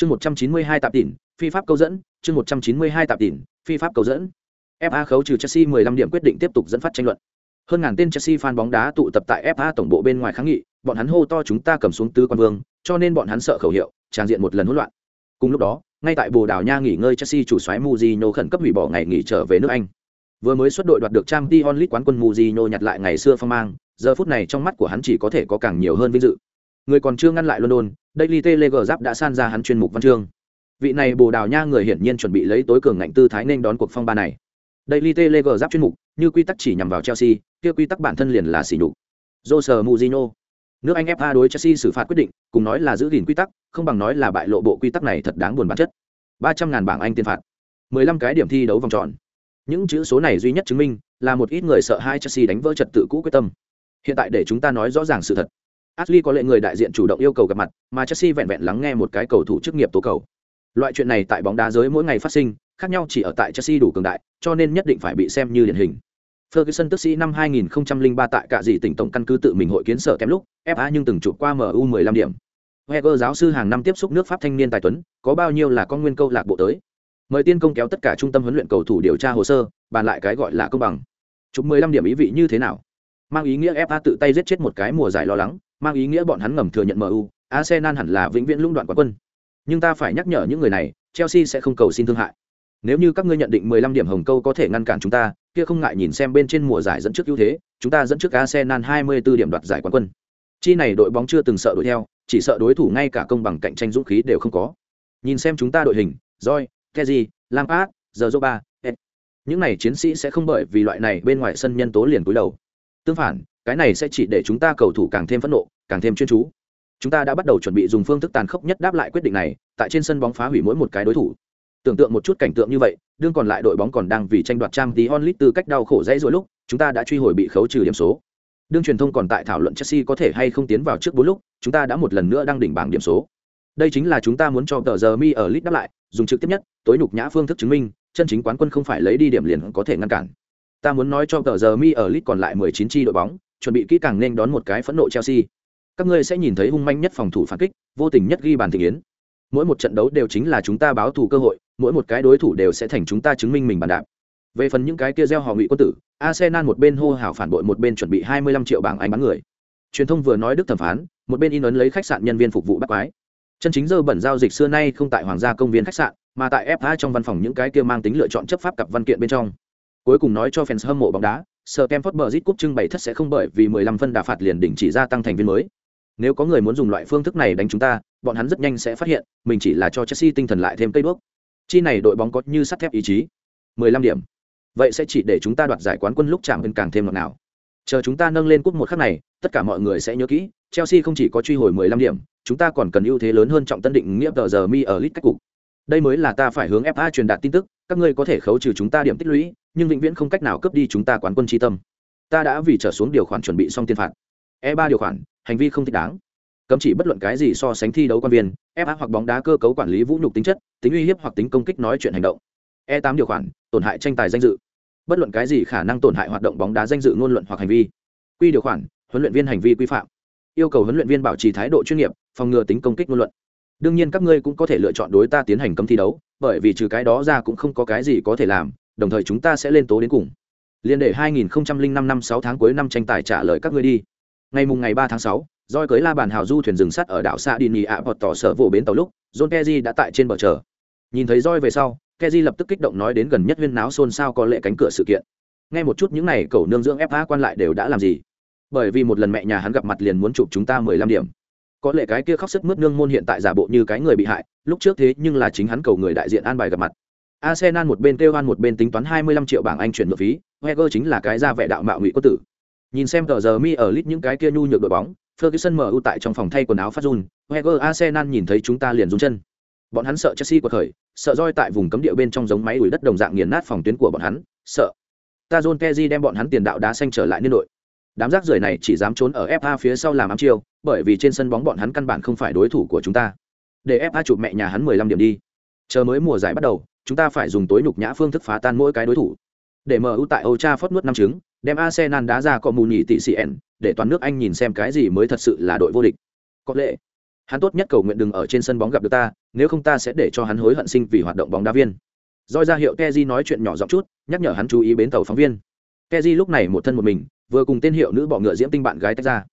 chương một trăm chín mươi hai tạp tỉn, phi pháp câu dẫn, chương một trăm chín mươi hai tạp tỉn, phi pháp câu dẫn. Fa khấu trừ chelsea 15 điểm quyết định tiếp tục dẫn phát tranh luận. Hơn ngàn tên chelsea fan bóng đá tụ tập tại fa tổng bộ bên ngoài kháng nghị, bọn hắn hô to chúng ta cầm xuống tứ quan vương, cho nên bọn hắn sợ khẩu hiệu, tràn diện một lần hỗn loạn. Cùng lúc đó, ngay tại bồ đào nha nghỉ ngơi chelsea chủ soái muzino khẩn cấp hủy bỏ ngày nghỉ trở về nước anh. Vừa mới xuất đội đoạt được trang t onlit quán quân muzino nhặt lại ngày xưa phong mang, giờ phút này trong mắt của hắn chỉ có thể có càng nhiều hơn vinh dự người còn chưa ngăn lại london, daily telegraph đã san ra hắn chuyên mục văn chương. Vị này bồ đào nha người hiển nhiên chuẩn bị lấy tối cường ngạnh tư thái nên đón cuộc phong ba này. Daily telegraph chuyên mục, như quy tắc chỉ nhằm vào chelsea, kia quy tắc bản thân liền là xỉ nhục. Jose muzino nước anh fa đối chelsea xử phạt quyết định, cùng nói là giữ gìn quy tắc, không bằng nói là bại lộ bộ quy tắc này thật đáng buồn bản chất. Ba trăm ngàn bảng anh tiền phạt, mười lăm cái điểm thi đấu vòng tròn. Những chữ số này duy nhất chứng minh là một ít người sợ hai chelsea đánh vỡ trật tự cũ quyết tâm. Hiện tại để chúng ta nói rõ ràng sự thật. Ashley có lệ người đại diện chủ động yêu cầu gặp mặt, mà Chelsea vẹn vẹn lắng nghe một cái cầu thủ chức nghiệp tố cầu. Loại chuyện này tại bóng đá giới mỗi ngày phát sinh, khác nhau chỉ ở tại Chelsea đủ cường đại, cho nên nhất định phải bị xem như điển hình. Ferguson tức sĩ năm 2003 tại cả gì tỉnh tổng căn cứ tự mình hội kiến sở kém lúc, FA nhưng từng chụp qua MU 15 điểm. Wenger giáo sư hàng năm tiếp xúc nước Pháp thanh niên tài tuấn, có bao nhiêu là con nguyên câu lạc bộ tới. Mời tiên công kéo tất cả trung tâm huấn luyện cầu thủ điều tra hồ sơ, bàn lại cái gọi là công bằng. Chụp 15 điểm ý vị như thế nào? Mang ý nghĩa FA tự tay giết chết một cái mùa giải lo lắng, mang ý nghĩa bọn hắn ngầm thừa nhận MU, Arsenal hẳn là vĩnh viễn lũng đoạn quán quân. Nhưng ta phải nhắc nhở những người này, Chelsea sẽ không cầu xin thương hại. Nếu như các ngươi nhận định 15 điểm hồng câu có thể ngăn cản chúng ta, kia không ngại nhìn xem bên trên mùa giải dẫn trước ưu thế, chúng ta dẫn trước Arsenal 24 điểm đoạt giải quán quân. Chi này đội bóng chưa từng sợ đuổi theo, chỉ sợ đối thủ ngay cả công bằng cạnh tranh dũng khí đều không có. Nhìn xem chúng ta đội hình, Roy, Kezi, Lampard, Zoba, những này chiến sĩ sẽ không bởi vì loại này bên ngoài sân nhân tố liền cúi đầu. Tương phản, cái này sẽ chỉ để chúng ta cầu thủ càng thêm phẫn nộ, càng thêm chuyên chú. Chúng ta đã bắt đầu chuẩn bị dùng phương thức tàn khốc nhất đáp lại quyết định này, tại trên sân bóng phá hủy mỗi một cái đối thủ. Tưởng tượng một chút cảnh tượng như vậy, đương còn lại đội bóng còn đang vì tranh đoạt trang tí onlit từ cách đau khổ dãy rồi lúc, chúng ta đã truy hồi bị khấu trừ điểm số. Đương truyền thông còn tại thảo luận Chelsea có thể hay không tiến vào trước bốn lúc, chúng ta đã một lần nữa đang đỉnh bảng điểm số. Đây chính là chúng ta muốn cho tờ giờ mi ở lit đáp lại, dùng trực tiếp nhất, tối nhục nhã phương thức chứng minh, chân chính quán quân không phải lấy đi điểm liền có thể ngăn cản. Ta muốn nói cho tờ giờ mi ở lit còn lại 19 chi đội bóng, chuẩn bị kỹ càng nên đón một cái phẫn nộ Chelsea. Các ngươi sẽ nhìn thấy hung manh nhất phòng thủ phản kích, vô tình nhất ghi bàn thị yến. Mỗi một trận đấu đều chính là chúng ta báo thù cơ hội, mỗi một cái đối thủ đều sẽ thành chúng ta chứng minh mình bản đạp. Về phần những cái kia gieo họ ngụy quân tử, Arsenal một bên hô hào phản bội một bên chuẩn bị 25 triệu bảng Anh bán người. Truyền thông vừa nói đức thẩm phán, một bên in ấn lấy khách sạn nhân viên phục vụ bắt quái. Chân chính dơ bẩn giao dịch xưa nay không tại Hoàng gia công viên khách sạn, mà tại FA trong văn phòng những cái kia mang tính lựa chọn chấp pháp cặp văn kiện bên trong. Cuối cùng nói cho fans hâm mộ bóng đá, sở kem phớt bờ rít cúp trưng bày thất sẽ không bởi vì 15 phân đà phạt liền đỉnh chỉ gia tăng thành viên mới. Nếu có người muốn dùng loại phương thức này đánh chúng ta, bọn hắn rất nhanh sẽ phát hiện, mình chỉ là cho Chelsea tinh thần lại thêm cây bước Chi này đội bóng có như sắt thép ý chí. 15 điểm. Vậy sẽ chỉ để chúng ta đoạt giải quán quân lúc chạm hơn càng thêm ngọt nào. Chờ chúng ta nâng lên cúp một khắc này, tất cả mọi người sẽ nhớ kỹ, Chelsea không chỉ có truy hồi 15 điểm, chúng ta còn cần ưu thế lớn hơn trọng tân định nghĩa tờ giờ mi ở lit cách cục. Đây mới là ta phải hướng FA truyền đạt tin tức, các ngươi có thể khấu trừ chúng ta điểm tích lũy, nhưng vĩnh viễn không cách nào cướp đi chúng ta quán quân tri tâm. Ta đã vì trở xuống điều khoản chuẩn bị xong tiền phạt. e ba điều khoản, hành vi không thích đáng. Cấm chỉ bất luận cái gì so sánh thi đấu quan viên, FA hoặc bóng đá cơ cấu quản lý vũ nhục tính chất, tính uy hiếp hoặc tính công kích nói chuyện hành động. e tám điều khoản, tổn hại tranh tài danh dự. Bất luận cái gì khả năng tổn hại hoạt động bóng đá danh dự ngôn luận hoặc hành vi. Quy điều khoản, huấn luyện viên hành vi quy phạm. Yêu cầu huấn luyện viên bảo trì thái độ chuyên nghiệp, phòng ngừa tính công kích ngôn luận đương nhiên các ngươi cũng có thể lựa chọn đối ta tiến hành cấm thi đấu bởi vì trừ cái đó ra cũng không có cái gì có thể làm đồng thời chúng ta sẽ lên tố đến cùng. Liên để 2005 năm 6 tháng cuối năm tranh tài trả lời các ngươi đi. Ngày mùng ngày 3 tháng 6, roi cưới la bàn hào du thuyền rừng sắt ở đảo xa đi nhì ạ bọt tỏ sở vỗ bến tàu lúc john keji đã tại trên bờ chờ. Nhìn thấy roi về sau keji lập tức kích động nói đến gần nhất huyên náo xôn xao có lệ cánh cửa sự kiện. Nghe một chút những này cầu nương dưỡng fa quan lại đều đã làm gì? Bởi vì một lần mẹ nhà hắn gặp mặt liền muốn chụp chúng ta 15 điểm. Có lẽ cái kia khóc sức mướt nương môn hiện tại giả bộ như cái người bị hại lúc trước thế nhưng là chính hắn cầu người đại diện an bài gặp mặt arsenal một bên kêu oan một bên tính toán 25 triệu bảng anh chuyển nhượng phí, Wenger chính là cái ra vẻ đạo mạo ngụy có tử. Nhìn xem tờ giờ mi ở lit những cái kia nhu nhược đội bóng, ferguson mở ưu tại trong phòng thay quần áo phát run, Wenger, arsenal nhìn thấy chúng ta liền run chân. Bọn hắn sợ chelsea của thời sợ roi tại vùng cấm địa bên trong giống máy đuổi đất đồng dạng nghiền nát phòng tuyến của bọn hắn, sợ. Ta john Kezi đem bọn hắn tiền đạo đá xanh trở lại nên đội. Đám rác rưởi này chỉ dám trốn ở fa phía sau làm ám chiêu, bởi vì trên sân bóng bọn hắn căn bản không phải đối thủ của chúng ta. Để fa chụp mẹ nhà hắn mười lăm điểm đi. Chờ mới mùa giải bắt đầu chúng ta phải dùng tối nhục nhã phương thức phá tan mỗi cái đối thủ để mu tại Old Trafford nuốt năm trứng đem arsenal đá ra cọ mù nhỉ tỷ cn để toàn nước anh nhìn xem cái gì mới thật sự là đội vô địch có lệ hắn tốt nhất cầu nguyện đừng ở trên sân bóng gặp được ta nếu không ta sẽ để cho hắn hối hận sinh vì hoạt động bóng đá viên rồi ra hiệu Keji nói chuyện nhỏ giọng chút, nhắc nhở hắn chú ý bến tàu phóng viên. Keji lúc này một thân một mình, vừa cùng tên hiệu nữ bỏ ngựa diễm tinh bạn gái tách ra.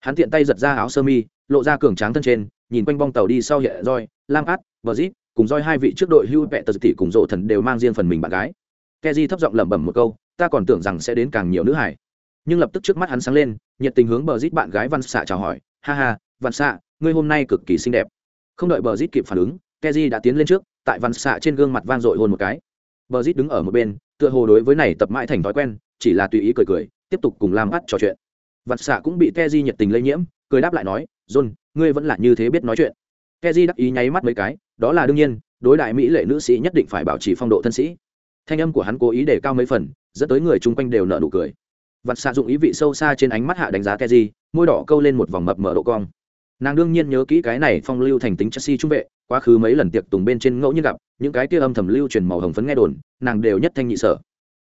Hắn tiện tay giật ra áo sơ mi, lộ ra cường tráng thân trên, nhìn quanh bong tàu đi sau hiện rồi Lam Át, Brzit, cùng Doi hai vị trước đội hưu Hugh tật tỷ cùng rộ thần đều mang riêng phần mình bạn gái. Keji thấp giọng lẩm bẩm một câu, ta còn tưởng rằng sẽ đến càng nhiều nữ hải. Nhưng lập tức trước mắt hắn sáng lên, nhiệt tình hướng bờ rít bạn gái Văn xạ chào hỏi, ha ha, Văn xạ ngươi hôm nay cực kỳ xinh đẹp. Không đợi bờ rít kịp phản ứng, Keji đã tiến lên trước, tại Văn xạ trên gương mặt vang dội hôn một cái bờ rít đứng ở một bên tựa hồ đối với này tập mãi thành thói quen chỉ là tùy ý cười cười tiếp tục cùng làm ắt trò chuyện Văn xạ cũng bị keji nhiệt tình lây nhiễm cười đáp lại nói john ngươi vẫn là như thế biết nói chuyện keji đắc ý nháy mắt mấy cái, đó là đương nhiên, đối đại mỹ lệ nữ sĩ nhất định phải bảo trì phong độ thân sĩ. Thanh âm của hắn cố ý để cao mấy phần, dẫn tới người chung quanh đều nợ nụ cười. Vặt xạ dụng ý vị sâu xa trên ánh mắt hạ đánh giá keji môi đỏ câu lên một vòng mập mở độ cong. Nàng đương nhiên nhớ kỹ cái này phong lưu thành tính chelsea trung vệ, quá khứ mấy lần tiệc tùng bên trên ngẫu nhiên gặp, những cái kia âm thầm lưu truyền màu hồng phấn nghe đồn, nàng đều nhất thanh nhị sở.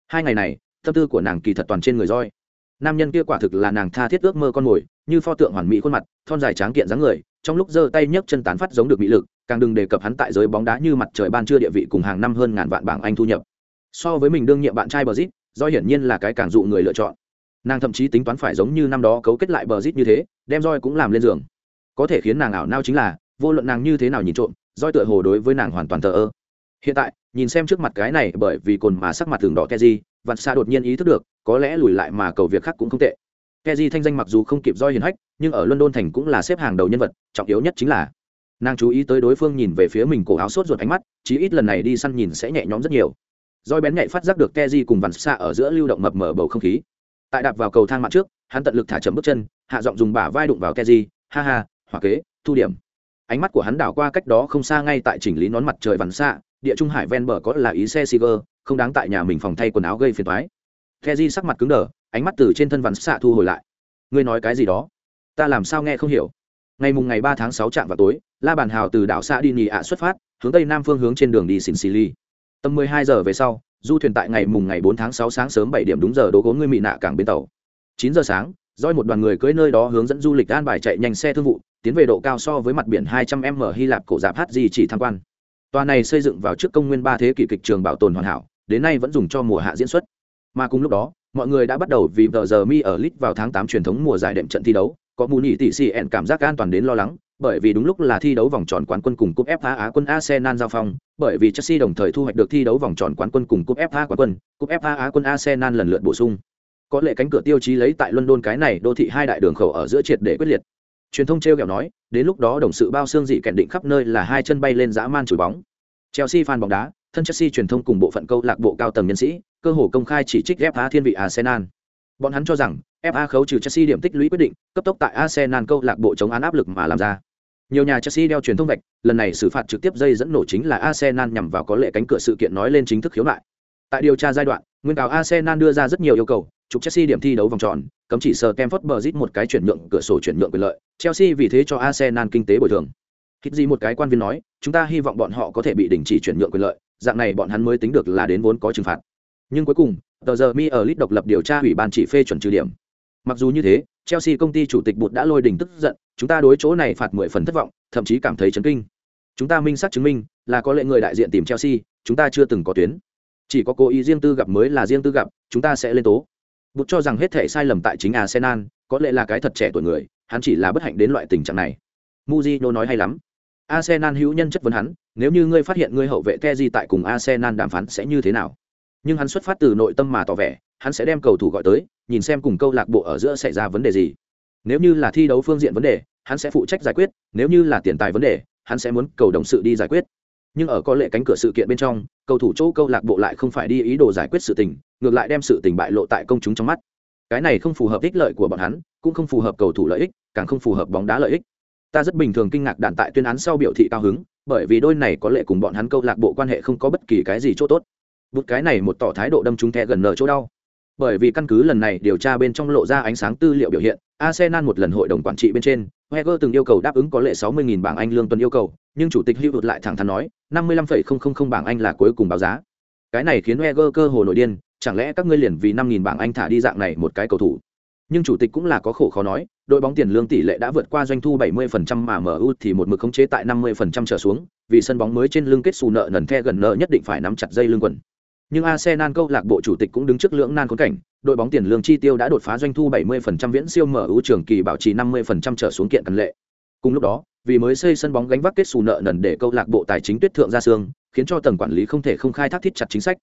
Hai ngày này, tâm tư của nàng kỳ thật toàn trên người roi. Nam nhân kia quả thực là nàng tha thiết ước mơ con mồi, như pho tượng hoàn mỹ khuôn mặt, thon dài tráng kiện dáng người trong lúc giơ tay nhấc chân tán phát giống được mỹ lực, càng đừng đề cập hắn tại giới bóng đá như mặt trời ban trưa địa vị cùng hàng năm hơn ngàn vạn bảng anh thu nhập. So với mình đương nhiệm bạn trai bờ do hiển nhiên là cái càng dụ người lựa chọn. Nàng thậm chí tính toán phải giống như năm đó cấu kết lại bờ như thế, đem roi cũng làm lên giường. Có thể khiến nàng ảo nao chính là, vô luận nàng như thế nào nhìn trộm, roi tựa hồ đối với nàng hoàn toàn thờ ơ. Hiện tại, nhìn xem trước mặt cái này bởi vì cồn mà sắc mặt thường đỏ keji vạn xa đột nhiên ý thức được, có lẽ lùi lại mà cầu việc khác cũng không tệ keji thanh danh mặc dù không kịp roi hiền hách, nhưng ở london thành cũng là xếp hàng đầu nhân vật, trọng yếu nhất chính là nàng chú ý tới đối phương nhìn về phía mình cổ áo sốt ruột ánh mắt, chí ít lần này đi săn nhìn sẽ nhẹ nhõm rất nhiều. Roi bén nhạy phát giác được keji cùng vằn xa ở giữa lưu động mập mờ bầu không khí. Tại đạp vào cầu thang mạng trước, hắn tận lực thả chậm bước chân, hạ giọng dùng bả vai đụng vào keji ha ha, hỏa kế, thu điểm. Ánh mắt của hắn đảo qua cách đó không xa ngay tại chỉnh lý nón mặt trời vằn xạ địa trung hải ven bờ có là ý xe siger không đáng tại nhà mình phòng thay quần áo gây phiền toái. keji sắc mặt cứng đờ ánh mắt từ trên thân vằn xạ thu hồi lại. Ngươi nói cái gì đó? Ta làm sao nghe không hiểu? Ngày mùng ngày ba tháng sáu trạm vào tối la bàn hào từ đảo xa đi nhì ạ xuất phát hướng tây nam phương hướng trên đường đi xin xì ly tầm mười hai giờ về sau du thuyền tại ngày mùng ngày bốn tháng sáu sáng sớm bảy điểm đúng giờ đố cố ngươi mị nạ cảng bến tàu. Chín giờ sáng doi một đoàn người cưới nơi đó hướng dẫn du lịch an bài chạy nhanh xe thương vụ tiến về độ cao so với mặt biển 200 m Hy Lạp cổ giáp hát gì chỉ tham quan. Tòa này xây dựng vào trước công nguyên ba thế kỷ kịch trường bảo tồn hoàn hảo, đến nay vẫn dùng cho mùa hạ diễn xuất. Mà cùng lúc đó, mọi người đã bắt đầu vì tờ giờ mi ở lit vào tháng 8 truyền thống mùa giải đệm trận thi đấu, có mù nhị tỷ sĩ cảm giác an toàn đến lo lắng, bởi vì đúng lúc là thi đấu vòng tròn quán quân cùng cúp FA Á quân Arsenal giao phong, bởi vì Chelsea đồng thời thu hoạch được thi đấu vòng tròn quán quân cùng cúp FA quán quân, cúp FA Á quân Arsenal lần lượt bổ sung. Có lệ cánh cửa tiêu chí lấy tại London cái này đô thị hai đại đường khẩu ở giữa triệt để quyết liệt. Truyền thông treo kẹo nói đến lúc đó đồng sự bao xương dị kẹn định khắp nơi là hai chân bay lên dã man chùi bóng. Chelsea fan bóng đá thân chelsea truyền thông cùng bộ phận câu lạc bộ cao tầng nhân sĩ cơ hồ công khai chỉ trích fa thiên vị arsenal bọn hắn cho rằng fa khấu trừ chelsea điểm tích lũy quyết định cấp tốc tại arsenal câu lạc bộ chống án áp lực mà làm ra nhiều nhà chelsea đeo truyền thông vạch lần này xử phạt trực tiếp dây dẫn nổ chính là arsenal nhằm vào có lệ cánh cửa sự kiện nói lên chính thức khiếu nại tại điều tra giai đoạn nguyên cáo arsenal đưa ra rất nhiều yêu cầu chụp Chelsea điểm thi đấu vòng tròn, cấm chỉ sờ Stamford Bridge một cái chuyển nhượng cửa sổ chuyển nhượng quyền lợi, Chelsea vì thế cho Arsenal kinh tế bồi thường. Hít gì một cái quan viên nói, chúng ta hy vọng bọn họ có thể bị đình chỉ chuyển nhượng quyền lợi, dạng này bọn hắn mới tính được là đến vốn có trừng phạt. Nhưng cuối cùng, tờ giờ mi ở lit độc lập điều tra ủy ban chỉ phê chuẩn trừ điểm. Mặc dù như thế, Chelsea công ty chủ tịch bụt đã lôi đình tức giận, chúng ta đối chỗ này phạt 10 phần thất vọng, thậm chí cảm thấy chấn kinh. Chúng ta minh xác chứng minh là có lệ người đại diện tìm Chelsea, chúng ta chưa từng có tuyến. Chỉ có cố ý riêng tư gặp mới là riêng tư gặp, chúng ta sẽ lên tố. Bụt cho rằng hết thể sai lầm tại chính Arsenal, có lẽ là cái thật trẻ tuổi người, hắn chỉ là bất hạnh đến loại tình trạng này. muzino nói hay lắm. Arsenal hữu nhân chất vấn hắn, nếu như ngươi phát hiện ngươi hậu vệ Kessié tại cùng Arsenal đàm phán sẽ như thế nào? Nhưng hắn xuất phát từ nội tâm mà tỏ vẻ, hắn sẽ đem cầu thủ gọi tới, nhìn xem cùng câu lạc bộ ở giữa xảy ra vấn đề gì. Nếu như là thi đấu phương diện vấn đề, hắn sẽ phụ trách giải quyết, nếu như là tiền tài vấn đề, hắn sẽ muốn cầu đồng sự đi giải quyết. Nhưng ở có lệ cánh cửa sự kiện bên trong, cầu thủ chỗ câu lạc bộ lại không phải đi ý đồ giải quyết sự tình, ngược lại đem sự tình bại lộ tại công chúng trong mắt cái này không phù hợp ích lợi của bọn hắn cũng không phù hợp cầu thủ lợi ích càng không phù hợp bóng đá lợi ích ta rất bình thường kinh ngạc đạn tại tuyên án sau biểu thị cao hứng bởi vì đôi này có lệ cùng bọn hắn câu lạc bộ quan hệ không có bất kỳ cái gì chỗ tốt bút cái này một tỏ thái độ đâm chúng thẹ gần nở chỗ đau. Bởi vì căn cứ lần này điều tra bên trong lộ ra ánh sáng tư liệu biểu hiện arsenal một lần hội đồng quản trị bên trên heger từng yêu cầu đáp ứng có lệ 60.000 bảng anh lương tuần yêu cầu nhưng chủ tịch hữu hụt lại thẳng thắn nói 55,000 bảng anh là cuối cùng báo giá. Cái này khiến heger cơ hồ nổi điên chẳng lẽ các ngươi liền vì năm nghìn bảng anh thả đi dạng này một cái cầu thủ? Nhưng chủ tịch cũng là có khổ khó nói, đội bóng tiền lương tỷ lệ đã vượt qua doanh thu 70% mà MU thì một mực khống chế tại 50% trở xuống, vì sân bóng mới trên lưng kết xù nợ nần the gần nợ nhất định phải nắm chặt dây lưng quần. Nhưng Arsenal câu lạc bộ chủ tịch cũng đứng trước lưỡng nan khốn cảnh, đội bóng tiền lương chi tiêu đã đột phá doanh thu 70% viễn siêu mở ưu trường kỳ bảo trì 50% trở xuống kiện cần lệ. Cùng lúc đó, vì mới xây sân bóng gánh vác kết xù nợ nần để câu lạc bộ tài chính tuyết thượng ra xương, khiến cho tầng quản lý không thể không khai thác thiết chặt chính sách.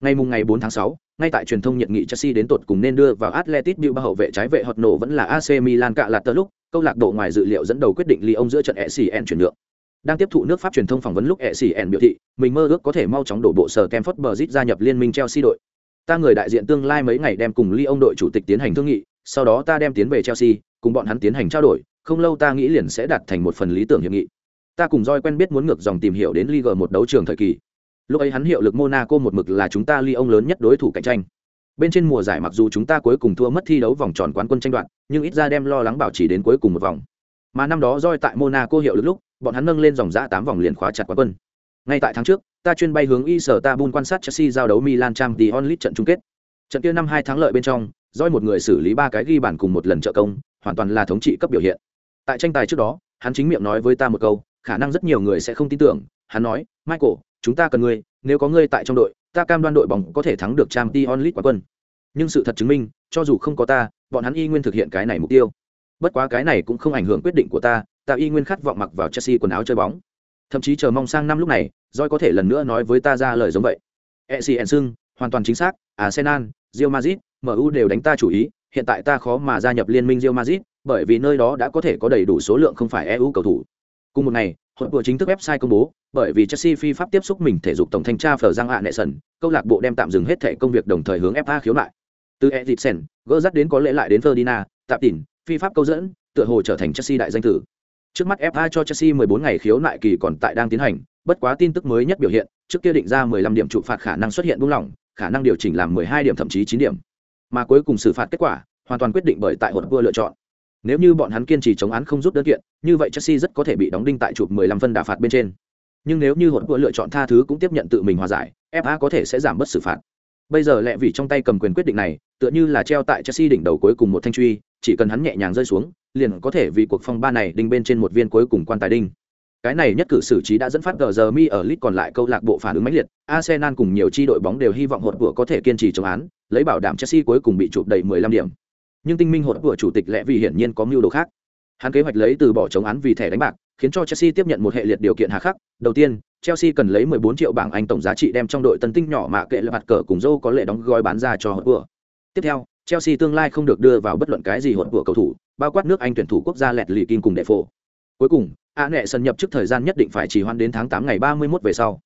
Ngày mùng ngày 4 tháng 6, ngay tại truyền thông nhận nghị Chelsea đến tột cùng nên đưa vào Atletico Bilbao hậu vệ trái vệ hoạt nổ vẫn là AC Milan cạ lạt tờ lúc, câu lạc bộ ngoài dự liệu dẫn đầu quyết định ly ông giữa trận ECN chuyển nhượng. Đang tiếp thụ nước Pháp truyền thông phỏng vấn lúc ECN biểu thị, mình mơ ước có thể mau chóng đổ bộ sở Stamford Bridge gia nhập liên minh Chelsea đội. Ta người đại diện tương lai mấy ngày đem cùng ly ông đội chủ tịch tiến hành thương nghị, sau đó ta đem tiến về Chelsea, cùng bọn hắn tiến hành trao đổi, không lâu ta nghĩ liền sẽ đạt thành một phần lý tưởng hiệp nghị. Ta cùng roi quen biết muốn ngược dòng tìm hiểu đến Ligue một đấu trường thời kỳ, lúc ấy hắn hiệu lực monaco một mực là chúng ta ly ông lớn nhất đối thủ cạnh tranh bên trên mùa giải mặc dù chúng ta cuối cùng thua mất thi đấu vòng tròn quán quân tranh đoạt nhưng ít ra đem lo lắng bảo trì đến cuối cùng một vòng mà năm đó roi tại monaco hiệu lực lúc bọn hắn nâng lên dòng giã tám vòng liền khóa chặt quán quân. Ngay tại tháng trước, ta chuyên bay hướng istanbul quan sát chelsea giao đấu milan trang tí onlit trận chung kết. Trận kia năm hai tháng lợi bên trong doi một người xử lý ba cái ghi bàn cùng một lần trợ công, hoàn toàn là thống trị cấp biểu hiện. Tại tranh tài trước đó, hắn chính miệng nói với ta một câu, khả năng rất nhiều người sẽ không tin tưởng. Hắn nói, michael, chúng ta cần ngươi, nếu có ngươi tại trong đội, ta cam đoan đội bóng có thể thắng được trang t onlit quán quân. Nhưng sự thật chứng minh, cho dù không có ta, bọn hắn y nguyên thực hiện cái này mục tiêu. Bất quá cái này cũng không ảnh hưởng quyết định của ta ta y nguyên khát vọng mặc vào chelsea quần áo chơi bóng thậm chí chờ mong sang năm lúc này Doi có thể lần nữa nói với ta ra lời giống vậy ecn sưng hoàn toàn chính xác arsenal Real Madrid, MU đều đánh ta chủ ý, hiện tại ta khó mà gia nhập liên minh Real Madrid, bởi vì nơi đó đã có thể có đầy đủ số lượng không phải EU cầu thủ. Cùng một ngày, hội vừa chính thức website công bố, bởi vì Chelsea phi pháp tiếp xúc mình thể dục tổng thanh tra Phở Giang Hạ Nệ Sần, câu lạc bộ đem tạm dừng hết thể công việc đồng thời hướng FA khiếu nại. Từ Eriksen, gỡ dắt đến có lẽ lại đến Ferdinand, tạm tỉn, phi pháp câu dẫn, tựa hồ trở thành Chelsea đại danh tử. Trước mắt FA cho Chelsea 14 ngày khiếu nại kỳ còn tại đang tiến hành, bất quá tin tức mới nhất biểu hiện, trước kia định ra 15 điểm trụ phạt khả năng xuất hiện buông lỏng, khả năng điều chỉnh làm 12 điểm thậm chí 9 điểm. Mà cuối cùng xử phạt kết quả, hoàn toàn quyết định bởi tại hột vua lựa chọn. Nếu như bọn hắn kiên trì chống án không rút đơn kiện, như vậy Chelsea rất có thể bị đóng đinh tại chụp 15 phân đả phạt bên trên. Nhưng nếu như hột vua lựa chọn tha thứ cũng tiếp nhận tự mình hòa giải, FA có thể sẽ giảm bớt xử phạt. Bây giờ lẹ vì trong tay cầm quyền quyết định này, tựa như là treo tại Chelsea đỉnh đầu cuối cùng một thanh truy, chỉ cần hắn nhẹ nhàng rơi xuống, liền có thể vì cuộc phong ba này đinh bên trên một viên cuối cùng quan tài đinh. Cái này nhất cử xử trí đã dẫn phát giờ mi ở lit còn lại câu lạc bộ phản ứng mãnh liệt, Arsenal cùng nhiều chi đội bóng đều hy vọng hột vừa có thể kiên trì chống án, lấy bảo đảm Chelsea cuối cùng bị chụp đầy 15 điểm. Nhưng tinh minh hột vừa chủ tịch lẽ vì hiển nhiên có mưu đồ khác. Hắn kế hoạch lấy từ bỏ chống án vì thẻ đánh bạc, khiến cho Chelsea tiếp nhận một hệ liệt điều kiện hà khắc. Đầu tiên, Chelsea cần lấy 14 triệu bảng Anh tổng giá trị đem trong đội tân tinh nhỏ mà kệ là mặt cờ cùng dâu có lệ đóng gói bán ra cho hột vừa. Tiếp theo, Chelsea tương lai không được đưa vào bất luận cái gì hột vừa cầu thủ, bao quát nước Anh tuyển thủ quốc gia lẹt lì kim cùng đệ phổ. Cuối cùng, A Nệ sân nhập trước thời gian nhất định phải trì hoãn đến tháng tám ngày 31 về sau.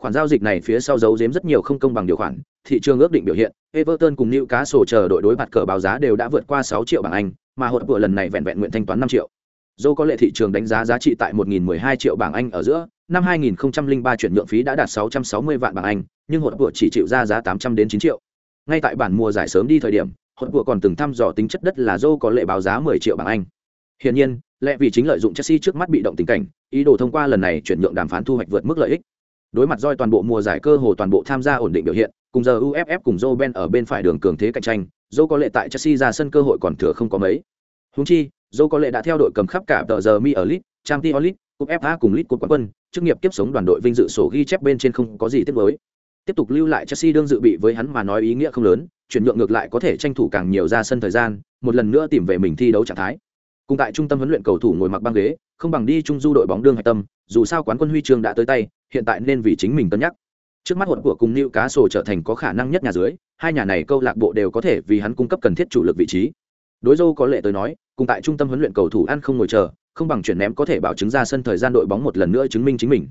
Khoản giao dịch này phía sau giấu giếm rất nhiều không công bằng điều khoản, thị trường ước định biểu hiện, Everton cùng liệu cá sổ chờ đội đối mặt cờ báo giá đều đã vượt qua sáu triệu bảng Anh, mà hột vừa lần này vẹn vẹn nguyện thanh toán năm triệu. Dô có lệ thị trường đánh giá giá trị tại 1012 triệu bảng Anh ở giữa, năm 2003 chuyển nhượng phí đã đạt 660 vạn bảng Anh, nhưng hột vừa chỉ chịu ra giá 800 đến 9 triệu. Ngay tại bản mùa giải sớm đi thời điểm, hột vừa còn từng thăm dò tính chất đất là Dô có lệ báo giá 10 triệu bảng Anh. Hiển nhiên, lẽ vì chính lợi dụng Chelsea trước mắt bị động tình cảnh, ý đồ thông qua lần này chuyển nhượng đàm phán thu hoạch vượt mức lợi ích. Đối mặt roi toàn bộ mùa giải cơ hồ toàn bộ tham gia ổn định biểu hiện, cùng giờ UFF cùng Joe Ben ở bên phải đường cường thế cạnh tranh, Joe có lệ tại Chelsea ra sân cơ hội còn thừa không có mấy. Huống chi, Joe có lệ đã theo đội cầm khắp cả tờ giờ mi ở League, Champions League, cúp FA cùng League Cup quán quân, chức nghiệp kiếp sống đoàn đội vinh dự sổ ghi chép bên trên không có gì tiếc mới. Tiếp tục lưu lại Chelsea đương dự bị với hắn mà nói ý nghĩa không lớn, chuyển nhượng ngược lại có thể tranh thủ càng nhiều ra sân thời gian, một lần nữa tìm về mình thi đấu trạng thái. Cùng tại trung tâm huấn luyện cầu thủ ngồi mặc băng ghế, không bằng đi trung du đội bóng đương hạch tâm, dù sao quán quân huy chương đã tới tay, hiện tại nên vì chính mình cân nhắc. Trước mắt hỗn của cùng Lưu Cá Sổ trở thành có khả năng nhất nhà dưới, hai nhà này câu lạc bộ đều có thể vì hắn cung cấp cần thiết chủ lực vị trí. Đối Dâu có lệ tới nói, cùng tại trung tâm huấn luyện cầu thủ ăn không ngồi chờ, không bằng chuyển ném có thể bảo chứng ra sân thời gian đội bóng một lần nữa chứng minh chính mình.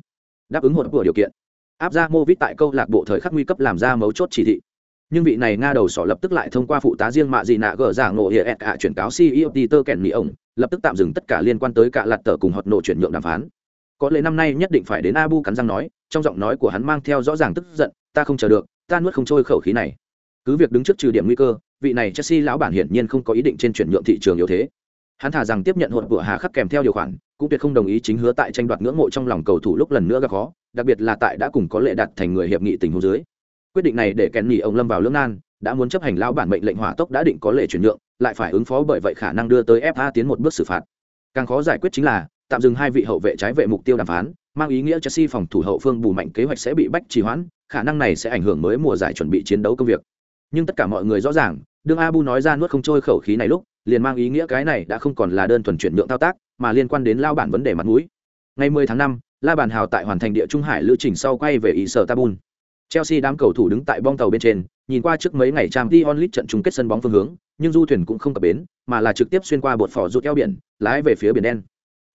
Đáp ứng hỗn của điều kiện. Áp ra Movit tại câu lạc bộ thời khắc nguy cấp làm ra mấu chốt chỉ thị nhưng vị này nga đầu sỏ lập tức lại thông qua phụ tá riêng mạ dị nạ gỡ giả ngộ hiện ạ chuyển cáo ceo peter kèn mỹ ổng lập tức tạm dừng tất cả liên quan tới cả lạt tờ cùng hoạt nộ chuyển nhượng đàm phán. Có lẽ năm nay nhất định phải đến abu cắn răng nói, trong giọng nói của hắn mang theo rõ ràng tức giận, ta không chờ được, ta nuốt không trôi khẩu khí này. Cứ việc đứng trước trừ điểm nguy cơ, vị này chelsea lão bản hiển nhiên không có ý định trên chuyển nhượng thị trường yếu thế. Hắn thả rằng tiếp nhận hột của hà khắc kèm theo điều khoản, cũng tuyệt không đồng ý chính hứa tại tranh đoạt ngưỡng mộ trong lòng cầu thủ lúc lần nữa gặp khó, đặc biệt là tại đã cùng có lệ đặt thành người hiệp nghị tình huống dưới quyết định này để kèn nhỉ ông lâm vào lưỡng nan đã muốn chấp hành lao bản mệnh lệnh hỏa tốc đã định có lệ chuyển nhượng lại phải ứng phó bởi vậy khả năng đưa tới fa tiến một bước xử phạt. Càng khó giải quyết chính là tạm dừng hai vị hậu vệ trái vệ mục tiêu đàm phán mang ý nghĩa chelsea phòng thủ hậu phương bù mạnh kế hoạch sẽ bị bách trì hoãn khả năng này sẽ ảnh hưởng mới mùa giải chuẩn bị chiến đấu công việc. Nhưng tất cả mọi người rõ ràng đương abu nói ra nuốt không trôi khẩu khí này lúc liền mang ý nghĩa cái này đã không còn là đơn thuần chuyển nhượng thao tác mà liên quan đến lao bản vấn đề mặt mũi. Ngày 10 tháng 5, la bàn hào tại hoàn thành địa trung hải lữ trình sau quay về ý sở tabun chelsea đám cầu thủ đứng tại bong tàu bên trên, nhìn qua trước mấy ngày trang t onlit trận chung kết sân bóng phương hướng, nhưng du thuyền cũng không cập bến, mà là trực tiếp xuyên qua bột phò rụt eo biển, lái về phía biển đen.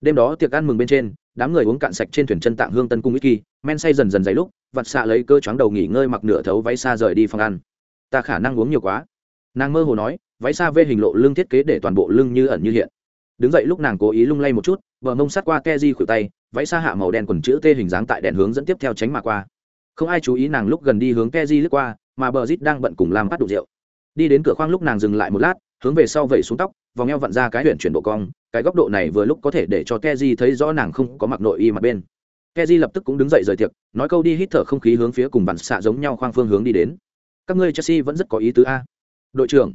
Đêm đó tiệc ăn mừng bên trên, đám người uống cạn sạch trên thuyền chân tạng hương tân cung whisky men say dần dần dày lúc, vặt xạ lấy cơ choáng đầu nghỉ ngơi mặc nửa thấu váy xa rời đi phòng ăn. Ta khả năng uống nhiều quá. Nàng mơ hồ nói, váy xa vê hình lộ lưng thiết kế để toàn bộ lưng như ẩn như hiện. Đứng dậy lúc nàng cố ý lung lay một chút, bờ mông sát qua keji khuỷu tay, váy xa hạ màu đen quần chữ t hình dáng tại đèn hướng dẫn tiếp theo tránh mà qua không ai chú ý nàng lúc gần đi hướng keji lướt qua, mà bờ rít đang bận cùng làm bắt đủ rượu. Đi đến cửa khoang lúc nàng dừng lại một lát, hướng về sau vẩy xuống tóc, vòng eo vặn ra cái huyện chuyển độ cong, cái góc độ này vừa lúc có thể để cho keji thấy rõ nàng không có mặc nội y mặt bên. Keji lập tức cũng đứng dậy rời tiệc, nói câu đi hít thở không khí hướng phía cùng vặn xạ giống nhau khoang phương hướng đi đến. Các ngươi chelsea vẫn rất có ý tứ a. Đội trưởng.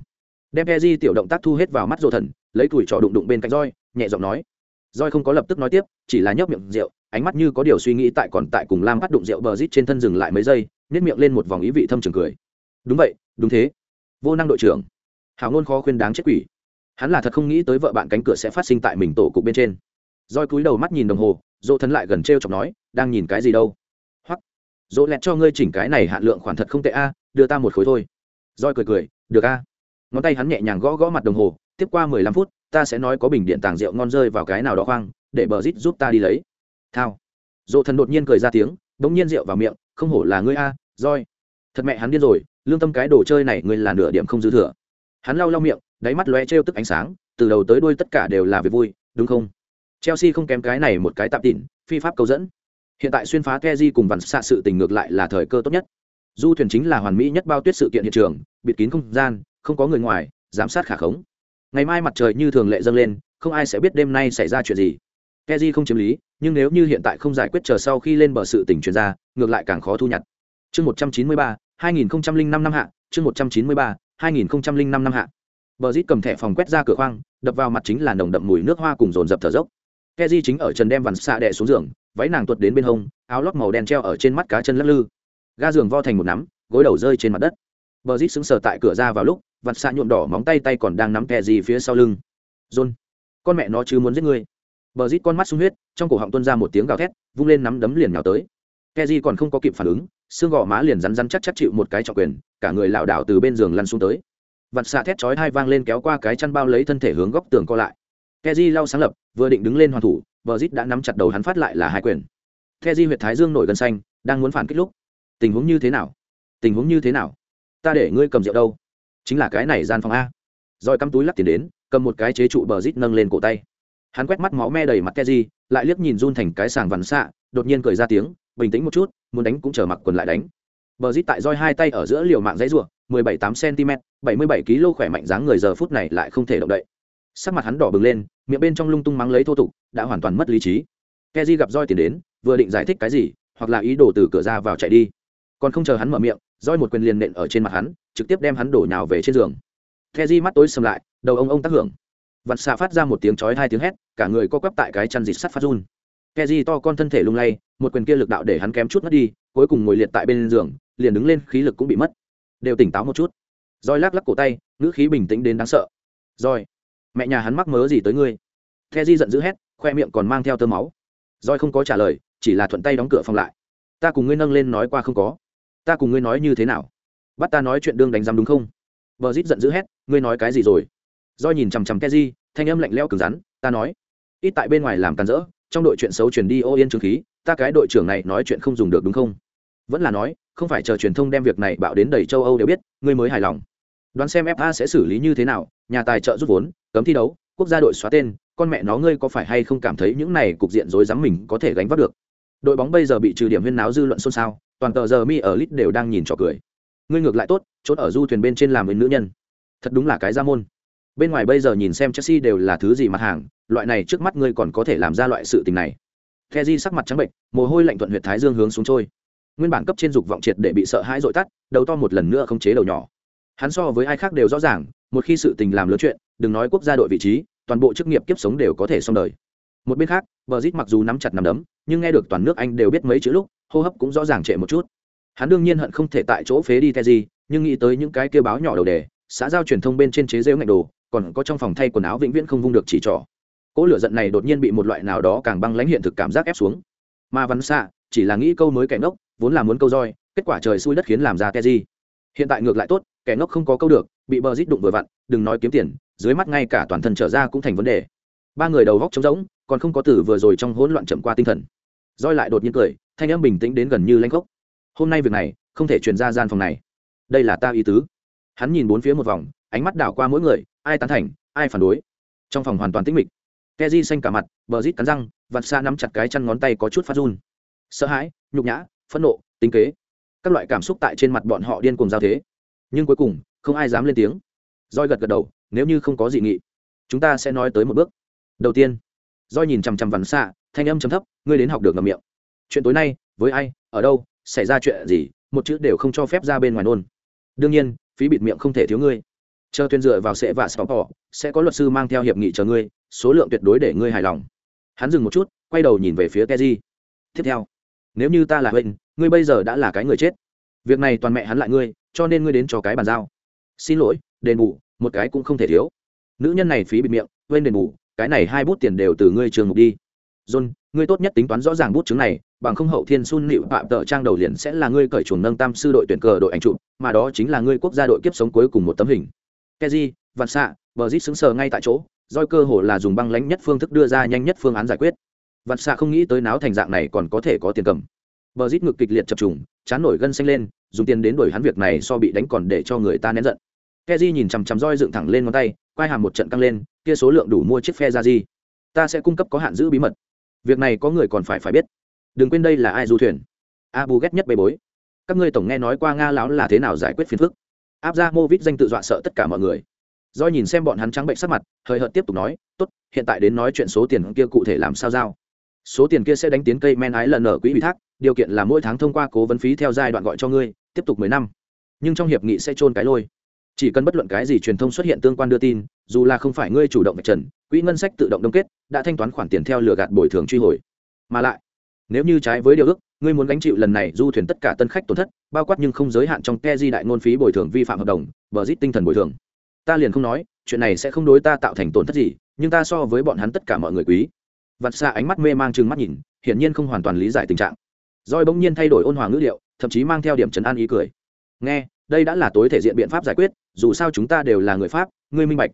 Đem keji tiểu động tác thu hết vào mắt rồ thần lấy tuổi trò đụng đụng bên cạnh roi nhẹ giọng nói. Roi không có lập tức nói tiếp, chỉ là nhấp miệng rượu ánh mắt như có điều suy nghĩ tại còn tại cùng lam bắt đụng rượu bờ rít trên thân dừng lại mấy giây nếp miệng lên một vòng ý vị thâm trường cười. Đúng vậy, đúng thế. Vô năng đội trưởng. Hảo ngôn khó khuyên đáng chết quỷ. Hắn là thật không nghĩ tới vợ bạn cánh cửa sẽ phát sinh tại mình tổ cục bên trên. Roi cúi đầu mắt nhìn đồng hồ, dỗ thân lại gần t r e o chọc nói, đang nhìn cái gì đâu? Hoặc, dỗ lẹt cho ngươi chỉnh cái này hạn lượng khoản thật không tệ a, đưa ta một khối thôi. Roi cười cười, được a. Ngón tay hắn nhẹ nhàng gõ gõ mặt đồng hồ, tiếp qua mười lăm phút, ta sẽ nói có bình điện tàng rượu ngon rơi vào cái nào đó khoang, để bờ rít giúp ta đi lấy thao. Dỗ thần đột nhiên cười ra tiếng đ ỗ n g nhiên rượu vào miệng, không hổ là ngươi a roi thật mẹ hắn điên rồi, lương tâm cái đồ chơi này ngươi là nửa điểm không dư thừa. Hắn lau lau miệng, đáy mắt lóe trêu tức ánh sáng, từ đầu tới đuôi tất cả đều là việc vui, đúng không? Chelsea không kém cái này một cái tạm tịn, phi pháp câu dẫn. Hiện tại xuyên phá keji cùng vằn xạ sự tình ngược lại là thời cơ tốt nhất. Du thuyền chính là hoàn mỹ nhất bao tuyết sự kiện hiện trường, bịt kín không gian, không có người ngoài, giám sát khả khống. Ngày mai mặt trời như thường lệ dâng lên, không ai sẽ biết đêm nay xảy ra chuyện gì. Keji không chiếm lý nhưng nếu như hiện tại không giải quyết chờ sau khi lên bờ sự tình chuyển ra ngược lại càng khó thu nhặt chương một trăm chín mươi ba hai nghìn năm năm hạ chương một trăm chín mươi ba 2005 năm năm hạ. Bờ Dít cầm thẻ phòng quét ra cửa khoang, đập vào mặt chính là nồng đậm mùi nước hoa cùng dồn dập thở dốc. Keji chính ở trần đem vằn xạ đè xuống giường, váy nàng tuột đến bên hông, áo lót màu đen treo ở trên mắt cá chân lắc lư. Ga giường vo thành một nắm, gối đầu rơi trên mặt đất. Bờ Dít sững sờ tại cửa ra vào lúc, vặt xạ nhuộm đỏ móng tay tay còn đang nắm Keji phía sau lưng. John, con mẹ nó chứ muốn giết ngươi. Bờ Dít con mắt sung huyết, trong cổ họng tuôn ra một tiếng gào thét, vung lên nắm đấm liền nhào tới. Keji còn không có kịp phản ứng, xương gò má liền rắn rắn chắc chắc chịu một cái trọng quyền cả người lảo đảo từ bên giường lăn xuống tới. Vặt xạ thét chói hai vang lên kéo qua cái chăn bao lấy thân thể hướng góc tường co lại. Keji lau sáng lập vừa định đứng lên hoàn thủ bờ rít đã nắm chặt đầu hắn phát lại là hai quyền. Keji huyệt thái dương nổi gần xanh đang muốn phản kích lúc tình huống như thế nào? Tình huống như thế nào? Ta để ngươi cầm rượu đâu? Chính là cái này gian phòng a. Rồi cắm túi lắc tiền đến cầm một cái chế trụ bờ rít nâng lên cổ tay hắn quét mắt máu me đầy mặt keji lại liếc nhìn run thành cái sàng vằn xạ, đột nhiên cười ra tiếng, bình tĩnh một chút, muốn đánh cũng chờ mặc quần lại đánh. Bờ rít tại roi hai tay ở giữa liều mạng dãy rùa mười bảy tám cm bảy mươi bảy kg khỏe mạnh dáng người giờ phút này lại không thể động đậy. Sắc mặt hắn đỏ bừng lên, miệng bên trong lung tung mắng lấy thô tục, đã hoàn toàn mất lý trí. Keji gặp roi tiền đến, vừa định giải thích cái gì, hoặc là ý đồ từ cửa ra vào chạy đi. Còn không chờ hắn mở miệng, roi một quyền liền nện ở trên mặt hắn, trực tiếp đem hắn đổ nhào về trên giường. Keji mắt tối sầm lại, đầu ông ông tác hưởng vặt xạ phát ra một tiếng chói hai tiếng hét, cả người co quắp tại cái chăn dịt sắt phát run. Keji to con thân thể lung lay, một quyền kia lực đạo để hắn kém chút mất đi, cuối cùng ngồi liệt tại bên giường, liền đứng lên, khí lực cũng bị mất. Đều tỉnh táo một chút. Roi lắc lắc cổ tay, ngữ khí bình tĩnh đến đáng sợ. Roi mẹ nhà hắn mắc mớ gì tới ngươi? Ke di giận dữ hét, khoe miệng còn mang theo tơ máu. Roi không có trả lời, chỉ là thuận tay đóng cửa phòng lại. Ta cùng ngươi nâng lên nói qua không có. Ta cùng ngươi nói như thế nào? Bắt ta nói chuyện đương đánh giam đúng không? Vợ giận dữ hét, ngươi nói cái gì rồi? Do nhìn chằm chằm keji, thanh âm lạnh lẽo cứng rắn, ta nói, ít tại bên ngoài làm càn rỡ, trong đội chuyện xấu truyền đi ô yên trường khí, ta cái đội trưởng này nói chuyện không dùng được đúng không? Vẫn là nói, không phải chờ truyền thông đem việc này bạo đến đầy châu âu đều biết, ngươi mới hài lòng. Đoán xem fa sẽ xử lý như thế nào, nhà tài trợ rút vốn, cấm thi đấu, quốc gia đội xóa tên, con mẹ nó ngươi có phải hay không cảm thấy những này cục diện rối rắm mình có thể gánh vác được? Đội bóng bây giờ bị trừ điểm huyên náo dư luận xôn xao, toàn tờ giờ mi ở lit đều đang nhìn trò cười. Ngươi ngược lại tốt, chốt ở du thuyền bên trên làm với nữ nhân. Thật đúng là cái ra môn bên ngoài bây giờ nhìn xem chelsea đều là thứ gì mặt hàng loại này trước mắt ngươi còn có thể làm ra loại sự tình này Keji sắc mặt trắng bệnh, mồ hôi lạnh thuận huyệt thái dương hướng xuống trôi. Nguyên bản cấp trên dục vọng triệt để bị sợ hãi dội tắt, đầu to một lần nữa không chế đầu nhỏ. hắn so với ai khác đều rõ ràng một khi sự tình làm lớn chuyện đừng nói quốc gia đội vị trí toàn bộ chức nghiệp kiếp sống đều có thể xong đời một bên khác bờ rít mặc dù nắm chặt nắm đấm nhưng nghe được toàn nước anh đều biết mấy chữ lúc hô hấp cũng rõ ràng trệ một chút hắn đương nhiên hận không thể tại chỗ phế đi the nhưng nghĩ tới những cái kêu báo nhỏ đầu đề xã giao truyền thông bên trên chế rêu ngạch đồ còn có trong phòng thay quần áo vĩnh viễn không vung được chỉ trỏ. Cỗ lửa giận này đột nhiên bị một loại nào đó càng băng lãnh hiện thực cảm giác ép xuống. Mà văn xạ chỉ là nghĩ câu mới kẻ ngốc, vốn là muốn câu roi, kết quả trời xui đất khiến làm ra ke gì hiện tại ngược lại tốt, kẻ ngốc không có câu được, bị bờ rít đụng vừa vặn, đừng nói kiếm tiền, dưới mắt ngay cả toàn thân trở ra cũng thành vấn đề. Ba người đầu góc trống rỗng, còn không có tử vừa rồi trong hỗn loạn chậm qua tinh thần. Roi lại đột nhiên cười, thanh âm bình tĩnh đến gần như lanh gốc. Hôm nay việc này, không thể truyền ra gian phòng này. Đây là ta ý tứ. Hắn nhìn bốn phía một vòng, ánh mắt đảo qua mỗi người ai tán thành, ai phản đối. Trong phòng hoàn toàn tĩnh mịch. Keji xanh cả mặt, bờ rít cắn răng vặt xa nắm chặt cái chăn ngón tay có chút phát run. Sợ hãi, nhục nhã, phẫn nộ, tính kế. Các loại cảm xúc tại trên mặt bọn họ điên cuồng giao thế. Nhưng cuối cùng, không ai dám lên tiếng. Roi gật gật đầu, nếu như không có gì nghị, chúng ta sẽ nói tới một bước. Đầu tiên roi nhìn chằm chằm vằn xạ thanh âm chấm thấp, ngươi đến học được ngầm miệng. Chuyện tối nay, với ai, ở đâu, xảy ra chuyện gì, một chữ đều không cho phép ra bên ngoài nôn đương nhiên, phí bịt miệng không thể thiếu ngươi chờ tuyên dựa vào sẽ và sọ bỏ sẽ có luật sư mang theo hiệp nghị chờ ngươi, số lượng tuyệt đối để ngươi hài lòng. Hắn dừng một chút, quay đầu nhìn về phía keji tiếp theo, nếu như ta là huynh, ngươi bây giờ đã là cái người chết. Việc này toàn mẹ hắn lại ngươi, cho nên ngươi đến cho cái bàn giao. Xin lỗi, đền bù, một cái cũng không thể thiếu. Nữ nhân này phí bịt miệng quên đền bù, cái này hai bút tiền đều từ ngươi trường mục đi. John, ngươi tốt nhất tính toán rõ ràng bút chứng này, bằng không hậu thiên sun nịu phạm tợ trang đầu liền sẽ là ngươi cởi chuồng nâng tam sư đội tuyển cờ đội ảnh trụ mà đó chính là ngươi quốc gia đội kiếp sống cuối cùng một tấm hình keji, vạn xạ, bờ rít xứng sờ ngay tại chỗ doi cơ hồ là dùng băng lãnh nhất phương thức đưa ra nhanh nhất phương án giải quyết. Vạn xạ không nghĩ tới náo thành dạng này còn có thể có tiền cầm. Bờ rít ngực kịch liệt chập trùng, chán nổi gân xanh lên, dùng tiền đến đổi hắn việc này so bị đánh còn để cho người ta nén giận. Keji nhìn chằm chằm roi dựng thẳng lên ngón tay quay hàm một trận căng lên, kia số lượng đủ mua chiếc phe ra gì ta sẽ cung cấp có hạn giữ bí mật. Việc này có người còn phải phải biết. Đừng quên đây là ai du thuyền. Abu ghét nhất bê bối. Các ngươi tổng nghe nói qua nga lão là thế nào giải quyết phiền phức? Áp ra mô vít danh tự dọa sợ tất cả mọi người. Do nhìn xem bọn hắn trắng bệnh sắc mặt, hời hợt tiếp tục nói, tốt, hiện tại đến nói chuyện số tiền kia cụ thể làm sao giao? Số tiền kia sẽ đánh tiến cây men ái lần ở quỹ ủy thác, điều kiện là mỗi tháng thông qua cố vấn phí theo giai đoạn gọi cho ngươi, tiếp tục mười năm. Nhưng trong hiệp nghị sẽ trôn cái lôi. Chỉ cần bất luận cái gì truyền thông xuất hiện tương quan đưa tin, dù là không phải ngươi chủ động vạch trần, quỹ ngân sách tự động đông kết, đã thanh toán khoản tiền theo lừa gạt bồi thường truy hồi. Mà lại, nếu như trái với điều ước ngươi muốn gánh chịu lần này du thuyền tất cả tân khách tổn thất, bao quát nhưng không giới hạn trong ke di đại ngôn phí bồi thường vi phạm hợp đồng, bờ rít tinh thần bồi thường. Ta liền không nói, chuyện này sẽ không đối ta tạo thành tổn thất gì, nhưng ta so với bọn hắn tất cả mọi người quý. Vặt xa ánh mắt mê mang chừng mắt nhìn, hiển nhiên không hoàn toàn lý giải tình trạng. Roi bỗng nhiên thay đổi ôn hòa ngữ điệu, thậm chí mang theo điểm trấn an ý cười. Nghe, đây đã là tối thể diện biện pháp giải quyết, dù sao chúng ta đều là người pháp, ngươi minh bạch.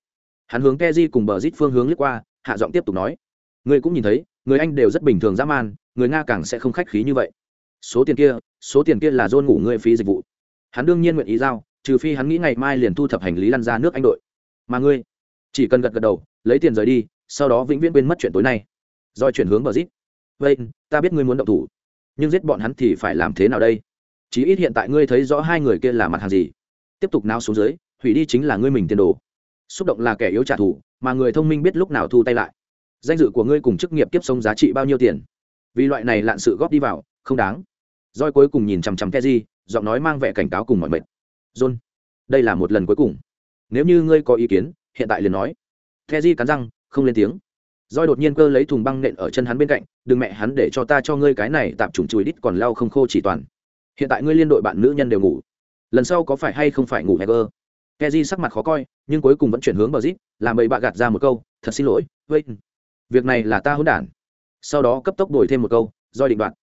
Hắn hướng keji cùng bờ rít phương hướng lướt qua, hạ giọng tiếp tục nói. Ngươi cũng nhìn thấy, người anh đều rất bình thường dã man, người nga càng sẽ không khách khí như vậy số tiền kia, số tiền kia là dôn ngủ ngươi phí dịch vụ. Hắn đương nhiên nguyện ý giao, trừ phi hắn nghĩ ngày mai liền thu thập hành lý lăn ra nước anh đội. Mà ngươi, chỉ cần gật gật đầu, lấy tiền rời đi, sau đó vĩnh viễn quên mất chuyện tối nay. Rồi chuyển hướng bờ rít vậy ta biết ngươi muốn động thủ, nhưng giết bọn hắn thì phải làm thế nào đây? Chí ít hiện tại ngươi thấy rõ hai người kia là mặt hàng gì. Tiếp tục nao xuống dưới, hủy đi chính là ngươi mình tiền đồ. Xúc động là kẻ yếu trả thù, mà người thông minh biết lúc nào thu tay lại. Danh dự của ngươi cùng chức nghiệp tiếp sống giá trị bao nhiêu tiền? Vì loại này lạn sự góp đi vào không đáng. Roi cuối cùng nhìn chằm chằm keji giọng nói mang vẻ cảnh cáo cùng mọi mệt. John, đây là một lần cuối cùng. Nếu như ngươi có ý kiến, hiện tại liền nói. Keji cắn răng, không lên tiếng. Roi đột nhiên cơ lấy thùng băng nện ở chân hắn bên cạnh, đừng mẹ, hắn để cho ta cho ngươi cái này tạm trùng chùi đít còn lau không khô chỉ toàn. Hiện tại ngươi liên đội bạn nữ nhân đều ngủ. Lần sau có phải hay không phải ngủ heger keji sắc mặt khó coi, nhưng cuối cùng vẫn chuyển hướng bờ zip làm bậy bạ gạt ra một câu, thật xin lỗi vậy việc này là ta hỗn đản. Sau đó cấp tốc đổi thêm một câu roi định đoạn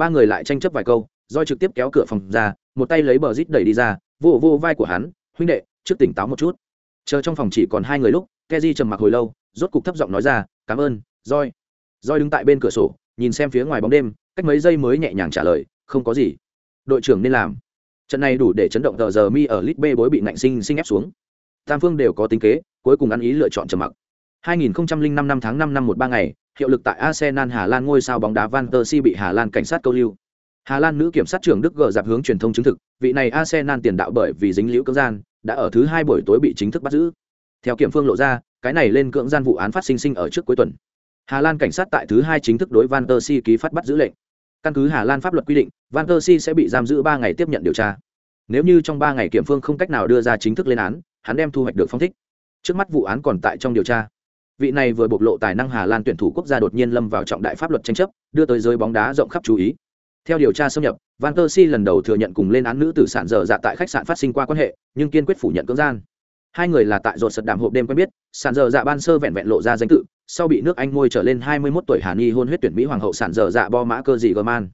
ba người lại tranh chấp vài câu roi trực tiếp kéo cửa phòng ra, một tay lấy bờ rít đẩy đi ra, vô vô vai của hắn, huynh đệ, trước tỉnh táo một chút. Chờ trong phòng chỉ còn hai người lúc, keji trầm mặc hồi lâu, rốt cục thấp giọng nói ra, cảm ơn roi roi đứng tại bên cửa sổ, nhìn xem phía ngoài bóng đêm, cách mấy giây mới nhẹ nhàng trả lời, không có gì. Đội trưởng nên làm. Trận này đủ để chấn động tờ giờ mi ở lit b bối bị nạnh sinh sinh ép xuống. Tam phương đều có tính kế, cuối cùng ăn ý lựa chọn trầm mặc. 2005 năm tháng 5 năm một ba ngày hiệu lực tại arsenal hà lan ngôi sao bóng đá van der si bị hà lan cảnh sát câu lưu. Hà lan nữ kiểm sát trưởng đức gờ dạp hướng truyền thông chứng thực, vị này arsenal tiền đạo bởi vì dính liễu cưỡng gian, đã ở thứ hai buổi tối bị chính thức bắt giữ. Theo kiểm phương lộ ra, cái này lên cưỡng gian vụ án phát sinh sinh ở trước cuối tuần. Hà lan cảnh sát tại thứ hai chính thức đối van der si ký phát bắt giữ lệnh. Căn cứ hà lan pháp luật quy định, van der si sẽ bị giam giữ ba ngày tiếp nhận điều tra. Nếu như trong ba ngày kiểm phương không cách nào đưa ra chính thức lên án, hắn đem thu hoạch được phong thích. Trước mắt vụ án còn tại trong điều tra vị này vừa bộc lộ tài năng hà lan tuyển thủ quốc gia đột nhiên lâm vào trọng đại pháp luật tranh chấp, đưa tới giới bóng đá rộng khắp chú ý. Theo điều tra xâm nhập, van der si lần đầu thừa nhận cùng lên án nữ tử sản dở dạ tại khách sạn phát sinh qua quan hệ, nhưng kiên quyết phủ nhận cưỡng gian. Hai người là tại ruột sật đàm hộp đêm quen biết, sản dở dạ ban sơ vẹn vẹn lộ ra danh tự, sau bị nước anh ngôi trở lên 21 tuổi hà ni hôn huyết tuyển mỹ hoàng hậu sản dở dạ bo mã cơ gì man.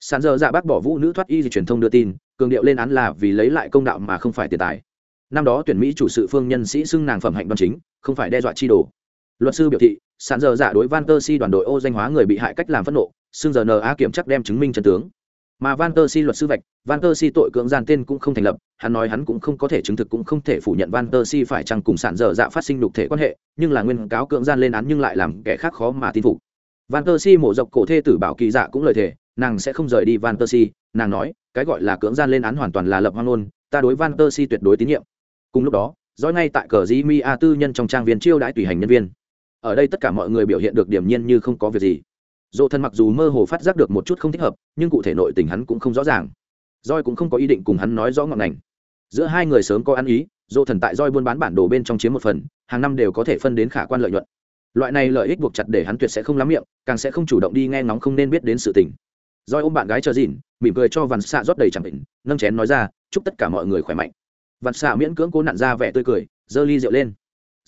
Sản dở dạ bác bỏ vũ nữ thoát y di truyền thông đưa tin, cường điệu lên án là vì lấy lại công đạo mà không phải tiền tài. Năm đó tuyển mỹ chủ sự phương nhân sĩ xưng nàng phẩm hạnh đoan chính, không phải đe dọa chi đồ luật sư biểu thị sàn dở giả đối van tơ si đoàn đội ô danh hóa người bị hại cách làm phẫn nộ, xưng giờ na kiểm chắc đem chứng minh chân tướng. Mà van tơ si luật sư vạch, van tơ si tội cưỡng gian tên cũng không thành lập, hắn nói hắn cũng không có thể chứng thực cũng không thể phủ nhận van tơ si phải chăng cùng sản dở dạ phát sinh đục thể quan hệ, nhưng là nguyên cáo cưỡng gian lên án nhưng lại làm kẻ khác khó mà tin phục. Van tơ si mổ dọc cổ thê tử bảo kỳ dạ cũng lời thề, nàng sẽ không rời đi van tơ si, nàng nói, cái gọi là cưỡng gian lên án hoàn toàn là lập hoang ngôn, ta đối van tơ si tuyệt đối tín nhiệm. Cùng lúc đó, dõi ngay tại cờ di mi a tư nhân trong trang viên chiêu đãi tùy hành nhân viên ở đây tất cả mọi người biểu hiện được điểm nhiên như không có việc gì. Dỗ thân mặc dù mơ hồ phát giác được một chút không thích hợp, nhưng cụ thể nội tình hắn cũng không rõ ràng. Roi cũng không có ý định cùng hắn nói rõ ngọn ngành. Giữa hai người sớm có ăn ý, dỗ thần tại roi buôn bán bản đồ bên trong chiếm một phần, hàng năm đều có thể phân đến khả quan lợi nhuận. Loại này lợi ích buộc chặt để hắn tuyệt sẽ không lắm miệng, càng sẽ không chủ động đi nghe ngóng không nên biết đến sự tình. Roi ôm bạn gái chờ dìn mỉm cười cho vằn xạ rót đầy chẳng định nâng chén nói ra, chúc tất cả mọi người khỏe mạnh. Vằn xạ miễn cưỡng cố nặn ra vẻ tươi cười, giơ ly rượu lên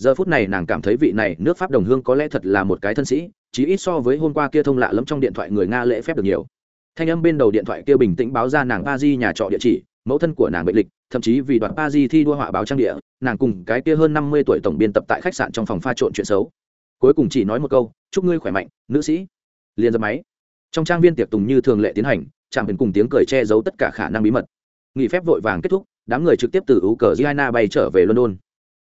giờ phút này nàng cảm thấy vị này nước pháp đồng hương có lẽ thật là một cái thân sĩ, chí ít so với hôm qua kia thông lạ lẫm trong điện thoại người nga lễ phép được nhiều. Thanh âm bên đầu điện thoại kia bình tĩnh báo ra nàng pa di nhà trọ địa chỉ, mẫu thân của nàng bệnh lịch, thậm chí vì đoạt pa di thi đua họa báo trang địa, nàng cùng cái kia hơn năm mươi tuổi tổng biên tập tại khách sạn trong phòng pha trộn chuyện xấu. Cuối cùng chỉ nói một câu, chúc ngươi khỏe mạnh, nữ sĩ. Liền dập máy. Trong trang viên tiệc tùng như thường lệ tiến hành chạm hình cùng tiếng cười che giấu tất cả khả năng bí mật. Nghỉ phép vội vàng kết thúc, đám người trực tiếp từ u cờ giana bay trở về london.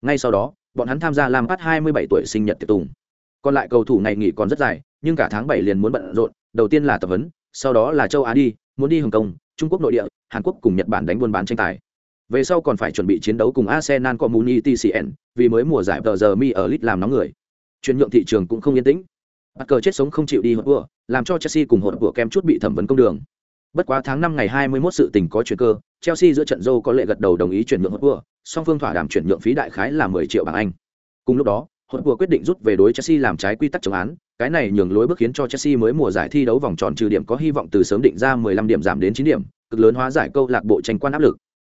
Ngay sau đó bọn hắn tham gia làm bắt 27 tuổi sinh nhật tiệc tùng. Còn lại cầu thủ ngày nghỉ còn rất dài, nhưng cả tháng 7 liền muốn bận rộn, đầu tiên là tập huấn, sau đó là châu Á đi, muốn đi Hồng Kông, Trung Quốc nội địa, Hàn Quốc cùng Nhật Bản đánh buôn bán tranh tài. Về sau còn phải chuẩn bị chiến đấu cùng Arsenal Community CN, vì mới mùa giải tờ giờ mi ở League làm nóng người. Chuyển nhượng thị trường cũng không yên tĩnh. Bắt cờ chết sống không chịu đi hỗn vừa, làm cho Chelsea cùng hỗn vừa kem chút bị thẩm vấn công đường. Bất quá tháng 5 ngày 21 sự tình có chuyển cơ, Chelsea giữa trận Zhou có lệ gật đầu đồng ý chuyển nhượng hỗn vừa, song phương thỏa đàm chuyển nhượng phí đại khái là 10 triệu bảng Anh. Cùng lúc đó, hội vừa quyết định rút về đối Chelsea làm trái quy tắc chống án, cái này nhường lối bước khiến cho Chelsea mới mùa giải thi đấu vòng tròn trừ điểm có hy vọng từ sớm định ra 15 điểm giảm đến 9 điểm, cực lớn hóa giải câu lạc bộ tranh quan áp lực.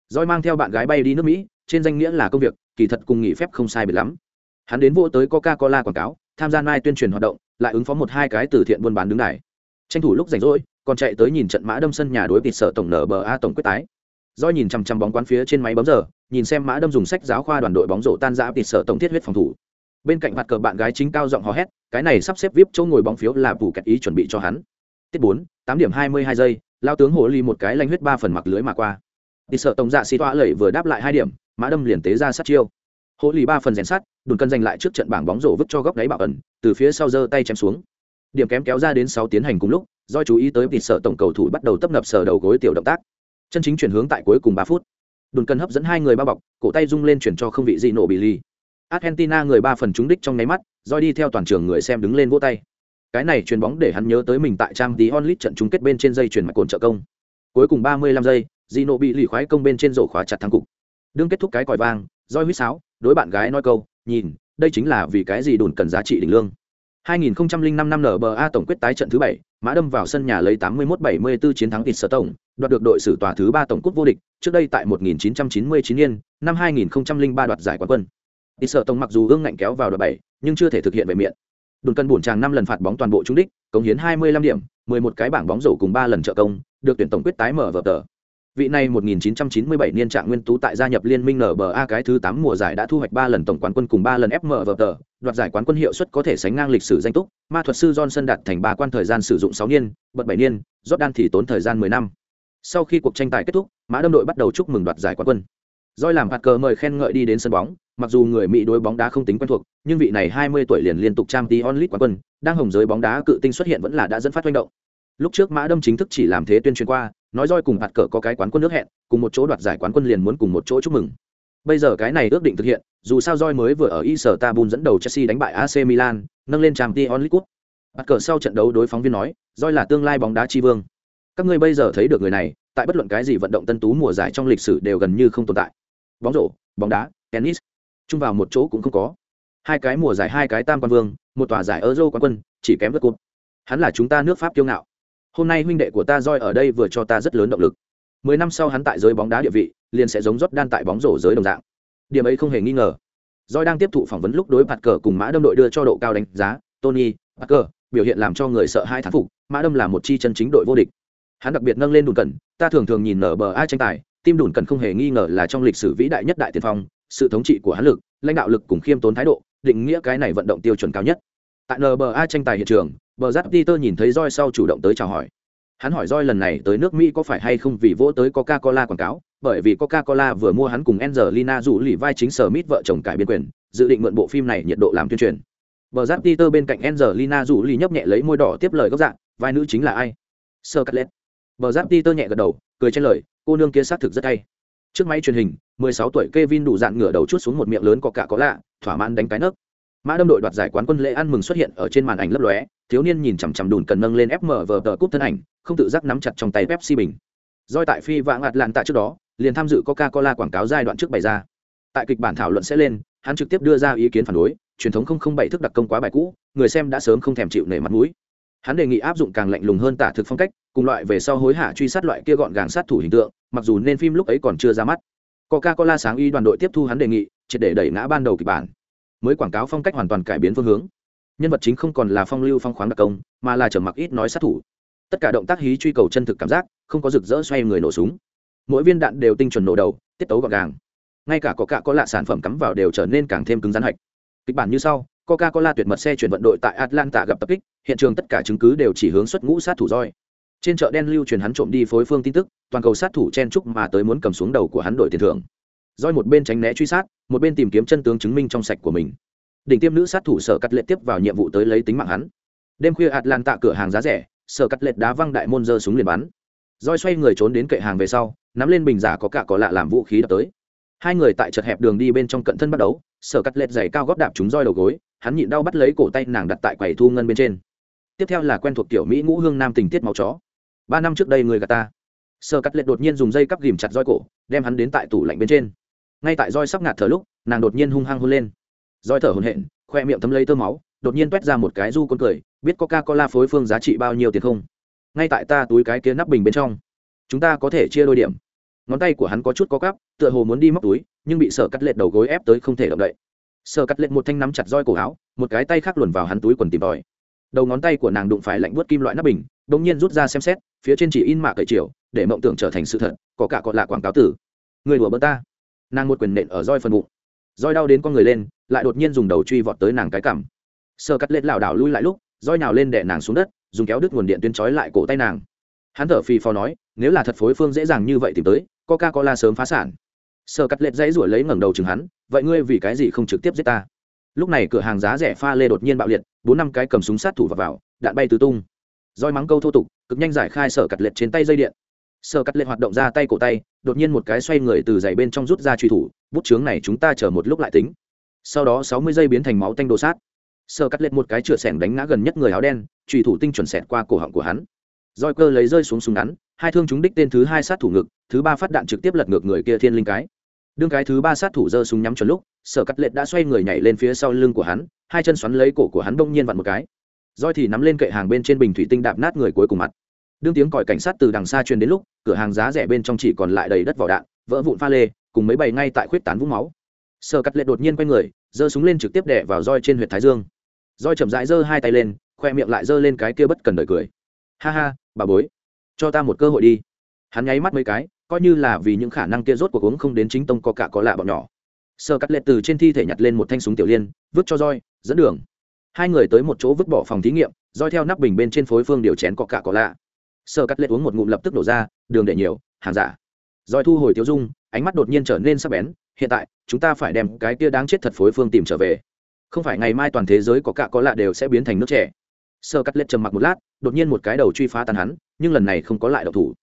Rồi mang theo bạn gái bay đi nước Mỹ, trên danh nghĩa là công việc, kỳ thật cùng nghỉ phép không sai biệt lắm. Hắn đến vô tới Coca-Cola quảng cáo, tham gia mai tuyên truyền hoạt động, lại ứng phó một hai cái từ thiện buôn bán đứng đài. Tranh thủ lúc rảnh rỗi, còn chạy tới nhìn trận mã đâm sân nhà đối vịt sở tổng nở bờ a tổng quyết tái. Doi nhìn chằm chằm bóng quán phía trên máy bấm giờ, nhìn xem mã đâm dùng sách giáo khoa đoàn đội bóng rổ tan rã tịt sở tổng thiết huyết phòng thủ. Bên cạnh mặt cờ bạn gái chính cao giọng hò hét cái này sắp xếp vip chỗ ngồi bóng phiếu là bù kẹt ý chuẩn bị cho hắn. Tiết bốn tám điểm hai mươi hai giây lao tướng hồ ly một cái lanh huyết ba phần mặc lưới mà qua. Tịt sợ tổng dạ xì toa lẩy vừa đáp lại hai điểm mã đâm liền tế ra sát chiêu. Hồ ly ba phần rèn sắt đùn cân giành lại trước trận bảng bóng rổ vứt cho góc đáy bảo ẩn từ phía sau giơ tay chém xuống. Điểm kém kéo ra đến sáu tiến hành cùng lúc do chú ý tới tịt sợ tổng cầu thủ bắt đầu tấp nập sờ đầu gối tiểu động tác chân chính chuyển hướng tại cuối cùng ba phút. Đùn cân hấp dẫn hai người bao bọc, cổ tay rung lên chuyển cho không vị dị nổ bị ly argentina người ba phần trúng đích trong nháy mắt, roi đi theo toàn trường người xem đứng lên vỗ tay. Cái này chuyền bóng để hắn nhớ tới mình tại trang tí onlit trận chung kết bên trên dây chuyển mạch cồn trợ công. Cuối cùng ba mươi lăm giây Gino bị lì khoái công bên trên rổ khóa chặt thắng cục. Đương kết thúc cái còi vang, roi huýt sáo, đối bạn gái nói câu, nhìn, đây chính là vì cái gì đồn cần giá trị đỉnh lương. 2005 năm a tổng quyết tái trận thứ bảy. Mã đâm vào sân nhà lấy 81-74 chiến thắng Tịt Sở Tổng, đoạt được đội xử tòa thứ 3 tổng cúp vô địch, trước đây tại 1999 niên, năm 2003 đoạt giải quán quân. Tịt Sở Tổng mặc dù ương ngạnh kéo vào đội 7, nhưng chưa thể thực hiện về miệng. Đồn cân bổn chàng 5 lần phạt bóng toàn bộ trúng đích, cống hiến 25 điểm, 11 cái bảng bóng rổ cùng 3 lần trợ công, được tuyển tổng quyết tái mở vở tờ vị này 1997 niên trạng nguyên tú tại gia nhập liên minh NBA cái thứ 8 mùa giải đã thu hoạch 3 lần tổng quán quân cùng 3 lần FM vở tờ, đoạt giải quán quân hiệu suất có thể sánh ngang lịch sử danh túc, ma thuật sư Johnson đạt thành ba quan thời gian sử dụng sáu niên, bật bảy niên, Jordan thì tốn thời gian 10 năm. Sau khi cuộc tranh tài kết thúc, Mã Đâm đội bắt đầu chúc mừng đoạt giải quán quân. Doi làm phạt cờ mời khen ngợi đi đến sân bóng, mặc dù người Mỹ đối bóng đá không tính quen thuộc, nhưng vị này 20 tuổi liền liên tục trang tí onlit quán quân, đang hồng giới bóng đá cự tinh xuất hiện vẫn là đã dẫn phát manh động. Lúc trước Mã Đâm chính thức chỉ làm thế tuyên truyền qua, nói roi cùng hạt cờ có cái quán quân nước hẹn cùng một chỗ đoạt giải quán quân liền muốn cùng một chỗ chúc mừng bây giờ cái này ước định thực hiện, dù sao roi mới vừa ở Istanbul dẫn đầu Chelsea đánh bại AC Milan, nâng lên Champions League bắt cờ sau trận đấu đối phóng viên nói roi là tương lai bóng đá tri vương. Các ngươi bây giờ thấy được người này, tại bất luận cái gì vận động tân tú mùa giải trong lịch sử đều gần như không tồn tại. Bóng rổ, bóng đá, tennis. Chung vào một chỗ cũng không có. Hai cái mùa giải, hai cái tam quan vương, một tòa giải euro quán quân, chỉ kém vượt cột. Hắn là chúng ta nước pháp kiêu ngạo. Hôm nay huynh đệ của ta roi ở đây vừa cho ta rất lớn động lực mười năm sau hắn tại giới bóng đá địa vị, liền sẽ giống rót đan tại bóng rổ giới đồng dạng. Điểm ấy không hề nghi ngờ. Doi đang tiếp thụ phỏng vấn lúc đối mặt cờ cùng mã đâm đội đưa cho độ cao đánh giá, tony, Parker, biểu hiện làm cho người sợ hai thán phục, mã đâm là một chi chân chính đội vô địch. Hắn đặc biệt nâng lên đùn cẩn, ta thường thường nhìn nở bờ ai tranh tài, tim đùn cẩn không hề nghi ngờ là trong lịch sử vĩ đại nhất đại tiền phong, sự thống trị của hắn lực, lãnh đạo lực cùng khiêm tốn thái độ, định nghĩa cái này vận động tiêu chuẩn cao nhất. Tại nba tranh tài hiện trường, bờ giáp peter nhìn thấy roi sau chủ động tới chào hỏi hắn hỏi roi lần này tới nước mỹ có phải hay không vì vỗ tới coca cola quảng cáo, bởi vì coca cola vừa mua hắn cùng angelina rủ lì vai chính sở mít vợ chồng cải biên quyền, dự định mượn bộ phim này nhiệt độ làm tuyên truyền. Bờ giáp peter bên cạnh angelina rủ lì nhấp nhẹ lấy môi đỏ tiếp lời góc dạng, vai nữ chính là ai? Sơ cắt lét bờ giáp peter nhẹ gật đầu, cười trên lời, cô nương kia xác thực rất hay. Trước máy truyền hình 16 tuổi Kevin đủ dạn ngửa đầu chuốt xuống một miệng lớn có cả có lạ, thỏa mãn đánh cái nấc. Mã đâm đội đoạt giải quán quân lễ ăn mừng xuất hiện ở trên màn ảnh lấp lóe, thiếu niên nhìn chằm chằm đùn cần nâng lên fm vờ tờ cúp thân ảnh không tự giác nắm chặt trong tay pepsi bình doi tại phi vãng ạt lạn tại trước đó, liền tham dự coca cola quảng cáo giai đoạn trước bày ra. Tại kịch bản thảo luận sẽ lên, hắn trực tiếp đưa ra ý kiến phản đối, truyền thống không không bảy thức đặc công quá bài cũ, người xem đã sớm không thèm chịu nể mặt mũi. Hắn đề nghị áp dụng càng lạnh lùng hơn tả thực phong cách, cùng loại về sau hối hả truy sát loại kia gọn gàng sát thủ hình tượng, mặc dù nên phim lúc ấy còn chưa ra mắt. Coca cola sáng y đoàn đội tiếp thu hắn đề nghị, triệt để đẩy ngã ban đầu kịch bản. Mới quảng cáo phong cách hoàn toàn cải biến phương hướng. Nhân vật chính không còn là phong lưu phong khoáng đặc công, mà là trở mặc ít nói sát thủ tất cả động tác hí truy cầu chân thực cảm giác, không có rực rỡ xoay người nổ súng. Mỗi viên đạn đều tinh chuẩn nổ đầu, tiết tấu gọn gàng. Ngay cả có cả có lạ sản phẩm cắm vào đều trở nên càng thêm cứng rắn hạch. Kịch bản như sau coca cola tuyệt mật xe chuyển vận đội tại atlanta gặp tập kích, hiện trường tất cả chứng cứ đều chỉ hướng xuất ngũ sát thủ roi. Trên chợ đen lưu truyền hắn trộm đi phối phương tin tức, toàn cầu sát thủ chen trúc mà tới muốn cầm xuống đầu của hắn đổi tiền thưởng. Roi một bên tránh né truy sát, một bên tìm kiếm chân tướng chứng minh trong sạch của mình. Đỉnh tiêm nữ sát thủ sở cắt lệ tiếp vào nhiệm vụ tới lấy tính mạng hắn. Đêm khuya atlanta cửa hàng giá rẻ sở cắt lệch đá văng đại môn giơ súng liền bắn. Roi xoay người trốn đến kệ hàng về sau, nắm lên bình giả có cả có lạ làm vũ khí đập tới. Hai người tại chật hẹp đường đi bên trong cận thân bắt đấu sở cắt lệch giày cao góp đạp chúng roi đầu gối, hắn nhịn đau bắt lấy cổ tay nàng đặt tại quầy thu ngân bên trên. Tiếp theo là quen thuộc kiểu mỹ ngũ hương nam tình tiết máu chó. Ba năm trước đây người gà ta. Sở cắt lệch đột nhiên dùng dây cắp ghìm chặt roi cổ, đem hắn đến tại tủ lạnh bên trên. Ngay tại roi sắp ngạt thở lúc, nàng đột nhiên hung hăng hôn lên. Roi thở hồn hện khoe miệng thấm lấy tơ máu, đột nhiên toét ra một cái du con cười biết coca cola phối phương giá trị bao nhiêu tiền không? Ngay tại ta túi cái kia nắp bình bên trong. Chúng ta có thể chia đôi điểm. Ngón tay của hắn có chút có cắp tựa hồ muốn đi móc túi, nhưng bị sở cắt lệch đầu gối ép tới không thể động đậy. Sở cắt lệch một thanh nắm chặt roi cổ áo, một cái tay khác luồn vào hắn túi quần tìm tòi. Đầu ngón tay của nàng đụng phải lạnh buốt kim loại nắp bình, đột nhiên rút ra xem xét, phía trên chỉ in mạ cậy chiều, để mộng tưởng trở thành sự thật, có cả còn lạ quảng cáo tử. Người đùa bơ ta. Nàng một quyền nện ở roi phần bụng. Roi đau đến con người lên, lại đột nhiên dùng đầu truy vọt tới nàng cái cằm. Sở cắt lết lảo đảo lui lại lúc roi nào lên đè nàng xuống đất dùng kéo đứt nguồn điện tuyến trói lại cổ tay nàng. Hắn thở phì phò nói nếu là thật phối phương dễ dàng như vậy tìm tới coca cola sớm phá sản. Sơ cắt lết dãy ruổi lấy ngẩng đầu chừng hắn vậy ngươi vì cái gì không trực tiếp giết ta? Lúc này cửa hàng giá rẻ pha lê đột nhiên bạo liệt bốn năm cái cầm súng sát thủ vào, vào đạn bay tứ tung. Roi mắng câu thô tục cực nhanh giải khai sở cắt lệch trên tay dây điện. Sở cắt lệch hoạt động ra tay cổ tay đột nhiên một cái xoay người từ giày bên trong rút ra truy thủ bút chướng này chúng ta chờ một lúc lại tính. Sau đó sáu mươi giây biến thành máu tanh đồ sát sơ cắt lệch một cái chửa sẻng đánh ngã gần nhất người áo đen trùy thủ tinh chuẩn sẹt qua cổ họng của hắn. Roi cơ lấy rơi xuống súng ngắn, hai thương chúng đích tên thứ hai sát thủ ngực, thứ ba phát đạn trực tiếp lật ngược người kia thiên linh cái. Đương cái thứ ba sát thủ giơ súng nhắm chuẩn lúc sở cắt lệch đã xoay người nhảy lên phía sau lưng của hắn, hai chân xoắn lấy cổ của hắn bỗng nhiên vặn một cái. Roi thì nắm lên kệ hàng bên trên bình thủy tinh đạp nát người cuối cùng mặt. Đương tiếng còi cảnh sát từ đằng xa truyền đến lúc, cửa hàng giá rẻ bên trong chỉ còn lại đầy đất vỏ đạn, vỡ vụn pha lê, cùng mấy bầy ngay tại khuyết tán vũng máu. Sở cắt lệ đột nhiên quay người, giơ súng lên trực tiếp đẻ vào roi trên huyệt thái dương roi chậm rãi giơ hai tay lên, khoe miệng lại giơ lên cái kia bất cần đời cười. Ha ha, bà bối, cho ta một cơ hội đi. Hắn nháy mắt mấy cái, coi như là vì những khả năng kia rốt cuộc uống không đến chính tông có cả có lạ bọn nhỏ. Sơ cắt lệ từ trên thi thể nhặt lên một thanh súng tiểu liên, vứt cho roi dẫn đường. Hai người tới một chỗ vứt bỏ phòng thí nghiệm roi theo nắp bình bên trên phối phương điều chén có cả có lạ. Sơ cắt lệ uống một ngụm lập tức đổ ra, đường để nhiều, hàng giả. Roi thu hồi tiêu dung, ánh mắt đột nhiên trở nên sắc bén, hiện tại, chúng ta phải đem cái kia đáng chết thật phối phương tìm trở về không phải ngày mai toàn thế giới có cả có lạ đều sẽ biến thành nước trẻ. Sơ cắt lết trầm mặc một lát, đột nhiên một cái đầu truy phá tàn hắn, nhưng lần này không có lại độc thủ.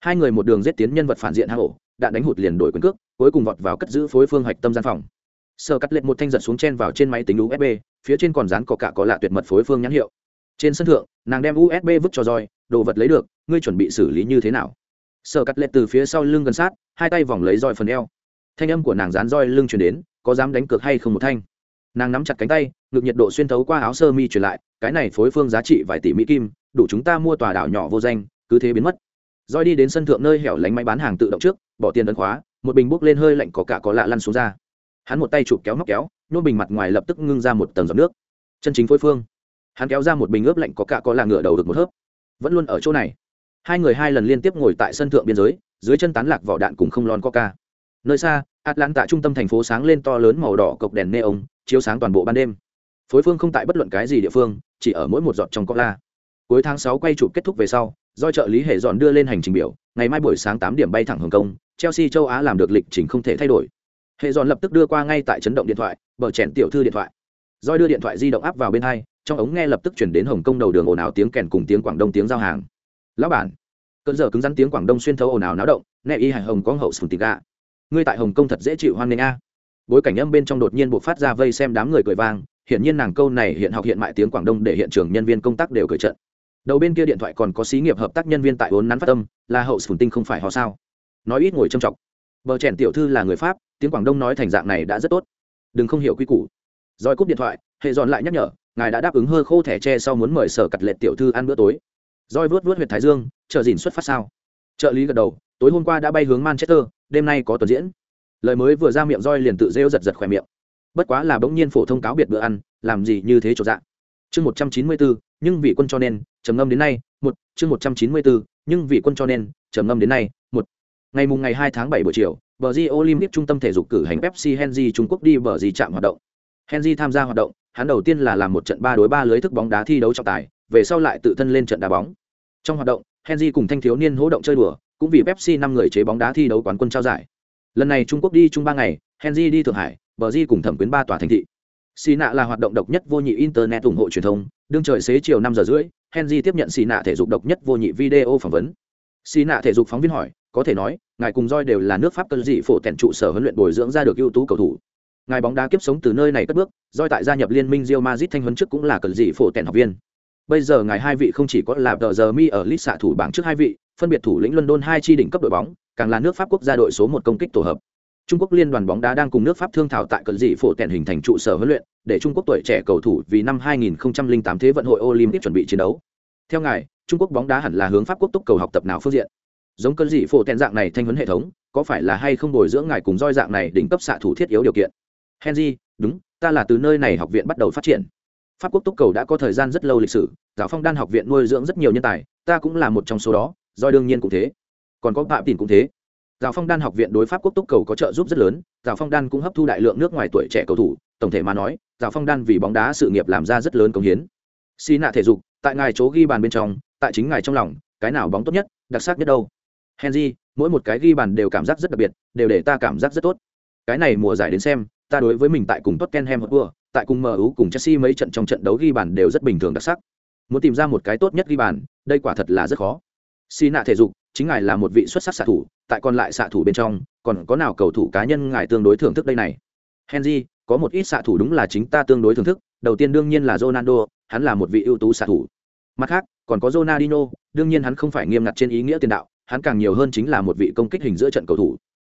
Hai người một đường giết tiến nhân vật phản diện hạ hổ đạn đánh hụt liền đổi quyền cước, cuối cùng vọt vào cất giữ phối phương hạch tâm gian phòng. Sơ cắt lết một thanh giật xuống chen vào trên máy tính usb phía trên còn dán có cả có lạ tuyệt mật phối phương nhãn hiệu. Trên sân thượng, nàng đem usb vứt cho roi, đồ vật lấy được, ngươi chuẩn bị xử lý như thế nào? Sơ cắt lết từ phía sau lưng gần sát, hai tay vòng lấy roi phần eo. Thanh âm của nàng dán roi lưng chuyển đến, có dám đánh cược hay không một thanh? Nàng nắm chặt cánh tay, ngực nhiệt độ xuyên thấu qua áo sơ mi truyền lại, cái này phối phương giá trị vài tỷ mỹ kim, đủ chúng ta mua tòa đảo nhỏ vô danh, cứ thế biến mất. Roi đi đến sân thượng nơi hẻo lánh máy bán hàng tự động trước, bỏ tiền ấn khóa, một bình bốc lên hơi lạnh có cả có lạ lăn xuống ra. Hắn một tay chụp kéo móc kéo nôn bình mặt ngoài lập tức ngưng ra một tầng giọt nước. Chân chính phối phương. Hắn kéo ra một bình ướp lạnh có cả có là ngửa đầu được một hớp. Vẫn luôn ở chỗ này. Hai người hai lần liên tiếp ngồi tại sân thượng biên giới, dưới chân tán lạc vỏ đạn cùng không lon coca. Nơi xa, atlanta trung tâm thành phố sáng lên to lớn màu đỏ cộc đèn neon chiếu sáng toàn bộ ban đêm. Phối phương không tại bất luận cái gì địa phương, chỉ ở mỗi một giọt trong cola cuối tháng sáu quay chụp kết thúc về sau, do trợ lý hệ dọn đưa lên hành trình biểu, ngày mai buổi sáng tám điểm bay thẳng hồng kông, chelsea châu á làm được lịch trình không thể thay đổi. Hệ dọn lập tức đưa qua ngay tại chấn động điện thoại, bờ chèn tiểu thư điện thoại. Doi đưa điện thoại di động áp vào bên hai, trong ống nghe lập tức chuyển đến hồng kông đầu đường ồn ào tiếng kèn cùng tiếng quảng đông tiếng giao hàng. Lão bản. Cơn giờ cứng rắn tiếng quảng đông xuyên thấu ồn ào náo động nẹ y hải hồng có hậu sùng tị gà ngươi tại hồng kông thật dễ chịu hoan nghênh a bối cảnh âm bên trong đột nhiên buộc phát ra vây xem đám người cười vang, hiển nhiên nàng câu này hiện học hiện mại tiếng quảng đông để hiện trường nhân viên công tác đều cười trận đầu bên kia điện thoại còn có xí nghiệp hợp tác nhân viên tại vốn nắn phát tâm là hậu sùng tinh không phải họ sao? Nói ít ngồi trầm trọng. Bờ trẻn tiểu thư là người pháp, tiếng quảng đông nói thành dạng này đã rất tốt. Đừng không hiểu quy củ. Rồi cúp điện thoại, hệ dọn lại nhắc nhở, ngài đã đáp ứng hơ khô thẻ tre sau muốn mời sở cặt lệ tiểu thư ăn bữa tối. Roi vớt vớt huyệt thái dương chợ dìn xuất phát sao? Trợ lý gật đầu, tối hôm qua đã bay hướng manchester, đêm nay có tuần diễn lời mới vừa ra miệng roi liền tự rêu giật giật khỏe miệng. Bất quá là bỗng nhiên phổ thông cáo biệt bữa ăn, làm gì như thế chỗ dạng chương một trăm chín mươi bốn nhưng vị quân cho nên, trầm ngâm đến nay, một, chương một trăm chín mươi bốn nhưng vị quân cho nên, trầm ngâm đến nay, một. Ngày mùng ngày hai tháng bảy buổi chiều, bờ di olympic trung tâm thể dục cử hành pepsi Henzi trung quốc đi bờ di trạm hoạt động. Henzi tham gia hoạt động, hắn đầu tiên là làm một trận ba đối ba lưới thức bóng đá thi đấu trọng tài, về sau lại tự thân lên trận đá bóng. Trong hoạt động Henzi cùng thanh thiếu niên hỗ động chơi đùa, cũng vì pepsi năm người chế bóng đá thi đấu quán quân trao giải lần này trung quốc đi chung ba ngày, henry đi thượng hải, bờ di cùng thẩm quyến ba tòa thành thị. Xì nạ là hoạt động độc nhất vô nhị internet ủng hộ truyền thông, đương trời xế chiều năm giờ rưỡi, henry tiếp nhận xì nạ thể dục độc nhất vô nhị video phỏng vấn. Xì nạ thể dục phóng viên hỏi, có thể nói, ngài cùng roi đều là nước pháp cơn dị phổ tèn trụ sở huấn luyện bồi dưỡng ra được ưu tú cầu thủ. Ngài bóng đá kiếp sống từ nơi này cất bước roi tại gia nhập liên minh rio mazit thanh huấn trước cũng là cơn dị phổ tèn học viên. Bây giờ ngài hai vị không chỉ có là tờ giờ mi ở lít xạ thủ bảng trước hai vị phân biệt thủ lĩnh london hai chi đỉnh cấp đội bóng, càng là nước pháp quốc gia đội số một công kích tổ hợp. Trung quốc liên đoàn bóng đá đang cùng nước pháp thương thảo tại cận dị phổ tèn hình thành trụ sở huấn luyện, để trung quốc tuổi trẻ cầu thủ vì năm 2008 thế vận hội olympic chuẩn bị chiến đấu. Theo ngài, trung quốc bóng đá hẳn là hướng pháp quốc túc cầu học tập nào phương diện? Giống cơn dị phổ tèn dạng này thanh huấn hệ thống, có phải là hay không bồi dưỡng ngài cùng roi dạng này đỉnh cấp xạ thủ thiết yếu điều kiện? Henry, đúng, ta là từ nơi này học viện bắt đầu phát triển. Pháp quốc túc cầu đã có thời gian rất lâu lịch sử, giáo phong đan học viện nuôi dưỡng rất nhiều nhân tài, ta cũng là một trong số đó do đương nhiên cũng thế. Còn có phạm tìm cũng thế. Giáo phong đan học viện đối pháp quốc túc cầu có trợ giúp rất lớn giáo phong đan cũng hấp thu đại lượng nước ngoài tuổi trẻ cầu thủ tổng thể mà nói giáo phong đan vì bóng đá sự nghiệp làm ra rất lớn công hiến. Xi nạ thể dục tại ngài chỗ ghi bàn bên trong tại chính ngài trong lòng cái nào bóng tốt nhất đặc sắc nhất đâu? Henry mỗi một cái ghi bàn đều cảm giác rất đặc biệt đều để ta cảm giác rất tốt. Cái này mùa giải đến xem ta đối với mình tại cùng Tottenham Hotspur, tại cùng MU cùng Chelsea mấy trận trong trận đấu ghi bàn đều rất bình thường đặc sắc. Muốn tìm ra một cái tốt nhất ghi bàn, đây quả thật là rất khó xì nạ thể dục, chính ngài là một vị xuất sắc xạ thủ, tại còn lại xạ thủ bên trong, còn có nào cầu thủ cá nhân ngài tương đối thưởng thức đây này? Henry, có một ít xạ thủ đúng là chính ta tương đối thưởng thức, đầu tiên đương nhiên là Ronaldo, hắn là một vị ưu tú xạ thủ. Mặt khác, còn có Ronaldinho, đương nhiên hắn không phải nghiêm ngặt trên ý nghĩa tiền đạo, hắn càng nhiều hơn chính là một vị công kích hình giữa trận cầu thủ.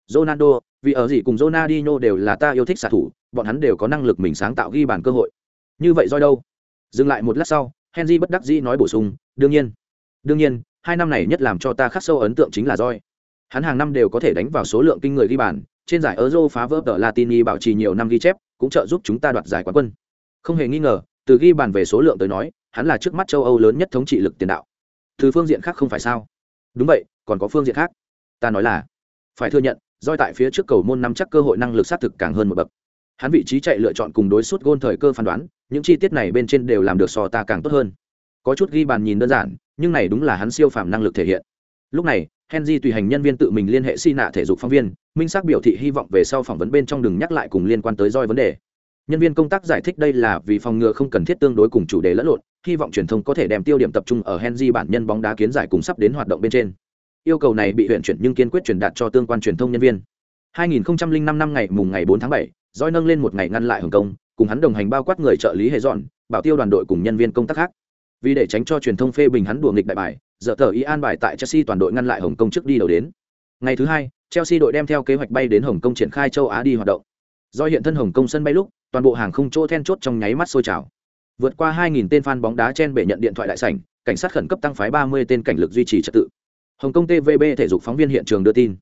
Ronaldo, vì ở gì cùng Ronaldinho đều là ta yêu thích xạ thủ, bọn hắn đều có năng lực mình sáng tạo ghi bàn cơ hội. Như vậy rồi đâu? Dừng lại một lát sau, Henry bất đắc dĩ nói bổ sung, đương nhiên. Đương nhiên, hai năm này nhất làm cho ta khắc sâu ấn tượng chính là roi. Hắn hàng năm đều có thể đánh vào số lượng kinh người ghi bàn, trên giải Euro phá vỡ tờ Latini bảo trì nhiều năm ghi chép, cũng trợ giúp chúng ta đoạt giải quán quân. Không hề nghi ngờ, từ ghi bàn về số lượng tới nói, hắn là trước mắt châu Âu lớn nhất thống trị lực tiền đạo. Từ phương diện khác không phải sao? Đúng vậy, còn có phương diện khác. Ta nói là, phải thừa nhận, Roi tại phía trước cầu môn nắm chắc cơ hội năng lực xác thực càng hơn một bậc hắn vị trí chạy lựa chọn cùng đối suốt gôn thời cơ phán đoán những chi tiết này bên trên đều làm được so ta càng tốt hơn có chút ghi bàn nhìn đơn giản nhưng này đúng là hắn siêu phàm năng lực thể hiện. Lúc này henry tùy hành nhân viên tự mình liên hệ si nạ thể dục phóng viên minh xác biểu thị hy vọng về sau phỏng vấn bên trong đừng nhắc lại cùng liên quan tới roi vấn đề. Nhân viên công tác giải thích đây là vì phòng ngừa không cần thiết tương đối cùng chủ đề lẫn lộn hy vọng truyền thông có thể đem tiêu điểm tập trung ở henry bản nhân bóng đá kiến giải cùng sắp đến hoạt động bên trên. Yêu cầu này bị huyện chuyển nhưng kiên quyết truyền đạt cho tương quan truyền thông nhân viên. 2005 năm ngày mùng ngày 4 tháng 7, roi nâng lên một ngày ngăn lại Hồng Kông, cùng hắn đồng hành bao quát người trợ lý hệ dọn, bảo tiêu đoàn đội cùng nhân viên công tác khác. Vì để tránh cho truyền thông phê bình hắn đùa nghịch đại bài, giờ tờ ý an bài tại Chelsea toàn đội ngăn lại Hồng Kông trước đi đầu đến. Ngày thứ hai, Chelsea đội đem theo kế hoạch bay đến Hồng Kông triển khai châu Á đi hoạt động. Do hiện thân Hồng Kông sân bay lúc, toàn bộ hàng không chỗ then chốt trong nháy mắt sôi trào. Vượt qua 2.000 tên fan bóng đá chen bể nhận điện thoại đại sảnh, cảnh sát khẩn cấp tăng phái 30 tên cảnh lực duy trì trật tự. Hồng Kông TVB thể dục phóng viên hiện trường đưa tin.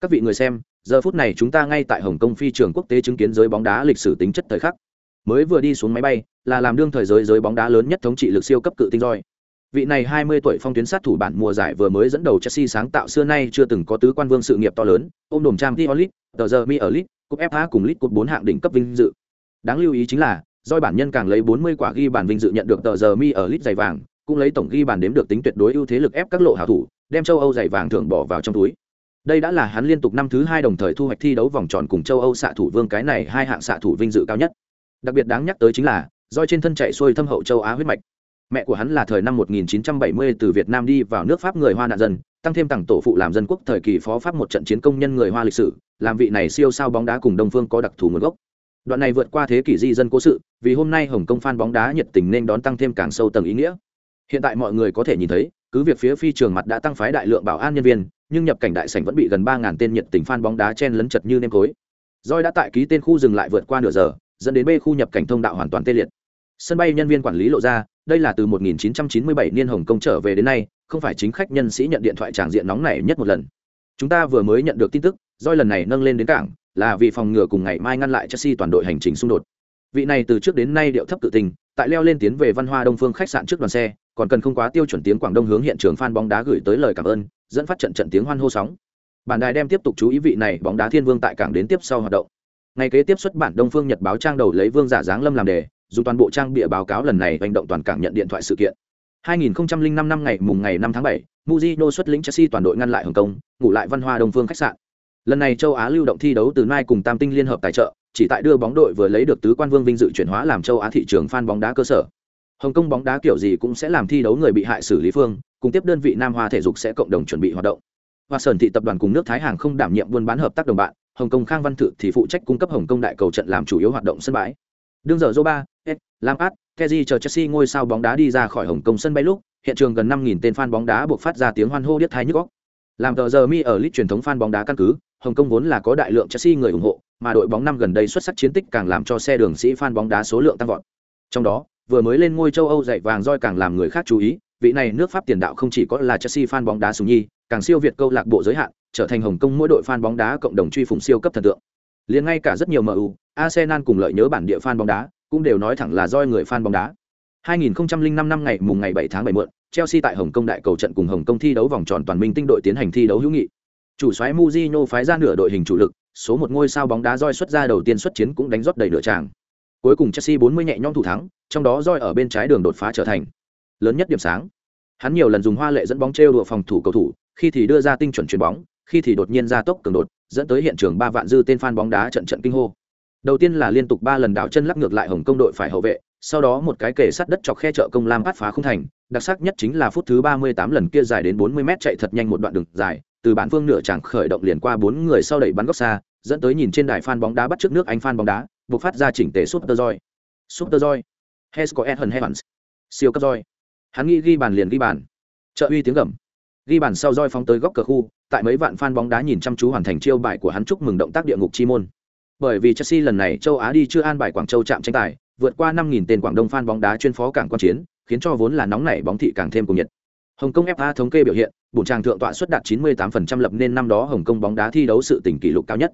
Các vị người xem, giờ phút này chúng ta ngay tại Hồng Kông phi trường quốc tế chứng kiến giới bóng đá lịch sử tính chất thời khắc. Mới vừa đi xuống máy bay, là làm đương thời giới giới bóng đá lớn nhất thống trị lực siêu cấp cự tinh roi. Vị này 20 tuổi phong tuyến sát thủ bản mùa giải vừa mới dẫn đầu Chelsea sáng tạo xưa nay chưa từng có tứ quan vương sự nghiệp to lớn, ôm đồm Champions League, tờ giờ Mi ở League, cúp FA cùng League cúp 4 hạng đỉnh cấp vinh dự. Đáng lưu ý chính là, doi bản nhân càng lấy 40 quả ghi bàn vinh dự nhận được tờ giờ Mi ở League giày vàng, cũng lấy tổng ghi bàn đếm được tính tuyệt đối ưu thế lực ép các lộ hảo thủ, đem châu Âu giày vàng thưởng bỏ vào trong túi. Đây đã là hắn liên tục năm thứ hai đồng thời thu hoạch thi đấu vòng tròn cùng châu Âu xạ thủ vương cái này hai hạng xạ thủ vinh dự cao nhất. Đặc biệt đáng nhắc tới chính là, do trên thân chạy xuôi thâm hậu châu Á huyết mạch. Mẹ của hắn là thời năm 1970 từ Việt Nam đi vào nước Pháp người Hoa nạn dân, tăng thêm tặng tổ phụ làm dân quốc thời kỳ phó pháp một trận chiến công nhân người Hoa lịch sử, làm vị này siêu sao bóng đá cùng Đông Phương có đặc thù nguồn gốc. Đoạn này vượt qua thế kỷ di dân cố sự, vì hôm nay Hồng Kông fan bóng đá nhiệt tình nên đón tăng thêm càng sâu tầng ý nghĩa. Hiện tại mọi người có thể nhìn thấy, cứ việc phía phi trường mặt đã tăng phái đại lượng bảo an nhân viên, nhưng nhập cảnh đại sảnh vẫn bị gần 3000 tên nhiệt tình fan bóng đá chen lấn chật như nêm cối. Doi đã tại ký tên khu dừng lại vượt qua nửa giờ, dẫn đến B khu nhập cảnh thông đạo hoàn toàn tê liệt. Sân bay nhân viên quản lý lộ ra, đây là từ 1997 niên Hồng Kông trở về đến nay, không phải chính khách nhân sĩ nhận điện thoại tràng diện nóng này nhất một lần. Chúng ta vừa mới nhận được tin tức, Doi lần này nâng lên đến cảng, là vì phòng ngừa cùng ngày mai ngăn lại Chelsea toàn đội hành trình xung đột. Vị này từ trước đến nay điệu thấp tự tình, tại leo lên tiến về Văn Hoa Đông Phương khách sạn trước đoàn xe, còn cần không quá tiêu chuẩn tiếng Quảng Đông hướng hiện trường fan bóng đá gửi tới lời cảm ơn, dẫn phát trận trận tiếng hoan hô sóng. Bản đài đem tiếp tục chú ý vị này bóng đá thiên vương tại cảng đến tiếp sau hoạt động. Ngày kế tiếp xuất bản Đông Phương Nhật báo trang đầu lấy Vương giả dáng lâm làm đề, dùng toàn bộ trang bìa báo cáo lần này hành động toàn cảng nhận điện thoại sự kiện. 2005 năm ngày mùng ngày 5 tháng 7, Mujino xuất lĩnh Chelsea toàn đội ngăn lại Hồng Kông, ngủ lại Văn Hoa Đông Phương khách sạn. Lần này châu Á lưu động thi đấu từ nay cùng Tam Tinh liên hợp tài trợ, chỉ tại đưa bóng đội vừa lấy được tứ quan vương vinh dự chuyển hóa làm châu Á thị trường fan bóng đá cơ sở. Hồng Kông bóng đá kiểu gì cũng sẽ làm thi đấu người bị hại xử lý phương, cùng tiếp đơn vị Nam Hoa thể dục sẽ cộng đồng chuẩn bị hoạt động. Hoa Sơn thị tập đoàn cùng nước Thái Hàng không đảm nhiệm buôn bán hợp tác đồng bạn, Hồng Kông Khang Văn Thự thì phụ trách cung cấp Hồng Kông đại cầu trận làm chủ yếu hoạt động sân bãi. Đương giờ Zoba, Ed, Lampard, Kezi chờ Chelsea ngôi sao bóng đá đi ra khỏi Hồng Kông sân bay lúc, hiện trường gần 5000 tên fan bóng đá buộc phát ra tiếng hoan hô điếc tai nhức óc. Làm tờ giờ mi ở list truyền thống fan bóng đá căn cứ, Hồng Kông vốn là có đại lượng Chelsea người ủng hộ, mà đội bóng năm gần đây xuất sắc chiến tích càng làm cho xe đường sĩ fan bóng đá số lượng tăng vọt. Trong đó, vừa mới lên ngôi châu Âu dạy vàng roi càng làm người khác chú ý, vị này nước Pháp tiền đạo không chỉ có là Chelsea fan bóng đá sùng nhi, càng siêu việt câu lạc bộ giới hạn, trở thành Hồng Kông mỗi đội fan bóng đá cộng đồng truy phủng siêu cấp thần tượng. Liền ngay cả rất nhiều MU, Arsenal cùng lợi nhớ bản địa fan bóng đá, cũng đều nói thẳng là roi người fan bóng đá. 2005 năm ngày mùng ngày 7 tháng 7 muộn, Chelsea tại Hồng Kông đại cầu trận cùng Hồng Kông thi đấu vòng tròn toàn minh tinh đội tiến hành thi đấu hữu nghị. Chủ soái Mujinho phái ra nửa đội hình chủ lực, số một ngôi sao bóng đá roi xuất ra đầu tiên xuất chiến cũng đánh rót đầy nửa tràng. Cuối cùng Chelsea 40 nhẹ nhõm thủ thắng, trong đó roi ở bên trái đường đột phá trở thành lớn nhất điểm sáng. Hắn nhiều lần dùng hoa lệ dẫn bóng trêu đùa phòng thủ cầu thủ, khi thì đưa ra tinh chuẩn chuyền bóng, khi thì đột nhiên ra tốc cường đột, dẫn tới hiện trường ba vạn dư tên fan bóng đá trận trận kinh hô. Đầu tiên là liên tục ba lần đảo chân lắc ngược lại Hồng công đội phải hậu vệ, sau đó một cái kề sắt đất chọc khe chợ công lam bắt phá không thành, đặc sắc nhất chính là phút thứ 38 lần kia dài đến 40 mét chạy thật nhanh một đoạn đường dài, từ bản phương nửa chẳng khởi động liền qua bốn người sau đẩy bắn góc xa, dẫn tới nhìn trên đài fan bóng đá bắt trước nước Anh fan bóng đá, buộc phát ra chỉnh tề Super roi, Super có Hesco Ethan Hevans, Siêu cấp Joy. Hắn nghĩ ghi bàn liền ghi bàn. Trợ uy tiếng gầm. Ghi bàn sau roi phóng tới góc cờ khu, tại mấy vạn fan bóng đá nhìn chăm chú hoàn thành chiêu bài của hắn chúc mừng động tác địa ngục chi môn. Bởi vì Chelsea lần này châu Á đi chưa an bài Quảng Châu chạm tranh tài, vượt qua 5000 tên Quảng Đông fan bóng đá chuyên phó cảng quan chiến, khiến cho vốn là nóng nảy bóng thị càng thêm cuồng nhiệt. Hồng Kông FA thống kê biểu hiện, bổn tràng thượng tọa suất đạt 98% lập nên năm đó Hồng Kông bóng đá thi đấu sự tỉnh kỷ lục cao nhất.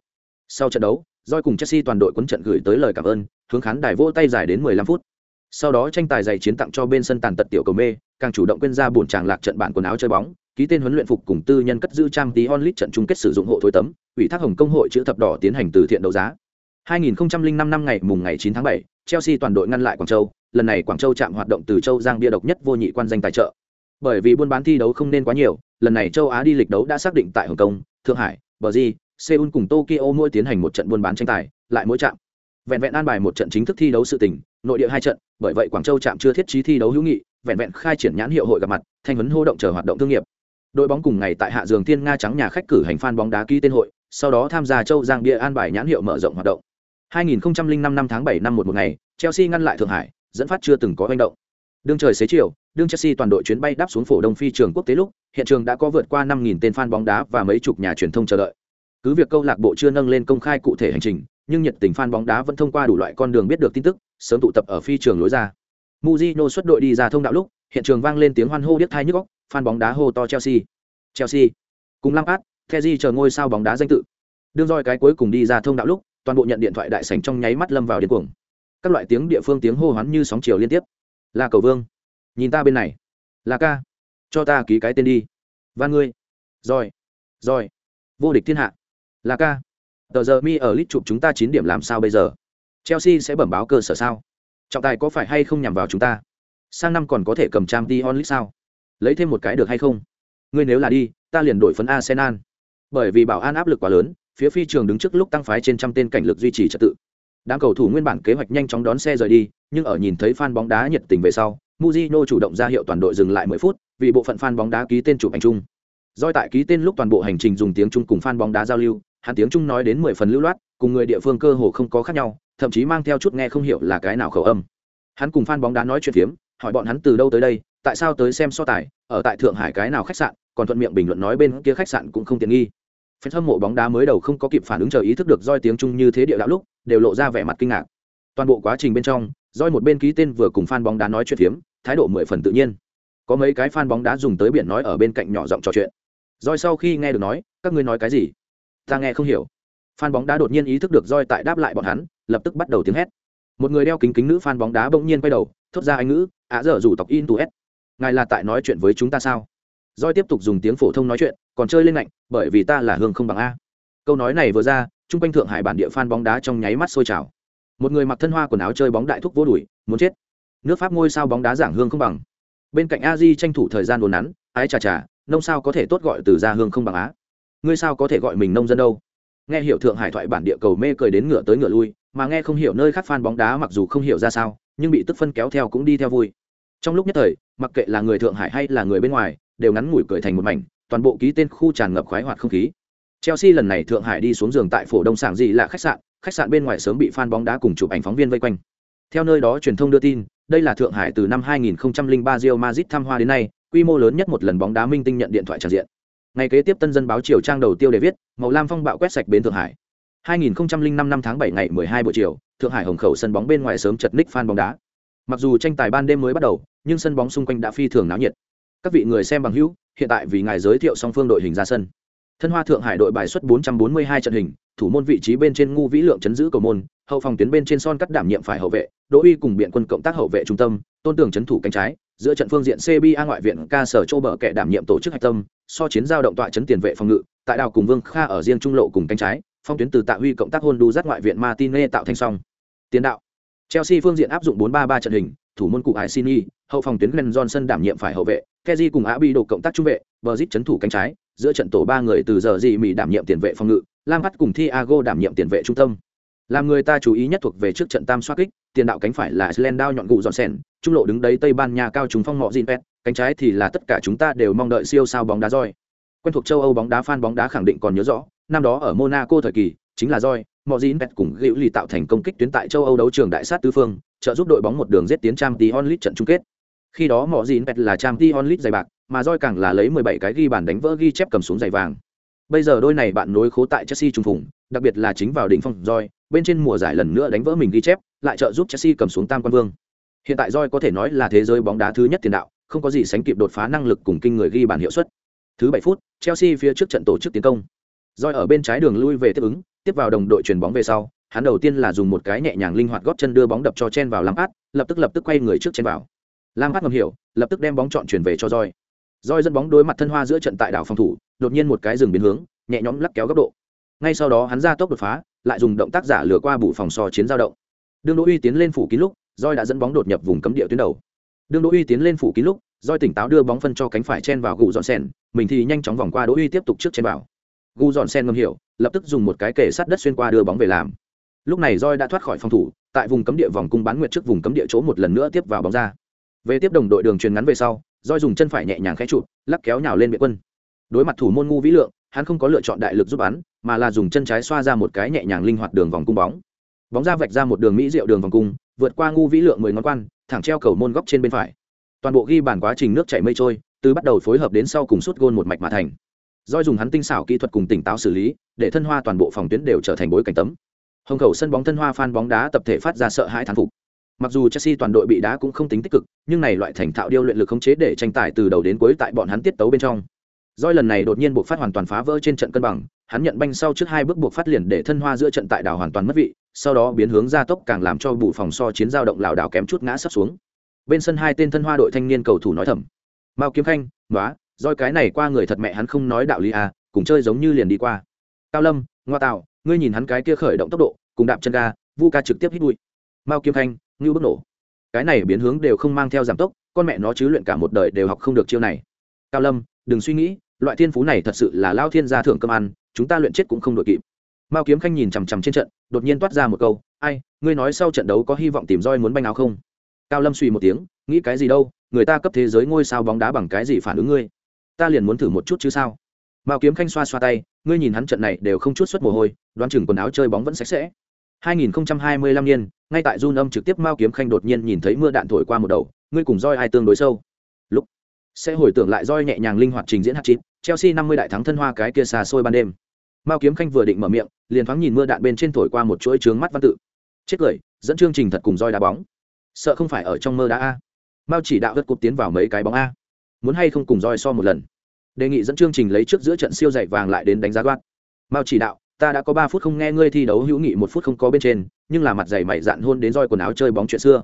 Sau trận đấu, roi cùng Chelsea toàn đội quấn trận gửi tới lời cảm ơn, hướng khán đài vỗ tay dài đến 15 phút. Sau đó tranh tài giày chiến tặng cho bên sân tàn tật tiểu cầu mê, càng chủ động quên ra bổn tràng lạc trận bản quần áo chơi bóng, ký tên huấn luyện phục cùng tư nhân cất giữ trang tí onlit trận chung kết sử dụng hộ thối tấm, ủy thác Hồng công hội chữ thập đỏ tiến hành từ thiện đấu giá. 2005 năm ngày mùng ngày 9 tháng 7, Chelsea toàn đội ngăn lại Quảng Châu, lần này Quảng Châu chạm hoạt động từ Châu Giang bia độc nhất vô nhị quan danh tài trợ. Bởi vì buôn bán thi đấu không nên quá nhiều, lần này châu Á đi lịch đấu đã xác định tại Hồng Kông, Thượng Hải, Brazil, Seoul cùng Tokyo mỗi tiến hành một trận buôn bán tranh tài, lại mỗi chạm. Vẹn vẹn an bài một trận chính thức thi đấu sự tình, nội địa hai trận, bởi vậy Quảng Châu chạm chưa thiết trí thi đấu hữu nghị, vẹn vẹn khai triển nhãn hiệu hội gặp mặt, thanh huấn hô động chờ hoạt động thương nghiệp. Đội bóng cùng ngày tại Hạ Dương Thiên Nga trắng nhà khách cử hành fan bóng đá ký tên hội, sau đó tham gia Châu Giang bia an bài nhãn hiệu mở rộng hoạt động. 2005 năm tháng 7 năm một một ngày, Chelsea ngăn lại Thượng Hải, dẫn phát chưa từng có hành động. đương trời xế chiều đương chelsea toàn đội chuyến bay đáp xuống phổ đông phi trường quốc tế lúc hiện trường đã có vượt qua năm nghìn tên fan bóng đá và mấy chục nhà truyền thông chờ đợi cứ việc câu lạc bộ chưa nâng lên công khai cụ thể hành trình nhưng nhiệt tình fan bóng đá vẫn thông qua đủ loại con đường biết được tin tức sớm tụ tập ở phi trường lối ra. Mujino xuất đội đi ra thông đạo lúc hiện trường vang lên tiếng hoan hô điếc tai nhức óc fan bóng đá hô to chelsea. Chelsea. Cùng Lampard, Kessié chờ ngôi sao bóng đá danh tự. Đương roi cái cuối cùng đi ra thông đạo lúc toàn bộ nhận điện thoại đại sảnh trong nháy mắt lâm vào điên cuồng. Các loại tiếng địa phương tiếng hô hoán như sóng chiều liên tiếp. Là cầu vương nhìn ta bên này. Là ca cho ta ký cái tên đi. Van ngươi. Rồi rồi vô địch thiên hạ. Là ca tờ giờ mi ở lit chụp chúng ta chín điểm làm sao bây giờ? Chelsea sẽ bẩm báo cơ sở sao? Trọng tài có phải hay không nhằm vào chúng ta? Sang năm còn có thể cầm trang t onlit sao? Lấy thêm một cái được hay không? Ngươi nếu là đi, ta liền đổi phấn arsenal. Bởi vì bảo an áp lực quá lớn, phía phi trường đứng trước lúc tăng phái trên trăm tên cảnh lực duy trì trật tự. Đám cầu thủ nguyên bản kế hoạch nhanh chóng đón xe rời đi, nhưng ở nhìn thấy fan bóng đá nhiệt tình về sau muzino chủ động ra hiệu toàn đội dừng lại 10 phút, vì bộ phận fan bóng đá ký tên chụp ảnh chung. Doi tại ký tên lúc toàn bộ hành trình dùng tiếng trung cùng fan bóng đá giao lưu hắn tiếng trung nói đến 10 phần lưu loát cùng người địa phương cơ hồ không có khác nhau thậm chí mang theo chút nghe không hiểu là cái nào khẩu âm hắn cùng fan bóng đá nói chuyện phiếm hỏi bọn hắn từ đâu tới đây tại sao tới xem so tài ở tại thượng hải cái nào khách sạn còn thuận miệng bình luận nói bên kia khách sạn cũng không tiện nghi phen hâm mộ bóng đá mới đầu không có kịp phản ứng chờ ý thức được roi tiếng Trung như thế địa đạo lúc, đều lộ ra vẻ mặt kinh ngạc. Toàn bộ quá trình bên trong, roi một bên ký tên vừa cùng fan bóng đá nói chuyện phiếm, thái độ mười phần tự nhiên. Có mấy cái fan bóng đá dùng tới biển nói ở bên cạnh nhỏ giọng trò chuyện. Roi sau khi nghe được nói, các ngươi nói cái gì? Ta nghe không hiểu. Fan bóng đá đột nhiên ý thức được roi tại đáp lại bọn hắn, lập tức bắt đầu tiếng hét. Một người đeo kính kính nữ fan bóng đá bỗng nhiên quay đầu, thốt ra anh ngữ, ạ dở rủ tộc in tu Ngài là tại nói chuyện với chúng ta sao?" Roi tiếp tục dùng tiếng phổ thông nói chuyện, còn chơi lên lạnh bởi vì ta là hương không bằng a câu nói này vừa ra trung quanh thượng hải bản địa phan bóng đá trong nháy mắt sôi trào một người mặc thân hoa quần áo chơi bóng đại thúc vô đuổi muốn chết nước pháp ngôi sao bóng đá giảng hương không bằng bên cạnh a di tranh thủ thời gian đồn nắn ái chà chà nông sao có thể tốt gọi từ ra hương không bằng á ngươi sao có thể gọi mình nông dân đâu? Nghe hiểu thượng hải thoại bản địa cầu mê cười đến ngựa tới ngựa lui, mà nghe không hiểu nơi khát phan bóng đá mặc dù không hiểu ra sao, nhưng bị tức phân kéo theo cũng đi theo vui. Trong lúc nhất thời, mặc kệ là người thượng hải hay là người bên ngoài, đều ngắn ngủi cười thành một mảnh, toàn bộ ký tên khu tràn ngập khoái hoạt không khí. Chelsea lần này thượng hải đi xuống giường tại phổ đông sảng gì là khách sạn khách sạn bên ngoài sớm bị fan bóng đá cùng chụp ảnh phóng viên vây quanh. Theo nơi đó truyền thông đưa tin, đây là thượng hải từ năm 2003 Real Madrid thăm hoa đến nay, quy mô lớn nhất một lần bóng đá minh tinh nhận điện thoại tràn diện ngày kế tiếp tân dân báo chiều trang đầu tiêu đề viết, màu lam phong bạo quét sạch bến thượng hải. 2005 năm tháng 7 ngày 12 buổi chiều, thượng hải hồng khẩu sân bóng bên ngoài sớm chật ních fan bóng đá. Mặc dù tranh tài ban đêm mới bắt đầu, nhưng sân bóng xung quanh đã phi thường náo nhiệt. Các vị người xem bằng hữu, hiện tại vì ngài giới thiệu song phương đội hình ra sân. Thân hoa thượng hải đội bài xuất 442 trận hình, thủ môn vị trí bên trên ngu vĩ lượng chấn giữ cầu môn, hậu phòng tuyến bên trên son cắt đảm nhiệm phải hậu vệ, đỗ uy cùng biện quân cộng tác hậu vệ trung tâm, tôn tường chấn thủ cánh trái giữa trận phương diện cba ngoại viện ca sở châu bờ kẻ đảm nhiệm tổ chức hạch tâm so chiến giao động tọa chấn tiền vệ phòng ngự tại đào cùng vương kha ở riêng trung lộ cùng cánh trái phong tuyến từ tạ huy cộng tác hôn đu dắt ngoại viện martinez tạo thành song tiền đạo chelsea phương diện áp dụng 4-3-3 trận hình thủ môn cụ Aisini, hậu phòng tuyến Glenn Johnson đảm nhiệm phải hậu vệ, Kezi cùng Abi độ cộng tác trung vệ, Brazil chấn thủ cánh trái, giữa trận tổ ba người từ giờ gì Mỹ đảm nhiệm tiền vệ phòng ngự, Lam Lampard cùng Thiago đảm nhiệm tiền vệ trung tâm. Làm người ta chú ý nhất thuộc về trước trận tam xoá kích, tiền đạo cánh phải là Slendao nhọn gụ dọn sèn, trung lộ đứng đấy Tây Ban Nha cao trùng phong ngọ Jinpet, cánh trái thì là tất cả chúng ta đều mong đợi siêu sao bóng đá roi. Quen thuộc châu Âu bóng đá fan bóng đá khẳng định còn nhớ rõ, năm đó ở Monaco thời kỳ, chính là roi, mọi dín pet cùng gữu lì tạo thành công kích tuyến tại châu âu đấu trường đại sát tứ phương trợ giúp đội bóng một đường giết tiến trang t onlit trận chung kết. Khi đó mọi dín pet là trang t onlit giày bạc mà roi càng là lấy 17 cái ghi bàn đánh vỡ ghi chép cầm xuống giày vàng. Bây giờ đôi này bạn nối khố tại chelsea trung phùng đặc biệt là chính vào đỉnh phong roi bên trên mùa giải lần nữa đánh vỡ mình ghi chép lại trợ giúp chelsea cầm xuống tam quan vương hiện tại roi có thể nói là thế giới bóng đá thứ nhất tiền đạo không có gì sánh kịp đột phá năng lực cùng kinh người ghi bàn hiệu suất thứ bảy phút chelsea phía trước trận tổ chức tiến công roi ở bên trái đường lui về tiếp ứng tiếp vào đồng đội chuyển bóng về sau, hắn đầu tiên là dùng một cái nhẹ nhàng linh hoạt gót chân đưa bóng đập cho chen vào Lampard, lập tức lập tức quay người trước chen vào. Lampard ngầm hiểu, lập tức đem bóng chọn chuyển về cho Joy. Joy dẫn bóng đối mặt thân hoa giữa trận tại đảo phòng thủ, đột nhiên một cái dừng biến hướng, nhẹ nhõm lắc kéo góc độ. Ngay sau đó hắn ra tốc đột phá, lại dùng động tác giả lừa qua bù phòng so chiến giao động. Đường Đỗ Uy tiến lên phủ kín lúc, roi đã dẫn bóng đột nhập vùng cấm địa tuyến đầu. Đường Đỗ Uy tiến lên phủ kín lúc, roi tỉnh táo đưa bóng phân cho cánh phải chen vào gù dọn sen, mình thì nhanh chóng vòng qua Đỗ Uy tiếp tục trước chen vào. Gu dọn sen ngầm hiểu lập tức dùng một cái kề sát đất xuyên qua đưa bóng về làm. Lúc này roi đã thoát khỏi phòng thủ tại vùng cấm địa vòng cung bán nguyệt trước vùng cấm địa chỗ một lần nữa tiếp vào bóng ra. Về tiếp đồng đội đường truyền ngắn về sau roi dùng chân phải nhẹ nhàng khẽ chụp lắc kéo nhào lên biện quân. Đối mặt thủ môn ngu vĩ lượng hắn không có lựa chọn đại lực giúp bắn mà là dùng chân trái xoa ra một cái nhẹ nhàng linh hoạt đường vòng cung bóng. Bóng ra vạch ra một đường mỹ diệu đường vòng cung vượt qua ngu vĩ lượng mười ngón quan, thẳng treo cầu môn góc trên bên phải. Toàn bộ ghi bàn quá trình nước chảy mây trôi, từ bắt đầu phối hợp đến sau cùng suốt gôn một mạch mà thành. Doi dùng hắn tinh xảo kỹ thuật cùng tỉnh táo xử lý, để thân hoa toàn bộ phòng tuyến đều trở thành bối cảnh tấm. Hồng khẩu sân bóng thân hoa phan bóng đá tập thể phát ra sợ hãi thán phục. Mặc dù chelsea toàn đội bị đá cũng không tính tích cực, nhưng này loại thành thạo điêu luyện lực khống chế để tranh tài từ đầu đến cuối tại bọn hắn tiết tấu bên trong doi lần này đột nhiên buộc phát hoàn toàn phá vỡ trên trận cân bằng, hắn nhận banh sau trước hai bước buộc phát liền để thân hoa giữa trận tại đảo hoàn toàn mất vị, sau đó biến hướng ra tốc càng làm cho bù phòng so chiến giao động lảo đảo kém chút ngã sắp xuống. Bên sân hai tên thân hoa đội thanh niên cầu thủ nói thầm, mao kiếm khanh nói doi cái này qua người thật mẹ hắn không nói đạo lý à cùng chơi giống như liền đi qua. Cao lâm, ngoa tạo, ngươi nhìn hắn cái kia khởi động tốc độ, cùng đạp chân ga, vu ca trực tiếp hít bụi. Mao kiếm khanh, ngưu bức nổ. Cái này biến hướng đều không mang theo giảm tốc, con mẹ nó chứ luyện cả một đời đều học không được chiêu này cao lâm đừng suy nghĩ loại thiên phú này thật sự là lao thiên gia thưởng cơm ăn chúng ta luyện chết cũng không đội kịp. Mao kiếm khanh nhìn chằm chằm trên trận đột nhiên toát ra một câu ai ngươi nói sau trận đấu có hy vọng tìm roi muốn banh áo không? Cao lâm suy một tiếng nghĩ cái gì đâu người ta cấp thế giới ngôi sao bóng đá bằng cái gì phản ứng ngươi? Ta liền muốn thử một chút chứ sao? Mao kiếm khanh xoa xoa tay ngươi nhìn hắn trận này đều không chút xuất mồ hôi đoán chừng quần áo chơi bóng vẫn sạch sẽ. 2025 niên ngay tại Jun âm trực tiếp Mao Kiếm Khanh đột nhiên nhìn thấy mưa đạn thổi qua một đầu, ngươi cùng roi ai tương đối sâu. Sẽ hồi tưởng lại roi nhẹ nhàng linh hoạt trình diễn hạt chín, Chelsea 50 đại thắng thân hoa cái kia xa xôi ban đêm. Mao Kiếm Khanh vừa định mở miệng, liền thoáng nhìn mưa đạn bên trên thổi qua một chuỗi trướng mắt văn tự. Chết cười, dẫn chương trình thật cùng roi đá bóng. Sợ không phải ở trong mơ đá a. Mao chỉ đạo gật cục tiến vào mấy cái bóng a. Muốn hay không cùng roi so một lần. Đề nghị dẫn chương trình lấy trước giữa trận siêu dạy vàng lại đến đánh giá quát. Mao chỉ đạo, ta đã có ba phút không nghe ngươi thi đấu hữu nghị một phút không có bên trên nhưng là mặt dày mày dạn hôn đến roi quần áo chơi bóng chuyện xưa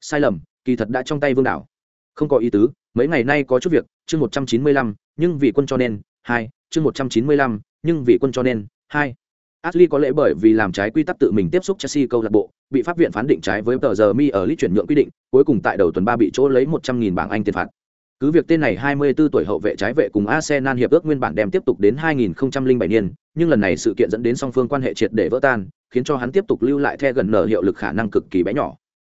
sai lầm kỳ thật đã trong tay vương đảo không có ý tứ mấy ngày nay có chút việc chương một trăm chín mươi lăm nhưng vì quân cho nên hai chương một trăm chín mươi lăm nhưng vì quân cho nên hai Ashley có lẽ bởi vì làm trái quy tắc tự mình tiếp xúc Chelsea câu lạc bộ, bị pháp viện phán định trái với tờ giờ mi ở lý chuyển nhượng quy định, cuối cùng tại đầu tuần 3 bị chỗ lấy 100.000 bảng Anh tiền phạt. Cứ việc tên này 24 tuổi hậu vệ trái vệ cùng Arsenal hiệp ước nguyên bản đem tiếp tục đến 2007 niên, nhưng lần này sự kiện dẫn đến song phương quan hệ triệt để vỡ tan, khiến cho hắn tiếp tục lưu lại theo gần nở hiệu lực khả năng cực kỳ bé nhỏ.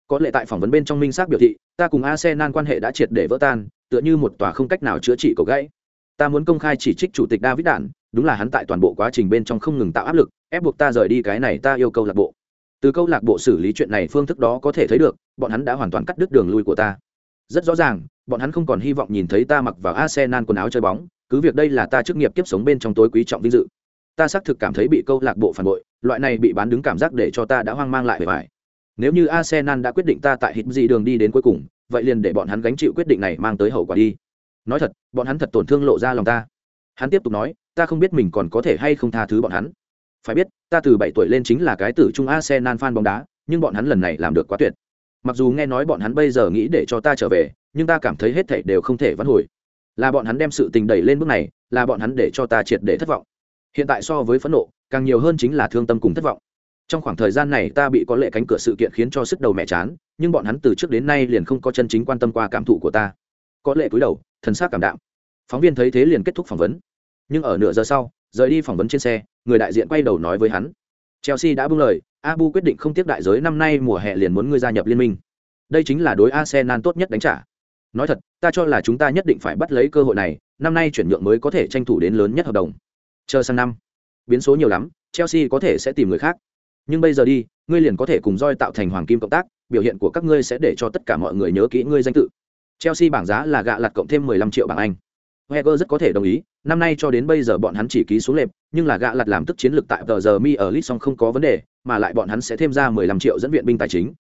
Có lẽ tại phỏng vấn bên trong minh xác biểu thị, ta cùng Arsenal quan hệ đã triệt để vỡ tan, tựa như một tòa không cách nào chữa trị cầu gãy. Ta muốn công khai chỉ trích chủ tịch David Đạn, đúng là hắn tại toàn bộ quá trình bên trong không ngừng tạo áp lực, ép buộc ta rời đi cái này ta yêu cầu lạc bộ. Từ câu lạc bộ xử lý chuyện này phương thức đó có thể thấy được, bọn hắn đã hoàn toàn cắt đứt đường lui của ta. Rất rõ ràng, bọn hắn không còn hy vọng nhìn thấy ta mặc vào Arsenal quần áo chơi bóng, cứ việc đây là ta chức nghiệp kiếp sống bên trong tối quý trọng vinh dự. Ta xác thực cảm thấy bị câu lạc bộ phản bội, loại này bị bán đứng cảm giác để cho ta đã hoang mang lại phải. Nếu như Arsenal đã quyết định ta tại hít gì đường đi đến cuối cùng, vậy liền để bọn hắn gánh chịu quyết định này mang tới hậu quả đi. Nói thật, bọn hắn thật tổn thương lộ ra lòng ta. Hắn tiếp tục nói, ta không biết mình còn có thể hay không tha thứ bọn hắn. Phải biết, ta từ bảy tuổi lên chính là cái tử trung Arsenal fan bóng đá, nhưng bọn hắn lần này làm được quá tuyệt. Mặc dù nghe nói bọn hắn bây giờ nghĩ để cho ta trở về, nhưng ta cảm thấy hết thảy đều không thể vãn hồi là bọn hắn đem sự tình đẩy lên bước này là bọn hắn để cho ta triệt để thất vọng hiện tại so với phẫn nộ càng nhiều hơn chính là thương tâm cùng thất vọng trong khoảng thời gian này ta bị có lệ cánh cửa sự kiện khiến cho sức đầu mẹ chán, nhưng bọn hắn từ trước đến nay liền không có chân chính quan tâm qua cảm thụ của ta. Có lệ cúi đầu, thần sắc cảm đạm. Phóng viên thấy thế liền kết thúc phỏng vấn. Nhưng ở nửa giờ sau, rời đi phỏng vấn trên xe, người đại diện quay đầu nói với hắn. Chelsea đã buông lời, abu quyết định không tiếp đại giới năm nay mùa hè liền muốn ngươi gia nhập liên minh. Đây chính là đối arsenal tốt nhất đánh trả. Nói thật, ta cho là chúng ta nhất định phải bắt lấy cơ hội này, năm nay chuyển nhượng mới có thể tranh thủ đến lớn nhất hợp đồng. Chờ sang năm. Biến số nhiều lắm, chelsea có thể sẽ tìm người khác nhưng bây giờ đi ngươi liền có thể cùng roi tạo thành hoàng kim cộng tác biểu hiện của các ngươi sẽ để cho tất cả mọi người nhớ kỹ ngươi danh tự. Chelsea bảng giá là gạ lặt cộng thêm 15 triệu bảng anh. Heger rất có thể đồng ý, năm nay cho đến bây giờ bọn hắn chỉ ký xuống lệp, nhưng là gạ lặt làm tức chiến lược tại tờ giờ mi ở Leeds không có vấn đề, mà lại bọn hắn sẽ thêm ra 15 triệu dẫn viện binh tài chính.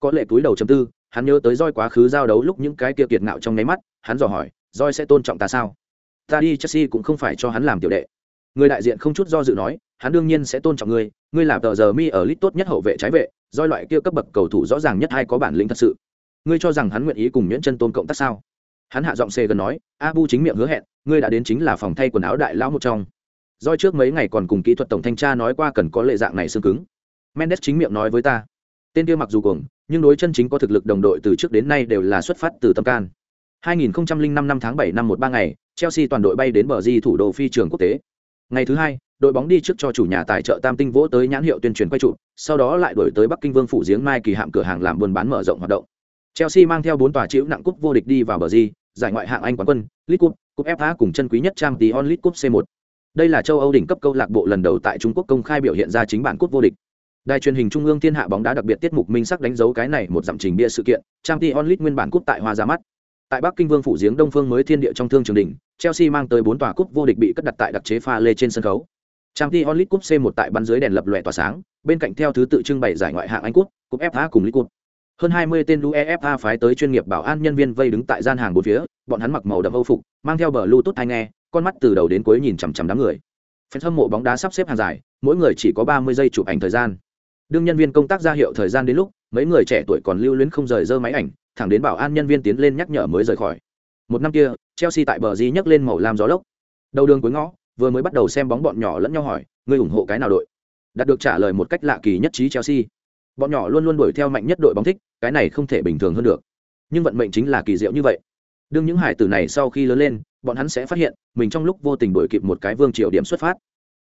Có lệ túi đầu chấm tư, hắn nhớ tới roi quá khứ giao đấu lúc những cái kia kiệt ngạo trong nháy mắt hắn dò hỏi roi sẽ tôn trọng ta sao? Ta đi chelsea cũng không phải cho hắn làm tiểu đệ. Người đại diện không chút do dự nói hắn đương nhiên sẽ tôn trọng ngươi ngươi là tờ giờ mi ở lit tốt nhất hậu vệ trái vệ do loại kia cấp bậc cầu thủ rõ ràng nhất hay có bản lĩnh thật sự. Ngươi cho rằng hắn nguyện ý cùng nhuyễn chân tôn cộng tác sao? Hắn hạ giọng xê gần nói, abu chính miệng hứa hẹn, ngươi đã đến chính là phòng thay quần áo đại lão một trong. Doi trước mấy ngày còn cùng kỹ thuật tổng thanh tra nói qua cần có lệ dạng này xương cứng. Mendes chính miệng nói với ta, tên kia mặc dù cuồng, nhưng đối chân chính có thực lực đồng đội từ trước đến nay đều là xuất phát từ tâm can. 2005 năm tháng 7 năm một ba ngày, chelsea toàn đội bay đến bờ di thủ đô phi trường quốc tế ngày thứ hai đội bóng đi trước cho chủ nhà tài trợ tam tinh vỗ tới nhãn hiệu tuyên truyền quay trụ sau đó lại đổi tới bắc kinh vương phủ giếng mai kỳ hạm cửa hàng làm buôn bán mở rộng hoạt động. Chelsea mang theo bốn tòa chịu nặng cúp vô địch đi vào bờ di giải ngoại hạng anh quán quân league cup cúp fa cùng chân quý nhất trang tí onlit cup c 1 đây là châu âu đỉnh cấp câu lạc bộ lần đầu tại trung quốc công khai biểu hiện ra chính bản cúp vô địch. Đài truyền hình Trung ương Thiên Hạ bóng đá đặc biệt tiết mục minh sắc đánh dấu cái này một dặm trình bia sự kiện, Champions League nguyên bản cúp tại Hoa ra mắt. Tại Bắc Kinh Vương phủ giếng Đông Phương mới thiên địa trong thương trường đình Chelsea mang tới bốn tòa cúp vô địch bị cất đặt tại đặc chế pha lê trên sân khấu. trang t onlit cúp C1 tại bắn dưới đèn lập lòe tỏa sáng, bên cạnh theo thứ tự trưng bày giải ngoại hạng Anh quốc cúp FA cùng lit cúp Hơn 20 tên UEFA phái tới chuyên nghiệp bảo an nhân viên vây đứng tại gian hàng bốn phía, bọn hắn mặc màu đậm Âu phục, mang theo bờ Bluetooth tai nghe, con mắt từ đầu đến cuối nhìn chằm chằm đám người. Fan hâm mộ bóng đá sắp xếp hàng dài, mỗi người chỉ có 30 giây chụp ảnh thời gian. Đương nhân viên công tác ra hiệu thời gian đến lúc, mấy người trẻ tuổi còn lưu luyến không rời dơ máy ảnh, thẳng đến bảo an nhân viên tiến lên nhắc nhở mới rời khỏi. Một năm kia, Chelsea tại bờ di nhấc lên màu lam gió lốc. Đầu đường cuối ngõ, vừa mới bắt đầu xem bóng bọn nhỏ lẫn nhau hỏi, ngươi ủng hộ cái nào đội? Đạt được trả lời một cách lạ kỳ nhất trí Chelsea. Bọn nhỏ luôn luôn đuổi theo mạnh nhất đội bóng thích, cái này không thể bình thường hơn được. Nhưng vận mệnh chính là kỳ diệu như vậy. Đương những hải tử này sau khi lớn lên, bọn hắn sẽ phát hiện, mình trong lúc vô tình đuổi kịp một cái vương triều điểm xuất phát.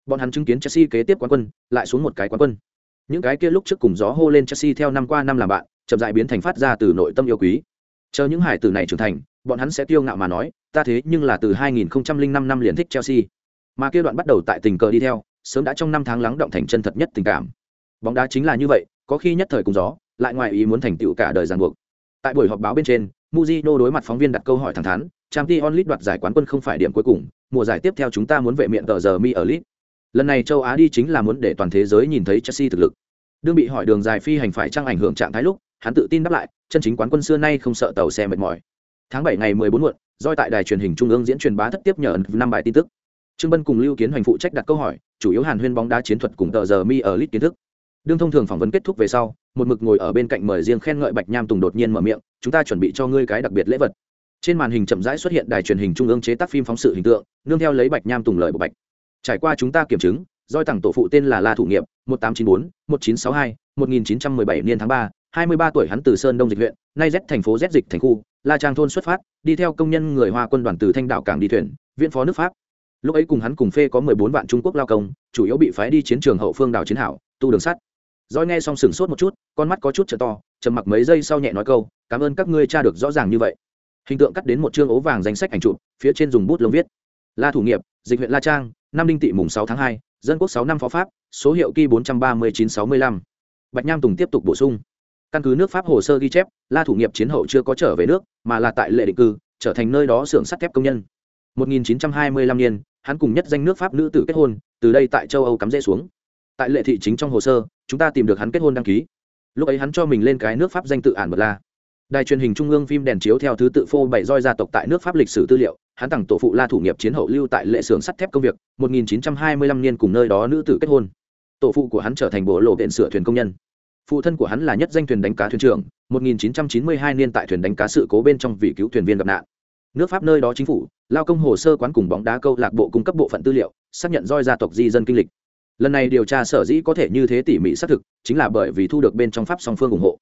Bọn hắn chứng kiến Chelsea kế tiếp quán quân, lại xuống một cái quán quân. Những cái kia lúc trước cùng gió hô lên Chelsea theo năm qua năm làm bạn, chậm dại biến thành phát ra từ nội tâm yêu quý. Chờ những hải tử này trưởng thành, bọn hắn sẽ tiêu ngạo mà nói, ta thế nhưng là từ 2005 năm liền thích Chelsea. Mà kia đoạn bắt đầu tại tình cờ đi theo, sớm đã trong năm tháng lắng động thành chân thật nhất tình cảm. Bóng đá chính là như vậy, có khi nhất thời cùng gió, lại ngoài ý muốn thành tựu cả đời ràng buộc. Tại buổi họp báo bên trên, muzino đối mặt phóng viên đặt câu hỏi thẳng thắn, trang Champions onlit đoạt giải quán quân không phải điểm cuối cùng, mùa giải tiếp theo chúng ta muốn vệ miệng tờ giờ mi ở lit. Lần này châu Á đi chính là muốn để toàn thế giới nhìn thấy Chelsea thực lực. Đương bị hỏi đường dài phi hành phải trăng ảnh hưởng trạng thái lúc, hắn tự tin đáp lại, chân chính quán quân xưa nay không sợ tàu xe mệt mỏi. Tháng bảy ngày 14 muộn, doi tại đài truyền hình trung ương diễn truyền bá thất tiếp nhờ năm bài tin tức. Trương Bân cùng Lưu Kiến Hoành phụ trách đặt câu hỏi, chủ yếu Hàn Huyên bóng đá chiến thuật cùng tờ giờ mi ở League kiến thức. Đương thông thường phỏng vấn kết thúc về sau, một mực ngồi ở bên cạnh mời riêng khen ngợi Bạch Nham Tùng đột nhiên mở miệng, chúng ta chuẩn bị cho ngươi cái đặc biệt lễ vật. Trên màn hình chậm rãi xuất hiện đài truyền hình trung ương chế tác phim phóng sự hình tượng, nương theo lấy Bạch Nham Tùng lời bộ bạch. Trải qua chúng ta kiểm chứng, doi tặng tổ phụ tên là La Thủ Nghiệp, 1894, 1962, 1917 niên tháng ba. 3, 23 tuổi hắn từ Sơn Đông dịch huyện, nay Z thành phố Z dịch thành khu, La Trang thôn xuất phát, đi theo công nhân người Hoa quân đoàn từ Thanh đảo cảng đi thuyền, viện phó nước Pháp. Lúc ấy cùng hắn cùng phê có 14 vạn Trung Quốc lao công, chủ yếu bị phái đi chiến trường hậu phương đảo chiến hảo, tu đường sắt. Rồi nghe xong sững sốt một chút, con mắt có chút trợ to, trầm mặc mấy giây sau nhẹ nói câu, "Cảm ơn các ngươi tra được rõ ràng như vậy." Hình tượng cắt đến một chương ố vàng danh sách ảnh chụp, phía trên dùng bút lông viết: La thủ nghiệp, dịch huyện La Trang, năm đinh tỵ mùng 6 tháng 2, dân quốc 6 năm phó pháp, số hiệu kỳ 43965. Bạch Nham Tùng tiếp tục bổ sung: căn cứ nước pháp hồ sơ ghi chép, la thủ nghiệp chiến hậu chưa có trở về nước, mà là tại lệ định cư, trở thành nơi đó xưởng sắt thép công nhân. 1925 niên, hắn cùng nhất danh nước pháp nữ tử kết hôn, từ đây tại châu âu cắm rễ xuống. Tại lệ thị chính trong hồ sơ, chúng ta tìm được hắn kết hôn đăng ký. Lúc ấy hắn cho mình lên cái nước pháp danh tự ản bật la. Đài truyền hình trung ương phim đèn chiếu theo thứ tự phô bày roi gia tộc tại nước pháp lịch sử tư liệu, hắn tặng tổ phụ la thủ nghiệp chiến hậu lưu tại lệ xưởng sắt thép công việc 1925 niên cùng nơi đó nữ tử kết hôn. Tổ phụ của hắn trở thành bộ lộ viện sửa thuyền công nhân phụ thân của hắn là nhất danh thuyền đánh cá thuyền trưởng 1992 niên tại thuyền đánh cá sự cố bên trong vì cứu thuyền viên gặp nạn. Nước pháp nơi đó chính phủ, lao công hồ sơ quán cùng bóng đá câu lạc bộ cung cấp bộ phận tư liệu, xác nhận roi gia tộc di dân kinh lịch. Lần này điều tra sở dĩ có thể như thế tỉ mỉ xác thực, chính là bởi vì thu được bên trong pháp song phương ủng hộ.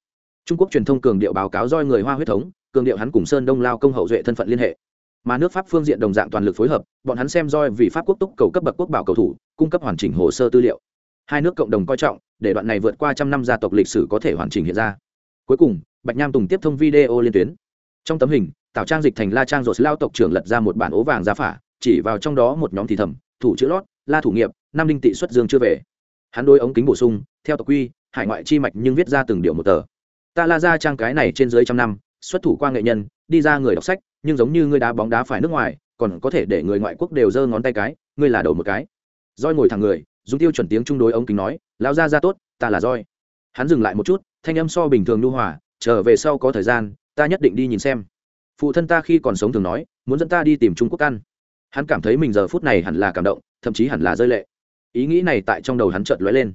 Trung quốc truyền thông cường điệu báo cáo roi người hoa huyết thống, cường điệu hắn cùng sơn đông lao công hậu duệ thân phận liên hệ. Mà nước pháp phương diện đồng dạng toàn lực phối hợp, bọn hắn xem roi vì pháp quốc túc cầu cấp bậc quốc bảo cầu thủ, cung cấp hoàn chỉnh hồ sơ tư liệu. Hai nước cộng đồng coi trọng để đoạn này vượt qua trăm năm gia tộc lịch sử có thể hoàn chỉnh hiện ra. Cuối cùng, bạch nham tùng tiếp thông video liên tuyến. Trong tấm hình tảo trang dịch thành la trang rồi lao tộc trưởng lật ra một bản ố vàng giá phả, chỉ vào trong đó một nhóm thì thầm, thủ chữ lót, la thủ nghiệp, nam đinh tị xuất dương chưa về. Hắn đôi ống kính bổ sung, theo tộc quy, hải ngoại chi mạch nhưng viết ra từng điều một tờ. Ta la ra trang cái này trên dưới trăm năm, xuất thủ qua nghệ nhân, đi ra người đọc sách, nhưng giống như người đá bóng đá phải nước ngoài, còn có thể để người ngoại quốc đều giơ ngón tay cái, ngươi là đầu một cái. Roi ngồi thẳng người, dùng tiêu chuẩn tiếng trung đối ống kính nói lão ra ra tốt, ta là roi hắn dừng lại một chút, thanh âm so bình thường nhu hòa, trở về sau có thời gian, ta nhất định đi nhìn xem. Phụ thân ta khi còn sống thường nói, muốn dẫn ta đi tìm trung quốc ăn. Hắn cảm thấy mình giờ phút này hẳn là cảm động, thậm chí hẳn là rơi lệ. Ý nghĩ này tại trong đầu hắn chợt lóe lên.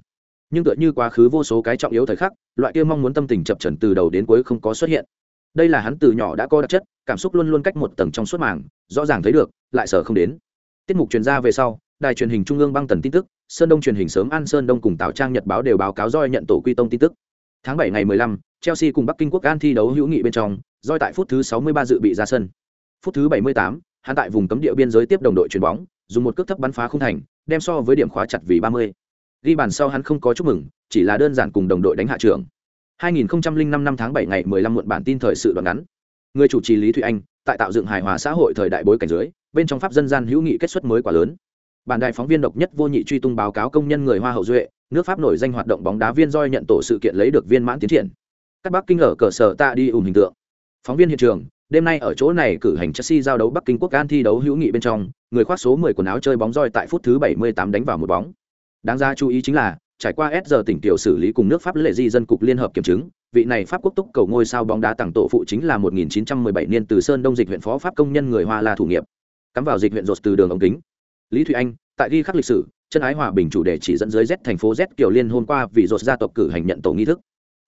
Nhưng tựa như quá khứ vô số cái trọng yếu thời khắc, loại kia mong muốn tâm tình chập trần từ đầu đến cuối không có xuất hiện. Đây là hắn từ nhỏ đã có đặc chất, cảm xúc luôn luôn cách một tầng trong suốt màng, rõ ràng thấy được, lại sợ không đến. Tiết mục truyền ra về sau, đài truyền hình trung ương băng tần tin tức sơn đông truyền hình sớm an sơn đông cùng tào trang nhật báo đều báo cáo roi nhận tổ quy tông tin tức. Tháng bảy ngày 15, chelsea cùng bắc kinh quốc an thi đấu hữu nghị bên trong roi tại phút thứ 63 dự bị ra sân. Phút thứ 78, hắn tại vùng cấm địa biên giới tiếp đồng đội chuyền bóng dùng một cước thấp bắn phá không thành đem so với điểm khóa chặt vì 30. ghi bàn sau hắn không có chúc mừng chỉ là đơn giản cùng đồng đội đánh hạ trưởng. 2005 năm tháng 7 ngày 15 muộn bản tin thời sự đoạn ngắn. Người chủ trì lý thụy anh tại tạo dựng hài hòa xã hội thời đại bối cảnh dưới bên trong pháp dân gian hữu nghị kết xuất mới quá lớn bản đài phóng viên độc nhất vô nhị truy tung báo cáo công nhân người hoa hậu duệ nước pháp nổi danh hoạt động bóng đá viên roi nhận tổ sự kiện lấy được viên mãn tiến triển các bắc kinh ở cờ sở tạ đi ủng hình tượng phóng viên hiện trường đêm nay ở chỗ này cử hành Chelsea giao đấu Bắc Kinh Quốc An thi đấu hữu nghị bên trong, người khoác số 10 quần áo chơi bóng roi tại phút thứ 78 đánh vào một bóng. Đáng ra chú ý chính là, trải qua S giờ tỉnh tiểu xử lý cùng nước Pháp lệ di dân cục liên hợp kiểm chứng, vị này Pháp quốc túc cầu ngôi sao bóng đá tặng tổ phụ chính là 1917 niên từ Sơn Đông dịch huyện phó Pháp công nhân người Hoa La thủ nghiệp. Cắm vào dịch huyện rột từ đường ống kính. Lý Thụy Anh, tại ghi khắc lịch sử, chân ái hòa bình chủ đề chỉ dẫn dưới Z thành phố Z Kiều Liên hôm qua vì dột gia tộc cử hành nhận tổ nghi thức.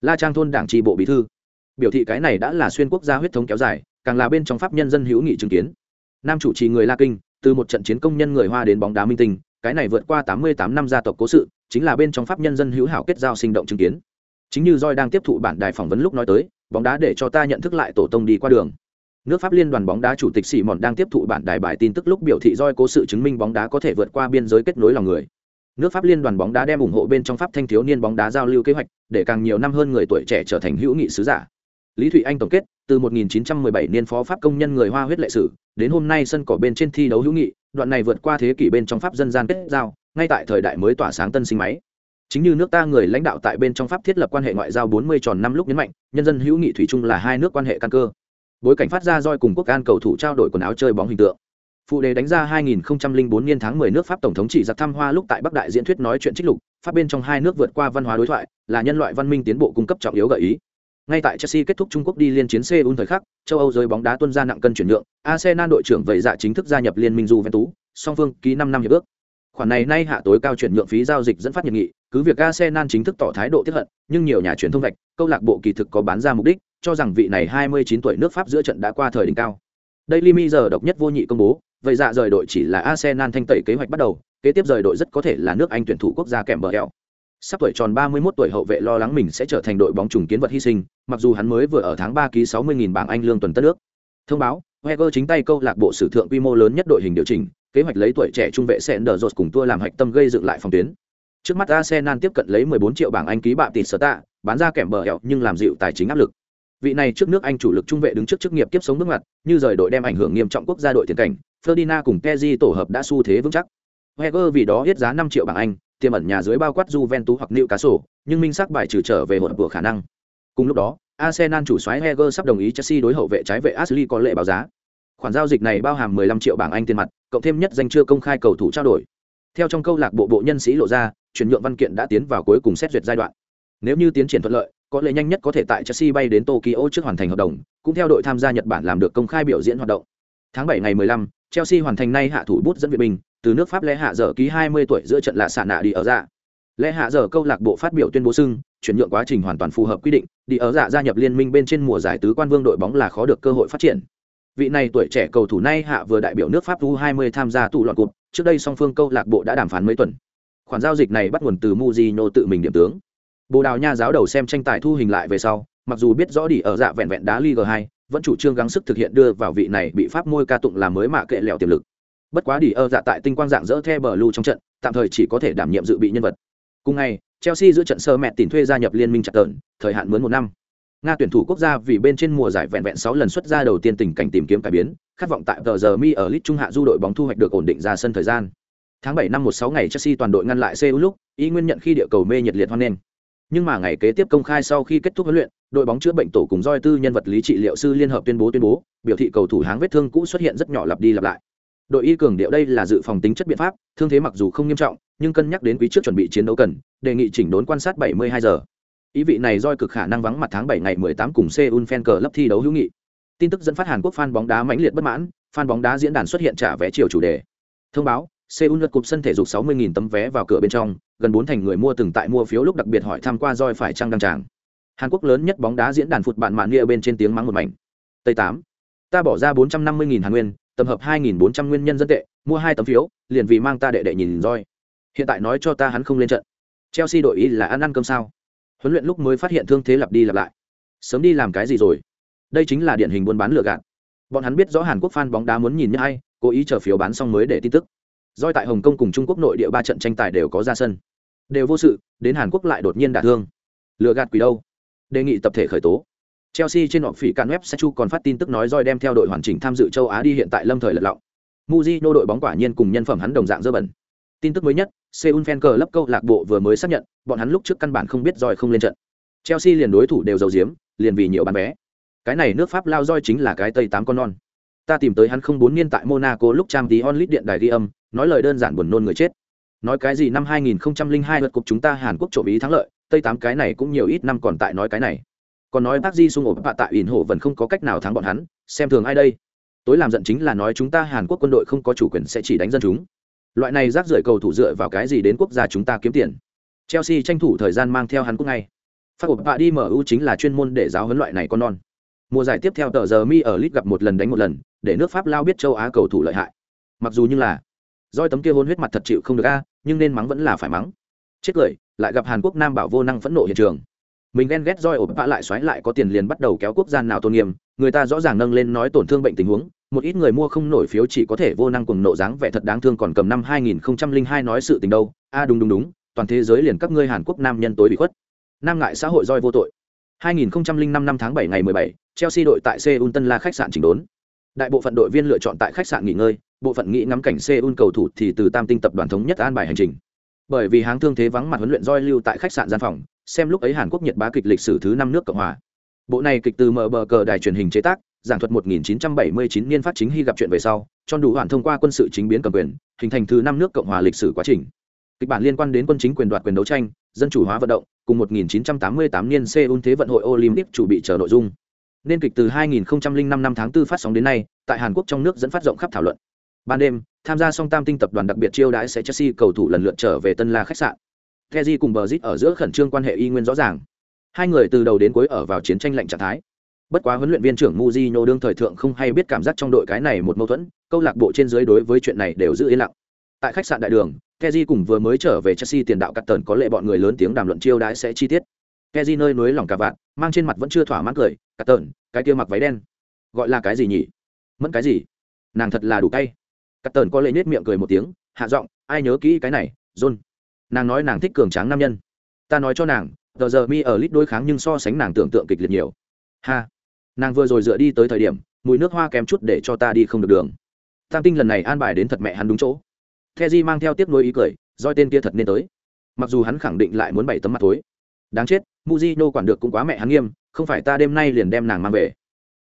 La Trang thôn đảng tri bộ bí thư. Biểu thị cái này đã là xuyên quốc gia huyết thống kéo dài, càng là bên trong pháp nhân dân hữu nghị chứng kiến nam chủ trì người la kinh từ một trận chiến công nhân người hoa đến bóng đá minh tinh cái này vượt qua tám mươi tám năm gia tộc cố sự chính là bên trong pháp nhân dân hữu hảo kết giao sinh động chứng kiến chính như roi đang tiếp thụ bản đài phỏng vấn lúc nói tới bóng đá để cho ta nhận thức lại tổ tông đi qua đường nước pháp liên đoàn bóng đá chủ tịch sĩ mòn đang tiếp thụ bản đài bài tin tức lúc biểu thị roi cố sự chứng minh bóng đá có thể vượt qua biên giới kết nối lòng người. Nước pháp liên đoàn bóng đá đem ủng hộ bên trong pháp thanh thiếu niên bóng đá giao lưu kế hoạch, để càng nhiều năm hơn người tuổi trẻ trở thành hữu nghị sứ giả. Lý thụy anh tổng kết, từ 1917 niên phó pháp công nhân người hoa huyết lệ sử, đến hôm nay sân cỏ bên trên thi đấu hữu nghị, đoạn này vượt qua thế kỷ bên trong pháp dân gian kết giao, ngay tại thời đại mới tỏa sáng tân sinh máy. Chính như nước ta người lãnh đạo tại bên trong pháp thiết lập quan hệ ngoại giao 40 tròn năm lúc nhấn mạnh, nhân dân hữu nghị thủy chung là hai nước quan hệ căn cơ bối cảnh phát ra roi cùng quốc an cầu thủ trao đổi quần áo chơi bóng hình tượng. Phụ đề đánh ra 2004 niên tháng 10 nước pháp tổng thống chỉ giặc thăm hoa lúc tại bắc đại diễn thuyết nói chuyện trích lục pháp bên trong hai nước vượt qua văn hóa đối thoại là nhân loại văn minh tiến bộ cung cấp trọng yếu gợi ý. Ngay tại Chelsea kết thúc Trung Quốc đi liên chiến Seoul thời khắc, châu Âu giới bóng đá tuân ra nặng cân chuyển nhượng, Arsenal đội trưởng vậy dạ chính thức gia nhập liên minh tú, song phương ký 5 năm hiệp ước. Khoản này nay hạ tối cao chuyển nhượng phí giao dịch dẫn phát nhiệt nghị, cứ việc Arsenal chính thức tỏ thái độ tiếp hận, nhưng nhiều nhà truyền thông vạch, câu lạc bộ kỳ thực có bán ra mục đích, cho rằng vị này 29 tuổi nước Pháp giữa trận đã qua thời đỉnh cao. Daily Mirror độc nhất vô nhị công bố, vậy dạ rời đội chỉ là Arsenal thanh tẩy kế hoạch bắt đầu, kế tiếp rời đội rất có thể là nước Anh tuyển thủ quốc gia kèm bờ eo sắp tuổi tròn 31 tuổi hậu vệ lo lắng mình sẽ trở thành đội bóng trùng kiến vật hy sinh mặc dù hắn mới vừa ở tháng 3 ký 60.000 bảng anh lương tuần tất nước. Thông báo Wenger chính tay câu lạc bộ sử thượng quy mô lớn nhất đội hình điều chỉnh kế hoạch lấy tuổi trẻ trung vệ Sender Rose cùng tua làm hạch tâm gây dựng lại phòng tuyến. Trước mắt Arsenal tiếp cận lấy 14 triệu bảng anh ký bạ tịt sở tạ bán ra kèm bờ hẹo nhưng làm dịu tài chính áp lực vị này trước nước anh chủ lực trung vệ đứng trước chức nghiệp tiếp sống bước ngoặt như rời đội đem ảnh hưởng nghiêm trọng quốc gia đội tiền cảnh Ferdinand cùng Kezi tổ hợp đã xu thế vững chắc Heger vì đó hết giá năm triệu bảng anh tiềm ẩn nhà dưới bao quát Juventus hoặc Newcastle, nhưng minh xác bài trừ trở về hỗn vừa khả năng. Cùng lúc đó, Arsenal chủ soái Heger sắp đồng ý Chelsea đối hậu vệ trái vệ Ashley có lệ báo giá. Khoản giao dịch này bao hàm 15 triệu bảng Anh tiền mặt, cộng thêm nhất danh chưa công khai cầu thủ trao đổi. Theo trong câu lạc bộ bộ nhân sĩ lộ ra, chuyển nhượng văn kiện đã tiến vào cuối cùng xét duyệt giai đoạn. Nếu như tiến triển thuận lợi, có lẽ nhanh nhất có thể tại Chelsea bay đến Tokyo trước hoàn thành hợp đồng, cũng theo đội tham gia Nhật Bản làm được công khai biểu diễn hoạt động. Tháng 7 ngày 15, Chelsea hoàn thành nay hạ thủ bút dẫn viện bình từ nước pháp lẽ hạ giờ ký 20 tuổi giữa trận lạ xạ nạ đi ở dạ. Lẽ hạ giờ câu lạc bộ phát biểu tuyên bố xưng chuyển nhượng quá trình hoàn toàn phù hợp quy định đi ở dạ gia nhập liên minh bên trên mùa giải tứ quan vương đội bóng là khó được cơ hội phát triển. Vị này tuổi trẻ cầu thủ nay hạ vừa đại biểu nước pháp u 20 tham gia tụ loạn cuộc trước đây song phương câu lạc bộ đã đàm phán mấy tuần. Khoản giao dịch này bắt nguồn từ Mujino tự mình điểm tướng bồ đào nha giáo đầu xem tranh tài thu hình lại về sau, mặc dù biết rõ đi ở dạ vẹn vẹn đá League 2 vẫn chủ trương gắng sức thực hiện đưa vào vị này bị pháp môi ca tụng làm mới mạ kệ lẹo tiềm lực. Bất quá đi ở dạ tại tinh quang dạng dỡ the bờ lưu trong trận, tạm thời chỉ có thể đảm nhiệm dự bị nhân vật. Cùng ngày, chelsea giữa trận sơ mẹ tìm thuê gia nhập liên minh chặt tợn thời hạn mướn một năm. Nga tuyển thủ quốc gia vì bên trên mùa giải vẹn vẹn sáu lần xuất ra đầu tiên tình cảnh tìm kiếm cải biến, khát vọng tại tờ giờ mi ở lit trung hạ du đội bóng thu hoạch được ổn định ra sân thời gian. Tháng bảy năm một sáu ngày chelsea toàn đội ngăn lại seoul lúc, ý nguyên nhận khi địa cầu mê nhiệt liệt hoan nghênh nhưng mà ngày kế tiếp công khai sau khi kết thúc huấn luyện, đội bóng chữa bệnh tổ cùng roi tư nhân vật lý trị liệu sư liên hợp tuyên bố tuyên bố, biểu thị cầu thủ háng vết thương cũ xuất hiện rất nhỏ lặp đi lặp lại. Đội y cường điệu đây là dự phòng tính chất biện pháp, thương thế mặc dù không nghiêm trọng, nhưng cân nhắc đến quý trước chuẩn bị chiến đấu cần, đề nghị chỉnh đốn quan sát 72 giờ. Ý vị này doi cực khả năng vắng mặt tháng 7 ngày 18 cùng Seoul Fan cờ lấp thi đấu hữu nghị. Tin tức dẫn phát Hàn Quốc fan bóng đá mãnh liệt bất mãn, fan bóng đá diễn đàn xuất hiện trả vé chiều chủ đề. Thông báo Seoul lượt cục sân thể dục 60.000 tấm vé vào cửa bên trong gần bốn thành người mua từng tại mua phiếu lúc đặc biệt hỏi tham qua roi phải trang đăng tràng. Hàn Quốc lớn nhất bóng đá diễn đàn phụt bạn mạn nghĩa bên trên tiếng mắng một mảnh. Tây 8 ta bỏ ra 450.000 Hàn nguyên tập hợp 2.400 nguyên nhân dân tệ mua hai tấm phiếu liền vì mang ta đệ đệ nhìn roi. Hiện tại nói cho ta hắn không lên trận. Chelsea đội ý là ăn ăn cơm sao? Huấn luyện lúc mới phát hiện thương thế lặp đi lặp lại. Sớm đi làm cái gì rồi? Đây chính là điển hình buôn bán lừa gạt. Bọn hắn biết rõ hàn quốc fan bóng đá muốn nhìn như ai, cố ý chờ phiếu bán xong mới để tin tức doi tại hồng kông cùng trung quốc nội địa ba trận tranh tài đều có ra sân. Đều vô sự đến hàn quốc lại đột nhiên đả thương. Lừa gạt quỷ đâu? Đề nghị tập thể khởi tố. Chelsea trên họ phỉ can web sechu còn phát tin tức nói Doi đem theo đội hoàn chỉnh tham dự châu á đi hiện tại lâm thời lật lọng. Mujino đội bóng quả nhiên cùng nhân phẩm hắn đồng dạng dơ bẩn. Tin tức mới nhất seoul fan Club câu lạc bộ vừa mới xác nhận bọn hắn lúc trước căn bản không biết Doi không lên trận. Chelsea liền đối thủ đều giấu giếm, liền vì nhiều bán vé. Cái này nước pháp lao Doi chính là cái tây tám con non. Ta tìm tới hắn không bốn niên tại monaco lúc trang tí onlit điện đài ghi âm nói lời đơn giản buồn nôn người chết. Nói cái gì năm 2002 lượt cục chúng ta hàn quốc trộm ý thắng lợi, tây tám cái này cũng nhiều ít năm còn tại nói cái này. Còn nói Park Ji sung ổ bạ tại ỉn hổ vẫn không có cách nào thắng bọn hắn, xem thường ai đây? Tối làm giận chính là nói chúng ta hàn quốc quân đội không có chủ quyền sẽ chỉ đánh dân chúng. Loại này rác rưởi cầu thủ dựa vào cái gì đến quốc gia chúng ta kiếm tiền? Chelsea tranh thủ thời gian mang theo hắn quốc ngay. Phát ổ bạ đi mu chính là chuyên môn để giáo huấn loại này con non. Mùa giải tiếp theo tờ giờ mi ở lit gặp một lần đánh một lần, để nước pháp lao biết châu á cầu thủ lợi hại. Mặc dù như là roi tấm kia hôn huyết mặt thật chịu không được a nhưng nên mắng vẫn là phải mắng. Chết cười lại gặp hàn quốc nam bảo vô năng phẫn nộ hiện trường. Mình ghen ghét roi ổn bạ lại xoáy lại có tiền liền bắt đầu kéo quốc gia nào tôn nghiêm người ta rõ ràng nâng lên nói tổn thương bệnh tình huống một ít người mua không nổi phiếu chỉ có thể vô năng cùng nộ dáng vẻ thật đáng thương còn cầm năm 2002 nói sự tình đâu. A đúng đúng đúng toàn thế giới liền các ngươi hàn quốc nam nhân tối bị khuất. Nam ngại xã hội roi vô tội. 2005 năm tháng 7 ngày 17, Chelsea đội tại Seoul Tân La khách sạn chỉnh đốn. Đại bộ phận đội viên lựa chọn tại khách sạn nghỉ ngơi, bộ phận nghĩ ngắm cảnh Seoul cầu thủ thì từ Tam Tinh tập đoàn thống nhất an bài hành trình. Bởi vì háng thương thế vắng mặt huấn luyện roi lưu tại khách sạn gian phòng, xem lúc ấy Hàn Quốc nhiệt bá kịch lịch sử thứ năm nước Cộng hòa. Bộ này kịch từ mở bờ cờ đài truyền hình chế tác, giảng thuật 1979 niên phát chính hy gặp chuyện về sau, cho đủ hoàn thông qua quân sự chính biến cầm quyền, hình thành thứ năm nước Cộng hòa lịch sử quá trình. Kịch bản liên quan đến quân chính quyền đoạt quyền đấu tranh, dân chủ hóa vận động, cùng 1988 niên Seoul Thế vận hội Olympic chủ bị chờ nội dung. Nên kịch từ 2005 năm tháng 4 phát sóng đến nay, tại Hàn Quốc trong nước dẫn phát rộng khắp thảo luận. Ban đêm, tham gia song tam tinh tập đoàn đặc biệt chiêu đãi sẽ Chelsea cầu thủ lần lượt trở về Tân La khách sạn. Kezi cùng Brazil ở giữa khẩn trương quan hệ y nguyên rõ ràng. Hai người từ đầu đến cuối ở vào chiến tranh lạnh trạng thái. Bất quá huấn luyện viên trưởng Mujinho đương thời thượng không hay biết cảm giác trong đội cái này một mâu thuẫn, câu lạc bộ trên dưới đối với chuyện này đều giữ yên lặng. Tại khách sạn đại đường, Kezi cùng vừa mới trở về Chelsea tiền đạo cắt tần có lệ bọn người lớn tiếng đàm luận chiêu đãi sẽ chi tiết keji nơi núi lòng cả vạn, mang trên mặt vẫn chưa thỏa mãn cười, cả tợn cái kia mặc váy đen, gọi là cái gì nhỉ? Mẫn cái gì? Nàng thật là đủ cay. Cắt tần có lệ nhếch miệng cười một tiếng, hạ giọng, ai nhớ kỹ cái này, John. Nàng nói nàng thích cường tráng nam nhân. Ta nói cho nàng, giờ giờ mi ở lít đối kháng nhưng so sánh nàng tưởng tượng kịch liệt nhiều. Ha. Nàng vừa rồi dựa đi tới thời điểm, mùi nước hoa kém chút để cho ta đi không được đường. Tam tinh lần này an bài đến thật mẹ hắn đúng chỗ Keji mang theo tiếp nối ý cười, roi tên kia thật nên tới. Mặc dù hắn khẳng định lại muốn bảy tấm mặt thối. Đáng chết, muzino quản được cũng quá mẹ hắn nghiêm, không phải ta đêm nay liền đem nàng mang về.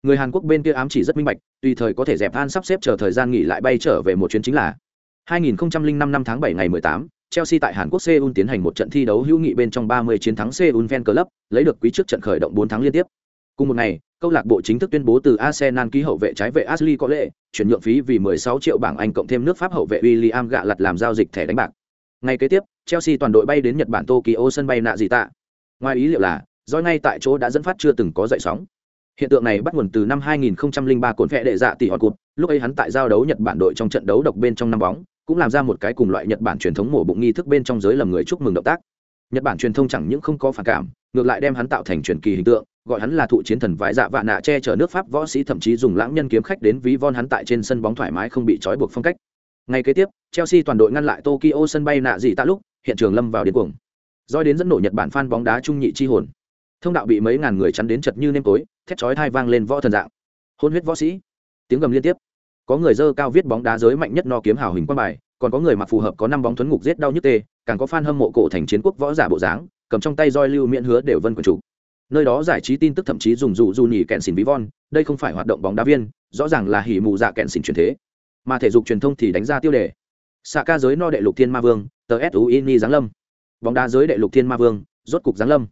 Người Hàn Quốc bên kia ám chỉ rất minh bạch, tùy thời có thể dẹp an sắp xếp chờ thời gian nghỉ lại bay trở về một chuyến chính là 2005 năm tháng 7 ngày 18, Chelsea tại Hàn Quốc Seoul tiến hành một trận thi đấu hữu nghị bên trong 30 chiến thắng Seoul Fan Club, lấy được quý trước trận khởi động 4 tháng liên tiếp. Cùng một ngày, câu lạc bộ chính thức tuyên bố từ Arsenal ký hậu vệ trái vệ Ashley có lệ, chuyển nhượng phí vì 16 triệu bảng Anh cộng thêm nước Pháp hậu vệ William gạ lật làm giao dịch thẻ đánh bạc. Ngày kế tiếp, Chelsea toàn đội bay đến Nhật Bản Tokyo sân bay nạ gì tạ. Ngoài ý liệu là, do ngay tại chỗ đã dẫn phát chưa từng có dậy sóng. Hiện tượng này bắt nguồn từ năm 2003 cồn vẽ đệ dạ tỷ hòn cụt, lúc ấy hắn tại giao đấu Nhật Bản đội trong trận đấu độc bên trong năm bóng, cũng làm ra một cái cùng loại Nhật Bản truyền thống mổ bụng nghi thức bên trong giới lầm người chúc mừng động tác. Nhật Bản truyền thông chẳng những không có phản cảm, ngược lại đem hắn tạo thành truyền kỳ hình tượng, gọi hắn là thụ chiến thần vãi dạ vạn nạ che chở nước pháp võ sĩ thậm chí dùng lãng nhân kiếm khách đến ví von hắn tại trên sân bóng thoải mái không bị trói buộc phong cách ngay kế tiếp chelsea toàn đội ngăn lại tokyo sân bay nạ dị tạ lúc hiện trường lâm vào điên cuồng doi đến dẫn nổ nhật bản phan bóng đá trung nhị chi hồn. Thông đạo bị mấy ngàn người chắn đến chật như nêm tối, thét chói thai vang lên võ thần dạng. Hôn huyết võ sĩ. Tiếng gầm liên tiếp. Có người dơ cao viết bóng đá giới mạnh nhất no kiếm hào hình quan bài, còn có người mặc phù hợp có năm bóng thuấn ngục giết đau nhức tê, càng có fan hâm mộ cổ thành chiến quốc võ giả bộ dáng, cầm trong tay roi lưu miễn hứa đều vân quần chủ. Nơi đó giải trí tin tức thậm chí dùng dụ du nhì kẹn xỉn ví von, đây không phải hoạt động bóng đá viên, rõ ràng là hỉ mù dạ kẹn xỉn truyền thế. Mà thể dục truyền thông thì đánh ra tiêu đề. Xạ ca giới no đệ lục thiên ma vương, tờ s u ini giáng lâm bóng đá giới đệ lục thiên ma vương, rốt cục giáng lâm.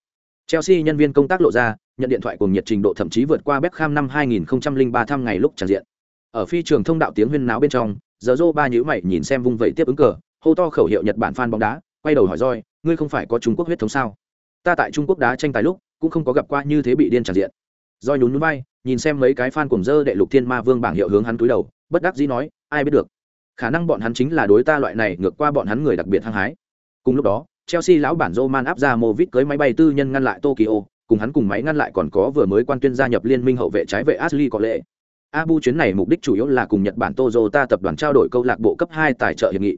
Chelsea nhân viên công tác lộ ra, nhận điện thoại cùng nhiệt trình độ thậm chí vượt qua Beckham năm 2003 thăm ngày lúc tràn diện. Ở phi trường thông đạo tiếng huyên náo bên trong giờ dô ba nhữ mày nhìn xem vung vẩy tiếp ứng cờ, hô to khẩu hiệu nhật bản fan bóng đá, quay đầu hỏi roi ngươi không phải có trung quốc huyết thống sao? Ta tại trung quốc đá tranh tài lúc, cũng không có gặp qua như thế bị điên tràn diện. Roi nhún núi bay nhìn xem mấy cái fan cùng dơ đệ lục thiên ma vương bảng hiệu hướng hắn túi đầu, bất đắc dĩ nói, ai biết được, khả năng bọn hắn chính là đối ta loại này ngược qua bọn hắn người đặc biệt hăng hái. Cùng lúc đó chelsea lão bản roman Abramovich cưới máy bay tư nhân ngăn lại tokyo cùng hắn cùng máy ngăn lại còn có vừa mới quan tuyên gia nhập liên minh hậu vệ trái vệ ashley có lệ abu chuyến này mục đích chủ yếu là cùng nhật bản toyota tập đoàn trao đổi câu lạc bộ cấp hai tài trợ hiệp nghị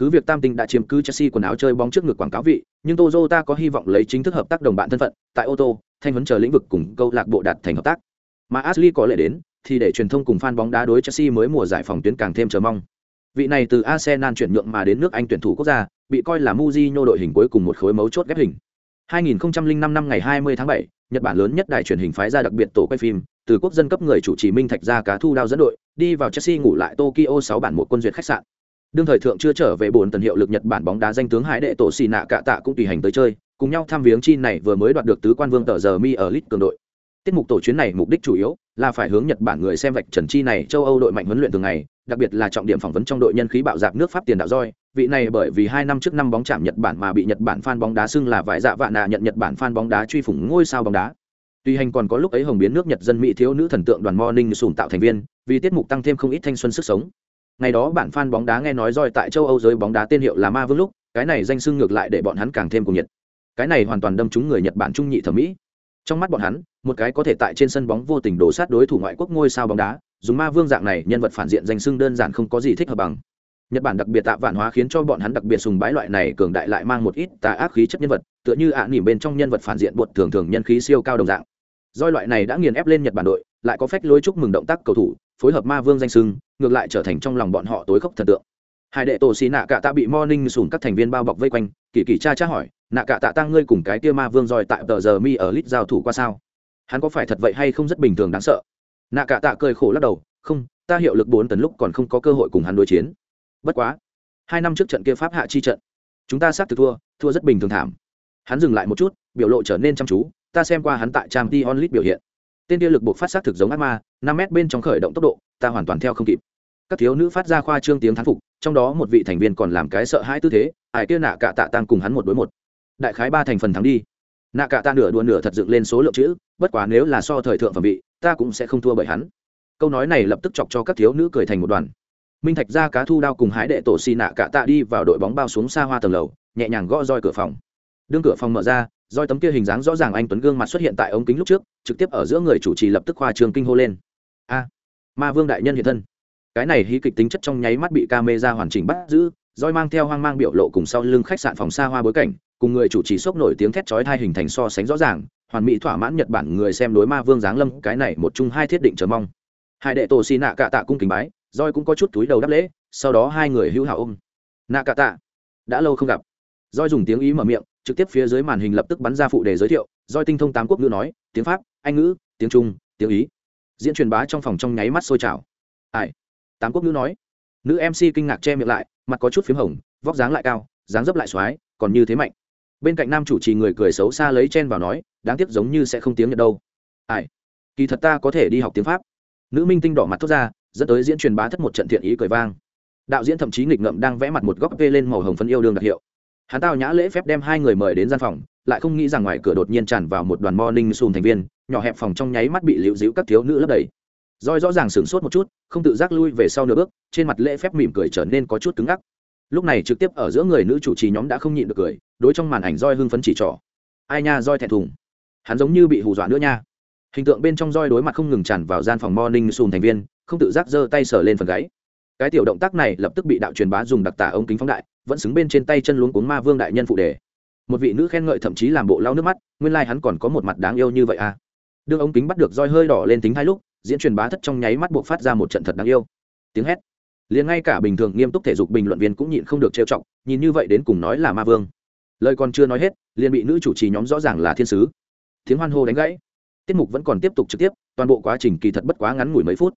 cứ việc Tam Tinh đã chiếm cứ Chelsea quần áo chơi bóng trước ngực quảng cáo vị, nhưng Toyota có hy vọng lấy chính thức hợp tác đồng bạn thân phận, tại ô tô, thanh huấn chờ lĩnh vực cùng câu lạc bộ đạt thành hợp tác. Mà Ashley có lẽ đến, thì để truyền thông cùng fan bóng đá đối Chelsea mới mùa giải phòng tuyến càng thêm chờ mong. Vị này từ Arsenal chuyển nhượng mà đến nước Anh tuyển thủ quốc gia, bị coi là Mujinho đội hình cuối cùng một khối mấu chốt ghép hình. 2005 năm ngày 20 tháng 7, Nhật Bản lớn nhất đài truyền hình phái ra đặc biệt tổ quay phim, từ quốc dân cấp người chủ trì minh thạch ra cá thu đao dẫn đội đi vào chelsea ngủ lại tokyo 6 bản một quân duyệt khách sạn đương thời thượng chưa trở về buồn tần hiệu lực nhật bản bóng đá danh tướng hải đệ tổ xì nạ cạ tạ cũng tùy hành tới chơi cùng nhau tham viếng chi này vừa mới đoạt được tứ quan vương tờ giờ mi ở lit cường đội tiết mục tổ chuyến này mục đích chủ yếu là phải hướng nhật bản người xem vạch trần chi này châu âu đội mạnh huấn luyện thường ngày đặc biệt là trọng điểm phỏng vấn trong đội nhân khí bạo dạp nước pháp tiền đạo roi, vị này bởi vì hai năm trước năm bóng chạm nhật bản mà bị nhật bản fan bóng đá xưng là vải dạ vạn nạ nhận nhật bản fan bóng đá truy phủng ngôi sao bóng đá. Tuy hành còn có lúc ấy hồng biến nước nhật dân mỹ thiếu nữ thần tượng đoàn morning sùn tạo thành viên, vì tiết mục tăng thêm không ít thanh xuân sức sống. Ngày đó bản fan bóng đá nghe nói roi tại châu âu giới bóng đá tên hiệu là ma vương lúc, cái này danh xưng ngược lại để bọn hắn càng thêm cùng nhiệt. Cái này hoàn toàn đâm trúng người nhật bản trung nhị thẩm mỹ trong mắt bọn hắn, một cái có thể tại trên sân bóng vô tình đổ sát đối thủ ngoại quốc ngôi sao bóng đá, dùng ma vương dạng này nhân vật phản diện danh sưng đơn giản không có gì thích hợp bằng. Nhật bản đặc biệt tạ vạn hóa khiến cho bọn hắn đặc biệt sùng bái loại này cường đại lại mang một ít tà ác khí chất nhân vật, tựa như ạ nỉm bên trong nhân vật phản diện bột thường thường nhân khí siêu cao đồng dạng. Doi loại này đã nghiền ép lên nhật bản đội, lại có phách lối chúc mừng động tác cầu thủ, phối hợp ma vương danh sưng ngược lại trở thành trong lòng bọn họ tối khốc thần tượng. Hai đệ tổ xì nạ cả ta bị morning sùn các thành viên bao bọc vây quanh kỳ kỳ cha cha hỏi nạ cả tạ tăng ngươi cùng cái tia ma vương roi tại tờ giờ mi ở lít giao thủ qua sao? Hắn có phải thật vậy hay không rất bình thường đáng sợ? Nạ cả tạ cười khổ lắc đầu, không, ta hiệu lực bốn tấn lúc còn không có cơ hội cùng hắn đối chiến. Bất quá, hai năm trước trận kia pháp hạ chi trận, chúng ta xác thực thua thua rất bình thường thảm. Hắn dừng lại một chút, biểu lộ trở nên chăm chú, ta xem qua hắn tại trang t onlit biểu hiện. Tên kia lực buộc phát xác thực giống ác ma, năm mét bên trong khởi động tốc độ, ta hoàn toàn theo không kịp. Các thiếu nữ phát ra khoa trương tiếng thán phục, trong đó một vị thành viên còn làm cái sợ hãi tư thế, ai kia nạ cả tạ tăng cùng hắn một đối một đại khái ba thành phần thắng đi. Nạ cả ta nửa đua nửa thật dựng lên số lượng chữ, bất quá nếu là so thời thượng phẩm vị, ta cũng sẽ không thua bởi hắn. Câu nói này lập tức chọc cho các thiếu nữ cười thành một đoàn. Minh thạch ra cá thu đao cùng hái đệ tổ xì nạ cả tạ đi vào đội bóng bao xuống xa hoa tầng lầu, nhẹ nhàng gõ roi cửa phòng. Đương cửa phòng mở ra, roi tấm kia hình dáng rõ ràng anh tuấn gương mặt xuất hiện tại ống kính lúc trước, trực tiếp ở giữa người chủ trì lập tức khoa trường kinh hô lên. A, ma vương đại nhân hiện thân. Cái này hí kịch tính chất trong nháy mắt bị ca mê ra hoàn chỉnh bắt giữ, roi mang theo hoang mang biểu lộ cùng sau lưng khách sạn phòng xa hoa bối cảnh cùng người chủ trì sốc nổi tiếng thét chói thai hình thành so sánh rõ ràng, hoàn mỹ thỏa mãn nhật bản người xem đối ma vương giáng lâm, cái này một chung hai thiết định chờ mong. Hai đệ tổ xì nạ cạ tạ cung kính bái roi cũng có chút túi đầu đáp lễ, sau đó hai người hữu hảo ôm. Nạ cạ tạ, đã lâu không gặp. Roi dùng tiếng ý mở miệng, trực tiếp phía dưới màn hình lập tức bắn ra phụ đề giới thiệu roi tinh thông tám quốc ngữ nói, tiếng pháp, anh ngữ, tiếng trung, tiếng ý. Diễn truyền bá trong phòng trong nháy mắt sôi trào. Ai? Tám quốc ngữ nói. Nữ mc kinh ngạc che miệng lại, mặt có chút p h í m hồng, vóc dáng lại cao, dáng dấp lại x o á i còn như thế mạnh bên cạnh nam chủ trì người cười xấu xa lấy chen vào nói, đáng tiếc giống như sẽ không tiếng nhật đâu. Ai? Kỳ thật ta có thể đi học tiếng pháp. Nữ minh tinh đỏ mặt thốt ra, dẫn tới diễn truyền bá thất một trận thiện ý cười vang. Đạo diễn thậm chí nghịch ngậm đang vẽ mặt một góc vê lên màu hồng phân yêu đương đặc hiệu. Hắn tao nhã lễ phép đem hai người mời đến gian phòng, lại không nghĩ rằng ngoài cửa đột nhiên tràn vào một đoàn morning sùm thành viên, nhỏ hẹp phòng trong nháy mắt bị liễu dĩu các thiếu nữ lấp đầy. Roi rõ ràng sửng sốt một chút, không tự giác lui về sau nửa bước, trên mặt lễ phép mỉm cười trở nên có chút cứng ngắc lúc này trực tiếp ở giữa người nữ chủ trì nhóm đã không nhịn được cười, đối trong màn ảnh roi hưng phấn chỉ trỏ. Ai nha, roi thẹn thùng. Hắn giống như bị hù dọa nữa nha. Hình tượng bên trong roi đối mặt không ngừng tràn vào gian phòng morning sùn thành viên, không tự giác giơ tay sờ lên phần gáy. Cái tiểu động tác này lập tức bị đạo truyền bá dùng đặc tả ống kính phóng đại, vẫn xứng bên trên tay chân luống cuống ma vương đại nhân phụ đề. Một vị nữ khen ngợi thậm chí làm bộ lau nước mắt, nguyên lai、like、hắn còn có một mặt đáng yêu như vậy à. Đương ống kính bắt được roi hơi đỏ lên tính hai lúc, diễn truyền bá thất trong nháy mắt buộc phát ra một trận thật đáng yêu. Tiếng hét liền ngay cả bình thường nghiêm túc thể dục bình luận viên cũng nhịn không được trêu chọc, nhìn như vậy đến cùng nói là ma vương. Lời còn chưa nói hết, liền bị nữ chủ trì nhóm rõ ràng là thiên sứ. Tiếng hoan hô đánh gãy. Tiết mục vẫn còn tiếp tục trực tiếp, toàn bộ quá trình kỳ thật bất quá ngắn ngủi mấy phút.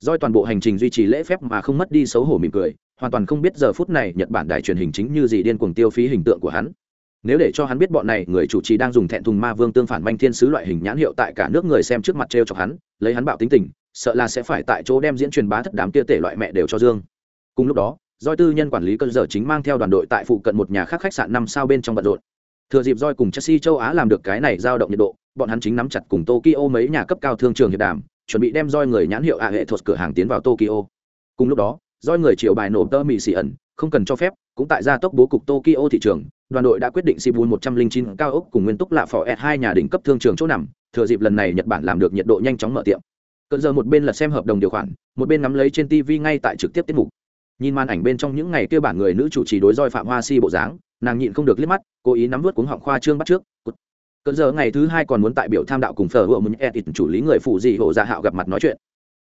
Doi toàn bộ hành trình duy trì lễ phép mà không mất đi xấu hổ mỉm cười, hoàn toàn không biết giờ phút này nhật bản đài truyền hình chính như gì điên cuồng tiêu phí hình tượng của hắn. Nếu để cho hắn biết bọn này, người chủ trì đang dùng thẹn thùng ma vương tương phản manh thiên sứ loại hình nhãn hiệu tại cả nước người xem trước mặt t r e o chọc hắn, lấy hắn bạo tính tình sợ là sẽ phải tại chỗ đem diễn truyền bá thất đám kia tể loại mẹ đều cho dương. Cùng lúc đó doi tư nhân quản lý cơ sở chính mang theo đoàn đội tại phụ cận một nhà khác khách sạn năm sao bên trong bận rộn. Thừa dịp doi cùng chelsea châu á làm được cái này giao động nhiệt độ bọn hắn chính nắm chặt cùng tokyo mấy nhà cấp cao thương trường hiệp đàm chuẩn bị đem roi người nhãn hiệu a hệ thuật cửa hàng tiến vào tokyo. Cùng lúc đó roi người triệu bài nổ tơ mì xì ẩn không cần cho phép cũng tại gia tốc bố cục tokyo thị trường đoàn đội đã quyết định Sibu 109 cao ốc cùng nguyên túc lạ phò S hai nhà đỉnh cấp thương trường chỗ nằm, thừa dịp lần này Nhật Bản làm được nhiệt độ nhanh chóng mở tiệm. Cơn giờ một bên là xem hợp đồng điều khoản, một bên nắm lấy trên TV ngay tại trực tiếp tiết mục. Nhìn màn ảnh bên trong những ngày kia bản người nữ chủ trì đối roi Phạm Hoa Si bộ dáng, nàng nhịn không được liếc mắt, cố ý nắm vớt cuống họng khoa trương bắt trước. Cơn giờ ngày thứ hai còn muốn tại biểu tham đạo cùng phở hựa một edit chủ lý người phụ dị hộ gia dạ hạo gặp mặt nói chuyện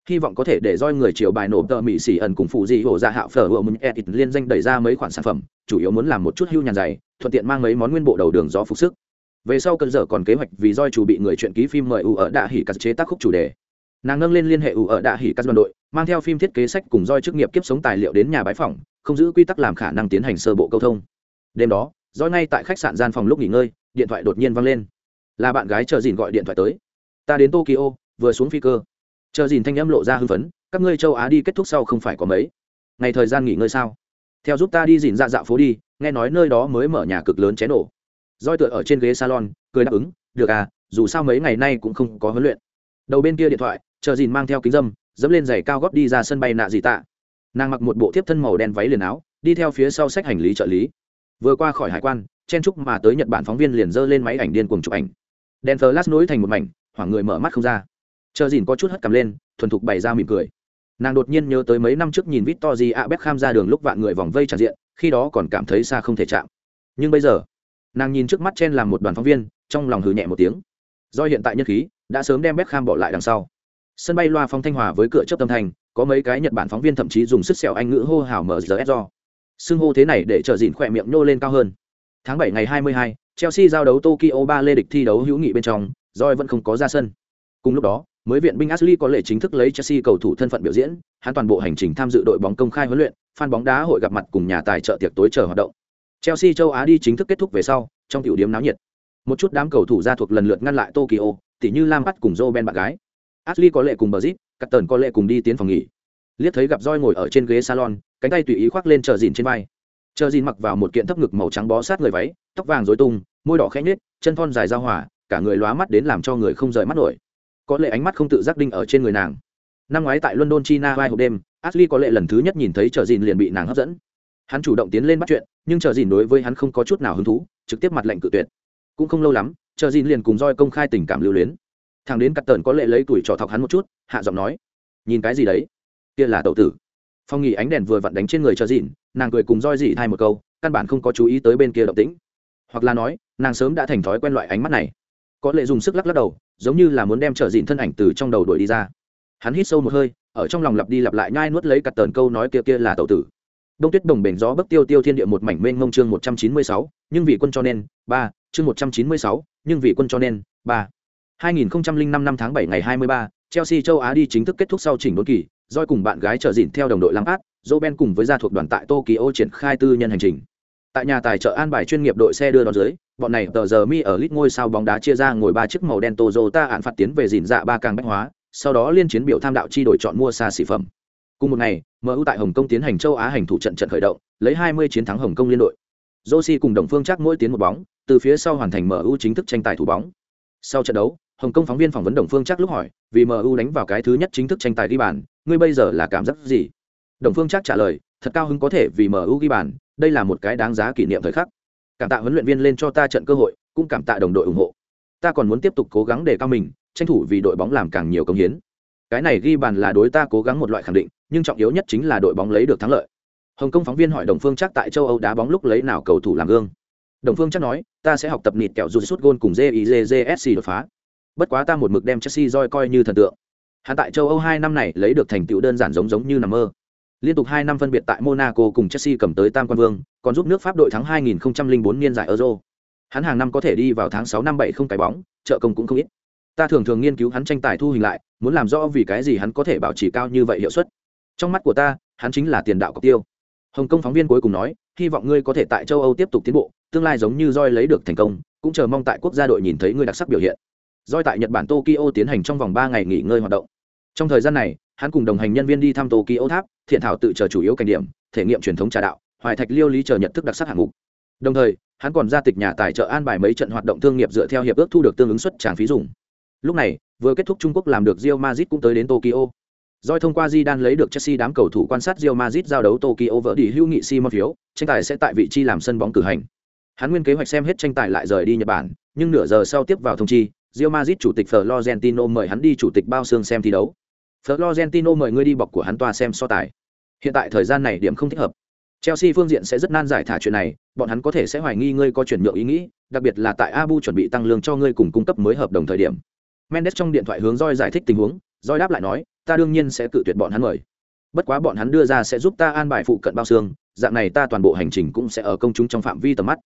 hy vọng có thể để roi người chiều bài nổ tờ mỹ xỉ ẩn cùng phụ dị hộ gia dạ hạo phở hựa một edit liên danh đẩy ra mấy khoản sản phẩm chủ yếu muốn làm một chút hưu nhàn dày thuận tiện mang mấy món nguyên bộ đầu đường gió phục sức về sau cơn giờ còn kế hoạch vì roi chủ bị người chuyện ký phim mời u ở đạ hỉ cắt chế tác khúc chủ đề nàng nâng lên liên hệ ủ ở đạ hỉ các đoàn đội, mang theo phim thiết kế sách cùng roi chức nghiệp kiếp sống tài liệu đến nhà bãi phòng không giữ quy tắc làm khả năng tiến hành sơ bộ câu thông. Đêm đó, roi ngay tại khách sạn gian phòng lúc nghỉ ngơi, điện thoại đột nhiên văng lên. Là bạn gái chờ dìn gọi điện thoại tới. Ta đến tokyo, vừa xuống phi cơ. Chờ dìn thanh âm lộ ra hưng phấn, các ngươi châu á đi kết thúc sau không phải có mấy. Ngày thời gian nghỉ ngơi sao? Theo giúp ta đi dìn ra dạ dạo phố đi, nghe nói nơi đó mới mở nhà cực lớn chén nổ. Roi tựa ở trên ghế salon, cười đáp ứng, được à dù sao mấy ngày nay cũng không có huấn luyện. Đầu bên kia điện thoại chờ dìn mang theo kính dâm, dẫm lên giày cao góp đi ra sân bay nạ dị tạ. Nàng mặc một bộ thiếp thân màu đen váy liền áo, đi theo phía sau sách hành lý trợ lý. Vừa qua khỏi hải quan, chen trúc mà tới nhật bản phóng viên liền dơ lên máy ảnh điên cuồng chụp ảnh. Đèn flash nối thành một mảnh, hoảng người mở mắt không ra. Chờ dìn có chút hất cầm lên, thuần thục bày ra mỉm cười. Nàng đột nhiên nhớ tới mấy năm trước nhìn victor di a beckham ra đường lúc vạn người vòng vây tràn diện, khi đó còn cảm thấy xa không thể chạm. Nhưng bây giờ, nàng nhìn trước mắt chen làm một đoàn phóng viên, trong lòng hừ nhẹ một tiếng. Do hiện tại nhân khí, đã sớm đem beckham bỏ lại đằng sau sân bay loa phong thanh hòa với cửa chớp tâm thành có mấy cái nhật bản phóng viên thậm chí dùng sức sẹo anh ngữ hô hào mở giờ do xưng hô thế này để trở dịn khỏe miệng nhô lên cao hơn tháng bảy ngày 22, chelsea giao đấu tokyo ba lê địch thi đấu hữu nghị bên trong roi vẫn không có ra sân cùng lúc đó mới viện binh Ashley có lệ chính thức lấy Chelsea cầu thủ thân phận biểu diễn, hắn toàn bộ hành trình tham dự đội bóng công khai huấn luyện, fan bóng đá hội gặp mặt cùng nhà tài trợ tiệc tối chờ hoạt động. Chelsea châu Á đi chính thức kết thúc về sau, trong tiểu điểm náo nhiệt. Một chút đám cầu thủ ra thuộc lần lượt ngăn lại Tokyo, tỉ như lam bắt cùng Joe bạn gái. Ashley có lệ cùng Brazil, tần có lệ cùng đi tiến phòng nghỉ. Liếc thấy gặp Joy ngồi ở trên ghế salon, cánh tay tùy ý khoác lên chờ dìn trên vai. Chờ dìn mặc vào một kiện thấp ngực màu trắng bó sát người váy, tóc vàng rối tung, môi đỏ khẽ nhếch, chân thon dài giao hòa, cả người lóa mắt đến làm cho người không rời mắt nổi. Có lệ ánh mắt không tự giác đinh ở trên người nàng. Năm ngoái tại london china vai hộp đêm ashley có lệ lần thứ nhất nhìn thấy chờ dìn liền bị nàng hấp dẫn. Hắn chủ động tiến lên bắt chuyện nhưng chờ dìn đối với hắn không có chút nào hứng thú trực tiếp mặt lạnh cự tuyệt. Cũng không lâu lắm chờ dìn liền cùng Joy công khai tình cảm lưu luyến thằng đến cắt tần có lệ lấy tuổi trò thọc hắn một chút, hạ giọng nói, nhìn cái gì đấy? Kia là tậu tử. Phong nghỉ ánh đèn vừa vặn đánh trên người cho dịn, nàng cười cùng roi dị thay một câu, căn bản không có chú ý tới bên kia động tĩnh. Hoặc là nói, nàng sớm đã thành thói quen loại ánh mắt này. Có lệ dùng sức lắc lắc đầu, giống như là muốn đem trở dịn thân ảnh từ trong đầu đuổi đi ra. Hắn hít sâu một hơi, ở trong lòng lặp đi lặp lại nhai nuốt lấy cặt tờn câu nói kia kia là tẩu tử. Đông tuyết đồng bền gió bấc tiêu tiêu thiên địa một mảnh mênh mông chương một trăm chín mươi sáu, nhưng vì quân cho nên, ba, chương một trăm chín mươi sáu, nhưng vì quân cho nên, ba hai nghìn năm tháng 7 ngày hai mươi ba chelsea châu á đi chính thức kết thúc sau chỉnh đốn kỳ Joy cùng bạn gái trở dịn theo đồng đội Lampard, át ben cùng với gia thuộc đoàn tại tokyo triển khai tư nhân hành trình tại nhà tài trợ an bài chuyên nghiệp đội xe đưa đón dưới bọn này tờ giờ mi ở lít ngôi sao bóng đá chia ra ngồi ba chiếc màu đen Toyota án phạt tiến về dịn dạ ba càng bách hóa, sau đó liên chiến biểu tham đạo chi đổi chọn mua xa xỉ phẩm. Cùng một ngày, MU tại Hồng Kông tiến hành châu Á hành thủ trận trận khởi động, lấy 20 chiến thắng Hồng Kông liên đội. Josie cùng Đồng Phương chắc mỗi tiến một bóng, từ phía sau hoàn thành MU chính thức tranh tài thủ bóng. Sau trận đấu, Hồng Kông phóng viên phỏng vấn Đồng Phương chắc lúc hỏi, vì MU đánh vào cái thứ nhất chính thức tranh tài ghi bàn, ngươi bây giờ là cảm giác gì? Đồng Phương chắc trả lời, thật cao hứng có thể vì MU ghi bàn, đây là một cái đáng giá kỷ niệm thời khắc. Cảm tạ huấn luyện viên lên cho ta trận cơ hội cũng cảm tạ đồng đội ủng hộ. Ta còn muốn tiếp tục cố gắng để cao mình tranh thủ vì đội bóng làm càng nhiều công hiến. Cái này ghi bàn là đối ta cố gắng một loại khẳng định nhưng trọng yếu nhất chính là đội bóng lấy được thắng lợi. Hồng kông phóng viên hỏi đồng phương chắc tại châu âu đá bóng lúc lấy nào cầu thủ làm gương? Đồng phương chắc nói ta sẽ học tập nịt kẹo rút sút gôn cùng jizsc đột phá bất quá ta một mực đem chelsea roi coi như thần tượng hắn tại châu âu hai năm này lấy được thành tựu đơn giản giống giống như nằm mơ Liên tục 2 năm phân biệt tại Monaco cùng Chelsea cầm tới tam quan vương, còn giúp nước Pháp đội thắng 2004 niên giải Euro. Hắn hàng năm có thể đi vào tháng 6 năm 7 không cái bóng, trợ công cũng không ít. Ta thường thường nghiên cứu hắn tranh tài thu hình lại, muốn làm rõ vì cái gì hắn có thể bảo trì cao như vậy hiệu suất. Trong mắt của ta, hắn chính là tiền đạo cọc tiêu. Hồng Kông phóng viên cuối cùng nói, hy vọng ngươi có thể tại châu Âu tiếp tục tiến bộ, tương lai giống như roi lấy được thành công, cũng chờ mong tại quốc gia đội nhìn thấy ngươi đặc sắc biểu hiện. roi tại Nhật Bản Tokyo tiến hành trong vòng ba ngày nghỉ ngơi hoạt động. Trong thời gian này, hắn cùng đồng hành nhân viên đi thăm tokyo tháp thiện thảo tự chờ chủ yếu cảnh điểm thể nghiệm truyền thống trà đạo hoài thạch liêu lý chờ nhận thức đặc sắc hạng mục đồng thời hắn còn ra tịch nhà tài trợ an bài mấy trận hoạt động thương nghiệp dựa theo hiệp ước thu được tương ứng suất tràng phí dùng lúc này vừa kết thúc trung quốc làm được rio mazit cũng tới đến tokyo Doi thông qua Di Đan lấy được Chelsea đám cầu thủ quan sát Real Madrid giao đấu Tokyo vỡ đi hưu nghị Simon phiếu, tranh tài sẽ tại vị trí làm sân bóng cử hành. Hắn nguyên kế hoạch xem hết tranh tài lại rời đi Nhật Bản, nhưng nửa giờ sau tiếp vào thông chi, Real Madrid chủ tịch Florentino mời hắn đi chủ tịch bao xương xem thi đấu. Florentino mời ngươi đi bọc của hắn toa xem so tài. Hiện tại thời gian này điểm không thích hợp. Chelsea phương diện sẽ rất nan giải thả chuyện này, bọn hắn có thể sẽ hoài nghi ngươi có chuyển nhượng ý nghĩ, đặc biệt là tại Abu chuẩn bị tăng lương cho ngươi cùng cung cấp mới hợp đồng thời điểm. Mendes trong điện thoại hướng Joy giải thích tình huống, Joy đáp lại nói, ta đương nhiên sẽ cự tuyệt bọn hắn mời. Bất quá bọn hắn đưa ra sẽ giúp ta an bài phụ cận bao xương, dạng này ta toàn bộ hành trình cũng sẽ ở công chúng trong phạm vi tầm mắt.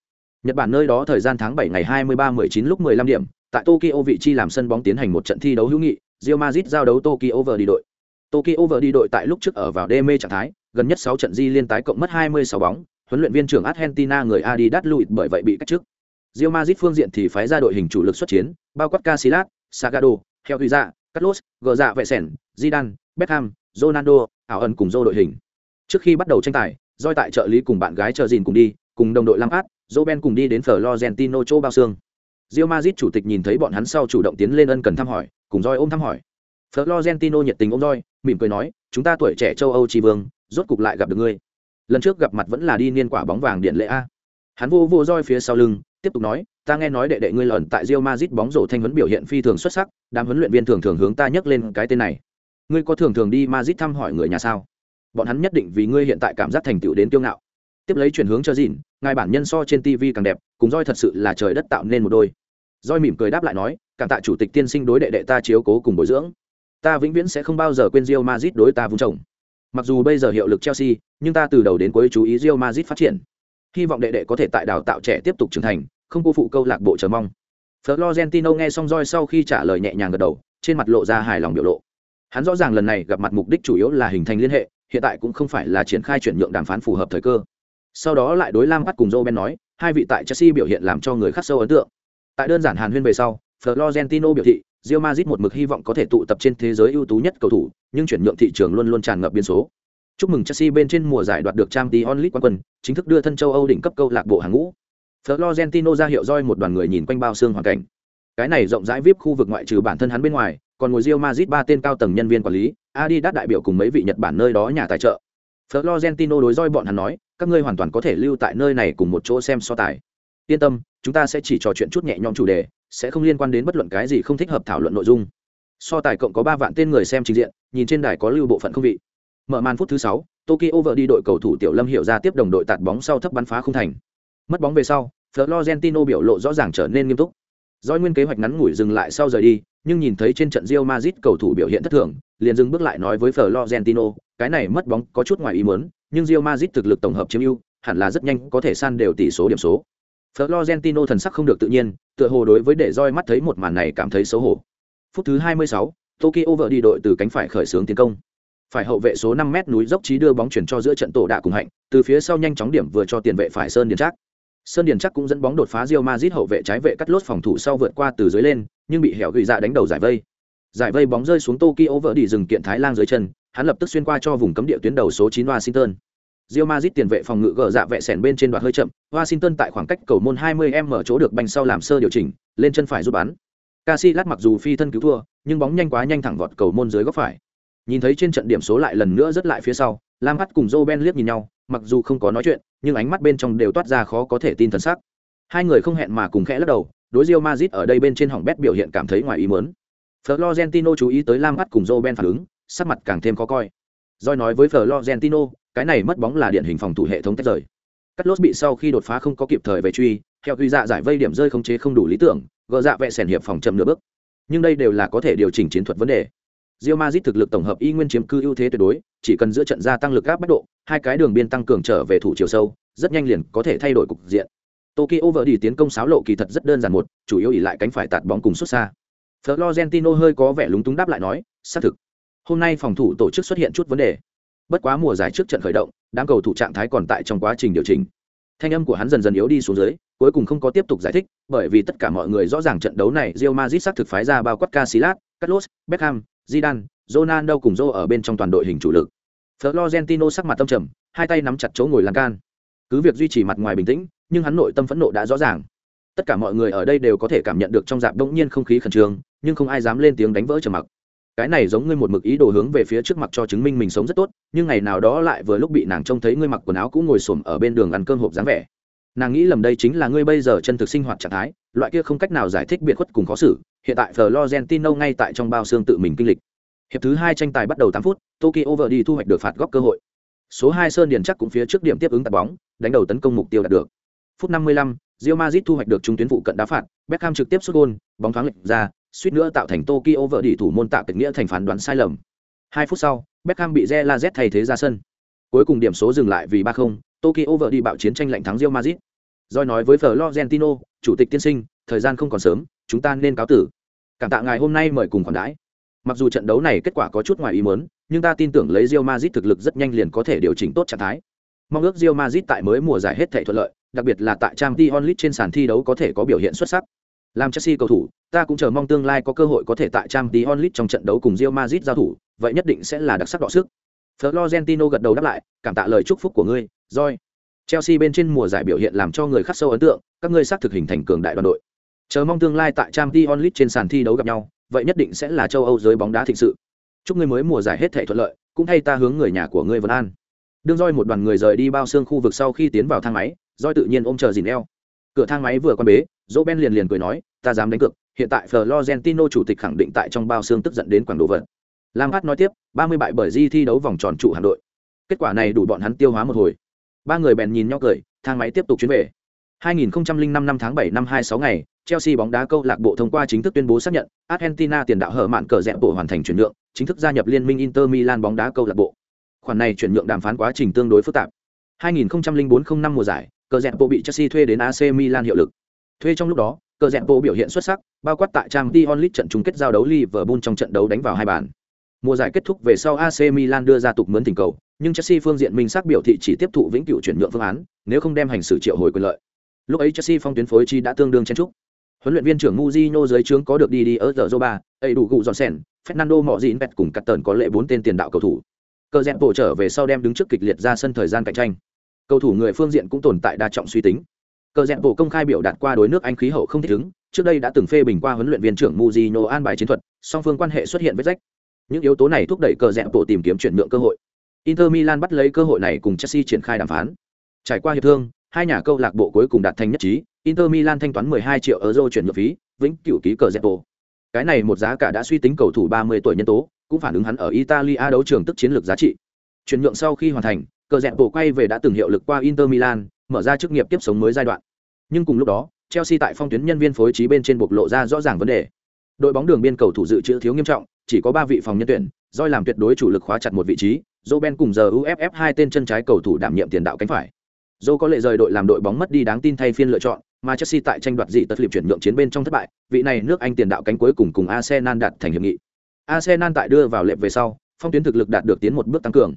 Nhật Bản nơi đó thời gian tháng 7 ngày 23-19 lúc 15 điểm, tại Tokyo vị trí làm sân bóng tiến hành một trận thi đấu hữu nghị, Real Madrid giao đấu Tokyo vừa đi đội. Tokyo vừa đi đội tại lúc trước ở vào đê mê trạng thái, gần nhất 6 trận di liên tái cộng mất 26 bóng, huấn luyện viên trưởng Argentina người Adidas Luis bởi vậy bị cách chức. Real Madrid phương diện thì phái ra đội hình chủ lực xuất chiến, bao quát Casillas, Sagado, Theo dạ, Carlos, Gờ Dạ Vệ Sẻn, Zidane, Beckham, Ronaldo, ảo ẩn cùng dô đội hình. Trước khi bắt đầu tranh tài, Doi tại trợ lý cùng bạn gái chờ gìn cùng đi, cùng đồng đội Lampard, Roben cùng đi đến Florentino chỗ bao xương. Real Madrid chủ tịch nhìn thấy bọn hắn sau chủ động tiến lên ân cần thăm hỏi, cùng roi ôm thăm hỏi. Florentino nhiệt tình ôm roi, mỉm cười nói, chúng ta tuổi trẻ châu Âu tri vương, rốt cục lại gặp được ngươi. Lần trước gặp mặt vẫn là đi niên quả bóng vàng điện lệ a. Hắn vô vô roi phía sau lưng, tiếp tục nói, ta nghe nói đệ đệ ngươi lẩn tại Real Madrid bóng rổ thanh huấn biểu hiện phi thường xuất sắc, đám huấn luyện viên thường thường hướng ta nhắc lên cái tên này. Ngươi có thường thường đi Madrid thăm hỏi người nhà sao? Bọn hắn nhất định vì ngươi hiện tại cảm giác thành tựu đến kiêu ngạo. Tiếp lấy chuyển hướng cho Dìn, ngài bản nhân so trên TV càng đẹp, cùng roi thật sự là trời đất tạo nên một đôi. roi mỉm cười đáp lại nói, cảm tạ chủ tịch tiên sinh đối đệ đệ ta chiếu cố cùng bồi dưỡng. Ta vĩnh viễn sẽ không bao giờ quên rio mazit đối ta vung trồng. Mặc dù bây giờ hiệu lực Chelsea, nhưng ta từ đầu đến cuối chú ý rio mazit phát triển. Hy vọng đệ đệ có thể tại đào tạo trẻ tiếp tục trưởng thành, không cô phụ câu lạc bộ chờ mong. Florentino nghe xong roi sau khi trả lời nhẹ nhàng gật đầu, trên mặt lộ ra hài lòng biểu lộ. Hắn rõ ràng lần này gặp mặt mục đích chủ yếu là hình thành liên hệ, hiện tại cũng không phải là triển khai chuyển nhượng đàm phán phù hợp thời cơ. Sau đó lại đối Lam bắt cùng Roben nói, hai vị tại Chelsea biểu hiện làm cho người khác sâu ấn tượng. Tại đơn giản Hàn Huyên về sau, Florentino biểu thị, Real Madrid một mực hy vọng có thể tụ tập trên thế giới ưu tú nhất cầu thủ, nhưng chuyển nhượng thị trường luôn luôn tràn ngập biến số. Chúc mừng Chelsea bên trên mùa giải đoạt được Champions League quán quân, chính thức đưa thân châu Âu đỉnh cấp câu lạc bộ hàng ngũ. Florentino ra hiệu roi một đoàn người nhìn quanh bao xương hoàn cảnh. Cái này rộng rãi VIP khu vực ngoại trừ bản thân hắn bên ngoài, còn ngồi Real Madrid ba tên cao tầng nhân viên quản lý, Adidas đại biểu cùng mấy vị Nhật Bản nơi đó nhà tài trợ. Florentino đối roi bọn hắn nói, các ngươi hoàn toàn có thể lưu tại nơi này cùng một chỗ xem so tài. Yên tâm, chúng ta sẽ chỉ trò chuyện chút nhẹ nhõm chủ đề, sẽ không liên quan đến bất luận cái gì không thích hợp thảo luận nội dung. So tài cộng có ba vạn tên người xem trình diện, nhìn trên đài có lưu bộ phận không vị. Mở màn phút thứ sáu, Tokyo vợ đi đội cầu thủ Tiểu Lâm hiểu ra tiếp đồng đội tạt bóng sau thấp bắn phá không thành. Mất bóng về sau, Florentino biểu lộ rõ ràng trở nên nghiêm túc. Doi nguyên kế hoạch ngắn ngủi dừng lại sau rời đi, nhưng nhìn thấy trên trận Real Madrid cầu thủ biểu hiện thất thường, liền dừng bước lại nói với Florentino, cái này mất bóng có chút ngoài ý muốn, nhưng Real Madrid thực lực tổng hợp chiếm ưu, hẳn là rất nhanh có thể san đều tỷ số điểm số. Florentino thần sắc không được tự nhiên, tựa hồ đối với để roi mắt thấy một màn này cảm thấy xấu hổ. Phút thứ 26, Tokyo vợ đi đội từ cánh phải khởi xướng tiến công. Phải hậu vệ số 5 mét núi dốc trí đưa bóng chuyển cho giữa trận tổ đạ cùng hạnh, từ phía sau nhanh chóng điểm vừa cho tiền vệ phải Sơn Điền Trác. Sơn Điền chắc cũng dẫn bóng đột phá Real Madrid hậu vệ trái vệ cắt lốt phòng thủ sau vượt qua từ dưới lên, nhưng bị hẻo gửi dạ đánh đầu giải vây. Giải vây bóng rơi xuống Tokyo vợ đi dừng kiện Thái Lan dưới chân, hắn lập tức xuyên qua cho vùng cấm địa tuyến đầu số 9 Washington. Real Madrid tiền vệ phòng ngự gỡ dạ vẹ sèn bên trên đoạt hơi chậm, Washington tại khoảng cách cầu môn 20m chỗ được banh sau làm sơ điều chỉnh, lên chân phải giúp bắn. Casillas mặc dù phi thân cứu thua, nhưng bóng nhanh quá nhanh thẳng vọt cầu môn dưới góc phải. Nhìn thấy trên trận điểm số lại lần nữa rất lại phía sau, Lam Hắt cùng Joe Ben liếc nhìn nhau, mặc dù không có nói chuyện, nhưng ánh mắt bên trong đều toát ra khó có thể tin thần sắc. Hai người không hẹn mà cùng khẽ lắc đầu, đối Real Madrid ở đây bên trên hỏng bét biểu hiện cảm thấy ngoài ý muốn. Florentino chú ý tới Lam Hắt cùng Joe Ben phản ứng, sắc mặt càng thêm khó coi. Rồi nói với Florentino, cái này mất bóng là điển hình phòng thủ hệ thống tách rời. Cắt lốt bị sau khi đột phá không có kịp thời về truy, theo quy dạ giải vây điểm rơi không chế không đủ lý tưởng, gỡ dạ vẽ sèn hiệp phòng chậm nửa bước. Nhưng đây đều là có thể điều chỉnh chiến thuật vấn đề. Real Madrid thực lực tổng hợp y nguyên chiếm cư ưu thế tuyệt đối, chỉ cần giữa trận gia tăng lực áp bách độ, hai cái đường biên tăng cường trở về thủ chiều sâu, rất nhanh liền có thể thay đổi cục diện. Tokyo vợ đi tiến công sáo lộ kỳ thật rất đơn giản một, chủ yếu ỷ lại cánh phải tạt bóng cùng xuất xa. Florentino hơi có vẻ lúng túng đáp lại nói, xác thực. Hôm nay phòng thủ tổ chức xuất hiện chút vấn đề. Bất quá mùa giải trước trận khởi động, đám cầu thủ trạng thái còn tại trong quá trình điều chỉnh. Thanh âm của hắn dần dần yếu đi xuống dưới, cuối cùng không có tiếp tục giải thích, bởi vì tất cả mọi người rõ ràng trận đấu này Real Madrid xác thực phái ra bao quát Casillas, Carlos, Beckham, Zidane, Ronaldo cùng Joe ở bên trong toàn đội hình chủ lực. Florentino sắc mặt tâm trầm, hai tay nắm chặt chỗ ngồi lan can. Cứ việc duy trì mặt ngoài bình tĩnh, nhưng hắn nội tâm phẫn nộ đã rõ ràng. Tất cả mọi người ở đây đều có thể cảm nhận được trong dạp đống nhiên không khí khẩn trương, nhưng không ai dám lên tiếng đánh vỡ trầm mặc. Cái này giống ngươi một mực ý đồ hướng về phía trước mặt cho chứng minh mình sống rất tốt, nhưng ngày nào đó lại vừa lúc bị nàng trông thấy ngươi mặc quần áo cũ ngồi xổm ở bên đường ăn cơm hộp dáng vẻ. Nàng nghĩ lầm đây chính là ngươi bây giờ chân thực sinh hoạt trạng thái, loại kia không cách nào giải thích biệt khuất cùng khó xử. Hiện tại Florentino ngay tại trong bao xương tự mình kinh lịch hiệp thứ hai tranh tài bắt đầu tám phút tokyo vợ đi thu hoạch được phạt góc cơ hội số hai sơn điền chắc cũng phía trước điểm tiếp ứng tạt bóng đánh đầu tấn công mục tiêu đạt được phút năm mươi lăm Real Madrid thu hoạch được trung tuyến vụ cận đá phạt Beckham trực tiếp xuất gôn bóng thoáng lệch ra suýt nữa tạo thành tokyo vợ đi thủ môn tạo kịch nghĩa thành phán đoán sai lầm hai phút sau Beckham bị Zela Z thay thế ra sân cuối cùng điểm số dừng lại vì ba không tokyo vợ đi bạo chiến tranh lạnh thắng Real Madrid Rồi nói với Florentino, chủ tịch tiên sinh, thời gian không còn sớm, chúng ta nên cáo tử. Cảm tạ ngài hôm nay mời cùng khoản đãi Mặc dù trận đấu này kết quả có chút ngoài ý muốn, nhưng ta tin tưởng lấy Real Madrid thực lực rất nhanh liền có thể điều chỉnh tốt trạng thái. Mong ước Real Madrid tại mới mùa giải hết thảy thuận lợi, đặc biệt là tại Champions League trên sàn thi đấu có thể có biểu hiện xuất sắc. Làm Chelsea cầu thủ, ta cũng chờ mong tương lai có cơ hội có thể tại Champions League trong trận đấu cùng Real Madrid giao thủ, vậy nhất định sẽ là đặc sắc đọ sức. Florentino gật đầu đáp lại, cảm tạ lời chúc phúc của ngươi, Joy. Chelsea bên trên mùa giải biểu hiện làm cho người khác sâu ấn tượng, các ngươi xác thực hình thành cường đại đoàn đội. Chờ mong tương lai tại Champions League trên sàn thi đấu gặp nhau, vậy nhất định sẽ là châu Âu giới bóng đá thịnh sự. Chúc ngươi mới mùa giải hết thảy thuận lợi, cũng thay ta hướng người nhà của ngươi vân an. Đương Joy một đoàn người rời đi bao xương khu vực sau khi tiến vào thang máy, Joy tự nhiên ôm chờ gìn eo. Cửa thang máy vừa quan bế, Dỗ Ben liền liền cười nói, ta dám đánh cược, hiện tại Florentino chủ tịch khẳng định tại trong bao xương tức giận đến quảng đồ vật. Lam Hát nói tiếp, 30 bại bởi Di thi đấu vòng tròn trụ hạm đội. Kết quả này đủ bọn hắn tiêu hóa một hồi. Ba người bèn nhìn nhau cười, thang máy tiếp tục chuyến về. 2005 năm tháng 7 năm 26 ngày, Chelsea bóng đá câu lạc bộ thông qua chính thức tuyên bố xác nhận, Argentina tiền đạo hở mạn cờ rẽ bộ hoàn thành chuyển nhượng, chính thức gia nhập liên minh Inter Milan bóng đá câu lạc bộ. Khoản này chuyển nhượng đàm phán quá trình tương đối phức tạp. 2004/05 mùa giải, cờ rẽ bộ bị Chelsea thuê đến AC Milan hiệu lực. Thuê trong lúc đó, cờ rẽ bộ biểu hiện xuất sắc, bao quát tại trang Champions League trận chung kết giao đấu Liverpool trong trận đấu đánh vào hai bàn. Mùa giải kết thúc về sau AC Milan đưa ra tục mướn tình cầu, nhưng Chelsea phương diện minh xác biểu thị chỉ tiếp thụ vĩnh cửu chuyển nhượng phương án, nếu không đem hành xử triệu hồi quyền lợi. Lúc ấy Chelsea phong tuyến phối chi đã tương đương chen trúc. Huấn luyện viên trưởng Mourinho dưới trướng có được đi đi ở giờ Zoba, ấy đủ gụ dọn Fernando Mojin Pet cùng cắt tần có lệ bốn tên tiền đạo cầu thủ. Cờ rẽ bộ trở về sau đem đứng trước kịch liệt ra sân thời gian cạnh tranh. Cầu thủ người phương diện cũng tồn tại đa trọng suy tính. Cờ rẽ bộ công khai biểu đạt qua đối nước Anh khí hậu không thích ứng, trước đây đã từng phê bình qua huấn luyện viên trưởng Mourinho an bài chiến thuật, song phương quan hệ xuất hiện vết rách. Những yếu tố này thúc đẩy cờ rẽ bộ tìm kiếm chuyển nhượng cơ hội. Inter Milan bắt lấy cơ hội này cùng Chelsea triển khai đàm phán. Trải qua hiệp thương, hai nhà câu lạc bộ cuối cùng đạt thành nhất trí, Inter Milan thanh toán 12 triệu euro chuyển nhượng phí, vĩnh cửu ký cờ bộ. Cái này một giá cả đã suy tính cầu thủ 30 tuổi nhân tố, cũng phản ứng hắn ở Italia đấu trường tức chiến lược giá trị. Chuyển nhượng sau khi hoàn thành, cờ bộ quay về đã từng hiệu lực qua Inter Milan, mở ra chức nghiệp tiếp sống mới giai đoạn. Nhưng cùng lúc đó, Chelsea tại phong tuyến nhân viên phối trí bên trên bộc lộ ra rõ ràng vấn đề. Đội bóng đường biên cầu thủ dự trữ thiếu nghiêm trọng, chỉ có 3 vị phòng nhân tuyển, doi làm tuyệt đối chủ lực khóa chặt một vị trí, Roben cùng giờ UFF hai tên chân trái cầu thủ đảm nhiệm tiền đạo cánh phải. Dô có lệ rời đội làm đội bóng mất đi đáng tin thay phiên lựa chọn, mà Chelsea tại tranh đoạt dị tật liệp chuyển nhượng chiến bên trong thất bại, vị này nước Anh tiền đạo cánh cuối cùng cùng Arsenal đạt thành hiệp nghị. Arsenal tại đưa vào lệp về sau, phong tuyến thực lực đạt được tiến một bước tăng cường.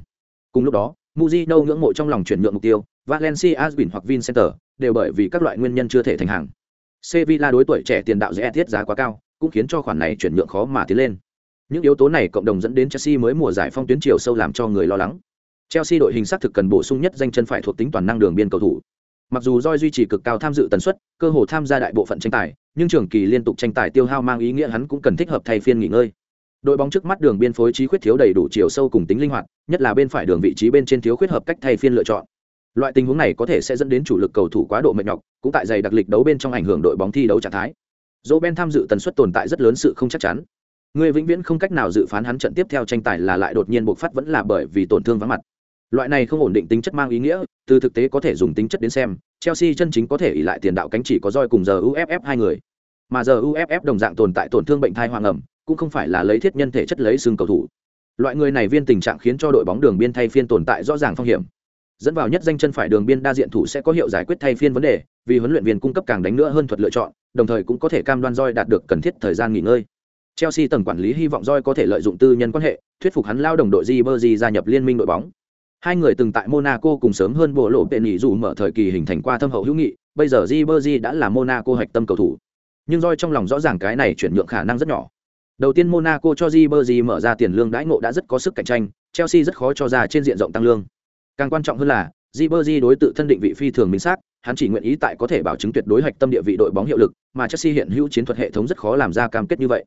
Cùng lúc đó, Mujino ngưỡng mộ trong lòng chuyển nhượng mục tiêu, Valencia Asbin hoặc Vincenter, đều bởi vì các loại nguyên nhân chưa thể thành hàng. Sevilla đối tuổi trẻ tiền đạo dễ thiết giá quá cao, cũng khiến cho khoản này chuyển nhượng khó mà tiến lên. Những yếu tố này cộng đồng dẫn đến Chelsea mới mùa giải phong tuyến chiều sâu làm cho người lo lắng. Chelsea đội hình xác thực cần bổ sung nhất danh chân phải thuộc tính toàn năng đường biên cầu thủ. Mặc dù Joy duy trì cực cao tham dự tần suất, cơ hồ tham gia đại bộ phận tranh tài, nhưng trường kỳ liên tục tranh tài tiêu hao mang ý nghĩa hắn cũng cần thích hợp thay phiên nghỉ ngơi. Đội bóng trước mắt đường biên phối trí khuyết thiếu đầy đủ chiều sâu cùng tính linh hoạt, nhất là bên phải đường vị trí bên trên thiếu khuyết hợp cách thay phiên lựa chọn. Loại tình huống này có thể sẽ dẫn đến chủ lực cầu thủ quá độ mệt nhọc, cũng tại dày đặc lịch đấu bên trong ảnh hưởng đội bóng thi đấu trạng thái. Roben tham dự tần suất tồn tại rất lớn sự không chắc chắn. Người vĩnh viễn không cách nào dự phán hắn trận tiếp theo tranh tài là lại đột nhiên bộc phát vẫn là bởi vì tổn thương vắng mặt. Loại này không ổn định tính chất mang ý nghĩa, từ thực tế có thể dùng tính chất đến xem, Chelsea chân chính có thể ỉ lại tiền đạo cánh chỉ có roi cùng giờ UFF hai người. Mà giờ UFF đồng dạng tồn tại tổn thương bệnh thai hoang ẩm, cũng không phải là lấy thiết nhân thể chất lấy xương cầu thủ. Loại người này viên tình trạng khiến cho đội bóng đường biên thay phiên tồn tại rõ ràng phong hiểm. Dẫn vào nhất danh chân phải đường biên đa diện thủ sẽ có hiệu giải quyết thay phiên vấn đề, vì huấn luyện viên cung cấp càng đánh nữa hơn thuật lựa chọn, đồng thời cũng có thể cam đoan roi đạt được cần thiết thời gian nghỉ ngơi. Chelsea tầng quản lý hy vọng roi có thể lợi dụng tư nhân quan hệ, thuyết phục hắn lao đồng đội Ribery gia nhập liên minh đội bóng. Hai người từng tại Monaco cùng sớm hơn bộ lộ tên nghỉ dù mở thời kỳ hình thành qua thâm hậu hữu nghị, bây giờ Ribery đã là Monaco hạch tâm cầu thủ. Nhưng roi trong lòng rõ ràng cái này chuyển nhượng khả năng rất nhỏ. Đầu tiên Monaco cho Ribery mở ra tiền lương đãi ngộ đã rất có sức cạnh tranh, Chelsea rất khó cho ra trên diện rộng tăng lương. Càng quan trọng hơn là, Ribery đối tự thân định vị phi thường minh xác, hắn chỉ nguyện ý tại có thể bảo chứng tuyệt đối hoạch tâm địa vị đội bóng hiệu lực, mà Chelsea hiện hữu chiến thuật hệ thống rất khó làm ra cam kết như vậy.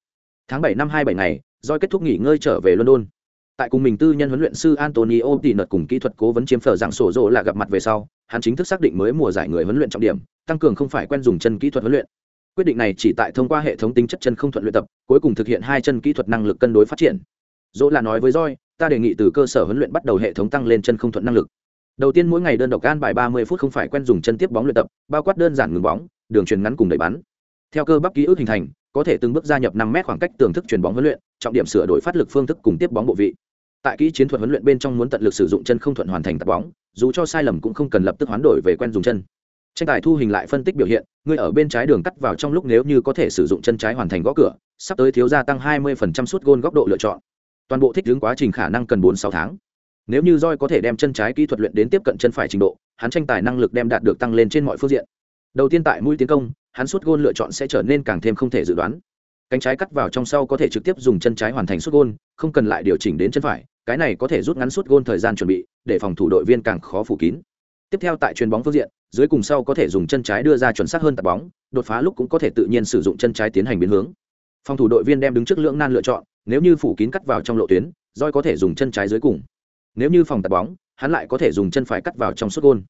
Tháng 7 năm 27 ngày, Joy kết thúc nghỉ ngơi trở về London. Tại cùng mình tư nhân huấn luyện sư Antonio Tỷ nợt cùng kỹ thuật cố vấn chiếm phở dạng sổ rồ là gặp mặt về sau, hắn chính thức xác định mới mùa giải người huấn luyện trọng điểm, tăng cường không phải quen dùng chân kỹ thuật huấn luyện. Quyết định này chỉ tại thông qua hệ thống tính chất chân không thuận luyện tập, cuối cùng thực hiện hai chân kỹ thuật năng lực cân đối phát triển. Dỗ là nói với roi, ta đề nghị từ cơ sở huấn luyện bắt đầu hệ thống tăng lên chân không thuận năng lực. Đầu tiên mỗi ngày đơn độc gan bài 30 phút không phải quen dùng chân tiếp bóng luyện tập, bao quát đơn giản ngừng bóng, đường truyền ngắn cùng đẩy bắn. Theo cơ bắp ký ức hình thành, có thể từng bước gia nhập năm mét khoảng cách tường thức truyền bóng huấn luyện, trọng điểm sửa đổi phát lực phương thức cùng tiếp bóng bộ vị. Tại kỹ chiến thuật huấn luyện bên trong muốn tận lực sử dụng chân không thuận hoàn thành tạt bóng, dù cho sai lầm cũng không cần lập tức hoán đổi về quen dùng chân. Tranh tài thu hình lại phân tích biểu hiện, người ở bên trái đường cắt vào trong lúc nếu như có thể sử dụng chân trái hoàn thành gõ cửa, sắp tới thiếu gia tăng 20% suất gôn góc độ lựa chọn. Toàn bộ thích ứng quá trình khả năng cần 4-6 tháng. Nếu như roi có thể đem chân trái kỹ thuật luyện đến tiếp cận chân phải trình độ hắn tranh tài năng lực đem đạt được tăng lên trên mọi phương diện. Đầu tiên tại mũi tiến công hắn suốt gôn lựa chọn sẽ trở nên càng thêm không thể dự đoán. Cánh trái cắt vào trong sau có thể trực tiếp dùng chân trái hoàn thành suốt gôn không cần lại điều chỉnh đến chân phải cái này có thể rút ngắn suốt gôn thời gian chuẩn bị để phòng thủ đội viên càng khó phủ kín tiếp theo tại chuyền bóng phương diện, dưới cùng sau có thể dùng chân trái đưa ra chuẩn xác hơn tạt bóng, đột phá lúc cũng có thể tự nhiên sử dụng chân trái tiến hành biến hướng. Phòng thủ đội viên đem đứng trước lưỡng nan lựa chọn, nếu như phủ kín cắt vào trong lộ tuyến roi có thể dùng chân trái dưới cùng. Nếu như phòng tạt bóng, hắn lại có thể dùng chân phải cắt vào trong suốt gôn.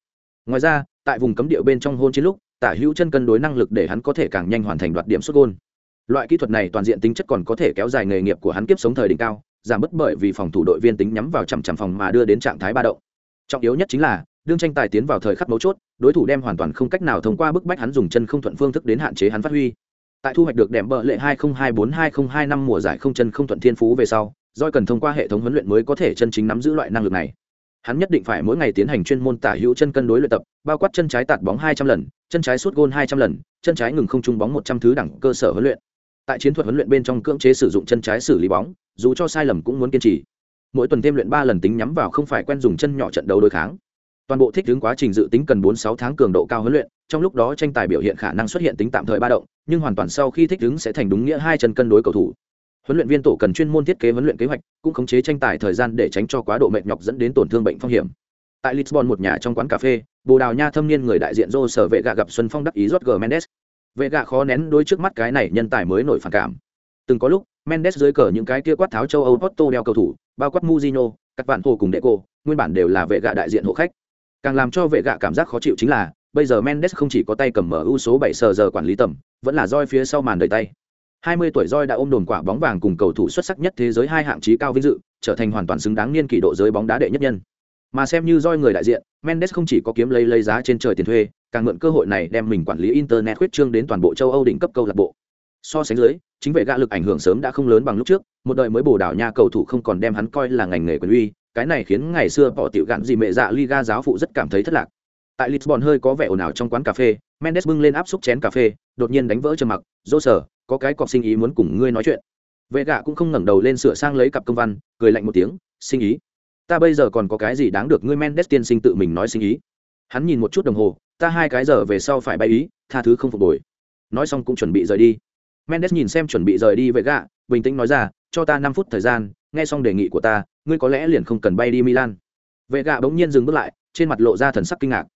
Ngoài ra, tại vùng cấm địa bên trong hôn chiến lúc, tả hữu chân cân đối năng lực để hắn có thể càng nhanh hoàn thành đoạt điểm suốt gôn. Loại kỹ thuật này toàn diện tính chất còn có thể kéo dài nghề nghiệp của hắn kiếp sống thời đỉnh cao, giảm bớt bởi vì phòng thủ đội viên tính nhắm vào chằm chằm phòng mà đưa đến trạng thái ba động. Trọng yếu nhất chính là đương tranh tài tiến vào thời khắc mấu chốt, đối thủ đem hoàn toàn không cách nào thông qua bức bách hắn dùng chân không thuận phương thức đến hạn chế hắn phát huy. Tại thu hoạch được đệm bợ lệ 2024-2025 mùa giải không chân không thuận thiên phú về sau doi cần thông qua hệ thống huấn luyện mới có thể chân chính nắm giữ loại năng lực này. Hắn nhất định phải mỗi ngày tiến hành chuyên môn tả hữu chân cân đối luyện tập, bao quát chân trái tạt bóng 200 lần, chân trái sút gôn 200 lần, chân trái ngừng không trung bóng 100 thứ đẳng cơ sở huấn luyện. Tại chiến thuật huấn luyện bên trong cưỡng chế sử dụng chân trái xử lý bóng, dù cho sai lầm cũng muốn kiên trì. Mỗi tuần thêm luyện ba lần tính nhắm vào không phải quen dùng chân nhỏ trận đấu đối kháng toàn bộ thích ứng quá trình dự tính cần bốn sáu tháng cường độ cao huấn luyện, trong lúc đó tranh tài biểu hiện khả năng xuất hiện tính tạm thời ba động, nhưng hoàn toàn sau khi thích ứng sẽ thành đúng nghĩa hai chân cân đối cầu thủ. Huấn luyện viên tổ cần chuyên môn thiết kế huấn luyện kế hoạch, cũng khống chế tranh tài thời gian để tránh cho quá độ mệt nhọc dẫn đến tổn thương bệnh phong hiểm. Tại lisbon một nhà trong quán cà phê, bồ đào nha thâm niên người đại diện rô sở vệ gạ gặp xuân phong đắc ý rót g mendes. Vệ gạ khó nén đôi trước mắt cái này nhân tài mới nổi phản cảm. Từng có lúc, mendes dưới cờ những cái kia quát tháo châu âu Porto đeo cầu thủ, bao quát muzino các bạn hồ cùng đệ cô nguyên bản đều là vệ gạ đại diện hộ khách càng làm cho vệ gạ cảm giác khó chịu chính là, bây giờ mendes không chỉ có tay cầm mở ưu số bảy sờ giờ quản lý tầm, vẫn là roi phía sau màn đời tay. 20 tuổi roi đã ôm đồn quả bóng vàng cùng cầu thủ xuất sắc nhất thế giới hai hạng trí cao vinh dự, trở thành hoàn toàn xứng đáng niên kỷ độ giới bóng đá đệ nhất nhân. Mà xem như roi người đại diện, mendes không chỉ có kiếm lấy lấy giá trên trời tiền thuê, càng mượn cơ hội này đem mình quản lý internet khuyết trương đến toàn bộ châu âu đỉnh cấp câu lạc bộ. So sánh dưới, chính vệ gạ lực ảnh hưởng sớm đã không lớn bằng lúc trước, một đời mới bổ đảo nha cầu thủ không còn đem hắn coi là ngành nghề quyền uy cái này khiến ngày xưa bỏ tiểu gạn gì mẹ dạ liga giáo phụ rất cảm thấy thất lạc. Tại lisbon hơi có vẻ ồn ào trong quán cà phê, mendes bưng lên áp xúc chén cà phê, đột nhiên đánh vỡ trầm mặc dỗ sở, có cái cọc sinh ý muốn cùng ngươi nói chuyện. Vệ gạ cũng không ngẩng đầu lên sửa sang lấy cặp công văn, cười lạnh một tiếng, sinh ý? Ta bây giờ còn có cái gì đáng được ngươi mendes tiên sinh tự mình nói sinh ý? Hắn nhìn một chút đồng hồ, ta hai cái giờ về sau phải bay ý, tha thứ không phục hồi. Nói xong cũng chuẩn bị rời đi. Mendes nhìn xem chuẩn bị rời đi, vệ gạ, bình tĩnh nói ra, cho ta năm phút thời gian, nghe xong đề nghị của ta ngươi có lẽ liền không cần bay đi milan. Vệ gạ bỗng nhiên dừng bước lại, trên mặt lộ ra thần sắc kinh ngạc.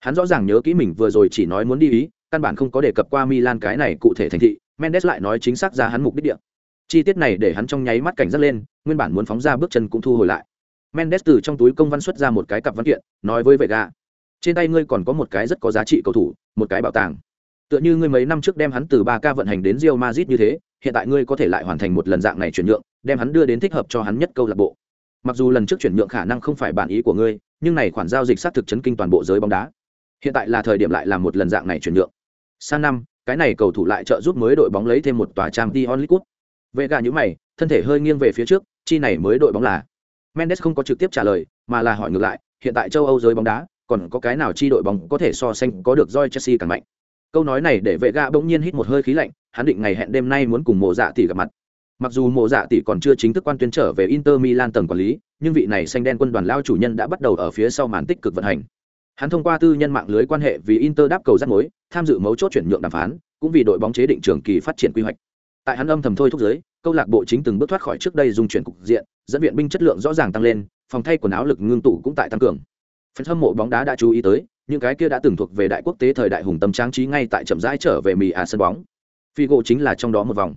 Hắn rõ ràng nhớ kỹ mình vừa rồi chỉ nói muốn đi ý, căn bản không có đề cập qua milan cái này cụ thể thành thị, mendes lại nói chính xác ra hắn mục đích địa. Chi tiết này để hắn trong nháy mắt cảnh giác lên, nguyên bản muốn phóng ra bước chân cũng thu hồi lại. Mendes từ trong túi công văn xuất ra một cái cặp văn kiện, nói với vệ gạ, trên tay ngươi còn có một cái rất có giá trị cầu thủ, một cái bảo tàng. Tựa như ngươi mấy năm trước đem hắn từ ba k vận hành đến Real Madrid như thế, hiện tại ngươi có thể lại hoàn thành một lần dạng này chuyển nhượng, đem hắn đưa đến thích hợp cho hắn nhất câu lạc bộ mặc dù lần trước chuyển nhượng khả năng không phải bản ý của ngươi, nhưng này khoản giao dịch xác thực chấn kinh toàn bộ giới bóng đá. Hiện tại là thời điểm lại làm một lần dạng này chuyển nhượng. Sang năm, cái này cầu thủ lại trợ giúp mới đội bóng lấy thêm một tòa trang t onlit vệ gà nhữ mày, thân thể hơi nghiêng về phía trước, chi này mới đội bóng là? Mendes không có trực tiếp trả lời, mà là hỏi ngược lại, hiện tại châu âu giới bóng đá, còn có cái nào chi đội bóng có thể so sánh có được roi chelsea càng mạnh? Câu nói này để vệ Gà bỗng nhiên hít một hơi khí lạnh, hắn định ngày hẹn đêm nay muốn cùng mộ dạ tỷ gặp mặt mặc dù mộ dạ tỷ còn chưa chính thức quan tuyên trở về inter milan tầng quản lý, nhưng vị này xanh đen quân đoàn lao chủ nhân đã bắt đầu ở phía sau màn tích cực vận hành. Hắn thông qua tư nhân mạng lưới quan hệ vì inter đáp cầu rắt mối, tham dự mấu chốt chuyển nhượng đàm phán, cũng vì đội bóng chế định trường kỳ phát triển quy hoạch. Tại hắn âm thầm thôi thúc giới câu lạc bộ chính từng bước thoát khỏi trước đây dùng chuyển cục diện, dẫn viện binh chất lượng rõ ràng tăng lên, phòng thay quần áo lực ngưng tụ cũng tại tăng cường. Phần hâm mộ bóng đá đã chú ý tới, những cái kia đã từng thuộc về đại quốc tế thời đại hùng tâm trang trí ngay tại chậm rãi trở về mì à sân bóng. Figo chính là trong đó một vòng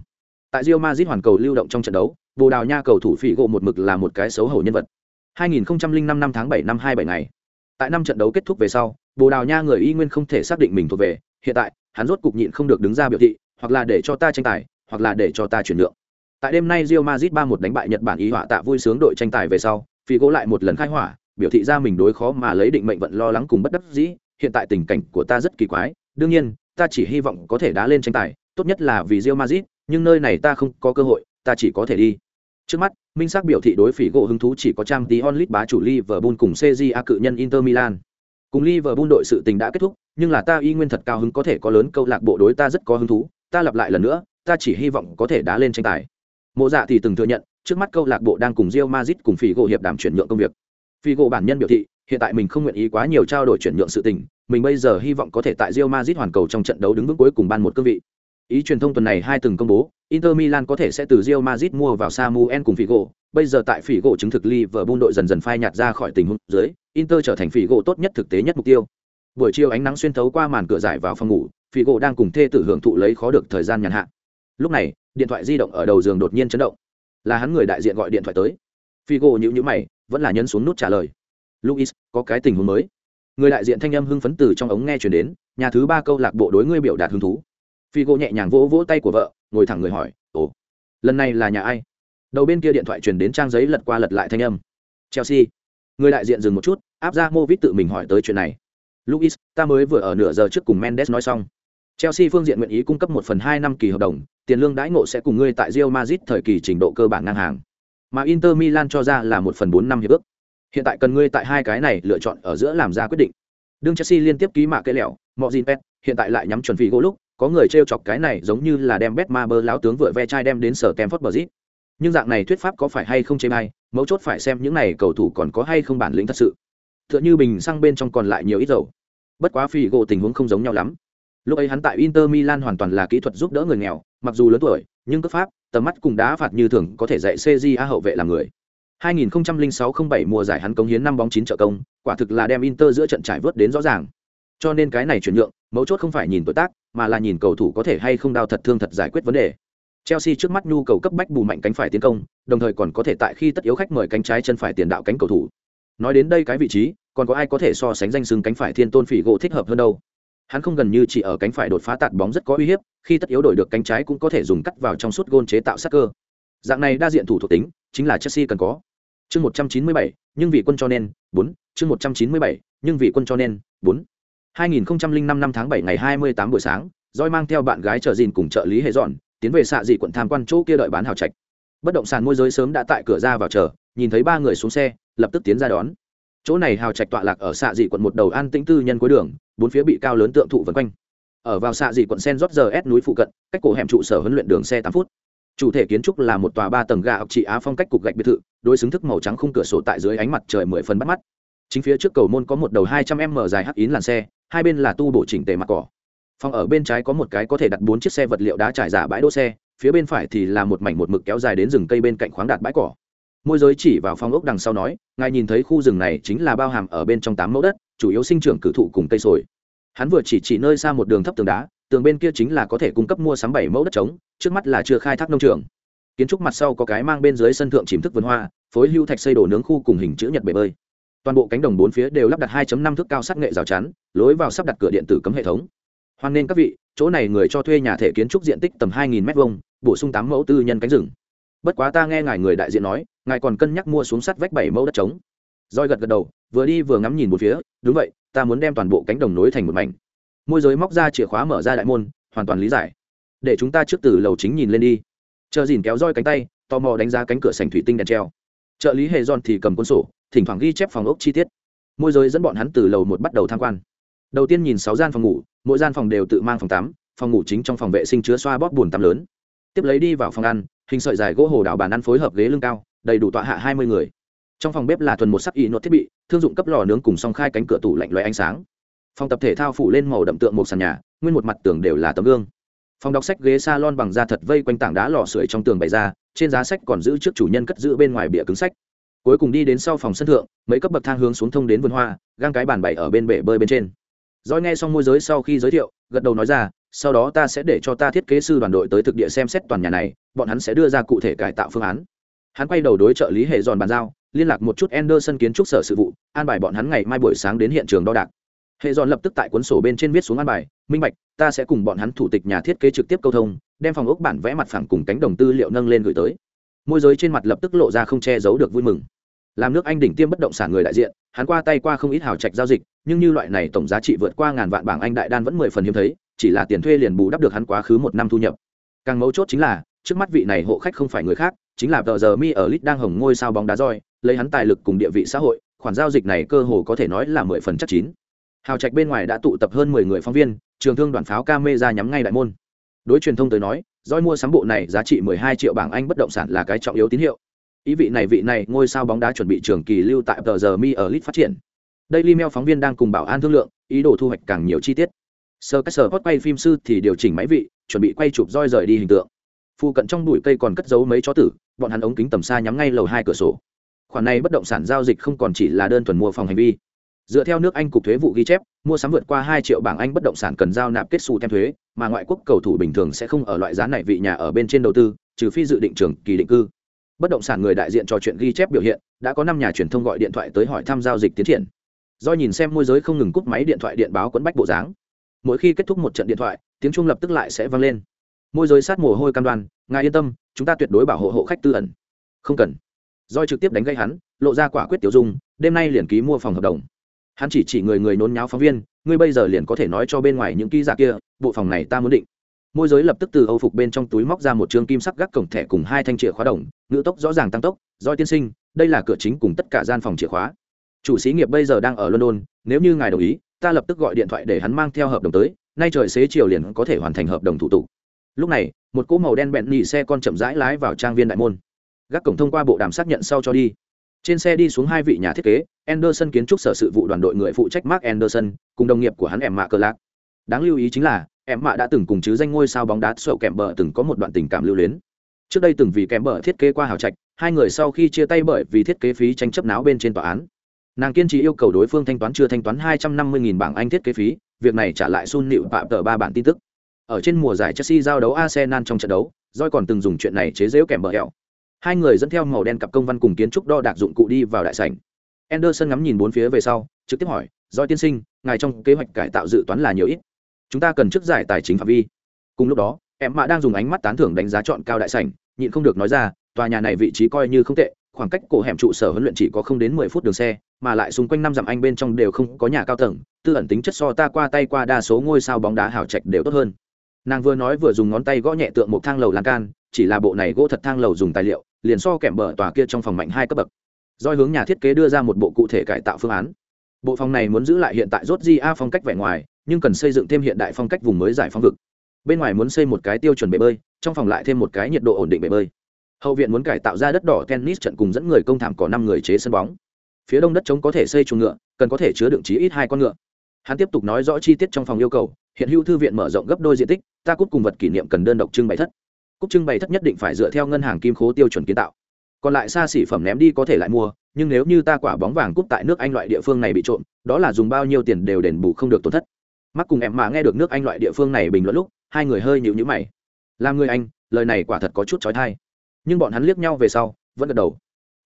tại Real Madrid hoàn cầu lưu động trong trận đấu, Bồ Đào Nha cầu thủ Figo một mực là một cái xấu hổ nhân vật. 2005 năm tháng 7 năm 27 ngày. Tại năm trận đấu kết thúc về sau, Bồ Đào Nha người y nguyên không thể xác định mình thuộc về. Hiện tại, hắn rốt cục nhịn không được đứng ra biểu thị, hoặc là để cho ta tranh tài, hoặc là để cho ta chuyển nhượng. Tại đêm nay Real Madrid 3-1 đánh bại Nhật Bản ý họa tạ vui sướng đội tranh tài về sau, Figo lại một lần khai hỏa, biểu thị ra mình đối khó mà lấy định mệnh vận lo lắng cùng bất đắc dĩ. Hiện tại tình cảnh của ta rất kỳ quái, đương nhiên, ta chỉ hy vọng có thể đá lên tranh tài, tốt nhất là vì Real Madrid nhưng nơi này ta không có cơ hội, ta chỉ có thể đi. Trước mắt, minh xác biểu thị đối phỉ gỗ hứng thú chỉ có trang tí onlit bá chủ liverpool cùng cja cự nhân inter milan. Cùng liverpool đội sự tình đã kết thúc, nhưng là ta y nguyên thật cao hứng có thể có lớn câu lạc bộ đối ta rất có hứng thú, ta lặp lại lần nữa, ta chỉ hy vọng có thể đá lên tranh tài. Mộ dạ thì từng thừa nhận, trước mắt câu lạc bộ đang cùng rio mazit cùng phỉ gỗ hiệp đàm chuyển nhượng công việc. Phỉ gỗ bản nhân biểu thị, hiện tại mình không nguyện ý quá nhiều trao đổi chuyển nhượng sự tình, mình bây giờ hy vọng có thể tại rio mazit hoàn cầu trong trận đấu đứng vững cuối cùng ban một cương vị ý truyền thông tuần này hai từng công bố inter milan có thể sẽ từ rio mazit mua vào samuel cùng phỉ gỗ bây giờ tại phỉ gỗ chứng thực Liverpool đội dần dần phai nhạt ra khỏi tình huống dưới, Inter trở thành phỉ gỗ tốt nhất thực tế nhất mục tiêu. Buổi chiều ánh nắng xuyên thấu qua màn cửa giải vào phòng ngủ, phỉ gỗ đang cùng thê tử hưởng thụ lấy khó được thời gian nhàn hạ. Lúc này, điện thoại di động ở đầu giường đột nhiên chấn động. Là hắn người đại diện gọi điện thoại tới. Phỉ gỗ nhíu nhíu mày, vẫn là nhấn xuống nút trả lời. "Luis, có cái tình huống mới." Người đại diện thanh âm hưng phấn từ trong ống nghe truyền đến, nhà thứ ba câu lạc bộ đối ngươi biểu đạt hứng thú phi gỗ nhẹ nhàng vỗ vỗ tay của vợ, ngồi thẳng người hỏi, "Ồ, lần này là nhà ai?" đầu bên kia điện thoại truyền đến trang giấy lật qua lật lại thanh âm. Chelsea. Người đại diện dừng một chút áp ra mô vít tự mình hỏi tới chuyện này. Luis ta mới vừa ở nửa giờ trước cùng mendes nói xong. Chelsea phương diện nguyện ý cung cấp một phần hai năm kỳ hợp đồng tiền lương đãi ngộ sẽ cùng ngươi tại rio mazit thời kỳ trình độ cơ bản ngang hàng. Mà inter milan cho ra là một phần bốn năm hiệp ước. Hiện tại cần ngươi tại hai cái này lựa chọn ở giữa làm ra quyết định. Đương chelsea liên tiếp ký mạ cây lẹo mọi gin pet hiện tại lại nhắm chuẩn vị gỗ lúc có người t chọc cái này giống như là đem bét ma bơ láo tướng vựa ve chai đem đến sở kem phất bờ nhưng dạng này thuyết pháp có phải hay không chê bai mấu chốt phải xem những này cầu thủ còn có hay không bản lĩnh thật sự. T h ư ợ n h ư bình xăng bên trong còn lại nhiều ít dầu. Bất quá phi gỗ tình huống không giống nhau lắm. Lúc ấy hắn tại inter milan hoàn toàn là kỹ thuật giúp đỡ người nghèo, mặc dù lớn tuổi, nhưng cấp pháp, tầm mắt cùng đá phạt như thường có thể dạy cja hậu vệ làm người. 2006-07 mùa giải hắn công hiến năm bóng chín trợ công, quả thực là đem inter giữa trận trải vớt đến rõ ràng. Cho nên cái này chuyển nhượng, mấu chốt không phải nhìn tuổi tác mà là nhìn cầu thủ có thể hay không đao thật thương thật giải quyết vấn đề Chelsea trước mắt nhu cầu cấp bách bù mạnh cánh phải tiến công, đồng thời còn có thể tại khi tất yếu khách mời cánh trái chân phải tiền đạo cánh cầu thủ. Nói đến đây cái vị trí, còn có ai có thể so sánh danh xưng cánh phải thiên tôn phỉ gỗ thích hợp hơn đâu? Hắn không gần như chỉ ở cánh phải đột phá tạt bóng rất có uy hiếp, khi tất yếu đổi được cánh trái cũng có thể dùng cắt vào trong suốt gôn chế tạo sát cơ. Dạng này đa diện thủ thuộc tính, chính là Chelsea cần có. Chương 197, nhưng vị quân cho nên, 4, chương 197, nhưng vị quân cho nên, 4. 2005 năm tháng 7 ngày 28 buổi sáng, Joy mang theo bạn gái chờ Dìn cùng trợ lý hệ dọn, tiến về xạ dị quận tham quan chỗ kia đợi bán hào trạch. Bất động sản môi giới sớm đã tại cửa ra vào chờ nhìn thấy ba người xuống xe lập tức tiến ra đón. Chỗ này hào trạch tọa lạc ở xạ dị quận một đầu an tĩnh tư nhân cuối đường bốn phía bị cao lớn tượng thụ vần quanh. Ở vào xạ dị quận sen rót giờ s núi phụ cận cách cổ hẻm trụ sở huấn luyện đường xe tám phút. Chủ thể kiến trúc là một tòa ba tầng gà trị á phong cách cục gạch biệt thự đối xứng thức màu trắng khung cửa sổ tại dưới ánh mặt trời mười phần bắt mắt. Chính phía trước cầu môn có một đầu hai trăm m dài hắc yến làn xe hai bên là tu bổ chỉnh tề mặt cỏ. Phòng ở bên trái có một cái có thể đặt bốn chiếc xe vật liệu đá trải giả bãi đỗ xe, phía bên phải thì là một mảnh một mực kéo dài đến rừng cây bên cạnh khoáng đạt bãi cỏ. Môi giới chỉ vào phòng ốc đằng sau nói, ngài nhìn thấy khu rừng này chính là bao hàm ở bên trong tám mẫu đất, chủ yếu sinh trưởng cử thụ cùng cây sồi. Hắn vừa chỉ chỉ nơi xa một đường thấp tường đá, tường bên kia chính là có thể cung cấp mua sắm bảy mẫu đất trống, trước mắt là chưa khai thác nông trường. Kiến trúc mặt sau có cái mang bên dưới sân thượng chìm thức vườn hoa, phối hưu thạch xây đổ nướng khu cùng hình chữ nhật bể bơi toàn bộ cánh đồng bốn phía đều lắp đặt 2.5 thước cao sắt nghệ rào chắn lối vào sắp đặt cửa điện tử cấm hệ thống. Hoan nên các vị chỗ này người cho thuê nhà thể kiến trúc diện tích tầm 2.000 mét vuông, bổ sung tám mẫu tư nhân cánh rừng. Bất quá ta nghe ngài người đại diện nói ngài còn cân nhắc mua xuống sắt vách bảy mẫu đất trống. Roi gật gật đầu vừa đi vừa ngắm nhìn một phía đúng vậy ta muốn đem toàn bộ cánh đồng nối thành một mảnh. Môi giới móc ra chìa khóa mở ra đại môn hoàn toàn lý giải. Để chúng ta trước từ lầu chính nhìn lên đi. Chờ dìn kéo roi cánh tay tò mò đánh giá cánh cửa sành thủy tinh đèn treo. Trợ lý hề giòn thì cầm cuốn sổ thỉnh thoảng ghi chép phòng ốc chi tiết. Môi giới dẫn bọn hắn từ lầu một bắt đầu tham quan. Đầu tiên nhìn sáu gian phòng ngủ, mỗi gian phòng đều tự mang phòng tắm, phòng ngủ chính trong phòng vệ sinh chứa xoa bóp bùn tắm lớn. Tiếp lấy đi vào phòng ăn, hình sợi dài gỗ hồ đảo bàn ăn phối hợp ghế lưng cao, đầy đủ tọa hạ hai mươi người. Trong phòng bếp là thuần một sắc y nốt thiết bị, thương dụng cấp lò nướng cùng song khai cánh cửa tủ lạnh loại ánh sáng. Phòng tập thể thao phủ lên màu đậm tượng một sàn nhà, nguyên một mặt tường đều là tấm gương. Phòng đọc sách ghế s a lon bằng da thật vây quanh tảng đá lò sưởi trong tường bày ra, trên giá sách còn giữ trước chủ nhân cất giữ bên ngoài bìa cứng sách cuối cùng đi đến sau phòng sân thượng, mấy cấp bậc thang hướng xuống thông đến vườn hoa, gang cái bàn bày ở bên bể bơi bên trên. Rồi nghe xong môi giới sau khi giới thiệu, gật đầu nói ra, sau đó ta sẽ để cho ta thiết kế sư đoàn đội tới thực địa xem xét toàn nhà này, bọn hắn sẽ đưa ra cụ thể cải tạo phương án. Hắn quay đầu đối trợ lý hệ giòn bàn giao, liên lạc một chút Anderson kiến trúc sở sự vụ, an bài bọn hắn ngày mai buổi sáng đến hiện trường đo đạc. Hệ giòn lập tức tại cuốn sổ bên trên viết xuống an bài, minh bạch, ta sẽ cùng bọn hắn thủ tịch nhà thiết kế trực tiếp câu thông, đem phòng ốc bản vẽ mặt phẳng cùng cánh đồng tư liệu nâng lên gửi tới môi giới trên mặt lập tức lộ ra không che giấu được vui mừng. Làm nước anh đỉnh tiêm bất động sản người đại diện, hắn qua tay qua không ít hào trạch giao dịch, nhưng như loại này tổng giá trị vượt qua ngàn vạn bảng anh đại đan vẫn mười phần hiếm thấy, chỉ là tiền thuê liền bù đắp được hắn quá khứ một năm thu nhập. Càng mấu chốt chính là, trước mắt vị này hộ khách không phải người khác, chính là tờ giờ mi ở lit đang hồng ngôi sao bóng đá roi, lấy hắn tài lực cùng địa vị xã hội, khoản giao dịch này cơ hồ có thể nói là mười phần chắc chín. Hào trạch bên ngoài đã tụ tập hơn mười người phóng viên, trường thương đoàn pháo ca mê ra nhắm ngay đại môn. Đối truyền thông tới nói roi mua sắm bộ này giá trị 12 triệu bảng Anh bất động sản là cái trọng yếu tín hiệu. Ý vị này vị này ngôi sao bóng đá chuẩn bị trường kỳ lưu tại tờ giờ Mi ở Leeds phát triển. Daily Mail phóng viên đang cùng bảo an thương lượng, ý đồ thu hoạch càng nhiều chi tiết. Sir cách sở quay phim sư thì điều chỉnh máy vị, chuẩn bị quay chụp roi rời đi hình tượng. Phu cận trong bụi cây còn cất giấu mấy chó tử, bọn hắn ống kính tầm xa nhắm ngay lầu hai cửa sổ. Khoản này bất động sản giao dịch không còn chỉ là đơn thuần mua phòng hành vi. Dựa theo nước Anh cục thuế vụ ghi chép, mua sắm vượt qua 2 triệu bảng Anh bất động sản cần giao nạp kết sù thêm thuế, mà ngoại quốc cầu thủ bình thường sẽ không ở loại giá này vị nhà ở bên trên đầu tư, trừ phi dự định trường kỳ định cư. Bất động sản người đại diện trò chuyện ghi chép biểu hiện, đã có năm nhà truyền thông gọi điện thoại tới hỏi thăm giao dịch tiến triển. Do nhìn xem môi giới không ngừng cúp máy điện thoại điện báo quấn bách bộ dáng. Mỗi khi kết thúc một trận điện thoại, tiếng chuông lập tức lại sẽ vang lên. Môi giới sát mồ hôi cam đoan, ngài yên tâm, chúng ta tuyệt đối bảo hộ hộ khách tư ẩn. Không cần. Doi trực tiếp đánh gây hắn, lộ ra quả quyết tiểu dung, đêm nay liền ký mua phòng hợp đồng hắn chỉ chỉ người người nôn nháo phóng viên, ngươi bây giờ liền có thể nói cho bên ngoài những ký giả kia, bộ phòng này ta muốn định. Môi giới lập tức từ âu phục bên trong túi móc ra một chương kim sắc gác cổng thẻ cùng hai thanh chìa khóa đồng, ngữ tốc rõ ràng tăng tốc, doi tiên sinh, đây là cửa chính cùng tất cả gian phòng chìa khóa. Chủ sĩ nghiệp bây giờ đang ở london, nếu như ngài đồng ý, ta lập tức gọi điện thoại để hắn mang theo hợp đồng tới, nay trời xế chiều liền có thể hoàn thành hợp đồng thủ tục. Lúc này, một cỗ màu đen bẹn nhị xe con chậm rãi lái vào trang viên đại môn. Gác cổng thông qua bộ đàm xác nhận sau cho đi trên xe đi xuống hai vị nhà thiết kế, anderson kiến trúc sở sự vụ đoàn đội người phụ trách mark anderson, cùng đồng nghiệp của hắn em mạ Cờ lạc đáng lưu ý chính là em mạ đã từng cùng chứ danh ngôi sao bóng đá sậu kèm bờ từng có một đoạn tình cảm lưu luyến. Trước đây từng vì kèm bờ thiết kế qua hào trạch, hai người sau khi chia tay bởi vì thiết kế phí tranh chấp náo bên trên tòa án. Nàng kiên trì yêu cầu đối phương thanh toán chưa thanh toán hai trăm năm mươi bảng anh thiết kế phí, việc này trả lại sun nịu phạm tờ ba bản tin tức. Ở trên mùa giải chelsea giao đấu arsenal trong trận đấu doi còn từng dùng chuyện này chế giễu kèm bờ hẹo hai người dẫn theo màu đen cặp công văn cùng kiến trúc đo đạc dụng cụ đi vào đại sảnh. Anderson ngắm nhìn bốn phía về sau, trực tiếp hỏi do tiên sinh, ngài trong kế hoạch cải tạo dự toán là nhiều ít? Chúng ta cần chức giải tài chính phạm vi. Cùng lúc đó, em mạ đang dùng ánh mắt tán thưởng đánh giá chọn cao đại sảnh, nhịn không được nói ra, tòa nhà này vị trí coi như không tệ, khoảng cách cổ hẻm trụ sở huấn luyện chỉ có không đến mười phút đường xe, mà lại xung quanh năm dặm anh bên trong đều không có nhà cao tầng, tư ẩn tính chất so ta qua tay qua đa số ngôi sao bóng đá hào trạch đều tốt hơn. Nàng vừa nói vừa dùng ngón tay gõ nhẹ tượng một thang lầu lan can, chỉ là bộ này gỗ thật thang lầu dùng tài liệu liền so kèm bờ tòa kia trong phòng mạnh hai cấp bậc. Doi hướng nhà thiết kế đưa ra một bộ cụ thể cải tạo phương án. Bộ phòng này muốn giữ lại hiện tại rốt di a phong cách vẻ ngoài, nhưng cần xây dựng thêm hiện đại phong cách vùng mới giải phong vực. Bên ngoài muốn xây một cái tiêu chuẩn bể bơi, trong phòng lại thêm một cái nhiệt độ ổn định bể bơi. Hậu viện muốn cải tạo ra đất đỏ tennis trận cùng dẫn người công thảm có năm người chế sân bóng. Phía đông đất trống có thể xây chuồng ngựa, cần có thể chứa đựng chí ít hai con ngựa. Hắn tiếp tục nói rõ chi tiết trong phòng yêu cầu, hiện hữu thư viện mở rộng gấp đôi diện tích, ta cút cùng vật kỷ niệm cần đơn độc trưng bày thất cúc trưng bày thất nhất định phải dựa theo ngân hàng kim khố tiêu chuẩn kiến tạo. Còn lại xa xỉ phẩm ném đi có thể lại mua, nhưng nếu như ta quả bóng vàng cúp tại nước anh loại địa phương này bị trộm, đó là dùng bao nhiêu tiền đều đền bù không được tổn thất. Mắc cùng em mà nghe được nước anh loại địa phương này bình luận lúc, hai người hơi nhịu nhữ mày. Làm người anh, lời này quả thật có chút trói thai nhưng bọn hắn liếc nhau về sau, vẫn gật đầu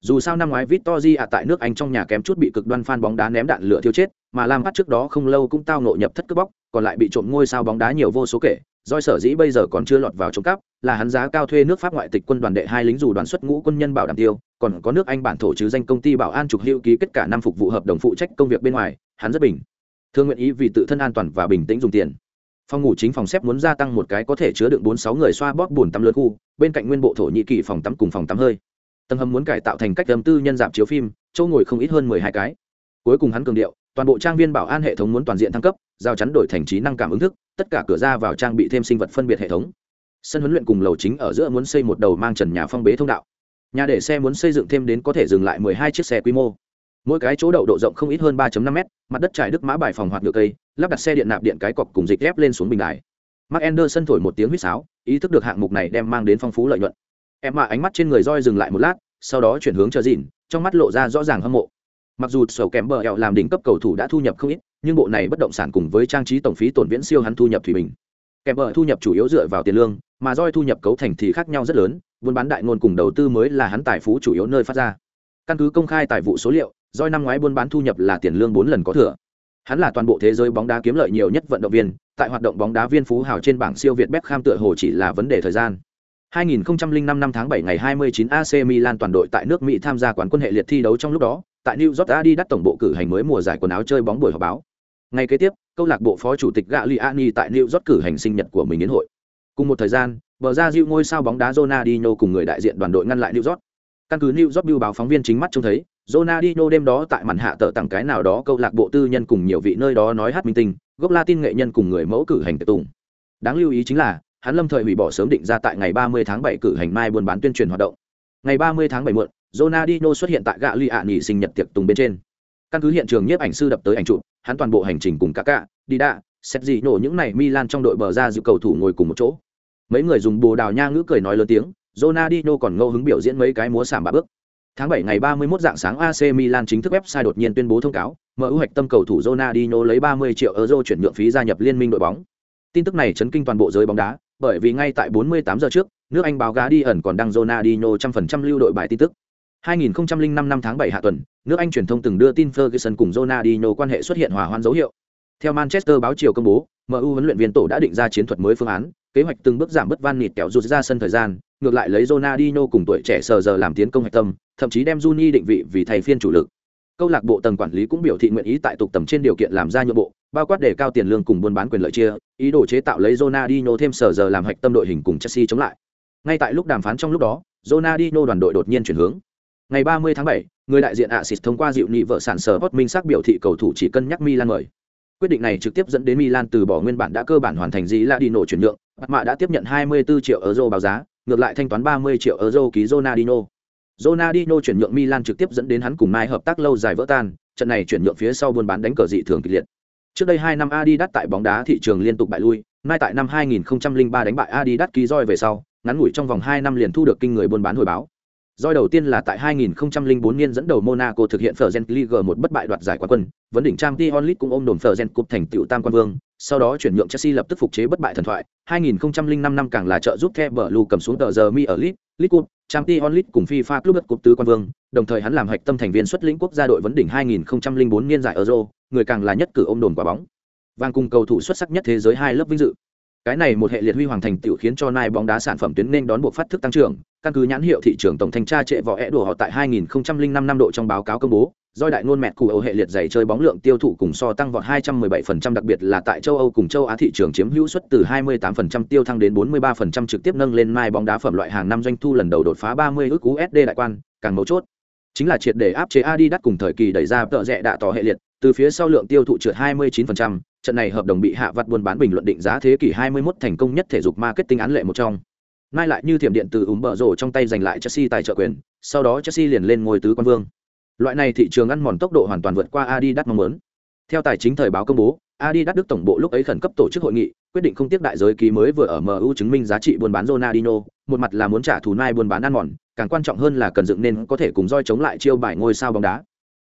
dù sao năm ngoái Victory ạ tại nước Anh trong nhà kém chút bị cực đoan fan bóng đá ném đạn lửa thiêu chết, mà Lam Phát trước đó không lâu cũng tao ngộ nhập thất cướp bóc, còn lại bị trộm ngôi sao bóng đá nhiều vô số kể, doi sở dĩ bây giờ còn chưa lọt vào trộm cắp là hắn giá cao thuê nước pháp ngoại tịch quân đoàn đệ hai lính dù đoàn xuất ngũ quân nhân bảo đảm tiêu còn có nước anh bản thổ chứ danh công ty bảo an trục hữu ký kết cả năm phục vụ hợp đồng phụ trách công việc bên ngoài hắn rất bình. Thương nguyện ý vì tự thân an toàn và bình tĩnh dùng tiền. Phòng ngủ chính phòng xếp muốn gia tăng một cái có thể chứa đựng bốn sáu người xoa bóp bùn tắm lớn khu bên cạnh nguyên bộ thổ nhĩ kỳ phòng tắm cùng phòng tắm hơi tầng hầm muốn cải tạo thành cách âm tư nhân giảm chiếu phim, chỗ ngồi không ít hơn mười hai cái. Cuối cùng hắn cường điệu, toàn bộ trang viên bảo an hệ thống muốn toàn diện thăng cấp giao chắn đổi thành trí năng cảm ứng thức, tất cả cửa ra vào trang bị thêm sinh vật phân biệt hệ thống. Sân huấn luyện cùng lầu chính ở giữa muốn xây một đầu mang trần nhà phong bế thông đạo. Nhà để xe muốn xây dựng thêm đến có thể dừng lại 12 chiếc xe quy mô. Mỗi cái chỗ đậu độ rộng không ít hơn 3.5 m mặt đất trải đức mã bài phòng hoạt nhựa cây, lắp đặt xe điện nạp điện cái cọc cùng dịch ghép lên xuống bình đài. Mark anderson thổi một tiếng huýt sáo, ý thức được hạng mục này đem mang đến phong phú lợi nhuận em mà ánh mắt trên người roi dừng lại một lát, sau đó chuyển hướng chờ dìn trong mắt lộ ra rõ ràng hâm mộ. Mặc dù sầu kém bờ ẹo làm đỉnh cấp cầu thủ đã thu nhập không ít, nhưng bộ này bất động sản cùng với trang trí tổng phí tổn viễn siêu hắn thu nhập thủy bình. Kèm bờ thu nhập chủ yếu dựa vào tiền lương, mà roi thu nhập cấu thành thì khác nhau rất lớn, buôn bán đại ngôn cùng đầu tư mới là hắn tài phú chủ yếu nơi phát ra. Căn cứ công khai tài vụ số liệu, roi năm ngoái buôn bán thu nhập là tiền lương bốn lần có thừa. Hắn là toàn bộ thế giới bóng đá kiếm lợi nhiều nhất vận động viên, tại hoạt động bóng đá viên phú hào trên bảng siêu việt Beckham tựa hồ chỉ là vấn đề thời gian. 2005 năm tháng 7 ngày 29 AC Milan toàn đội tại nước Mỹ tham gia quán quân hệ liệt thi đấu trong lúc đó, tại New York Adidas tổng bộ cử hành mới mùa giải quần áo chơi bóng buổi họp báo. Ngày kế tiếp, câu lạc bộ phó chủ tịch Gagliani tại New York cử hành sinh nhật của mình đến hội. Cùng một thời gian, bờ ra dịu ngôi sao bóng đá Ronaldinho cùng người đại diện đoàn đội ngăn lại New York. Căn cứ New York báo phóng viên chính mắt trông thấy, Ronaldinho đêm đó tại màn hạ tờ tặng cái nào đó câu lạc bộ tư nhân cùng nhiều vị nơi đó nói hát minh tinh, gốc Latin nghệ nhân cùng người mẫu cử hành tiệc tùng. Đáng lưu ý chính là, hắn lâm thời hủy bỏ sớm định ra tại ngày 30 tháng 7 cử hành mai buôn bán tuyên truyền hoạt động. Ngày 30 tháng 7 muộn, Ronaldinho xuất hiện tại gạ Li nghỉ sinh nhật tiệc tùng bên trên. Căn cứ hiện trường nhiếp ảnh sư đập tới ảnh chụp, hắn toàn bộ hành trình cùng Kaká, Dida, Sergio những này Milan trong đội bờ ra dự cầu thủ ngồi cùng một chỗ. Mấy người dùng bồ đào nha ngữ cười nói lớn tiếng, Ronaldinho còn ngẫu hứng biểu diễn mấy cái múa sảm bà bước. Tháng 7 ngày 31 dạng sáng AC Milan chính thức website đột nhiên tuyên bố thông cáo, mở ưu hoạch tâm cầu thủ Ronaldinho lấy 30 triệu euro chuyển nhượng phí gia nhập liên minh đội bóng. Tin tức này chấn kinh toàn bộ giới bóng đá, bởi vì ngay tại 48 giờ trước, nước Anh báo gá đi ẩn còn đăng Ronaldinho trăm phần trăm lưu đội bài tin tức. 2005 năm tháng 7 hạ tuần, nước Anh truyền thông từng đưa tin Ferguson cùng Ronaldinho quan hệ xuất hiện hòa hoan dấu hiệu. Theo Manchester báo chiều công bố, MU huấn luyện viên tổ đã định ra chiến thuật mới phương án, kế hoạch từng bước giảm Bất van nịt kéo rút ra sân thời gian, ngược lại lấy Ronaldinho cùng tuổi trẻ sờ giờ làm tiến công hạch tâm, thậm chí đem Juni định vị vì thầy phiên chủ lực. Câu lạc bộ tầng quản lý cũng biểu thị nguyện ý tại tục tầm trên điều kiện làm ra nhượng bộ, bao quát đề cao tiền lương cùng buôn bán quyền lợi chia, ý đồ chế tạo lấy Ronaldinho thêm sở giờ làm hạch tâm đội hình cùng Chelsea chống lại. Ngay tại lúc đàm phán trong lúc đó, Ronaldinho đoàn đội đột nhiên chuyển hướng. Ngày 30 tháng 7, người đại diện Axis thông qua dịu nghị vợ sản sở Hot Minh xác biểu thị cầu thủ chỉ cân nhắc Milan mời. Quyết định này trực tiếp dẫn đến Milan từ bỏ nguyên bản đã cơ bản hoàn thành dĩ là đi nổ chuyển nhượng, Mạ đã tiếp nhận 24 triệu euro báo giá, ngược lại thanh toán 30 triệu euro ký Ronaldinho. Ronaldinho chuyển nhượng Milan trực tiếp dẫn đến hắn cùng Mai hợp tác lâu dài vỡ tan, trận này chuyển nhượng phía sau buôn bán đánh cờ dị thường kịch liệt. Trước đây 2 năm Adidas tại bóng đá thị trường liên tục bại lui, nay tại năm 2003 đánh bại Adidas ký roi về sau, ngắn ngủi trong vòng 2 năm liền thu được kinh người buôn bán hồi báo. Doi đầu tiên là tại 2004 niên dẫn đầu Monaco thực hiện Fergen League một bất bại đoạt giải quán quân, vấn đỉnh Champions League cũng ôm đồn Fergen Cup thành tựu tam quan vương, sau đó chuyển nhượng Chelsea lập tức phục chế bất bại thần thoại, 2005 năm càng là trợ giúp The Blue cầm xuống tờ giờ Mi ở League, League Cup, Champions League cùng FIFA Club Cup tứ quan vương, đồng thời hắn làm hạch tâm thành viên xuất lĩnh quốc gia đội vấn đỉnh 2004 niên giải Euro, người càng là nhất cử ôm đồn quả bóng. Vang cùng cầu thủ xuất sắc nhất thế giới hai lớp vinh dự. Cái này một hệ liệt huy hoàng thành tựu khiến cho nai bóng đá sản phẩm tuyến nên đón buộc phát thức tăng trưởng, căn cứ nhãn hiệu thị trường tổng thanh tra trệ võ é đùa họ tại 2005 năm độ trong báo cáo công bố, do đại ngôn mẹ cụ Âu hệ liệt giày chơi bóng lượng tiêu thụ cùng so tăng vọt 217% đặc biệt là tại châu Âu cùng châu Á thị trường chiếm hữu suất từ 28% tiêu thăng đến 43% trực tiếp nâng lên mai bóng đá phẩm loại hàng năm doanh thu lần đầu đột phá 30 ước USD đại quan, càng mấu chốt chính là triệt để áp chế Adidas cùng thời kỳ đẩy ra tợ rẻ đạ tỏ hệ liệt, từ phía sau lượng tiêu thụ trượt 29%, trận này hợp đồng bị hạ vặt buôn bán bình luận định giá thế kỷ 21 thành công nhất thể dục marketing án lệ một trong. Nai lại như thiểm điện từ úng bờ rổ trong tay giành lại Chelsea tài trợ quyền, sau đó Chelsea liền lên ngôi tứ quan vương. Loại này thị trường ăn mòn tốc độ hoàn toàn vượt qua Adidas mong muốn. Theo tài chính thời báo công bố, Adidas Đức tổng bộ lúc ấy khẩn cấp tổ chức hội nghị, quyết định không tiếp đại giới ký mới vừa ở MU chứng minh giá trị buôn bán Ronaldinho, một mặt là muốn trả thù nai buôn bán ăn mòn, càng quan trọng hơn là cần dựng nên có thể cùng roi chống lại chiêu bài ngôi sao bóng đá.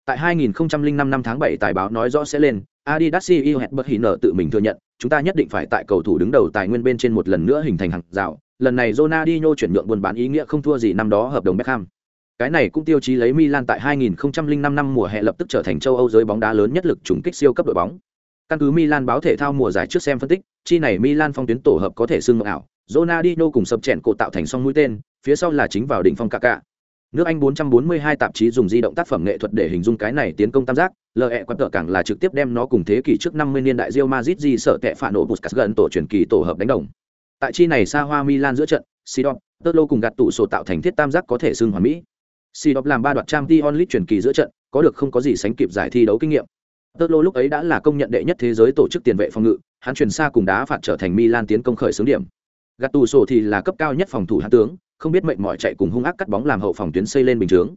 Tại 2005 năm tháng 7 tài báo nói rõ sẽ lên, Adidas CEO Herbert Hiner tự mình thừa nhận, chúng ta nhất định phải tại cầu thủ đứng đầu tài nguyên bên trên một lần nữa hình thành hàng rào. Lần này Ronaldinho chuyển nhượng buôn bán ý nghĩa không thua gì năm đó hợp đồng Beckham. Cái này cũng tiêu chí lấy Milan tại 2005 năm mùa hè lập tức trở thành châu Âu giới bóng đá lớn nhất lực trùng kích siêu cấp đội bóng. Căn cứ Milan báo thể thao mùa giải trước xem phân tích, chi này Milan phong tuyến tổ hợp có thể xưng ảo. Ronaldinho cùng sập chèn cổ tạo thành song mũi tên, phía sau là chính vào đỉnh phong Kaká. Nước Anh 442 tạp chí dùng di động tác phẩm nghệ thuật để hình dung cái này tiến công tam giác, LE quặn tợ càng là trực tiếp đem nó cùng thế kỷ trước 50 niên đại Real Madrid di sở tệ phản nổ Puskas gần tổ truyền kỳ tổ hợp đánh đồng. Tại chi này xa hoa Milan giữa trận, Sidon, Totlo cùng gạt tụ sổ tạo thành thiết tam giác có thể xưng hoàn mỹ. Sidon làm ba đoạt Champions League truyền kỳ giữa trận, có được không có gì sánh kịp giải thi đấu kinh nghiệm. Totlo lúc ấy đã là công nhận đệ nhất thế giới tổ chức tiền vệ phòng ngự, hắn truyền xa cùng đá phạt trở thành Milan tiến công khởi xướng điểm. Gạt tụ sổ thì là cấp cao nhất phòng thủ hạ tướng, không biết mệnh mỏi chạy cùng hung ác cắt bóng làm hậu phòng tuyến xây lên bình chướng.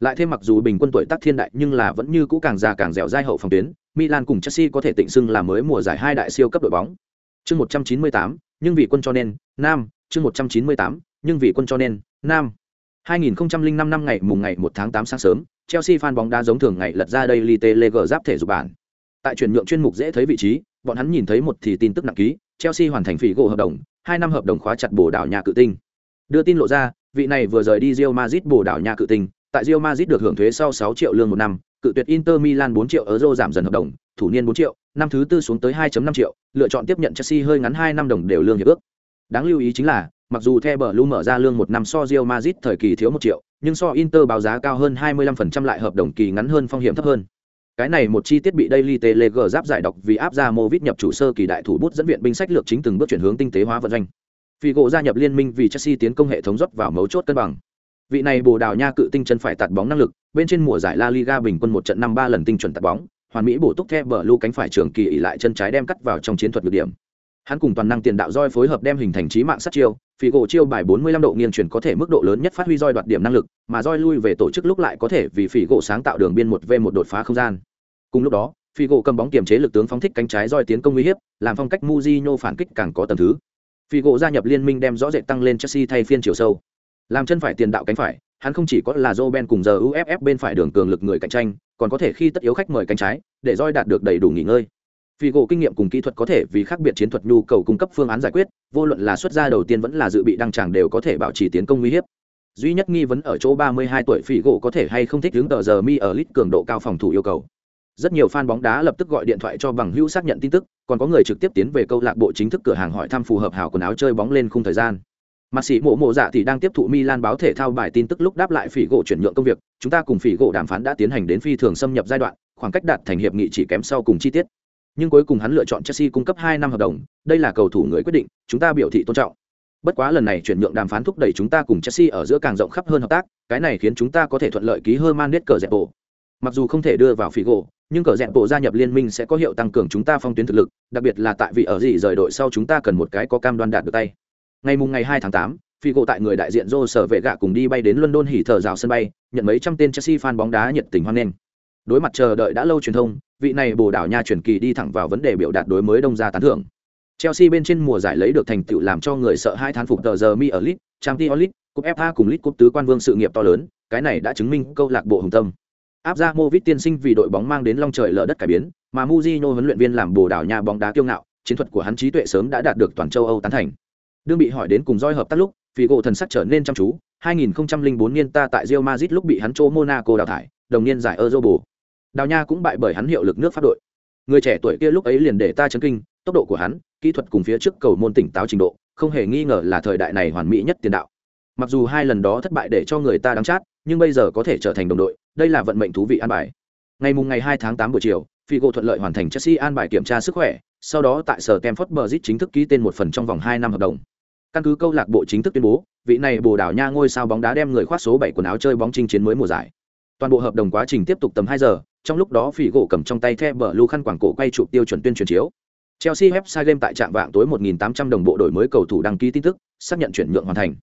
Lại thêm mặc dù bình quân tuổi tác thiên đại nhưng là vẫn như cũ càng già càng dẻo dai hậu phòng tuyến, Milan cùng Chelsea có thể tịnh xưng là mới mùa giải hai đại siêu cấp đội bóng. Chương 198, nhưng vì quân cho nên, nam, chương 198, nhưng vì quân cho nên, nam. 2005 năm ngày mùng ngày 1 tháng 8 sáng sớm, Chelsea fan bóng đá giống thường ngày lật ra đây li tê giáp thể dục bản. Tại chuyển nhượng chuyên mục dễ thấy vị trí, bọn hắn nhìn thấy một thì tin tức nặng ký, Chelsea hoàn thành phỉ gỗ hợp đồng, hai năm hợp đồng khóa chặt bổ đảo nhà cự tinh. Đưa tin lộ ra, vị này vừa rời đi Real Madrid bổ đảo nhà cự tình tại Real Madrid được hưởng thuế sau 6 triệu lương một năm, cự tuyệt Inter Milan 4 triệu euro giảm dần hợp đồng, thủ niên 4 triệu, năm thứ tư xuống tới 2.5 triệu, lựa chọn tiếp nhận Chelsea hơi ngắn 2 năm đồng đều lương hiệp ước. Đáng lưu ý chính là, mặc dù The Blue mở ra lương một năm so Real Madrid thời kỳ thiếu 1 triệu, nhưng so Inter báo giá cao hơn 25% lại hợp đồng kỳ ngắn hơn phong hiểm thấp hơn. Cái này một chi tiết bị Daily Telegraph giáp giải đọc vì áp ra Movit nhập chủ sơ kỳ đại thủ bút dẫn viện binh sách lược chính từng bước chuyển hướng tinh tế hóa vận doanh. Figo gia nhập liên minh vì Chelsea tiến công hệ thống rót vào mấu chốt cân bằng. Vị này Bồ Đào Nha cự tinh chân phải tạt bóng năng lực, bên trên mùa giải La Liga bình quân một trận năm ba lần tinh chuẩn tạt bóng, hoàn mỹ bổ túc theo bờ lưu cánh phải trường kỳ ỉ lại chân trái đem cắt vào trong chiến thuật được điểm. hắn cùng toàn năng tiền đạo roi phối hợp đem hình thành trí mạng sát chiêu phỉ gỗ chiêu bài 45 độ nghiêng chuyển có thể mức độ lớn nhất phát huy roi đoạt điểm năng lực mà roi lui về tổ chức lúc lại có thể vì phỉ gỗ sáng tạo đường biên một v một đột phá không gian cùng lúc đó phỉ gỗ cầm bóng kiềm chế lực tướng phóng thích cánh trái roi tiến công uy hiếp làm phong cách Mujinho phản kích càng có tầm thứ phỉ gỗ gia nhập liên minh đem rõ rệt tăng lên Chelsea thay phiên chiều sâu. Làm chân phải tiền đạo cánh phải, hắn không chỉ có là Roben cùng giờ UFF bên phải đường cường lực người cạnh tranh, còn có thể khi tất yếu khách mời cánh trái, để Roy đạt được đầy đủ nghỉ ngơi. Vì gỗ kinh nghiệm cùng kỹ thuật có thể vì khác biệt chiến thuật nhu cầu cung cấp phương án giải quyết, vô luận là xuất gia đầu tiên vẫn là dự bị đăng tràng đều có thể bảo trì tiến công nguy hiểm. duy nhất nghi vấn ở chỗ 32 tuổi phỉ gỗ có thể hay không thích hướng tờ giờ mi ở lít cường độ cao phòng thủ yêu cầu rất nhiều fan bóng đá lập tức gọi điện thoại cho bằng hữu xác nhận tin tức còn có người trực tiếp tiến về câu lạc bộ chính thức cửa hàng hỏi thăm phù hợp hảo quần áo chơi bóng lên khung thời gian Mạc sĩ Mộ Mộ Dạ thì đang tiếp thụ Milan báo thể thao bài tin tức lúc đáp lại phỉ gỗ chuyển nhượng công việc, chúng ta cùng phỉ gỗ đàm phán đã tiến hành đến phi thường xâm nhập giai đoạn, khoảng cách đạt thành hiệp nghị chỉ kém sau cùng chi tiết. Nhưng cuối cùng hắn lựa chọn Chelsea cung cấp 2 năm hợp đồng, đây là cầu thủ người quyết định, chúng ta biểu thị tôn trọng. Bất quá lần này chuyển nhượng đàm phán thúc đẩy chúng ta cùng Chelsea ở giữa càng rộng khắp hơn hợp tác, cái này khiến chúng ta có thể thuận lợi ký Hermanet cờ dẹp bộ. Mặc dù không thể đưa vào phỉ gỗ nhưng cờ dẹp bộ gia nhập liên minh sẽ có hiệu tăng cường chúng ta phong tuyến thực lực, đặc biệt là tại vì ở gì rời đội sau chúng ta cần một cái có cam đoan đạt được tay. Ngày mùng ngày 2 tháng 8, Figo tại người đại diện Joe sở vệ gạ cùng đi bay đến London hỉ thở rào sân bay, nhận mấy trăm tên Chelsea fan bóng đá nhiệt tình hoan nghênh. Đối mặt chờ đợi đã lâu truyền thông, vị này Bồ đảo Nha truyền kỳ đi thẳng vào vấn đề biểu đạt đối mới đông gia tán thưởng. Chelsea bên trên mùa giải lấy được thành tựu làm cho người sợ hai thán phục tờ giờ mi ở League, Champions League, cúp FA cùng League cúp tứ quan vương sự nghiệp to lớn, cái này đã chứng minh câu lạc bộ hùng tâm. Áp ra Movit tiên sinh vì đội bóng mang đến long trời lở đất cải biến, mà Mujinho huấn luyện viên làm Bồ đảo nhà bóng đá kiêu ngạo, chiến thuật của hắn trí tuệ sớm đã đạt được toàn châu Âu tán thành. Đương bị hỏi đến cùng roi hợp tác lúc, vì gỗ thần sắc trở nên chăm chú, 2004 niên ta tại Real Madrid lúc bị hắn chô Monaco đào thải, đồng niên giải Euro bổ. Đào Nha cũng bại bởi hắn hiệu lực nước pháp đội. Người trẻ tuổi kia lúc ấy liền để ta chấn kinh, tốc độ của hắn, kỹ thuật cùng phía trước cầu môn tỉnh táo trình độ, không hề nghi ngờ là thời đại này hoàn mỹ nhất tiền đạo. Mặc dù hai lần đó thất bại để cho người ta đáng chát, nhưng bây giờ có thể trở thành đồng đội, đây là vận mệnh thú vị an bài. Ngày mùng ngày 2 tháng 8 buổi chiều, Figo thuận lợi hoàn thành Chelsea an bài kiểm tra sức khỏe, sau đó tại sở Stamford Bridge chính thức ký tên một phần trong vòng 2 năm hợp đồng. Căn cứ câu lạc bộ chính thức tuyên bố, vị này Bồ Đào Nha ngôi sao bóng đá đem người khoác số 7 quần áo chơi bóng chinh chiến mới mùa giải. Toàn bộ hợp đồng quá trình tiếp tục tầm 2 giờ, trong lúc đó Figo cầm trong tay thẻ bờ lưu khăn quảng cổ quay chụp tiêu chuẩn tuyên truyền chiếu. Chelsea website game tại trạm vạng tối 1.800 đồng bộ đổi mới cầu thủ đăng ký tin tức, xác nhận chuyển nhượng hoàn thành.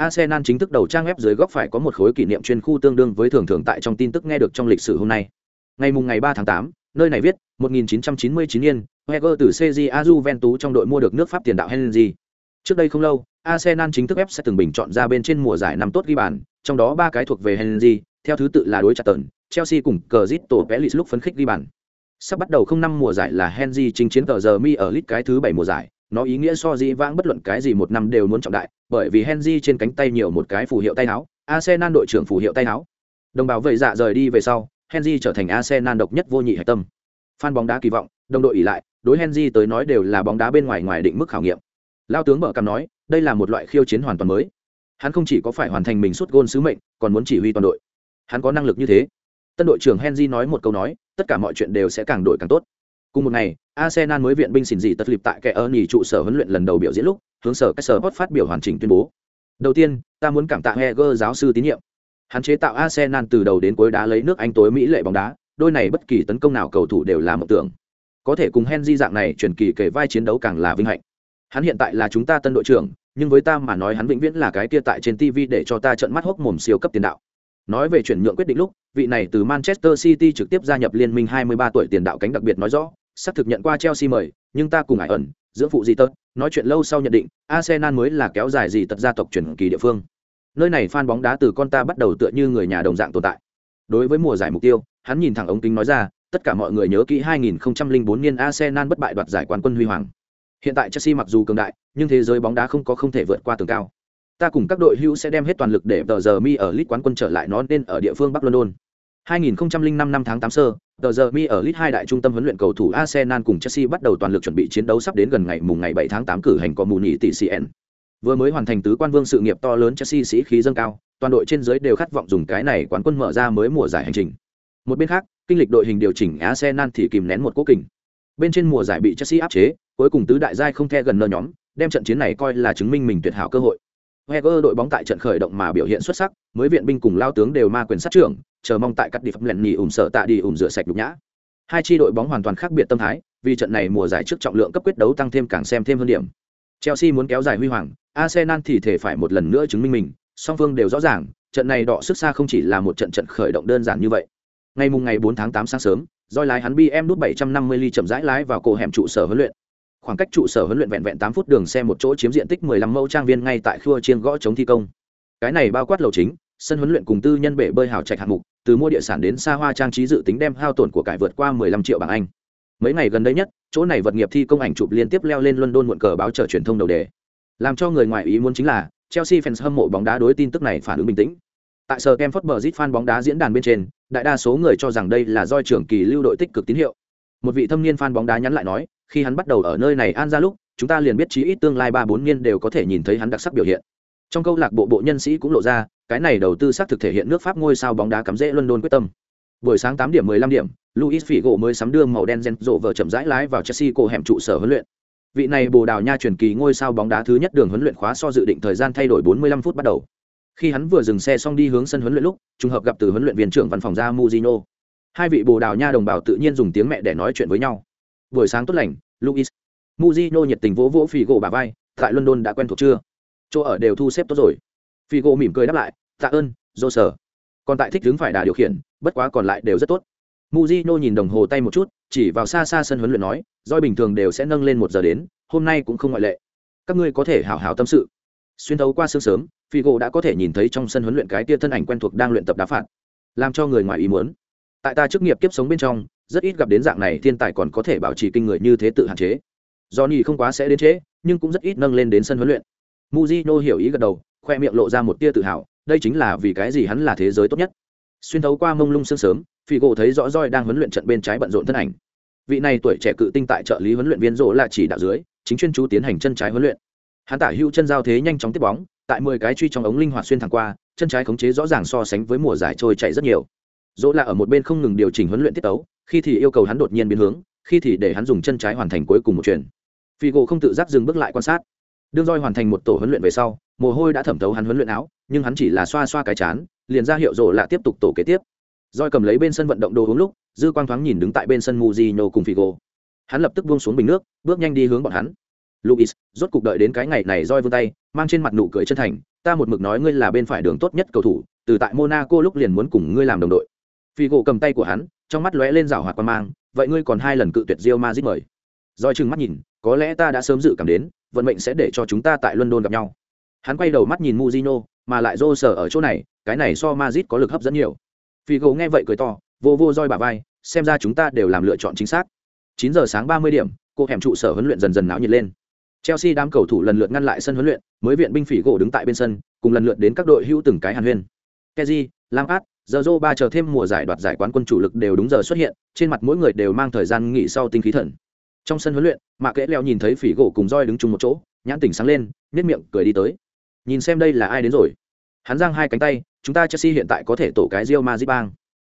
Arsenal chính thức đầu trang web dưới góc phải có một khối kỷ niệm chuyên khu tương đương với thường thường tại trong tin tức nghe được trong lịch sử hôm nay. Ngày mùng ngày 3 tháng 8, nơi này viết 1999 niên, Wenger từ CJA Juventus trong đội mua được nước Pháp tiền đạo Henry. Trước đây không lâu, Arsenal chính thức web sẽ từng bình chọn ra bên trên mùa giải năm tốt ghi bàn, trong đó ba cái thuộc về Henry, theo thứ tự là đối chặt tần, Chelsea cùng Crystal lịch lúc phấn khích ghi bàn. Sắp bắt đầu không năm mùa giải là Henry chinh chiến tờ giờ mi ở lit cái thứ bảy mùa giải, nó ý nghĩa so dĩ vãng bất luận cái gì một năm đều muốn trọng đại, bởi vì Henry trên cánh tay nhiều một cái phù hiệu tay áo, Arsenal đội trưởng phù hiệu tay áo. Đồng bào vậy dạ rời đi về sau, Henry trở thành Arsenal độc nhất vô nhị hải tâm. Fan bóng đá kỳ vọng, đồng đội ỉ lại, đối Henry tới nói đều là bóng đá bên ngoài ngoài định mức khảo nghiệm. Lao tướng bở cằm nói, đây là một loại khiêu chiến hoàn toàn mới. Hắn không chỉ có phải hoàn thành mình suốt gôn sứ mệnh, còn muốn chỉ huy toàn đội. Hắn có năng lực như thế. Tân đội trưởng Henry nói một câu nói, tất cả mọi chuyện đều sẽ càng đổi càng tốt. Cùng một ngày, Arsenal mới viện binh xỉn dị tất lịp tại kẻ ở nhì trụ sở huấn luyện lần đầu biểu diễn lúc, hướng sở các sở phát biểu hoàn chỉnh tuyên bố. Đầu tiên, ta muốn cảm tạ Heger giáo sư tín nhiệm. Hắn chế tạo Arsenal từ đầu đến cuối đá lấy nước Anh tối mỹ lệ bóng đá, đôi này bất kỳ tấn công nào cầu thủ đều là mộng tưởng. Có thể cùng Henry dạng này truyền kỳ kể vai chiến đấu càng là vinh hạnh. Hắn hiện tại là chúng ta tân đội trưởng, nhưng với ta mà nói hắn vĩnh viễn là cái kia tại trên TV để cho ta trợn mắt hốc mồm siêu cấp tiền đạo. Nói về chuyển nhượng quyết định lúc, vị này từ Manchester City trực tiếp gia nhập liên minh 23 tuổi tiền đạo cánh đặc biệt nói rõ, xác thực nhận qua Chelsea mời, nhưng ta cùng ngài ẩn, dưỡng phụ gì tật, nói chuyện lâu sau nhận định, Arsenal mới là kéo dài gì tật gia tộc chuyển kỳ địa phương. Nơi này fan bóng đá từ con ta bắt đầu tựa như người nhà đồng dạng tồn tại. Đối với mùa giải mục tiêu, hắn nhìn thẳng ống kính nói ra, tất cả mọi người nhớ kỹ 2004 niên Arsenal bất bại đoạt giải quán quân huy hoàng. Hiện tại Chelsea mặc dù cường đại, nhưng thế giới bóng đá không có không thể vượt qua tường cao. Ta cùng các đội hữu sẽ đem hết toàn lực để tờ giờ mi ở League quán quân trở lại nó nên ở địa phương Bắc London. 2005 năm tháng 8 sơ, tờ giờ mi ở lit hai đại trung tâm huấn luyện cầu thủ Arsenal cùng Chelsea bắt đầu toàn lực chuẩn bị chiến đấu sắp đến gần ngày mùng ngày 7 tháng 8 cử hành có mù nhị tỷ CN. Vừa mới hoàn thành tứ quan vương sự nghiệp to lớn Chelsea sĩ khí dâng cao, toàn đội trên dưới đều khát vọng dùng cái này quán quân mở ra mới mùa giải hành trình. Một bên khác, kinh lịch đội hình điều chỉnh Arsenal thì kìm nén một cố kình. Bên trên mùa giải bị Chelsea áp chế, cuối cùng tứ đại giai không the gần nơ nhóm, đem trận chiến này coi là chứng minh mình tuyệt hảo cơ hội. Heger đội bóng tại trận khởi động mà biểu hiện xuất sắc, mới viện binh cùng lao tướng đều ma quyền sát trưởng, chờ mong tại cắt đi phẩm lẹn nhì ủng sợ tạ đi ủng rửa sạch nhục nhã. Hai chi đội bóng hoàn toàn khác biệt tâm thái, vì trận này mùa giải trước trọng lượng cấp quyết đấu tăng thêm càng xem thêm hơn điểm. Chelsea muốn kéo dài huy hoàng, Arsenal thì thể phải một lần nữa chứng minh mình, song phương đều rõ ràng, trận này đọ sức xa không chỉ là một trận trận khởi động đơn giản như vậy. Ngày mùng ngày 4 tháng 8 sáng sớm, doi lái hắn BM đút 750 ly chậm rãi lái vào cổ hẻm trụ sở huấn luyện. Khoảng cách trụ sở huấn luyện vẹn vẹn 8 phút đường xe một chỗ chiếm diện tích 15 mẫu trang viên ngay tại khu chiên gõ chống thi công. Cái này bao quát lầu chính, sân huấn luyện cùng tư nhân bể bơi hào trạch hạng mục, từ mua địa sản đến xa hoa trang trí dự tính đem hao tổn của cải vượt qua 15 triệu bảng Anh. Mấy ngày gần đây nhất, chỗ này vật nghiệp thi công ảnh chụp liên tiếp leo lên London muộn cờ báo chờ truyền thông đầu đề. Làm cho người ngoài ý muốn chính là, Chelsea fans hâm mộ bóng đá đối tin tức này phản ứng bình tĩnh. Tại sở bờ rít fan bóng đá diễn đàn bên trên, đại đa số người cho rằng đây là do trưởng kỳ lưu đội tích cực tín hiệu. Một vị thâm niên fan bóng đá nhắn lại nói, khi hắn bắt đầu ở nơi này an ra lúc, chúng ta liền biết chí ít tương lai ba bốn niên đều có thể nhìn thấy hắn đặc sắc biểu hiện. Trong câu lạc bộ bộ nhân sĩ cũng lộ ra, cái này đầu tư xác thực thể hiện nước Pháp ngôi sao bóng đá cắm rễ London quyết tâm. Buổi sáng tám điểm 15 điểm, Luis Figo mới sắm đưa màu đen gen rộ vợ chậm rãi lái vào Chelsea cổ hẻm trụ sở huấn luyện. Vị này Bồ Đào Nha truyền kỳ ngôi sao bóng đá thứ nhất đường huấn luyện khóa so dự định thời gian thay đổi 45 phút bắt đầu. Khi hắn vừa dừng xe xong đi hướng sân huấn luyện lúc, trùng hợp gặp từ huấn luyện viên trưởng văn phòng ra Mujino. Hai vị Bồ Đào Nha đồng bào tự nhiên dùng tiếng mẹ để nói chuyện với nhau. Buổi sáng tốt lành, Luis. Mujino nhiệt tình vỗ vỗ Figo bả vai, tại London đã quen thuộc chưa? Chỗ ở đều thu xếp tốt rồi. Figo mỉm cười đáp lại, tạ ơn, dô sở. Còn tại thích đứng phải đà điều khiển, bất quá còn lại đều rất tốt. muzino nhìn đồng hồ tay một chút, chỉ vào xa xa sân huấn luyện nói, doi bình thường đều sẽ nâng lên một giờ đến, hôm nay cũng không ngoại lệ. Các ngươi có thể hào hào tâm sự. Xuyên thấu qua sương sớm, Figo đã có thể nhìn thấy trong sân huấn luyện cái tia thân ảnh quen thuộc đang luyện tập đá phạt, làm cho người ngoài ý muốn. Tại ta chức nghiệp kiếp sống bên trong, rất ít gặp đến dạng này thiên tài còn có thể bảo trì kinh người như thế tự hạn chế. do nhi không quá sẽ đến chế, nhưng cũng rất ít nâng lên đến sân huấn luyện. Mujino hiểu ý gật đầu, khoe miệng lộ ra một tia tự hào, đây chính là vì cái gì hắn là thế giới tốt nhất. Xuyên thấu qua mông lung sương sớm, Figo thấy rõ roi đang huấn luyện trận bên trái bận rộn thân ảnh. Vị này tuổi trẻ cự tinh tại trợ lý huấn luyện viên rỗ là chỉ đạo dưới, chính chuyên chú tiến hành chân trái huấn luyện. Hắn tả hữu chân giao thế nhanh chóng tiếp bóng, tại mười cái truy trong ống linh hoạt xuyên thẳng qua, chân trái khống chế rõ ràng so sánh với mùa giải trôi chạy rất nhiều. Dỗ là ở một bên không ngừng điều chỉnh huấn luyện tiết tấu, khi thì yêu cầu hắn đột nhiên biến hướng, khi thì để hắn dùng chân trái hoàn thành cuối cùng một chuyền. Figo không tự giác dừng bước lại quan sát. Đương roi hoàn thành một tổ huấn luyện về sau, mồ hôi đã thẩm thấu hắn huấn luyện áo, nhưng hắn chỉ là xoa xoa cái chán, liền ra hiệu rồ lạ tiếp tục tổ kế tiếp. Roi cầm lấy bên sân vận động đồ uống lúc, dư quang thoáng nhìn đứng tại bên sân muzino cùng Figo. Hắn lập tức buông xuống bình nước, bước nhanh đi hướng bọn hắn. Luis, rốt cục đợi đến cái ngày này roi vươn tay, mang trên mặt nụ cười chân thành, ta một mực nói ngươi là bên phải đường tốt nhất cầu thủ, từ tại Monaco lúc liền muốn cùng ngươi làm đồng đội. Figo cầm tay của hắn, trong mắt lóe lên rảo hoạt quan mang, vậy ngươi còn hai lần cự tuyệt Real Madrid mời. Roi trừng mắt nhìn, có lẽ ta đã sớm dự cảm đến, vận mệnh sẽ để cho chúng ta tại London gặp nhau. Hắn quay đầu mắt nhìn Mujino, mà lại Rô sở ở chỗ này, cái này so Madrid có lực hấp dẫn nhiều. Figo nghe vậy cười to, vô vô roi bà vai, xem ra chúng ta đều làm lựa chọn chính xác. 9 giờ sáng 30 điểm, cô hẻm trụ sở huấn luyện dần dần náo nhiệt lên. Chelsea đám cầu thủ lần lượt ngăn lại sân huấn luyện, mới viện binh phỉ gỗ đứng tại bên sân, cùng lần lượt đến các đội hữu từng cái hàn huyên. Kezi, Lampard, Zorro ba chờ thêm mùa giải đoạt giải quán quân chủ lực đều đúng giờ xuất hiện, trên mặt mỗi người đều mang thời gian nghỉ sau tinh khí thần. Trong sân huấn luyện, Mạc Kẽ leo nhìn thấy phỉ gỗ cùng roi đứng chung một chỗ, nhãn tỉnh sáng lên, nếp miệng cười đi tới. Nhìn xem đây là ai đến rồi. Hắn giang hai cánh tay, chúng ta Chelsea hiện tại có thể tổ cái Real Madrid bang.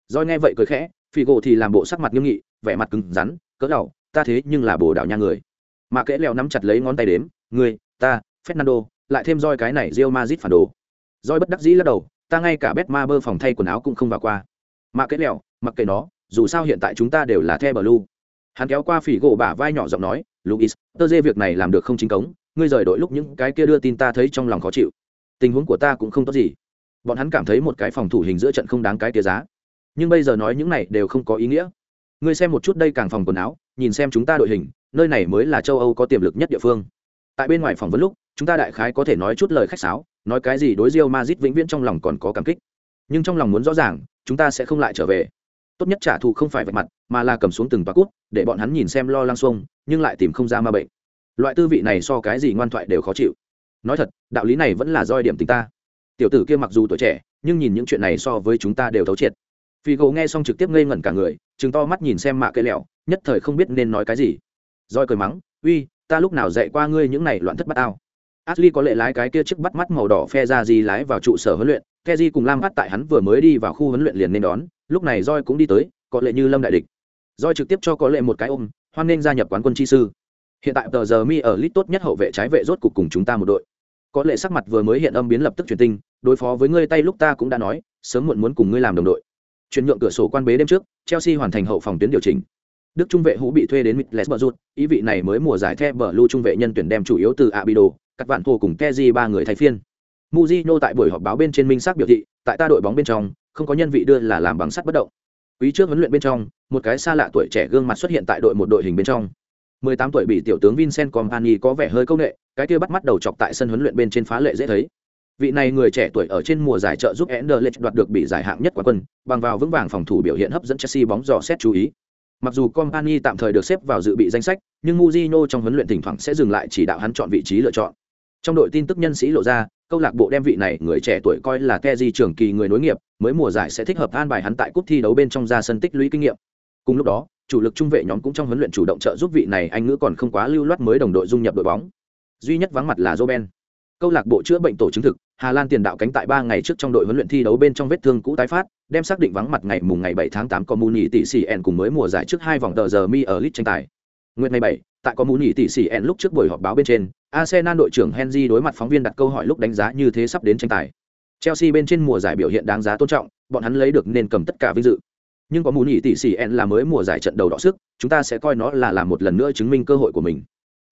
Roi nghe vậy cười khẽ, phỉ gỗ thì làm bộ sắc mặt nghiêm nghị, vẻ mặt cứng rắn, cỡ đầu, ta thế nhưng là bồ đảo nha người. Mạc Kẽ leo nắm chặt lấy ngón tay đếm, người, ta, Fernando, lại thêm roi cái này Real Madrid phản đồ. Roi bất đắc dĩ lắc đầu, ta ngay cả Betmaber phòng thay quần áo cũng không vào qua. Mạc Kẽ leo, mặc kệ nó, dù sao hiện tại chúng ta đều là The Blue hắn kéo qua phỉ gỗ bả vai nhỏ giọng nói luis tơ dê việc này làm được không chính cống, ngươi rời đội lúc những cái kia đưa tin ta thấy trong lòng khó chịu. Tình huống của ta cũng không tốt gì. Bọn hắn cảm thấy một cái phòng thủ hình giữa trận không đáng cái tia giá. Nhưng bây giờ nói những này đều không có ý nghĩa. Ngươi xem một chút đây càng phòng quần áo, nhìn xem chúng ta đội hình, nơi này mới là châu âu có tiềm lực nhất địa phương. Tại bên ngoài phỏng vấn lúc, chúng ta đại khái có thể nói chút lời khách sáo, nói cái gì đối diêu mazit vĩnh viễn trong lòng còn có cảm kích. Nhưng trong lòng muốn rõ ràng, chúng ta sẽ không lại trở về tốt nhất trả thù không phải vạch mặt, mà là cầm xuống từng bà cút, để bọn hắn nhìn xem lo lăng xuông, nhưng lại tìm không ra ma bệnh. Loại tư vị này so cái gì ngoan thoại đều khó chịu. Nói thật, đạo lý này vẫn là doi điểm tình ta. Tiểu tử kia mặc dù tuổi trẻ, nhưng nhìn những chuyện này so với chúng ta đều thấu triệt. Phi gỗ nghe xong trực tiếp ngây ngẩn cả người chừng to mắt nhìn xem mạ cây lẹo, nhất thời không biết nên nói cái gì. Roi cười mắng, uy, ta lúc nào dạy qua ngươi những này loạn thất bát ao Ashley có lệ lái cái kia chiếc bắt mắt màu đỏ phe ra gì lái vào trụ sở huấn luyện, Keji cùng Lam bắt tại hắn vừa mới đi vào khu huấn luyện liền nên đón, lúc này Joy cũng đi tới, có lệ như lâm đại địch. Joy trực tiếp cho có lệ một cái ôm, hoan nên gia nhập quán quân chi sư. Hiện tại tờ giờ mi ở lit tốt nhất hậu vệ trái vệ rốt cục cùng chúng ta một đội. Có lệ sắc mặt vừa mới hiện âm biến lập tức truyền tinh, đối phó với ngươi tay lúc ta cũng đã nói, sớm muộn muốn cùng ngươi làm đồng đội. Chuyển nhượng cửa sổ quan bế đêm trước, Chelsea hoàn thành hậu phòng tuyến điều chỉnh. Đức trung vệ hũ bị thuê đến Middlesbrough, ý vị này mới mùa giải The Blue trung vệ nhân tuyển đem chủ yếu từ Abido, các bạn hồ cùng Kezi ba người thay phiên. Mujino tại buổi họp báo bên trên minh xác biểu thị, tại ta đội bóng bên trong, không có nhân vị đưa là làm bằng sắt bất động. Quý trước huấn luyện bên trong, một cái xa lạ tuổi trẻ gương mặt xuất hiện tại đội một đội hình bên trong. 18 tuổi bị tiểu tướng Vincent Company có vẻ hơi công nghệ, cái kia bắt mắt đầu chọc tại sân huấn luyện bên trên phá lệ dễ thấy. Vị này người trẻ tuổi ở trên mùa giải trợ giúp Anderlecht đoạt được bị giải hạng nhất quán quân, bằng vào vững vàng phòng thủ biểu hiện hấp dẫn Chelsea bóng dò xét chú ý. Mặc dù Company tạm thời được xếp vào dự bị danh sách, nhưng Mourinho trong huấn luyện thỉnh thoảng sẽ dừng lại chỉ đạo hắn chọn vị trí lựa chọn. Trong đội tin tức nhân sĩ lộ ra, câu lạc bộ đem vị này người trẻ tuổi coi là Kezi trưởng kỳ người nối nghiệp, mới mùa giải sẽ thích hợp an bài hắn tại cúp thi đấu bên trong ra sân tích lũy kinh nghiệm. Cùng lúc đó, chủ lực trung vệ nhóm cũng trong huấn luyện chủ động trợ giúp vị này anh ngữ còn không quá lưu loát mới đồng đội dung nhập đội bóng. Duy nhất vắng mặt là Joben, Câu lạc bộ chữa bệnh tổ chứng thực, Hà Lan tiền đạo cánh tại ba ngày trước trong đội huấn luyện thi đấu bên trong vết thương cũ tái phát, đem xác định vắng mặt ngày mùng ngày 7 tháng 8 có Muni tỷ sĩ cùng mới mùa giải trước hai vòng tờ giờ mi ở lit tranh tài. Nguyệt ngày 7, tại có Muni tỷ xỉ ẹn lúc trước buổi họp báo bên trên, Arsenal đội trưởng Henry đối mặt phóng viên đặt câu hỏi lúc đánh giá như thế sắp đến tranh tài. Chelsea bên trên mùa giải biểu hiện đáng giá tôn trọng, bọn hắn lấy được nên cầm tất cả vinh dự. Nhưng có Muni tỷ xỉ ẹn là mới mùa giải trận đầu đỏ sức, chúng ta sẽ coi nó là làm một lần nữa chứng minh cơ hội của mình.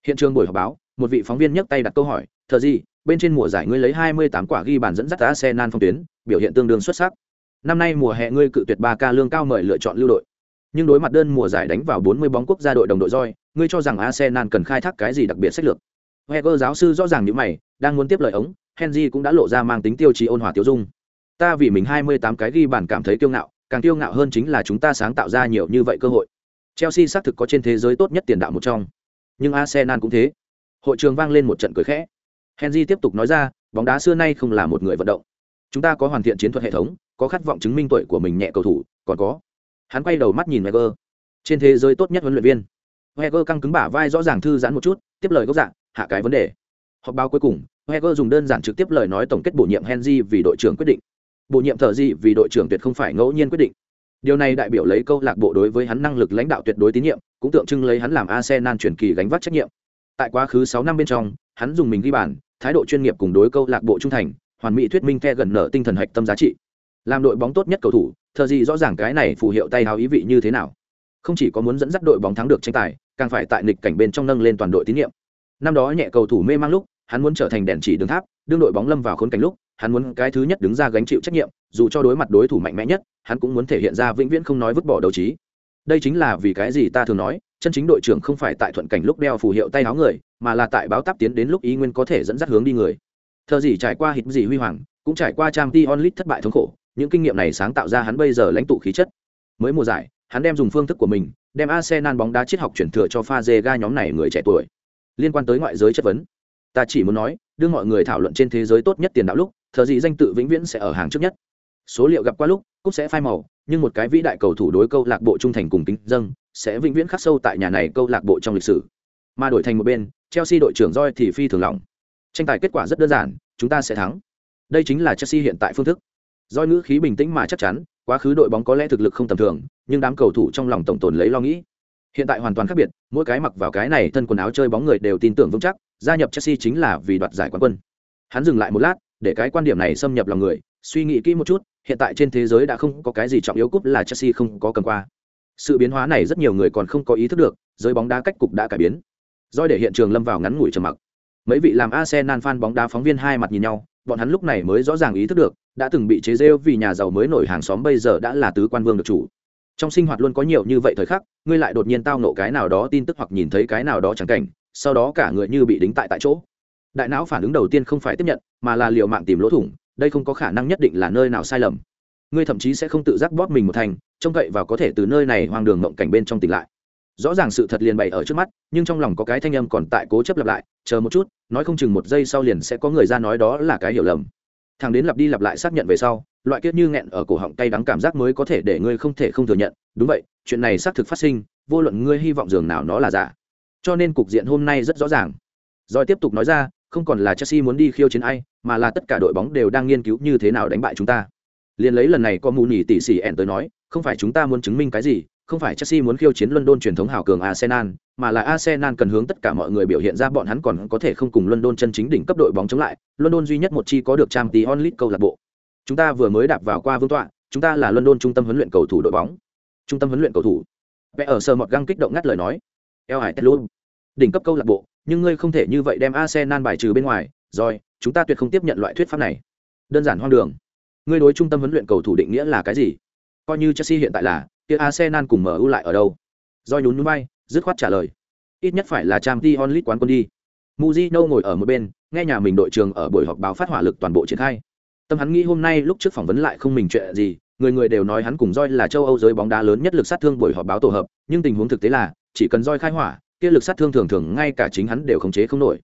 Hiện trường buổi họp báo, một vị phóng viên nhấc tay đặt câu hỏi, "Thờ gì, bên trên mùa giải ngươi lấy 28 quả ghi bàn dẫn dắt Arsenal phong tuyến, biểu hiện tương đương xuất sắc. Năm nay mùa hè ngươi cự tuyệt ba ca lương cao mời lựa chọn lưu đội. Nhưng đối mặt đơn mùa giải đánh vào 40 bóng quốc gia đội đồng đội roi, ngươi cho rằng Arsenal cần khai thác cái gì đặc biệt sách lược. Wenger giáo sư rõ ràng như mày, đang muốn tiếp lời ống, Henry cũng đã lộ ra mang tính tiêu chí ôn hòa tiêu dung. Ta vì mình 28 cái ghi bàn cảm thấy kiêu ngạo, càng kiêu ngạo hơn chính là chúng ta sáng tạo ra nhiều như vậy cơ hội. Chelsea xác thực có trên thế giới tốt nhất tiền đạo một trong, nhưng Arsenal cũng thế. Hội trường vang lên một trận cười khẽ. Henry tiếp tục nói ra, bóng đá xưa nay không là một người vận động. Chúng ta có hoàn thiện chiến thuật hệ thống, có khát vọng chứng minh tuổi của mình nhẹ cầu thủ, còn có. Hắn quay đầu mắt nhìn Wenger. Trên thế giới tốt nhất huấn luyện viên heger căng cứng bả vai rõ ràng thư giãn một chút, tiếp lời gốc dạng, hạ cái vấn đề. Họp báo cuối cùng, heger dùng đơn giản trực tiếp lời nói tổng kết bổ nhiệm Henry vì đội trưởng quyết định. Bổ nhiệm thở gì vì đội trưởng tuyệt không phải ngẫu nhiên quyết định. Điều này đại biểu lấy câu lạc bộ đối với hắn năng lực lãnh đạo tuyệt đối tín nhiệm, cũng tượng trưng lấy hắn làm Arsenal chuyển kỳ gánh vác trách nhiệm. Tại quá khứ 6 năm bên trong, hắn dùng mình ghi bàn, thái độ chuyên nghiệp cùng đối câu lạc bộ trung thành, hoàn mỹ thuyết minh the gần nở tinh thần hạch tâm giá trị. Làm đội bóng tốt nhất cầu thủ, thờ gì rõ ràng cái này phù hiệu tay hào ý vị như thế nào. Không chỉ có muốn dẫn dắt đội bóng thắng được tranh tài, càng phải tại nghịch cảnh bên trong nâng lên toàn đội tín nhiệm. Năm đó nhẹ cầu thủ mê mang lúc, hắn muốn trở thành đèn chỉ đường tháp, đương đội bóng lâm vào khốn cảnh lúc, hắn muốn cái thứ nhất đứng ra gánh chịu trách nhiệm, dù cho đối mặt đối thủ mạnh mẽ nhất, hắn cũng muốn thể hiện ra vĩnh viễn không nói vứt bỏ đấu trí. Đây chính là vì cái gì ta thường nói, chân chính đội trưởng không phải tại thuận cảnh lúc đeo phù hiệu tay áo người mà là tại báo táp tiến đến lúc ý nguyên có thể dẫn dắt hướng đi người thợ gì trải qua hít gì huy hoàng cũng trải qua trang t onlit thất bại thống khổ những kinh nghiệm này sáng tạo ra hắn bây giờ lãnh tụ khí chất mới mùa giải hắn đem dùng phương thức của mình, đem arsenal bóng đá triết học chuyển thừa cho pha dê ga nhóm này người trẻ tuổi. Liên quan tới ngoại giới chất vấn, ta chỉ muốn nói, đưa mọi người thảo luận trên thế giới tốt nhất tiền đạo lúc, Thờ gì danh tự vĩnh viễn sẽ ở hàng trước nhất. Số liệu gặp qua lúc cũng sẽ phai màu, nhưng một cái vĩ đại cầu thủ đối câu lạc bộ trung thành cùng tính dâng, sẽ vĩnh viễn khắc sâu tại nhà này câu lạc bộ trong lịch sử. Mà đổi thành một bên, chelsea đội trưởng roi thì phi thường lòng tranh tài kết quả rất đơn giản, chúng ta sẽ thắng. Đây chính là chelsea hiện tại phương thức. Roi ngữ khí bình tĩnh mà chắc chắn quá khứ đội bóng có lẽ thực lực không tầm thường, nhưng đám cầu thủ trong lòng tổng tồn lấy lo nghĩ. Hiện tại hoàn toàn khác biệt, mỗi cái mặc vào cái này thân quần áo chơi bóng người đều tin tưởng vững chắc, gia nhập chelsea chính là vì đoạt giải quán quân. Hắn dừng lại một lát, để cái quan điểm này xâm nhập lòng người, suy nghĩ kỹ một chút, hiện tại trên thế giới đã không có cái gì trọng yếu cúp là chelsea không có cầm qua. Sự biến hóa này rất nhiều người còn không có ý thức được, giới bóng đá cách cục đã cải biến. Doi để hiện trường lâm vào ngắn ngủi trầm mặc. Mấy vị làm arsenal fan bóng đá phóng viên hai mặt nhìn nhau, bọn hắn lúc này mới rõ ràng ý thức được đã từng bị chế rêu vì nhà giàu mới nổi hàng xóm bây giờ đã là tứ quan vương được chủ. Trong sinh hoạt luôn có nhiều như vậy thời khắc, ngươi lại đột nhiên tao nộ cái nào đó tin tức hoặc nhìn thấy cái nào đó chẳng cảnh, sau đó cả người như bị đính tại tại chỗ. Đại não phản ứng đầu tiên không phải tiếp nhận, mà là liệu mạng tìm lỗ thủng, đây không có khả năng nhất định là nơi nào sai lầm. Ngươi thậm chí sẽ không tự giác bóp mình một thành, trông cậy và có thể từ nơi này hoang đường mộng cảnh bên trong tỉnh lại. Rõ ràng sự thật liền bày ở trước mắt, nhưng trong lòng có cái thanh âm còn tại cố chấp lặp lại, chờ một chút, nói không chừng một giây sau liền sẽ có người ra nói đó là cái hiểu lầm thằng đến lặp đi lặp lại xác nhận về sau, loại kiết như nghẹn ở cổ họng cay đắng cảm giác mới có thể để ngươi không thể không thừa nhận. Đúng vậy, chuyện này xác thực phát sinh, vô luận ngươi hy vọng dường nào nó là giả. Cho nên cục diện hôm nay rất rõ ràng. Rồi tiếp tục nói ra, không còn là chelsea muốn đi khiêu chiến ai, mà là tất cả đội bóng đều đang nghiên cứu như thế nào đánh bại chúng ta. Liền lấy lần này có mù nhỉ tỷ xỉ ẻn tới nói, không phải chúng ta muốn chứng minh cái gì, không phải chelsea muốn khiêu chiến london truyền thống hào cường arsenal mà là arsenal cần hướng tất cả mọi người biểu hiện ra bọn hắn còn có thể không cùng london chân chính đỉnh cấp đội bóng chống lại. London duy nhất một chi có được Champions League câu lạc bộ. Chúng ta vừa mới đạp vào qua vương tọa, chúng ta là london trung tâm huấn luyện cầu thủ đội bóng. Trung tâm huấn luyện cầu thủ. Vẻ ở sờ mọt găng kích động ngắt lời nói. Eo hải luôn. Đỉnh cấp câu lạc bộ, nhưng ngươi không thể như vậy đem arsenal bài trừ bên ngoài. Rồi, chúng ta tuyệt không tiếp nhận loại thuyết pháp này. Đơn giản hoang đường. Ngươi đối trung tâm huấn luyện cầu thủ định nghĩa là cái gì? Coi như chelsea hiện tại là, kia arsenal cùng mu lại ở đâu? Rồi nhún nhún bay dứt khoát trả lời. Ít nhất phải là trang t onlit quán quân đi. Muzino ngồi ở một bên, nghe nhà mình đội trường ở buổi họp báo phát hỏa lực toàn bộ triển khai. Tâm hắn nghĩ hôm nay lúc trước phỏng vấn lại không mình chuyện gì, người người đều nói hắn cùng roi là châu âu giới bóng đá lớn nhất lực sát thương buổi họp báo tổ hợp, nhưng tình huống thực tế là, chỉ cần roi khai hỏa, kia lực sát thương thường thường ngay cả chính hắn đều khống chế không nổi.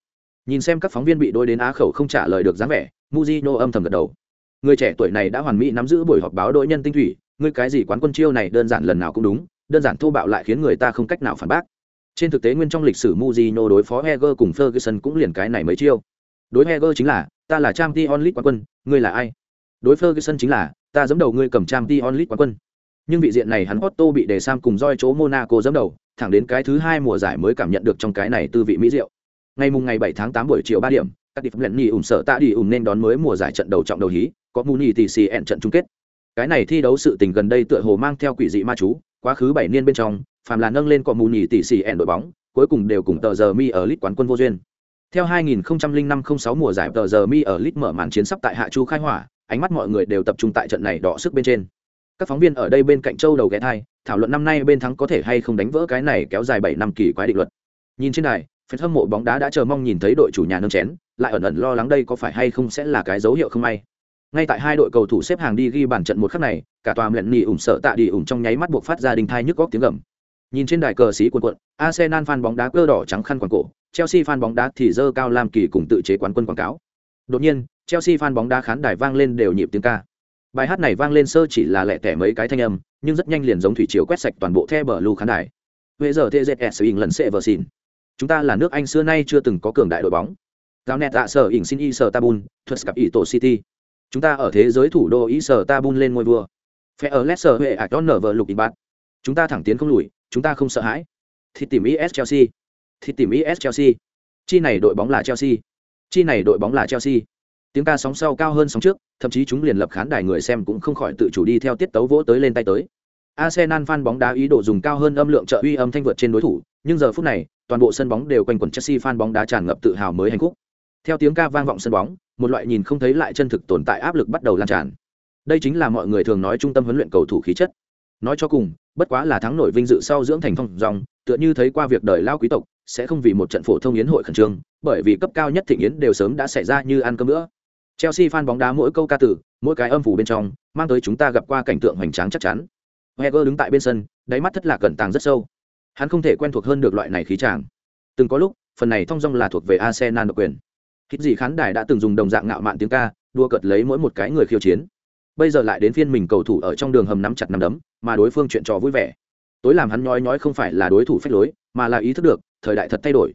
Nhìn xem các phóng viên bị đôi đến á khẩu không trả lời được dáng vẻ, muzino âm thầm gật đầu. Người trẻ tuổi này đã hoàn mỹ nắm giữ buổi họp báo đội nhân tinh thủy ngươi cái gì quán quân chiêu này đơn giản lần nào cũng đúng đơn giản thô bạo lại khiến người ta không cách nào phản bác. Trên thực tế nguyên trong lịch sử Mujino đối phó Heger cùng Ferguson cũng liền cái này mấy chiêu. Đối Heger chính là, ta là Trang Champions League quán quân, ngươi là ai? Đối Ferguson chính là, ta giẫm đầu ngươi cầm Trang Champions League quán quân. Nhưng vị diện này hắn Otto bị đề Sam cùng roi chỗ Monaco giẫm đầu, thẳng đến cái thứ hai mùa giải mới cảm nhận được trong cái này tư vị mỹ diệu. Ngày mùng ngày 7 tháng 8 buổi chiều 3 điểm, các đi lệnh nhì ủng sợ tạ đi ủng nên đón mới mùa giải trận đầu trọng đầu hí, có Muni TCN trận chung kết. Cái này thi đấu sự tình gần đây tựa hồ mang theo quỷ dị ma chú quá khứ bảy niên bên trong, phàm là nâng lên cọ mù nhỉ tỷ sỉ ẻn đội bóng, cuối cùng đều cùng tờ giờ mi ở lit quán quân vô duyên. Theo 2005-06 mùa giải, tờ giờ mi ở lit mở màn chiến sắp tại hạ chu khai hỏa, ánh mắt mọi người đều tập trung tại trận này đỏ sức bên trên. Các phóng viên ở đây bên cạnh châu đầu ghé thai, thảo luận năm nay bên thắng có thể hay không đánh vỡ cái này kéo dài bảy năm kỳ quái định luật. Nhìn trên này fan hâm mộ bóng đá đã chờ mong nhìn thấy đội chủ nhà nâng chén, lại ẩn ẩn lo lắng đây có phải hay không sẽ là cái dấu hiệu không may ngay tại hai đội cầu thủ xếp hàng đi ghi bàn trận một khắc này, cả tòa lẹn nỉ ủng sợ tạ đi ủng trong nháy mắt buộc phát ra đình thai nhức góc tiếng gầm. Nhìn trên đài cờ xí quần quận arsenal fan bóng đá cơ đỏ trắng khăn quảng cổ, chelsea fan bóng đá thì dơ cao làm kỳ cùng tự chế quán quân quảng cáo. Đột nhiên, chelsea fan bóng đá khán đài vang lên đều nhịp tiếng ca. Bài hát này vang lên sơ chỉ là lẹ tẻ mấy cái thanh âm, nhưng rất nhanh liền giống thủy chiều quét sạch toàn bộ the bờ lưu khán đài. Bây giờ tzs lần sẽ vờ xin. Chúng ta là nước anh xưa nay chưa từng có cường đại đội bóng. Gạo nẹt tạ sở ỉn xin y sở tabun thuật cặp ỉ tổ city chúng ta ở thế giới thủ đô ý sở tabun lên ngôi vua. Phe ở Lesser huệ à, ạc đón nở vợ lục in bát chúng ta thẳng tiến không lùi, chúng ta không sợ hãi. Thì tìm is chelsea. Thì tìm is chelsea. Chi này đội bóng là chelsea. Chi này đội bóng là chelsea. Tiếng ca sóng sau cao hơn sóng trước, thậm chí chúng liền lập khán đài người xem cũng không khỏi tự chủ đi theo tiết tấu vỗ tới lên tay tới. Arsenal fan bóng đá ý đồ dùng cao hơn âm lượng trợ uy âm thanh vượt trên đối thủ, nhưng giờ phút này, toàn bộ sân bóng đều quanh quẩn chelsea fan bóng đá tràn ngập tự hào mới hạnh phúc. Theo tiếng ca vang vọng sân bóng một loại nhìn không thấy lại chân thực tồn tại áp lực bắt đầu lan tràn. Đây chính là mọi người thường nói trung tâm huấn luyện cầu thủ khí chất. Nói cho cùng, bất quá là thắng nổi vinh dự sau dưỡng thành phong dòng, tựa như thấy qua việc đời lao quý tộc, sẽ không vì một trận phổ thông yến hội khẩn trương, bởi vì cấp cao nhất thịnh yến đều sớm đã xảy ra như ăn cơm nữa chelsea fan bóng đá mỗi câu ca tử mỗi cái âm phủ bên trong, mang tới chúng ta gặp qua cảnh tượng hoành tráng chắc chắn. Heger đứng tại bên sân, đáy mắt thất lạc cẩn tàng rất sâu. Hắn không thể quen thuộc hơn được loại này khí tràng từng có lúc, phần này thong dong là thuộc về arsenal độc quyền. Hít gì khán đài đã từng dùng đồng dạng ngạo mạn tiếng ca, đua cợt lấy mỗi một cái người khiêu chiến. Bây giờ lại đến phiên mình cầu thủ ở trong đường hầm nắm chặt nắm đấm, mà đối phương chuyện trò vui vẻ. Tối làm hắn nhói nhói không phải là đối thủ phách lối, mà là ý thức được, thời đại thật thay đổi.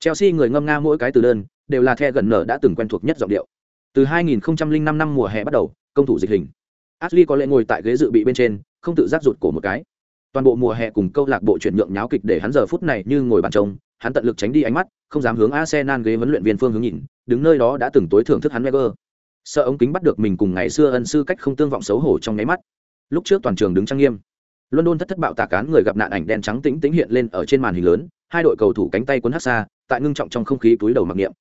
Chelsea người ngâm nga mỗi cái từ đơn, đều là the gần nở đã từng quen thuộc nhất giọng điệu. Từ 2005 năm mùa hè bắt đầu, công thủ dịch hình. Ashley có lẽ ngồi tại ghế dự bị bên trên, không tự giác rụt cổ một cái. Toàn bộ mùa hè cùng câu lạc bộ chuyển nhượng nháo kịch để hắn giờ phút này như ngồi bàn trông, hắn tận lực tránh đi ánh mắt, không dám hướng Arsenal ghế huấn luyện viên phương hướng nhìn, đứng nơi đó đã từng tối thưởng thức hắn Wenger. Sợ ống kính bắt được mình cùng ngày xưa ân sư cách không tương vọng xấu hổ trong nháy mắt. Lúc trước toàn trường đứng trang nghiêm. London thất thất bạo tạc cán người gặp nạn ảnh đen trắng tĩnh tĩnh hiện lên ở trên màn hình lớn, hai đội cầu thủ cánh tay cuốn hát xa, tại ngưng trọng trong không khí túi đầu mặc niệm.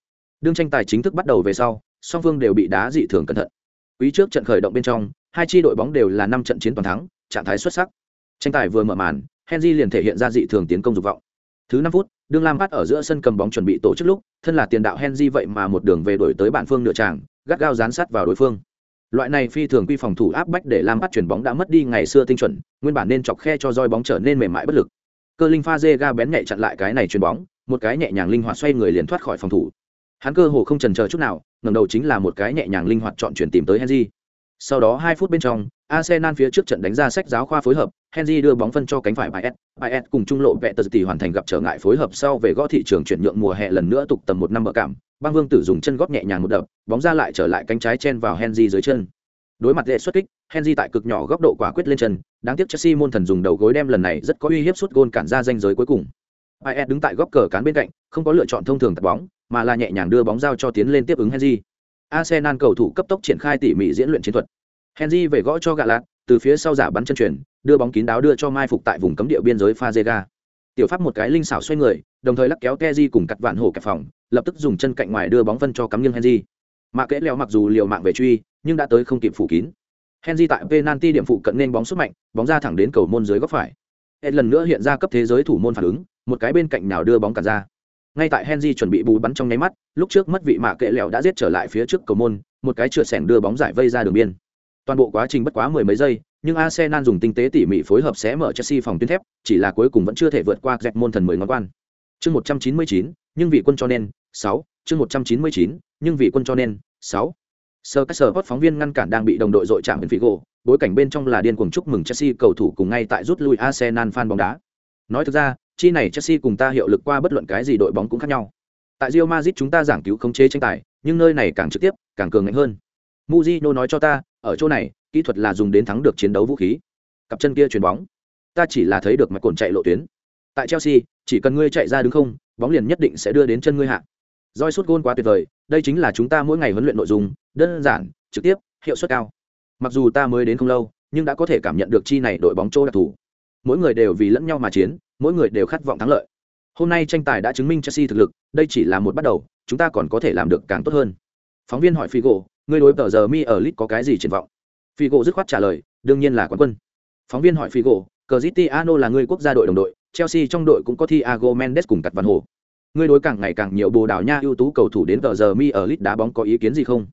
Đương tranh tài chính thức bắt đầu về sau, song phương đều bị đá dị thường cẩn thận. Quý trước trận khởi động bên trong, hai chi đội bóng đều là năm trận chiến toàn thắng, trạng thái xuất sắc. Tranh tài vừa mở màn, Henry liền thể hiện ra dị thường tiến công dục vọng. Thứ năm phút, đương Lam Phát ở giữa sân cầm bóng chuẩn bị tổ chức lúc, thân là tiền đạo Henry vậy mà một đường về đổi tới bản phương nửa tràng, gắt gao dán sát vào đối phương. Loại này phi thường quy phòng thủ áp bách để Lam Phát chuyển bóng đã mất đi ngày xưa tinh chuẩn, nguyên bản nên chọc khe cho roi bóng trở nên mềm mại bất lực. Cơ linh pha ga bén nhạy chặn lại cái này chuyền bóng, một cái nhẹ nhàng linh hoạt xoay người liền thoát khỏi phòng thủ. Hắn cơ hồ không chần chờ chút nào, ngẩng đầu chính là một cái nhẹ nhàng linh hoạt chọn chuyển tìm tới Henry. Sau đó 2 phút bên trong, Arsenal phía trước trận đánh ra sách giáo khoa phối hợp, Henry đưa bóng phân cho cánh phải Baez, Baez cùng trung lộ vẽ tờ tỷ hoàn thành gặp trở ngại phối hợp sau về gõ thị trường chuyển nhượng mùa hè lần nữa tục tầm một năm bờ cảm. Bang Vương Tử dùng chân góp nhẹ nhàng một đập, bóng ra lại trở lại cánh trái chen vào Henry dưới chân. Đối mặt lệ xuất kích, Henry tại cực nhỏ góc độ quả quyết lên chân, đáng tiếc Chelsea môn thần dùng đầu gối đem lần này rất có uy hiếp suốt gôn cản ra danh giới cuối cùng. Baez đứng tại góc cờ cán bên cạnh, không có lựa chọn thông thường tập bóng, mà là nhẹ nhàng đưa bóng giao cho tiến lên tiếp ứng Henry. Arsenal cầu thủ cấp tốc triển khai tỉ mỉ diễn luyện chiến thuật. Henry về gõ cho gạ lạt, từ phía sau giả bắn chân truyền, đưa bóng kín đáo đưa cho mai phục tại vùng cấm địa biên giới Fazega. Tiểu pháp một cái linh xảo xoay người, đồng thời lắc kéo Kezi cùng cặt vạn hổ kẹp phòng, lập tức dùng chân cạnh ngoài đưa bóng phân cho cắm nghiêng Henry. Mạ kẽ leo mặc dù liều mạng về truy, nhưng đã tới không kịp phủ kín. Henry tại penalty điểm phụ cận nên bóng xuất mạnh, bóng ra thẳng đến cầu môn dưới góc phải. Ed lần nữa hiện ra cấp thế giới thủ môn phản ứng, một cái bên cạnh nào đưa bóng cản ra. Ngay tại Henry chuẩn bị bù bắn trong nháy mắt, lúc trước mất vị mạ kệ lẹo đã giết trở lại phía trước cầu môn, một cái trượt sẻng đưa bóng giải vây ra đường biên. Toàn bộ quá trình bất quá mười mấy giây, nhưng Arsenal dùng tinh tế tỉ mỉ phối hợp sẽ mở Chelsea phòng tuyến thép, chỉ là cuối cùng vẫn chưa thể vượt qua dẹp môn thần mười ngón quan. Chương 199, nhưng vị quân cho nên 6, chương 199, nhưng vị quân cho nên 6. Sơ các phóng viên ngăn cản đang bị đồng đội dội chạm bên Figo, bối cảnh bên trong là điên cuồng chúc mừng Chelsea cầu thủ cùng ngay tại rút lui Arsenal fan bóng đá. Nói thực ra, chi này Chelsea cùng ta hiệu lực qua bất luận cái gì đội bóng cũng khác nhau. Tại Real Madrid chúng ta giảng cứu khống chế tranh tài, nhưng nơi này càng trực tiếp, càng cường ngạnh hơn. Mujino nói cho ta, ở chỗ này, kỹ thuật là dùng đến thắng được chiến đấu vũ khí. Cặp chân kia chuyền bóng, ta chỉ là thấy được mạch cồn chạy lộ tuyến. Tại Chelsea, chỉ cần ngươi chạy ra đứng không, bóng liền nhất định sẽ đưa đến chân ngươi hạ. Roi sút gôn quá tuyệt vời, đây chính là chúng ta mỗi ngày huấn luyện nội dung, đơn giản, trực tiếp, hiệu suất cao. Mặc dù ta mới đến không lâu, nhưng đã có thể cảm nhận được chi này đội bóng chỗ đặc thù. Mỗi người đều vì lẫn nhau mà chiến, mỗi người đều khát vọng thắng lợi. Hôm nay tranh tài đã chứng minh Chelsea thực lực, đây chỉ là một bắt đầu, chúng ta còn có thể làm được càng tốt hơn. Phóng viên hỏi Figo, người đối tờ giờ mi ở Leeds có cái gì triển vọng? Figo dứt khoát trả lời, đương nhiên là quán quân. Phóng viên hỏi Figo, Cristiano là người quốc gia đội đồng đội, Chelsea trong đội cũng có Thiago Mendes cùng cặt Văn Hồ. Người đối càng ngày càng nhiều Bồ Đào Nha ưu tú cầu thủ đến tờ giờ mi ở Leeds đá bóng có ý kiến gì không?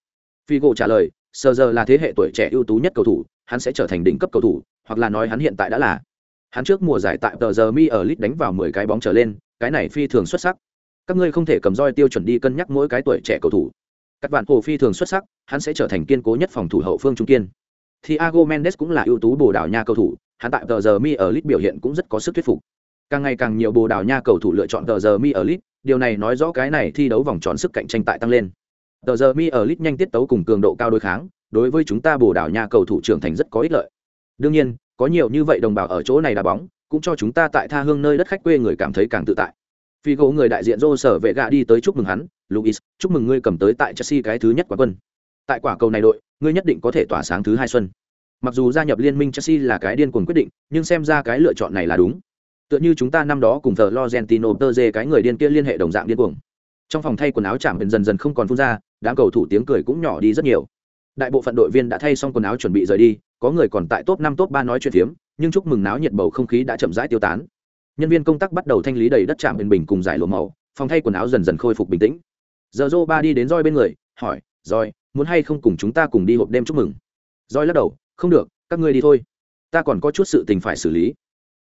Figo trả lời, sờ giờ là thế hệ tuổi trẻ ưu tú nhất cầu thủ, hắn sẽ trở thành đỉnh cấp cầu thủ, hoặc là nói hắn hiện tại đã là. Hắn trước mùa giải tại tờ giờ mi ở Leeds đánh vào 10 cái bóng trở lên, cái này phi thường xuất sắc. Các ngươi không thể cầm roi tiêu chuẩn đi cân nhắc mỗi cái tuổi trẻ cầu thủ. Các bạn hồ phi thường xuất sắc, hắn sẽ trở thành kiên cố nhất phòng thủ hậu phương trung kiên. Thiago Mendes cũng là ưu tú Bồ Đào Nha cầu thủ, hắn tại tờ giờ mi ở Lit biểu hiện cũng rất có sức thuyết phục. Càng ngày càng nhiều Bồ Đào Nha cầu thủ lựa chọn tờ giờ mi ở Lit, điều này nói rõ cái này thi đấu vòng tròn sức cạnh tranh tại tăng lên. Tờ giờ mi ở Lit nhanh tiết tấu cùng cường độ cao đối kháng, đối với chúng ta Bồ Đào Nha cầu thủ trưởng thành rất có ích lợi. Đương nhiên, có nhiều như vậy đồng bào ở chỗ này đá bóng, cũng cho chúng ta tại tha hương nơi đất khách quê người cảm thấy càng tự tại. Figo người đại diện Rô sở vệ gạ đi tới chúc mừng hắn, Luis, chúc mừng ngươi cầm tới tại Chelsea cái thứ nhất quán quân. Tại quả cầu này đội, ngươi nhất định có thể tỏa sáng thứ hai xuân. Mặc dù gia nhập liên minh Chelsea là cái điên cuồng quyết định, nhưng xem ra cái lựa chọn này là đúng. Tựa như chúng ta năm đó cùng Florentino Perez cái người điên kia liên hệ đồng dạng điên cuồng. Trong phòng thay quần áo chạm dần dần không còn phun ra, đám cầu thủ tiếng cười cũng nhỏ đi rất nhiều. Đại bộ phận đội viên đã thay xong quần áo chuẩn bị rời đi, có người còn tại top năm top ba nói chuyện phiếm, nhưng chúc mừng náo nhiệt bầu không khí đã chậm rãi tiêu tán nhân viên công tác bắt đầu thanh lý đầy đất chạm bên bình cùng giải lụa màu phòng thay quần áo dần dần khôi phục bình tĩnh giờ dô ba đi đến roi bên người, hỏi roi muốn hay không cùng chúng ta cùng đi hộp đêm chúc mừng? Roi lắc đầu, không được, các ngươi đi thôi. Ta còn có chút sự tình phải xử lý.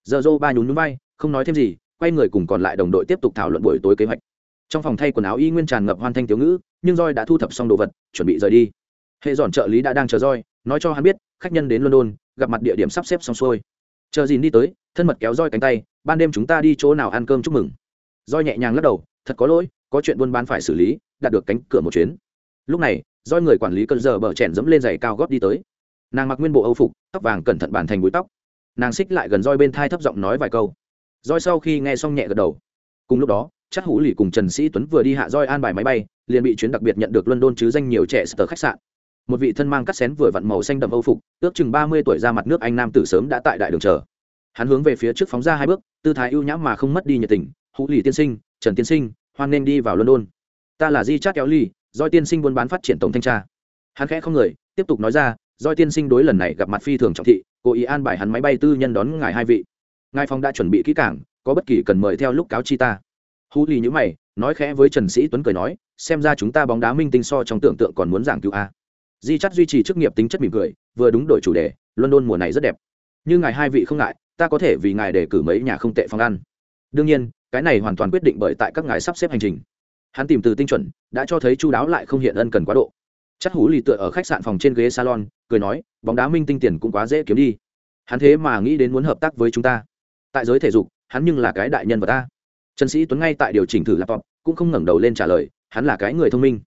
Giờ dô ba nhún núi bay không nói thêm gì, quay người cùng còn lại đồng đội tiếp tục thảo luận buổi tối kế hoạch. Trong phòng thay quần áo y nguyên tràn ngập hoan thanh thiếu ngữ, nhưng roi đã thu thập xong đồ vật, chuẩn bị rời đi. Hệ dọn trợ lý đã đang chờ roi nói cho hắn biết, khách nhân đến london, gặp mặt địa điểm sắp xếp xong xuôi. Chờ dìn đi tới, thân mật kéo roi cánh tay, ban đêm chúng ta đi chỗ nào ăn cơm chúc mừng? Roi nhẹ nhàng lắc đầu, thật có lỗi có chuyện buôn bán phải xử lý, đạt được cánh cửa một chuyến. Lúc này roi người quản lý cơn giờ bờ chèn dẫm lên giày cao gót đi tới. Nàng mặc nguyên bộ âu phục, tóc vàng cẩn thận bàn thành búi tóc. Nàng xích lại gần roi bên thai thấp giọng nói vài câu. Roi sau khi nghe xong nhẹ gật đầu. Cùng lúc đó, chắc hủ lì cùng trần sĩ tuấn vừa đi hạ roi an bài máy bay, liền bị chuyến đặc biệt nhận được london chứ danh nhiều trẻ sờ khách sạn. Một vị thân mang cắt xén vừa vặn màu xanh đậm âu phục, ước chừng ba mươi tuổi ra mặt nước anh nam tử sớm đã tại đại đường chờ. Hắn hướng về phía trước phóng ra hai bước, tư thái ưu nhãm mà không mất đi nhiệt tình. Hữu lì tiên sinh, trần tiên sinh hoan nên đi vào london. Ta là di chát kéo ly doi tiên sinh buôn bán phát triển tổng thanh tra. Hắn khẽ không người, tiếp tục nói ra doi tiên sinh đối lần này gặp mặt phi thường trọng thị, cố ý an bài hắn máy bay tư nhân đón ngài hai vị. Ngài phong đã chuẩn bị kỹ cảng có bất kỳ cần mời theo lúc cáo chi ta. Hú lì nhữ mày, nói khẽ với trần sĩ tuấn cười nói, xem ra chúng ta bóng đá minh tinh so trong tưởng tượng còn muốn giảng cứu a. Di chắt duy trì chức nghiệp tính chất mỉm cười, vừa đúng đổi chủ đề, london mùa này rất đẹp. Như ngài hai vị không ngại, ta có thể vì ngài để cử mấy nhà không tệ phòng ăn. Đương nhiên cái này hoàn toàn quyết định bởi tại các ngài sắp xếp hành trình. Hắn tìm từ tinh chuẩn, đã cho thấy chu đáo lại không hiện ân cần quá độ. Chắc hú lì tựa ở khách sạn phòng trên ghế salon, cười nói, bóng đá minh tinh tiền cũng quá dễ kiếm đi. Hắn thế mà nghĩ đến muốn hợp tác với chúng ta. Tại giới thể dục, hắn nhưng là cái đại nhân vật ta trần sĩ tuấn ngay tại điều chỉnh thử laptop, cũng không ngẩng đầu lên trả lời, hắn là cái người thông minh.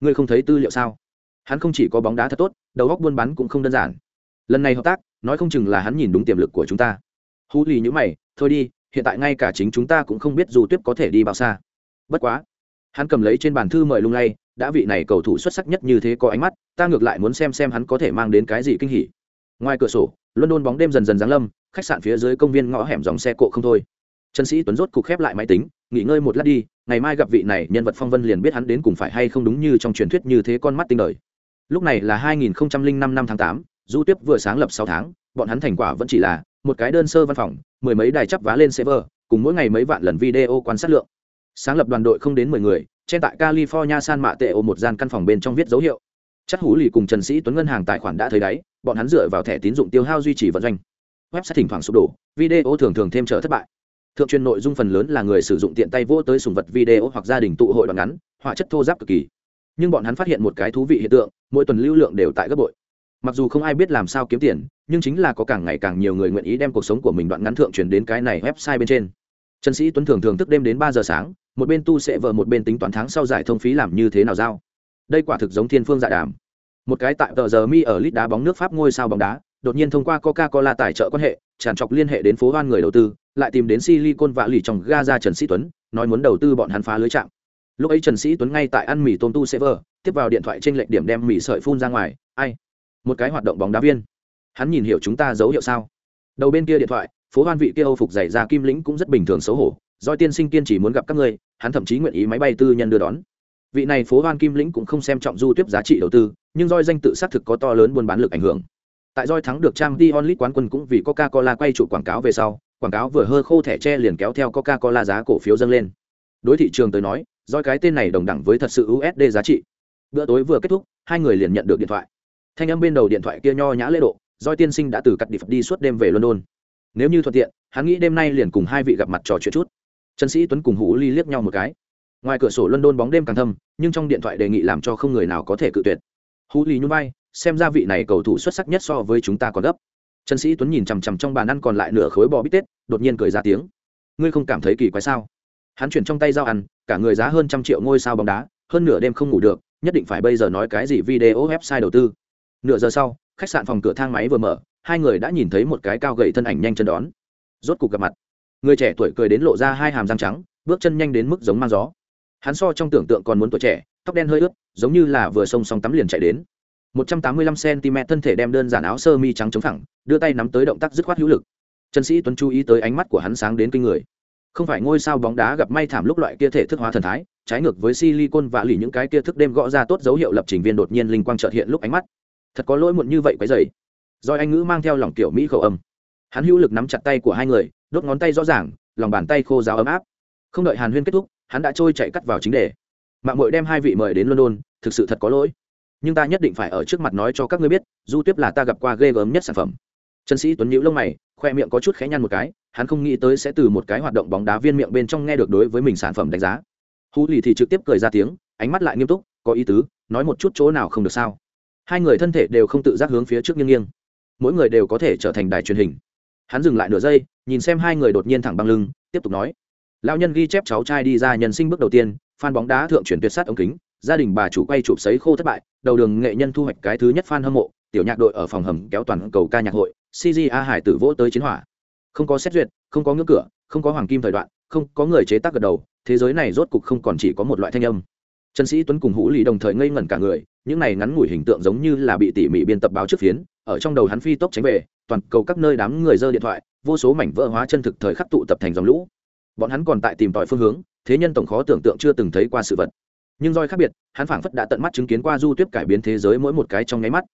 Ngươi không thấy tư liệu sao? Hắn không chỉ có bóng đá thật tốt, đầu góc buôn bán cũng không đơn giản. Lần này hợp tác, nói không chừng là hắn nhìn đúng tiềm lực của chúng ta. Hú lì nhữ mày, thôi đi hiện tại ngay cả chính chúng ta cũng không biết dù tuyết có thể đi bao xa. Bất quá hắn cầm lấy trên bàn thư mời lung lay đã vị này cầu thủ xuất sắc nhất như thế có ánh mắt ta ngược lại muốn xem xem hắn có thể mang đến cái gì kinh hỉ. Ngoài cửa sổ london bóng đêm dần dần giáng lâm khách sạn phía dưới công viên ngõ hẻm dòng xe cộ không thôi. Trần sĩ tuấn rốt cục khép lại máy tính nghỉ ngơi một lát đi ngày mai gặp vị này nhân vật phong vân liền biết hắn đến cùng phải hay không đúng như trong truyền thuyết như thế con mắt tinh đời. Lúc này là 2005 năm tháng 8, du tiếp vừa sáng lập 6 tháng bọn hắn thành quả vẫn chỉ là một cái đơn sơ văn phòng, mười mấy đài chắp vá lên server, cùng mỗi ngày mấy vạn lần video quan sát lượng. Sáng lập đoàn đội không đến mười người, trên tại california san mạ tệ ô một gian căn phòng bên trong viết dấu hiệu. Chắc hủ lì cùng trần sĩ tuấn ngân hàng tài khoản đã thấy đáy, bọn hắn dựa vào thẻ tín dụng tiêu hao duy trì vận doanh. Website thỉnh thoảng sụp đổ, video thường thường thêm trở thất bại. Thượng truyền nội dung phần lớn là người sử dụng tiện tay vô tới sùng vật video hoặc gia đình tụ hội đoạn ngắn, họa chất thô giáp cực kỳ. Nhưng bọn hắn phát hiện một cái thú vị hiện tượng, mỗi tuần lưu lượng đều tại gấp bội. Mặc dù không ai biết làm sao kiếm tiền nhưng chính là có càng ngày càng nhiều người nguyện ý đem cuộc sống của mình đoạn ngắn thượng truyền đến cái này website bên trên. Trần sĩ tuấn thường thường thức đêm đến ba giờ sáng, một bên tu sẽ vợ một bên tính toán tháng sau giải thông phí làm như thế nào giao. Đây quả thực giống thiên phương dạ đàm. Một cái tại tờ giờ mi ở lít đá bóng nước pháp ngôi sao bóng đá, đột nhiên thông qua coca cola tài trợ quan hệ, tràn trọc liên hệ đến phố hoan người đầu tư, lại tìm đến silicon vạ lì trong gaza trần sĩ tuấn, nói muốn đầu tư bọn hắn phá lưới trạm. Lúc ấy trần sĩ tuấn ngay tại ăn mì tôm tu server tiếp vào điện thoại trên lệnh điểm đem mì sợi phun ra ngoài. Ai? Một cái hoạt động bóng đá viên hắn nhìn hiểu chúng ta dấu hiệu sao? Đầu bên kia điện thoại, phố hoan vị kia âu phục dày ra kim lĩnh cũng rất bình thường xấu hổ, doi tiên sinh kiên chỉ muốn gặp các ngươi, hắn thậm chí nguyện ý máy bay tư nhân đưa đón. Vị này phố hoan kim lĩnh cũng không xem trọng du tuyết giá trị đầu tư, nhưng doi danh tự xác thực có to lớn buôn bán lực ảnh hưởng. Tại doi thắng được trang t onlit quán quân cũng vì coca cola quay trụ quảng cáo về sau, quảng cáo vừa hơ khô thẻ tre liền kéo theo coca cola giá cổ phiếu dâng lên. Đối thị trường tới nói, doi cái tên này đồng đẳng với thật sự usd giá trị. Bữa tối vừa kết thúc, hai người liền nhận được điện thoại. Thanh âm bên đầu điện thoại kia nho nhã lễ độ doi tiên sinh đã từ cắt đi đi suốt đêm về london. Nếu như thuận tiện, hắn nghĩ đêm nay liền cùng hai vị gặp mặt trò chuyện chút. Trần sĩ tuấn cùng hữu ly liếc nhau một cái. Ngoài cửa sổ london bóng đêm càng thâm, nhưng trong điện thoại đề nghị làm cho không người nào có thể cự tuyệt. Hữu ly nhún vai, xem ra vị này cầu thủ xuất sắc nhất so với chúng ta còn gấp. Trần sĩ tuấn nhìn chằm chằm trong bàn ăn còn lại nửa khối bò bít tết, đột nhiên cười ra tiếng. Ngươi không cảm thấy kỳ quái sao? Hắn chuyển trong tay dao ăn, cả người giá hơn trăm triệu ngôi sao bóng đá, hơn nửa đêm không ngủ được, nhất định phải bây giờ nói cái gì video website đầu tư. Nửa giờ sau khách sạn phòng cửa thang máy vừa mở, hai người đã nhìn thấy một cái cao gầy thân ảnh nhanh chân đón. Rốt cục gặp mặt. Người trẻ tuổi cười đến lộ ra hai hàm răng trắng, bước chân nhanh đến mức giống mang gió. Hắn so trong tưởng tượng còn muốn tuổi trẻ, tóc đen hơi ướt, giống như là vừa sông xong tắm liền chạy đến. 185 cm thân thể đem đơn giản áo sơ mi trắng chống thẳng đưa tay nắm tới động tác dứt khoát hữu lực. Trần sĩ tuấn chú ý tới ánh mắt của hắn sáng đến kinh người. Không phải ngôi sao bóng đá gặp may thảm lúc loại kia thể thức hóa thần thái, trái ngược với silicon và lì những cái kia thức đêm gõ ra tốt dấu hiệu lập trình viên đột nhiên linh quang chợt hiện lúc ánh mắt thật có lỗi muộn như vậy quấy dày doi anh ngữ mang theo lòng kiểu mỹ khẩu âm. Hắn hữu lực nắm chặt tay của hai người, đốt ngón tay rõ ràng, lòng bàn tay khô giáo ấm áp. Không đợi hàn huyên kết thúc, hắn đã trôi chạy cắt vào chính đề. Mạng mội đem hai vị mời đến london, thực sự thật có lỗi. Nhưng ta nhất định phải ở trước mặt nói cho các ngươi biết, du tiếp là ta gặp qua ghê gớm nhất sản phẩm. Trần sĩ tuấn nhíu lông mày, khoe miệng có chút khẽ nhăn một cái, hắn không nghĩ tới sẽ từ một cái hoạt động bóng đá viên miệng bên trong nghe được đối với mình sản phẩm đánh giá. Hú lì thì trực tiếp cười ra tiếng, ánh mắt lại nghiêm túc, có ý tứ, nói một chút chỗ nào không được sao hai người thân thể đều không tự giác hướng phía trước nghiêng nghiêng. Mỗi người đều có thể trở thành đài truyền hình. Hắn dừng lại nửa giây, nhìn xem hai người đột nhiên thẳng băng lưng, tiếp tục nói, lão nhân ghi chép cháu trai đi ra nhân sinh bước đầu tiên phan bóng đá thượng chuyển tuyệt sát ống kính, gia đình bà chủ quay chụp sấy khô thất bại, đầu đường nghệ nhân thu hoạch cái thứ nhất fan hâm mộ, tiểu nhạc đội ở phòng hầm kéo toàn cầu ca nhạc hội cga hải tử vỗ tới chiến hỏa. Không có xét duyệt, không có ngưỡng cửa, không có hoàng kim thời đoạn, không có người chế tác gật đầu, thế giới này rốt cục không còn chỉ có một loại thanh âm. Trần sĩ tuấn cùng hữu lì đồng thời ngây ngẩn cả người những này ngắn ngủi hình tượng giống như là bị tỉ mỉ biên tập báo trước phiến, ở trong đầu hắn phi tốc tránh về, toàn cầu các nơi đám người dơ điện thoại, vô số mảnh vỡ hóa chân thực thời khắc tụ tập thành dòng lũ. Bọn hắn còn tại tìm tòi phương hướng, thế nhân tổng khó tưởng tượng chưa từng thấy qua sự vật. Nhưng roi khác biệt, hắn phảng phất đã tận mắt chứng kiến qua du tuyết cải biến thế giới mỗi một cái trong nháy mắt.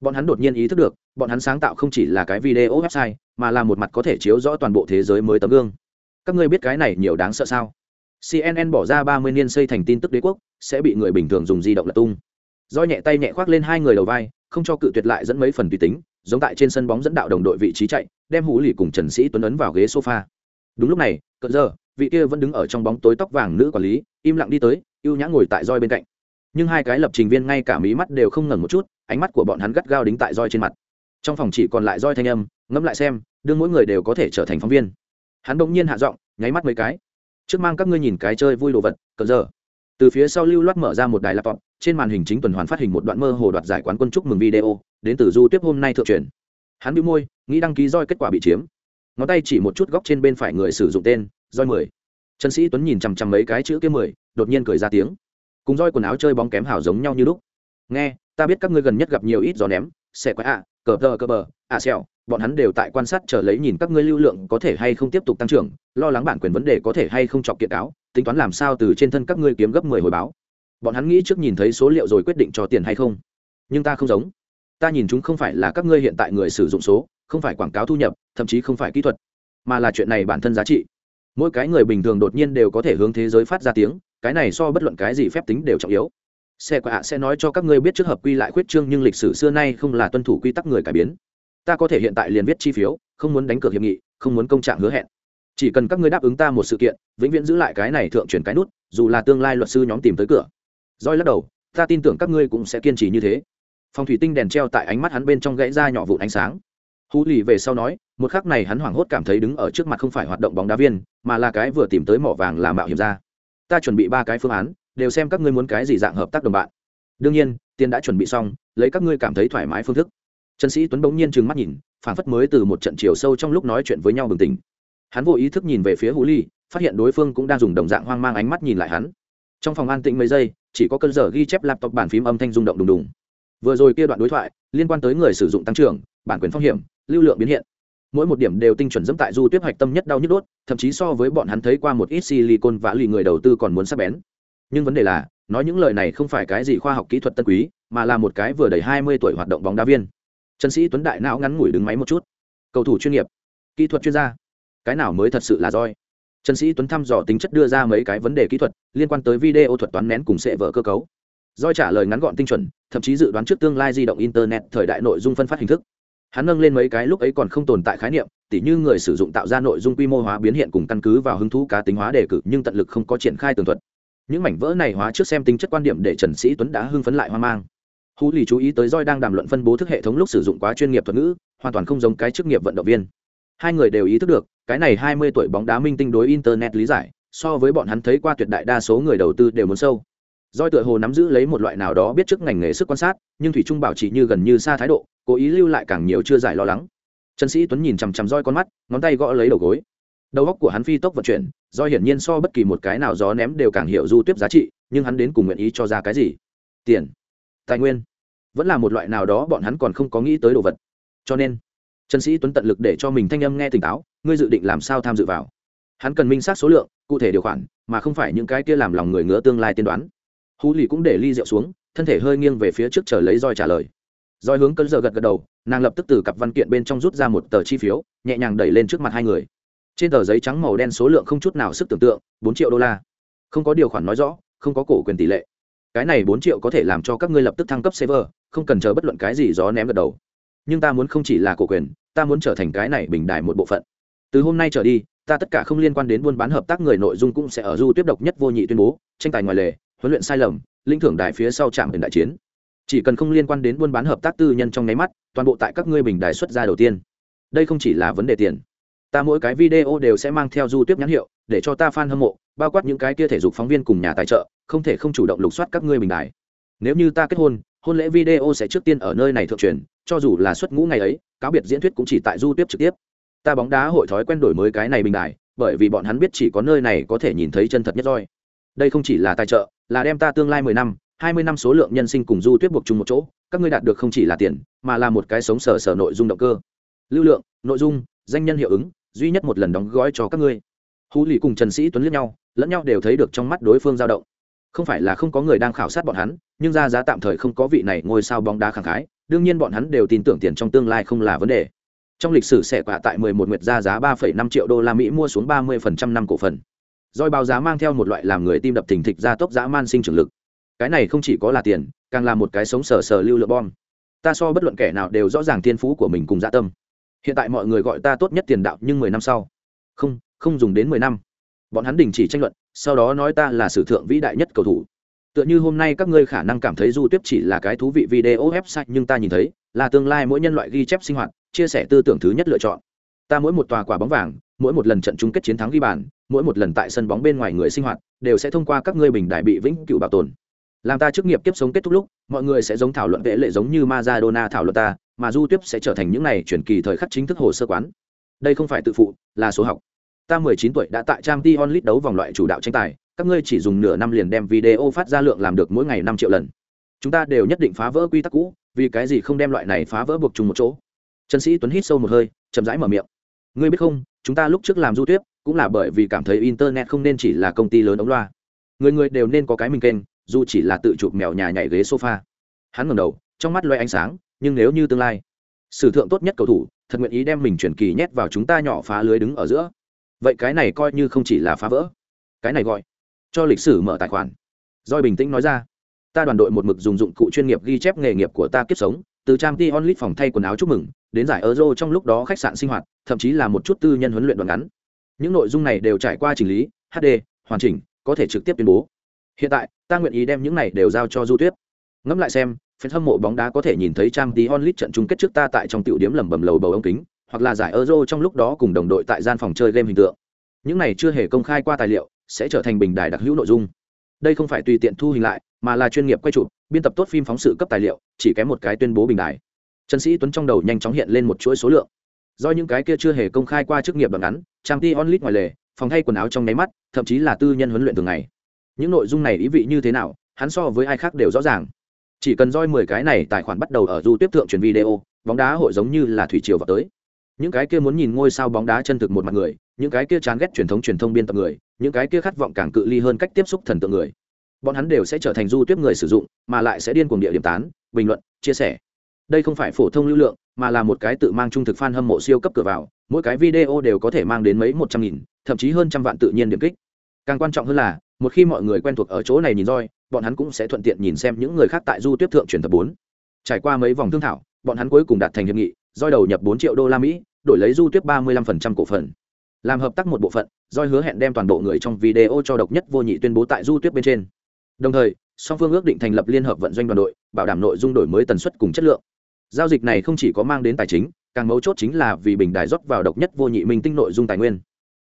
Bọn hắn đột nhiên ý thức được, bọn hắn sáng tạo không chỉ là cái video website, mà là một mặt có thể chiếu rõ toàn bộ thế giới mới tấm gương. Các ngươi biết cái này nhiều đáng sợ sao? Cnn bỏ ra ba mươi niên xây thành tin tức đế quốc, sẽ bị người bình thường dùng di động lật tung do nhẹ tay nhẹ khoác lên hai người đầu vai, không cho cự tuyệt lại dẫn mấy phần tùy tính, giống tại trên sân bóng dẫn đạo đồng đội vị trí chạy, đem hủ lì cùng trần sĩ tuấn ấn vào ghế sofa. Đúng lúc này cận giờ, vị kia vẫn đứng ở trong bóng tối tóc vàng nữ quản lý, im lặng đi tới, ưu nhã ngồi tại roi bên cạnh. Nhưng hai cái lập trình viên ngay cả mí mắt đều không ngẩn một chút, ánh mắt của bọn hắn gắt gao đính tại roi trên mặt. Trong phòng chỉ còn lại roi thanh âm, ngẫm lại xem, đương mỗi người đều có thể trở thành phóng viên. Hắn bỗng nhiên hạ giọng, nháy mắt mấy cái. Trước mang các ngươi nhìn cái chơi vui đồ vật, cờ giờ từ phía sau lưu loát mở ra một đài laptop, trên màn hình chính tuần hoàn phát hình một đoạn mơ hồ đoạt giải quán quân chúc mừng video, đến từ du tiếp hôm nay thượng truyền. Hắn bị môi, nghĩ đăng ký roi kết quả bị chiếm. Ngón tay chỉ một chút góc trên bên phải người sử dụng tên, roi mười. Trần sĩ tuấn nhìn chằm chằm mấy cái chữ kia mười, đột nhiên cười ra tiếng. Cùng roi quần áo chơi bóng kém hảo giống nhau như lúc. Nghe, ta biết các ngươi gần nhất gặp nhiều ít gió ném, sẽ quái ạ, cờ tờ cờ bờ, ạ xèo bọn hắn đều tại quan sát chờ lấy nhìn các ngươi lưu lượng có thể hay không tiếp tục tăng trưởng, lo lắng bản quyền vấn đề có thể hay không chọc kiện cáo, tính toán làm sao từ trên thân các ngươi kiếm gấp mười hồi báo. Bọn hắn nghĩ trước nhìn thấy số liệu rồi quyết định cho tiền hay không. Nhưng ta không giống. Ta nhìn chúng không phải là các ngươi hiện tại người sử dụng số, không phải quảng cáo thu nhập, thậm chí không phải kỹ thuật, mà là chuyện này bản thân giá trị. Mỗi cái người bình thường đột nhiên đều có thể hướng thế giới phát ra tiếng, cái này so bất luận cái gì phép tính đều trọng yếu. Xe quạ sẽ nói cho các ngươi biết trước hợp quy lại khuyết trương nhưng lịch sử xưa nay không là tuân thủ quy tắc người cải biến ta có thể hiện tại liền viết chi phiếu, không muốn đánh cược hiệp nghị, không muốn công trạng hứa hẹn. Chỉ cần các ngươi đáp ứng ta một sự kiện, vĩnh viễn giữ lại cái này thượng truyền cái nút, dù là tương lai luật sư nhóm tìm tới cửa. Roi lắc đầu, ta tin tưởng các ngươi cũng sẽ kiên trì như thế. Phòng thủy tinh đèn treo tại ánh mắt hắn bên trong gãy ra nhỏ vụn ánh sáng. Hú lì về sau nói, một khắc này hắn hoảng hốt cảm thấy đứng ở trước mặt không phải hoạt động bóng đá viên, mà là cái vừa tìm tới mỏ vàng làm mạo hiểm ra. Ta chuẩn bị ba cái phương án, đều xem các ngươi muốn cái gì dạng hợp tác đồng bạn. Đương nhiên, tiền đã chuẩn bị xong, lấy các ngươi cảm thấy thoải mái phương thức trần sĩ tuấn bỗng nhiên trừng mắt nhìn phản phất mới từ một trận chiều sâu trong lúc nói chuyện với nhau bừng tỉnh. Hắn vô ý thức nhìn về phía hú ly, phát hiện đối phương cũng đang dùng đồng dạng hoang mang ánh mắt nhìn lại hắn. Trong phòng an tĩnh mấy giây, chỉ có cơn giờ ghi chép laptop bàn phím âm thanh rung động đùng đùng. Vừa rồi kia đoạn đối thoại, liên quan tới người sử dụng tăng trưởng, bản quyền phong hiểm, lưu lượng biến hiện. Mỗi một điểm đều tinh chuẩn dẫm tại du tuyết hoạch tâm nhất đau nhức đốt, thậm chí so với bọn hắn thấy qua một ít silicon và lì người đầu tư còn muốn sắp bén. Nhưng vấn đề là, nói những lời này không phải cái gì khoa học kỹ thuật tân quý, mà là một cái vừa đầy hai mươi tuổi hoạt động bóng đá viên trần sĩ tuấn đại não ngắn ngủi đứng máy một chút. Cầu thủ chuyên nghiệp, kỹ thuật chuyên gia. Cái nào mới thật sự là roi? Trần sĩ tuấn thăm dò tính chất đưa ra mấy cái vấn đề kỹ thuật liên quan tới video thuật toán nén cùng sệ vở cơ cấu. Roi trả lời ngắn gọn tinh chuẩn, thậm chí dự đoán trước tương lai di động internet thời đại nội dung phân phát hình thức. Hắn nâng lên mấy cái lúc ấy còn không tồn tại khái niệm, tỉ như người sử dụng tạo ra nội dung quy mô hóa biến hiện cùng căn cứ vào hứng thú cá tính hóa đề cử, nhưng tận lực không có triển khai tường thuật. Những mảnh vỡ này hóa trước xem tính chất quan điểm để trần sĩ tuấn đã hưng phấn lại hoang mang hú lì chú ý tới roi đang đàm luận phân bố thức hệ thống lúc sử dụng quá chuyên nghiệp thuật ngữ, hoàn toàn không giống cái chức nghiệp vận động viên. Hai người đều ý thức được, cái này hai mươi tuổi bóng đá minh tinh đối internet lý giải, so với bọn hắn thấy qua tuyệt đại đa số người đầu tư đều muốn sâu. Doi tựa hồ nắm giữ lấy một loại nào đó biết trước ngành nghề sức quan sát, nhưng thủy trung bảo trì như gần như xa thái độ, cố ý lưu lại càng nhiều chưa giải lo lắng. Trần sĩ tuấn nhìn chằm chằm roi con mắt, ngón tay gõ lấy đầu gối. Đầu góc của hắn phi tốc vận chuyển do hiển nhiên so bất kỳ một cái nào gió ném đều càng hiểu du tiếp giá trị, nhưng hắn đến cùng nguyện ý cho ra cái gì? Tiền tài nguyên. Vẫn là một loại nào đó bọn hắn còn không có nghĩ tới đồ vật. Cho nên, trần sĩ tuấn tận lực để cho mình thanh âm nghe tỉnh táo, ngươi dự định làm sao tham dự vào? Hắn cần minh xác số lượng, cụ thể điều khoản, mà không phải những cái kia làm lòng người ngứa tương lai tiên đoán. Hú lì cũng để ly rượu xuống, thân thể hơi nghiêng về phía trước chờ lấy roi trả lời. Roi hướng cơn giờ gật gật đầu, nàng lập tức từ cặp văn kiện bên trong rút ra một tờ chi phiếu, nhẹ nhàng đẩy lên trước mặt hai người. Trên tờ giấy trắng màu đen số lượng không chút nào sức tưởng tượng, bốn triệu đô la. Không có điều khoản nói rõ, không có cổ quyền tỷ lệ cái này bốn triệu có thể làm cho các ngươi lập tức thăng cấp server, không cần chờ bất luận cái gì gió ném gật đầu. Nhưng ta muốn không chỉ là cổ quyền, ta muốn trở thành cái này bình đại một bộ phận. Từ hôm nay trở đi, ta tất cả không liên quan đến buôn bán hợp tác người nội dung cũng sẽ ở du tiếp độc nhất vô nhị tuyên bố, tranh tài ngoài lề, huấn luyện sai lầm linh thưởng đài phía sau trạm biển đại chiến. Chỉ cần không liên quan đến buôn bán hợp tác tư nhân trong nháy mắt, toàn bộ tại các ngươi bình đài xuất ra đầu tiên. Đây không chỉ là vấn đề tiền. Ta mỗi cái video đều sẽ mang theo du tiếp nhãn hiệu, để cho ta fan hâm mộ, bao quát những cái kia thể dục phóng viên cùng nhà tài trợ không thể không chủ động lục soát các ngươi bình đài. Nếu như ta kết hôn hôn lễ video sẽ trước tiên ở nơi này thượng truyền, cho dù là xuất ngũ ngày ấy, cáo biệt diễn thuyết cũng chỉ tại du tiếp trực tiếp. Ta bóng đá hội thói quen đổi mới cái này bình đài, bởi vì bọn hắn biết chỉ có nơi này có thể nhìn thấy chân thật nhất roi. Đây không chỉ là tài trợ, là đem ta tương lai mười năm, hai mươi năm số lượng nhân sinh cùng du tuyết buộc chung một chỗ, các ngươi đạt được không chỉ là tiền, mà là một cái sống sở sở nội dung động cơ. Lưu lượng, nội dung, danh nhân hiệu ứng, duy nhất một lần đóng gói cho các ngươi. Hú lì cùng trần sĩ tuấn liếc nhau, lẫn nhau đều thấy được trong mắt đối phương dao động không phải là không có người đang khảo sát bọn hắn nhưng ra giá tạm thời không có vị này ngôi sao bóng đá khẳng khái đương nhiên bọn hắn đều tin tưởng tiền trong tương lai không là vấn đề trong lịch sử sẽ quả tại 11 nguyệt ra giá 3,5 triệu đô la Mỹ mua xuống 30% năm cổ phần. Rồi báo giá mang theo một loại làm người tim đập thình thịch ra tốc dã man sinh trưởng lực. Cái này không chỉ có là tiền, càng là một cái sống sờ sờ lưu lượng bom. Ta so bất luận kẻ nào đều rõ ràng thiên phú của mình cùng dạ tâm. Hiện tại mọi người gọi ta tốt nhất tiền đạo, nhưng 10 năm sau, không, không dùng đến 10 năm. Bọn hắn đình chỉ tranh luận, sau đó nói ta là sử thượng vĩ đại nhất cầu thủ. Tựa như hôm nay các ngươi khả năng cảm thấy Du Tiếp chỉ là cái thú vị video website nhưng ta nhìn thấy, là tương lai mỗi nhân loại ghi chép sinh hoạt, chia sẻ tư tưởng thứ nhất lựa chọn. Ta mỗi một tòa quả bóng vàng mỗi một lần trận chung kết chiến thắng ghi bàn mỗi một lần tại sân bóng bên ngoài người sinh hoạt đều sẽ thông qua các ngươi bình đại bị vĩnh cửu bảo tồn. Làm ta chức nghiệp kiếp sống kết thúc lúc mọi người sẽ giống thảo luận vệ lệ giống như Maradona thảo luận ta mà du tiếp sẽ trở thành những này chuyển kỳ thời khắc chính thức hồ sơ quán. Đây không phải tự phụ là số học ta mười chín tuổi đã tại trang t onlit đấu vòng loại chủ đạo tranh tài, các ngươi chỉ dùng nửa năm liền đem video phát ra lượng làm được mỗi ngày năm triệu lần. Chúng ta đều nhất định phá vỡ quy tắc cũ, vì cái gì không đem loại này phá vỡ buộc chung một chỗ? Trần sĩ tuấn hít sâu một hơi, chậm rãi mở miệng. Ngươi biết không, chúng ta lúc trước làm du tuyết cũng là bởi vì cảm thấy internet không nên chỉ là công ty lớn ống loa. Người người đều nên có cái mình kênh, dù chỉ là tự chụp mèo nhà nhảy ghế sofa. Hắn ngẩng đầu, trong mắt loay ánh sáng, nhưng nếu như tương lai, sử thượng tốt nhất cầu thủ, thật nguyện ý đem mình chuyển kỳ nhét vào chúng ta nhỏ phá lưới đứng ở giữa vậy cái này coi như không chỉ là phá vỡ. Cái này gọi cho lịch sử mở tài khoản. Doi bình tĩnh nói ra. Ta đoàn đội một mực dùng dụng cụ chuyên nghiệp ghi chép nghề nghiệp của ta kiếp sống, từ trang t onlit phòng thay quần áo chúc mừng, đến giải euro trong lúc đó khách sạn sinh hoạt, thậm chí là một chút tư nhân huấn luyện đoạn ngắn. Những nội dung này đều trải qua chỉnh lý hd hoàn chỉnh, có thể trực tiếp tuyên bố. Hiện tại, ta nguyện ý đem những này đều giao cho du tuyết. Ngẫm lại xem phần hâm mộ bóng đá có thể nhìn thấy trang tí onlit trận chung kết trước ta tại trong tiểu điểm lẩm bẩm lầu bầu ống kính hoặc là giải euro trong lúc đó cùng đồng đội tại gian phòng chơi game hình tượng. Những này chưa hề công khai qua tài liệu, sẽ trở thành bình đài đặc hữu nội dung. Đây không phải tùy tiện thu hình lại, mà là chuyên nghiệp quay chụp, biên tập tốt phim phóng sự cấp tài liệu, chỉ kém một cái tuyên bố bình đài. Trần sĩ tuấn trong đầu nhanh chóng hiện lên một chuỗi số lượng. Do những cái kia chưa hề công khai qua chức nghiệp đoạn ngắn, trang t onlit ngoài lề, phòng thay quần áo trong nháy mắt, thậm chí là tư nhân huấn luyện thường ngày. Những nội dung này ý vị như thế nào, hắn so với ai khác đều rõ ràng. Chỉ cần roi mười cái này tài khoản bắt đầu ở du tiếp thượng truyền video, bóng đá hội giống như là thủy triều vào tới những cái kia muốn nhìn ngôi sao bóng đá chân thực một mặt người, những cái kia chán ghét truyền thống truyền thông biên tập người, những cái kia khát vọng càng cự ly hơn cách tiếp xúc thần tượng người. Bọn hắn đều sẽ trở thành du tuyết người sử dụng, mà lại sẽ điên cuồng địa điểm tán, bình luận, chia sẻ. Đây không phải phổ thông lưu lượng, mà là một cái tự mang trung thực fan hâm mộ siêu cấp cửa vào, mỗi cái video đều có thể mang đến mấy một trăm nghìn, thậm chí hơn trăm vạn tự nhiên điểm kích. Càng quan trọng hơn là, một khi mọi người quen thuộc ở chỗ này nhìn roi, bọn hắn cũng sẽ thuận tiện nhìn xem những người khác tại du tuyết thượng truyền tập bốn. Trải qua mấy vòng thương thảo, bọn hắn cuối cùng đạt thành hiệp nghị Doi đầu nhập bốn triệu đô la mỹ đổi lấy du tiếp ba mươi lăm phần trăm cổ phần. Làm hợp tác một bộ phận Doi hứa hẹn đem toàn bộ người trong video cho độc nhất vô nhị tuyên bố tại du tiếp bên trên. Đồng thời song phương ước định thành lập liên hợp vận doanh đoàn đội bảo đảm nội dung đổi mới tần suất cùng chất lượng. Giao dịch này không chỉ có mang đến tài chính càng mấu chốt chính là vì bình đài rót vào độc nhất vô nhị minh tinh nội dung tài nguyên.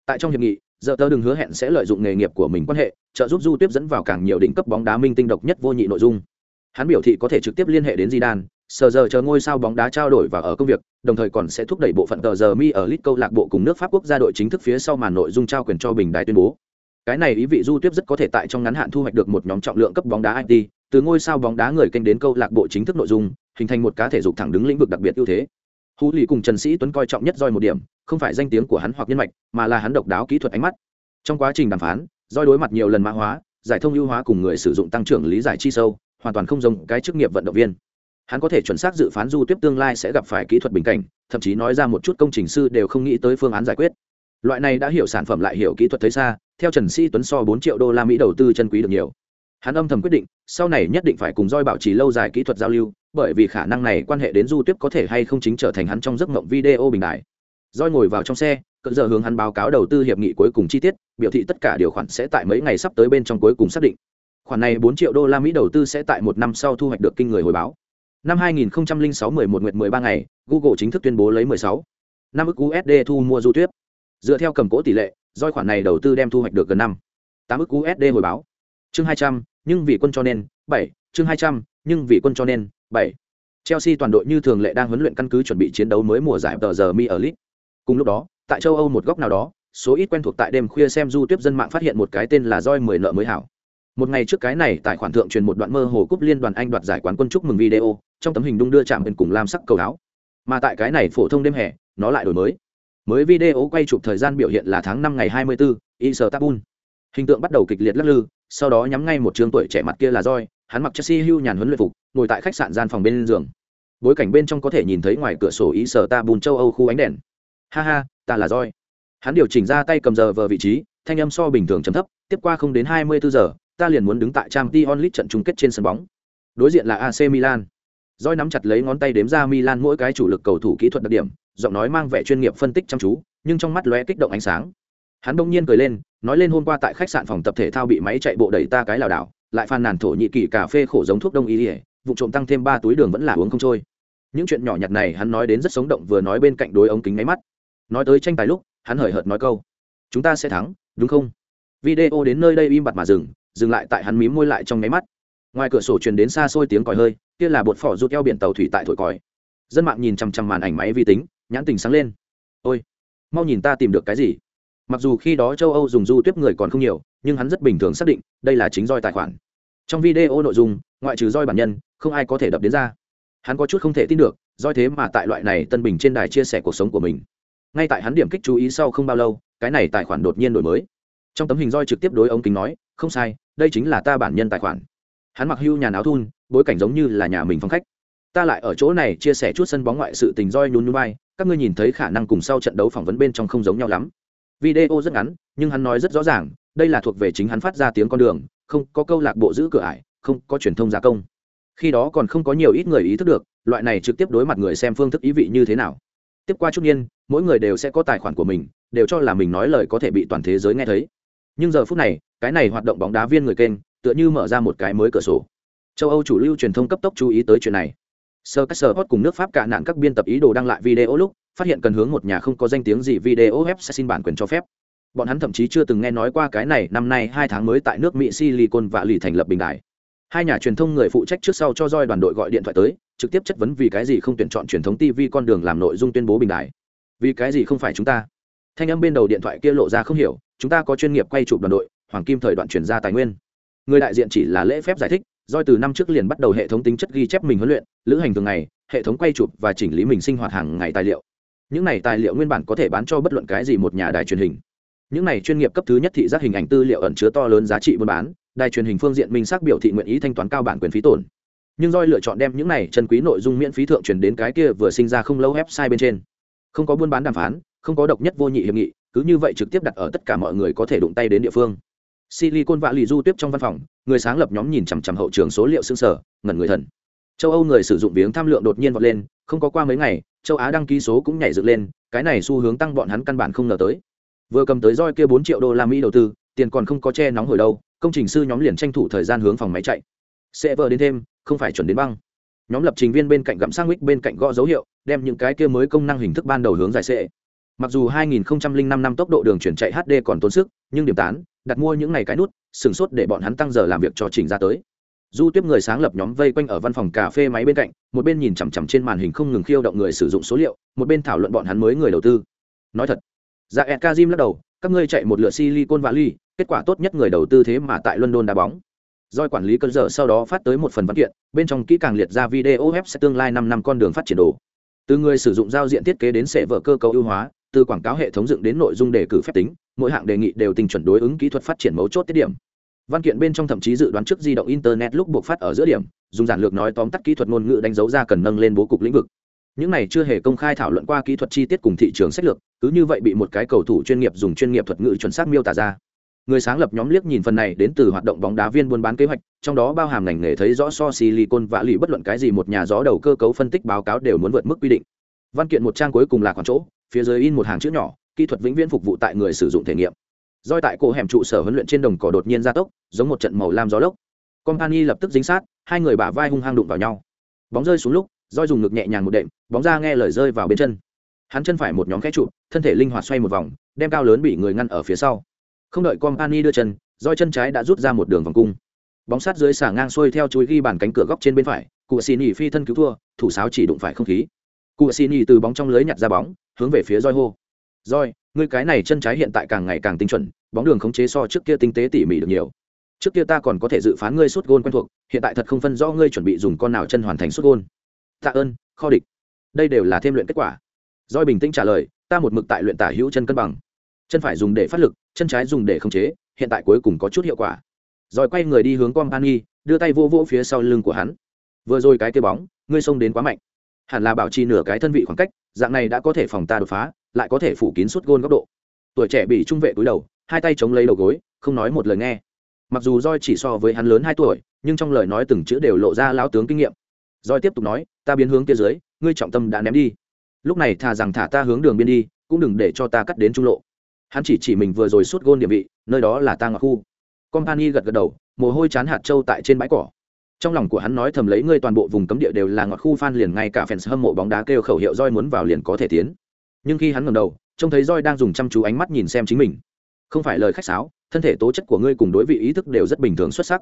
Tại trong hiệp nghị giờ tớ đừng hứa hẹn sẽ lợi dụng nghề nghiệp của mình quan hệ trợ giúp du tiếp dẫn vào càng nhiều đỉnh cấp bóng đá minh tinh độc nhất vô nhị nội dung. Hắn biểu thị có thể trực tiếp liên hệ đến Zidane, sờ giờ chờ ngôi sao bóng đá trao đổi và ở công việc, đồng thời còn sẽ thúc đẩy bộ phận tờ giờ mi ở lit câu lạc bộ cùng nước Pháp quốc gia đội chính thức phía sau màn nội dung trao quyền cho bình đài tuyên bố. Cái này ý vị du tiếp rất có thể tại trong ngắn hạn thu hoạch được một nhóm trọng lượng cấp bóng đá IT, từ ngôi sao bóng đá người kênh đến câu lạc bộ chính thức nội dung, hình thành một cá thể dục thẳng đứng lĩnh vực đặc biệt ưu thế. Hú lì cùng Trần Sĩ Tuấn coi trọng nhất roi một điểm, không phải danh tiếng của hắn hoặc nhân mạch, mà là hắn độc đáo kỹ thuật ánh mắt. Trong quá trình đàm phán, roi đối mặt nhiều lần mã hóa, giải thông ưu hóa cùng người sử dụng tăng trưởng lý giải chi sâu, hoàn toàn không giống cái chức nghiệp vận động viên hắn có thể chuẩn xác dự phán du tiếp tương lai sẽ gặp phải kỹ thuật bình cảnh, thậm chí nói ra một chút công trình sư đều không nghĩ tới phương án giải quyết. Loại này đã hiểu sản phẩm lại hiểu kỹ thuật thấy xa, theo trần sĩ tuấn so bốn triệu đô la mỹ đầu tư chân quý được nhiều. Hắn âm thầm quyết định, sau này nhất định phải cùng roi bảo trì lâu dài kỹ thuật giao lưu, bởi vì khả năng này quan hệ đến du tiếp có thể hay không chính trở thành hắn trong giấc mộng video bình đại. Roi ngồi vào trong xe, cận giờ hướng hắn báo cáo đầu tư hiệp nghị cuối cùng chi tiết, biểu thị tất cả điều khoản sẽ tại mấy ngày sắp tới bên trong cuối cùng xác định. Khoản này bốn triệu đô la mỹ đầu tư sẽ tại một năm sau thu hoạch được kinh người hồi báo năm 2006 11 nguyệt 13 ngày google chính thức tuyên bố lấy 16 năm ức usd thu mua du tuyết dựa theo cầm cố tỷ lệ doi khoản này đầu tư đem thu hoạch được gần năm. Tám ức usd hồi báo. Chương 200, nhưng vì quân cho nên 7, chương 200, nhưng vì quân cho nên 7. Chelsea toàn đội như thường lệ đang huấn luyện căn cứ chuẩn bị chiến đấu mới mùa giải tờ giờ Mi ở League. Cùng lúc đó, tại châu Âu một góc nào đó, số ít quen thuộc tại đêm khuya xem du tiếp dân mạng phát hiện một cái tên là roi mười nợ mới hảo một ngày trước cái này tại khoản thượng truyền một đoạn mơ hồ cúp liên đoàn anh đoạt giải quán quân chúc mừng video trong tấm hình đung đưa chạm bên cùng lam sắc cầu áo mà tại cái này phổ thông đêm hè nó lại đổi mới mới video quay chụp thời gian biểu hiện là tháng năm ngày hai mươi bốn Istanbul. Hình tượng bắt đầu kịch liệt lắc lư, sau đó nhắm ngay một trường tuổi trẻ mặt kia là roi, hắn mặc Chelsea hưu nhàn huấn luyện phục, ngồi tại khách sạn gian phòng bên giường. Bối cảnh bên trong có thể nhìn thấy ngoài cửa sổ Istanbul châu Âu khu ánh đèn. Ha ha, ta là roi. Hắn điều chỉnh ra tay cầm giờ vờ vị trí, thanh âm so bình thường trầm thấp, tiếp qua không đến hai mươi 24 giờ, ta liền muốn đứng tại trang League trận chung kết trên sân bóng. Đối diện là ac milan. Roi nắm chặt lấy ngón tay đếm ra milan mỗi cái chủ lực cầu thủ kỹ thuật đặc điểm, giọng nói mang vẻ chuyên nghiệp phân tích chăm chú, nhưng trong mắt lóe kích động ánh sáng. Hắn đông nhiên cười lên, nói lên hôm qua tại khách sạn phòng tập thể thao bị máy chạy bộ đẩy ta cái lảo đảo, lại phàn nàn thổ nhị kỳ cà phê khổ giống thuốc đông y ỉa vụ trộm tăng thêm ba túi đường vẫn là uống không trôi. Những chuyện nhỏ nhặt này hắn nói đến rất sống động vừa nói bên cạnh đối ống kính máy mắt. Nói tới tranh tài lúc, hắn hời hợt nói câu, chúng ta sẽ thắng, đúng không? Video đến nơi đây im bặt mà dừng dừng lại tại hắn mím môi lại trong nháy mắt. Ngoài cửa sổ truyền đến xa xôi tiếng còi hơi, kia là bột phỏ rút eo biển tàu thủy tại thổi còi. Dân mạng nhìn chằm chằm màn ảnh máy vi tính, nhãn tình sáng lên. Ôi, mau nhìn ta tìm được cái gì? Mặc dù khi đó châu âu dùng du tiếp người còn không nhiều, nhưng hắn rất bình thường xác định, đây là chính roi tài khoản. Trong video nội dung, ngoại trừ roi bản nhân, không ai có thể đập đến ra. Hắn có chút không thể tin được do thế mà tại loại này tân bình trên đài chia sẻ cuộc sống của mình. Ngay tại hắn điểm kích chú ý sau không bao lâu, cái này tài khoản đột nhiên đổi mới. Trong tấm hình roi trực tiếp đối ống kính nói không sai đây chính là ta bản nhân tài khoản. Hắn mặc hưu nhà áo thun bối cảnh giống như là nhà mình phong khách. Ta lại ở chỗ này chia sẻ chút sân bóng ngoại sự tình roi nhún nhún bay, các ngươi nhìn thấy khả năng cùng sau trận đấu phỏng vấn bên trong không giống nhau lắm. Video rất ngắn nhưng hắn nói rất rõ ràng đây là thuộc về chính hắn phát ra tiếng con đường không có câu lạc bộ giữ cửa ải không có truyền thông gia công. Khi đó còn không có nhiều ít người ý thức được loại này trực tiếp đối mặt người xem phương thức ý vị như thế nào. Tiếp qua chút nhiên mỗi người đều sẽ có tài khoản của mình đều cho là mình nói lời có thể bị toàn thế giới nghe thấy nhưng giờ phút này, cái này hoạt động bóng đá viên người kênh, tựa như mở ra một cái mới cửa sổ. Châu âu chủ lưu truyền thông cấp tốc chú ý tới chuyện này. Sơ các sơ hot cùng nước pháp cả nạn các biên tập ý đồ đăng lại video lúc, phát hiện cần hướng một nhà không có danh tiếng gì video web sẽ xin bản quyền cho phép. Bọn hắn thậm chí chưa từng nghe nói qua cái này năm nay hai tháng mới tại nước mỹ silicon và lì thành lập bình đại hai nhà truyền thông người phụ trách trước sau cho roi đoàn đội gọi điện thoại tới, trực tiếp chất vấn vì cái gì không tuyển chọn truyền thống tv con đường làm nội dung tuyên bố bình đại vì cái gì không phải chúng ta? Thanh âm bên đầu điện thoại kia lộ ra không hiểu chúng ta có chuyên nghiệp quay chụp đoàn đội, hoàng kim thời đoạn chuyển ra tài nguyên. Người đại diện chỉ là lễ phép giải thích doi từ năm trước liền bắt đầu hệ thống tính chất ghi chép mình huấn luyện, lữ hành thường ngày, hệ thống quay chụp và chỉnh lý mình sinh hoạt hàng ngày tài liệu. Những này tài liệu nguyên bản có thể bán cho bất luận cái gì một nhà đài truyền hình. Những này chuyên nghiệp cấp thứ nhất thị giác hình ảnh tư liệu ẩn chứa to lớn giá trị buôn bán, đài truyền hình phương diện minh xác biểu thị nguyện ý thanh toán cao bản quyền phí tổn. Nhưng doi lựa chọn đem những này chân quý nội dung miễn phí thượng truyền đến cái kia vừa sinh ra không lâu website bên trên. Không có buôn bán đàm phán, không có độc nhất vô nhị hiệp nghị cứ như vậy trực tiếp đặt ở tất cả mọi người có thể đụng tay đến địa phương. Silicon vạ lì du tiếp trong văn phòng, người sáng lập nhóm nhìn chằm chằm hậu trường số liệu xương sở, ngẩn người thần. Châu âu người sử dụng viếng tham lượng đột nhiên vọt lên, không có qua mấy ngày, châu á đăng ký số cũng nhảy dựng lên, cái này xu hướng tăng bọn hắn căn bản không ngờ tới. Vừa cầm tới roi kia bốn triệu đô la mỹ đầu tư, tiền còn không có che nóng hồi đâu, công trình sư nhóm liền tranh thủ thời gian hướng phòng máy chạy. Sẽ vờ đến thêm, không phải chuẩn đến băng. Nhóm lập trình viên bên cạnh gặm sang mích bên cạnh gõ dấu hiệu, đem những cái kia mới công năng hình thức ban đầu hướng dài sẽ mặc dù 2005 năm tốc độ đường chuyển chạy hd còn tốn sức, nhưng điểm tán, đặt mua những ngày cái nút, sừng sốt để bọn hắn tăng giờ làm việc cho trình ra tới. Du tiếp người sáng lập nhóm vây quanh ở văn phòng cà phê máy bên cạnh, một bên nhìn chằm chằm trên màn hình không ngừng khiêu động người sử dụng số liệu, một bên thảo luận bọn hắn mới người đầu tư. Nói thật dạ ed kazim lắc đầu, các ngươi chạy một lượt silicon valley, kết quả tốt nhất người đầu tư thế mà tại london đá bóng. Doi quản lý cơn giờ sau đó phát tới một phần văn kiện, bên trong kỹ càng liệt ra video web sẽ tương lai năm năm con đường phát triển đồ. Từ người sử dụng giao diện thiết kế đến sẽ vở cơ cấu ưu hóa từ quảng cáo hệ thống dựng đến nội dung đề cử phép tính, mỗi hạng đề nghị đều tình chuẩn đối ứng kỹ thuật phát triển mấu chốt tiết điểm. Văn kiện bên trong thậm chí dự đoán trước di động internet lúc buộc phát ở giữa điểm, dùng giản lược nói tóm tắt kỹ thuật ngôn ngữ đánh dấu ra cần nâng lên bố cục lĩnh vực. Những này chưa hề công khai thảo luận qua kỹ thuật chi tiết cùng thị trường sách lược, cứ như vậy bị một cái cầu thủ chuyên nghiệp dùng chuyên nghiệp thuật ngữ chuẩn xác miêu tả ra. Người sáng lập nhóm liếc nhìn phần này đến từ hoạt động bóng đá viên buôn bán kế hoạch, trong đó bao hàm ngành nghề thấy rõ so silicon vạ lì bất luận cái gì một nhà gió đầu cơ cấu phân tích báo cáo đều muốn vượt mức quy định. Văn kiện một trang cuối cùng là còn chỗ phía dưới in một hàng chữ nhỏ, kỹ thuật vĩnh viễn phục vụ tại người sử dụng thể nghiệm. Roi tại cổ hẻm trụ sở huấn luyện trên đồng cỏ đột nhiên gia tốc, giống một trận màu lam gió lốc. Company lập tức dính sát, hai người bả vai hung hăng đụng vào nhau. Bóng rơi xuống lúc, roi dùng ngực nhẹ nhàng một đệm, bóng ra nghe lời rơi vào bên chân. Hắn chân phải một nhóm khẽ trụ thân thể linh hoạt xoay một vòng, đem cao lớn bị người ngăn ở phía sau. Không đợi company đưa chân, roi chân trái đã rút ra một đường vòng cung. Bóng sát dưới xả ngang xuôi theo chuối ghi bàn cánh cửa góc trên bên phải, cụ xì nỉ phi thân cứu thua, thủ sáo chỉ đụng phải không khí cụ xì nhì từ bóng trong lưới nhặt ra bóng, hướng về phía roi hô. Roi ngươi cái này chân trái hiện tại càng ngày càng tinh chuẩn, bóng đường khống chế so trước kia tinh tế tỉ mỉ được nhiều. Trước kia ta còn có thể dự phán ngươi sút gôn quen thuộc, hiện tại thật không phân rõ ngươi chuẩn bị dùng con nào chân hoàn thành sút gôn. Tạ ơn, kho địch. Đây đều là thêm luyện kết quả. Roi bình tĩnh trả lời, ta một mực tại luyện tả hữu chân cân bằng. Chân phải dùng để phát lực, chân trái dùng để khống chế, hiện tại cuối cùng có chút hiệu quả. Rồi quay người đi hướng company, đưa tay vô vỗ phía sau lưng của hắn. Vừa rồi cái kia bóng, ngươi xông đến quá mạnh hẳn là bảo trì nửa cái thân vị khoảng cách, dạng này đã có thể phòng ta đột phá, lại có thể phủ kín suốt gôn góc độ. Tuổi trẻ bị trung vệ túi đầu, hai tay chống lấy đầu gối, không nói một lời nghe. Mặc dù roi chỉ so với hắn lớn hai tuổi, nhưng trong lời nói từng chữ đều lộ ra lão tướng kinh nghiệm. Roi tiếp tục nói, ta biến hướng kia dưới, ngươi trọng tâm đã ném đi. Lúc này thà rằng thả ta hướng đường biên đi, cũng đừng để cho ta cắt đến trung lộ. Hắn chỉ chỉ mình vừa rồi suốt gôn địa vị, nơi đó là ta ngọc khu. Company gật gật đầu, mồ hôi chán hạt trâu tại trên bãi cỏ trong lòng của hắn nói thầm lấy ngươi toàn bộ vùng cấm địa đều là ngọt khu phan liền ngay cả fans hâm mộ bóng đá kêu khẩu hiệu roi muốn vào liền có thể tiến. Nhưng khi hắn ngẩng đầu, trông thấy roi đang dùng chăm chú ánh mắt nhìn xem chính mình. Không phải lời khách sáo, thân thể tố chất của ngươi cùng đối vị ý thức đều rất bình thường xuất sắc.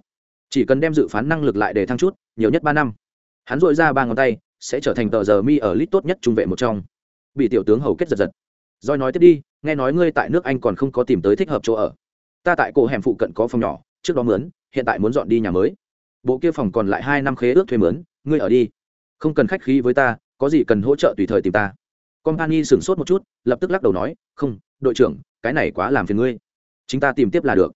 Chỉ cần đem dự phán năng lực lại để thăng chút, nhiều nhất ba năm. Hắn dội ra ba ngón tay, sẽ trở thành tờ giờ mi ở lit tốt nhất trung vệ một trong. Bị tiểu tướng hầu kết giật giật. Roi nói tiếp đi, nghe nói ngươi tại nước anh còn không có tìm tới thích hợp chỗ ở. Ta tại cổ hẻm phụ cận có phòng nhỏ, trước đó mướn, hiện tại muốn dọn đi nhà mới bộ kia phòng còn lại hai năm khế ước thuê mướn, ngươi ở đi. Không cần khách khí với ta, có gì cần hỗ trợ tùy thời tìm ta. Company sửng sốt một chút, lập tức lắc đầu nói, không, đội trưởng, cái này quá làm phiền ngươi. Chúng ta tìm tiếp là được.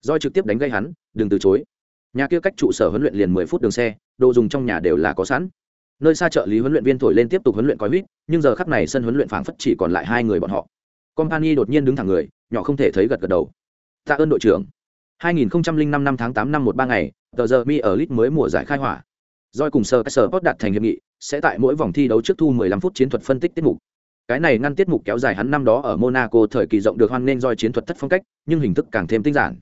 Doi trực tiếp đánh gây hắn, đừng từ chối. Nhà kia cách trụ sở huấn luyện liền mười phút đường xe, đồ dùng trong nhà đều là có sẵn. Nơi xa trợ lý huấn luyện viên thổi lên tiếp tục huấn luyện coi huýt, nhưng giờ khắp này sân huấn luyện phảng phất chỉ còn lại hai người bọn họ. Company đột nhiên đứng thẳng người, nhỏ không thể thấy gật gật đầu. Tạ ơn đội trưởng. 2005 năm tháng 8 năm một ba ngày tờ giờ mi ở lit mới mùa giải khai hỏa Doi cùng Sir Caesar đạt thành hiệp nghị, sẽ tại mỗi vòng thi đấu trước thu 15 phút chiến thuật phân tích tiết mục. Cái này ngăn tiết mục kéo dài hắn năm đó ở Monaco thời kỳ rộng được hoan nghênh Doi chiến thuật thất phong cách, nhưng hình thức càng thêm tinh giản.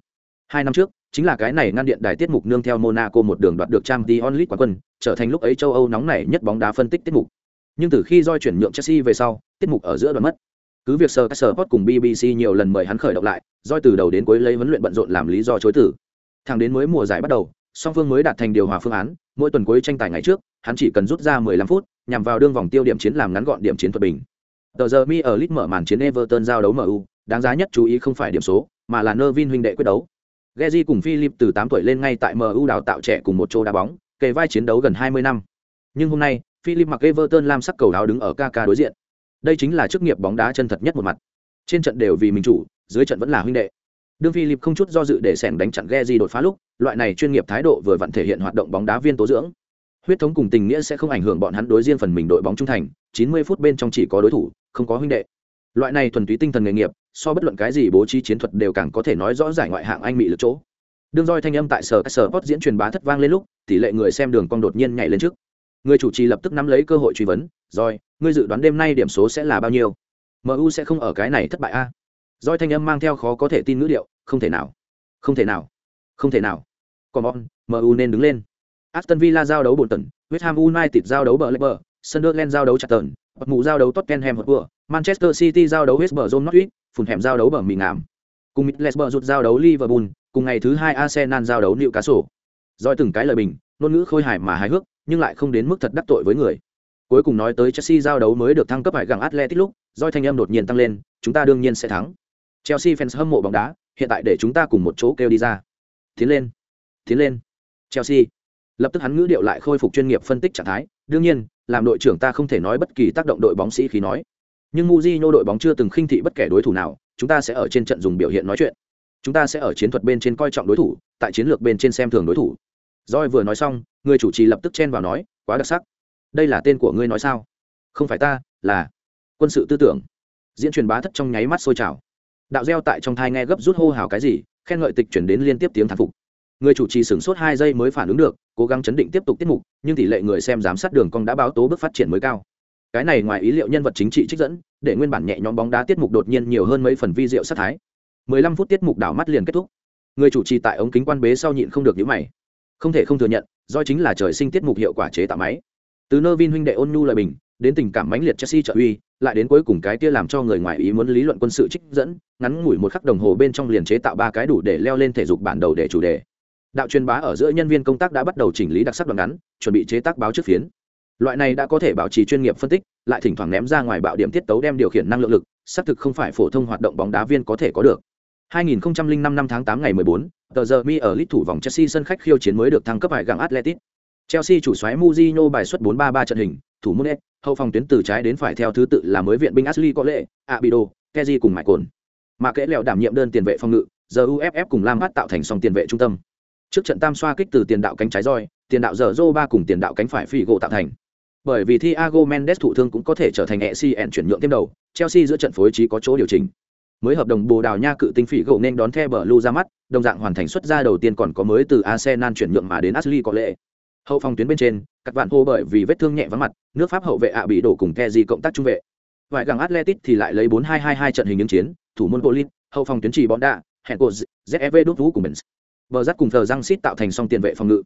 Hai năm trước, chính là cái này ngăn điện đài tiết mục nương theo Monaco một đường đoạt được Champions League quán quân, trở thành lúc ấy châu Âu nóng nảy nhất bóng đá phân tích tiết mục. Nhưng từ khi Doi chuyển nhượng Chelsea về sau, tiết mục ở giữa đoạn mất. Cứ việc Sir Caesar cùng BBC nhiều lần mời hắn khởi động lại, Doi từ đầu đến cuối lấy huấn luyện bận rộn làm lý do chối từ. Thẳng đến mới mùa giải bắt đầu, song phương mới đạt thành điều hòa phương án, mỗi tuần cuối tranh tài ngày trước, hắn chỉ cần rút ra 15 phút, nhằm vào đương vòng tiêu điểm chiến làm ngắn gọn điểm chiến thuật bình. Tờ giờ mi ở lit mở màn chiến Everton giao đấu MU, đáng giá nhất chú ý không phải điểm số, mà là Nervin huynh đệ quyết đấu. Geji cùng Philip từ 8 tuổi lên ngay tại MU đào tạo trẻ cùng một chỗ đá bóng, kề vai chiến đấu gần 20 năm. Nhưng hôm nay, Philip mặc Everton lam sắc cầu áo đứng ở KK đối diện. Đây chính là chức nghiệp bóng đá chân thật nhất một mặt. Trên trận đều vì mình chủ, dưới trận vẫn là huynh đệ. Đương Philip không chút do dự để sẻn đánh chặn Gezi đột phá lúc, loại này chuyên nghiệp thái độ vừa vặn thể hiện hoạt động bóng đá viên tố dưỡng. Huyết thống cùng tình nghĩa sẽ không ảnh hưởng bọn hắn đối riêng phần mình đội bóng trung thành 90 phút bên trong chỉ có đối thủ không có huynh đệ. Loại này thuần túy tinh thần nghề nghiệp so bất luận cái gì bố trí chiến thuật đều càng có thể nói rõ giải ngoại hạng anh mỹ lực chỗ. Đương roi thanh âm tại sở sở post diễn truyền bá thất vang lên lúc tỷ lệ người xem đường cong đột nhiên nhảy lên trước. Người chủ trì lập tức nắm lấy cơ hội truy vấn roi ngươi dự đoán đêm nay điểm số sẽ là bao nhiêu? Mu sẽ không ở cái này thất bại a. Roi thanh âm mang theo khó có thể tin ngữ điệu không thể nào không thể nào không thể nào còn on mu nên đứng lên Aston Villa giao đấu bồn tần, West Ham United giao đấu bờ Leicester, Sunderland giao đấu Charlton, bật mù giao đấu Tottenham Hotspur, Manchester City giao đấu West Brom Norwich, phùn hẻm giao đấu bờ Mì Ngàm. Cùng Middlesbrough rút giao đấu Liverpool, cùng ngày thứ hai Arsenal giao đấu Newcastle. Doi từng cái lời bình, ngôn ngữ khôi hài mà hài hước, nhưng lại không đến mức thật đắc tội với người. Cuối cùng nói tới Chelsea giao đấu mới được thăng cấp hải gặng Atletico lúc, Rồi thanh âm đột nhiên tăng lên, chúng ta đương nhiên sẽ thắng. Chelsea fans hâm mộ bóng đá, hiện tại để chúng ta cùng một chỗ kêu đi ra. Tiến lên, tiến lên. Chelsea. Lập tức hắn ngữ điệu lại khôi phục chuyên nghiệp phân tích trạng thái. Đương nhiên làm đội trưởng ta không thể nói bất kỳ tác động đội bóng sĩ khí nói. Nhưng Mujino đội bóng chưa từng khinh thị bất kể đối thủ nào. Chúng ta sẽ ở trên trận dùng biểu hiện nói chuyện. Chúng ta sẽ ở chiến thuật bên trên coi trọng đối thủ tại chiến lược bên trên xem thường đối thủ. Doi vừa nói xong người chủ trì lập tức chen vào nói quá đặc sắc. Đây là tên của ngươi nói sao? Không phải ta là quân sự tư tưởng. Diễn truyền bá thất trong nháy mắt sôi trào đạo gieo tại trong thai nghe gấp rút hô hào cái gì, khen ngợi tịch chuyển đến liên tiếp tiếng thán phục. Người chủ trì sửng sốt hai giây mới phản ứng được, cố gắng chấn định tiếp tục tiết mục, nhưng tỷ lệ người xem giám sát đường cong đã báo tố bước phát triển mới cao. Cái này ngoài ý liệu nhân vật chính trị trích dẫn, để nguyên bản nhẹ nhõm bóng đá tiết mục đột nhiên nhiều hơn mấy phần vi diệu sát thái. 15 phút tiết mục đảo mắt liền kết thúc. Người chủ trì tại ống kính quan bế sau nhịn không được nhíu mày. Không thể không thừa nhận, do chính là trời sinh tiết mục hiệu quả chế tạo máy. Từ nơ vin huynh đệ ôn nhu lời bình đến tình cảm mãnh liệt chelsea trợ uy lại đến cuối cùng cái kia làm cho người ngoài ý muốn lý luận quân sự trích dẫn ngắn ngủi một khắc đồng hồ bên trong liền chế tạo ba cái đủ để leo lên thể dục bản đầu để chủ đề. Đạo truyền bá ở giữa nhân viên công tác đã bắt đầu chỉnh lý đặc sắc đoạn ngắn chuẩn bị chế tác báo trước phiến. Loại này đã có thể bảo trì chuyên nghiệp phân tích lại thỉnh thoảng ném ra ngoài bạo điểm tiết tấu đem điều khiển năng lượng lực xác thực không phải phổ thông hoạt động bóng đá viên có thể có được. 2005 năm tháng 8 ngày 14, tờ giờ mi ở lít thủ vòng Chelsea sân khách khiêu chiến mới được thăng cấp hải gặng Atletic. Chelsea chủ xoáy Mourinho bài xuất 4-3-3 trận hình, thủ môn hậu phòng tuyến từ trái đến phải theo thứ tự là mới viện binh Ashley có lệ, Abido, keji cùng Michael. Mà kẽ lẹo đảm nhiệm đơn tiền vệ phòng ngự, giờ UFF cùng Lam tạo thành song tiền vệ trung tâm trước trận tam xoa kích từ tiền đạo cánh trái roi tiền đạo giờ dô ba cùng tiền đạo cánh phải phi gỗ tạo thành bởi vì Thiago Mendes thụ thương cũng có thể trở thành ECN chuyển nhượng thêm đầu, Chelsea giữa trận phối trí có chỗ điều chỉnh. Mới hợp đồng Bồ Đào Nha cự tinh phỉ gỗ nên đón theo bờ ra mắt, đồng dạng hoàn thành xuất ra đầu tiên còn có mới từ Arsenal chuyển nhượng mà đến Ashley có lệ. Hậu phòng tuyến bên trên, các bạn hô bởi vì vết thương nhẹ vắng mặt, nước Pháp hậu vệ ạ bị đổ cùng Kezi cộng tác trung vệ. Vài găng atletic thì lại lấy 4-2-2-2 trận hình ứng chiến, thủ môn Polin, hậu phòng tuyến chỉ bọn đạ, hẹn cô ZEV đốt vũ của mình bờ rắt cùng thờ răng xít tạo thành song tiền vệ phòng ngự.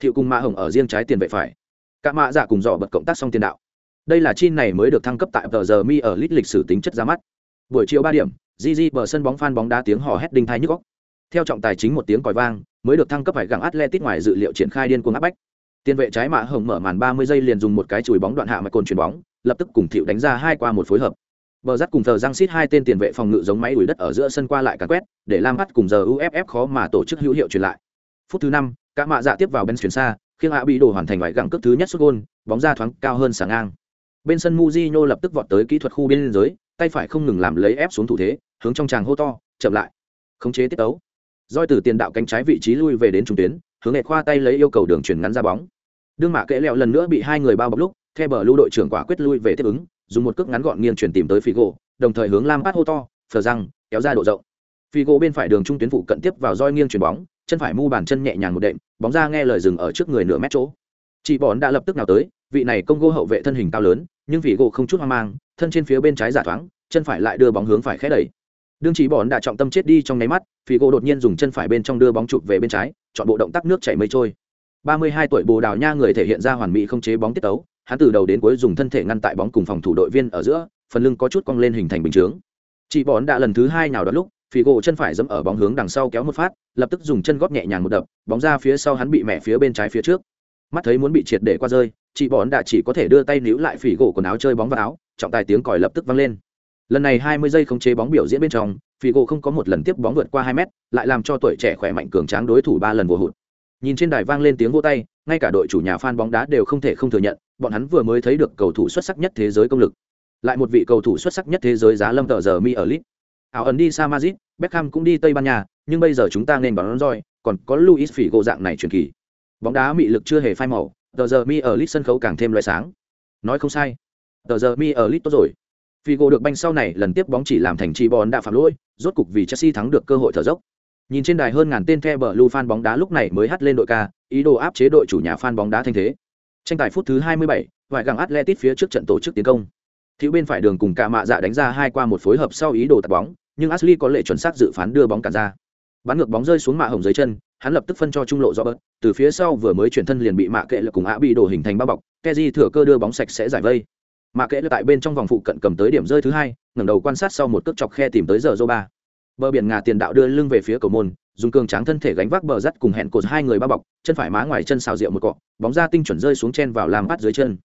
Thiệu cùng mạ hồng ở riêng trái tiền vệ phải. Cả mạ giả cùng dò bật cộng tác song tiền đạo. Đây là chi này mới được thăng cấp tại tờ giờ mi ở lít lịch sử tính chất ra mắt. Buổi chiều ba điểm gg bờ sân bóng phan bóng đá tiếng hò hét đinh thai nhức góc theo trọng tài chính một tiếng còi vang mới được thăng cấp phải gặng atletic ngoài dự liệu triển khai điên cuồng áp bách tiền vệ trái mạ hồng mở màn ba mươi giây liền dùng một cái chùi bóng đoạn hạ mà cồn chuyển bóng lập tức cùng thiệu đánh ra hai qua một phối hợp Bờ rắc cùng thờ răng xít hai tên tiền vệ phòng ngự giống máy đuổi đất ở giữa sân qua lại càn quét, để Lam bắt cùng giờ UFF khó mà tổ chức hữu hiệu truyền lại. Phút thứ năm, các mạ dạ tiếp vào bên chuyển xa, khiêng hạ bị đổ hoàn thành ngoại gặng cước thứ nhất sút gôn, bóng ra thoáng cao hơn sáng ngang. bên sân Mujinho lập tức vọt tới kỹ thuật khu bên dưới, tay phải không ngừng làm lấy ép xuống thủ thế, hướng trong tràng hô to, chậm lại. Khống chế tiết tấu. Doi từ tiền đạo cánh trái vị trí lui về đến trung tuyến, hướng nghệ khoa tay lấy yêu cầu đường chuyển ngắn ra bóng. Đương mạ kệ lẹo lần nữa bị hai người bao bọc lúc, theo bờ lưu đội trưởng quả quyết lui về tiếp ứng, dùng một cước ngắn gọn nghiêng chuyển tìm tới Figo, đồng thời hướng lam bát hô to, phờ răng, kéo ra độ rộng. Figo bên phải đường trung tuyến phụ cận tiếp vào roi nghiêng chuyển bóng, chân phải mu bàn chân nhẹ nhàng một đệm, bóng ra nghe lời dừng ở trước người nửa mét chỗ. Chị bón đã lập tức nào tới, vị này công gô hậu vệ thân hình cao lớn, nhưng Figo không chút hoang mang, thân trên phía bên trái giả thoáng, chân phải lại đưa bóng hướng phải khé đẩy. Đương chỉ Bọn đã trọng tâm chết đi trong nháy mắt, Figo đột nhiên dùng chân phải bên trong đưa bóng chụp về bên trái, chọn bộ động tác nước chảy mây trôi. 32 tuổi Bồ Đào Nha người thể hiện ra hoàn mỹ không chế bóng tiết tấu, hắn từ đầu đến cuối dùng thân thể ngăn tại bóng cùng phòng thủ đội viên ở giữa, phần lưng có chút cong lên hình thành bình chướng. Chỉ Bọn đã lần thứ hai nào đó lúc, phi gỗ chân phải dẫm ở bóng hướng đằng sau kéo một phát lập tức dùng chân góp nhẹ nhàng một đập bóng ra phía sau hắn bị mẹ phía bên trái phía trước mắt thấy muốn bị triệt để qua rơi chị Bọn đã chỉ có thể đưa tay níu lại phỉ gỗ quần áo chơi bóng vào áo trọng tài tiếng còi lập tức vang lên lần này hai mươi giây không chế bóng biểu diễn bên trong Figo không có một lần tiếp bóng vượt qua hai mét lại làm cho tuổi trẻ khỏe mạnh cường tráng đối thủ ba lần vô hụt nhìn trên đài vang lên tiếng vỗ tay ngay cả đội chủ nhà fan bóng đá đều không thể không thừa nhận bọn hắn vừa mới thấy được cầu thủ xuất sắc nhất thế giới công lực lại một vị cầu thủ xuất sắc nhất thế giới giá lâm tờ giờ mi ở lit ảo ẩn đi sa Madrid, Beckham cũng đi Tây Ban Nha, nhưng bây giờ chúng ta nên bóng rồi, còn có Luis Figo dạng này truyền kỳ. Bóng đá mị lực chưa hề phai màu, tờ giờ mi ở lit sân khấu càng thêm loại sáng. Nói không sai. Tờ giờ mi ở lit tốt rồi. Figo được banh sau này lần tiếp bóng chỉ làm thành chi bòn đã phạm lỗi, rốt cục vì Chelsea thắng được cơ hội thở dốc. Nhìn trên đài hơn ngàn tên The Blue fan bóng đá lúc này mới hắt lên đội ca, ý đồ áp chế đội chủ nhà fan bóng đá thanh thế. Tranh tài phút thứ 27, vài gặng Atletic phía trước trận tổ chức tiến công. Thiếu bên phải đường cùng cả mạ dạ đánh ra hai qua một phối hợp sau ý đồ tạt bóng, nhưng Ashley có lệ chuẩn xác dự phán đưa bóng cản ra. Bắn ngược bóng rơi xuống mạ hồng dưới chân, hắn lập tức phân cho trung lộ Robert, từ phía sau vừa mới chuyển thân liền bị mạ kệ lực cùng Abi bị đổ hình thành bao bọc, Kezi thừa cơ đưa bóng sạch sẽ giải vây mà kệ lại tại bên trong vòng phụ cận cầm tới điểm rơi thứ hai, ngẩng đầu quan sát sau một cước chọc khe tìm tới giờ Zoba. Bờ biển ngà tiền đạo đưa lưng về phía cầu môn, dùng cường tráng thân thể gánh vác bờ rắt cùng hẹn cột hai người bao bọc, chân phải má ngoài chân xào rượu một cọ, bóng ra tinh chuẩn rơi xuống chen vào làm bắt dưới chân.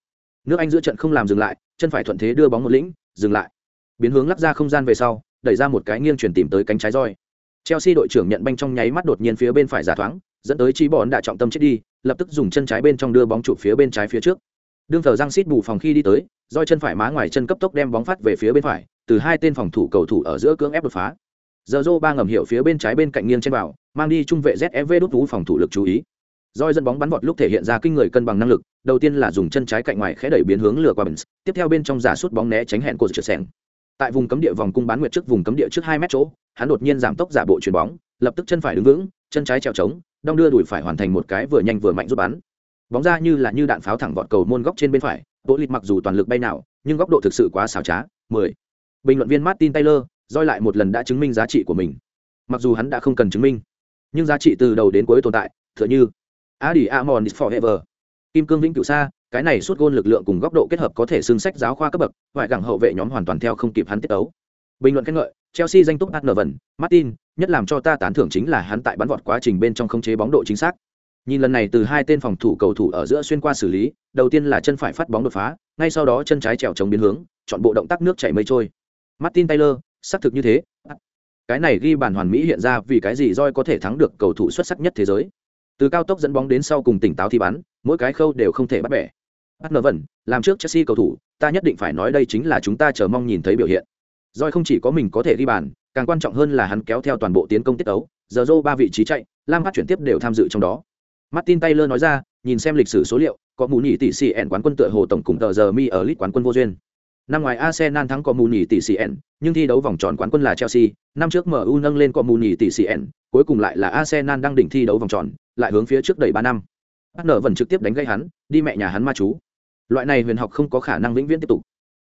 Nước Anh giữa trận không làm dừng lại, chân phải thuận thế đưa bóng một lĩnh, dừng lại. Biến hướng lắp ra không gian về sau, đẩy ra một cái nghiêng chuyển tìm tới cánh trái roi. Chelsea đội trưởng nhận banh trong nháy mắt đột nhiên phía bên phải giả thoáng, dẫn tới trí bọn đã trọng tâm chết đi, lập tức dùng chân trái bên trong đưa bóng chụp phía bên trái phía trước. Đương thờ răng xít bù phòng khi đi tới, roi chân phải má ngoài chân cấp tốc đem bóng phát về phía bên phải, từ hai tên phòng thủ cầu thủ ở giữa cưỡng ép đột phá. Giờ Zoro ba ngầm hiệu phía bên trái bên cạnh nghiêng trên vào, mang đi trung vệ ZFV đút tú phòng thủ lực chú ý. Roi dẫn bóng bắn vọt lúc thể hiện ra kinh người cân bằng năng lực, đầu tiên là dùng chân trái cạnh ngoài khẽ đẩy biến hướng lừa qua Bins, tiếp theo bên trong giả sút bóng né tránh hẹn của trượt sẻng tại vùng cấm địa vòng cung bán nguyệt trước vùng cấm địa trước hai mét chỗ hắn đột nhiên giảm tốc giả bộ chuyền bóng lập tức chân phải đứng vững chân trái treo trống đong đưa đùi phải hoàn thành một cái vừa nhanh vừa mạnh rút bắn bóng ra như là như đạn pháo thẳng vọt cầu môn góc trên bên phải bộ lịch mặc dù toàn lực bay nào, nhưng góc độ thực sự quá xảo trá, Mười. bình luận viên martin taylor, roi lại một lần đã chứng minh giá trị của mình. Mặc dù hắn đã không cần chứng minh, nhưng giá trị từ đầu đến cuối tồn tại, tựa như adi amon forever. Kim cương vĩnh cửu xa cái này suốt gôn lực lượng cùng góc độ kết hợp có thể xưng sách giáo khoa cấp bậc ngoại gẳng hậu vệ nhóm hoàn toàn theo không kịp hắn tiết ấu bình luận khen ngợi, chelsea danh túc vần martin, nhất làm cho ta tán thưởng chính là hắn tại bắn vọt quá trình bên trong không chế bóng độ chính xác nhìn lần này từ hai tên phòng thủ cầu thủ ở giữa xuyên qua xử lý, đầu tiên là chân phải phát bóng đột phá, ngay sau đó chân trái trèo chống biến hướng, chọn bộ động tác nước chảy mây trôi. Martin taylor, xác thực như thế. Cái này ghi bàn hoàn mỹ hiện ra vì cái gì roi có thể thắng được cầu thủ xuất sắc nhất thế giới. Từ cao tốc dẫn bóng đến sau cùng tỉnh táo thi bắn, mỗi cái khâu đều không thể bắt bẻ. Bắt nở vẩn làm trước chelsea cầu thủ, ta nhất định phải nói đây chính là chúng ta chờ mong nhìn thấy biểu hiện. Doi không chỉ có mình có thể ghi bàn, càng quan trọng hơn là hắn kéo theo toàn bộ tiến công tiết ấu. Giờ Joe ba vị trí chạy lam Phát chuyển tiếp đều tham dự trong đó martin taylor nói ra, nhìn xem lịch sử số liệu, có mù nhị tỷ sĩ ẻn quán quân tựa hồ tổng cùng tờ giờ mi ở lit quán quân vô duyên. Năm ngoài arsenal thắng có mù nhị tỷ sĩ ẻn, nhưng thi đấu vòng tròn quán quân là chelsea. Năm trước mu nâng lên có mù nhị tỷ sĩ ẻn, cuối cùng lại là arsenal đang đỉnh thi đấu vòng tròn, lại hướng phía trước đầy ba năm. Bắt nở vẫn trực tiếp đánh gây hắn, đi mẹ nhà hắn ma chú. Loại này huyền học không có khả năng vĩnh viễn tiếp tục.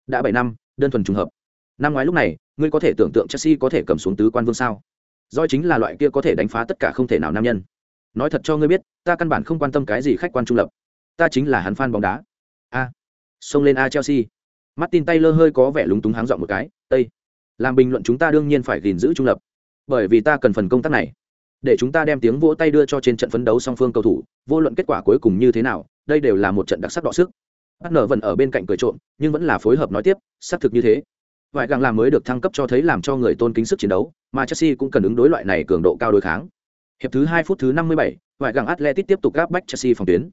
Đã bảy năm, đơn thuần trùng hợp. Năm ngoái lúc này, ngươi có thể tưởng tượng chelsea có thể cầm xuống tứ quan vương sao? Do chính là loại kia có thể đánh phá tất cả không thể nào nam nhân nói thật cho ngươi biết, ta căn bản không quan tâm cái gì khách quan trung lập. Ta chính là hắn fan bóng đá. A. Xông lên a chelsea. Martin taylor hơi có vẻ lúng túng háng dọn một cái tây làm bình luận chúng ta đương nhiên phải gìn giữ trung lập. Bởi vì ta cần phần công tác này. Để chúng ta đem tiếng vỗ tay đưa cho trên trận phấn đấu song phương cầu thủ, vô luận kết quả cuối cùng như thế nào, đây đều là một trận đặc sắc đọ sức. Bắt nở vẫn ở bên cạnh cười trộm, nhưng vẫn là phối hợp nói tiếp, xác thực như thế. Vải gàng làm mới được thăng cấp cho thấy làm cho người tôn kính sức chiến đấu, mà chelsea cũng cần ứng đối loại này cường độ cao đối kháng hiệp thứ hai phút thứ năm mươi bảy vài tiếp tục gáp bách chelsea phòng tuyến.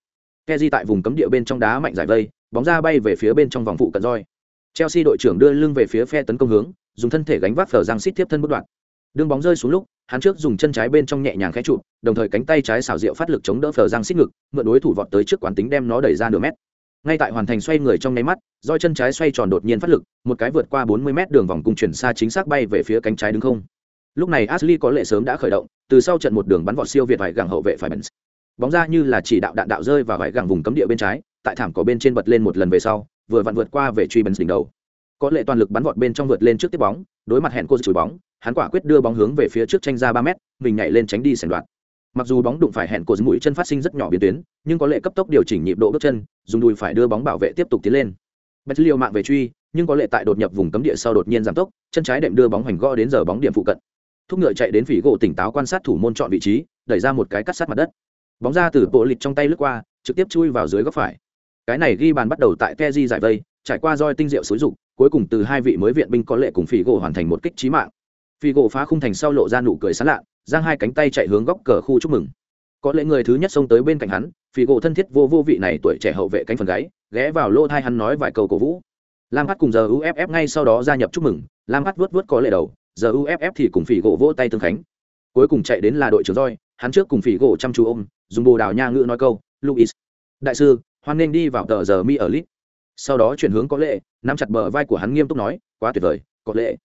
Kezi tại vùng cấm địa bên trong đá mạnh giải vây, bóng ra bay về phía bên trong vòng phụ cận roi. Chelsea đội trưởng đưa lưng về phía phe tấn công hướng dùng thân thể gánh vác phở giang xít tiếp thân bất đoạn. Đường bóng rơi xuống lúc hắn trước dùng chân trái bên trong nhẹ nhàng khẽ trụ đồng thời cánh tay trái xảo diệu phát lực chống đỡ phở giang xít ngực mượn đối thủ vọt tới trước quán tính đem nó đẩy ra nửa mét. Ngay tại hoàn thành xoay người trong nháy mắt roi chân trái xoay tròn đột nhiên phát lực một cái vượt qua 40 mét đường vòng cung chuyển xa chính xác bay về phía cánh trái đứng không. Lúc này ashley có lệ sớm đã khởi động từ sau trận một đường bắn vọt siêu việt vải gẳng hậu vệ phải bẩn bóng ra như là chỉ đạo đạn đạo rơi vào vải gẳng vùng cấm địa bên trái, tại thảm cỏ bên trên bật lên một lần về sau, vừa vặn vượt qua về truy bẩn đỉnh đầu. Có lệ toàn lực bắn vọt bên trong vượt lên trước tiếp bóng, đối mặt hẹn cô chùi bóng, hắn quả quyết đưa bóng hướng về phía trước tranh ra ba mét, mình nhảy lên tránh đi sèn đoạn. Mặc dù bóng đụng phải hẹn cô mũi chân phát sinh rất nhỏ biến tuyến, nhưng có lệ cấp tốc điều chỉnh nhịp độ bước chân, dùng đùi phải đưa bóng bảo vệ tiếp tục tiến lên. Bật liều mạng về truy, nhưng có lệ tại đột nhập vùng cấm địa sau đột nhiên giảm tốc, chân trái đệm đưa bóng hoành gõ đến giờ bóng điểm phụ cận thúc ngựa chạy đến phỉ gỗ tỉnh táo quan sát thủ môn chọn vị trí, đẩy ra một cái cắt sát mặt đất. Bóng ra từ bộ lịch trong tay lướt qua, trực tiếp chui vào dưới góc phải. Cái này ghi bàn bắt đầu tại keji giải vây, trải qua roi tinh diệu xúi dục, cuối cùng từ hai vị mới viện binh có lệ cùng phỉ gỗ hoàn thành một kích trí mạng. Phỉ gỗ phá khung thành sau lộ ra nụ cười sán lạ, giang hai cánh tay chạy hướng góc cờ khu chúc mừng. Có lẽ người thứ nhất xông tới bên cạnh hắn, phỉ gỗ thân thiết vô vô vị này tuổi trẻ hậu vệ cánh phần gáy, ghé vào lô thai hắn nói vài câu cổ vũ. Lam hát cùng giờ uff ngay sau đó gia nhập chúc mừng, lam hát vớt vớt có lệ đầu giờ uff thì cùng phỉ gỗ vỗ tay tương khánh. Cuối cùng chạy đến là đội trưởng roi hắn trước cùng phỉ gỗ chăm chú ôm, dùng bồ đào nha ngữ nói câu luis đại sư, hoan nghênh đi vào tờ giờ mi ở lit sau đó chuyển hướng có lệ, nắm chặt bờ vai của hắn nghiêm túc nói, quá tuyệt vời, có lệ.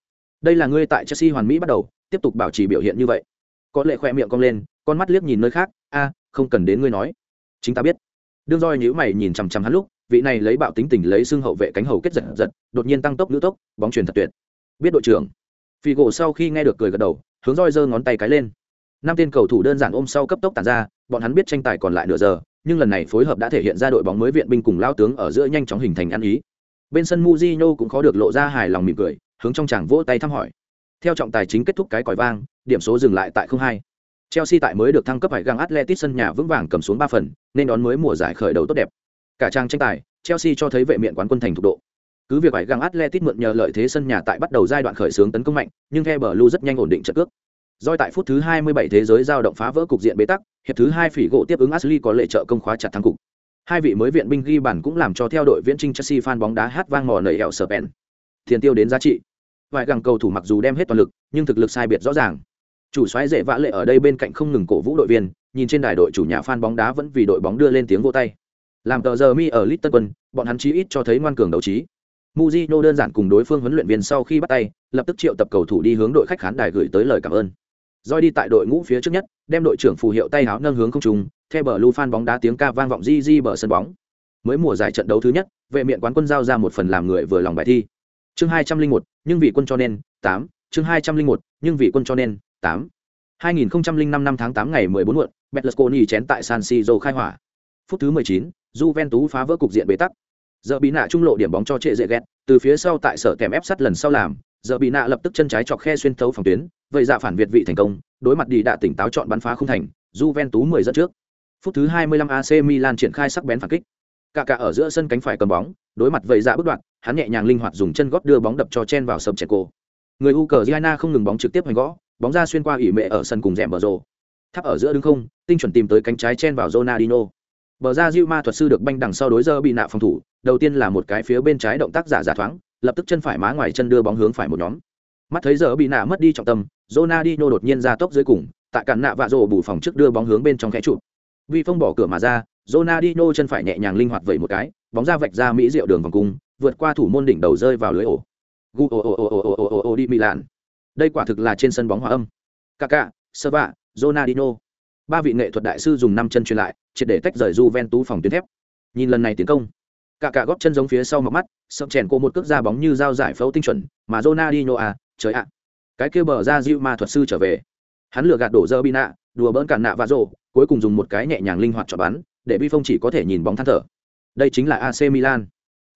Đây là ngươi tại chelsea hoàn mỹ bắt đầu, tiếp tục bảo trì biểu hiện như vậy. Có lệ khoe miệng cong lên, con mắt liếc nhìn nơi khác, a, không cần đến ngươi nói. Chính ta biết. Đương roi nhữ mày nhìn chằm chằm hắn lúc, vị này lấy bạo tính tình lấy xương hậu vệ cánh hầu kết giật giật, đột nhiên tăng tốc nữ tốc, bóng truyền thật tuyệt. Biết đội trưởng phi gỗ sau khi nghe được cười gật đầu, hướng roi giơ ngón tay cái lên. Năm tên cầu thủ đơn giản ôm sau cấp tốc tàn ra, bọn hắn biết tranh tài còn lại nửa giờ, nhưng lần này phối hợp đã thể hiện ra đội bóng mới viện binh cùng lao tướng ở giữa nhanh chóng hình thành ăn ý. Bên sân Mujino cũng khó được lộ ra hài lòng mỉm cười, hướng trong chàng vỗ tay thăm hỏi. Theo trọng tài chính kết thúc cái còi vang, điểm số dừng lại tại không hai. Chelsea tại mới được thăng cấp hải găng Atletico sân nhà vững vàng cầm xuống ba phần, nên đón mới mùa giải khởi đầu tốt đẹp. Cả trang tranh tài, Chelsea cho thấy vệ miện quán quân thành thục độ cứ việc phải găng atletic mượn nhờ lợi thế sân nhà tại bắt đầu giai đoạn khởi xướng tấn công mạnh nhưng the bờ lu rất nhanh ổn định trận cước Doi tại phút thứ 27 thế giới giao động phá vỡ cục diện bế tắc, hiệp thứ hai phỉ gỗ tiếp ứng Ashley có lệ trợ công khóa chặt thắng cục. Hai vị mới viện binh ghi bàn cũng làm cho theo đội viễn trinh Chelsea fan bóng đá hát vang mò nảy hẹo sờ pen Tiền tiêu đến giá trị. Vài găng cầu thủ mặc dù đem hết toàn lực, nhưng thực lực sai biệt rõ ràng. Chủ soái dễ vã lệ ở đây bên cạnh không ngừng cổ vũ đội viên, nhìn trên đài đội chủ nhà fan bóng đá vẫn vì đội bóng đưa lên tiếng vỗ tay. Làm tờ giờ mi ở Litton Quân, bọn hắn chí ít cho thấy ngoan cường đấu trí. Mujino đơn giản cùng đối phương huấn luyện viên sau khi bắt tay, lập tức triệu tập cầu thủ đi hướng đội khách khán đài gửi tới lời cảm ơn. Rồi đi tại đội ngũ phía trước nhất đem đội trưởng phù hiệu tay áo nâng hướng không trung theo bờ lu fan bóng đá tiếng ca vang vọng di di bờ sân bóng. Mới mùa giải trận đấu thứ nhất vệ miện quán quân giao ra một phần làm người vừa lòng bài thi. Chương hai trăm linh một nhưng vị quân cho nên 8. chương hai trăm linh một nhưng vị quân cho nên tám. Hai nghìn năm năm tháng 8 ngày mười bốn muộn Betlesconi chén tại San Siro khai hỏa. Phút thứ mười chín Juventus phá vỡ cục diện bế tắc giờ bị nạ trung lộ điểm bóng cho trệ dễ ghét từ phía sau tại sở kèm ép sắt lần sau làm, giờ bị nạ lập tức chân trái chọc khe xuyên thấu phòng tuyến, vậy dạ phản việt vị thành công, đối mặt đi đạ tỉnh táo chọn bắn phá không thành, Juventus 10 dẫn trước. Phút thứ 25 AC Milan triển khai sắc bén phản kích. Cả cả ở giữa sân cánh phải cầm bóng, đối mặt vậy dạ bước đoạn, hắn nhẹ nhàng linh hoạt dùng chân gót đưa bóng đập cho chen vào sập chẹt cổ. Người Ukraine không ngừng bóng trực tiếp hoành gõ, bóng ra xuyên qua ỉ mệ ở sân cùng rèm bờ rồ thắp ở giữa đứng không, tinh chuẩn tìm tới cánh trái chen vào Ronaldinho. Bờ ra Diu ma thuật sư được banh đằng sau đối giờ bị nạ phòng thủ đầu tiên là một cái phía bên trái động tác giả giả thoáng lập tức chân phải má ngoài chân đưa bóng hướng phải một nhóm. Mắt thấy giờ bị nạ mất đi trọng tâm Ronaldinho đột nhiên ra tốc dưới cùng tại cản nạ vạ rổ bù phòng trước đưa bóng hướng bên trong khẽ trụ. Vì phong bỏ cửa mà ra Ronaldinho chân phải nhẹ nhàng linh hoạt vẩy một cái bóng ra vạch ra mỹ diệu đường vòng cung vượt qua thủ môn đỉnh đầu rơi vào lưới ổ. Gu ồ ồ ồ ồ ồ ồ ồ đi Milan. Đây quả thực là trên sân bóng hòa âm. Kaká, Serva, Ronaldinho. Ba vị nghệ thuật đại sư dùng năm chân truyền lại triệt để tách rời Juventus phòng tuyến thép. Nhìn lần này tiến công cả cả góp chân giống phía sau mặt mắt, sậm chèn cô một cước ra bóng như dao giải phẫu tinh chuẩn, mà Ronaldinho à trời ạ. Cái kia bờ ra diệu ma thuật sư trở về. Hắn lừa gạt đổ dơ bị nạ đùa bỡn cản nạ và rổ cuối cùng dùng một cái nhẹ nhàng linh hoạt cho bắn, để vi phong chỉ có thể nhìn bóng than thở. Đây chính là ac milan.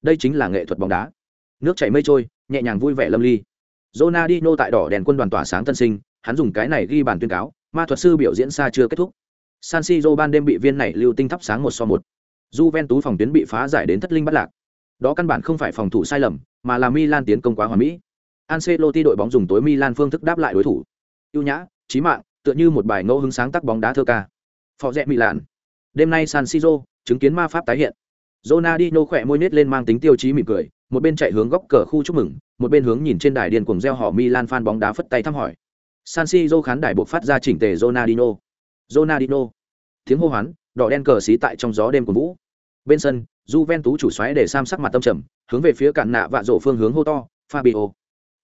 Đây chính là nghệ thuật bóng đá. Nước chảy mây trôi, nhẹ nhàng vui vẻ lâm ly. Ronaldinho tại đỏ đèn quân đoàn tỏa sáng tân sinh, hắn dùng cái này ghi bàn tuyên cáo, ma thuật sư biểu diễn xa chưa kết thúc. San Siro ban đêm bị viên này lưu tinh thắp sáng một so một. Juventus phòng tuyến bị phá giải đến thất linh bắt lạc. Đó căn bản không phải phòng thủ sai lầm, mà là Milan tiến công quá hoàn mỹ. Ancelotti đội bóng dùng tối Milan phương thức đáp lại đối thủ. Ưu nhã, trí mạng, tựa như một bài ngẫu hứng sáng tác bóng đá thơ ca. Phò rẽ Milan. Đêm nay San Siro chứng kiến ma pháp tái hiện. Ronaldinho khỏe môi nết lên mang tính tiêu chí mỉm cười, một bên chạy hướng góc cờ khu chúc mừng, một bên hướng nhìn trên đài điên cuồng reo hò Milan fan bóng đá phất tay thăm hỏi. San Siro khán đài buộc phát ra chỉnh tề Ronaldinho. Ronaldinho. Tiếng hô hoán, đỏ đen cờ xí tại trong gió đêm của vũ. Bên sân, Juventus chủ xoáy để sam sắc mặt tâm trầm, hướng về phía cản nạ vạ rổ phương hướng hô to, Fabio.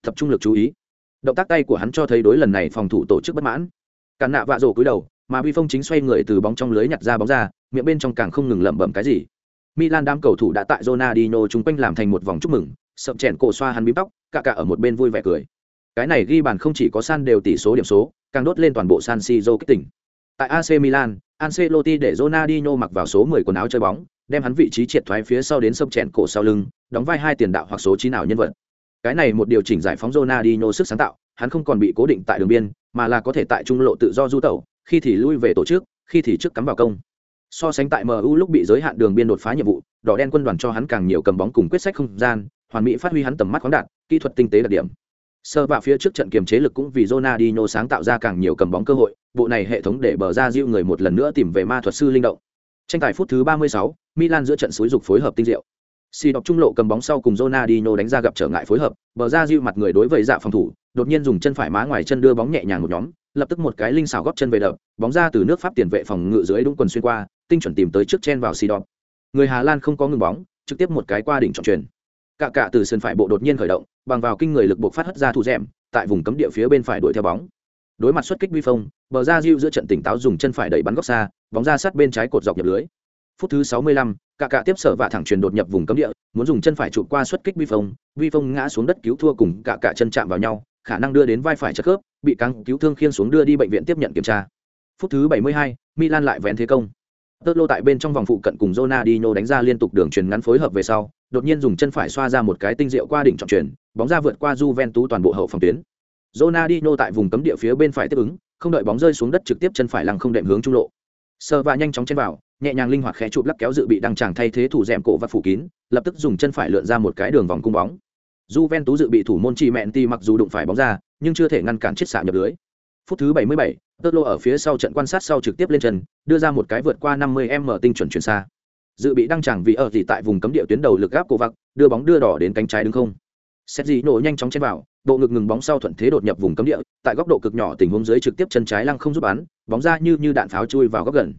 Tập trung lực chú ý. Động tác tay của hắn cho thấy đối lần này phòng thủ tổ chức bất mãn. Cản nạ vạ rổ cúi đầu, mà Vi Phong chính xoay người từ bóng trong lưới nhặt ra bóng ra, miệng bên trong càng không ngừng lẩm bẩm cái gì. Milan đám cầu thủ đã tại Ronaldinho chung quanh làm thành một vòng chúc mừng, sậm chèn cổ xoa hắn bím tóc, cả cả ở một bên vui vẻ cười. Cái này ghi bàn không chỉ có san đều tỷ số điểm số, càng đốt lên toàn bộ San Siro kích tỉnh. Tại AC Milan, Ancelotti để Ronaldinho mặc vào số 10 quần áo chơi bóng, đem hắn vị trí triệt thoái phía sau đến sâm chèn cổ sau lưng, đóng vai hai tiền đạo hoặc số 9 nào nhân vật. Cái này một điều chỉnh giải phóng Ronaldinho sức sáng tạo, hắn không còn bị cố định tại đường biên, mà là có thể tại trung lộ tự do du tẩu, khi thì lui về tổ chức, khi thì trước cắm vào công. So sánh tại MU lúc bị giới hạn đường biên đột phá nhiệm vụ, đỏ đen quân đoàn cho hắn càng nhiều cầm bóng cùng quyết sách không gian, hoàn mỹ phát huy hắn tầm mắt khoáng đạt, kỹ thuật tinh tế đặc điểm. Sơ vạ phía trước trận kiềm chế lực cũng vì Ronaldinho sáng tạo ra càng nhiều cầm bóng cơ hội, bộ này hệ thống để bờ ra giũ người một lần nữa tìm về ma thuật sư linh động. Tranh tài phút thứ 36, Milan giữa trận suối dục phối hợp tinh diệu. Si đọc trung lộ cầm bóng sau cùng Ronaldinho đánh ra gặp trở ngại phối hợp, bờ ra giũ mặt người đối với dạ phòng thủ, đột nhiên dùng chân phải má ngoài chân đưa bóng nhẹ nhàng một nhóm, lập tức một cái linh xảo góp chân về đập, bóng ra từ nước Pháp tiền vệ phòng ngự dưới đúng quần xuyên qua, tinh chuẩn tìm tới trước chen vào Si đọc. Người Hà Lan không có ngừng bóng, trực tiếp một cái qua đỉnh trọng truyền. Cả cả từ sân phải bộ đột nhiên khởi động, bằng vào kinh người lực buộc phát hất ra thủ rèm, tại vùng cấm địa phía bên phải đuổi theo bóng. Đối mặt xuất kích vi phong, bờ ra Diu giữa trận tỉnh táo dùng chân phải đẩy bắn góc xa, bóng ra sát bên trái cột dọc nhập lưới. Phút thứ 65, cả cả tiếp sở vạ thẳng truyền đột nhập vùng cấm địa, muốn dùng chân phải chụp qua xuất kích vi phong, vi phong ngã xuống đất cứu thua cùng cả cả chân chạm vào nhau, khả năng đưa đến vai phải chất khớp, bị căng cứu thương khiên xuống đưa đi bệnh viện tiếp nhận kiểm tra. Phút thứ 72, Milan lại vén thế công. Tơ lô tại bên trong vòng phụ cận cùng Ronaldinho đánh ra liên tục đường truyền ngắn phối hợp về sau, đột nhiên dùng chân phải xoa ra một cái tinh diệu qua đỉnh trọng truyền, bóng ra vượt qua Juventus toàn bộ hậu phòng tuyến. Ronaldinho tại vùng cấm địa phía bên phải tiếp ứng, không đợi bóng rơi xuống đất trực tiếp chân phải lăng không đệm hướng trung lộ. Sơ và nhanh chóng chen vào, nhẹ nhàng linh hoạt khẽ chụp lắc kéo dự bị đang chàng thay thế thủ dẻm cổ và phủ kín, lập tức dùng chân phải lượn ra một cái đường vòng cung bóng. Juventus dự bị thủ môn Chimenti mặc dù đụng phải bóng ra, nhưng chưa thể ngăn cản chiếc xạ nhập lưới. Phút thứ 77, Tơ lô ở phía sau trận quan sát sau trực tiếp lên chân, đưa ra một cái vượt qua 50m tinh chuẩn chuyển xa. Dự bị đăng chẳng vì ở gì tại vùng cấm địa tuyến đầu lực gáp cổ vặc, đưa bóng đưa đỏ đến cánh trái đứng không. Xét gì nổ nhanh chóng chen vào, bộ ngực ngừng bóng sau thuận thế đột nhập vùng cấm địa, tại góc độ cực nhỏ tình huống dưới trực tiếp chân trái lăng không giúp bán bóng ra như như đạn pháo chui vào góc gần.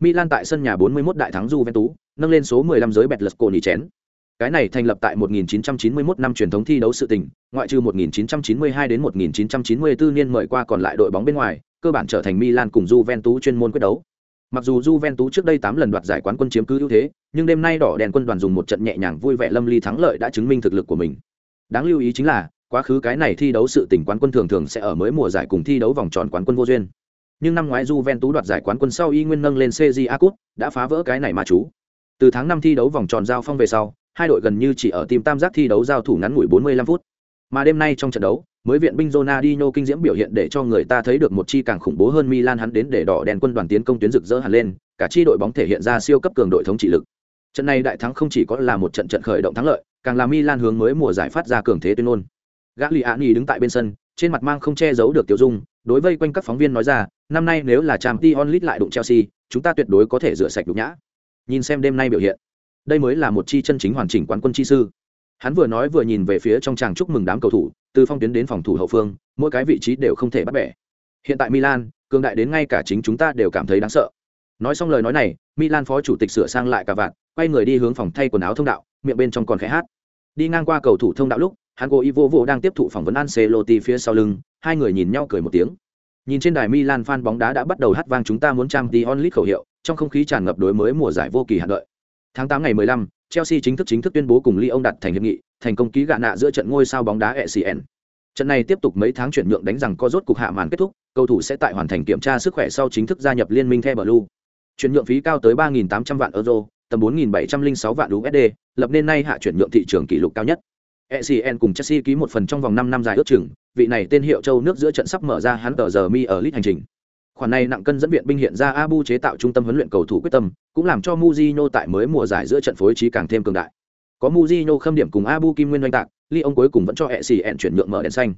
Milan tại sân nhà 41 đại thắng Juventus, nâng lên số 15 giới bẹt lật cổ nỉ chén. Cái này thành lập tại 1991 năm truyền thống thi đấu sự tình, ngoại trừ 1992 đến 1994 niên mời qua còn lại đội bóng bên ngoài, cơ bản trở thành Milan cùng Juventus chuyên môn quyết đấu. Mặc dù Juventus trước đây 8 lần đoạt giải quán quân chiếm cứ ưu thế, nhưng đêm nay đỏ đèn quân đoàn dùng một trận nhẹ nhàng vui vẻ lâm ly thắng lợi đã chứng minh thực lực của mình. Đáng lưu ý chính là, quá khứ cái này thi đấu sự tình quán quân thường thường sẽ ở mới mùa giải cùng thi đấu vòng tròn quán quân vô duyên. Nhưng năm ngoái Juventus đoạt giải quán quân sau y nguyên nâng lên CJA Cup, đã phá vỡ cái này mà chú. Từ tháng 5 thi đấu vòng tròn giao phong về sau, hai đội gần như chỉ ở tìm tam giác thi đấu giao thủ ngắn ngủi 45 phút. Mà đêm nay trong trận đấu, mới viện binh Ronaldinho kinh diễm biểu hiện để cho người ta thấy được một chi càng khủng bố hơn Milan hắn đến để đỏ đèn quân đoàn tiến công tuyến rực rỡ hẳn lên, cả chi đội bóng thể hiện ra siêu cấp cường đội thống trị lực. Trận này đại thắng không chỉ có là một trận trận khởi động thắng lợi, càng là Milan hướng mới mùa giải phát ra cường thế tuyên ngôn. Gagliani đứng tại bên sân, trên mặt mang không che giấu được tiêu dung, đối vây quanh các phóng viên nói ra, năm nay nếu là Champions League lại đụng Chelsea, chúng ta tuyệt đối có thể rửa sạch nhục nhã. Nhìn xem đêm nay biểu hiện, đây mới là một chi chân chính hoàn chỉnh quán quân chi sư. Hắn vừa nói vừa nhìn về phía trong tràng chúc mừng đám cầu thủ, từ phong tuyến đến phòng thủ hậu phương, mỗi cái vị trí đều không thể bắt bẻ. Hiện tại Milan, cường đại đến ngay cả chính chúng ta đều cảm thấy đáng sợ. Nói xong lời nói này, Milan phó chủ tịch sửa sang lại cả vạn, quay người đi hướng phòng thay quần áo thông đạo, miệng bên trong còn khẽ hát. Đi ngang qua cầu thủ thông đạo lúc, hắn cô Ivo Vô đang tiếp thụ phỏng vấn Ancelotti phía sau lưng, hai người nhìn nhau cười một tiếng. Nhìn trên đài Milan fan bóng đá đã bắt đầu hát vang chúng ta muốn trang Champions onlit khẩu hiệu, trong không khí tràn ngập đối mới mùa giải vô kỳ hạn đợi. Tháng 8 ngày 15, Chelsea chính thức chính thức tuyên bố cùng Lyon đặt thành hiệp nghị, thành công ký gạ nạ giữa trận ngôi sao bóng đá ECN. Trận này tiếp tục mấy tháng chuyển nhượng đánh rằng có rốt cục hạ màn kết thúc, cầu thủ sẽ tại hoàn thành kiểm tra sức khỏe sau chính thức gia nhập liên minh The Blue. Chuyển nhượng phí cao tới 3.800 vạn euro, tầm 4.706 vạn USD, lập nên nay hạ chuyển nhượng thị trường kỷ lục cao nhất. ECN cùng Chelsea ký một phần trong vòng 5 năm dài ước chừng, vị này tên hiệu châu nước giữa trận sắp mở ra hắn tờ giờ mi ở lịch hành trình. Khoản này nặng cân dẫn viện binh hiện ra Abu chế tạo trung tâm huấn luyện cầu thủ quyết tâm, cũng làm cho Mujino tại mới mùa giải giữa trận phối trí càng thêm cường đại. Có Mujino khâm điểm cùng Abu Kim Nguyên doanh tạc, Lyon cuối cùng vẫn cho Essien chuyển nhượng mở đèn xanh.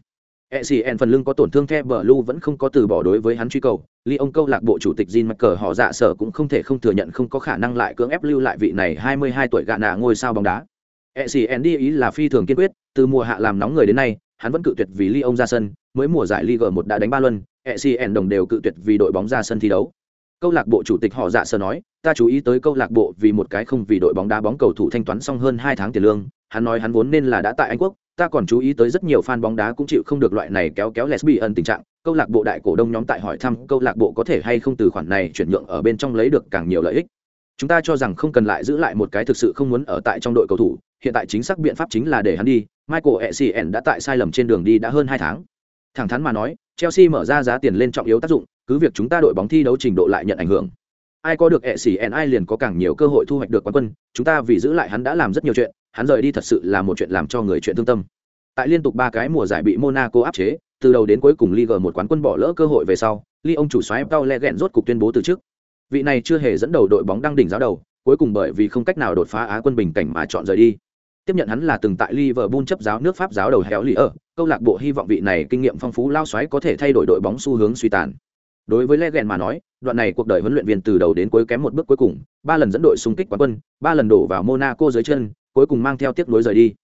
Essien phần lưng có tổn thương The Blue vẫn không có từ bỏ đối với hắn truy cầu, Lyon câu lạc bộ chủ tịch Jean Cờ họ dạ sở cũng không thể không thừa nhận không có khả năng lại cưỡng ép lưu lại vị này 22 tuổi gạ nạ ngôi sao bóng đá. Essien đi ý là phi thường kiên quyết, từ mùa hạ làm nóng người đến nay, hắn vẫn cự tuyệt vì Lyon ra sân, mới mùa giải Ligue 1 đã đánh ba luân, ECN đồng đều cự tuyệt vì đội bóng ra sân thi đấu. Câu lạc bộ chủ tịch họ dạ sở nói, ta chú ý tới câu lạc bộ vì một cái không vì đội bóng đá bóng cầu thủ thanh toán xong hơn 2 tháng tiền lương, hắn nói hắn vốn nên là đã tại Anh quốc, ta còn chú ý tới rất nhiều fan bóng đá cũng chịu không được loại này kéo kéo lesbian tình trạng. Câu lạc bộ đại cổ đông nhóm tại hỏi thăm câu lạc bộ có thể hay không từ khoản này chuyển nhượng ở bên trong lấy được càng nhiều lợi ích. Chúng ta cho rằng không cần lại giữ lại một cái thực sự không muốn ở tại trong đội cầu thủ. Hiện tại chính xác biện pháp chính là để hắn đi. Michael essien đã tại sai lầm trên đường đi đã hơn hai tháng thẳng thắn mà nói chelsea mở ra giá tiền lên trọng yếu tác dụng cứ việc chúng ta đội bóng thi đấu trình độ lại nhận ảnh hưởng. Ai có được essien ai liền có càng nhiều cơ hội thu hoạch được quán quân chúng ta vì giữ lại hắn đã làm rất nhiều chuyện hắn rời đi thật sự là một chuyện làm cho người chuyện thương tâm. Tại liên tục ba cái mùa giải bị monaco áp chế từ đầu đến cuối cùng Ligue một quán quân bỏ lỡ cơ hội về sau Lyon chủ soái Paul Legend rốt cục tuyên bố từ chức. Vị này chưa hề dẫn đầu đội bóng đăng đỉnh giáo đầu cuối cùng bởi vì không cách nào đột phá á quân bình cảnh mà chọn rời đi. Tiếp nhận hắn là từng tại Liverpool chấp giáo nước Pháp giáo đầu héo lì ở, câu lạc bộ hy vọng vị này kinh nghiệm phong phú lao xoáy có thể thay đổi đội bóng xu hướng suy tàn. Đối với Legend mà nói, đoạn này cuộc đời huấn luyện viên từ đầu đến cuối kém một bước cuối cùng, ba lần dẫn đội xung kích quán quân, ba lần đổ vào Monaco dưới chân, cuối cùng mang theo tiếc nuối rời đi.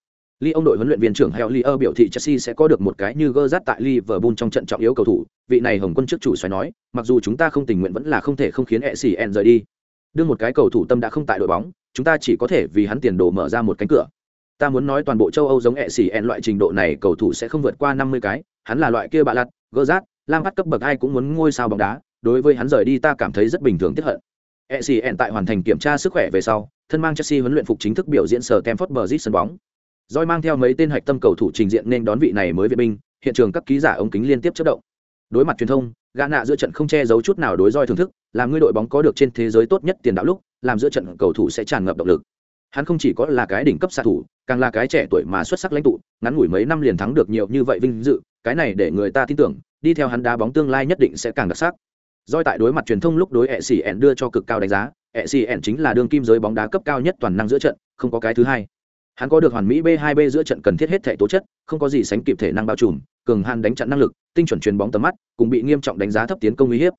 Lee ông đội huấn luyện viên trưởng Heo biểu thị Chelsea sẽ có được một cái như gơ rát tại Liverpool trong trận trọng yếu cầu thủ, vị này Hồng Quân trước chủ xoáy nói, mặc dù chúng ta không tình nguyện vẫn là không thể không khiến Essien rời đi. Đưa một cái cầu thủ tâm đã không tại đội bóng, chúng ta chỉ có thể vì hắn tiền đồ mở ra một cánh cửa. Ta muốn nói toàn bộ châu Âu giống Essien loại trình độ này cầu thủ sẽ không vượt qua 50 cái, hắn là loại kia bạ lặt gơ rát, lam bắt cấp bậc ai cũng muốn ngôi sao bóng đá, đối với hắn rời đi ta cảm thấy rất bình thường tiếc hận. Essien tại hoàn thành kiểm tra sức khỏe về sau, thân mang Chelsea huấn luyện phục chính thức biểu diễn sở Stamford Bridge sân bóng. roi mang theo mấy tên hạch tâm cầu thủ trình diện nên đón vị này mới vệ binh, hiện trường các ký giả ống kính liên tiếp chớp động. Đối mặt truyền thông, gã nạ giữa trận không che giấu chút nào đối roi thưởng thức, làm người đội bóng có được trên thế giới tốt nhất tiền đạo lúc, làm giữa trận cầu thủ sẽ tràn ngập động lực. Hắn không chỉ có là cái đỉnh cấp xạ thủ, càng là cái trẻ tuổi mà xuất sắc lãnh tụ, ngắn ngủi mấy năm liền thắng được nhiều như vậy vinh dự, cái này để người ta tin tưởng, đi theo hắn đá bóng tương lai nhất định sẽ càng đặc sắc. Doi tại đối mặt truyền thông lúc đối ECN đưa cho cực cao đánh giá, ECN chính là đường kim giới bóng đá cấp cao nhất toàn năng giữa trận, không có cái thứ hai. Hắn có được hoàn mỹ B2B giữa trận cần thiết hết thể tố chất, không có gì sánh kịp thể năng bao trùm, cường hàn đánh chặn năng lực, tinh chuẩn truyền bóng tầm mắt, cùng bị nghiêm trọng đánh giá thấp tiến công uy hiếp.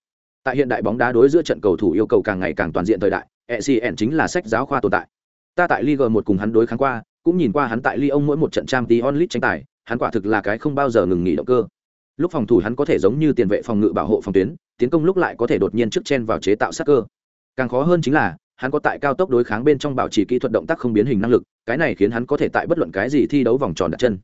Tại hiện đại bóng đá đối giữa trận cầu thủ yêu cầu càng ngày càng toàn diện thời đại, ECN chính là sách giáo khoa tồn tại. Ta tại Ligue 1 cùng hắn đối kháng qua, cũng nhìn qua hắn tại Lyon mỗi một trận trang tí onlit tranh tài, hắn quả thực là cái không bao giờ ngừng nghỉ động cơ. Lúc phòng thủ hắn có thể giống như tiền vệ phòng ngự bảo hộ phòng tuyến, tiến công lúc lại có thể đột nhiên trước chen vào chế tạo sát cơ. Càng khó hơn chính là, hắn có tại cao tốc đối kháng bên trong bảo trì kỹ thuật động tác không biến hình năng lực, cái này khiến hắn có thể tại bất luận cái gì thi đấu vòng tròn đặt chân.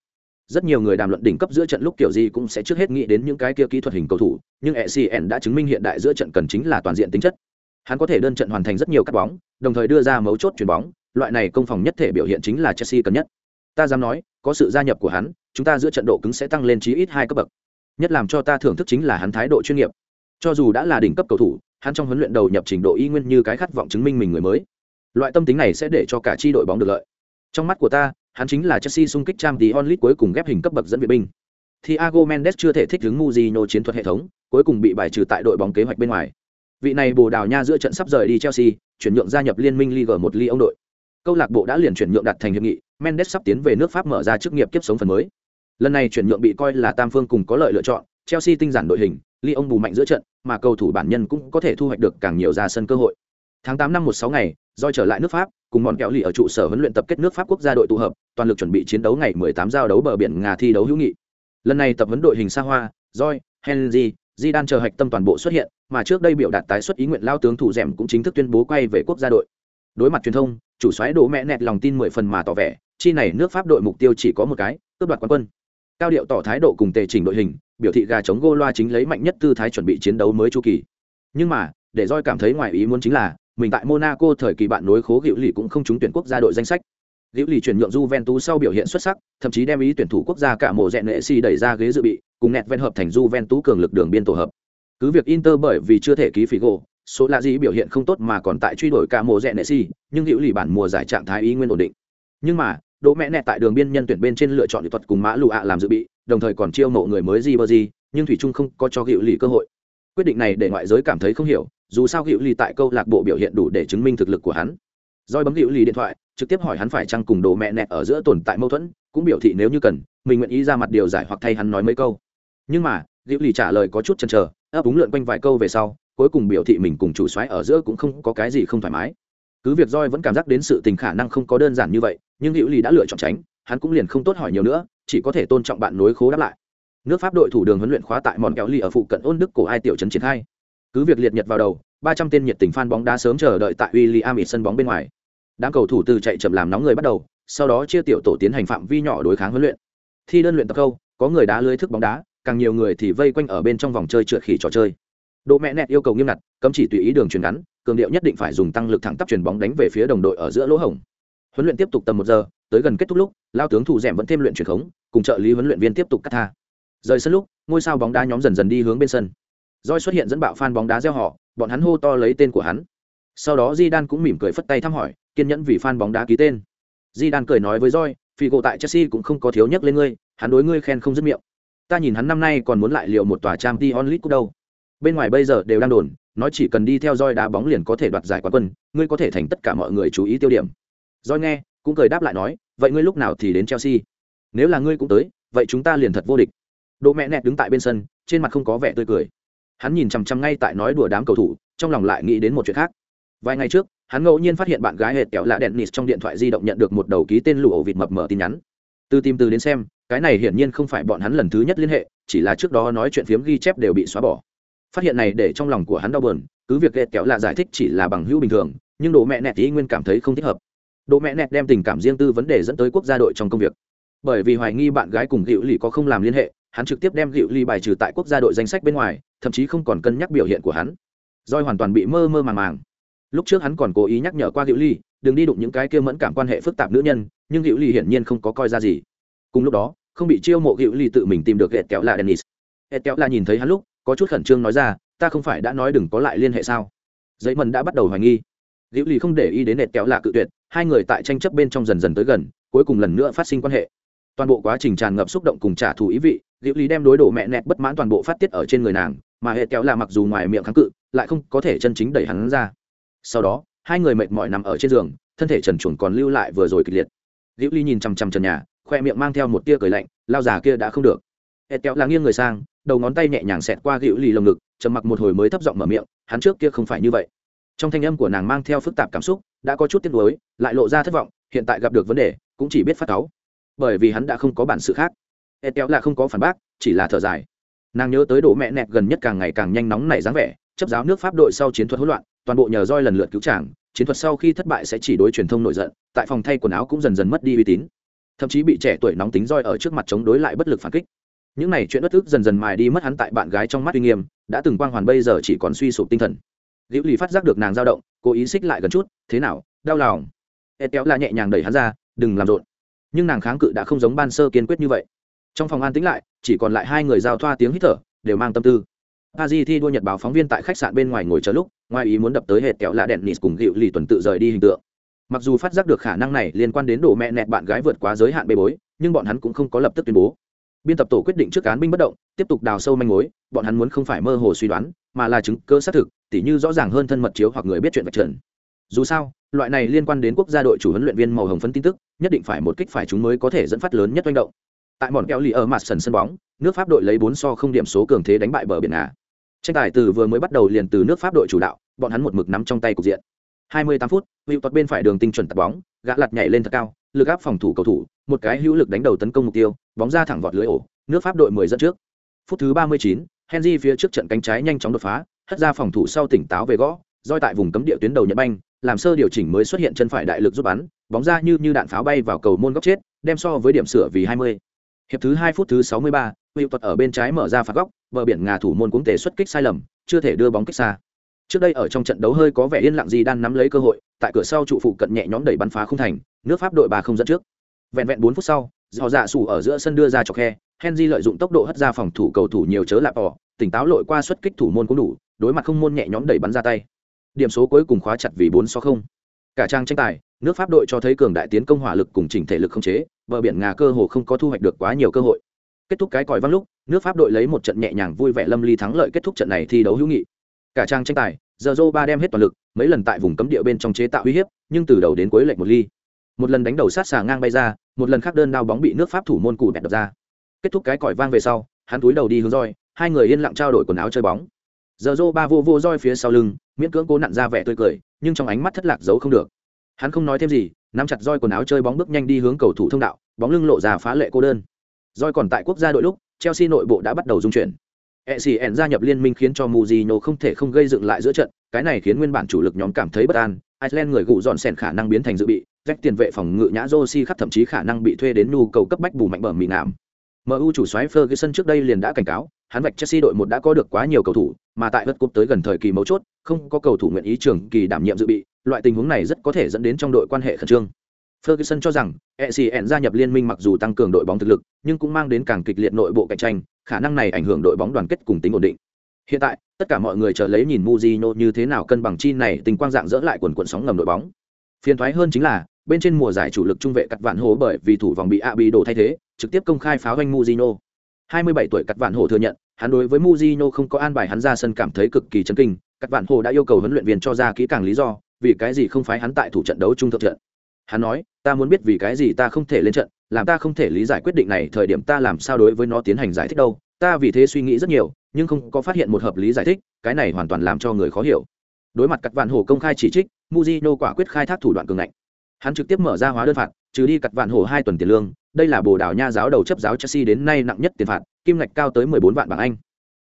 Rất nhiều người đàm luận đỉnh cấp giữa trận lúc kiểu gì cũng sẽ trước hết nghĩ đến những cái kia kỹ thuật hình cầu thủ, nhưng ECN đã chứng minh hiện đại giữa trận cần chính là toàn diện tính chất. Hắn có thể đơn trận hoàn thành rất nhiều cắt bóng, đồng thời đưa ra mấu chốt chuyền bóng, loại này công phòng nhất thể biểu hiện chính là Chelsea cần nhất. Ta dám nói, có sự gia nhập của hắn, chúng ta giữa trận độ cứng sẽ tăng lên chí ít hai cấp bậc. Nhất làm cho ta thưởng thức chính là hắn thái độ chuyên nghiệp. Cho dù đã là đỉnh cấp cầu thủ, hắn trong huấn luyện đầu nhập trình độ y nguyên như cái khát vọng chứng minh mình người mới. Loại tâm tính này sẽ để cho cả chi đội bóng được lợi. Trong mắt của ta, hắn chính là Chelsea xung kích trang tí onlit cuối cùng ghép hình cấp bậc dẫn viện binh. Thiago Mendes chưa thể thích ứng Mourinho chiến thuật hệ thống, cuối cùng bị bài trừ tại đội bóng kế hoạch bên ngoài. Vị này Bồ Đào Nha giữa trận sắp rời đi Chelsea, chuyển nhượng gia nhập liên minh Ligue 1 ông đội. Câu lạc bộ đã liền chuyển nhượng đặt thành hiệp nghị, Mendes sắp tiến về nước Pháp mở ra chức nghiệp kiếp sống phần mới. Lần này chuyển nhượng bị coi là tam phương cùng có lợi lựa chọn, Chelsea tinh giản đội hình, Lyon bù mạnh giữa trận, mà cầu thủ bản nhân cũng có thể thu hoạch được càng nhiều ra sân cơ hội. Tháng tám năm 16 ngày, Doi trở lại nước Pháp, cùng bọn kẹo lì ở trụ sở huấn luyện tập kết nước Pháp quốc gia đội tụ hợp, toàn lực chuẩn bị chiến đấu ngày 18 giao đấu bờ biển Nga thi đấu hữu nghị. Lần này tập huấn đội hình xa hoa, Doi, Henry, đang chờ hạch tâm toàn bộ xuất hiện, mà trước đây biểu đạt tái xuất ý nguyện lao tướng thủ dẻm cũng chính thức tuyên bố quay về quốc gia đội. Đối mặt truyền thông, chủ soái đổ mẹ nẹt lòng tin mười phần mà tỏ vẻ, chi này nước Pháp đội mục tiêu chỉ có một cái, cướp đoạt quán quân. Cao điệu tỏ thái độ cùng tề chỉnh đội hình, biểu thị gà chống gô loa chính lấy mạnh nhất tư thái chuẩn bị chiến đấu mới chu kỳ. Nhưng mà, để roi cảm thấy ngoài ý muốn chính là, mình tại Monaco thời kỳ bạn nối khố hữu Lì cũng không trúng tuyển quốc gia đội danh sách. hữu Lì chuyển nhượng Juventus sau biểu hiện xuất sắc, thậm chí đem ý tuyển thủ quốc gia cả mùa rèn nệ si đẩy ra ghế dự bị, cùng nẹt ven hợp thành Juventus cường lực đường biên tổ hợp. Cứ việc Inter bởi vì chưa thể ký phí gỗ số lạ gì biểu hiện không tốt mà còn tại truy đuổi cả mùa rẽ nệ si, nhưng hữu Lì bản mùa giải trạng thái ý nguyên ổn định. Nhưng mà, Đỗ Mẹ nẹ tại đường biên nhân tuyển bên trên lựa chọn thuật cùng Mã lụ ạ làm dự bị, đồng thời còn chiêu mộ người mới Ribery, nhưng thủy trung không có cho hữu Lì cơ hội. Quyết định này để ngoại giới cảm thấy không hiểu, dù sao hữu Lì tại câu lạc bộ biểu hiện đủ để chứng minh thực lực của hắn. Doi bấm hữu Lì điện thoại, trực tiếp hỏi hắn phải chăng cùng Đỗ Mẹ Nẹt ở giữa tồn tại mâu thuẫn, cũng biểu thị nếu như cần, mình nguyện ý ra mặt điều giải hoặc thay hắn nói mấy câu. nhưng mà hữu lì trả lời có chút chần chờ ấp úng lượn quanh vài câu về sau cuối cùng biểu thị mình cùng chủ xoáy ở giữa cũng không có cái gì không thoải mái. Cứ việc roi vẫn cảm giác đến sự tình khả năng không có đơn giản như vậy, nhưng hữu lý đã lựa chọn tránh, hắn cũng liền không tốt hỏi nhiều nữa, chỉ có thể tôn trọng bạn nối khố đáp lại. Nước pháp đội thủ đường huấn luyện khóa tại mòn kéo ly ở phụ cận ôn đức cổ ai tiểu trấn triển khai. Cứ việc liệt nhật vào đầu, ba trăm tên nhiệt tình fan bóng đá sớm chờ đợi tại William ít sân bóng bên ngoài. Đám cầu thủ từ chạy chậm làm nóng người bắt đầu, sau đó chia tiểu tổ tiến hành phạm vi nhỏ đối kháng huấn luyện. Thi đơn luyện tập câu, có người đá lưới thức bóng đá, càng nhiều người thì vây quanh ở bên trong vòng chơi trượt khỉ trò chơi độ mẹ nẹt yêu cầu nghiêm ngặt cấm chỉ tùy ý đường truyền ngắn cường điệu nhất định phải dùng tăng lực thẳng tắp truyền bóng đánh về phía đồng đội ở giữa lỗ hổng. Huấn luyện tiếp tục tầm một giờ tới gần kết thúc lúc lao tướng thủ rèm vẫn thêm luyện truyền khống cùng trợ lý huấn luyện viên tiếp tục cắt tha. Rời sân lúc ngôi sao bóng đá nhóm dần dần đi hướng bên sân. Roi xuất hiện dẫn bạo fan bóng đá reo họ bọn hắn hô to lấy tên của hắn. Sau đó di cũng mỉm cười phất tay thăm hỏi kiên nhẫn vì fan bóng đá ký tên. Di cười nói với roi Figo tại Chelsea cũng không có thiếu nhất lên ngươi, hắn đối ngươi khen không dứt miệng. Ta nhìn hắn năm nay còn muốn lại liệu một tòa Champions League đâu. Bên ngoài bây giờ đều đang đồn, nói chỉ cần đi theo roi đá bóng liền có thể đoạt giải quán quân, ngươi có thể thành tất cả mọi người chú ý tiêu điểm. Roi nghe, cũng cười đáp lại nói, vậy ngươi lúc nào thì đến Chelsea? Nếu là ngươi cũng tới, vậy chúng ta liền thật vô địch. Đỗ mẹ nẹt đứng tại bên sân, trên mặt không có vẻ tươi cười. Hắn nhìn chằm chằm ngay tại nói đùa đám cầu thủ, trong lòng lại nghĩ đến một chuyện khác. Vài ngày trước, hắn ngẫu nhiên phát hiện bạn gái hệt kẹo lạ đèn nịt trong điện thoại di động nhận được một đầu ký tên lụ ổ vịt mập mở tin nhắn từ tìm từ đến xem cái này hiển nhiên không phải bọn hắn lần thứ nhất liên hệ chỉ là trước đó nói chuyện phiếm ghi chép đều bị xóa bỏ phát hiện này để trong lòng của hắn đau buồn, cứ việc hệt kéo là giải thích chỉ là bằng hữu bình thường nhưng đồ mẹ nẹt ý nguyên cảm thấy không thích hợp. Đồ mẹ nẹt đem tình cảm riêng tư vấn đề dẫn tới quốc gia đội trong công việc. Bởi vì hoài nghi bạn gái cùng hữu lì có không làm liên hệ hắn trực tiếp đem hữu lì bài trừ tại quốc gia đội danh sách bên ngoài thậm chí không còn cân nhắc biểu hiện của hắn. Doi hoàn toàn bị mơ mơ màng màng. Lúc trước hắn còn cố ý nhắc nhở qua hữu ly đừng đi đụng những cái kia mẫn cảm quan hệ phức tạp nữ nhân nhưng hữu ly hiển nhiên không có coi ra gì. Cùng lúc đó không bị chiêu mộ hữu ly tự mình tìm được ghẹt kéo là dennis. Ghẹt kéo là nhìn thấy hắn lúc có chút khẩn trương nói ra, ta không phải đã nói đừng có lại liên hệ sao? Giấy mần đã bắt đầu hoài nghi. Liễu ly không để ý đến nẹt kéo là cự tuyệt, hai người tại tranh chấp bên trong dần dần tới gần, cuối cùng lần nữa phát sinh quan hệ. Toàn bộ quá trình tràn ngập xúc động cùng trả thù ý vị, liễu ly đem đối đổ mẹ nẹt bất mãn toàn bộ phát tiết ở trên người nàng, mà hệ kéo là mặc dù ngoài miệng kháng cự, lại không có thể chân chính đẩy hắn ra. Sau đó, hai người mệt mỏi nằm ở trên giường, thân thể trần chuồn còn lưu lại vừa rồi kịch liệt. Liễu ly nhìn chằm chằm trần nhà, khoe miệng mang theo một tia cười lạnh, lao già kia đã không được hệt kéo là nghiêng người sang, đầu ngón tay nhẹ nhàng xẹt qua liễu lì lồng ngực, trầm mặc một hồi mới thấp giọng mở miệng, hắn trước kia không phải như vậy. Trong thanh âm của nàng mang theo phức tạp cảm xúc, đã có chút tiếc nuối, lại lộ ra thất vọng, hiện tại gặp được vấn đề, cũng chỉ biết phát cáu. Bởi vì hắn đã không có bản sự khác. Hệt kéo là không có phản bác, chỉ là thở dài. Nàng nhớ tới đổ mẹ nẹt gần nhất càng ngày càng nhanh nóng nảy dáng vẻ, chấp giáo nước pháp đội sau chiến thuật hỗn loạn, toàn bộ nhờ roi lần lượt cứu chàng, chiến thuật sau khi thất bại sẽ chỉ đối truyền thông nổi giận, tại phòng thay quần áo cũng dần dần mất đi uy tín. Thậm chí bị trẻ tuổi nóng tính roi ở trước mặt chống đối lại bất lực phản kích những này chuyện bất ức dần dần mài đi mất hắn tại bạn gái trong mắt uy nghiêm, đã từng quang hoàn bây giờ chỉ còn suy sụp tinh thần. Liễu lì phát giác được nàng dao động, cố ý xích lại gần chút, thế nào, đau lòng? E kéo là nhẹ nhàng đẩy hắn ra, đừng làm rộn. Nhưng nàng kháng cự đã không giống ban sơ kiên quyết như vậy. Trong phòng an tĩnh lại, chỉ còn lại hai người giao thoa tiếng hít thở, đều mang tâm tư. A di thi đua nhật báo phóng viên tại khách sạn bên ngoài ngồi chờ lúc, ngoài ý muốn đập tới hệt kẹo lạ đèn nịt cùng gịu lì tuần tự rời đi hình tượng. Mặc dù phát giác được khả năng này liên quan đến đồ mẹ nẹt bạn gái vượt quá giới hạn bê bối, nhưng bọn hắn cũng không có lập tức tuyên bố biên tập tổ quyết định trước cán binh bất động, tiếp tục đào sâu manh mối, bọn hắn muốn không phải mơ hồ suy đoán, mà là chứng cơ xác thực, tỉ như rõ ràng hơn thân mật chiếu hoặc người biết chuyện vật trần. Dù sao, loại này liên quan đến quốc gia đội chủ huấn luyện viên màu hồng phấn tin tức, nhất định phải một kích phải chúng mới có thể dẫn phát lớn nhất manh động. Tại mòn kéo lì ở mặt sân sân bóng, nước pháp đội lấy bốn so không điểm số cường thế đánh bại bờ biển ngà tranh tài từ vừa mới bắt đầu liền từ nước pháp đội chủ đạo, bọn hắn một mực nắm trong tay cục diện. 28 phút, hữu tuật bên phải đường tinh chuẩn tập bóng, gã lật nhảy lên thật cao lực áp phòng thủ cầu thủ một cái hữu lực đánh đầu tấn công mục tiêu bóng ra thẳng vọt lưới ổ nước pháp đội 10 dẫn trước phút thứ 39, henry phía trước trận cánh trái nhanh chóng đột phá hất ra phòng thủ sau tỉnh táo về gõ roi tại vùng cấm địa tuyến đầu nhận banh làm sơ điều chỉnh mới xuất hiện chân phải đại lực giúp bắn bóng ra như như đạn pháo bay vào cầu môn góc chết đem so với điểm sửa vì 20. hiệp thứ 2 phút thứ 63, hữu tuật ở bên trái mở ra phạt góc bờ biển ngà thủ môn cũng tề xuất kích sai lầm chưa thể đưa bóng kích xa trước đây ở trong trận đấu hơi có vẻ yên lặng gì đang nắm lấy cơ hội, tại cửa sau trụ phụ cận nhẹ nhõm đẩy bắn phá không thành, nước pháp đội bà không dẫn trước. Vẹn vẹn bốn phút sau dò dạ sủ ở giữa sân đưa ra cho khe, henry lợi dụng tốc độ hất ra phòng thủ cầu thủ nhiều chớ lạp bỏ tỉnh táo lội qua xuất kích thủ môn cũng đủ, đối mặt không môn nhẹ nhõm đẩy bắn ra tay. Điểm số cuối cùng khóa chặt vì bốn so không. Cả trang tranh tài, nước pháp đội cho thấy cường đại tiến công hỏa lực cùng chỉnh thể lực không chế, bờ biển ngà cơ hồ không có thu hoạch được quá nhiều cơ hội. Kết thúc cái còi văng lúc, nước pháp đội lấy một trận nhẹ nhàng vui vẻ lâm ly thắng lợi kết thúc trận này thi đấu hữu nghị cả trang tranh tài, giờ dô ba đem hết toàn lực, mấy lần tại vùng cấm địa bên trong chế tạo uy hiếp, nhưng từ đầu đến cuối lệch một ly. Một lần đánh đầu sát xà ngang bay ra, một lần khác đơn đao bóng bị nước pháp thủ môn cụ bẹt đập ra. Kết thúc cái còi vang về sau, hắn túi đầu đi hướng roi, hai người yên lặng trao đổi quần áo chơi bóng. Giờ dô ba vô vô roi phía sau lưng, miễn cưỡng cố nặn ra vẻ tươi cười, nhưng trong ánh mắt thất lạc giấu không được. Hắn không nói thêm gì, nắm chặt roi quần áo chơi bóng bước nhanh đi hướng cầu thủ thông đạo, bóng lưng lộ ra phá lệ cô đơn. Roi còn tại quốc gia đội lúc, chelsea nội bộ đã bắt đầu dung chuyển. ECN gia nhập liên minh khiến cho Mourinho không thể không gây dựng lại giữa trận, cái này khiến nguyên bản chủ lực nhóm cảm thấy bất an, Iceland người gù dọn sèn khả năng biến thành dự bị, rách tiền vệ phòng ngự nhã Josi khắp thậm chí khả năng bị thuê đến nhu cầu cấp bách bù mạnh bờ mì nạm. MU chủ soái Ferguson trước đây liền đã cảnh cáo, hắn vạch Chelsea đội một đã có được quá nhiều cầu thủ, mà tại vật cúp tới gần thời kỳ mấu chốt, không có cầu thủ nguyện ý trường kỳ đảm nhiệm dự bị, loại tình huống này rất có thể dẫn đến trong đội quan hệ khẩn trương. Ferguson cho rằng, ECN gia nhập liên minh mặc dù tăng cường đội bóng thực lực, nhưng cũng mang đến càng kịch liệt nội bộ cạnh tranh, khả năng này ảnh hưởng đội bóng đoàn kết cùng tính ổn định. Hiện tại, tất cả mọi người chờ lấy nhìn Mujino như thế nào cân bằng chi này tình quang dạng dỡ lại quần quần sóng ngầm đội bóng. Phiền thoái hơn chính là, bên trên mùa giải chủ lực trung vệ cắt vạn hổ bởi vì thủ vòng bị Abi đổ thay thế, trực tiếp công khai pháo hoanh Mujino. 27 tuổi cắt vạn hổ thừa nhận, hắn đối với Mujino không có an bài hắn ra sân cảm thấy cực kỳ chấn kinh, cắt vạn hổ đã yêu cầu huấn luyện viên cho ra kỹ càng lý do, vì cái gì không phái hắn tại thủ trận đấu trung thượng trận. Hắn nói, ta muốn biết vì cái gì ta không thể lên trận, làm ta không thể lý giải quyết định này thời điểm ta làm sao đối với nó tiến hành giải thích đâu, ta vì thế suy nghĩ rất nhiều, nhưng không có phát hiện một hợp lý giải thích, cái này hoàn toàn làm cho người khó hiểu. Đối mặt cắt vạn hổ công khai chỉ trích, Mujino quả quyết khai thác thủ đoạn cường ngạnh. Hắn trực tiếp mở ra hóa đơn phạt, trừ đi cắt vạn hổ hai tuần tiền lương, đây là Bồ Đào Nha giáo đầu chấp giáo Chelsea đến nay nặng nhất tiền phạt, kim ngạch cao tới 14 vạn bảng Anh.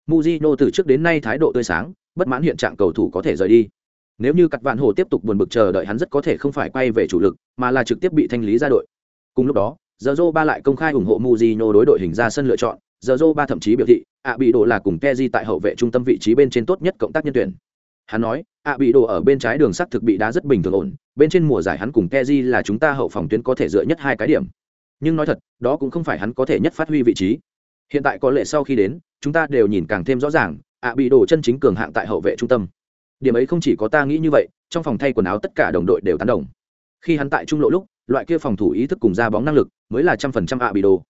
Mujino từ trước đến nay thái độ tươi sáng, bất mãn hiện trạng cầu thủ có thể rời đi. Nếu như cắt vạn hổ tiếp tục buồn bực chờ đợi hắn rất có thể không phải quay về chủ lực, mà là trực tiếp bị thanh lý ra đội. Cùng lúc đó, Zorro ba lại công khai ủng hộ Mujino đối đội hình ra sân lựa chọn, Zorro ba thậm chí biểu thị, ạ bị đồ là cùng Kezi tại hậu vệ trung tâm vị trí bên trên tốt nhất cộng tác nhân tuyển. Hắn nói, ạ bị đồ ở bên trái đường sắt thực bị đá rất bình thường ổn, bên trên mùa giải hắn cùng Kezi là chúng ta hậu phòng tuyến có thể dựa nhất hai cái điểm. Nhưng nói thật, đó cũng không phải hắn có thể nhất phát huy vị trí. Hiện tại có lệ sau khi đến, chúng ta đều nhìn càng thêm rõ ràng, ạ bị đồ chân chính cường hạng tại hậu vệ trung tâm. Điểm ấy không chỉ có ta nghĩ như vậy, trong phòng thay quần áo tất cả đồng đội đều tán đồng. Khi hắn tại trung lộ lúc, loại kia phòng thủ ý thức cùng ra bóng năng lực mới là trăm phần trăm ạ bị đồ.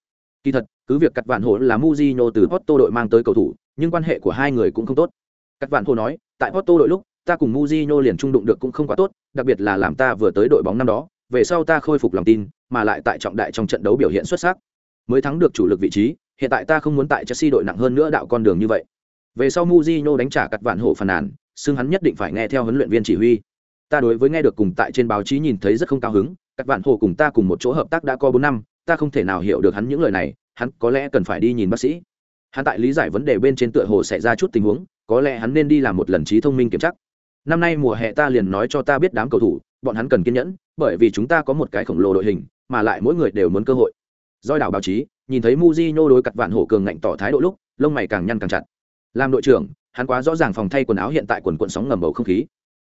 Kỳ thật, cứ việc cắt vạn hồ là muzino từ Porto đội mang tới cầu thủ, nhưng quan hệ của hai người cũng không tốt. Cắt vạn hồ nói, tại Porto đội lúc, ta cùng muzino liền trung đụng được cũng không quá tốt, đặc biệt là làm ta vừa tới đội bóng năm đó, về sau ta khôi phục lòng tin, mà lại tại trọng đại trong trận đấu biểu hiện xuất sắc, mới thắng được chủ lực vị trí, hiện tại ta không muốn tại Chelsea đội nặng hơn nữa đạo con đường như vậy. Về sau muzino đánh trả cắt vạn hồ phàn nàn, xưng hắn nhất định phải nghe theo huấn luyện viên chỉ huy. Ta đối với nghe được cùng tại trên báo chí nhìn thấy rất không cao hứng, các vạn hồ cùng ta cùng một chỗ hợp tác đã có bốn năm, ta không thể nào hiểu được hắn những lời này, hắn có lẽ cần phải đi nhìn bác sĩ. Hắn tại lý giải vấn đề bên trên tựa hồ xảy ra chút tình huống, có lẽ hắn nên đi làm một lần trí thông minh kiểm tra. Năm nay mùa hè ta liền nói cho ta biết đám cầu thủ bọn hắn cần kiên nhẫn bởi vì chúng ta có một cái khổng lồ đội hình mà lại mỗi người đều muốn cơ hội. Doi đảo báo chí nhìn thấy Mujino đối cặt vạn hổ cường ngạnh tỏ thái độ lúc lông mày càng nhăn càng chặt. Làm đội trưởng hắn quá rõ ràng phòng thay quần áo hiện tại quần quận sóng ngầm bầu không khí.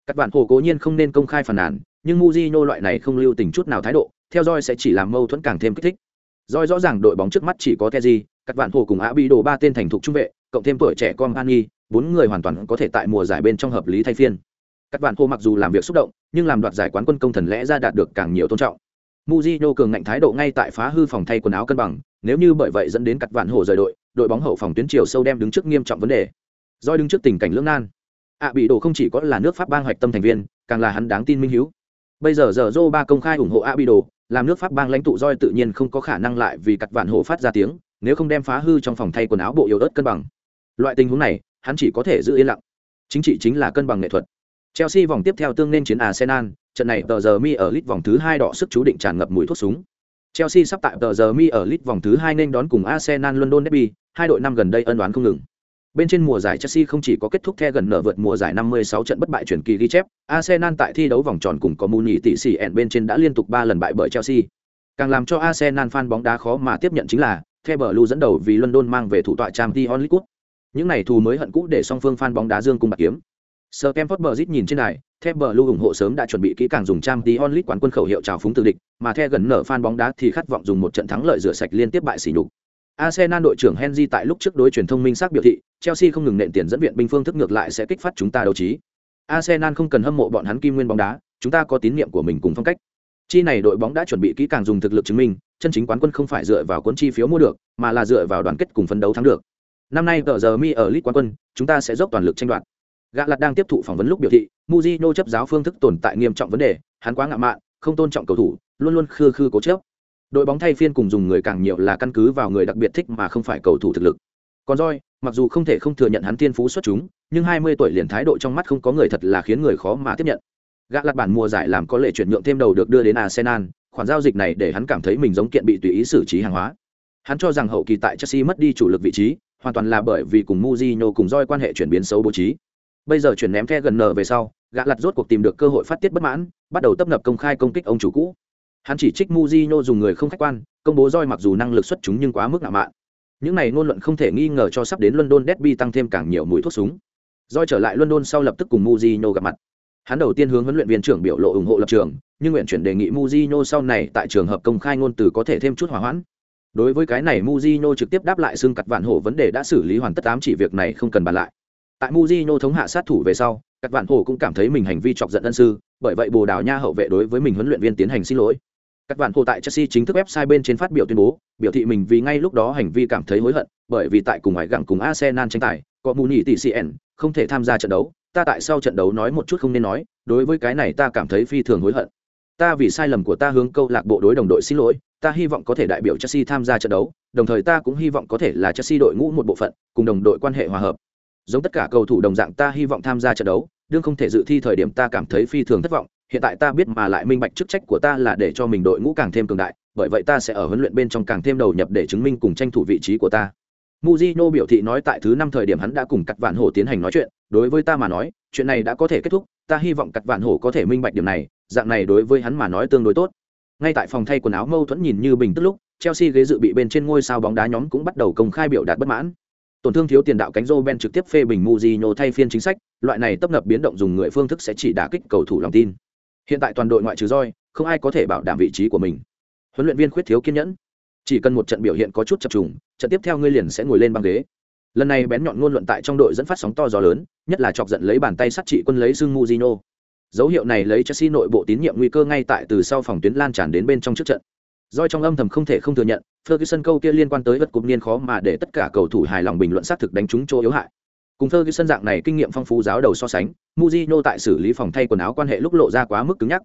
Cắt vạn hổ cố nhiên không nên công khai phàn nàn nhưng Mujino loại này không lưu tình chút nào thái độ theo dõi sẽ chỉ làm mâu thuẫn càng thêm kích thích. Doi rõ ràng đội bóng trước mắt chỉ có Teji, các bạn thủ cùng Abi Đồ ba tên thành thục trung vệ, cộng thêm tuổi trẻ Company, bốn người hoàn toàn có thể tại mùa giải bên trong hợp lý thay phiên. Các bạn thủ mặc dù làm việc xúc động nhưng làm đoạt giải quán quân công thần lẽ ra đạt được càng nhiều tôn trọng. Mujino cường ngạnh thái độ ngay tại phá hư phòng thay quần áo cân bằng nếu như bởi vậy dẫn đến cắt vạn hổ rời đội đội bóng hậu phòng tuyến chiều sâu đem đứng trước nghiêm trọng vấn đề. Doi đứng trước tình cảnh lưỡng nan. Ạ bị đồ không chỉ có là nước pháp bang hoạch tâm thành viên càng là hắn đáng tin minh hiếu bây giờ giờ Joe ba công khai ủng hộ Abido, làm nước pháp bang lãnh tụ roi tự nhiên không có khả năng lại vì cặt vạn hổ phát ra tiếng nếu không đem phá hư trong phòng thay quần áo bộ yếu ớt cân bằng loại tình huống này hắn chỉ có thể giữ yên lặng chính trị chính là cân bằng nghệ thuật Chelsea vòng tiếp theo tương nên chiến Arsenal, trận này tờ giờ mi ở lit vòng thứ hai đọ sức chú định tràn ngập mùi thuốc súng. Chelsea sắp tại tờ giờ mi ở lit vòng thứ hai nên đón cùng Arsenal London Derby, hai đội năm gần đây ân đoán không ngừng. Bên trên mùa giải Chelsea không chỉ có kết thúc theo gần nở vượt mùa giải 56 trận bất bại chuyển kỳ ghi chép, Arsenal tại thi đấu vòng tròn cùng có Muni tỷ sĩ ẹn bên trên đã liên tục 3 lần bại bởi Chelsea. Càng làm cho Arsenal fan bóng đá khó mà tiếp nhận chính là, The Blue dẫn đầu vì London mang về thủ tọa Champions League. Những này thù mới hận cũ để song phương fan bóng đá dương cùng bạc kiếm. Sir Kemford Bridge nhìn trên này, The Blue ủng hộ sớm đã chuẩn bị kỹ càng dùng Champions League quán quân khẩu hiệu chào phúng từ địch, mà The gần nở fan bóng đá thì khát vọng dùng một trận thắng lợi rửa sạch liên tiếp bại sỉ nhục. Arsenal đội trưởng Henry tại lúc trước đối truyền thông minh xác biểu thị, Chelsea không ngừng nện tiền dẫn viện binh phương thức ngược lại sẽ kích phát chúng ta đấu trí. Arsenal không cần hâm mộ bọn hắn kim nguyên bóng đá, chúng ta có tín niệm của mình cùng phong cách. Chi này đội bóng đã chuẩn bị kỹ càng dùng thực lực chứng minh, chân chính quán quân không phải dựa vào cuốn chi phiếu mua được, mà là dựa vào đoàn kết cùng phấn đấu thắng được. Năm nay tờ giờ mi ở League quán quân, chúng ta sẽ dốc toàn lực tranh đoạt. Gã lạt đang tiếp thụ phỏng vấn lúc biểu thị, Mujino chấp giáo phương thức tồn tại nghiêm trọng vấn đề, hắn quá ngạo mạn, không tôn trọng cầu thủ, luôn luôn khư khư cố chấp. Đội bóng thay phiên cùng dùng người càng nhiều là căn cứ vào người đặc biệt thích mà không phải cầu thủ thực lực. còn roi mặc dù không thể không thừa nhận hắn tiên phú xuất chúng, nhưng hai mươi tuổi liền thái độ trong mắt không có người thật là khiến người khó mà tiếp nhận. Gã lặt bản mùa giải làm có lệ chuyển nhượng thêm đầu được đưa đến arsenal, khoản giao dịch này để hắn cảm thấy mình giống kiện bị tùy ý xử trí hàng hóa. Hắn cho rằng hậu kỳ tại chelsea mất đi chủ lực vị trí, hoàn toàn là bởi vì cùng Mujinho cùng roi quan hệ chuyển biến xấu bố trí. Bây giờ chuyển ném the gần nở về sau, gã lặt rốt cuộc tìm được cơ hội phát tiết bất mãn, bắt đầu tấp nập công khai công kích ông chủ cũ hắn chỉ trích Mujinho dùng người không khách quan, công bố roi mặc dù năng lực xuất chúng nhưng quá mức ngạo mạn. Những này ngôn luận không thể nghi ngờ cho sắp đến london derby tăng thêm càng nhiều mũi thuốc súng. Roi trở lại london sau lập tức cùng Mujinho gặp mặt. Hắn đầu tiên hướng huấn luyện viên trưởng biểu lộ ủng hộ lập trường, nhưng nguyện chuyển đề nghị Mujinho sau này tại trường hợp công khai ngôn từ có thể thêm chút hòa hoãn. Đối với cái này Mujinho trực tiếp đáp lại xương cặt vạn hổ vấn đề đã xử lý hoàn tất ám chỉ việc này không cần bàn lại. Tại Mujinho thống hạ sát thủ về sau các vạn hổ cũng cảm thấy mình hành vi chọc giận ân sư bởi vậy bồ đào nha hậu vệ đối với mình huấn luyện viên tiến hành xin lỗi các bạn hồ tại Chelsea chính thức website bên trên phát biểu tuyên bố, biểu thị mình vì ngay lúc đó hành vi cảm thấy hối hận, bởi vì tại cùng ngoại gặng cùng Arsenal tranh tài, có mù nhị tỷ CN, không thể tham gia trận đấu, ta tại sau trận đấu nói một chút không nên nói, đối với cái này ta cảm thấy phi thường hối hận. Ta vì sai lầm của ta hướng câu lạc bộ đối đồng đội xin lỗi, ta hy vọng có thể đại biểu Chelsea tham gia trận đấu, đồng thời ta cũng hy vọng có thể là Chelsea đội ngũ một bộ phận, cùng đồng đội quan hệ hòa hợp. Giống tất cả cầu thủ đồng dạng ta hy vọng tham gia trận đấu, đương không thể dự thi thời điểm ta cảm thấy phi thường thất vọng, hiện tại ta biết mà lại minh bạch chức trách của ta là để cho mình đội ngũ càng thêm cường đại, bởi vậy ta sẽ ở huấn luyện bên trong càng thêm đầu nhập để chứng minh cùng tranh thủ vị trí của ta. Mujino biểu thị nói tại thứ năm thời điểm hắn đã cùng Cắt Vạn Hổ tiến hành nói chuyện, đối với ta mà nói, chuyện này đã có thể kết thúc, ta hy vọng Cắt Vạn Hổ có thể minh bạch điểm này, dạng này đối với hắn mà nói tương đối tốt. Ngay tại phòng thay quần áo mâu thuẫn nhìn như bình tức lúc, Chelsea ghế dự bị bên trên ngôi sao bóng đá nhóm cũng bắt đầu công khai biểu đạt bất mãn. Tổn thương thiếu tiền đạo cánh Ben trực tiếp phê bình Mujinho thay phiên chính sách, loại này tấp nập biến động dùng người phương thức sẽ chỉ đả kích cầu thủ lòng tin. Hiện tại toàn đội ngoại trừ roi không ai có thể bảo đảm vị trí của mình. Huấn luyện viên khuyết thiếu kiên nhẫn. Chỉ cần một trận biểu hiện có chút chập trùng trận tiếp theo ngươi liền sẽ ngồi lên băng ghế. Lần này bén nhọn ngôn luận tại trong đội dẫn phát sóng to gió lớn nhất là chọc giận lấy bàn tay sát trị quân lấy Dương Mujinho. dấu hiệu này lấy chelsea nội bộ tín nhiệm nguy cơ ngay tại từ sau phòng tuyến lan tràn đến bên trong trước trận. Doi trong âm thầm không thể không thừa nhận, Ferguson câu kia liên quan tới vật cục niên khó mà để tất cả cầu thủ hài lòng bình luận xác thực đánh trúng chỗ yếu hại. Cùng Ferguson dạng này kinh nghiệm phong phú giáo đầu so sánh, Mujino tại xử lý phòng thay quần áo quan hệ lúc lộ ra quá mức cứng nhắc.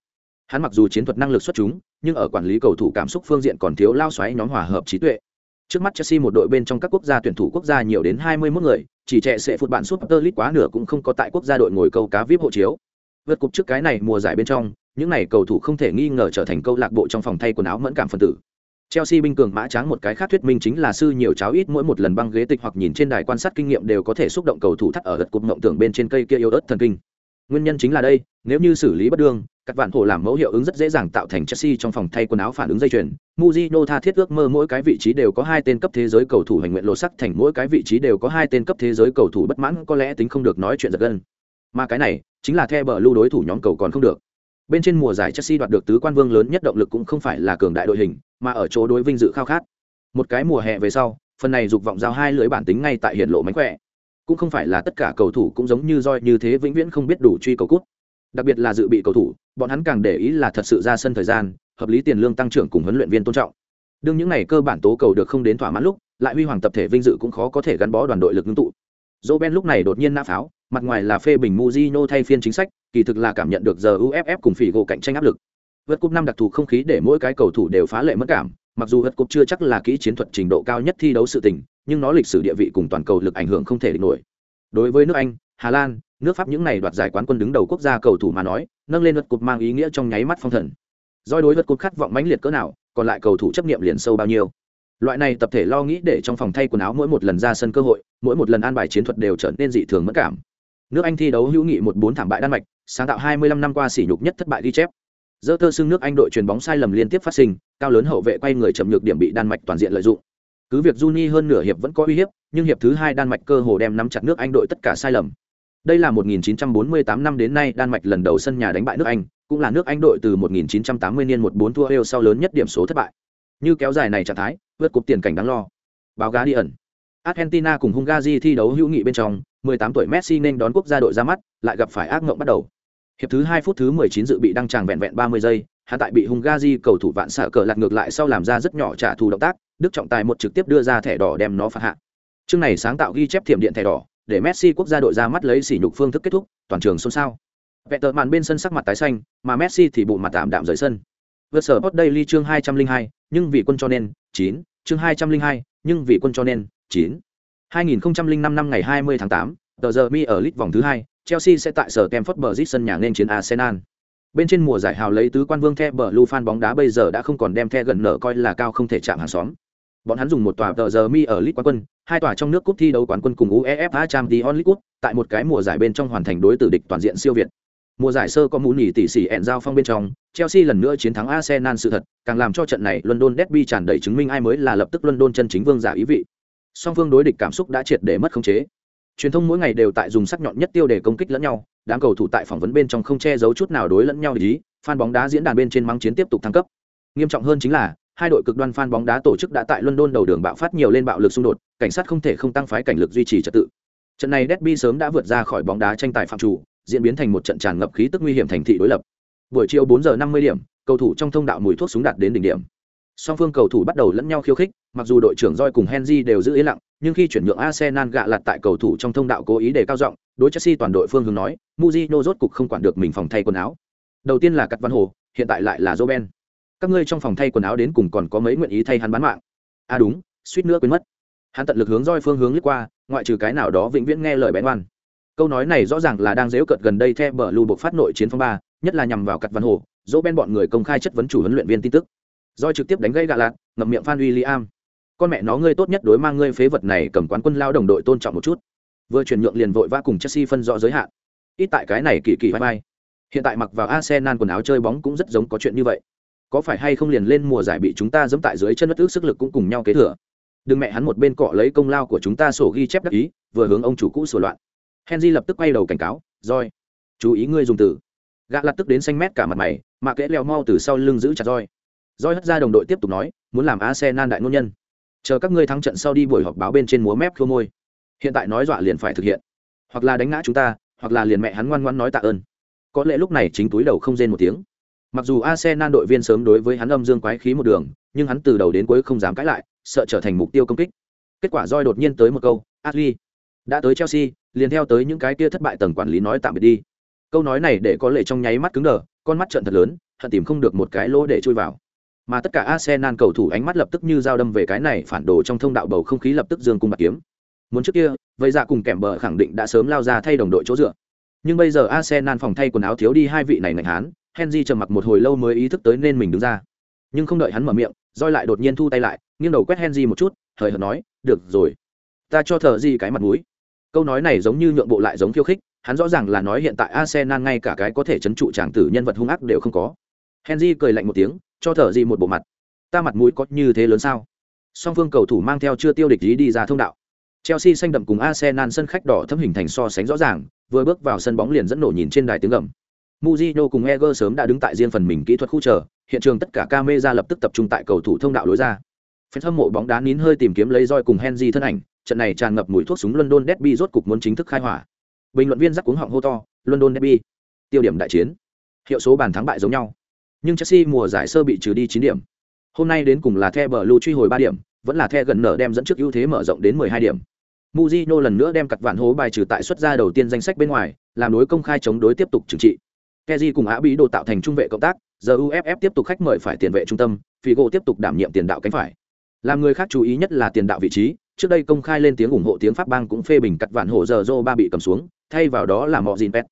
Hắn mặc dù chiến thuật năng lực xuất chúng, nhưng ở quản lý cầu thủ cảm xúc phương diện còn thiếu lao xoáy nhóm hòa hợp trí tuệ. Trước mắt Chelsea một đội bên trong các quốc gia tuyển thủ quốc gia nhiều đến 21 người, chỉ trẻ sẽ phụt bạn suốt League quá nửa cũng không có tại quốc gia đội ngồi câu cá VIP hộ chiếu. Vượt cục trước cái này mùa giải bên trong, những này cầu thủ không thể nghi ngờ trở thành câu lạc bộ trong phòng thay quần áo mẫn cảm phân tử. Chelsea binh cường mã tráng một cái khác thuyết minh chính là sư nhiều cháo ít mỗi một lần băng ghế tịch hoặc nhìn trên đài quan sát kinh nghiệm đều có thể xúc động cầu thủ thắt ở gật cục ngộng tưởng bên trên cây kia yếu ớt thần kinh. Nguyên nhân chính là đây, nếu như xử lý bất đương, các vạn hồ làm mẫu hiệu ứng rất dễ dàng tạo thành Chelsea trong phòng thay quần áo phản ứng dây chuyền. Mujino tha thiết ước mơ mỗi cái vị trí đều có hai tên cấp thế giới cầu thủ hành nguyện lộ sắc thành mỗi cái vị trí đều có hai tên cấp thế giới cầu thủ bất mãn có lẽ tính không được nói chuyện giật gân. Mà cái này, chính là theo bờ lưu đối thủ nhóm cầu còn không được. Bên trên mùa giải Chelsea đoạt được tứ quan vương lớn nhất động lực cũng không phải là cường đại đội hình, mà ở chỗ đối vinh dự khao khát. Một cái mùa hè về sau, phần này dục vọng giao hai lưỡi bản tính ngay tại hiện lộ mánh khỏe. Cũng không phải là tất cả cầu thủ cũng giống như roi như thế vĩnh viễn không biết đủ truy cầu cút. Đặc biệt là dự bị cầu thủ, bọn hắn càng để ý là thật sự ra sân thời gian, hợp lý tiền lương tăng trưởng cùng huấn luyện viên tôn trọng. Đương những này cơ bản tố cầu được không đến thỏa mãn lúc, lại huy hoàng tập thể vinh dự cũng khó có thể gắn bó đoàn đội lực ngưng tụ. Roben lúc này đột nhiên nã pháo, mặt ngoài là phê bình Mujino thay phiên chính sách, kỳ thực là cảm nhận được giờ UFF cùng phỉ gỗ cạnh tranh áp lực. Vượt cúp năm đặc thù không khí để mỗi cái cầu thủ đều phá lệ mất cảm, mặc dù vượt cúp chưa chắc là kỹ chiến thuật trình độ cao nhất thi đấu sự tình, nhưng nó lịch sử địa vị cùng toàn cầu lực ảnh hưởng không thể địch nổi. Đối với nước Anh, Hà Lan, nước Pháp những này đoạt giải quán quân đứng đầu quốc gia cầu thủ mà nói, nâng lên vượt cúp mang ý nghĩa trong nháy mắt phong thần. Doi đối vượt cúp khát vọng mãnh liệt cỡ nào, còn lại cầu thủ chấp niệm liền sâu bao nhiêu. Loại này tập thể lo nghĩ để trong phòng thay quần áo mỗi một lần ra sân cơ hội, mỗi một lần an bài chiến thuật đều trở nên dị thường mất cảm. Nước Anh thi đấu hữu nghị một bốn thảm bại Đan Mạch, sáng tạo 25 năm qua sỉ nhục nhất thất bại ghi chép. Dơ tơ xương nước Anh đội chuyền bóng sai lầm liên tiếp phát sinh, cao lớn hậu vệ quay người chậm nhược điểm bị Đan Mạch toàn diện lợi dụng. Cứ việc Juni hơn nửa hiệp vẫn có uy hiếp, nhưng hiệp thứ hai Đan Mạch cơ hồ đem nắm chặt nước Anh đội tất cả sai lầm. Đây là 1948 năm đến nay Đan Mạch lần đầu sân nhà đánh bại nước Anh, cũng là nước Anh đội từ 1980 niên một bốn thua Wales sau lớn nhất điểm số thất bại. Như kéo dài này trạng thái, vượt cục tiền cảnh đáng lo. Báo gá đi ẩn. Argentina cùng Hungary thi đấu hữu nghị bên trong, 18 tuổi Messi nên đón quốc gia đội ra mắt, lại gặp phải ác ngộng bắt đầu. Hiệp thứ 2 phút thứ 19 dự bị đăng tràng vẹn vẹn 30 giây, hắn tại bị Hungary cầu thủ vạn xạ cờ lật ngược lại sau làm ra rất nhỏ trả thù động tác, Đức trọng tài một trực tiếp đưa ra thẻ đỏ đem nó phạt hạ. Chương này sáng tạo ghi chép thiểm điện thẻ đỏ, để Messi quốc gia đội ra mắt lấy sỉ nhục phương thức kết thúc, toàn trường xôn xao. Vẹt tờ màn bên sân sắc mặt tái xanh, mà Messi thì bụng mặt tạm đạm rời sân. Vượt sở Hot Daily chương 202, nhưng vì quân cho nên, 9, chương 202, nhưng vì quân cho nên, 9. 2005 năm ngày 20 tháng 8, tờ giờ mi ở lit vòng thứ hai, Chelsea sẽ tại sở Stamford Bridge sân nhà nên chiến Arsenal. Bên trên mùa giải hào lấy tứ quan vương The Blue fan bóng đá bây giờ đã không còn đem The gần nở coi là cao không thể chạm hàng xóm. Bọn hắn dùng một tòa tờ giờ mi ở lit quán quân, hai tòa trong nước cúp thi đấu quán quân cùng UEFA Champions League Cup, tại một cái mùa giải bên trong hoàn thành đối tử địch toàn diện siêu việt. Mùa giải sơ có mũ nhỉ tỷ sĩ ẹn giao phong bên trong, Chelsea lần nữa chiến thắng Arsenal sự thật, càng làm cho trận này London Derby tràn đầy chứng minh ai mới là lập tức London chân chính vương giả ý vị. Song phương đối địch cảm xúc đã triệt để mất khống chế. Truyền thông mỗi ngày đều tại dùng sắc nhọn nhất tiêu để công kích lẫn nhau, đám cầu thủ tại phỏng vấn bên trong không che giấu chút nào đối lẫn nhau ý, fan bóng đá diễn đàn bên trên mắng chiến tiếp tục thăng cấp. Nghiêm trọng hơn chính là, hai đội cực đoan fan bóng đá tổ chức đã tại London đầu đường bạo phát nhiều lên bạo lực xung đột, cảnh sát không thể không tăng phái cảnh lực duy trì trật tự. Trận này Derby sớm đã vượt ra khỏi bóng đá tranh tài phạm chủ, diễn biến thành một trận tràn ngập khí tức nguy hiểm thành thị đối lập. Buổi chiều 4 giờ 50 điểm, cầu thủ trong thông đạo mùi thuốc súng đạt đến đỉnh điểm. Song phương cầu thủ bắt đầu lẫn nhau khiêu khích, mặc dù đội trưởng Joy cùng Henry đều giữ yên lặng, nhưng khi chuyển nhượng Arsenal gạ lạt tại cầu thủ trong thông đạo cố ý để cao giọng, đối Chelsea toàn đội phương hướng nói, Mujino rốt cục không quản được mình phòng thay quần áo. Đầu tiên là Cắt Văn Hồ, hiện tại lại là Roben. Các ngươi trong phòng thay quần áo đến cùng còn có mấy nguyện ý thay hắn bán mạng? À đúng, suýt nữa quên mất. Hắn tận lực hướng Joy phương hướng liếc qua, ngoại trừ cái nào đó vĩnh viễn nghe lời bén ngoan. Câu nói này rõ ràng là đang giễu cợt gần đây theo bờ lưu buộc phát nội chiến phong ba, nhất là nhằm vào Cắt Văn Hồ, dỗ ben bọn người công khai chất vấn chủ huấn luyện viên tin tức Doi trực tiếp đánh gây gạ lạt, ngậm miệng Phan William. Con mẹ nó ngươi tốt nhất đối mang ngươi phế vật này cầm quán quân lao đồng đội tôn trọng một chút. Vừa chuyển nhượng liền vội vã cùng Chelsea phân rõ giới hạn. Ít tại cái này kỳ kỳ bye bye. Hiện tại mặc vào Arsenal quần áo chơi bóng cũng rất giống có chuyện như vậy. Có phải hay không liền lên mùa giải bị chúng ta giẫm tại dưới chân đất ước sức lực cũng cùng nhau kế thừa. Đừng mẹ hắn một bên cọ lấy công lao của chúng ta sổ ghi chép đắc ý, vừa hướng ông chủ cũ sửa loạn. Henry lập tức quay đầu cảnh cáo, "Rồi, chú ý ngươi dùng từ." Gã lật tức đến xanh mét cả mặt mày, mà kẽ leo mau từ sau lưng giữ chặt roi Doi hất ra đồng đội tiếp tục nói, muốn làm arsenal đại ngôn nhân. Chờ các ngươi thắng trận sau đi buổi họp báo bên trên múa mép khô môi. Hiện tại nói dọa liền phải thực hiện. Hoặc là đánh ngã chúng ta, hoặc là liền mẹ hắn ngoan ngoãn nói tạ ơn. Có lẽ lúc này chính túi đầu không rên một tiếng. Mặc dù arsenal đội viên sớm đối với hắn âm dương quái khí một đường, nhưng hắn từ đầu đến cuối không dám cãi lại, sợ trở thành mục tiêu công kích. Kết quả Doi đột nhiên tới một câu Ashley đã tới chelsea, liền theo tới những cái kia thất bại tầng quản lý nói tạm biệt đi. Câu nói này để có lệ trong nháy mắt cứng đờ, con mắt trợn thật lớn, hận tìm không được một cái lỗ để chui vào mà tất cả arsenal cầu thủ ánh mắt lập tức như dao đâm về cái này phản đồ trong thông đạo bầu không khí lập tức dương cung bạc kiếm. Muốn trước kia, vậy dạ cùng kèm bờ khẳng định đã sớm lao ra thay đồng đội chỗ dựa. Nhưng bây giờ arsenal phòng thay quần áo thiếu đi hai vị này ngạnh hán, henry trầm mặc một hồi lâu mới ý thức tới nên mình đứng ra. Nhưng không đợi hắn mở miệng Joy lại đột nhiên thu tay lại, nghiêng đầu quét henry một chút thời hợt nói, được rồi, ta cho thở gì cái mặt mũi. Câu nói này giống như nhượng bộ lại giống khiêu khích, hắn rõ ràng là nói hiện tại Arsenal ngay cả cái có thể chấn trụ chàng tử nhân vật hung ác đều không có. Henry cười lạnh một tiếng, cho thở gì một bộ mặt. Ta mặt mũi có như thế lớn sao? Song phương cầu thủ mang theo chưa tiêu địch ý đi ra thông đạo. Chelsea xanh đậm cùng Arsenal sân khách đỏ thấm hình thành so sánh rõ ràng, vừa bước vào sân bóng liền dẫn nổ nhìn trên đài tiếng gầm. Mujino cùng Eger sớm đã đứng tại riêng phần mình kỹ thuật khu chờ, hiện trường tất cả camera lập tức tập trung tại cầu thủ thông đạo lối ra. Fan hâm mộ bóng đá nín hơi tìm kiếm lấy roi cùng Henry thân ảnh, trận này tràn ngập mùi thuốc súng London Derby rốt cục muốn chính thức khai hỏa bình luận viên rắc cuống họng hô to london derby tiêu điểm đại chiến hiệu số bàn thắng bại giống nhau nhưng chelsea mùa giải sơ bị trừ đi chín điểm hôm nay đến cùng là the bờ lưu truy hồi ba điểm vẫn là the gần nở đem dẫn trước ưu thế mở rộng đến mười hai điểm Mujino lần nữa đem cặt vạn hố bài trừ tại xuất ra đầu tiên danh sách bên ngoài, làm đối công khai chống đối tiếp tục trừng trị. Kezi cùng Á Bí đồ tạo thành trung vệ cộng tác, giờ UFF tiếp tục khách mời phải tiền vệ trung tâm, Figo tiếp tục đảm nhiệm tiền đạo cánh phải. Làm người khác chú ý nhất là tiền đạo vị trí, trước đây công khai lên tiếng ủng hộ tiếng Pháp bang cũng phê bình cặt vạn hổ giờ Zô ba bị cầm xuống, thay vào đó là mọ dìn pet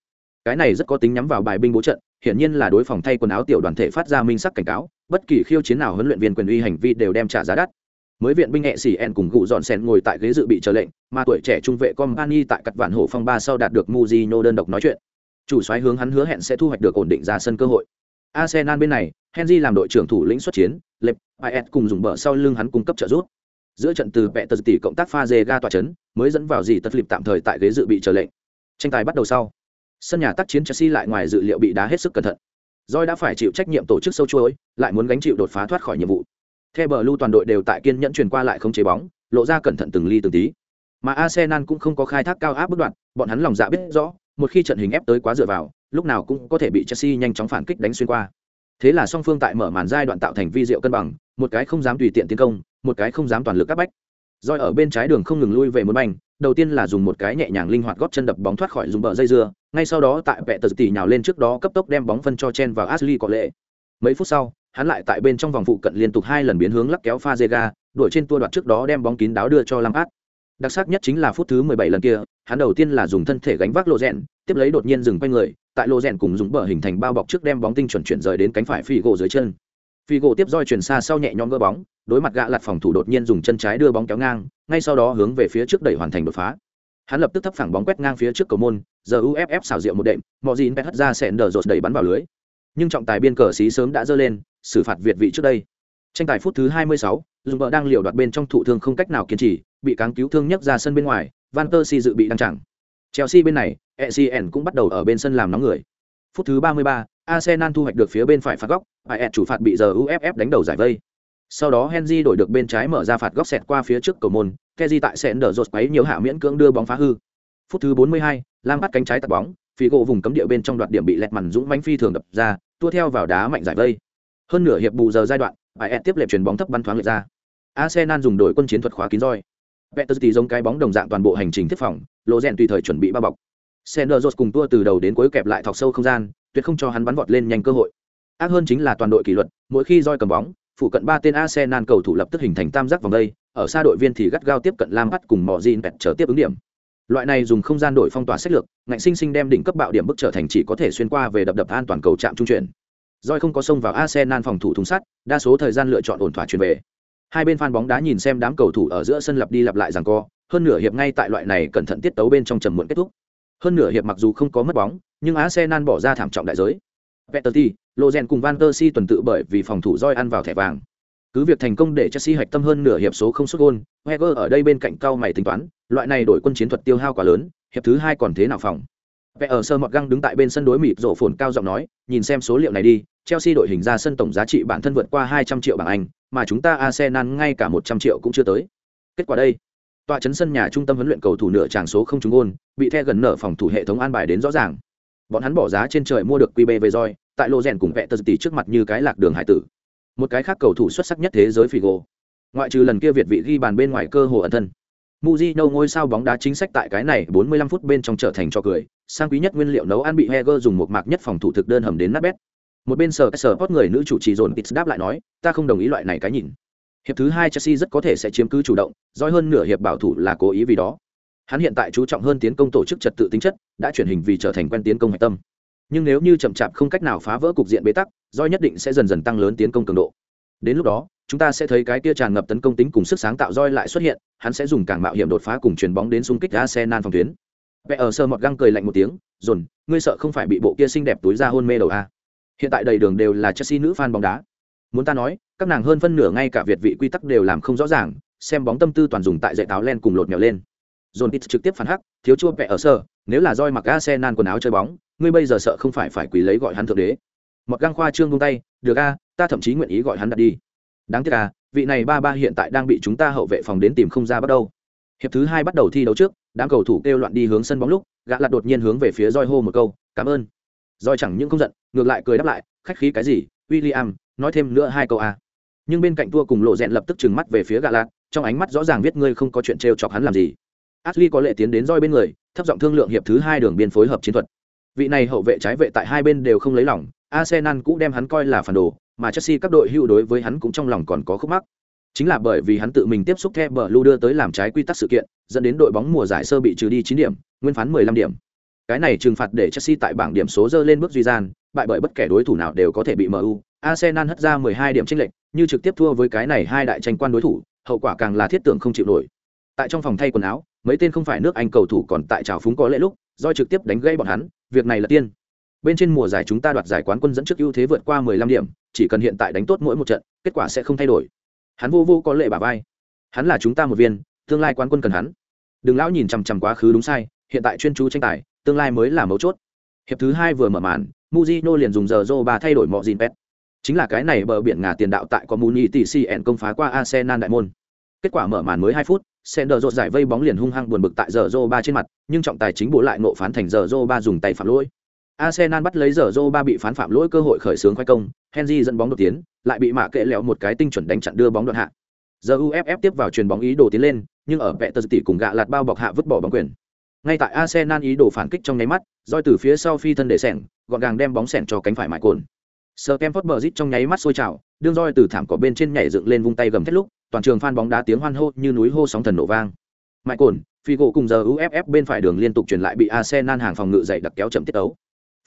cái này rất có tính nhắm vào bài binh bố trận, hiển nhiên là đối phòng thay quần áo tiểu đoàn thể phát ra minh sắc cảnh cáo, bất kỳ khiêu chiến nào huấn luyện viên quyền uy hành vi đều đem trả giá đắt. Mới viện binh nghệ sĩ en cùng gụ dọn sen ngồi tại ghế dự bị chờ lệnh, mà tuổi trẻ trung vệ company tại cặt vạn hổ phong ba sau đạt được Mujino đơn độc nói chuyện. Chủ soái hướng hắn hứa hẹn sẽ thu hoạch được ổn định ra sân cơ hội. Arsenal bên này, Henry làm đội trưởng thủ lĩnh xuất chiến lệp is cùng dùng bờ sau lưng hắn cung cấp trợ giúp. Giữa trận từ vẹ tờ tỷ cộng tác pha dê ga tòa chấn, mới dẫn vào gì tất lịp tạm thời tại ghế dự bị chờ lệnh. Tranh tài bắt đầu sau sân nhà tác chiến chelsea lại ngoài dự liệu bị đá hết sức cẩn thận. Doi đã phải chịu trách nhiệm tổ chức sâu chuối lại muốn gánh chịu đột phá thoát khỏi nhiệm vụ. Theo bờ lưu toàn đội đều tại kiên nhẫn truyền qua lại không chế bóng lộ ra cẩn thận từng ly từng tí. Mà arsenal cũng không có khai thác cao áp bất đoạn bọn hắn lòng dạ biết rõ một khi trận hình ép tới quá dựa vào lúc nào cũng có thể bị chelsea nhanh chóng phản kích đánh xuyên qua. Thế là song phương tại mở màn giai đoạn tạo thành vi diệu cân bằng một cái không dám tùy tiện tiến công một cái không dám toàn lực áp bách. Doi ở bên trái đường không ngừng lui về muốn bành, đầu tiên là dùng một cái nhẹ nhàng linh hoạt góp chân đập bóng thoát khỏi dùng bờ dây dưa, ngay sau đó tại vẹ tờ tỉ nhào lên trước đó cấp tốc đem bóng phân cho chen vào ashley có lệ. Mấy phút sau, hắn lại tại bên trong vòng phụ cận liên tục hai lần biến hướng lắc kéo pha Zega đuổi trên tua đoạt trước đó đem bóng kín đáo đưa cho lam át đặc sắc nhất chính là phút thứ 17 lần kia, hắn đầu tiên là dùng thân thể gánh vác lộ rèn, tiếp lấy đột nhiên dừng quay người, tại lộ rèn cùng dùng bờ hình thành bao bọc trước đem bóng tinh chuẩn chuyển rời đến cánh phải phi gỗ dưới chân. Phi gỗ tiếp roi chuyển xa sau nhẹ nhõm gỡ bóng, đối mặt gạ lặt phòng thủ đột nhiên dùng chân trái đưa bóng kéo ngang ngay sau đó hướng về phía trước đẩy hoàn thành đột phá. Hắn lập tức thấp phẳng bóng quét ngang phía trước cầu môn giờ uff xào rượu một đệm mọi gì pet hất ra sẹn đờ rột đẩy bắn vào lưới. Nhưng trọng tài biên cờ xí sớm đã dơ lên xử phạt việt vị trước đây. Tranh tài phút thứ 26, dùng vợ đang liều đoạt bên trong thụ thương không cách nào kiên trì bị cáng cứu thương nhấc ra sân bên ngoài van si dự bị đăng chẳng chelsea bên này ecn cũng bắt đầu ở bên sân làm nóng người. Phút thứ 33, arsenal thu hoạch được phía bên phải phạt góc ai chủ phạt bị giờ uff đánh đầu giải vây. Sau đó henry đổi được bên trái mở ra phạt góc xẹt qua phía trước cầu môn keji tại sẹn đỡ rột quấy nhiều hạ miễn cưỡng đưa bóng phá hư phút thứ 42, lam bắt cánh trái tạt bóng phi gỗ vùng cấm địa bên trong đoạt điểm bị lẹt mằn dũng mãnh phi thường đập ra tua theo vào đá mạnh giải vây hơn nửa hiệp bù giờ giai đoạn ai tiếp lệp chuyển bóng thấp bắn thoáng lệch ra arsenal dùng đội quân chiến thuật khóa kín roi Peter giống cái bóng đồng dạng toàn bộ hành trình tiếp phòng, lộ rèn tùy thời chuẩn bị bao bọc. Sender cùng tua từ đầu đến cuối kẹp lại thọc sâu không gian, tuyệt không cho hắn bắn vọt lên nhanh cơ hội. Ác hơn chính là toàn đội kỷ luật, mỗi khi roi cầm bóng, phụ cận ba tên Arsenal cầu thủ lập tức hình thành tam giác vòng đây, ở xa đội viên thì gắt gao tiếp cận Lam bắt cùng Mojin Pet chờ tiếp ứng điểm. Loại này dùng không gian đổi phong tỏa sách lược, ngạnh sinh sinh đem đỉnh cấp bạo điểm bức trở thành chỉ có thể xuyên qua về đập đập an toàn cầu trạm trung chuyển. doi không có xông vào Arsenal phòng thủ thùng sắt, đa số thời gian lựa chọn ổn thỏa chuyển về. Hai bên fan bóng đá nhìn xem đám cầu thủ ở giữa sân lặp đi lặp lại giằng co, hơn nửa hiệp ngay tại loại này cẩn thận tiết tấu bên trong trầm muộn kết thúc. Hơn nửa hiệp mặc dù không có mất bóng, nhưng Arsenal bỏ ra thảm trọng đại giới. Peterti, Lozen cùng Van der Si tuần tự bởi vì phòng thủ roi ăn vào thẻ vàng. Cứ việc thành công để Chelsea hạch tâm hơn nửa hiệp số không sút gôn, Wenger ở đây bên cạnh cao mày tính toán, loại này đổi quân chiến thuật tiêu hao quá lớn, hiệp thứ hai còn thế nào phòng. Vẻ ở sơ mọt găng đứng tại bên sân đối mịt rộ phồn cao giọng nói, nhìn xem số liệu này đi, Chelsea đội hình ra sân tổng giá trị bản thân vượt qua 200 triệu bảng Anh, mà chúng ta Arsenal ngay cả 100 triệu cũng chưa tới. Kết quả đây, tọa trấn sân nhà trung tâm huấn luyện cầu thủ nửa tràng số không trúng gôn, bị the gần nở phòng thủ hệ thống an bài đến rõ ràng. Bọn hắn bỏ giá trên trời mua được QB về roi, tại lô rèn cùng vẽ tờ tỷ trước mặt như cái lạc đường hải tử. Một cái khác cầu thủ xuất sắc nhất thế giới Figo. Ngoại trừ lần kia Việt vị ghi bàn bên ngoài cơ hồ ẩn thân. Mujino ngôi sao bóng đá chính sách tại cái này 45 phút bên trong trở thành cho cười, sang quý nhất nguyên liệu nấu ăn bị Heger dùng một mạc nhất phòng thủ thực đơn hầm đến nát bét. Một bên sở sở hot người nữ chủ trì dồn Tits đáp lại nói, ta không đồng ý loại này cái nhìn. Hiệp thứ hai Chelsea rất có thể sẽ chiếm cứ chủ động, giỏi hơn nửa hiệp bảo thủ là cố ý vì đó. Hắn hiện tại chú trọng hơn tiến công tổ chức trật tự tính chất, đã chuyển hình vì trở thành quen tiến công hạch tâm. Nhưng nếu như chậm chạp không cách nào phá vỡ cục diện bế tắc, do nhất định sẽ dần dần tăng lớn tiến công cường độ. Đến lúc đó, chúng ta sẽ thấy cái kia tràn ngập tấn công tính cùng sức sáng tạo roi lại xuất hiện, hắn sẽ dùng càng mạo hiểm đột phá cùng chuyền bóng đến xung kích Arsenal phòng tuyến. Vẽ ở sơ mọt găng cười lạnh một tiếng, "Dồn, ngươi sợ không phải bị bộ kia xinh đẹp túi ra hôn mê đầu à? Hiện tại đầy đường đều là Chelsea nữ fan bóng đá. Muốn ta nói, các nàng hơn phân nửa ngay cả Việt vị quy tắc đều làm không rõ ràng, xem bóng tâm tư toàn dùng tại dạy táo len cùng lột mèo lên." Dồn Tít trực tiếp phản hắc, thiếu chua vẽ ở sơ, nếu là roi mặc Arsenal quần áo chơi bóng, ngươi bây giờ sợ không phải phải quỳ lấy gọi hắn thượng đế. Mọt găng khoa trương buông tay, "Được a, ta thậm chí nguyện ý gọi hắn đặt đi." Đáng tiếc à, vị này ba ba hiện tại đang bị chúng ta hậu vệ phòng đến tìm không ra bắt đầu hiệp thứ hai bắt đầu thi đấu trước đám cầu thủ kêu loạn đi hướng sân bóng lúc gã lạt đột nhiên hướng về phía roi hô một câu cảm ơn roi chẳng những không giận ngược lại cười đáp lại khách khí cái gì William nói thêm nữa hai câu à. nhưng bên cạnh tua cùng lộ rẽn lập tức trừng mắt về phía gã lạt, trong ánh mắt rõ ràng biết ngươi không có chuyện trêu chọc hắn làm gì Ashley có lệ tiến đến roi bên người thấp giọng thương lượng hiệp thứ hai đường biên phối hợp chiến thuật vị này hậu vệ trái vệ tại hai bên đều không lấy lòng Arsenal cũng đem hắn coi là phản đồ mà Chelsea các đội hữu đối với hắn cũng trong lòng còn có khúc mắc Chính là bởi vì hắn tự mình tiếp xúc theo Blue đưa tới làm trái quy tắc sự kiện, dẫn đến đội bóng mùa giải sơ bị trừ đi chín điểm, nguyên phán 15 điểm. Cái này trừng phạt để Chelsea tại bảng điểm số dơ lên bước duy gian, bại bởi bất kể đối thủ nào đều có thể bị MU. Arsenal hất ra 12 điểm chênh lệch, như trực tiếp thua với cái này hai đại tranh quan đối thủ, hậu quả càng là thiết tưởng không chịu nổi. Tại trong phòng thay quần áo, mấy tên không phải nước Anh cầu thủ còn tại trào phúng có lễ lúc, do trực tiếp đánh gây bọn hắn, việc này là tiên. Bên trên mùa giải chúng ta đoạt giải quán quân dẫn trước ưu thế vượt qua 15 điểm, chỉ cần hiện tại đánh tốt mỗi một trận, kết quả sẽ không thay đổi. Hắn vô vô có lệ bà vai. Hắn là chúng ta một viên tương lai quán quân cần hắn. Đừng lão nhìn chằm chằm quá khứ đúng sai hiện tại chuyên chú tranh tài tương lai mới là mấu chốt. Hiệp thứ hai vừa mở màn Mujino liền dùng giờ rô bà thay đổi mọi gìn pet. Chính là cái này bờ biển ngà tiền đạo tại có Muni tỷ công phá qua Arsenal đại môn. Kết quả mở màn mới hai phút Sender rột giải vây bóng liền hung hăng buồn bực tại giờ rô ba trên mặt, nhưng trọng tài chính bố lại nộ phán thành giờ rô ba dùng tay phạm lỗi. Arsenal bắt lấy giờ rô ba bị phán phạm lỗi cơ hội khởi xướng khoai công, Henry dẫn bóng đột tiến, lại bị mạ kệ lẹo một cái tinh chuẩn đánh chặn đưa bóng đoạn hạ. Giờ uff tiếp vào chuyền bóng ý đồ tiến lên, nhưng ở vẽ tờ tỷ cùng gạ lạt bao bọc hạ vứt bỏ bóng quyền. Ngay tại arsenal ý đồ phản kích trong nháy mắt roi từ phía sau phi thân để sẻng gọn gàng đem bóng sẻng cho cánh phải mải cồn. Sờ kem phớt bờ rít trong nháy mắt sôi trào, đương roi từ thảm cỏ bên trên nhảy dựng lên vung tay gầm thét lúc toàn trường phan bóng đá tiếng hoan hô như núi hô sóng thần nổ vang. Mại cồn figo cùng giờ uff bên phải đường liên tục truyền lại bị arsenal hàng phòng ngự dày đặc kéo chậm tiết ấu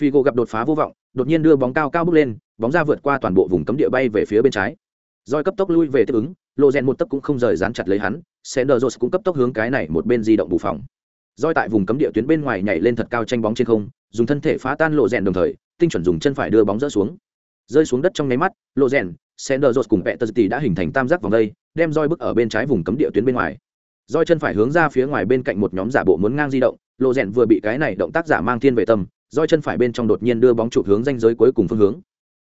figo gặp đột phá vô vọng, đột nhiên đưa bóng cao cao bước lên, bóng ra vượt qua toàn bộ vùng cấm địa bay về phía bên trái. Rồi cấp tốc lui về tiếp ứng, lộ rèn một tấc cũng không rời dán chặt lấy hắn Senderos cũng cấp tốc hướng cái này một bên di động bù phòng. Rồi tại vùng cấm địa tuyến bên ngoài nhảy lên thật cao tranh bóng trên không, dùng thân thể phá tan lộ rèn đồng thời, tinh chuẩn dùng chân phải đưa bóng rỡ xuống rơi xuống đất trong nháy mắt, lộ rèn sender cùng peter đã hình thành tam giác vòng đây, đem roi bước ở bên trái vùng cấm địa tuyến bên ngoài. Roi chân phải hướng ra phía ngoài bên cạnh một nhóm giả bộ muốn ngang di động, lộ rèn vừa bị cái này động tác giả mang thiên về tâm, roi chân phải bên trong đột nhiên đưa bóng chụp hướng danh giới cuối cùng phương hướng.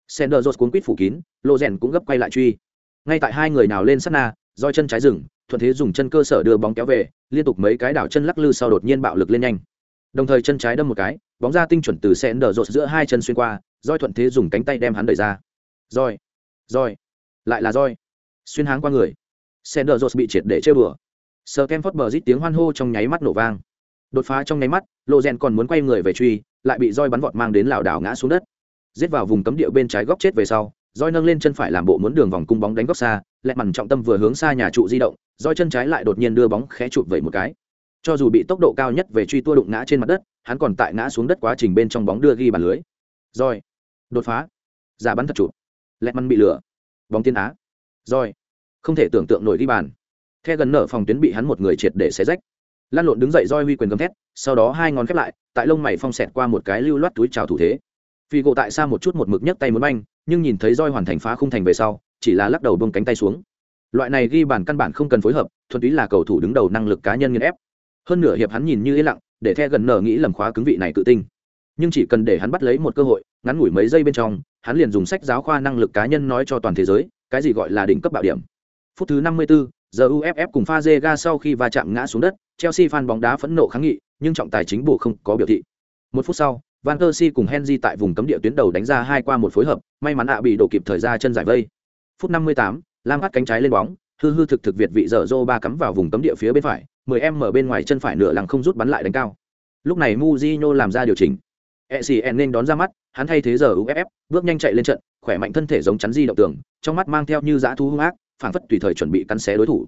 Sender cuốn quýt phủ kín, lộ rèn cũng gấp quay lại truy. Ngay tại hai người nào lên sát na, roi chân trái rừng thuận thế dùng chân cơ sở đưa bóng kéo về, liên tục mấy cái đảo chân lắc lư sau đột nhiên bạo lực lên nhanh. Đồng thời chân trái đâm một cái, bóng ra tinh chuẩn từ xe nở rột giữa hai chân xuyên qua roi thuận thế dùng cánh tay đem hắn đẩy ra. Roi roi, lại là roi. Xuyên háng qua người xe nở rột bị triệt để chơi bừa sờ kem phớt bờ rít tiếng hoan hô trong nháy mắt nổ vang. Đột phá trong nháy mắt lộ rèn còn muốn quay người về truy, lại bị roi bắn vọt mang đến lảo đảo ngã xuống đất. Giết vào vùng cấm địa bên trái góc chết về sau, roi nâng lên chân phải làm bộ muốn đường vòng cung bóng đánh góc xa, lẹ mằn trọng tâm vừa hướng xa nhà trụ di động, roi chân trái lại đột nhiên đưa bóng khẽ chụp vẩy một cái. Cho dù bị tốc độ cao nhất về truy tua đụng ngã trên mặt đất, hắn còn tại ngã xuống đất quá trình bên trong bóng đưa ghi bàn lưới. Roi đột phá, giả bắn thật chụp lẹt măn bị lửa, bóng tiên á, roi, không thể tưởng tượng nổi ghi bàn. The gần nở phòng tuyến bị hắn một người triệt để xé rách. Lan lộn đứng dậy roi huy quyền gầm thét, sau đó hai ngón khép lại, tại lông mày phong xẹt qua một cái lưu loát túi trào thủ thế. Vì gộ tại xa một chút một mực nhấc tay muốn banh, nhưng nhìn thấy roi hoàn thành phá khung thành về sau, chỉ là lắc đầu bông cánh tay xuống. Loại này ghi bàn căn bản không cần phối hợp, thuần túy là cầu thủ đứng đầu năng lực cá nhân nghiên ép. Hơn nửa hiệp hắn nhìn như yên lặng, để the gần nở nghĩ lầm khóa cứng vị này tự tinh nhưng chỉ cần để hắn bắt lấy một cơ hội ngắn ngủi mấy giây bên trong hắn liền dùng sách giáo khoa năng lực cá nhân nói cho toàn thế giới cái gì gọi là đỉnh cấp bạo điểm. Phút thứ 54, giờ uff cùng pha ga sau khi va chạm ngã xuống đất chelsea fan bóng đá phẫn nộ kháng nghị nhưng trọng tài chính bộ không có biểu thị. Một phút sau van Persie cùng henry tại vùng cấm địa tuyến đầu đánh ra hai qua một phối hợp may mắn ạ bị đổ kịp thời ra chân giải vây. Phút 58, lam hắt cánh trái lên bóng hư hư thực thực việt vị dở dô ba cắm vào vùng cấm địa phía bên phải 10 em mở bên ngoài chân phải nửa lằng không rút bắn lại đánh cao. Lúc này Mujino làm ra điều chỉnh. ECN nên đón ra mắt hắn thay thế giờ uff bước nhanh chạy lên trận khỏe mạnh thân thể giống chắn di động tường trong mắt mang theo như dã thú hung ác phảng phất tùy thời chuẩn bị cắn xé đối thủ.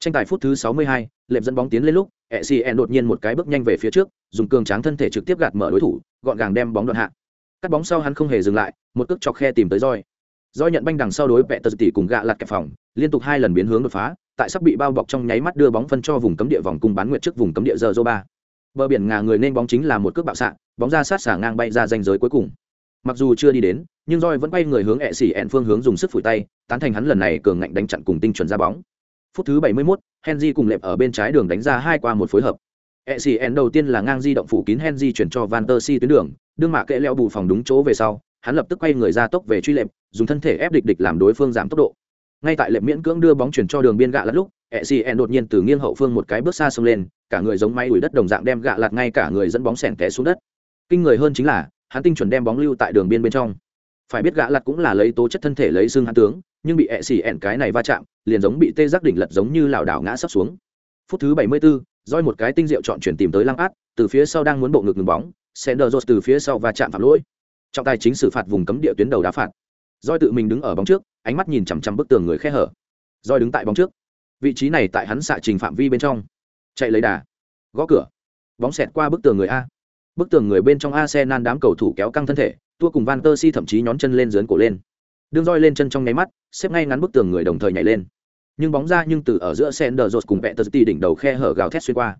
Tranh tài phút thứ 62, lệm dẫn bóng tiến lên lúc ECN đột nhiên một cái bước nhanh về phía trước dùng cường tráng thân thể trực tiếp gạt mở đối thủ gọn gàng đem bóng đoạn hạ. Cắt bóng sau hắn không hề dừng lại một cước chọc khe tìm tới roi roi nhận banh đằng sau đối vẹ tờ tỷ cùng gạ lật kẹp phòng liên tục hai lần biến hướng đột phá tại sắp bị bao bọc trong nháy mắt đưa bóng phân cho vùng cấm địa vòng cung bán nguyện trước vùng cấm địa giờ dô ba bờ biển ngà người nên bóng chính là một cước bạo xạ bóng ra sát xả ngang bay ra danh giới cuối cùng mặc dù chưa đi đến nhưng roi vẫn bay người hướng ẹ xỉ ẹn phương hướng dùng sức phủi tay tán thành hắn lần này cường ngạnh đánh chặn cùng tinh chuẩn ra bóng phút thứ 71, Henry cùng lệp ở bên trái đường đánh ra hai qua một phối hợp ECN đầu tiên là ngang di động phủ kín Henry chuyển cho Van der Si tuyến đường, đương mạ kệ leo bù phòng đúng chỗ về sau, hắn lập tức quay người ra tốc về truy lệm, dùng thân thể ép địch địch làm đối phương giảm tốc độ. Ngay tại lệm miễn cưỡng đưa bóng chuyển cho đường biên gạ lát lúc, ECN đột nhiên từ nghiêng hậu phương một cái bước xa xông lên, cả người giống máy đuổi đất đồng dạng đem gạ lật ngay cả người dẫn bóng xẻng té xuống đất. Kinh người hơn chính là, hắn tinh chuẩn đem bóng lưu tại đường biên bên trong. Phải biết gạ lật cũng là lấy tố chất thân thể lấy xương hắn tướng, nhưng bị ECN cái này va chạm, liền giống bị tê giác đỉnh lật giống như lảo đảo ngã sắp xuống. Phút thứ 74, roi một cái tinh diệu chọn chuyển tìm tới lăng át từ phía sau đang muốn bộ ngực ngừng bóng sender từ phía sau và chạm phạm lỗi. Trọng tài chính xử phạt vùng cấm địa tuyến đầu đá phạt. Roi tự mình đứng ở bóng trước ánh mắt nhìn chằm chằm bức tường người khe hở. Roi đứng tại bóng trước. Vị trí này tại hắn xạ trình phạm vi bên trong. Chạy lấy đà. Gõ cửa. Bóng xẹt qua bức tường người a bức tường người bên trong arsenal đám cầu thủ kéo căng thân thể tua cùng van Persie si thậm chí nhón chân lên giớn cổ lên Đường roi lên chân trong nháy mắt xếp ngay ngắn bức tường người đồng thời nhảy lên nhưng bóng ra nhưng từ ở giữa Sender rột cùng vẹt đỉnh đầu khe hở gào thét xuyên qua.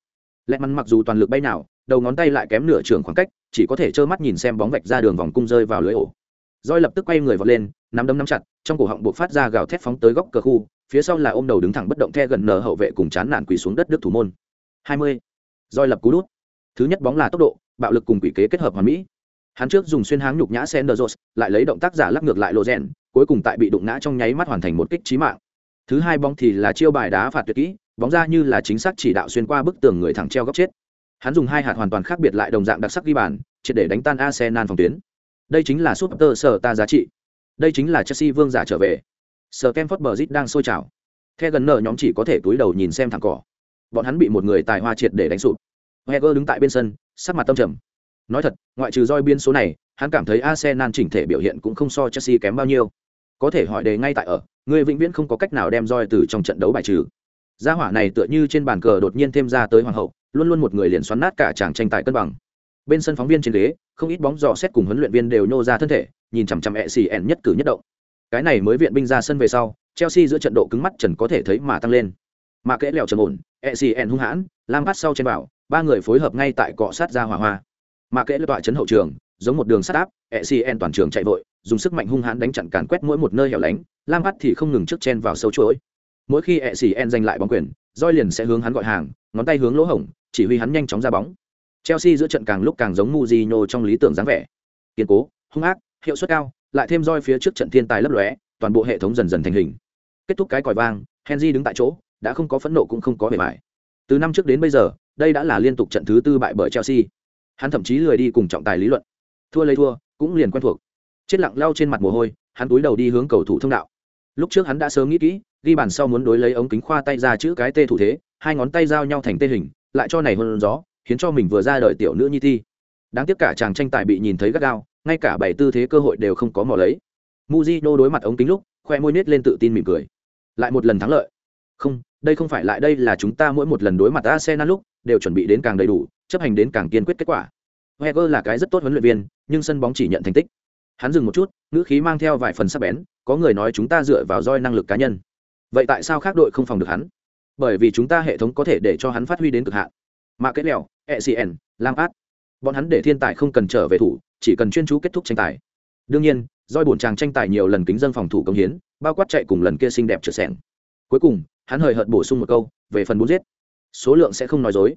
Lẹt mắn mặc dù toàn lực bay nào, đầu ngón tay lại kém nửa trường khoảng cách, chỉ có thể trơ mắt nhìn xem bóng vạch ra đường vòng cung rơi vào lưới ổ. Roi lập tức quay người vọt lên, nắm đấm nắm chặt, trong cổ họng buộc phát ra gào thét phóng tới góc cờ khu, phía sau là ôm đầu đứng thẳng bất động the gần nở hậu vệ cùng chán nản quỳ xuống đất đức thủ môn. 20. Roi lập cú đút. Thứ nhất bóng là tốc độ, bạo lực cùng quỷ kế kết hợp hoàn mỹ. Hắn trước dùng xuyên háng nhục nhã senderos lại lấy động tác giả lắc ngược lại lộ rèn, cuối cùng tại bị đụng ngã trong nháy mắt hoàn thành một kích chí mạng. Thứ hai bóng thì là chiêu bài đá phạt tuyệt kỹ bóng ra như là chính xác chỉ đạo xuyên qua bức tường người thẳng treo góc chết. Hắn dùng hai hạt hoàn toàn khác biệt lại đồng dạng đặc sắc ghi bàn triệt để đánh tan arsenal phòng tuyến. Đây chính là súp tơ sở ta giá trị. Đây chính là chelsea vương giả trở về. Sở kem bờ đang sôi trào. The gần nở nhóm chỉ có thể túi đầu nhìn xem thẳng cỏ. Bọn hắn bị một người tài hoa triệt để đánh sụp heger đứng tại bên sân, sắc mặt tâm trầm. Nói thật, ngoại trừ roi biên số này, hắn cảm thấy arsenal chỉnh thể biểu hiện cũng không so chelsea kém bao nhiêu. Có thể hỏi đề ngay tại ở, người vĩnh viễn không có cách nào đem roi từ trong trận đấu bài trừ. Gia hỏa này tựa như trên bàn cờ đột nhiên thêm ra tới hoàng hậu, luôn luôn một người liền xoắn nát cả chàng tranh tài cân bằng. Bên sân phóng viên trên ghế, không ít bóng dò xét cùng huấn luyện viên đều nhô ra thân thể, nhìn chằm chằm Essien nhất cử nhất động. Cái này mới viện binh ra sân về sau, chelsea giữa trận độ cứng mắt trần có thể thấy mà tăng lên. Mà kẽ lèo trầm ổn Essien hung hãn lam sau trên bảo ba người phối hợp ngay tại cọ sát ra hỏa hoa. Mà kẽ tọa chấn hậu trường, giống một đường sắt áp ẹ xì n toàn trường chạy vội, dùng sức mạnh hung hãn đánh chặn càn quét mỗi một nơi hẻo lánh, lam bắt thì không ngừng trước chen vào sâu chuỗi. Mỗi khi ẹ xì n giành lại bóng quyền roi liền sẽ hướng hắn gọi hàng, ngón tay hướng lỗ hổng, chỉ huy hắn nhanh chóng ra bóng. Chelsea giữa trận càng lúc càng giống muzino trong lý tưởng dáng vẻ. Kiên cố, hung ác, hiệu suất cao, lại thêm roi phía trước trận thiên tài lấp lóe, toàn bộ hệ thống dần dần thành hình. Kết thúc cái còi vang, henry đứng tại chỗ, đã không có phẫn nộ cũng không có bề mại từ năm trước đến bây giờ đây đã là liên tục trận thứ tư bại bởi chelsea. Hắn thậm chí lười đi cùng trọng tài lý luận. Thua lấy thua, cũng liền quen thuộc. Chết lặng lao trên mặt mồ hôi, hắn túi đầu đi hướng cầu thủ thông đạo. Lúc trước hắn đã sớm nghĩ kỹ, ghi bàn sau muốn đối lấy ống kính khoa tay ra chữ cái tê thủ thế, hai ngón tay giao nhau thành tê hình, lại cho này hơn gió, khiến cho mình vừa ra đời tiểu nữ nhi thi. Đáng tiếc cả chàng tranh tài bị nhìn thấy gắt gao, ngay cả bảy tư thế cơ hội đều không có mò lấy. Mujino đối mặt ống kính lúc, khoe môi nết lên tự tin mỉm cười. Lại một lần thắng lợi. Không, đây không phải lại đây là chúng ta mỗi một lần đối mặt arsenal lúc đều chuẩn bị đến càng đầy đủ, chấp hành đến càng kiên quyết kết quả. Heger là cái rất tốt huấn luyện viên, nhưng sân bóng chỉ nhận thành tích. Hắn dừng một chút, ngữ khí mang theo vài phần sắc bén, có người nói chúng ta dựa vào roi năng lực cá nhân. Vậy tại sao khác đội không phòng được hắn? Bởi vì chúng ta hệ thống có thể để cho hắn phát huy đến cực hạn. Mà kết lẹo ecn lam át, bọn hắn để thiên tài không cần trở về thủ, chỉ cần chuyên chú kết thúc tranh tài. Đương nhiên doi bổn chàng tranh tài nhiều lần kính dân phòng thủ công hiến, bao quát chạy cùng lần kia xinh đẹp trượt sẻng cuối cùng, hắn hời hợt bổ sung một câu, về phần bốn giết số lượng sẽ không nói dối.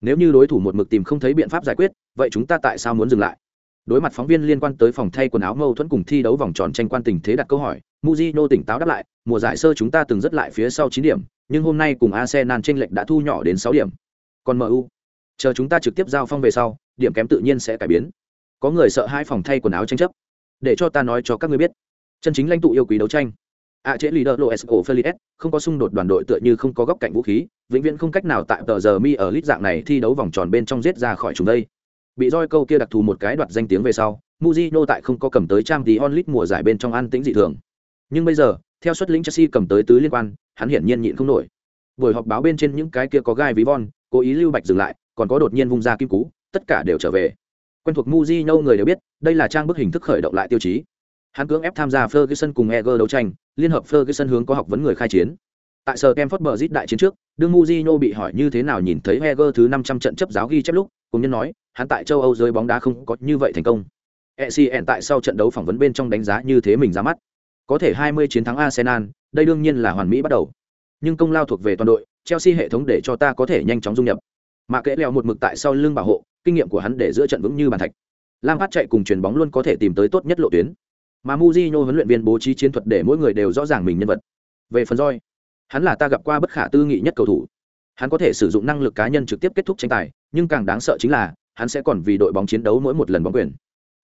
Nếu như đối thủ một mực tìm không thấy biện pháp giải quyết, vậy chúng ta tại sao muốn dừng lại? Đối mặt phóng viên liên quan tới phòng thay quần áo mâu thuẫn cùng thi đấu vòng tròn tranh quan tình thế đặt câu hỏi muzino tỉnh táo đáp lại, mùa giải sơ chúng ta từng rất lại phía sau chín điểm, nhưng hôm nay cùng Arsenal tranh lệch đã thu nhỏ đến sáu điểm. Còn MU chờ chúng ta trực tiếp giao phong về sau, điểm kém tự nhiên sẽ cải biến. Có người sợ hai phòng thay quần áo tranh chấp. Để cho ta nói cho các ngươi biết, chân chính lãnh tụ yêu quý đấu tranh a chế leader loesco feliz không có xung đột đoàn đội tựa như không có góc cạnh vũ khí, vĩnh viễn không cách nào tại tờ giờ mi ở lít dạng này thi đấu vòng tròn bên trong giết ra khỏi chúng đây. Bị roi câu kia đặc thù một cái đoạt danh tiếng về sau Mujino tại không có cầm tới trang tí onlit mùa giải bên trong an tĩnh dị thường. Nhưng bây giờ, theo xuất lĩnh chelsea cầm tới tứ liên quan, hắn hiển nhiên nhịn không nổi. Buổi họp báo bên trên những cái kia có gai ví von cố ý lưu bạch dừng lại, còn có đột nhiên vung ra kim cú, tất cả đều trở về. Quen thuộc Mujino người đều biết, đây là trang bức hình thức khởi động lại tiêu chí hắn cưỡng ép tham gia Ferguson cùng Eger đấu tranh, liên hợp Ferguson hướng có học vấn người khai chiến. Tại sở Kemford Bridge đại chiến trước, đương Mujino bị hỏi như thế nào nhìn thấy Eger thứ 500 trận chấp giáo ghi chép lúc, cùng nhân nói, hắn tại châu Âu giới bóng đá không có như vậy thành công. ECN tại sau trận đấu phỏng vấn bên trong đánh giá như thế mình ra mắt. Có thể 20 chiến thắng Arsenal, đây đương nhiên là hoàn mỹ bắt đầu. Nhưng công lao thuộc về toàn đội, Chelsea hệ thống để cho ta có thể nhanh chóng dung nhập. Mà kẽ leo một mực tại sau lưng bảo hộ, kinh nghiệm của hắn để giữa trận vững như bàn thạch. Lam phát chạy cùng chuyền bóng luôn có thể tìm tới tốt nhất lộ tuyến mà Mujino huấn luyện viên bố trí chiến thuật để mỗi người đều rõ ràng mình nhân vật. Về phần roi hắn là ta gặp qua bất khả tư nghị nhất cầu thủ. Hắn có thể sử dụng năng lực cá nhân trực tiếp kết thúc tranh tài nhưng càng đáng sợ chính là hắn sẽ còn vì đội bóng chiến đấu mỗi một lần bóng quyền.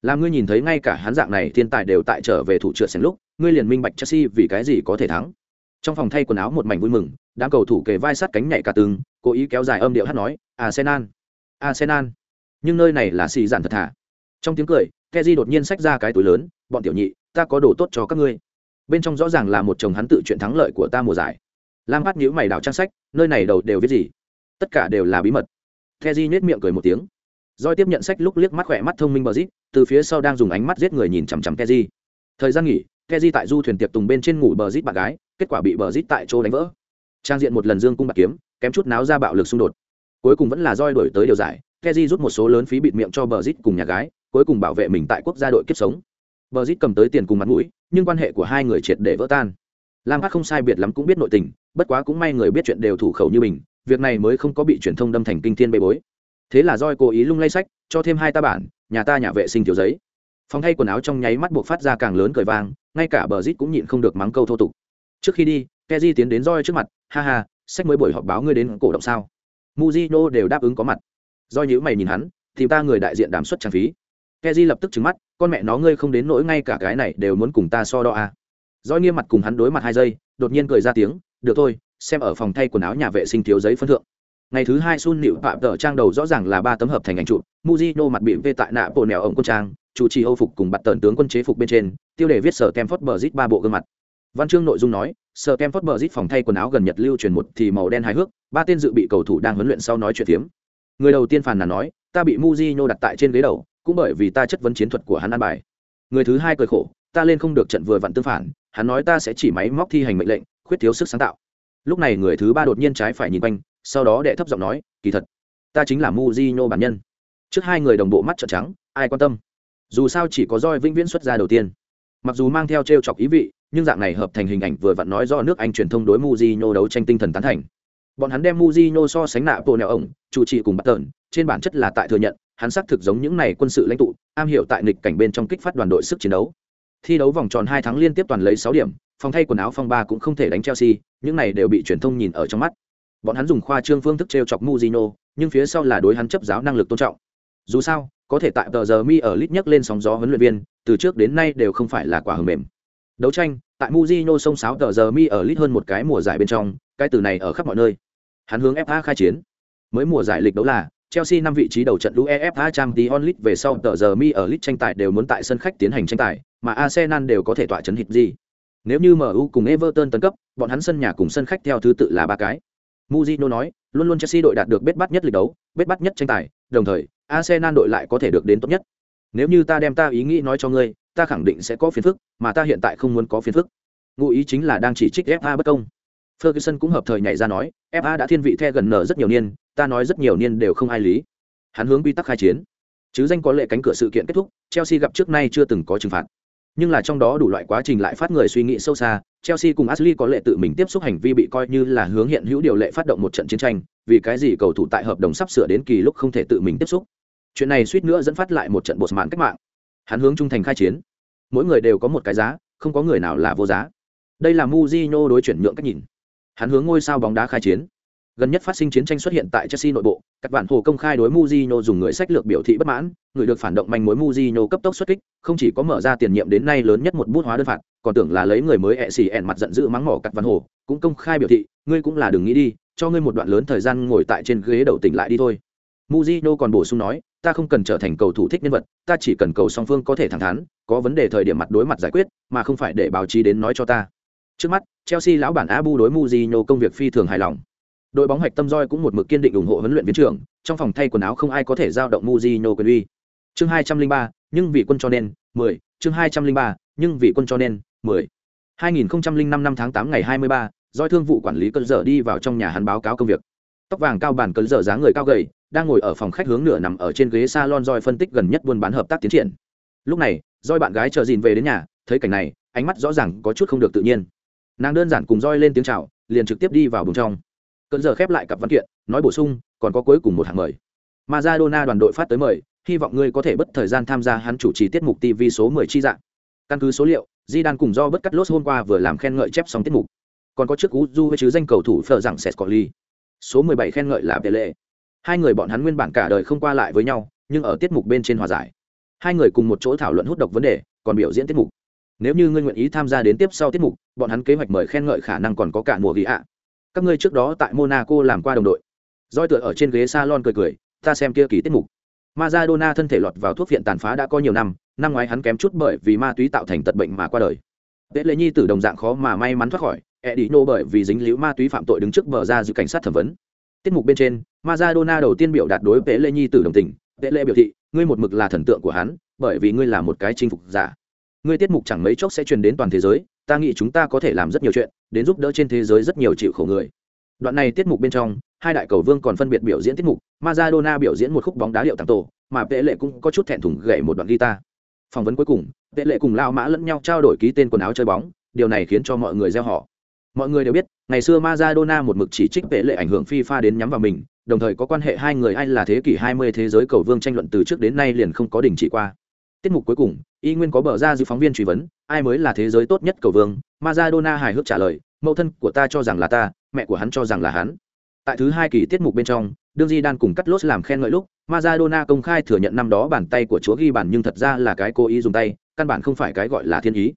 Làm ngươi nhìn thấy ngay cả hắn dạng này thiên tài đều tại trở về thủ trượt xén lúc ngươi liền minh bạch chelsea vì cái gì có thể thắng. Trong phòng thay quần áo một mảnh vui mừng đám cầu thủ kề vai sát cánh nhảy cả tường, cố ý kéo dài âm điệu hát nói arsenal arsenal. Nhưng nơi này là xì giản thật thà. Trong tiếng cười keji đột nhiên xách ra cái túi lớn bọn tiểu nhị ta có đồ tốt cho các ngươi bên trong rõ ràng là một chồng hắn tự chuyện thắng lợi của ta mùa giải lam hát nhíu mày đảo trang sách nơi này đầu đều viết gì tất cả đều là bí mật the di nhét miệng cười một tiếng Doi tiếp nhận sách lúc liếc mắt khỏe mắt thông minh bờ rít, từ phía sau đang dùng ánh mắt giết người nhìn chằm chằm Keji. Thời gian nghỉ, Keji tại du thuyền tiệc tùng bên trên ngủ bờ rít bạn gái, kết quả bị bờ rít tại chỗ đánh vỡ. Trang diện một lần dương cung bạc kiếm, kém chút náo ra bạo lực xung đột. Cuối cùng vẫn là Doi đổi tới điều giải, Keji rút một số lớn phí bịt miệng cho bờ rít cùng nhà gái, cuối cùng bảo vệ mình tại quốc gia đội kiếp sống. Bờ rít cầm tới tiền cùng mặt mũi, nhưng quan hệ của hai người triệt để vỡ tan. Lam Hát không sai biệt lắm cũng biết nội tình, bất quá cũng may người biết chuyện đều thủ khẩu như mình, việc này mới không có bị truyền thông đâm thành kinh thiên bê bối. Thế là roi cố ý lung lay sách cho thêm hai ta bản nhà ta nhà vệ sinh thiếu giấy. Phòng thay quần áo trong nháy mắt buộc phát ra càng lớn cười vang ngay cả bờ rít cũng nhịn không được mắng câu thô tục. Trước khi đi keji tiến đến roi trước mặt ha ha sách mới buổi họp báo ngươi đến cổ động sao? Muzino đều đáp ứng có mặt. Roi nhữ mày nhìn hắn thì ta người đại diện đàm xuất trang phí. Keji lập tức trứng mắt con mẹ nó ngươi không đến nỗi ngay cả cái này đều muốn cùng ta so đo à. doi nghiêm mặt cùng hắn đối mặt hai giây, đột nhiên cười ra tiếng, được thôi, xem ở phòng thay quần áo nhà vệ sinh thiếu giấy phân thượng. Ngày thứ hai sun nịu phạm tờ trang đầu rõ ràng là ba tấm hợp thành ảnh chụp muzino mặt bị vê tại nạ bộ nẻo ổng quân trang, chủ trì âu phục cùng bặt tần tướng quân chế phục bên trên, tiêu đề viết sở kem phớt bờ rít ba bộ gương mặt. Văn chương nội dung nói sở kem phớt bờ rít phòng thay quần áo gần nhật lưu truyền một thì màu đen hài hước, ba tên dự bị cầu thủ đang huấn luyện sau nói chuyện phiếm. Người đầu tiên phàn nàn nói, ta bị muzino đặt tại trên ghế đầu cũng bởi vì ta chất vấn chiến thuật của hắn ăn bài. Người thứ hai cười khổ, ta lên không được trận vừa vặn tương phản, hắn nói ta sẽ chỉ máy móc thi hành mệnh lệnh, khuyết thiếu sức sáng tạo. Lúc này người thứ ba đột nhiên trái phải nhìn quanh, sau đó đệ thấp giọng nói, kỳ thật, ta chính là muzino bản nhân. Trước hai người đồng bộ mắt trợn trắng, ai quan tâm? Dù sao chỉ có roi vĩnh viễn xuất ra đầu tiên. Mặc dù mang theo t r e o chọc ý vị, nhưng dạng này hợp thành hình ảnh vừa vặn nói do nước anh truyền thông đối muzino đấu tranh tinh thần tán thành. Bọn hắn đem muzino so sánh nạ bộ nẹo ổng, chủ trì cùng bắt tờn trên bản chất là tại thừa nhận hắn xác thực giống những này quân sự lãnh tụ, am hiểu tại nghịch cảnh bên trong kích phát đoàn đội sức chiến đấu. Thi đấu vòng tròn hai tháng liên tiếp toàn lấy sáu điểm, phòng thay quần áo phong ba cũng không thể đánh chelsea, những này đều bị truyền thông nhìn ở trong mắt. Bọn hắn dùng khoa trương phương thức trêu chọc muzino nhưng phía sau là đối hắn chấp giáo năng lực tôn trọng. Dù sao, có thể tại tờ giờ mi ở lit nhấc lên sóng gió huấn luyện viên, từ trước đến nay đều không phải là quả hờm mềm. Đấu tranh, tại muzino sông sáo tờ giờ mi ở lit hơn một cái mùa giải bên trong, cái từ này ở khắp mọi nơi. Hắn hướng fa khai chiến. Mới mùa giải lịch đấu là chelsea năm vị trí đầu trận uefa champions league về sau tờ giờ mi ở League tranh tài đều muốn tại sân khách tiến hành tranh tài mà arsenal đều có thể tỏa chấn hịt gì nếu như mu cùng everton tấn cấp bọn hắn sân nhà cùng sân khách theo thứ tự là ba cái Mourinho nói, luôn luôn Chelsea đội đạt được bết bắt nhất lịch đấu, bết bắt nhất tranh tài, đồng thời, Arsenal đội lại có thể được đến tốt nhất. Nếu như ta đem ta ý nghĩ nói cho ngươi, ta khẳng định sẽ có phiền phức, mà ta hiện tại không muốn có phiền phức. Ngụ ý chính là đang chỉ trích FA bất công. Ferguson cũng hợp thời nhảy ra nói, FA đã thiên vị the gần nở rất nhiều niên, ta nói rất nhiều niên đều không ai lý. Hắn hướng quy tắc khai chiến. Chứ danh có lệ cánh cửa sự kiện kết thúc, Chelsea gặp trước nay chưa từng có trừng phạt. Nhưng là trong đó đủ loại quá trình lại phát người suy nghĩ sâu xa, Chelsea cùng Ashley có lệ tự mình tiếp xúc hành vi bị coi như là hướng hiện hữu điều lệ phát động một trận chiến tranh, vì cái gì cầu thủ tại hợp đồng sắp sửa đến kỳ lúc không thể tự mình tiếp xúc. Chuyện này suýt nữa dẫn phát lại một trận bột mạn cách mạng. Hắn hướng trung thành khai chiến. Mỗi người đều có một cái giá, không có người nào là vô giá. Đây là Mujinho đối chuyển nhượng cách nhìn. Hắn hướng ngôi sao bóng đá khai chiến. Gần nhất phát sinh chiến tranh xuất hiện tại Chelsea nội bộ, các bạn hồ công khai đối Mujinho dùng người sách lược biểu thị bất mãn, người được phản động manh mối Mujinho cấp tốc xuất kích, không chỉ có mở ra tiền nhiệm đến nay lớn nhất một bút hóa đơn phạt, còn tưởng là lấy người mới ẹ xì ẻn mặt giận dữ mắng mỏ các văn hồ cũng công khai biểu thị ngươi cũng là đừng nghĩ đi cho ngươi một đoạn lớn thời gian ngồi tại trên ghế đầu tỉnh lại đi thôi. Mujino còn bổ sung nói ta không cần trở thành cầu thủ thích nhân vật ta chỉ cần cầu song phương có thể thẳng thắn có vấn đề thời điểm mặt đối mặt giải quyết mà không phải để báo chí đến nói cho ta. Trước mắt chelsea lão bản abu đối Mujino công việc phi thường hài lòng đội bóng hoạch tâm roi cũng một mực kiên định ủng hộ huấn luyện viên trưởng trong phòng thay quần áo không ai có thể giao động muzino quyền uy chương hai trăm linh ba nhưng vì quân cho nên mười chương hai trăm linh ba nhưng vì quân cho nên mười 2005 năm năm tháng tám ngày 23, doi thương vụ quản lý cơn dở đi vào trong nhà hắn báo cáo công việc. Tóc vàng cao bản cơn dở dáng người cao gầy, đang ngồi ở phòng khách hướng nửa nằm ở trên ghế salon doi phân tích gần nhất buôn bán hợp tác tiến triển. Lúc này, doi bạn gái chờ dìn về đến nhà, thấy cảnh này, ánh mắt rõ ràng có chút không được tự nhiên. Nàng đơn giản cùng doi lên tiếng chào, liền trực tiếp đi vào bùng trong. Cơn giờ khép lại cặp văn kiện, nói bổ sung, còn có cuối cùng một hạng mời. Maradona đoàn đội phát tới mời, hy vọng ngươi có thể bất thời gian tham gia hắn chủ trì tiết mục TV số 10 chi dạng. Căn cứ số liệu, di đan cùng do bất cắt lốt hôm qua vừa làm khen ngợi chép xong tiết mục. Còn có trước cú du với chứ danh cầu thủ phở rằng sét ly số 17 khen ngợi là lệ hai người bọn hắn nguyên bản cả đời không qua lại với nhau nhưng ở tiết mục bên trên hòa giải. Hai người cùng một chỗ thảo luận hút độc vấn đề còn biểu diễn tiết mục. Nếu như ngươi nguyện ý tham gia đến tiếp sau tiết mục bọn hắn kế hoạch mời khen ngợi khả năng còn có cả mùa ghi ạ các ngươi trước đó tại monaco làm qua đồng đội roi tựa ở trên ghế salon cười cười ta xem kia kỳ tiết mục Maradona thân thể lọt vào thuốc viện tàn phá đã có nhiều năm, năm ngoái hắn kém chút bởi vì ma túy tạo thành tật bệnh mà qua đời. Tệ Lệ Nhi tử đồng dạng khó mà may mắn thoát khỏi, Edino bởi vì dính líu ma túy phạm tội đứng trước bờ ra giữ cảnh sát thẩm vấn. Tiết mục bên trên, Maradona đầu tiên biểu đạt đối Tệ Lệ Nhi tử đồng tình, Tệ Lệ biểu thị, ngươi một mực là thần tượng của hắn, bởi vì ngươi là một cái chinh phục giả. Ngươi tiết mục chẳng mấy chốc sẽ truyền đến toàn thế giới, ta nghĩ chúng ta có thể làm rất nhiều chuyện, đến giúp đỡ trên thế giới rất nhiều chịu khổ người. Đoạn này tiết mục bên trong, hai đại cầu vương còn phân biệt biểu diễn tiết mục, Maradona biểu diễn một khúc bóng đá điệu tàng tổ, mà Vệ Lệ cũng có chút thẹn thùng gảy một đoạn guitar. Phỏng vấn cuối cùng, Vệ Lệ cùng Lao Mã lẫn nhau trao đổi ký tên quần áo chơi bóng, điều này khiến cho mọi người reo hò. Mọi người đều biết, ngày xưa Maradona một mực chỉ trích Vệ Lệ ảnh hưởng FIFA đến nhắm vào mình, đồng thời có quan hệ hai người ai là thế kỷ 20 thế giới cầu vương tranh luận từ trước đến nay liền không có đình chỉ qua. Tiết mục cuối cùng, y nguyên có bờ ra giữ phóng viên truy vấn, ai mới là thế giới tốt nhất cầu vương? Maradona hài hước trả lời, mẫu thân của ta cho rằng là ta, mẹ của hắn cho rằng là hắn. Tại thứ hai kỳ tiết mục bên trong đương di đan cùng cắt lốt làm khen ngợi lúc Maradona công khai thừa nhận năm đó bàn tay của chúa ghi bàn nhưng thật ra là cái cố ý dùng tay căn bản không phải cái gọi là thiên ý.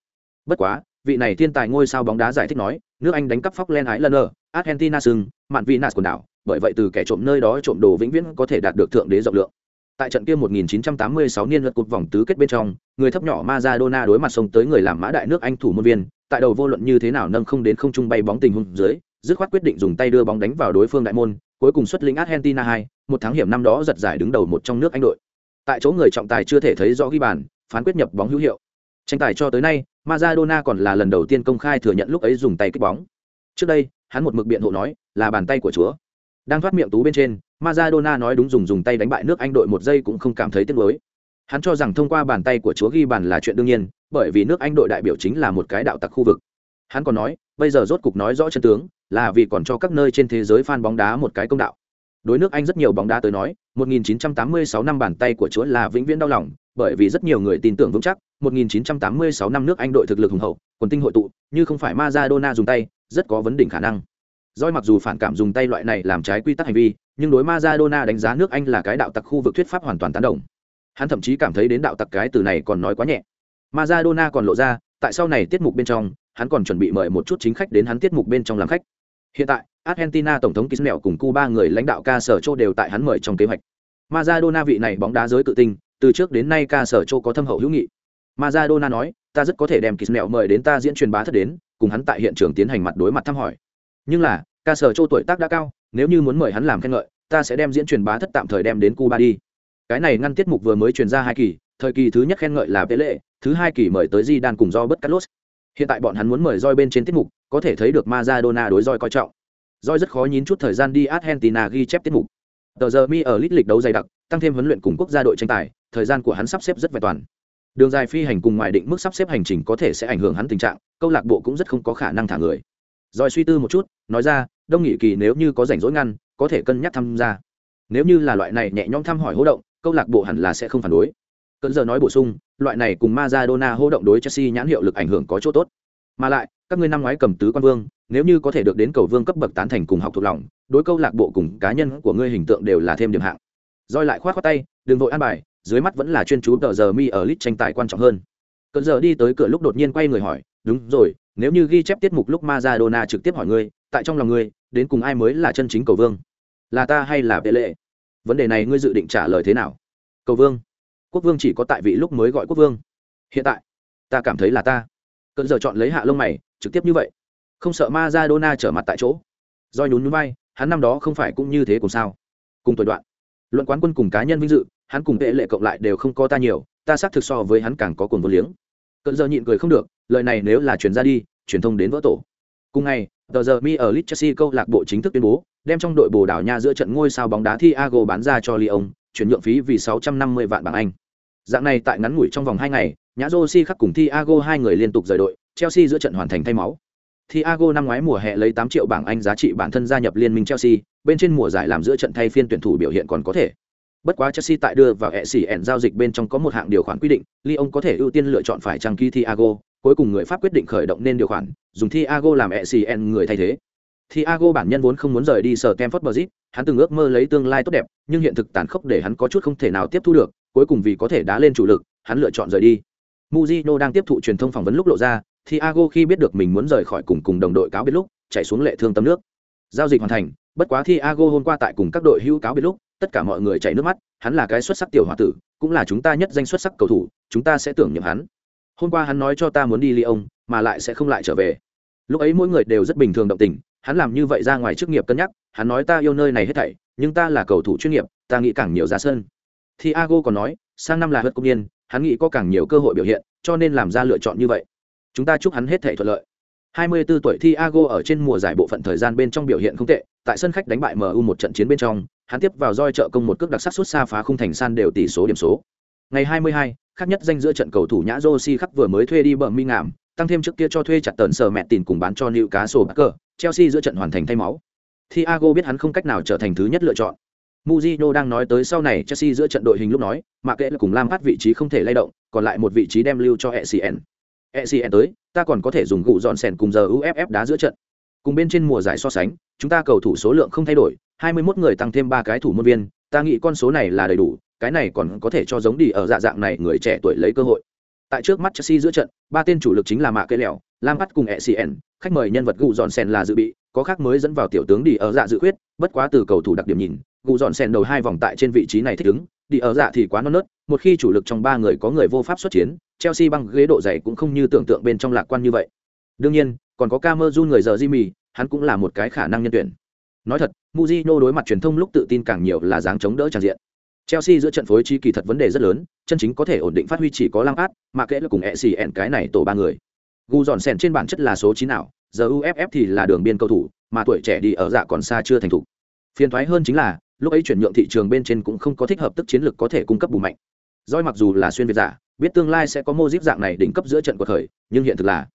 Bất quá vị này thiên tài ngôi sao bóng đá giải thích nói nước anh đánh cắp phóc len ái lần ở argentina sưng mạn vị nas quần đảo bởi vậy từ kẻ trộm nơi đó trộm đồ vĩnh viễn có thể đạt được thượng đế rộng lượng tại trận kia 1986 niên lượt cột vòng tứ kết bên trong người thấp nhỏ Maradona đối mặt sông tới người làm mã đại nước anh thủ môn viên tại đầu vô luận như thế nào nâng không đến không trung bay bóng tình huống dưới, dứt khoát quyết định dùng tay đưa bóng đánh vào đối phương đại môn, cuối cùng xuất lĩnh Argentina 2, một tháng hiểm năm đó giật giải đứng đầu một trong nước Anh đội. Tại chỗ người trọng tài chưa thể thấy rõ ghi bàn, phán quyết nhập bóng hữu hiệu. Tranh tài cho tới nay, Maradona còn là lần đầu tiên công khai thừa nhận lúc ấy dùng tay kích bóng. Trước đây, hắn một mực biện hộ nói, là bàn tay của chúa. Đang thoát miệng tú bên trên, Maradona nói đúng dùng dùng tay đánh bại nước Anh đội một giây cũng không cảm thấy tiếc nuối. Hắn cho rằng thông qua bàn tay của chúa ghi bàn là chuyện đương nhiên, bởi vì nước Anh đội đại biểu chính là một cái đạo tặc khu vực. Hắn còn nói, bây giờ rốt cục nói rõ chân tướng, là vì còn cho các nơi trên thế giới fan bóng đá một cái công đạo. Đối nước Anh rất nhiều bóng đá tới nói, 1986 năm bàn tay của chúa là vĩnh viễn đau lòng, bởi vì rất nhiều người tin tưởng vững chắc, 1986 năm nước Anh đội thực lực hùng hậu, quần tinh hội tụ, như không phải Maradona dùng tay, rất có vấn đỉnh khả năng. Doi mặc dù phản cảm dùng tay loại này làm trái quy tắc hành vi, nhưng đối Maradona đánh giá nước Anh là cái đạo tặc khu vực thuyết pháp hoàn toàn tán đồng. Hắn thậm chí cảm thấy đến đạo tặc cái từ này còn nói quá nhẹ. Maradona còn lộ ra, tại sau này tiết mục bên trong, hắn còn chuẩn bị mời một chút chính khách đến hắn tiết mục bên trong làm khách. Hiện tại, Argentina tổng thống Kirchner cùng Cuba người lãnh đạo ca sở Châu đều tại hắn mời trong kế hoạch. Maradona vị này bóng đá giới tự tinh, từ trước đến nay ca sở Châu có thâm hậu hữu nghị. Maradona nói, ta rất có thể đem Kirchner mời đến ta diễn truyền bá thất đến, cùng hắn tại hiện trường tiến hành mặt đối mặt thăm hỏi. Nhưng là, ca sở Châu tuổi tác đã cao, nếu như muốn mời hắn làm khen ngợi, ta sẽ đem diễn truyền bá thất tạm thời đem đến Cuba đi. Cái này ngăn tiết mục vừa mới truyền ra hai kỳ, thời kỳ thứ nhất khen ngợi là Pele, thứ hai kỳ mời tới Zidane cùng do bất Carlos. Hiện tại bọn hắn muốn mời roi bên trên tiết mục, có thể thấy được Maradona đối roi coi trọng. Roi rất khó nhín chút thời gian đi Argentina ghi chép tiết mục. Tờ giờ mi ở lít lịch đấu dày đặc, tăng thêm huấn luyện cùng quốc gia đội tranh tài, thời gian của hắn sắp xếp rất vẹn toàn. Đường dài phi hành cùng ngoài định mức sắp xếp hành trình có thể sẽ ảnh hưởng hắn tình trạng, câu lạc bộ cũng rất không có khả năng thả người. Rồi suy tư một chút, nói ra, Đông Nghị Kỳ nếu như có rảnh rỗi ngăn, có thể cân nhắc tham gia. Nếu như là loại này nhẹ nhõm thăm hỏi hỗ động, câu lạc bộ hẳn là sẽ không phản đối. Cẩn giờ nói bổ sung, loại này cùng Maradona hỗ động đối Chelsea nhãn hiệu lực ảnh hưởng có chỗ tốt. Mà lại, các ngươi năm ngoái cầm tứ quan vương, nếu như có thể được đến cầu vương cấp bậc tán thành cùng học thuộc lòng, đối câu lạc bộ cùng cá nhân của ngươi hình tượng đều là thêm điểm hạng. roi lại khoát khoát tay, đừng vội an bài, dưới mắt vẫn là chuyên chú tờ giờ mi ở lit tranh tài quan trọng hơn. Cẩn giờ đi tới cửa lúc đột nhiên quay người hỏi, đúng rồi, nếu như ghi chép tiết mục lúc Maradona trực tiếp hỏi ngươi, tại trong lòng ngươi, đến cùng ai mới là chân chính cầu vương? Là ta hay là Pele? Vấn đề này ngươi dự định trả lời thế nào? Cầu vương? Quốc vương chỉ có tại vị lúc mới gọi quốc vương. Hiện tại, ta cảm thấy là ta. Cơn giờ chọn lấy hạ lông mày, trực tiếp như vậy. Không sợ Maradona trở mặt tại chỗ. Doi nhún nhún vai, hắn năm đó không phải cũng như thế cùng sao? Cùng tuổi đoạn. Luận quán quân cùng cá nhân vinh dự, hắn cùng vệ lệ cộng lại đều không có ta nhiều, ta xác thực so với hắn càng có cuồng vô liếng cận giờ nhịn cười không được, lời này nếu là truyền ra đi, truyền thông đến vỡ tổ. Cùng ngày, tờ giờ mi ở Leeds Chelsea câu lạc bộ chính thức tuyên bố, đem trong đội Bồ đảo Nha giữa trận ngôi sao bóng đá Thiago bán ra cho Lyon, chuyển nhượng phí vì 650 vạn bảng Anh. Dạng này tại ngắn ngủi trong vòng 2 ngày, Nhã Josi khắc cùng Thiago hai người liên tục rời đội, Chelsea giữa trận hoàn thành thay máu. Thiago năm ngoái mùa hè lấy 8 triệu bảng Anh giá trị bản thân gia nhập liên minh Chelsea, bên trên mùa giải làm giữa trận thay phiên tuyển thủ biểu hiện còn có thể. Bất quá Chelsea tại đưa vào ECN giao dịch bên trong có một hạng điều khoản quy định, Lyon có thể ưu tiên lựa chọn phải trang ký Thiago, cuối cùng người Pháp quyết định khởi động nên điều khoản, dùng Thiago làm ECN người thay thế. Thiago bản nhân vốn không muốn rời đi sở Stamford Bridge, hắn từng ước mơ lấy tương lai tốt đẹp, nhưng hiện thực tàn khốc để hắn có chút không thể nào tiếp thu được, cuối cùng vì có thể đá lên chủ lực, hắn lựa chọn rời đi. Mujino đang tiếp thụ truyền thông phỏng vấn lúc lộ ra, Thiago khi biết được mình muốn rời khỏi cùng cùng đồng đội cáo biệt lúc, chạy xuống lệ thương tâm nước. Giao dịch hoàn thành, bất quá Thiago hôm qua tại cùng các đội hữu cáo biệt lúc, tất cả mọi người chảy nước mắt, hắn là cái xuất sắc tiểu hòa tử, cũng là chúng ta nhất danh xuất sắc cầu thủ, chúng ta sẽ tưởng niệm hắn. Hôm qua hắn nói cho ta muốn đi Lyon, mà lại sẽ không lại trở về. Lúc ấy mỗi người đều rất bình thường động tình, hắn làm như vậy ra ngoài chức nghiệp cân nhắc, hắn nói ta yêu nơi này hết thảy, nhưng ta là cầu thủ chuyên nghiệp, ta nghĩ càng nhiều ra sân. Thiago còn nói, sang năm là hất công niên, hắn nghĩ có càng nhiều cơ hội biểu hiện, cho nên làm ra lựa chọn như vậy. Chúng ta chúc hắn hết thảy thuận lợi. 24 tuổi Thiago ở trên mùa giải bộ phận thời gian bên trong biểu hiện không tệ, tại sân khách đánh bại MU một trận chiến bên trong, hắn tiếp vào roi trợ công một cước đặc sắc xuất xa phá khung thành san đều tỷ số điểm số. Ngày 22, khác nhất danh giữa trận cầu thủ Nhã Rossi khắc vừa mới thuê đi bờ mi ngảm, tăng thêm trước kia cho thuê chặt tần sở mẹ tiền cùng bán cho Newcastle Barker, Chelsea giữa trận hoàn thành thay máu. Thiago biết hắn không cách nào trở thành thứ nhất lựa chọn. Mujino đang nói tới sau này Chelsea giữa trận đội hình lúc nói, mà kệ là cùng Lam phát vị trí không thể lay động, còn lại một vị trí đem lưu cho ECN. ECN tới, ta còn có thể dùng gụ dọn sèn cùng giờ UFF đá giữa trận. Cùng bên trên mùa giải so sánh, chúng ta cầu thủ số lượng không thay đổi, 21 người tăng thêm ba cái thủ môn viên, ta nghĩ con số này là đầy đủ, cái này còn có thể cho giống đi ở dạ dạng này người trẻ tuổi lấy cơ hội. Tại trước mắt Chelsea giữa trận, ba tên chủ lực chính là Mạ Kê Lẹo, Lampard cùng ECN, khách mời nhân vật gù dọn sen là dự bị, có khác mới dẫn vào tiểu tướng đi ở dạ dự quyết, bất quá từ cầu thủ đặc điểm nhìn, gù dọn sen đầu hai vòng tại trên vị trí này thích ứng, đi ở dạ thì quá non nớt, một khi chủ lực trong ba người có người vô pháp xuất chiến, Chelsea băng ghế độ dày cũng không như tưởng tượng bên trong lạc quan như vậy. Đương nhiên, còn có Camerun người giờ Jimmy, hắn cũng là một cái khả năng nhân tuyển. Nói thật, Mujino đối mặt truyền thông lúc tự tin càng nhiều là dáng chống đỡ tràn diện. Chelsea giữa trận phối trí kỳ thật vấn đề rất lớn, chân chính có thể ổn định phát huy chỉ có Lampard, mà kể là cùng Essien cái này tổ ba người. Gu dọn sèn trên bản chất là số 9 nào, giờ UFF thì là đường biên cầu thủ, mà tuổi trẻ đi ở dạ còn xa chưa thành thủ. Phiền toái hơn chính là, lúc ấy chuyển nhượng thị trường bên trên cũng không có thích hợp tức chiến lược có thể cung cấp bù mạnh. Doi mặc dù là xuyên việt giả, biết tương lai sẽ có Modric dạng này đỉnh cấp giữa trận của thời, nhưng hiện thực là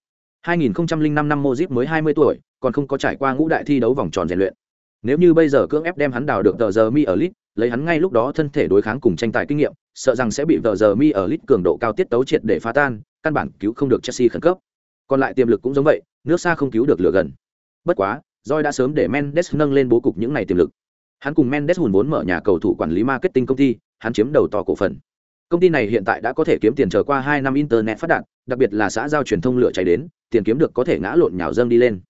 2005 năm Modric mới 20 tuổi, còn không có trải qua ngũ đại thi đấu vòng tròn rèn luyện. Nếu như bây giờ cưỡng ép đem hắn đào được tờ giờ mi ở lit, lấy hắn ngay lúc đó thân thể đối kháng cùng tranh tài kinh nghiệm, sợ rằng sẽ bị tờ giờ mi ở lit cường độ cao tiết tấu triệt để phá tan, căn bản cứu không được Chelsea khẩn cấp. Còn lại tiềm lực cũng giống vậy, nước xa không cứu được lửa gần. Bất quá, Joy đã sớm để Mendes nâng lên bố cục những này tiềm lực. Hắn cùng Mendes hùn vốn mở nhà cầu thủ quản lý marketing công ty, hắn chiếm đầu to cổ phần. Công ty này hiện tại đã có thể kiếm tiền trở qua hai năm internet phát đạt, đặc biệt là xã giao truyền thông lửa cháy đến, tiền kiếm được có thể ngã lộn nhào dâng đi lên.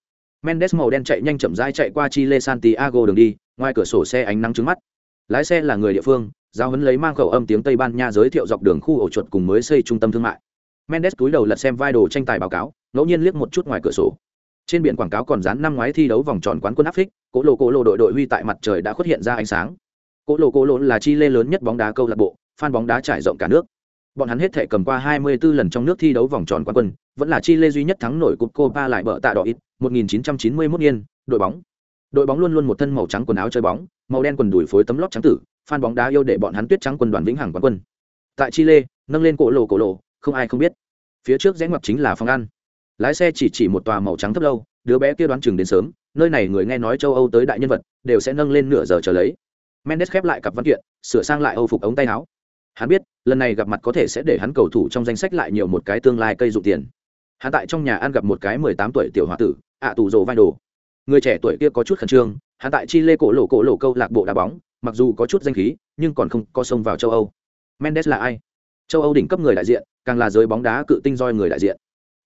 Mendes màu đen chạy nhanh chậm rãi chạy qua Chile Santiago đường đi, ngoài cửa sổ xe ánh nắng trứng mắt. Lái xe là người địa phương, giao huấn lấy mang khẩu âm tiếng Tây Ban Nha giới thiệu dọc đường khu ổ chuột cùng mới xây trung tâm thương mại. Mendes túi đầu lật xem vai đồ tranh tài báo cáo, ngẫu nhiên liếc một chút ngoài cửa sổ. Trên biển quảng cáo còn dán năm ngoái thi đấu vòng tròn quán quân Áp Phích, cỗ lô cỗ lô đội đội huy tại mặt trời đã xuất hiện ra ánh sáng. Cỗ lô cỗ lô là Chile lớn nhất bóng đá câu lạc bộ, fan bóng đá trải rộng cả nước. Bọn hắn hết thể cầm qua 24 lần trong nước thi đấu vòng tròn quán quân, vẫn là Chile duy nhất thắng nổi cúp Copa lại bợ tạ đỏ ít, 1991 niên, đội bóng. Đội bóng luôn luôn một thân màu trắng quần áo chơi bóng, màu đen quần đùi phối tấm lót trắng tử, fan bóng đá yêu để bọn hắn tuyết trắng quân đoàn vĩnh hằng quán quân. Tại Chile, nâng lên cổ lồ cổ lồ, không ai không biết. Phía trước rẽ ngoặt chính là phòng ăn. Lái xe chỉ chỉ một tòa màu trắng thấp lâu, đứa bé kia đoán chừng đến sớm, nơi này người nghe nói châu Âu tới đại nhân vật, đều sẽ nâng lên nửa giờ chờ lấy. Mendes khép lại cặp văn kiện, sửa sang lại Âu phục ống tay áo. Hắn biết, lần này gặp mặt có thể sẽ để hắn cầu thủ trong danh sách lại nhiều một cái tương lai cây dụng tiền. Hắn tại trong nhà ăn gặp một cái mười tám tuổi tiểu hòa tử, ạ tù rồ vai đồ. Người trẻ tuổi kia có chút khẩn trương, hắn tại Chile cổ lỗ cổ lỗ câu lạc bộ đá bóng, mặc dù có chút danh khí, nhưng còn không có sông vào châu Âu. Mendes là ai? Châu Âu đỉnh cấp người đại diện, càng là giới bóng đá cự tinh roi người đại diện.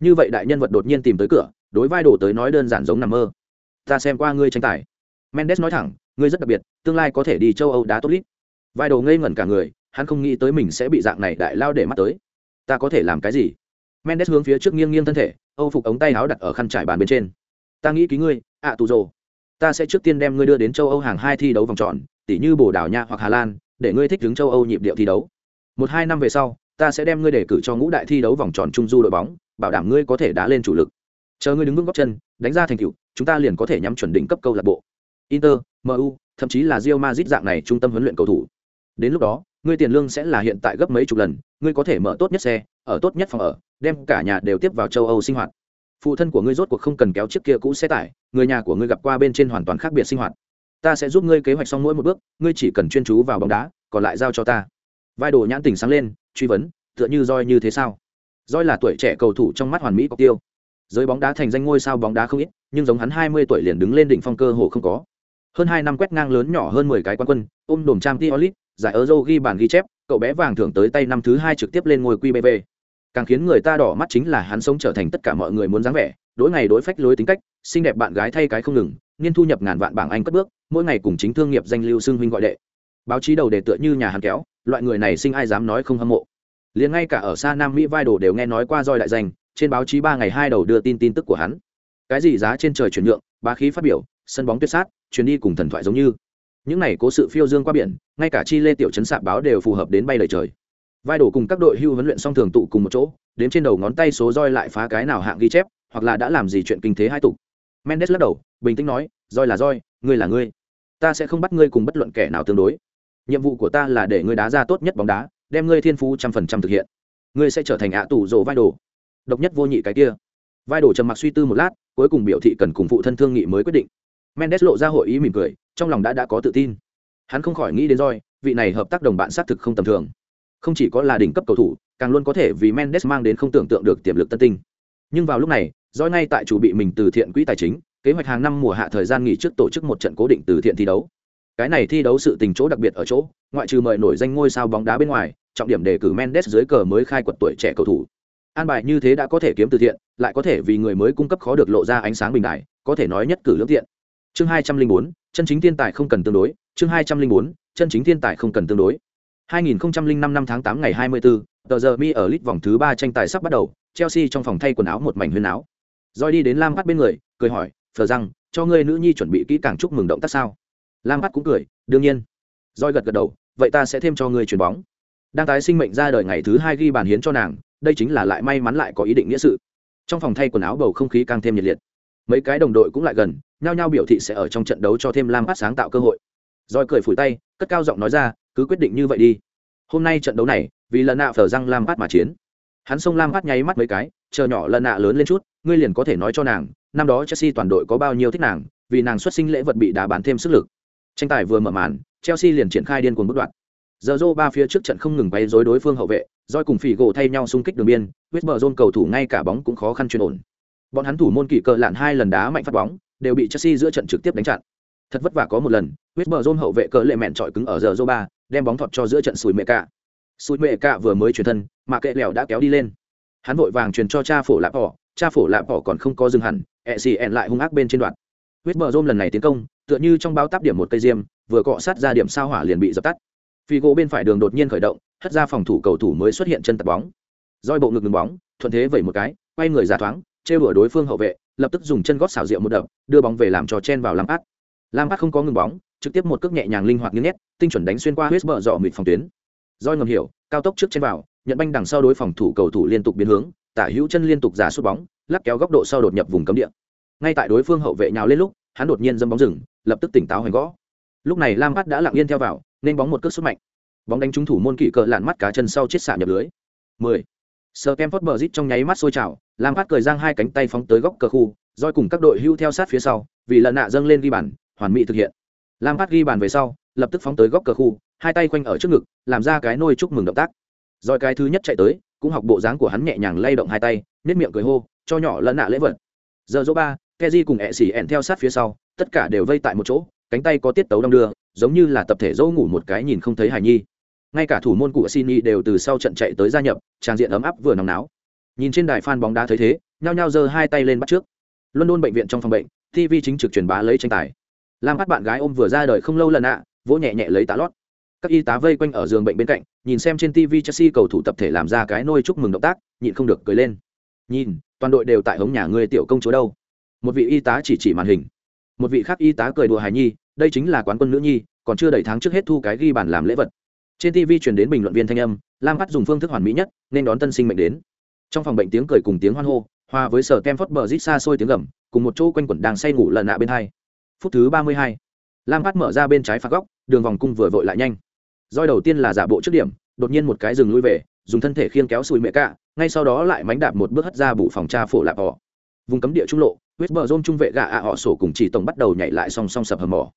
Như vậy đại nhân vật đột nhiên tìm tới cửa, đối vai đồ tới nói đơn giản giống nằm mơ. Ta xem qua ngươi tranh tài. Mendes nói thẳng, ngươi rất đặc biệt, tương lai có thể đi châu Âu đá tốt lít. Vai đồ ngây ngẩn cả người, hắn không nghĩ tới mình sẽ bị dạng này đại lao để mắt tới. Ta có thể làm cái gì? Mendes hướng phía trước nghiêng nghiêng thân thể, Âu phục ống tay áo đặt ở khăn trải bàn bên trên. Ta nghĩ ký ngươi, ạ tù rồ. Ta sẽ trước tiên đem ngươi đưa đến châu Âu hàng hai thi đấu vòng tròn, tỉ như Bồ Đào Nha hoặc Hà Lan, để ngươi thích ứng châu Âu nhịp điệu thi đấu. Một hai năm về sau, ta sẽ đem ngươi đề cử cho ngũ đại thi đấu vòng tròn trung du đội bóng, bảo đảm ngươi có thể đá lên chủ lực. Chờ ngươi đứng vững gót chân, đánh ra thành tựu, chúng ta liền có thể nhắm chuẩn đỉnh cấp câu lạc bộ. Inter, MU, thậm chí là Real Madrid dạng này trung tâm huấn luyện cầu thủ. Đến lúc đó, ngươi tiền lương sẽ là hiện tại gấp mấy chục lần, ngươi có thể mở tốt nhất xe, ở tốt nhất phòng ở, đem cả nhà đều tiếp vào châu Âu sinh hoạt. Phụ thân của ngươi rốt cuộc không cần kéo chiếc kia cũ xe tải, người nhà của ngươi gặp qua bên trên hoàn toàn khác biệt sinh hoạt. Ta sẽ giúp ngươi kế hoạch xong mỗi một bước, ngươi chỉ cần chuyên chú vào bóng đá, còn lại giao cho ta. Vai đồ nhãn tỉnh sáng lên, truy vấn, tựa như roi như thế sao? Roi là tuổi trẻ cầu thủ trong mắt hoàn mỹ cọc tiêu. Giới bóng đá thành danh ngôi sao bóng đá không ít, nhưng giống hắn 20 tuổi liền đứng lên đỉnh phong cơ hồ không có. Hơn 2 năm quét ngang lớn nhỏ hơn 10 cái quán quân, ôm đồm trang Tiolit, giải Euro ghi bàn ghi chép, cậu bé vàng thưởng tới tay năm thứ hai trực tiếp lên ngôi QBV. Càng khiến người ta đỏ mắt chính là hắn sống trở thành tất cả mọi người muốn dáng vẻ, đối ngày đối phách lối tính cách, xinh đẹp bạn gái thay cái không ngừng, niên thu nhập ngàn vạn bảng Anh cất bước, mỗi ngày cùng chính thương nghiệp danh lưu xưng huynh gọi đệ. Báo chí đầu đề tựa như nhà hàng kéo, loại người này sinh ai dám nói không hâm mộ. Liền ngay cả ở xa Nam Mỹ vai đồ đều nghe nói qua roi đại danh, trên báo chí ba ngày hai đầu đưa tin tin tức của hắn. Cái gì giá trên trời chuyển nhượng, bá khí phát biểu, sân bóng tuyệt sát, chuyến đi cùng thần thoại giống như những này cố sự phiêu dương qua biển ngay cả chi lê tiểu chấn sạp báo đều phù hợp đến bay lời trời vai đổ cùng các đội hưu huấn luyện song thường tụ cùng một chỗ, đếm trên đầu ngón tay số roi lại phá cái nào hạng ghi chép, hoặc là đã làm gì chuyện kinh thế hai tục. Mendes lắc đầu, bình tĩnh nói, roi là roi, ngươi là ngươi. Ta sẽ không bắt ngươi cùng bất luận kẻ nào tương đối. Nhiệm vụ của ta là để ngươi đá ra tốt nhất bóng đá, đem ngươi thiên phú trăm phần trăm thực hiện. Ngươi sẽ trở thành ạ tủ rồ vai đồ. Độc nhất vô nhị cái kia. Vai đồ trầm mặc suy tư một lát, cuối cùng biểu thị cần cùng phụ thân thương nghị mới quyết định. Mendes lộ ra hội ý mỉm cười, trong lòng đã đã có tự tin. Hắn không khỏi nghĩ đến roi, vị này hợp tác đồng bạn xác thực không tầm thường không chỉ có là đỉnh cấp cầu thủ, càng luôn có thể vì mendes mang đến không tưởng tượng được tiềm lực tân tinh. Nhưng vào lúc này do ngay tại chủ bị mình từ thiện quỹ tài chính, kế hoạch hàng năm mùa hạ thời gian nghỉ trước tổ chức một trận cố định từ thiện thi đấu. Cái này thi đấu sự tình chỗ đặc biệt ở chỗ, ngoại trừ mời nổi danh ngôi sao bóng đá bên ngoài, trọng điểm đề cử mendes dưới cờ mới khai quật tuổi trẻ cầu thủ. An bài như thế đã có thể kiếm từ thiện, lại có thể vì người mới cung cấp khó được lộ ra ánh sáng bình đại, có thể nói nhất cử lưỡng thiện. chương hai trăm linh bốn, chân chính thiên tài không cần tương đối, chương hai trăm linh bốn, chân chính thiên tài không cần tương đối. 2005 năm tháng 8 ngày 24, tờ giờ mi ở lit vòng thứ ba tranh tài sắp bắt đầu, Chelsea trong phòng thay quần áo một mảnh huyên áo. roi đi đến lam bên người cười hỏi phờ rằng cho ngươi nữ nhi chuẩn bị kỹ càng chúc mừng động tác sao? Lam cũng cười đương nhiên. Roi gật gật đầu vậy ta sẽ thêm cho ngươi chuyền bóng. Đang tái sinh mệnh ra đời ngày thứ hai ghi bàn hiến cho nàng đây chính là lại may mắn lại có ý định nghĩa sự. Trong phòng thay quần áo bầu không khí càng thêm nhiệt liệt. Mấy cái đồng đội cũng lại gần nhao nhao biểu thị sẽ ở trong trận đấu cho thêm lam sáng tạo cơ hội. Roi cười phủi tay cất cao giọng nói ra cứ quyết định như vậy đi. Hôm nay trận đấu này, vì lần nạ phở răng lam phát mà chiến. Hắn xông lam phát nháy mắt mấy cái, chờ nhỏ lần nạ lớn lên chút, ngươi liền có thể nói cho nàng, năm đó chelsea toàn đội có bao nhiêu thích nàng, vì nàng xuất sinh lễ vật bị đá bán thêm sức lực. Tranh tài vừa mở màn, chelsea liền triển khai điên cuồng bất đoạn. Giờ rô ba phía trước trận không ngừng bay dối đối phương hậu vệ doi cùng phỉ gỗ thay nhau xung kích đường biên huyết bờ rôn cầu thủ ngay cả bóng cũng khó khăn chuyên ổn. Bọn hắn thủ môn kỷ cờ lạn hai lần đá mạnh phát bóng, đều bị chelsea giữa trận trực tiếp đánh chặn. Thật vất vả có một lần huyết bờ rôn hậu vệ cờ lệ mẹn trọi cứng ở giờ rô ba đem bóng thọt cho giữa trận sùi mẹ cạ. sùi mẹ cạ vừa mới chuyển thân, mà kệ lèo đã kéo đi lên. Hắn vội vàng truyền cho cha phổ lạp bỏ cha phổ lạp bỏ còn không có dừng hẳn, ẹ xì ẹn lại hung ác bên trên đoạn. Huyết bờ rôm lần này tiến công, tựa như trong báo táp điểm một cây diêm, vừa cọ sát ra điểm sao hỏa liền bị dập tắt. Phi gỗ bên phải đường đột nhiên khởi động, hất ra phòng thủ cầu thủ mới xuất hiện chân tập bóng. Roi bộ ngực ngừng bóng, thuận thế vẩy một cái, quay người ra thoáng, trêu đuổi đối phương hậu vệ, lập tức dùng chân gót xảo rượu một đập, đưa bóng về làm cho chen vào lam át lam át không có ngừng bóng trực tiếp một cước nhẹ nhàng linh hoạt như nét tinh chuẩn đánh xuyên qua huyết bờ dọ mịt phòng tuyến. Roi ngầm hiểu cao tốc trước trên vào nhận banh đằng sau đối phòng thủ cầu thủ liên tục biến hướng tả hữu chân liên tục giả sút bóng lắc kéo góc độ sau đột nhập vùng cấm địa. Ngay tại đối phương hậu vệ nhào lên lúc hắn đột nhiên dâm bóng rừng lập tức tỉnh táo hoành gõ. Lúc này lam át đã lặng yên theo vào nên bóng một cước xuất mạnh. Bóng đánh trúng thủ môn kỳ cờ lạn mắt cá chân sau chết xạ nhập lưới. 10. Sir Kemford Bridge trong nháy mắt sôi trào, Lam Phát cười giang hai cánh tay phóng tới góc cờ khu, roi cùng các đội hưu theo sát phía sau, vì lần nạ dâng lên ghi bàn, hoàn mỹ thực hiện. Lam Phát ghi bàn về sau, lập tức phóng tới góc cờ khu, hai tay quanh ở trước ngực, làm ra cái nôi chúc mừng động tác. Rồi cái thứ nhất chạy tới, cũng học bộ dáng của hắn nhẹ nhàng lay động hai tay, nhếch miệng cười hô, cho nhỏ lẫn nạ lễ vật. Giờ dỗ ba, Keji cùng ẹ xỉ ẹn theo sát phía sau, tất cả đều vây tại một chỗ, cánh tay có tiết tấu đong đưa, giống như là tập thể dỗ ngủ một cái nhìn không thấy hài nhi ngay cả thủ môn của Sini đều từ sau trận chạy tới gia nhập, trang diện ấm áp vừa nóng náo. Nhìn trên đài fan bóng đá thấy thế, nhao nhao giơ hai tay lên bắt trước. London bệnh viện trong phòng bệnh, TV chính trực truyền bá lấy tranh tài. Lam bắt bạn gái ôm vừa ra đời không lâu lần ạ, vỗ nhẹ nhẹ lấy tá lót. Các y tá vây quanh ở giường bệnh bên cạnh, nhìn xem trên TV Chelsea cầu thủ tập thể làm ra cái nôi chúc mừng động tác, nhịn không được cười lên. Nhìn, toàn đội đều tại hống nhà người tiểu công chúa đâu. Một vị y tá chỉ chỉ màn hình. Một vị khác y tá cười đùa hài nhi, đây chính là quán quân nữ nhi, còn chưa đầy tháng trước hết thu cái ghi bàn làm lễ vật trên tv truyền đến bình luận viên thanh âm lam bắt dùng phương thức hoàn mỹ nhất nên đón tân sinh mệnh đến trong phòng bệnh tiếng cười cùng tiếng hoan hô hòa với sở kem phớt bờ rít xa xôi tiếng gầm cùng một chỗ quanh quẩn đang say ngủ lần nạ bên hai phút thứ ba mươi hai lam bắt mở ra bên trái phạt góc, đường vòng cung vừa vội lại nhanh. Roi đầu tiên là giả bộ trước điểm, đột nhiên một cái rừng lui về, dùng thân thể khiêng kéo sùi mẹ cạ ngay sau đó lại mánh đạp một bước hất ra bủ phòng tra phổ lạp họ. Vùng cấm địa trung lộ huyết bờ rôm trung vệ gạ ạ họ sổ cùng chỉ tổng bắt đầu nhảy lại song song sập hầm mỏ.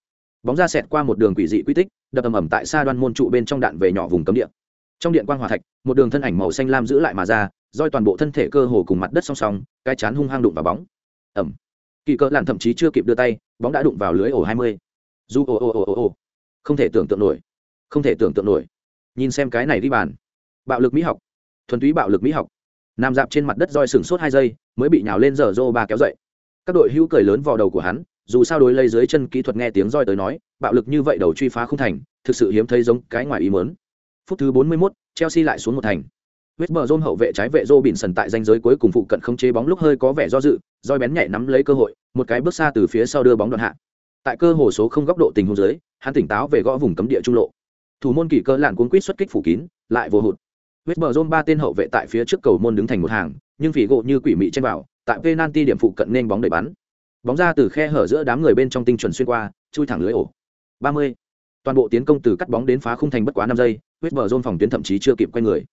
Bóng ra xẹt qua một đường quỷ dị quy tích, đập ầm ầm tại xa đoan môn trụ bên trong đạn về nhỏ vùng cấm địa. trong điện quan hòa thạch, một đường thân ảnh màu xanh lam giữ lại mà ra, roi toàn bộ thân thể cơ hồ cùng mặt đất song song, cái chán hung hăng đụng vào bóng. Ẩm kỳ cỡ lặn thậm chí chưa kịp đưa tay bóng đã đụng vào lưới ổ hai mươi. Du ồ ồ ồ ồ ồ. Không thể tưởng tượng nổi. Không thể tưởng tượng nổi. Nhìn xem cái này đi bàn. Bạo lực mỹ học. Thuần túy bạo lực mỹ học. Nằm dạp trên mặt đất roi sừng sốt hai giây mới bị nhào lên giờ rô ba kéo dậy. Các đội hữu cười lớn vào đầu của hắn dù sao đối lấy dưới chân kỹ thuật nghe tiếng roi tới nói bạo lực như vậy đầu truy phá không thành thực sự hiếm thấy giống cái ngoài ý mớn phút thứ 41, chelsea lại xuống một thành. Huyết bờ rôm hậu vệ trái vệ rô bỉn sần tại danh giới cuối cùng phụ cận không chế bóng lúc hơi có vẻ do dự roi bén nhảy nắm lấy cơ hội một cái bước xa từ phía sau đưa bóng đoạn hạ. Tại cơ hồ số không góc độ tình huống dưới, hắn tỉnh táo về gõ vùng cấm địa trung lộ. Thủ môn kỳ cơ lạn cuốn quýt xuất kích phủ kín, lại vô hụt. Huyết bờ ba tên hậu vệ tại phía trước cầu môn đứng thành một hàng, nhưng phỉ gỗ như quỷ mị trên vào, tại penalty điểm phụ cận nên bóng đẩy bắn. Bóng ra từ khe hở giữa đám người bên trong tinh chuẩn xuyên qua, chui thẳng lưới ổ. Ba mươi. Toàn bộ tiến công từ cắt bóng đến phá khung thành bất quá năm giây huyết vờ dôn phòng tuyến thậm chí chưa kịp quay người.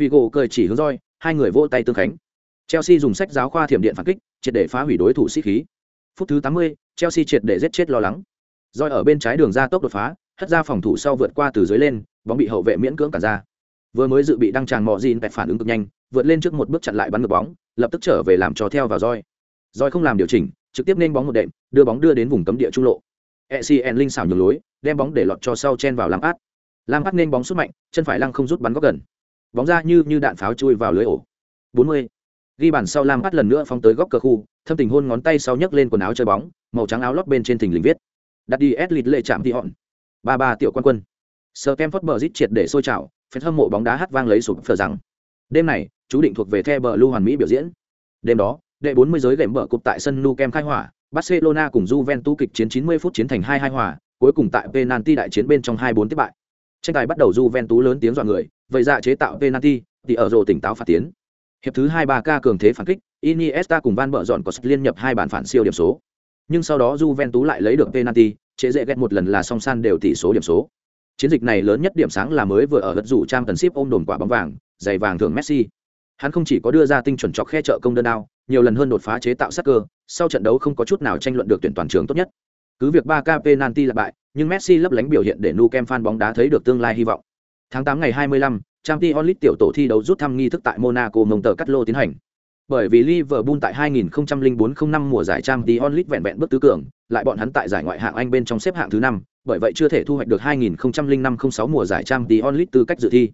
Figo cười chỉ hướng roi hai người vỗ tay tương khánh. Chelsea dùng sách giáo khoa thiểm điện phản kích, triệt để phá hủy đối thủ sĩ khí phút thứ tám mươi, chelsea triệt để giết chết lo lắng. Roi ở bên trái đường ra tốc đột phá, hất ra phòng thủ sau vượt qua từ dưới lên, bóng bị hậu vệ miễn cưỡng cản ra. Vừa mới dự bị đăng tràng mọ gìn phản ứng cực nhanh, vượt lên trước một bước chặn lại bắn ngược bóng, lập tức trở về làm cho theo vào roi roi không làm điều chỉnh, trực tiếp nên bóng một đệm, đưa bóng đưa đến vùng cấm địa trung lộ. Ecn linh xảo nhường lối, đem bóng để lọt cho sau chen vào lam át lam át nên bóng xuất mạnh, chân phải lăng không rút bắn góc gần. Bóng ra như như đạn pháo chui vào lưới ổ. 40 ghi bàn sau lam bắt lần nữa phóng tới góc cờ khu thâm tình hôn ngón tay sau nhấc lên quần áo chơi bóng màu trắng áo lót bên trên thình lình viết. Đặt đi s lịt lệ chạm thị hòn. Ba ba tiểu quan quân. Sờ kem phớt bờ rít triệt để sôi trào phen hâm mộ bóng đá hát vang lấy sụp phờ rằng. Đêm này chú định thuộc về the bờ lưu hoàn mỹ biểu diễn. Đêm đó đệ 40 giới gệm bờ cục tại sân nu kem khai hỏa, Barcelona cùng Juventus kịch chiến 90 phút chiến thành 2-2 hòa, cuối cùng tại penalty đại chiến bên trong 2-4 tiếp bại. Tranh tài bắt đầu Juventus lớn tiếng dọa người, vậy dạ chế tạo penalty, thì ở rồ tỉnh táo phạt tiến. Hiệp thứ 2 3K cường thế phản kích, Iniesta cùng Van Bợ dọn có liên nhập hai bàn phản siêu điểm số. Nhưng sau đó Juventus lại lấy được penalty, chế dễ ghét một lần là song san đều tỷ số điểm số. Chiến dịch này lớn nhất điểm sáng là mới vừa ở gật rủ trang tần ship ôm đồn quả bóng vàng, giày vàng thường Messi. Hắn không chỉ có đưa ra tinh chuẩn chọc khe trợ công đơn đao, nhiều lần hơn đột phá chế tạo sát cơ, sau trận đấu không có chút nào tranh luận được tuyển toàn trường tốt nhất. Cứ việc 3K penalty là bại, nhưng Messi lấp lánh biểu hiện để Nu Kem fan bóng đá thấy được tương lai hy vọng. Tháng 8 ngày 25, Champions League tiểu tổ thi đấu rút thăm nghi thức tại Monaco mông tờ cắt lô tiến hành. Bởi vì Liverpool tại 2004-05 mùa giải Champions League vẹn vẹn bước tứ cường, lại bọn hắn tại giải ngoại hạng Anh bên trong xếp hạng thứ 5, bởi vậy chưa thể thu hoạch được 2005-06 mùa giải Champions League tư cách dự thi.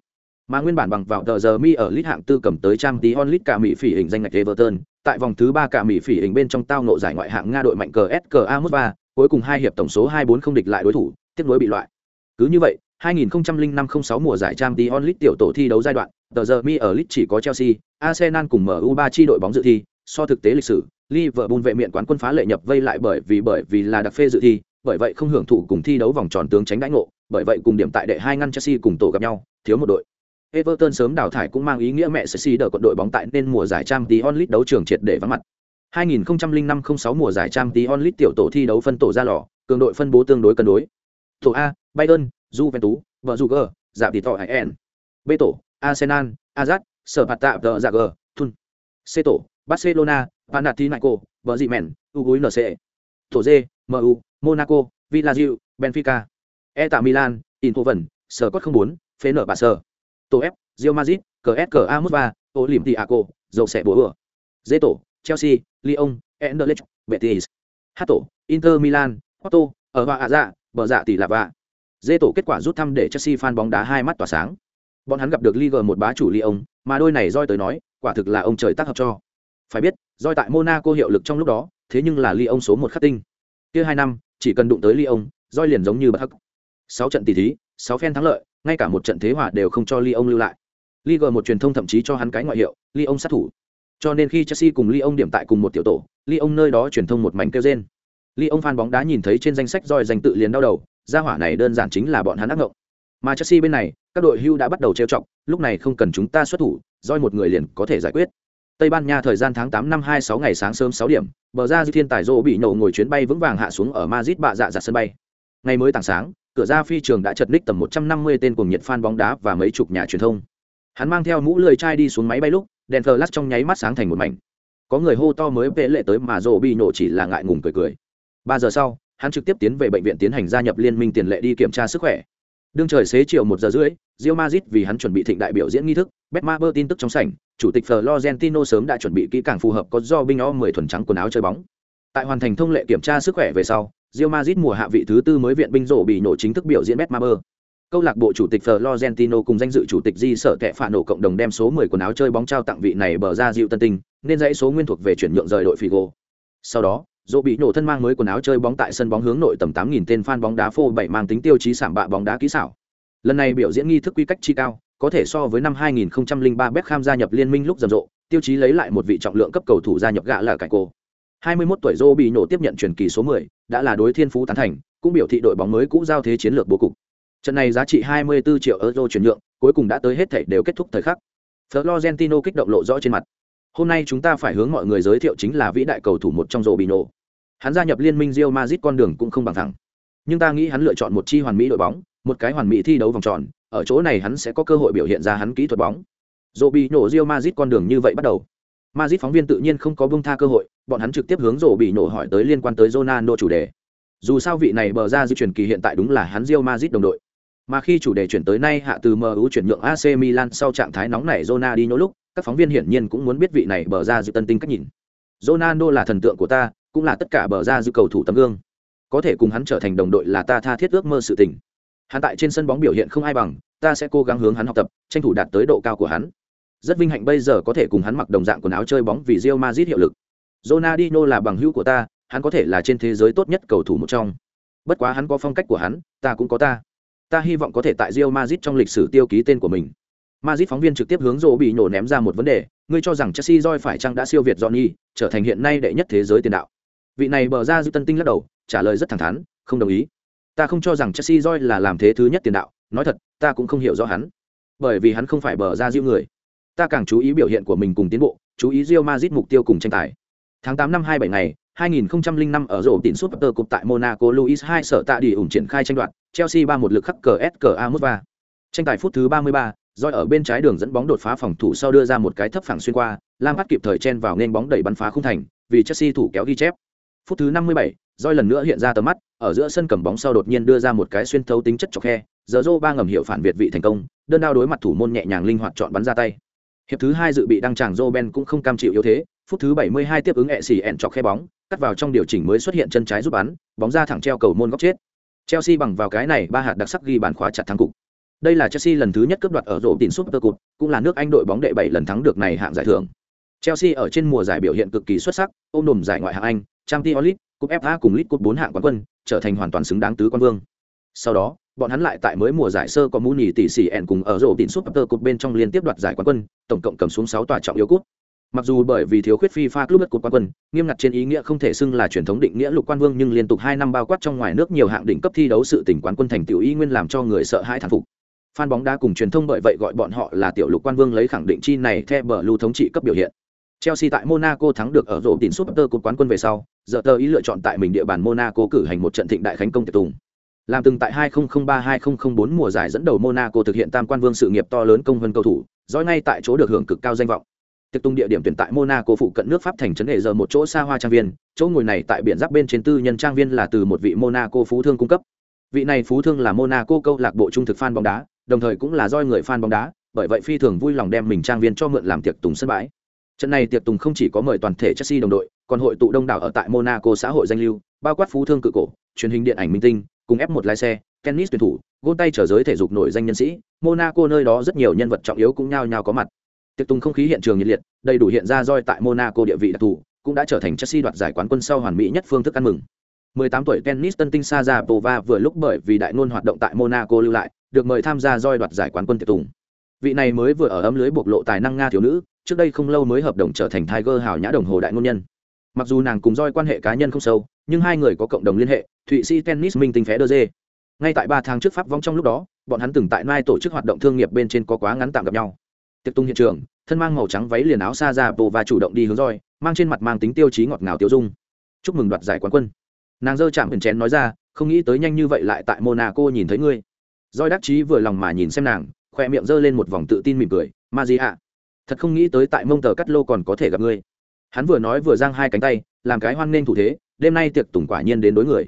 Mà nguyên bản bằng vào tờ giờ mi ở lít hạng tư cầm tới Champions League cả Mỹ phỉ hình danh ngạch Everton, tại vòng thứ 3 cả Mỹ phỉ hình bên trong tao nộ giải ngoại hạng Nga đội mạnh cờ SKA Moscow, cuối cùng hai hiệp tổng số 2-4 không địch lại đối thủ, tiếp nối bị loại. Cứ như vậy, 2005-06 mùa giải Champions League tiểu tổ thi đấu giai đoạn, tờ giờ mi ở League chỉ có Chelsea, Arsenal cùng MU3 chi đội bóng dự thi, so thực tế lịch sử, Liverpool vệ miện quán quân phá lệ nhập vây lại bởi vì bởi vì là đặc phê dự thi, bởi vậy không hưởng thụ cùng thi đấu vòng tròn tướng tránh đãi ngộ, bởi vậy cùng điểm tại đệ hai ngăn Chelsea cùng tổ gặp nhau, thiếu một đội. Everton sớm đào thải cũng mang ý nghĩa mẹ Chelsea đỡ quận đội bóng tại nên mùa giải Champions League đấu trường triệt để vắng mặt. 2005-06 mùa giải Champions League tiểu tổ thi đấu phân tổ ra lò, cường đội phân bố tương đối cân đối. Tổ A, Bayern, Juventus, vợ Juger, giảm tỷ tỏ hải N. B tổ, Arsenal, Ajax, Sở Phạt Tạ Tờ gờ, Thun. C tổ, Barcelona, Panathinaiko, vợ dị mèn, UNC. Tổ D, MU, Monaco, Villarreal, Benfica. E tạ Milan, Eindhoven, Sở Cốt 04, Phế nở bà Sở. Tổ F, Real Madrid, CSKA Moscow, Olympiaco, dầu xẻ Bố ửa. D tổ, Chelsea, Lyon, Anderlecht, Betis. H tổ, Inter Milan, Porto, ở Hoa Hạ Dạ, bờ dạ tỷ lạp vạ. Dê tổ kết quả rút thăm để Chelsea fan bóng đá hai mắt tỏa sáng. Bọn hắn gặp được Ligue một bá chủ Lyon, mà đôi này roi tới nói, quả thực là ông trời tác hợp cho. Phải biết, roi tại Monaco hiệu lực trong lúc đó, thế nhưng là Lyon số một khắc tinh. Kia hai năm, chỉ cần đụng tới Lyon, roi liền giống như bất hắc. Sáu trận tỷ thí, sáu phen thắng lợi, ngay cả một trận thế hòa đều không cho Lyon lưu lại. Ligue một truyền thông thậm chí cho hắn cái ngoại hiệu, Lyon sát thủ. Cho nên khi Chelsea cùng Lyon điểm tại cùng một tiểu tổ, Lyon nơi đó truyền thông một mảnh kêu rên. Lyon fan bóng đá nhìn thấy trên danh sách roi danh tự liền đau đầu, gia hỏa này đơn giản chính là bọn hắn ác ngộng. Mà Chelsea bên này, các đội hưu đã bắt đầu trêu chọc, lúc này không cần chúng ta xuất thủ, roi một người liền có thể giải quyết. Tây Ban Nha thời gian tháng 8 năm 26 ngày sáng sớm 6 điểm, bờ ra dư Thiên Tài Dỗ bị nổ ngồi chuyến bay vững vàng hạ xuống ở Madrid bạ dạ dạ sân bay. Ngày mới tảng sáng, cửa ra phi trường đã chật ních tầm 150 tên cuồng nhiệt fan bóng đá và mấy chục nhà truyền thông. Hắn mang theo mũ lười chai đi xuống máy bay lúc, đèn flash trong nháy mắt sáng thành một mảnh. Có người hô to mới vệ lệ tới mà Dỗ bị nổ chỉ là ngại ngùng cười cười. 3 giờ sau, hắn trực tiếp tiến về bệnh viện tiến hành gia nhập liên minh tiền lệ đi kiểm tra sức khỏe. Đương trời xế chiều một giờ rưỡi, Real Madrid vì hắn chuẩn bị thịnh đại biểu diễn nghi thức, Betmaber tin tức trong sảnh, chủ tịch Florentino sớm đã chuẩn bị kỹ càng phù hợp có do binh o 10 thuần trắng quần áo chơi bóng. Tại hoàn thành thông lệ kiểm tra sức khỏe về sau, Real Madrid mùa hạ vị thứ tư mới viện binh rổ bị nổ chính thức biểu diễn Betmaber. Câu lạc bộ chủ tịch Florentino cùng danh dự chủ tịch Di sở kẻ phản nổ cộng đồng đem số 10 quần áo chơi bóng trao tặng vị này bờ ra dịu tân tình, nên dãy số nguyên thuộc về chuyển nhượng rời đội Figo. Sau đó, dỗ bị nổ thân mang mới quần áo chơi bóng tại sân bóng hướng nội tầm 8.000 tên fan bóng đá phô bảy mang tính tiêu chí sảm bạ bóng đá kỹ xảo. Lần này biểu diễn nghi thức quy cách chi cao, có thể so với năm 2003 Beckham gia nhập liên minh lúc rầm rộ, tiêu chí lấy lại một vị trọng lượng cấp cầu thủ gia nhập gạ là cải cô. 21 tuổi Zô bị nổ tiếp nhận truyền kỳ số 10, đã là đối thiên phú tán thành, cũng biểu thị đội bóng mới cũ giao thế chiến lược bố cục. Trận này giá trị 24 triệu euro chuyển nhượng, cuối cùng đã tới hết thảy đều kết thúc thời khắc. Florentino kích động lộ rõ trên mặt. Hôm nay chúng ta phải hướng mọi người giới thiệu chính là vĩ đại cầu thủ một trong Robinho. Hắn gia nhập liên minh Real Madrid con đường cũng không bằng thẳng. Nhưng ta nghĩ hắn lựa chọn một chi hoàn mỹ đội bóng, một cái hoàn mỹ thi đấu vòng tròn, ở chỗ này hắn sẽ có cơ hội biểu hiện ra hắn kỹ thuật bóng. Robinho Real Madrid con đường như vậy bắt đầu. Madrid phóng viên tự nhiên không có buông tha cơ hội, bọn hắn trực tiếp hướng Robinho hỏi tới liên quan tới Ronaldo chủ đề. Dù sao vị này bờ ra di chuyển kỳ hiện tại đúng là hắn Real Madrid đồng đội. Mà khi chủ đề chuyển tới nay hạ từ MU chuyển nhượng AC Milan sau trạng thái nóng nảy Ronaldinho lúc, các phóng viên hiển nhiên cũng muốn biết vị này bờ ra dự tân tinh cách nhìn. Ronaldo là thần tượng của ta, cũng là tất cả bờ ra dư cầu thủ tấm gương. Có thể cùng hắn trở thành đồng đội là ta tha thiết ước mơ sự tình. Hắn tại trên sân bóng biểu hiện không ai bằng ta sẽ cố gắng hướng hắn học tập tranh thủ đạt tới độ cao của hắn. Rất vinh hạnh bây giờ có thể cùng hắn mặc đồng dạng quần áo chơi bóng vì Real Madrid hiệu lực. Ronaldinho là bằng hữu của ta hắn có thể là trên thế giới tốt nhất cầu thủ một trong. Bất quá hắn có phong cách của hắn ta cũng có ta. Ta hy vọng có thể tại Real Madrid trong lịch sử tiêu ký tên của mình. Madrid phóng viên trực tiếp hướng Rô bị nổ ném ra một vấn đề, ngươi cho rằng Chelsea Joy phải chăng đã siêu việt Johnny, trở thành hiện nay đệ nhất thế giới tiền đạo. Vị này bờ ra dư tân tinh lắc đầu, trả lời rất thẳng thắn, không đồng ý. Ta không cho rằng Chelsea roi là làm thế thứ nhất tiền đạo, nói thật, ta cũng không hiểu rõ hắn. Bởi vì hắn không phải bờ ra dư người. Ta càng chú ý biểu hiện của mình cùng tiến bộ, chú ý Real Madrid mục tiêu cùng tranh tài. Tháng tám năm 27 ngày, 2005 ở rổ tín suốt tờ cục tại Monaco Luis II sở tạ đi ủng triển khai tranh đoạt, Chelsea 3-1 lực khắc cờ SKA Mosva. Tranh tài phút thứ 33, Doi ở bên trái đường dẫn bóng đột phá phòng thủ sau đưa ra một cái thấp phẳng xuyên qua, Lampard kịp thời chen vào nên bóng đẩy bắn phá khung thành, vì Chelsea thủ kéo ghi chép. Phút thứ 57, Doi lần nữa hiện ra tầm mắt, ở giữa sân cầm bóng sau đột nhiên đưa ra một cái xuyên thấu tính chất chọc khe, giờ Zoro ba ngầm hiệu phản việt vị thành công, đơn đao đối mặt thủ môn nhẹ nhàng linh hoạt chọn bắn ra tay. Hiệp thứ hai dự bị đăng tràng Ben cũng không cam chịu yếu thế, phút thứ 72 tiếp ứng ẹ xì ẹn chọc khe bóng, cắt vào trong điều chỉnh mới xuất hiện chân trái giúp bắn, bóng ra thẳng treo cầu môn góc chết. Chelsea bằng vào cái này ba hạt đặc sắc ghi bàn khóa chặt thắng cục. Đây là Chelsea lần thứ nhất cướp đoạt ở rổ tiền Super Cup, cũng là nước Anh đội bóng đệ 7 lần thắng được này hạng giải thưởng. Chelsea ở trên mùa giải biểu hiện cực kỳ xuất sắc, ôm đùm giải ngoại hạng Anh, Champions olit cúp FA cùng Lit Cup bốn hạng quán quân, trở thành hoàn toàn xứng đáng tứ quan vương. Sau đó, bọn hắn lại tại mới mùa giải sơ có Muni tỷ xỉ ẹn cùng ở rổ tiền tơ cúp bên trong liên tiếp đoạt giải quán quân, tổng cộng cầm xuống sáu tòa trọng yếu cúp. Mặc dù bởi vì thiếu khuyết FIFA Club cột quán quân, nghiêm ngặt trên ý nghĩa không thể xưng là truyền thống định nghĩa lục quan vương nhưng liên tục hai năm bao quát trong ngoài nước nhiều hạng đỉnh cấp thi đấu sự tỉnh quán quân thành tiểu y nguyên làm cho người sợ hãi thán phục. Fan bóng đá cùng truyền thông bởi vậy gọi bọn họ là tiểu lục quan vương lấy khẳng định chi này theo bờ lưu thống trị cấp biểu hiện. Chelsea tại Monaco thắng được ở rổ tiền Super Cup quán quân về sau, giờ tờ ý lựa chọn tại mình địa bàn Monaco cử hành một trận thịnh đại khánh công tiệc tùng. Làm từng tại 2003-2004 mùa giải dẫn đầu Monaco thực hiện tam quan vương sự nghiệp to lớn công hơn cầu thủ, dõi ngay tại chỗ được hưởng cực cao danh vọng. Tiệc tung địa điểm tuyển tại monaco phụ cận nước pháp thành trấn hệ giờ một chỗ xa hoa trang viên chỗ ngồi này tại biển giáp bên trên tư nhân trang viên là từ một vị monaco phú thương cung cấp. Vị này phú thương là monaco câu lạc bộ trung thực fan bóng đá đồng thời cũng là doi người fan bóng đá bởi vậy phi thường vui lòng đem mình trang viên cho mượn làm tiệc tùng sân bãi trận này tiệc tùng không chỉ có mời toàn thể chelsea đồng đội còn hội tụ đông đảo ở tại monaco xã hội danh lưu bao quát phú thương cự cổ truyền hình điện ảnh minh tinh cùng F1 lái xe tennis tuyển thủ gôn tay trở giới thể dục nổi danh nhân sĩ. Monaco nơi đó rất nhiều nhân vật trọng yếu cũng nhao nhao có mặt. Tiệc tùng không khí hiện trường nhiệt liệt đầy đủ hiện ra roi tại monaco địa vị đặc thù cũng đã trở thành chelsea đoạt giải quán quân sau hoàn mỹ nhất phương thức ăn mừng. 18 tuổi tennis tân tinh Sajapova vừa lúc bởi vì đại ngôn hoạt động tại Monaco lưu lại, được mời tham gia roi đoạt giải quán quân tiệc tùng. Vị này mới vừa ở ấm lưới bộc lộ tài năng Nga thiếu nữ, trước đây không lâu mới hợp đồng trở thành Tiger hào nhã đồng hồ đại ngôn nhân. Mặc dù nàng cùng roi quan hệ cá nhân không sâu, nhưng hai người có cộng đồng liên hệ, Thụy Sĩ tennis minh tinh phé đơ dê. Ngay tại 3 tháng trước pháp vong trong lúc đó, bọn hắn từng tại Nai tổ chức hoạt động thương nghiệp bên trên có quá ngắn tạm gặp nhau. Tiệc tung hiện trường thân mang màu trắng váy liền áo xa ra bộ và chủ động đi hướng roi mang trên mặt mang tính tiêu chí ngọt ngào tiêu dung. Chúc mừng đoạt giải quán quân. Nàng dơ chạm hình chén nói ra không nghĩ tới nhanh như vậy lại tại monaco nhìn thấy ngươi. Roi đắc chí vừa lòng mà nhìn xem nàng khoe miệng giơ lên một vòng tự tin mỉm cười ma gì ạ thật không nghĩ tới tại mông tờ cắt lô còn có thể gặp ngươi. Hắn vừa nói vừa giang hai cánh tay, làm cái hoan nghênh thủ thế, đêm nay tiệc tùng quả nhiên đến đối người.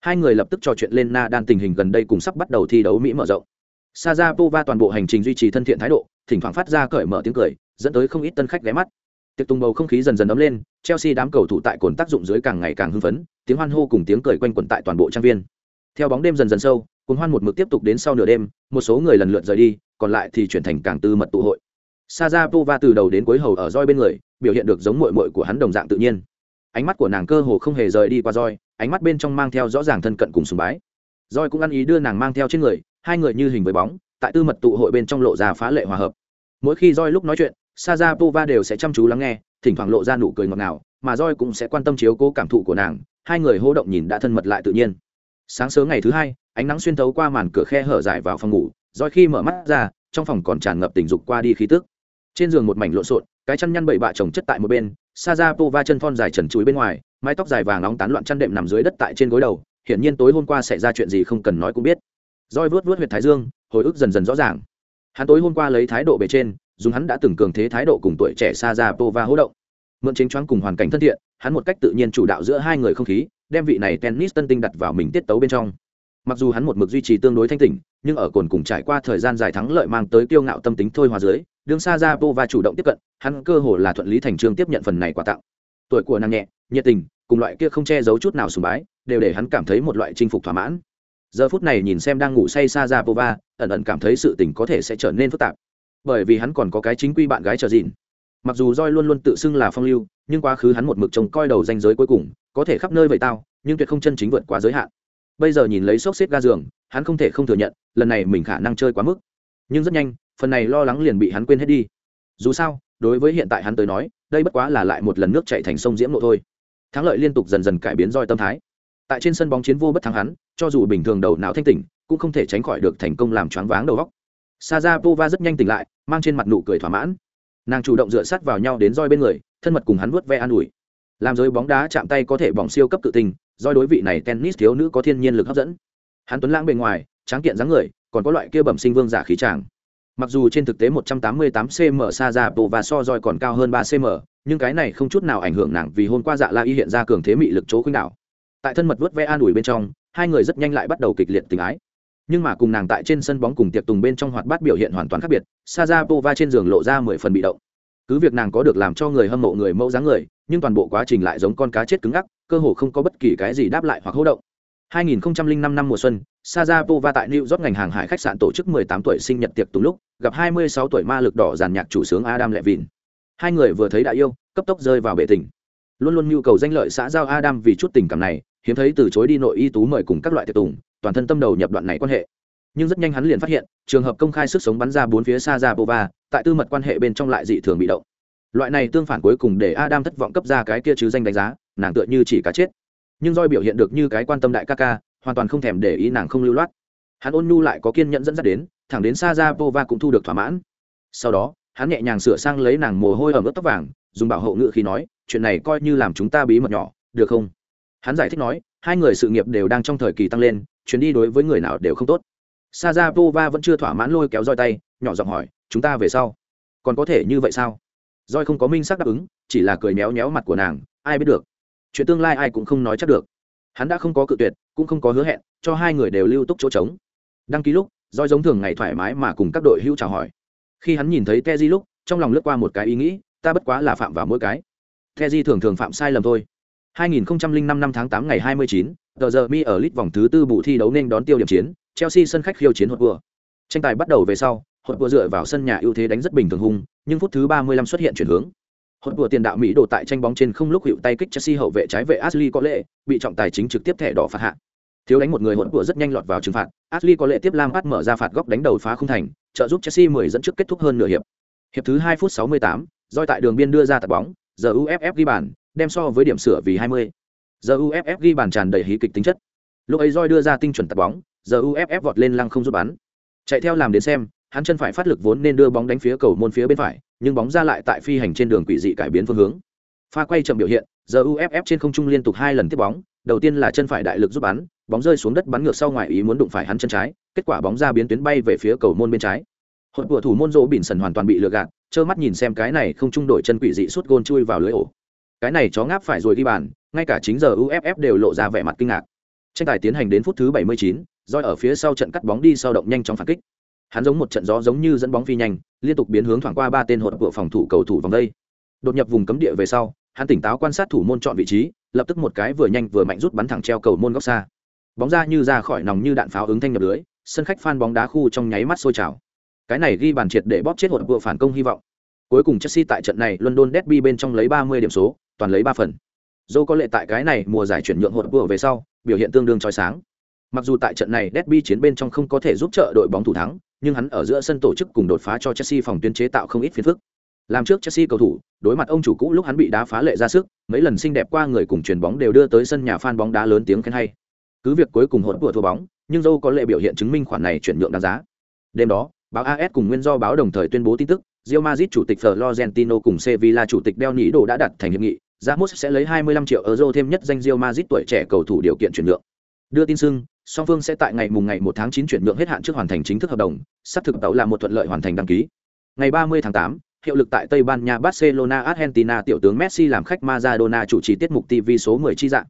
Hai người lập tức trò chuyện lên na đan tình hình gần đây cùng sắp bắt đầu thi đấu mỹ mở rộng. Sa ra pova toàn bộ hành trình duy trì thân thiện thái độ, thỉnh thoảng phát ra cởi mở tiếng cười, dẫn tới không ít tân khách ghé mắt. Tiệc tùng bầu không khí dần dần ấm lên, chelsea đám cầu thủ tại cồn tác dụng dưới càng ngày càng hưng phấn, tiếng hoan hô cùng tiếng cười quanh quẩn tại toàn bộ trang viên. Theo bóng đêm dần dần sâu cuốn hoan một mực tiếp tục đến sau nửa đêm, một số người lần lượt rời đi, còn lại thì chuyển thành càng tư mật tụ hội. Sajapova từ đầu đến cuối hầu ở roi bên người, biểu hiện được giống muội muội của hắn đồng dạng tự nhiên. Ánh mắt của nàng cơ hồ không hề rời đi qua roi, ánh mắt bên trong mang theo rõ ràng thân cận cùng sùng bái. Roi cũng ăn ý đưa nàng mang theo trên người, hai người như hình với bóng, tại tư mật tụ hội bên trong lộ ra phá lệ hòa hợp mỗi khi roi lúc nói chuyện Sajapova đều sẽ chăm chú lắng nghe thỉnh thoảng lộ ra nụ cười ngọt ngào mà roi cũng sẽ quan tâm chiếu cố cảm thụ của nàng hai người hô động nhìn đã thân mật lại tự nhiên sáng sớm ngày thứ hai ánh nắng xuyên thấu qua màn cửa khe hở dài vào phòng ngủ roi khi mở mắt ra trong phòng còn tràn ngập tình dục qua đi khí tức trên giường một mảnh lộn xộn, cái chăn nhăn bậy bạ chồng chất tại một bên Sajapova chân thon dài trần chuối bên ngoài, mái tóc dài vàng nóng tán loạn chăn đệm nằm dưới đất tại trên gối đầu, hiển nhiên tối hôm qua xảy ra chuyện gì không cần nói cũng biết. Roi vớt vớt huyệt thái dương, hồi ức dần dần rõ ràng. Hắn tối hôm qua lấy thái độ bề trên, dùng hắn đã từng cường thế thái độ cùng tuổi trẻ sa ra pova hỗ động. Mượn chính choáng cùng hoàn cảnh thân thiện, hắn một cách tự nhiên chủ đạo giữa hai người không khí, đem vị này tennis tân tinh đặt vào mình tiết tấu bên trong. Mặc dù hắn một mực duy trì tương đối thanh tỉnh, nhưng ở cồn cùng trải qua thời gian dài thắng lợi mang tới kiêu ngạo tâm tính thôi hòa dưới đương sa ra chủ động tiếp cận, hắn cơ hồ là thuận lý thành trương tiếp nhận phần này quà tặng. Tuổi của nàng nhẹ, nhiệt tình, cùng loại kia không che giấu chút nào sùng bái, đều để hắn cảm thấy một loại chinh phục thỏa mãn. Giờ phút này nhìn xem đang ngủ say sa ra ẩn ẩn cảm thấy sự tình có thể sẽ trở nên phức tạp. Bởi vì hắn còn có cái chính quy bạn gái chờ dịn mặc dù roi luôn luôn tự xưng là phong lưu, nhưng quá khứ hắn một mực trông coi đầu danh giới cuối cùng, có thể khắp nơi vậy tao, nhưng tuyệt không chân chính vượt quá giới hạn. Bây giờ nhìn lấy xốc xếp ga giường, hắn không thể không thừa nhận, lần này mình khả năng chơi quá mức. Nhưng rất nhanh phần này lo lắng liền bị hắn quên hết đi. Dù sao, đối với hiện tại hắn tới nói, đây bất quá là lại một lần nước chạy thành sông diễm nộ thôi. Thắng lợi liên tục dần dần cải biến roi tâm thái. Tại trên sân bóng chiến vô bất thắng hắn, cho dù bình thường đầu não thanh tỉnh, cũng không thể tránh khỏi được thành công làm choáng váng đầu góc Sajapova rất nhanh tỉnh lại, mang trên mặt nụ cười thỏa mãn. Nàng chủ động dựa sát vào nhau đến roi bên người, thân mật cùng hắn vuốt ve an ủi. Làm giới bóng đá chạm tay có thể bỏng siêu cấp tự tình do đối vị này tennis thiếu nữ có thiên nhiên lực hấp dẫn. Hắn tuấn lãng bề ngoài, tráng kiện dáng người, còn có loại kia bẩm sinh vương giả khí tràng mặc dù trên thực tế 188 cm Sajapova so roi còn cao hơn 3 cm nhưng cái này không chút nào ảnh hưởng nàng vì hôm qua dạ la y hiện ra cường thế mị lực chỗ khuynh đảo. Tại thân mật vớt ve an ủi bên trong, hai người rất nhanh lại bắt đầu kịch liệt tình ái. Nhưng mà cùng nàng tại trên sân bóng cùng tiệc tùng bên trong hoạt bát biểu hiện hoàn toàn khác biệt Sajapova trên giường lộ ra mười phần bị động. Cứ việc nàng có được làm cho người hâm mộ người mẫu dáng người, nhưng toàn bộ quá trình lại giống con cá chết cứng ngắc, cơ hồ không có bất kỳ cái gì đáp lại hoặc hỗ động. 2005 năm mùa xuân, Sajapova tại New York ngành hàng hải khách sạn tổ chức 18 tuổi sinh nhật tiệc tùng lúc, gặp 26 tuổi ma lực đỏ giàn nhạc chủ sướng Adam Levine. Hai người vừa thấy đã yêu, cấp tốc rơi vào bể tình. Luôn luôn nhu cầu danh lợi xã giao Adam vì chút tình cảm này, hiếm thấy từ chối đi nội y tú mời cùng các loại tiệc tùng, toàn thân tâm đầu nhập đoạn này quan hệ nhưng rất nhanh hắn liền phát hiện trường hợp công khai sức sống bắn ra bốn phía xa bova tại tư mật quan hệ bên trong lại dị thường bị động loại này tương phản cuối cùng để adam thất vọng cấp ra cái kia chứ danh đánh giá nàng tựa như chỉ cá chết nhưng roi biểu hiện được như cái quan tâm đại ca ca hoàn toàn không thèm để ý nàng không lưu loát hắn ôn nhu lại có kiên nhẫn dẫn dắt đến thẳng đến xa ra bova cũng thu được thỏa mãn sau đó hắn nhẹ nhàng sửa sang lấy nàng mồ hôi ở mức tóc vàng dùng bảo hộ ngự khi nói chuyện này coi như làm chúng ta bí mật nhỏ được không hắn giải thích nói hai người sự nghiệp đều đang trong thời kỳ tăng lên chuyến đi đối với người nào đều không tốt Sajapova vẫn chưa thỏa mãn lôi kéo roi tay, nhỏ giọng hỏi, "Chúng ta về sau, còn có thể như vậy sao?" Roi không có minh xác đáp ứng, chỉ là cười méo méo mặt của nàng, ai biết được. Chuyện tương lai ai cũng không nói chắc được. Hắn đã không có cự tuyệt, cũng không có hứa hẹn, cho hai người đều lưu túc chỗ trống. Đăng ký lúc, doi giống thường ngày thoải mái mà cùng các đội hữu chào hỏi. Khi hắn nhìn thấy Teji lúc, trong lòng lướt qua một cái ý nghĩ, ta bất quá là phạm vào mỗi cái. Teji thường thường phạm sai lầm thôi. 2005 năm tháng 8 ngày 29, tờ giờ mi ở lit vòng thứ tư bù thi đấu nên đón tiêu điểm chiến, Chelsea sân khách khiêu chiến hột vừa. Tranh tài bắt đầu về sau, hột vừa dựa vào sân nhà ưu thế đánh rất bình thường hung, nhưng phút thứ 35 xuất hiện chuyển hướng. Hốt vừa tiền đạo Mỹ đổ tại tranh bóng trên không lúc hữu tay kích Chelsea hậu vệ trái vệ Ashley có lệ, bị trọng tài chính trực tiếp thẻ đỏ phạt hạ. Thiếu đánh một người hỗn vừa rất nhanh lọt vào trừng phạt, Ashley có lệ tiếp Lampard mở ra phạt góc đánh đầu phá không thành, trợ giúp Chelsea 10 dẫn trước kết thúc hơn nửa hiệp. Hiệp thứ 2 phút 68, Doi tại đường biên đưa ra tạt bóng, giờ UFF ghi bàn, đem so với điểm sửa vì 20. Giờ UFF ghi bàn tràn đầy hí kịch tính chất. Lúc ấy Doi đưa ra tinh chuẩn tạt bóng, giờ uff vọt lên lăng không rút bắn chạy theo làm đến xem hắn chân phải phát lực vốn nên đưa bóng đánh phía cầu môn phía bên phải nhưng bóng ra lại tại phi hành trên đường quỷ dị cải biến phương hướng. Pha quay chậm biểu hiện giờ uff trên không trung liên tục hai lần tiếp bóng đầu tiên là chân phải đại lực giúp bắn bóng rơi xuống đất bắn ngược sau ngoài ý muốn đụng phải hắn chân trái kết quả bóng ra biến tuyến bay về phía cầu môn bên trái. Hội của thủ môn rỗ bỉn sần hoàn toàn bị lừa gạt trơ mắt nhìn xem cái này không trung đổi chân quỷ dị suốt gôn chui vào lưới ổ. Cái này chó ngáp phải rồi ghi bàn ngay cả chính giờ uff đều lộ ra vẻ mặt kinh ngạc. Tranh tài tiến hành đến phút thứ 79, roi ở phía sau trận cắt bóng đi sau động nhanh chóng phản kích hắn giống một trận gió giống như dẫn bóng phi nhanh, liên tục biến hướng thoảng qua ba tên hột của phòng thủ cầu thủ vòng đây. Đột nhập vùng cấm địa về sau, hắn tỉnh táo quan sát thủ môn chọn vị trí, lập tức một cái vừa nhanh vừa mạnh rút bắn thẳng treo cầu môn góc xa. Bóng ra như ra khỏi nòng như đạn pháo ứng thanh nhập lưới, sân khách phan bóng đá khu trong nháy mắt sôi trào. Cái này ghi bàn triệt để bóp chết hột vừa phản công hy vọng. Cuối cùng chelsea tại trận này london derby bên trong lấy 30 điểm số, toàn lấy ba phần. Dâu có lệ tại cái này mùa giải chuyển nhượng hột vừa về sau, biểu hiện tương đương chói sáng. Mặc dù tại trận này Derby chiến bên trong không có thể giúp trợ đội bóng thủ thắng, nhưng hắn ở giữa sân tổ chức cùng đột phá cho Chelsea phòng tuyến chế tạo không ít phiền phức. Làm trước Chelsea cầu thủ, đối mặt ông chủ cũ lúc hắn bị đá phá lệ ra sức, mấy lần xinh đẹp qua người cùng truyền bóng đều đưa tới sân nhà fan bóng đá lớn tiếng khen hay. Cứ việc cuối cùng hỗn của thua bóng, nhưng dâu có lệ biểu hiện chứng minh khoản này chuyển nhượng đáng giá. Đêm đó, báo AS cùng nguyên do báo đồng thời tuyên bố tin tức, Real Madrid chủ tịch Florentino cùng Sevilla chủ tịch Del Niro đã đặt thành hiệp nghị, Ramos sẽ lấy 25 triệu euro thêm nhất danh Real Madrid tuổi trẻ cầu thủ điều kiện chuyển nhượng. Đưa tin xưng, song phương sẽ tại ngày mùng ngày một tháng chín chuyển nhượng hết hạn trước hoàn thành chính thức hợp đồng, sắp thực tàu là một thuận lợi hoàn thành đăng ký. Ngày 30 tháng tám, hiệu lực tại Tây Ban Nha Barcelona Argentina tiểu tướng Messi làm khách Maradona chủ trì tiết mục TV số 10 chi dạng.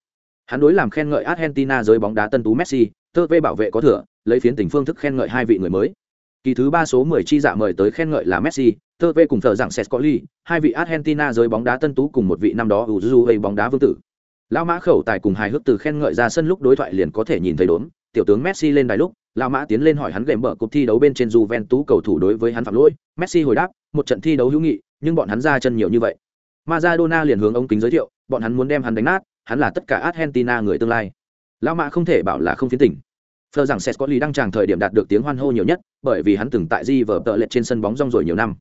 Hắn đối làm khen ngợi Argentina giới bóng đá tân tú Messi, tơ vê bảo vệ có thừa, lấy phiến tình phương thức khen ngợi hai vị người mới. Kỳ thứ ba số 10 chi dạ mời tới khen ngợi là Messi, tơ vê cùng thợ giảng Sescoli, hai vị Argentina giới bóng đá tân tú cùng một vị năm đó Uruguay bóng đá vương tử. Lão Mã khẩu tài cùng hài hước từ khen ngợi ra sân lúc đối thoại liền có thể nhìn thấy đốn, tiểu tướng Messi lên đài lúc, Lão Mã tiến lên hỏi hắn game bở cuộc thi đấu bên trên Juventus cầu thủ đối với hắn phạm lỗi, Messi hồi đáp, một trận thi đấu hữu nghị, nhưng bọn hắn ra chân nhiều như vậy. Maradona liền hướng ông kính giới thiệu, bọn hắn muốn đem hắn đánh nát, hắn là tất cả Argentina người tương lai. Lão Mã không thể bảo là không phiến tỉnh. Phờ rằng sẽ có lý đăng tràng thời điểm đạt được tiếng hoan hô nhiều nhất, bởi vì hắn từng tại di vở tợ lệ trên sân bóng rong rồi nhiều năm.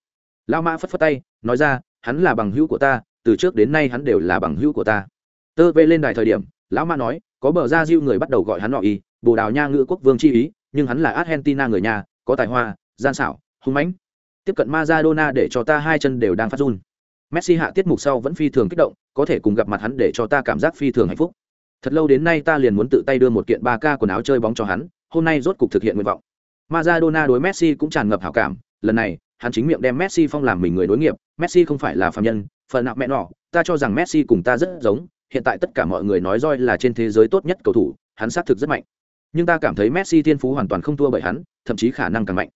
Lão Mã phất phất tay, nói ra, hắn là bằng hữu của ta, từ trước đến nay hắn đều là bằng hữu của ta. Tơ vê lên đài thời điểm, lão Mã nói, có bờ ra diêu người bắt đầu gọi hắn họ y, Bồ Đào Nha ngữ quốc vương chi ý, nhưng hắn là Argentina người nhà, có tài hoa, gian xảo, hung mãnh. Tiếp cận Maradona để cho ta hai chân đều đang phát run. Messi hạ tiết mục sau vẫn phi thường kích động, có thể cùng gặp mặt hắn để cho ta cảm giác phi thường hạnh phúc. Thật lâu đến nay ta liền muốn tự tay đưa một kiện ba k quần áo chơi bóng cho hắn, hôm nay rốt cục thực hiện nguyện vọng. Maradona đối Messi cũng tràn ngập hảo cảm, lần này, hắn chính miệng đem Messi phong làm mình người đối nghiệp, Messi không phải là phàm nhân, phần nào mẹ nọ, ta cho rằng Messi cùng ta rất giống, hiện tại tất cả mọi người nói roi là trên thế giới tốt nhất cầu thủ, hắn xác thực rất mạnh. Nhưng ta cảm thấy Messi thiên phú hoàn toàn không thua bởi hắn, thậm chí khả năng càng mạnh.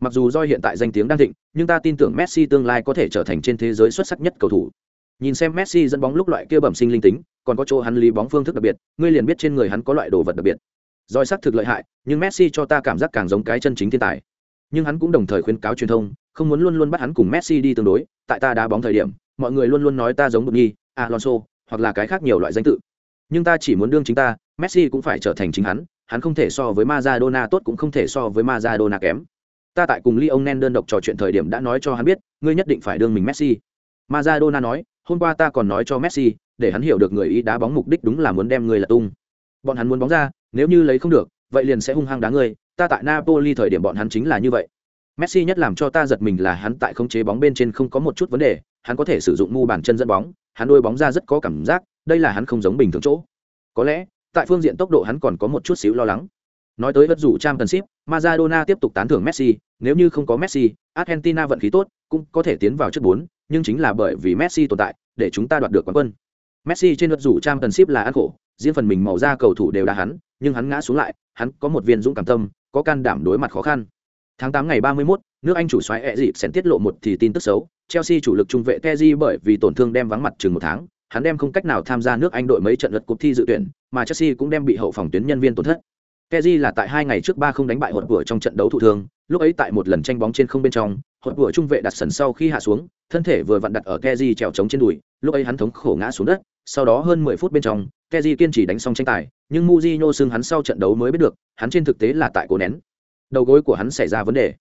Mặc dù roi hiện tại danh tiếng đang thịnh, nhưng ta tin tưởng Messi tương lai có thể trở thành trên thế giới xuất sắc nhất cầu thủ. Nhìn xem Messi dẫn bóng lúc loại kia bẩm sinh linh tính, còn có chỗ hắn lý bóng phương thức đặc biệt, ngươi liền biết trên người hắn có loại đồ vật đặc biệt. Roi xác thực lợi hại, nhưng Messi cho ta cảm giác càng giống cái chân chính thiên tài. Nhưng hắn cũng đồng thời khuyến cáo truyền thông, không muốn luôn luôn bắt hắn cùng Messi đi tương đối, tại ta đá bóng thời điểm, mọi người luôn luôn nói ta giống Bột Nhi, Alonso, hoặc là cái khác nhiều loại danh tự. Nhưng ta chỉ muốn đương chính ta, Messi cũng phải trở thành chính hắn, hắn không thể so với Maradona tốt cũng không thể so với Maradona kém. Ta tại cùng Lionel đơn độc trò chuyện thời điểm đã nói cho hắn biết, ngươi nhất định phải đương mình Messi. Maradona nói, hôm qua ta còn nói cho Messi, để hắn hiểu được người ý đá bóng mục đích đúng là muốn đem người là tung. Bọn hắn muốn bóng ra, nếu như lấy không được, vậy liền sẽ hung hăng đá người, ta tại Napoli thời điểm bọn hắn chính là như vậy. Messi nhất làm cho ta giật mình là hắn tại khống chế bóng bên trên không có một chút vấn đề, hắn có thể sử dụng mu bàn chân dẫn bóng, hắn đôi bóng ra rất có cảm giác, đây là hắn không giống bình thường chỗ. Có lẽ, tại phương diện tốc độ hắn còn có một chút xíu lo lắng. Nói tới vật rủ ship, Maradona tiếp tục tán thưởng Messi, nếu như không có Messi, Argentina vận khí tốt, cũng có thể tiến vào trước bốn, nhưng chính là bởi vì Messi tồn tại, để chúng ta đoạt được quán quân. Messi trên vật rủ ship là ăn khổ, riêng phần mình màu da cầu thủ đều đá hắn, nhưng hắn ngã xuống lại, hắn có một viên dũng cảm tâm, có can đảm đối mặt khó khăn. Tháng 8 ngày 31, nước Anh chủ soái Ezit sẽ tiết lộ một thì tin tức xấu, Chelsea chủ lực trung vệ Kessié bởi vì tổn thương đem vắng mặt chừng một tháng, hắn đem không cách nào tham gia nước Anh đội mấy trận lượt cuộc thi dự tuyển, mà Chelsea cũng đem bị hậu phòng tuyến nhân viên tổn thất. Kessié là tại hai ngày trước ba không đánh bại hột vừa trong trận đấu thụ thương, lúc ấy tại một lần tranh bóng trên không bên trong, hột vừa trung vệ đặt sần sau khi hạ xuống, thân thể vừa vặn đặt ở Kessié trèo chống trên đùi, lúc ấy hắn thống khổ ngã xuống đất, sau đó hơn 10 phút bên trong, Kessié kiên trì đánh xong tranh tài, nhưng Mujinho xưng hắn sau trận đấu mới biết được, hắn trên thực tế là tại cố nén. Đầu gối của hắn xảy ra vấn đề.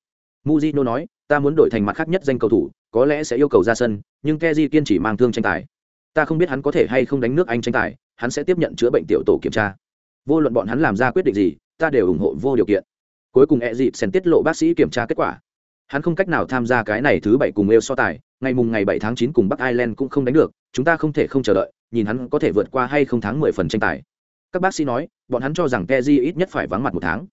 Mujinho nói, ta muốn đổi thành mặt khác nhất danh cầu thủ, có lẽ sẽ yêu cầu ra sân, nhưng Kessié kiên trì mang thương tranh tài. Ta không biết hắn có thể hay không đánh nước Anh tranh tài, hắn sẽ tiếp nhận chữa bệnh tiểu tổ kiểm tra. Vô luận bọn hắn làm ra quyết định gì, ta đều ủng hộ vô điều kiện. Cuối cùng Ezi sen tiết lộ bác sĩ kiểm tra kết quả. Hắn không cách nào tham gia cái này thứ bảy cùng yêu so tài, ngày mùng ngày 7 tháng 9 cùng Bắc Ireland cũng không đánh được, chúng ta không thể không chờ đợi, nhìn hắn có thể vượt qua hay không tháng 10 phần tranh tài. Các bác sĩ nói, bọn hắn cho rằng Kessié ít nhất phải vắng mặt một tháng.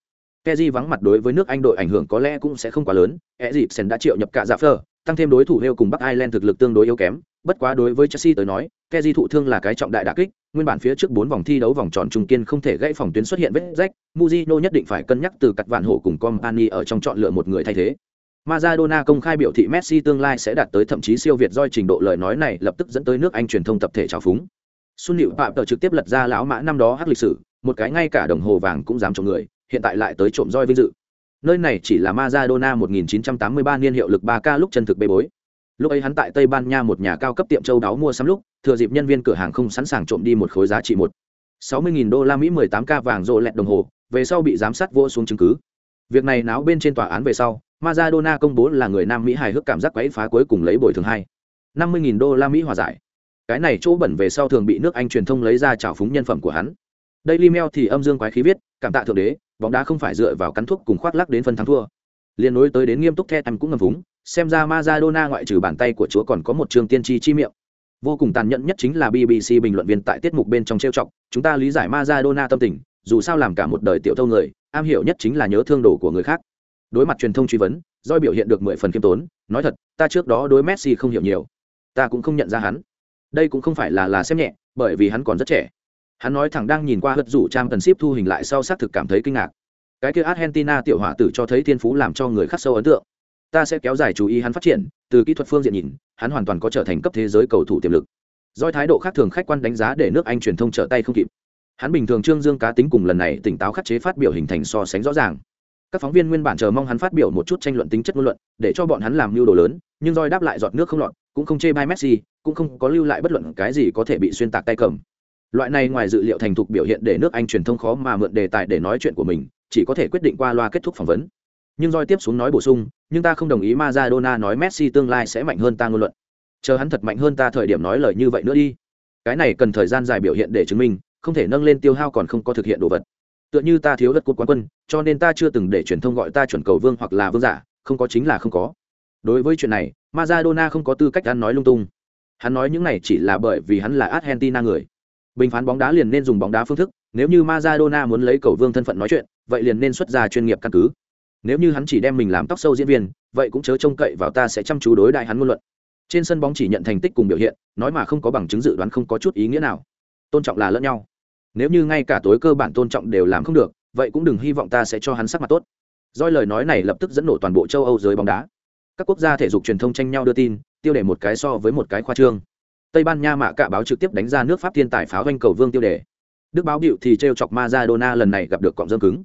Kessié vắng mặt đối với nước Anh đội ảnh hưởng có lẽ cũng sẽ không quá lớn, Eriksen đã triệu nhập cả dạ phơ, tăng thêm đối thủ Leo cùng Bắc Ireland thực lực tương đối yếu kém, bất quá đối với Chelsea tới nói, Kessié thụ thương là cái trọng đại đả kích, nguyên bản phía trước 4 vòng thi đấu vòng tròn trung kiên không thể gãy phòng tuyến xuất hiện vết rách, Mourinho nhất định phải cân nhắc từ cặt vạn hổ cùng Company ở trong chọn lựa một người thay thế. Maradona công khai biểu thị Messi tương lai sẽ đạt tới thậm chí siêu việt doi trình độ lời nói này lập tức dẫn tới nước Anh truyền thông tập thể trào phúng. Xuân Liễu Phạm tờ trực tiếp lật ra lão mã năm đó hắc lịch sử, một cái ngay cả đồng hồ vàng cũng dám trộm người, hiện tại lại tới trộm roi vinh dự. Nơi này chỉ là Maradona 1983 niên hiệu lực 3K lúc chân thực bê bối. Lúc ấy hắn tại Tây Ban Nha một nhà cao cấp tiệm châu đáo mua sắm lúc, thừa dịp nhân viên cửa hàng không sẵn sàng trộm đi một khối giá trị một 60.000 đô la Mỹ 18K vàng rồ lẹt đồng hồ, về sau bị giám sát vô xuống chứng cứ. Việc này náo bên trên tòa án về sau, Maradona công bố là người Nam Mỹ hài hước cảm giác quấy phá cuối cùng lấy bồi thường hai 50.000 đô la Mỹ hòa giải. Cái này chỗ bẩn về sau thường bị nước Anh truyền thông lấy ra trào phúng nhân phẩm của hắn. Daily Mail thì âm dương quái khí viết, cảm tạ thượng đế, bóng đá không phải dựa vào cắn thuốc cùng khoác lắc đến phân thắng thua. Liên nối tới đến nghiêm túc the em cũng ngầm vúng, xem ra Maradona ngoại trừ bàn tay của chúa còn có một trường tiên tri chi miệng. Vô cùng tàn nhẫn nhất chính là BBC bình luận viên tại tiết mục bên trong trêu chọc, chúng ta lý giải Maradona tâm tình, dù sao làm cả một đời tiểu thâu người, am hiểu nhất chính là nhớ thương đồ của người khác. Đối mặt truyền thông truy vấn, Doi biểu hiện được mười phần kiêm tốn, nói thật, ta trước đó đối Messi không hiểu nhiều, ta cũng không nhận ra hắn. Đây cũng không phải là là xem nhẹ, bởi vì hắn còn rất trẻ. Hắn nói thẳng đang nhìn qua hất rủ trang cần ship thu hình lại sau xác thực cảm thấy kinh ngạc. Cái kia Argentina tiểu hỏa tử cho thấy thiên phú làm cho người khắc sâu ấn tượng. Ta sẽ kéo dài chú ý hắn phát triển, từ kỹ thuật phương diện nhìn, hắn hoàn toàn có trở thành cấp thế giới cầu thủ tiềm lực. Doi thái độ khác thường khách quan đánh giá để nước Anh truyền thông trở tay không kịp. Hắn bình thường trương dương cá tính cùng lần này tỉnh táo khắc chế phát biểu hình thành so sánh rõ ràng. Các phóng viên nguyên bản chờ mong hắn phát biểu một chút tranh luận tính chất ngôn luận, để cho bọn hắn làm mưu đồ lớn, nhưng Doi đáp lại giọt nước không lọt, cũng không chê bai Messi, cũng không có lưu lại bất luận cái gì có thể bị xuyên tạc tay cầm. Loại này ngoài dự liệu thành thục biểu hiện để nước Anh truyền thông khó mà mượn đề tài để nói chuyện của mình, chỉ có thể quyết định qua loa kết thúc phỏng vấn. Nhưng roi tiếp xuống nói bổ sung nhưng ta không đồng ý Maradona nói Messi tương lai sẽ mạnh hơn ta ngôn luận. Chờ hắn thật mạnh hơn ta thời điểm nói lời như vậy nữa đi. Cái này cần thời gian dài biểu hiện để chứng minh không thể nâng lên tiêu hao còn không có thực hiện đồ vật. Tựa như ta thiếu đất cột quán quân cho nên ta chưa từng để truyền thông gọi ta chuẩn cầu vương hoặc là vương giả không có chính là không có. Đối với chuyện này Maradona không có tư cách ăn nói lung tung. Hắn nói những này chỉ là bởi vì hắn là Argentina người bình phán bóng đá liền nên dùng bóng đá phương thức, nếu như Maradona muốn lấy cầu vương thân phận nói chuyện, vậy liền nên xuất ra chuyên nghiệp căn cứ. Nếu như hắn chỉ đem mình làm tóc sâu diễn viên, vậy cũng chớ trông cậy vào ta sẽ chăm chú đối đại hắn ngôn luận. Trên sân bóng chỉ nhận thành tích cùng biểu hiện, nói mà không có bằng chứng dự đoán không có chút ý nghĩa nào. Tôn trọng là lẫn nhau. Nếu như ngay cả tối cơ bản tôn trọng đều làm không được, vậy cũng đừng hy vọng ta sẽ cho hắn sắc mặt tốt. Doi lời nói này lập tức dẫn nổ toàn bộ châu âu giới bóng đá. Các quốc gia thể dục truyền thông tranh nhau đưa tin, tiêu đề một cái so với một cái khoa trương tây ban nha mạ cạ báo trực tiếp đánh ra nước pháp thiên tài pháo doanh cầu vương tiêu đề. Đức báo biểu thì treo chọc Maradona lần này gặp được cọng rơm cứng.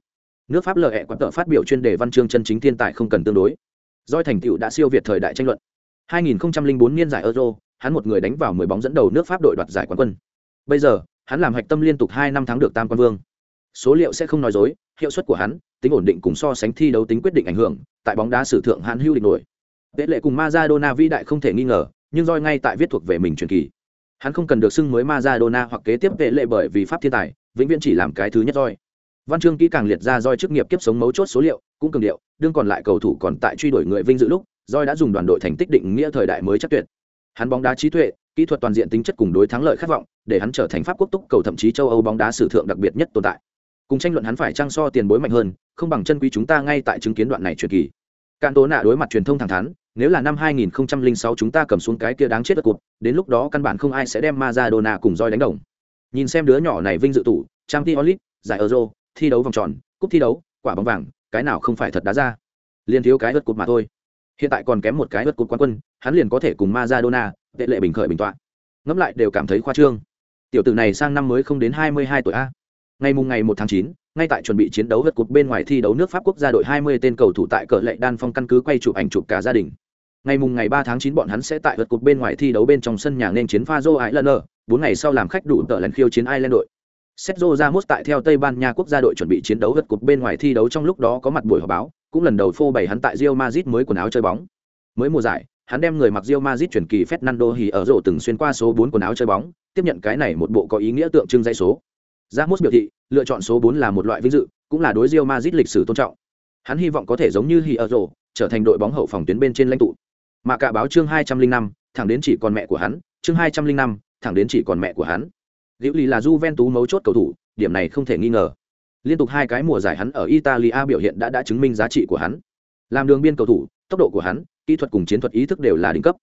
Nước pháp lợi hẹ quán tợ phát biểu chuyên đề văn chương chân chính thiên tài không cần tương đối. Doi thành tựu đã siêu việt thời đại tranh luận. 2004 niên giải euro, hắn một người đánh vào 10 bóng dẫn đầu nước pháp đội đoạt giải quán quân. Bây giờ, hắn làm hạch tâm liên tục hai năm thắng được tam quan vương. Số liệu sẽ không nói dối, hiệu suất của hắn, tính ổn định cùng so sánh thi đấu tính quyết định ảnh hưởng, tại bóng đá sử thượng hắn hưu định nổi. Tết lệ cùng Maradona vĩ đại không thể nghi ngờ nhưng roi ngay tại viết thuộc về mình truyền kỳ. Hắn không cần được xưng mới Maradona hoặc kế tiếp tệ lệ bởi vì pháp thiên tài vĩnh viễn chỉ làm cái thứ nhất roi. Văn chương kỹ càng liệt ra roi chức nghiệp kiếp sống mấu chốt số liệu cũng cường điệu đương còn lại cầu thủ còn tại truy đuổi người vinh dự lúc roi đã dùng đoàn đội thành tích định nghĩa thời đại mới chắc tuyệt. Hắn bóng đá trí tuệ kỹ thuật toàn diện tính chất cùng đối thắng lợi khát vọng để hắn trở thành pháp quốc túc cầu thậm chí châu âu bóng đá sử thượng đặc biệt nhất tồn tại. Cùng tranh luận hắn phải trang so tiền bối mạnh hơn không bằng chân quý chúng ta ngay tại chứng kiến đoạn này truyền kỳ. Cạn Tố nạ đối mặt truyền thông thẳng thắn, nếu là năm 2006 chúng ta cầm xuống cái kia đáng chết ở cuộc, đến lúc đó căn bản không ai sẽ đem Maradona cùng roi đánh đồng. Nhìn xem đứa nhỏ này vinh dự tủ, Champions League, giải Euro, thi đấu vòng tròn, cúp thi đấu, quả bóng vàng, cái nào không phải thật đá ra. Liên thiếu cái vượt cột mà thôi. Hiện tại còn kém một cái vượt cột quán quân, hắn liền có thể cùng Maradona, tệ lệ bình khởi bình tọa. Ngẫm lại đều cảm thấy khoa trương. Tiểu tử này sang năm mới không đến 22 tuổi a. Ngày mùng ngày 1 tháng 9, ngay tại chuẩn bị chiến đấu vượt cột bên ngoài thi đấu nước Pháp quốc gia đội 20 tên cầu thủ tại cờ lệ đan phong căn cứ quay chụp ảnh chụp cả gia đình. Ngày mùng ngày 3 tháng 9 bọn hắn sẽ tại lượt cột bên ngoài thi đấu bên trong sân nhà nên chiến Fazo Islander, 4 ngày sau làm khách đủ tợ lần khiêu chiến Ireland đội. Sergio Ramos tại theo Tây Ban Nha quốc gia đội chuẩn bị chiến đấu lượt cột bên ngoài thi đấu trong lúc đó có mặt buổi họp báo, cũng lần đầu phô bày hắn tại Real Madrid mới quần áo chơi bóng. Mới mùa giải, hắn đem người mặc Real Madrid chuyển kỳ Fernando Hỉ ở rổ từng xuyên qua số 4 quần áo chơi bóng, tiếp nhận cái này một bộ có ý nghĩa tượng trưng dãy số. Ramos biểu thị, lựa chọn số 4 là một loại vinh dự, cũng là đối Real Madrid lịch sử tôn trọng. Hắn hy vọng có thể giống như Hierro, trở thành đội bóng hậu phòng tuyến bên trên lãnh tụ. Mà cả báo chương 205, thẳng đến chỉ còn mẹ của hắn, chương 205, thẳng đến chỉ còn mẹ của hắn. Liễu Lý là Juventus mấu chốt cầu thủ, điểm này không thể nghi ngờ. Liên tục hai cái mùa giải hắn ở Italia biểu hiện đã đã chứng minh giá trị của hắn. Làm đường biên cầu thủ, tốc độ của hắn, kỹ thuật cùng chiến thuật ý thức đều là đỉnh cấp.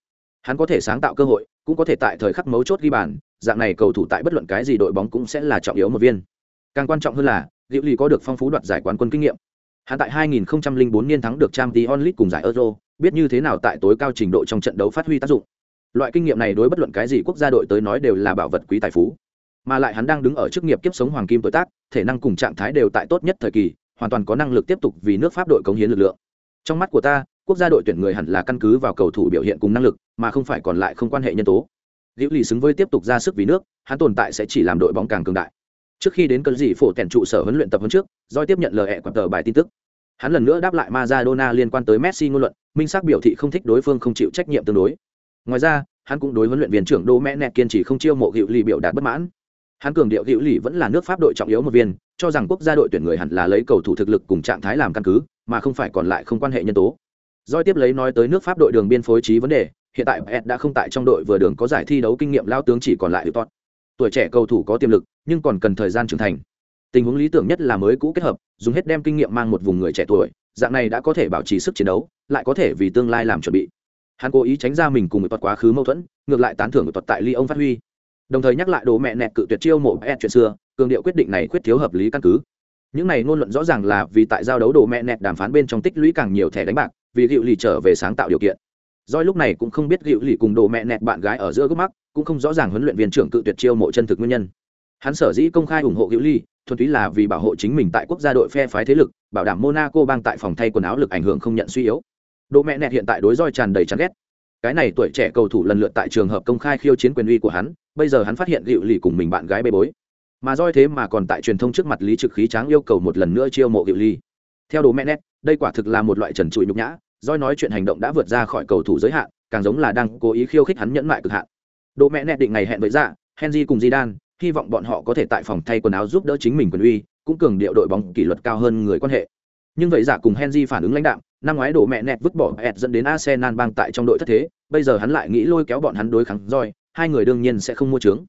Hắn có thể sáng tạo cơ hội, cũng có thể tại thời khắc mấu chốt ghi bàn, dạng này cầu thủ tại bất luận cái gì đội bóng cũng sẽ là trọng yếu một viên. Càng quan trọng hơn là, Diệu Ly có được phong phú đoạt giải quán quân kinh nghiệm. Hắn tại 2004 niên thắng được Champions League cùng giải Euro, biết như thế nào tại tối cao trình độ trong trận đấu phát huy tác dụng. Loại kinh nghiệm này đối bất luận cái gì quốc gia đội tới nói đều là bảo vật quý tài phú. Mà lại hắn đang đứng ở chức nghiệp kiếp sống hoàng kim tuổi tác, thể năng cùng trạng thái đều tại tốt nhất thời kỳ, hoàn toàn có năng lực tiếp tục vì nước Pháp đội cống hiến lực lượng. Trong mắt của ta, quốc gia đội tuyển người hẳn là căn cứ vào cầu thủ biểu hiện cùng năng lực, mà không phải còn lại không quan hệ nhân tố. Diệu lì xứng với tiếp tục ra sức vì nước, hắn tồn tại sẽ chỉ làm đội bóng càng cường đại trước khi đến cơn dị phổ tèn trụ sở huấn luyện tập huấn trước doi tiếp nhận lời hẹ quặp tờ bài tin tức hắn lần nữa đáp lại Maradona liên quan tới Messi ngôn luận minh xác biểu thị không thích đối phương không chịu trách nhiệm tương đối. Ngoài ra, hắn cũng đối huấn luyện viên trưởng đô mẹ nẹt kiên trì không chiêu mộ hữu lì biểu đạt bất mãn. Hắn cường điệu hữu lì vẫn là nước pháp đội trọng yếu một viên, cho rằng quốc gia đội tuyển người hẳn là lấy cầu thủ thực lực cùng trạng thái làm căn cứ, mà không phải còn lại không quan hệ nhân tố. Doi tiếp lấy nói tới nước pháp đội đường biên phối trí vấn đề, hiện tại ed đã không tại trong đội vừa đường có giải thi đấu kinh nghiệm lao tướng chỉ còn lại hữu tốt tuổi trẻ cầu thủ có tiềm lực, nhưng còn cần thời gian trưởng thành. Tình huống lý tưởng nhất là mới cũ kết hợp, dùng hết đem kinh nghiệm mang một vùng người trẻ tuổi, dạng này đã có thể bảo trì sức chiến đấu lại có thể vì tương lai làm chuẩn bị hắn cố ý tránh ra mình cùng một tuật quá khứ mâu thuẫn ngược lại tán thưởng một tuật tại ly ông phát huy đồng thời nhắc lại đồ mẹ nẹt cự tuyệt chiêu mộ e chuyện xưa cường điệu quyết định này quyết thiếu hợp lý căn cứ những này ngôn luận rõ ràng là vì tại giao đấu đồ mẹ nẹt đàm phán bên trong tích lũy càng nhiều thẻ đánh bạc vì dịu lì trở về sáng tạo điều kiện Doi lúc này cũng không biết Diệu Lì cùng đồ mẹ nẹt bạn gái ở giữa gốc mắc, cũng không rõ ràng huấn luyện viên trưởng cự tuyệt chiêu mộ chân thực nguyên nhân. Hắn sở dĩ công khai ủng hộ Diệu Lì, thuần túy là vì bảo hộ chính mình tại quốc gia đội phe phái thế lực, bảo đảm Monaco bang tại phòng thay quần áo lực ảnh hưởng không nhận suy yếu. Đỗ mẹ nẹt hiện tại đối roi tràn đầy chán ghét. Cái này tuổi trẻ cầu thủ lần lượt tại trường hợp công khai khiêu chiến quyền uy của hắn, bây giờ hắn phát hiện Diệu Lì cùng mình bạn gái bê bối. mà roi thế mà còn tại truyền thông trước mặt lý trực khí tráng yêu cầu một lần nữa chiêu mộ hiệu Lì. theo Đỗ mẹ nẹt, đây quả thực là một loại trần trụi nhục nhã roi nói chuyện hành động đã vượt ra khỏi cầu thủ giới hạn càng giống là đang cố ý khiêu khích hắn nhẫn mại cực hạn Đỗ mẹ nẹt định ngày hẹn với dạ henry cùng zidane hy vọng bọn họ có thể tại phòng thay quần áo giúp đỡ chính mình quyền uy cũng cường điệu đội bóng kỷ luật cao hơn người quan hệ nhưng vậy giả cùng henry phản ứng lãnh đạm năm ngoái đổ mẹ nẹt vứt bỏ ẹt dẫn đến arsenal bang tại trong đội thất thế bây giờ hắn lại nghĩ lôi kéo bọn hắn đối kháng roi hai người đương nhiên sẽ không mua trướng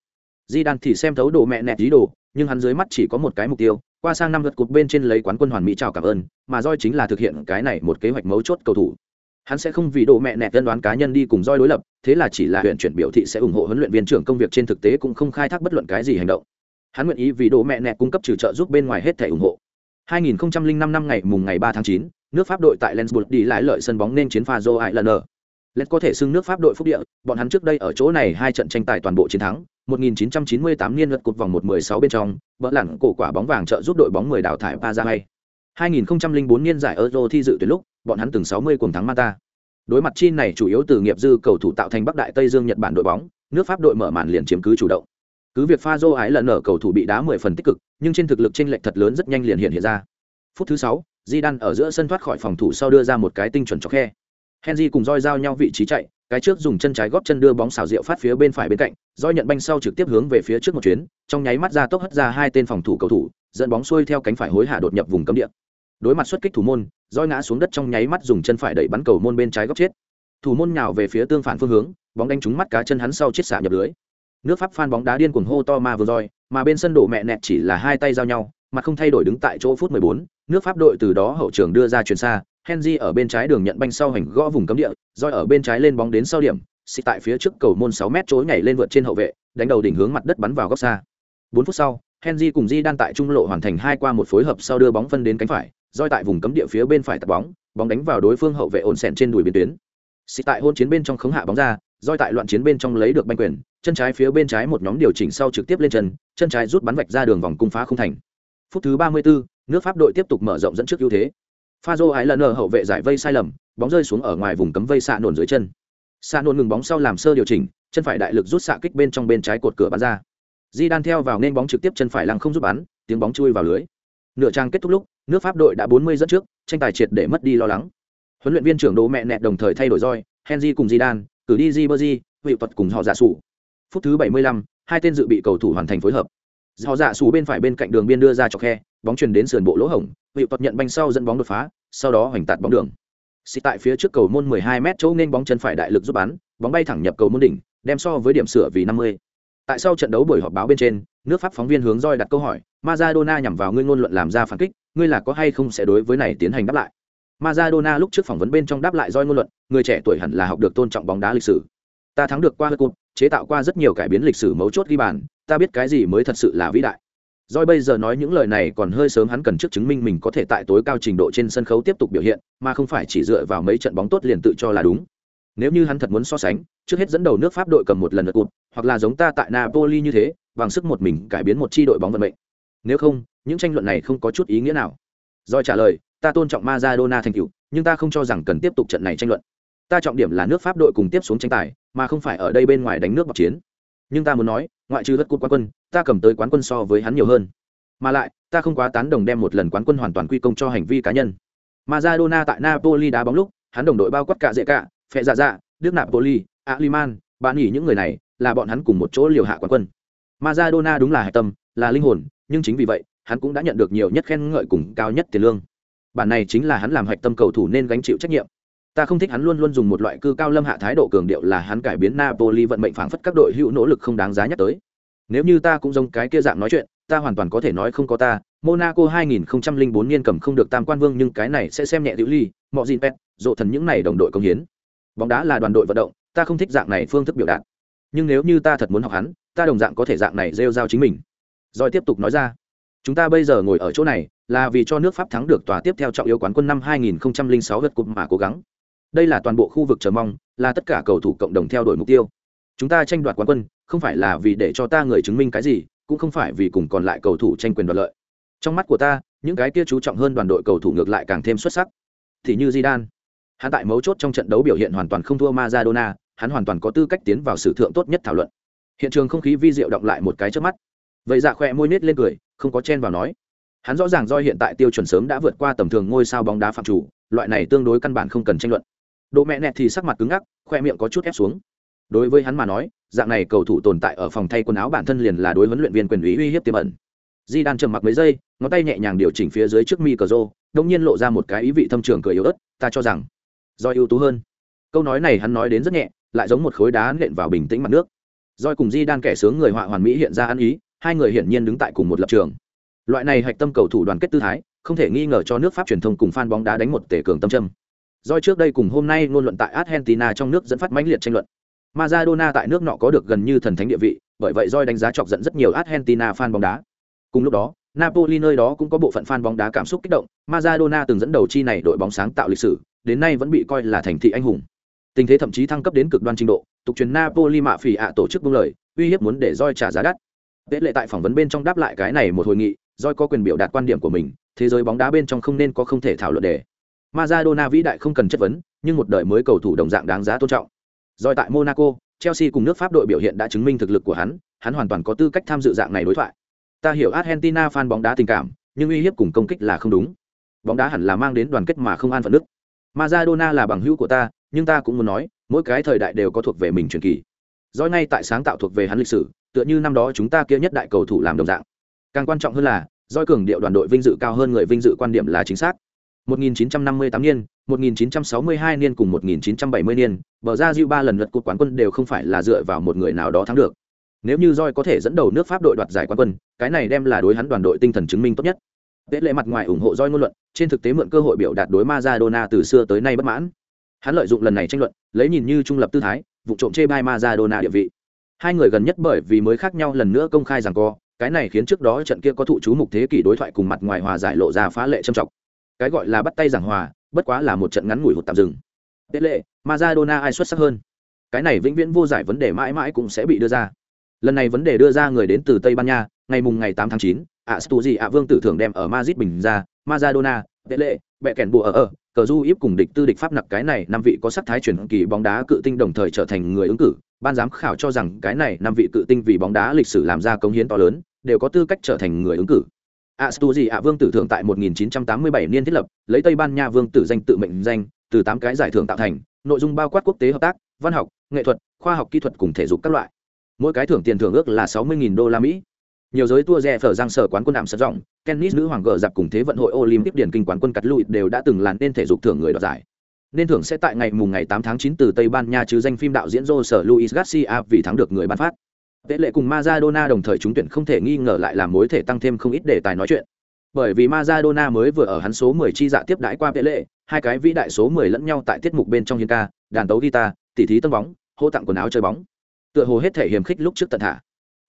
di đan thì xem thấu đổ mẹ nẹt ý đồ nhưng hắn dưới mắt chỉ có một cái mục tiêu qua sang năm lượt cục bên trên lấy quán quân hoàn mỹ chào cảm ơn mà roi chính là thực hiện cái này một kế hoạch mấu chốt cầu thủ. Hắn sẽ không vì đổ mẹ nẹt tân đoán cá nhân đi cùng roi đối lập thế là chỉ là huyện chuyển biểu thị sẽ ủng hộ huấn luyện viên trưởng công việc trên thực tế cũng không khai thác bất luận cái gì hành động. Hắn nguyện ý vì đổ mẹ nẹt cung cấp trừ trợ giúp bên ngoài hết thể ủng hộ. 2005 năm ngày mùng ngày 3 tháng 9, nước Pháp đội tại Lensburg đi lái lợi sân bóng nên chiến pha Joe Islander. Lens có thể xưng nước Pháp đội phúc địa, bọn hắn trước đây ở chỗ này hai trận tranh tài toàn bộ chiến thắng, 1998 niên lượt cột vòng 1-16 bên trong, bỡ lẳng cổ quả bóng vàng trợ giúp đội bóng 10 đào thải Paraguay. 2004 niên giải Euro thi dự tuyển lúc, bọn hắn từng 60 cuồng thắng Mata. Đối mặt chi này chủ yếu từ nghiệp dư cầu thủ tạo thành Bắc Đại Tây Dương Nhật Bản đội bóng, nước Pháp đội mở màn liền chiếm cứ chủ động. Cứ việc pha Joe ái lần ở cầu thủ bị đá 10 phần tích cực, nhưng trên thực lực chênh lệch thật lớn rất nhanh liền hiện hiện ra. Phút thứ 6, Zidane ở giữa sân thoát khỏi phòng thủ sau đưa ra một cái tinh chuẩn cho khe. Henry cùng roi giao nhau vị trí chạy, cái trước dùng chân trái góp chân đưa bóng xảo diệu phát phía bên phải bên cạnh, roi nhận banh sau trực tiếp hướng về phía trước một chuyến, trong nháy mắt ra tốc hất ra hai tên phòng thủ cầu thủ, dẫn bóng xuôi theo cánh phải hối hạ đột nhập vùng cấm địa. Đối mặt xuất kích thủ môn, roi ngã xuống đất trong nháy mắt dùng chân phải đẩy bắn cầu môn bên trái góc chết. Thủ môn nhào về phía tương phản phương hướng, bóng đánh trúng mắt cá chân hắn sau chết xạ nhập lưới. Nước Pháp phan bóng đá điên cuồng hô to ma vừa roi, mà bên sân đổ mẹ nẹt chỉ là hai tay giao nhau, mặt không thay đổi đứng tại chỗ phút 14, nước Pháp đội từ đó hậu trường đưa ra chuyền xa, Henry ở bên trái đường nhận banh sau hành gõ vùng cấm địa, roi ở bên trái lên bóng đến sau điểm, xịt tại phía trước cầu môn 6 mét chối nhảy lên vượt trên hậu vệ, đánh đầu đỉnh hướng mặt đất bắn vào góc xa. 4 phút sau, Henry cùng Di đang tại trung lộ hoàn thành hai qua một phối hợp sau đưa bóng phân đến cánh phải, roi tại vùng cấm địa phía bên phải tập bóng, bóng đánh vào đối phương hậu vệ ổn sèn trên đùi biên tuyến. Xịt tại hôn chiến bên trong khống hạ bóng ra, roi tại loạn chiến bên trong lấy được banh quyền, chân trái phía bên trái một nhóm điều chỉnh sau trực tiếp lên chân, chân trái rút bắn vạch ra đường vòng cung phá không thành. Phút thứ 34, nước Pháp đội tiếp tục mở rộng dẫn trước ưu thế. Phazo ái lần ở hậu vệ giải vây sai lầm, bóng rơi xuống ở ngoài vùng cấm vây xạ nổn dưới chân. Xạ nổn ngừng bóng sau làm sơ điều chỉnh, chân phải đại lực rút xạ kích bên trong bên trái cột cửa bắn ra. Di đan theo vào nên bóng trực tiếp chân phải lăng không giúp bắn, tiếng bóng chui vào lưới. Nửa trang kết thúc lúc, nước Pháp đội đã 40 dẫn trước, tranh tài triệt để mất đi lo lắng. Huấn luyện viên trưởng Đỗ Mẹ Nẹt đồng thời thay đổi roi, Henry cùng Zidane, cử đi Ribery, vị thuật cùng họ giả sủ. Phút thứ 75, hai tên dự bị cầu thủ hoàn thành phối hợp. Họ dạ xù bên phải bên cạnh đường biên đưa ra cho khe, bóng truyền đến sườn bộ lỗ hổng, vị thuật nhận banh sau dẫn bóng đột phá, sau đó hoành tạt bóng đường. Xịt tại phía trước cầu môn 12 m chỗ nên bóng chân phải đại lực giúp bắn, bóng bay thẳng nhập cầu môn đỉnh, đem so với điểm sửa vì 50. Tại sau trận đấu buổi họp báo bên trên, nước Pháp phóng viên hướng roi đặt câu hỏi, Maradona nhằm vào ngươi ngôn luận làm ra phản kích, ngươi là có hay không sẽ đối với này tiến hành đáp lại. Maradona lúc trước phỏng vấn bên trong đáp lại roi ngôn luận, người trẻ tuổi hẳn là học được tôn trọng bóng đá lịch sử. Ta thắng được qua Cup, chế tạo qua rất nhiều cải biến lịch sử mấu chốt ghi bàn, ta biết cái gì mới thật sự là vĩ đại. Doi bây giờ nói những lời này còn hơi sớm hắn cần trước chứng minh mình có thể tại tối cao trình độ trên sân khấu tiếp tục biểu hiện, mà không phải chỉ dựa vào mấy trận bóng tốt liền tự cho là đúng. Nếu như hắn thật muốn so sánh, trước hết dẫn đầu nước Pháp đội cầm một lần lượt cột, hoặc là giống ta tại Napoli như thế, bằng sức một mình cải biến một chi đội bóng vận mệnh. Nếu không, những tranh luận này không có chút ý nghĩa nào. Doi trả lời, ta tôn trọng Maradona thành tựu, nhưng ta không cho rằng cần tiếp tục trận này tranh luận. Ta trọng điểm là nước Pháp đội cùng tiếp xuống tranh tài, mà không phải ở đây bên ngoài đánh nước bọc chiến. Nhưng ta muốn nói, ngoại trừ đất cút quán quân, ta cầm tới quán quân so với hắn nhiều hơn. Mà lại, ta không quá tán đồng đem một lần quán quân hoàn toàn quy công cho hành vi cá nhân. Maradona tại Napoli đá bóng lúc, hắn đồng đội bao quát cả dễ cả, phe dạ dạ, Đức Napoli, Aliman, bạn nghỉ những người này, là bọn hắn cùng một chỗ liều hạ quán quân. Maradona đúng là hạch tâm, là linh hồn, nhưng chính vì vậy, hắn cũng đã nhận được nhiều nhất khen ngợi cùng cao nhất tiền lương. Bản này chính là hắn làm hạch tâm cầu thủ nên gánh chịu trách nhiệm. Ta không thích hắn luôn luôn dùng một loại cư cao lâm hạ thái độ cường điệu là hắn cải biến Napoli vận mệnh phảng phất các đội hữu nỗ lực không đáng giá nhắc tới. Nếu như ta cũng giống cái kia dạng nói chuyện, ta hoàn toàn có thể nói không có ta. Monaco 2004 niên cầm không được tam quan vương nhưng cái này sẽ xem nhẹ hữu Ly, mọi gì Pet, dộ thần những này đồng đội công hiến. Bóng đá là đoàn đội vận động, ta không thích dạng này phương thức biểu đạt. Nhưng nếu như ta thật muốn học hắn, ta đồng dạng có thể dạng này rêu rao chính mình. Rồi tiếp tục nói ra, chúng ta bây giờ ngồi ở chỗ này là vì cho nước Pháp thắng được tòa tiếp theo trọng yếu quán quân năm 2006 vượt cục mà cố gắng. Đây là toàn bộ khu vực chờ mong, là tất cả cầu thủ cộng đồng theo đuổi mục tiêu. Chúng ta tranh đoạt quán quân, không phải là vì để cho ta người chứng minh cái gì, cũng không phải vì cùng còn lại cầu thủ tranh quyền đoạt lợi. Trong mắt của ta, những cái kia chú trọng hơn đoàn đội cầu thủ ngược lại càng thêm xuất sắc. Thì như Zidane, hắn tại mấu chốt trong trận đấu biểu hiện hoàn toàn không thua Maradona, hắn hoàn toàn có tư cách tiến vào sử thượng tốt nhất thảo luận. Hiện trường không khí vi diệu động lại một cái trước mắt. vậy dạ khỏe môi nết lên cười không có chen vào nói hắn rõ ràng do hiện tại tiêu chuẩn sớm đã vượt qua tầm thường ngôi sao bóng đá phạm chủ loại này tương đối căn bản không cần tranh luận độ mẹ nẹt thì sắc mặt cứng ngắc, khoe miệng có chút ép xuống. Đối với hắn mà nói, dạng này cầu thủ tồn tại ở phòng thay quần áo bản thân liền là đối huấn luyện viên quyền uy uy hiếp tiềm ẩn. Di đan trầm mặc mấy giây, ngón tay nhẹ nhàng điều chỉnh phía dưới trước mi cờ rô đông nhiên lộ ra một cái ý vị thâm trường cười yếu ớt, ta cho rằng do ưu tú hơn. Câu nói này hắn nói đến rất nhẹ, lại giống một khối đá nện vào bình tĩnh mặt nước. Doi cùng di đan kẻ sướng người họa hoàn mỹ hiện ra ăn ý, hai người hiển nhiên đứng tại cùng một lập trường. Loại này hạch tâm cầu thủ đoàn kết tư thái, không thể nghi ngờ cho nước pháp truyền thông cùng fan bóng đá đánh một tể cường tâm trâm doi trước đây cùng hôm nay ngôn luận tại argentina trong nước dẫn phát mãnh liệt tranh luận Maradona tại nước nọ có được gần như thần thánh địa vị, bởi vậy Doi đánh giá chọc giận rất nhiều Argentina fan bóng đá. Cùng lúc đó, Napoli nơi đó cũng có bộ phận fan bóng đá cảm xúc kích động, Maradona từng dẫn đầu chi này đội bóng sáng tạo lịch sử, đến nay vẫn bị coi là thành thị anh hùng. Tình thế thậm chí thăng cấp đến cực đoan trình độ, tục truyền Napoli mạ phỉ ạ tổ chức buông lời, uy hiếp muốn để Doi trả giá đắt. Tế lệ tại phỏng vấn bên trong đáp lại cái này một hội nghị, Doi có quyền biểu đạt quan điểm của mình, thế giới bóng đá bên trong không nên có không thể thảo luận đề. Maradona vĩ đại không cần chất vấn, nhưng một đời mới cầu thủ đồng dạng đáng giá tôn trọng. Rồi tại Monaco, Chelsea cùng nước Pháp đội biểu hiện đã chứng minh thực lực của hắn, hắn hoàn toàn có tư cách tham dự dạng này đối thoại. Ta hiểu Argentina fan bóng đá tình cảm, nhưng uy hiếp cùng công kích là không đúng. Bóng đá hẳn là mang đến đoàn kết mà không an phận nước. Maradona là bằng hữu của ta, nhưng ta cũng muốn nói, mỗi cái thời đại đều có thuộc về mình truyền kỳ. Rồi ngay tại sáng tạo thuộc về hắn lịch sử, tựa như năm đó chúng ta kia nhất đại cầu thủ làm đồng dạng. Càng quan trọng hơn là, Doi cường điệu đoàn đội vinh dự cao hơn người vinh dự quan điểm là chính xác. 1958 niên, 1962 niên cùng 1970 niên, bờ ra Diu ba lần lượt cuộc quán quân đều không phải là dựa vào một người nào đó thắng được. Nếu như Joy có thể dẫn đầu nước Pháp đội đoạt giải quán quân, cái này đem là đối hắn đoàn đội tinh thần chứng minh tốt nhất. Tế lệ mặt ngoài ủng hộ Joy ngôn luận, trên thực tế mượn cơ hội biểu đạt đối Maradona từ xưa tới nay bất mãn. Hắn lợi dụng lần này tranh luận, lấy nhìn như trung lập tư thái, vụ trộm chê bai Maradona địa vị. Hai người gần nhất bởi vì mới khác nhau lần nữa công khai rằng co, cái này khiến trước đó trận kia có thụ chú mục thế kỷ đối thoại cùng mặt ngoài hòa giải lộ ra phá lệ trầm trọng cái gọi là bắt tay giảng hòa bất quá là một trận ngắn ngủi hụt tạm dừng. Tệ lệ Maradona ai xuất sắc hơn? Cái này vĩnh viễn vô giải vấn đề mãi mãi cũng sẽ bị đưa ra. Lần này vấn đề đưa ra người đến từ tây ban nha ngày mùng ngày 8 tháng 9, ạ ạ Vương tử thưởng đem ở Madrid bình ra, Maradona, Tệ lệ, bẹ kèn bùa ở ở, cờ du íp cùng địch tư địch pháp nặc cái này năm vị có sắc thái truyền kỳ bóng đá cự tinh đồng thời trở thành người ứng cử, ban giám khảo cho rằng cái này năm vị cự tinh vì bóng đá lịch sử làm ra công hiến to lớn, đều có tư cách trở thành người ứng cử. Astuzi ạ vương tử thưởng tại 1987 niên thiết lập, lấy Tây Ban Nha vương tử danh tự mệnh danh, từ tám cái giải thưởng tạo thành, nội dung bao quát quốc tế hợp tác, văn học, nghệ thuật, khoa học kỹ thuật cùng thể dục các loại. Mỗi cái thưởng tiền thưởng ước là 60.000 đô la Mỹ. Nhiều giới tour rẻ phở giang sở quán quân đạm sật rộng, tennis nữ hoàng gờ giặc cùng thế vận hội Olympic điển kinh quán quân cắt lụi đều đã từng làn nên thể dục thưởng người đoạt giải. Nên thưởng sẽ tại ngày mùng ngày 8 tháng 9 từ Tây Ban Nha chứ danh phim đạo diễn Jose Luis Garcia vì thắng được người ban phát. Tệ lệ cùng Maradona đồng thời trúng tuyển không thể nghi ngờ lại làm mối thể tăng thêm không ít đề tài nói chuyện. Bởi vì Maradona mới vừa ở hắn số 10 chi dạ tiếp đãi qua Tệ lệ, hai cái vĩ đại số 10 lẫn nhau tại tiết mục bên trong hiên ca, đàn tấu guitar, tỉ thí tân bóng, hô tặng quần áo chơi bóng. Tựa hồ hết thể hiểm khích lúc trước tận thả.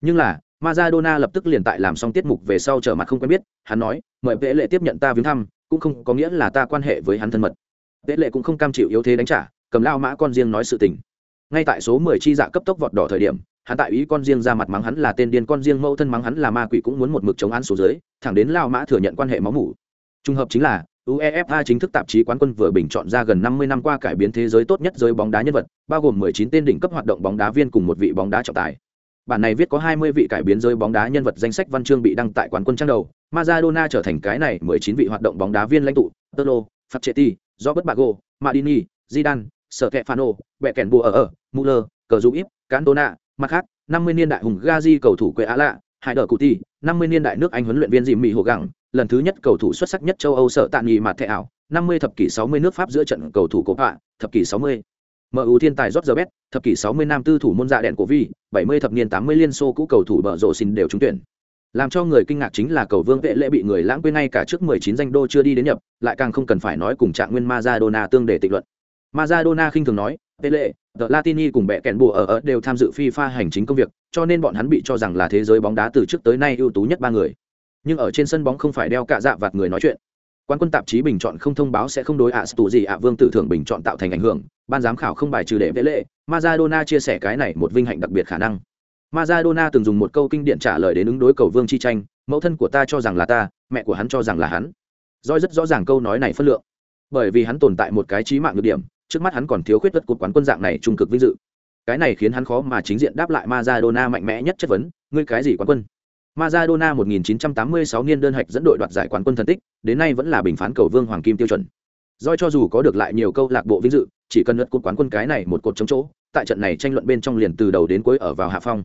Nhưng là, Maradona lập tức liền tại làm xong tiết mục về sau trở mặt không quen biết, hắn nói, mời Tệ lệ tiếp nhận ta viếng thăm, cũng không có nghĩa là ta quan hệ với hắn thân mật. Tệ lệ cũng không cam chịu yếu thế đánh trả, cầm lao mã con riêng nói sự tình. Ngay tại số 10 chi dạ cấp tốc vọt đỏ thời điểm, hắn tại ý con riêng ra mặt mắng hắn là tên điên con riêng mẫu thân mắng hắn là ma quỷ cũng muốn một mực chống án số dưới thẳng đến lao mã thừa nhận quan hệ máu mủ. Trùng hợp chính là uefa chính thức tạp chí quán quân vừa bình chọn ra gần 50 năm qua cải biến thế giới tốt nhất giới bóng đá nhân vật bao gồm 19 tên đỉnh cấp hoạt động bóng đá viên cùng một vị bóng đá trọng tài. Bản này viết có 20 vị cải biến giới bóng đá nhân vật danh sách văn chương bị đăng tại quán quân trang đầu. Maradona trở thành cái này 19 vị hoạt động bóng đá viên lãnh tụ Tolo, Facchetti, Robert Bago, Madini, Zidane, Stefano, Beckenbauer ở ở, Muller, Cờ Giúp Cantona, mặt khác năm mươi niên đại hùng gazi cầu thủ quê á lạ hải đờ cụ ti năm mươi niên đại nước anh huấn luyện viên dìm mỹ hồ gẳng lần thứ nhất cầu thủ xuất sắc nhất châu âu sợ tạm nghỉ mặt thẻ ảo năm mươi thập kỷ sáu mươi nước pháp giữa trận cầu thủ cổ họa thập kỷ sáu mươi MU thiên tài George bét. thập kỷ 60 năm tư thủ môn dạ đèn của Vi, 70 thập niên 80 liên xô cũ cầu thủ bờ rộ xin đều trúng tuyển. Làm cho người kinh ngạc chính là cầu vương vệ lễ bị người lãng quên ngay cả trước 19 danh đô chưa đi đến nhập, lại càng không cần phải nói cùng trạng nguyên Maradona tương để tịch luận. Maradona khinh thường nói, Pele, The Latini cùng bẻ kèn bùa ở ở đều tham dự FIFA hành chính công việc, cho nên bọn hắn bị cho rằng là thế giới bóng đá từ trước tới nay ưu tú nhất ba người. Nhưng ở trên sân bóng không phải đeo cả dạ vạt người nói chuyện. Quan quân tạp chí bình chọn không thông báo sẽ không đối ạ tù gì ạ Vương tử thưởng bình chọn tạo thành ảnh hưởng, ban giám khảo không bài trừ để vẽ lệ, Maradona chia sẻ cái này một vinh hạnh đặc biệt khả năng. Maradona từng dùng một câu kinh điển trả lời đến ứng đối cầu vương chi tranh, mẫu thân của ta cho rằng là ta, mẹ của hắn cho rằng là hắn. Doi rất rõ ràng câu nói này phân lượng. Bởi vì hắn tồn tại một cái chí mạng nhược điểm, trước mắt hắn còn thiếu khuyết tất cột quán quân dạng này trung cực vinh dự cái này khiến hắn khó mà chính diện đáp lại Maradona mạnh mẽ nhất chất vấn ngươi cái gì quán quân Maradona 1986 niên đơn hạch dẫn đội đoạt giải quán quân thần tích, đến nay vẫn là bình phán cầu vương hoàng kim tiêu chuẩn. Doi cho dù có được lại nhiều câu lạc bộ vinh dự, chỉ cần lượt cột quán quân cái này một cột chống chỗ, tại trận này tranh luận bên trong liền từ đầu đến cuối ở vào hạ phong.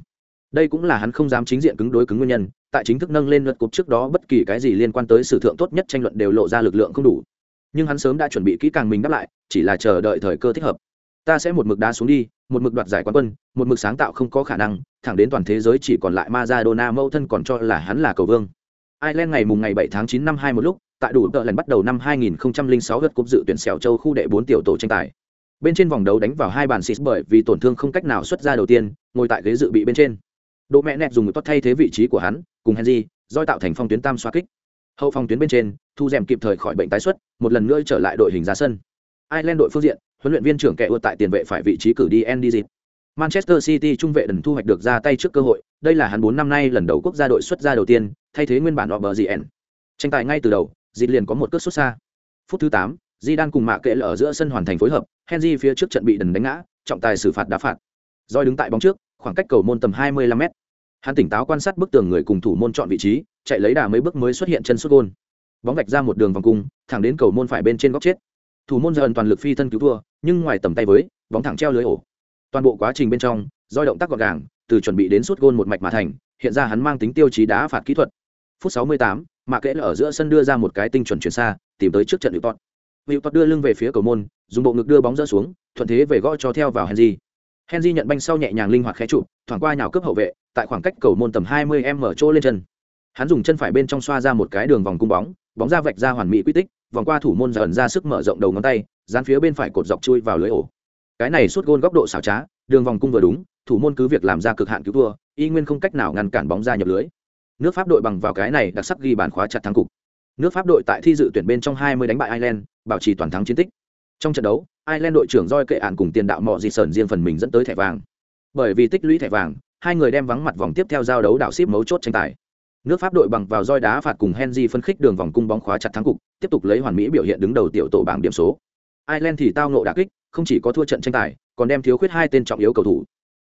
Đây cũng là hắn không dám chính diện cứng đối cứng nguyên nhân, tại chính thức nâng lên lượt cột trước đó bất kỳ cái gì liên quan tới sử thượng tốt nhất tranh luận đều lộ ra lực lượng không đủ. Nhưng hắn sớm đã chuẩn bị kỹ càng mình đáp lại, chỉ là chờ đợi thời cơ thích hợp. Ta sẽ một mực đá xuống đi, một mực đoạt giải quán quân, một mực sáng tạo không có khả năng, thẳng đến toàn thế giới chỉ còn lại Maradona mẫu thân còn cho là hắn là cầu vương. Ireland ngày mùng ngày 7 tháng 9 năm 21 lúc, tại đủ tợ lần bắt đầu năm 2006 lượt cúp dự tuyển sẹo châu khu đệ 4 tiểu tổ tranh tài. Bên trên vòng đấu đánh vào hai bàn xịt bởi vì tổn thương không cách nào xuất ra đầu tiên, ngồi tại ghế dự bị bên trên. Đỗ mẹ nẹt dùng tốt thay thế vị trí của hắn, cùng Henry, doi tạo thành phong tuyến tam xoa kích. Hậu phòng tuyến bên trên, thu rèm kịp thời khỏi bệnh tái xuất, một lần nữa trở lại đội hình ra sân. Ireland đội phương diện, huấn luyện viên trưởng kẻ ưa tại tiền vệ phải vị trí cử đi Andy Zip. Manchester City trung vệ đần thu hoạch được ra tay trước cơ hội, đây là hắn bốn năm nay lần đầu quốc gia đội xuất ra đầu tiên, thay thế nguyên bản Obergien. Tranh tài ngay từ đầu, Dịch liền có một cước xuất xa. Phút thứ tám, Di đan cùng Mạ Kệ ở giữa sân hoàn thành phối hợp, Henry phía trước trận bị đần đánh ngã, trọng tài xử phạt đá phạt. Doi đứng tại bóng trước, khoảng cách cầu môn tầm 25m. Hắn tỉnh táo quan sát bức tường người cùng thủ môn chọn vị trí, chạy lấy đà mấy bước mới xuất hiện chân sút gôn. Bóng vạch ra một đường vòng cung, thẳng đến cầu môn phải bên trên góc chết. Thủ môn dần toàn lực phi thân cứu thua, nhưng ngoài tầm tay với, bóng thẳng treo lưới ổ. Toàn bộ quá trình bên trong, do động tác gọn gàng, từ chuẩn bị đến sút gôn một mạch mà thành, hiện ra hắn mang tính tiêu chí đá phạt kỹ thuật. Phút 68, Mạ kẽ ở giữa sân đưa ra một cái tinh chuẩn chuyển xa, tìm tới trước trận Hữu Tọt. Hữu Tọt đưa lưng về phía cầu môn, dùng bộ ngực đưa bóng rỡ xuống, thuận thế về gõ cho theo vào Henry. Henry nhận banh sau nhẹ nhàng linh hoạt khẽ trụ, thoảng qua nhào cướp hậu vệ, tại khoảng cách cầu môn tầm 20m chỗ lên chân. Hắn dùng chân phải bên trong xoa ra một cái đường vòng cung bóng, bóng ra vạch ra hoàn mỹ quy tích, vòng qua thủ môn dần ra sức mở rộng đầu ngón tay, dán phía bên phải cột dọc chui vào lưới ổ. Cái này suốt gôn góc độ xảo trá, đường vòng cung vừa đúng, thủ môn cứ việc làm ra cực hạn cứu thua, y nguyên không cách nào ngăn cản bóng ra nhập lưới. Nước Pháp đội bằng vào cái này đặc sắc ghi bàn khóa chặt thắng cục. Nước Pháp đội tại thi dự tuyển bên trong 20 đánh bại Ireland, bảo trì toàn thắng chiến tích. Trong trận đấu, Ireland đội trưởng roi kệ ản cùng tiền đạo mọ dị sờn riêng phần mình dẫn tới thẻ vàng. Bởi vì tích lũy thẻ vàng, hai người đem vắng mặt vòng tiếp theo giao đấu đảo ship mấu chốt tranh tài. Nước Pháp đội bằng vào roi đá phạt cùng Henry phân khích đường vòng cung bóng khóa chặt thắng cục, tiếp tục lấy hoàn mỹ biểu hiện đứng đầu tiểu tổ bảng điểm số. Ireland thì tao ngộ đả kích, không chỉ có thua trận tranh tài, còn đem thiếu khuyết hai tên trọng yếu cầu thủ.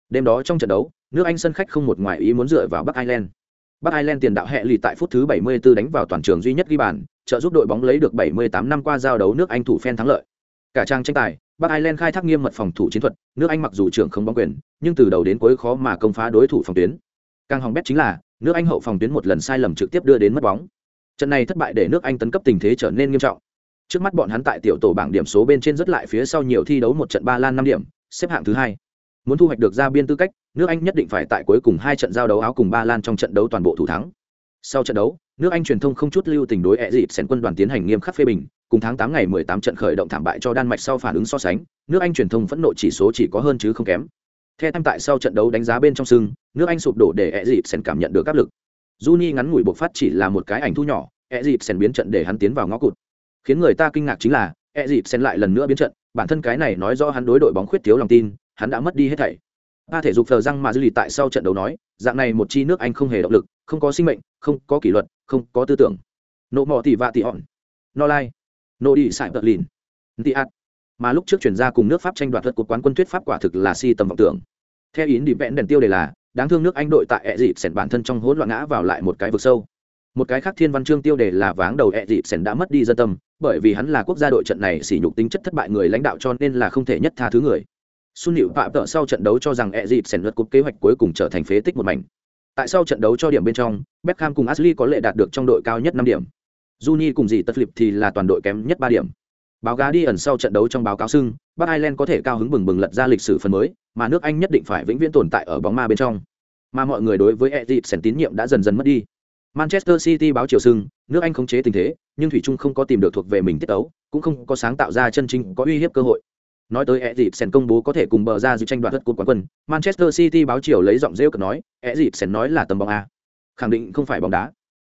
Đêm đó trong trận đấu, nước Anh sân khách không một ngoại ý muốn dựa vào Bắc Ireland. Bắc Ireland tiền đạo hệ lì tại phút thứ 74 đánh vào toàn trường duy nhất ghi bàn, trợ giúp đội bóng lấy được 78 năm qua giao đấu nước Anh thủ phen thắng lợi. Cả trang tranh tài, Bắc Ireland khai thác nghiêm mật phòng thủ chiến thuật, nước Anh mặc dù trưởng không bóng quyền, nhưng từ đầu đến cuối khó mà công phá đối thủ phòng tuyến. Càng hỏng bét chính là, nước Anh hậu phòng tuyến một lần sai lầm trực tiếp đưa đến mất bóng. Trận này thất bại để nước Anh tấn cấp tình thế trở nên nghiêm trọng. Trước mắt bọn hắn tại tiểu tổ bảng điểm số bên trên rất lại phía sau nhiều thi đấu một trận ba lan năm điểm, xếp hạng thứ hai. Muốn thu hoạch được ra biên tư cách, nước Anh nhất định phải tại cuối cùng hai trận giao đấu áo cùng Ba Lan trong trận đấu toàn bộ thủ thắng. Sau trận đấu, nước Anh truyền thông không chút lưu tình đối ẹ dịp sèn quân đoàn tiến hành nghiêm khắc phê bình, cùng tháng tám ngày 18 trận khởi động thảm bại cho Đan Mạch sau phản ứng so sánh, nước Anh truyền thông phẫn nộ chỉ số chỉ có hơn chứ không kém. Theo tham tại sau trận đấu đánh giá bên trong sưng, nước Anh sụp đổ để ẻ Sen cảm nhận được áp lực. Juni ngắn ngủi buộc phát chỉ là một cái ảnh thu nhỏ, ẻ Sen biến trận để hắn tiến vào ngõ cụt. Khiến người ta kinh ngạc chính là, ẻ Sen lại lần nữa biến trận, bản thân cái này nói rõ hắn đối đội bóng khuyết thiếu lòng tin, hắn đã mất đi hết thảy. Ba thể dục thờ răng mà dư lì tại sau trận đấu nói dạng này một chi nước anh không hề động lực không có sinh mệnh không có kỷ luật không có tư tưởng. Nộ mò tỉ vạ tỉ hòn. No lai. Nộ đi sải tật lìn. Tị ạt. Mà lúc trước chuyển ra cùng nước pháp tranh đoạt thuật của quán quân thuyết pháp quả thực là si tầm vọng tưởng theo ý đi vẽn đèn tiêu đề là đáng thương nước anh đội tại ẹ dịp sẻn bản thân trong hỗn loạn ngã vào lại một cái vực sâu một cái khác thiên văn chương tiêu đề là váng đầu ẹ dịp sẻn đã mất đi dân tâm bởi vì hắn là quốc gia đội trận này sỉ nhục tính chất thất bại người lãnh đạo cho nên là không thể nhất tha thứ người xuân hiệu Phạm tợ sau trận đấu cho rằng Ezit sẽ luật cúp kế hoạch cuối cùng trở thành phế tích một mảnh. Tại sau trận đấu cho điểm bên trong, Beckham cùng Ashley có lệ đạt được trong đội cao nhất năm điểm. Juni cùng dì tất lịp thì là toàn đội kém nhất ba điểm. Báo gá đi ẩn sau trận đấu trong báo cáo xưng, Bắc Ireland có thể cao hứng bừng bừng lật ra lịch sử phần mới, mà nước Anh nhất định phải vĩnh viễn tồn tại ở bóng ma bên trong. Mà mọi người đối với Eriksen tín nhiệm đã dần dần mất đi. Manchester City báo chiều sưng, nước Anh khống chế tình thế, nhưng thủy chung không có tìm được thuộc về mình tiết tấu, cũng không có sáng tạo ra chân chính có uy hiếp cơ hội. Nói tới Eriksen công bố có thể cùng bờ ra dự tranh đoạt đất cột quán quân, Manchester City báo chiều lấy giọng rêu cợt nói, Eriksen nói là tầm bóng a. Khẳng định không phải bóng đá.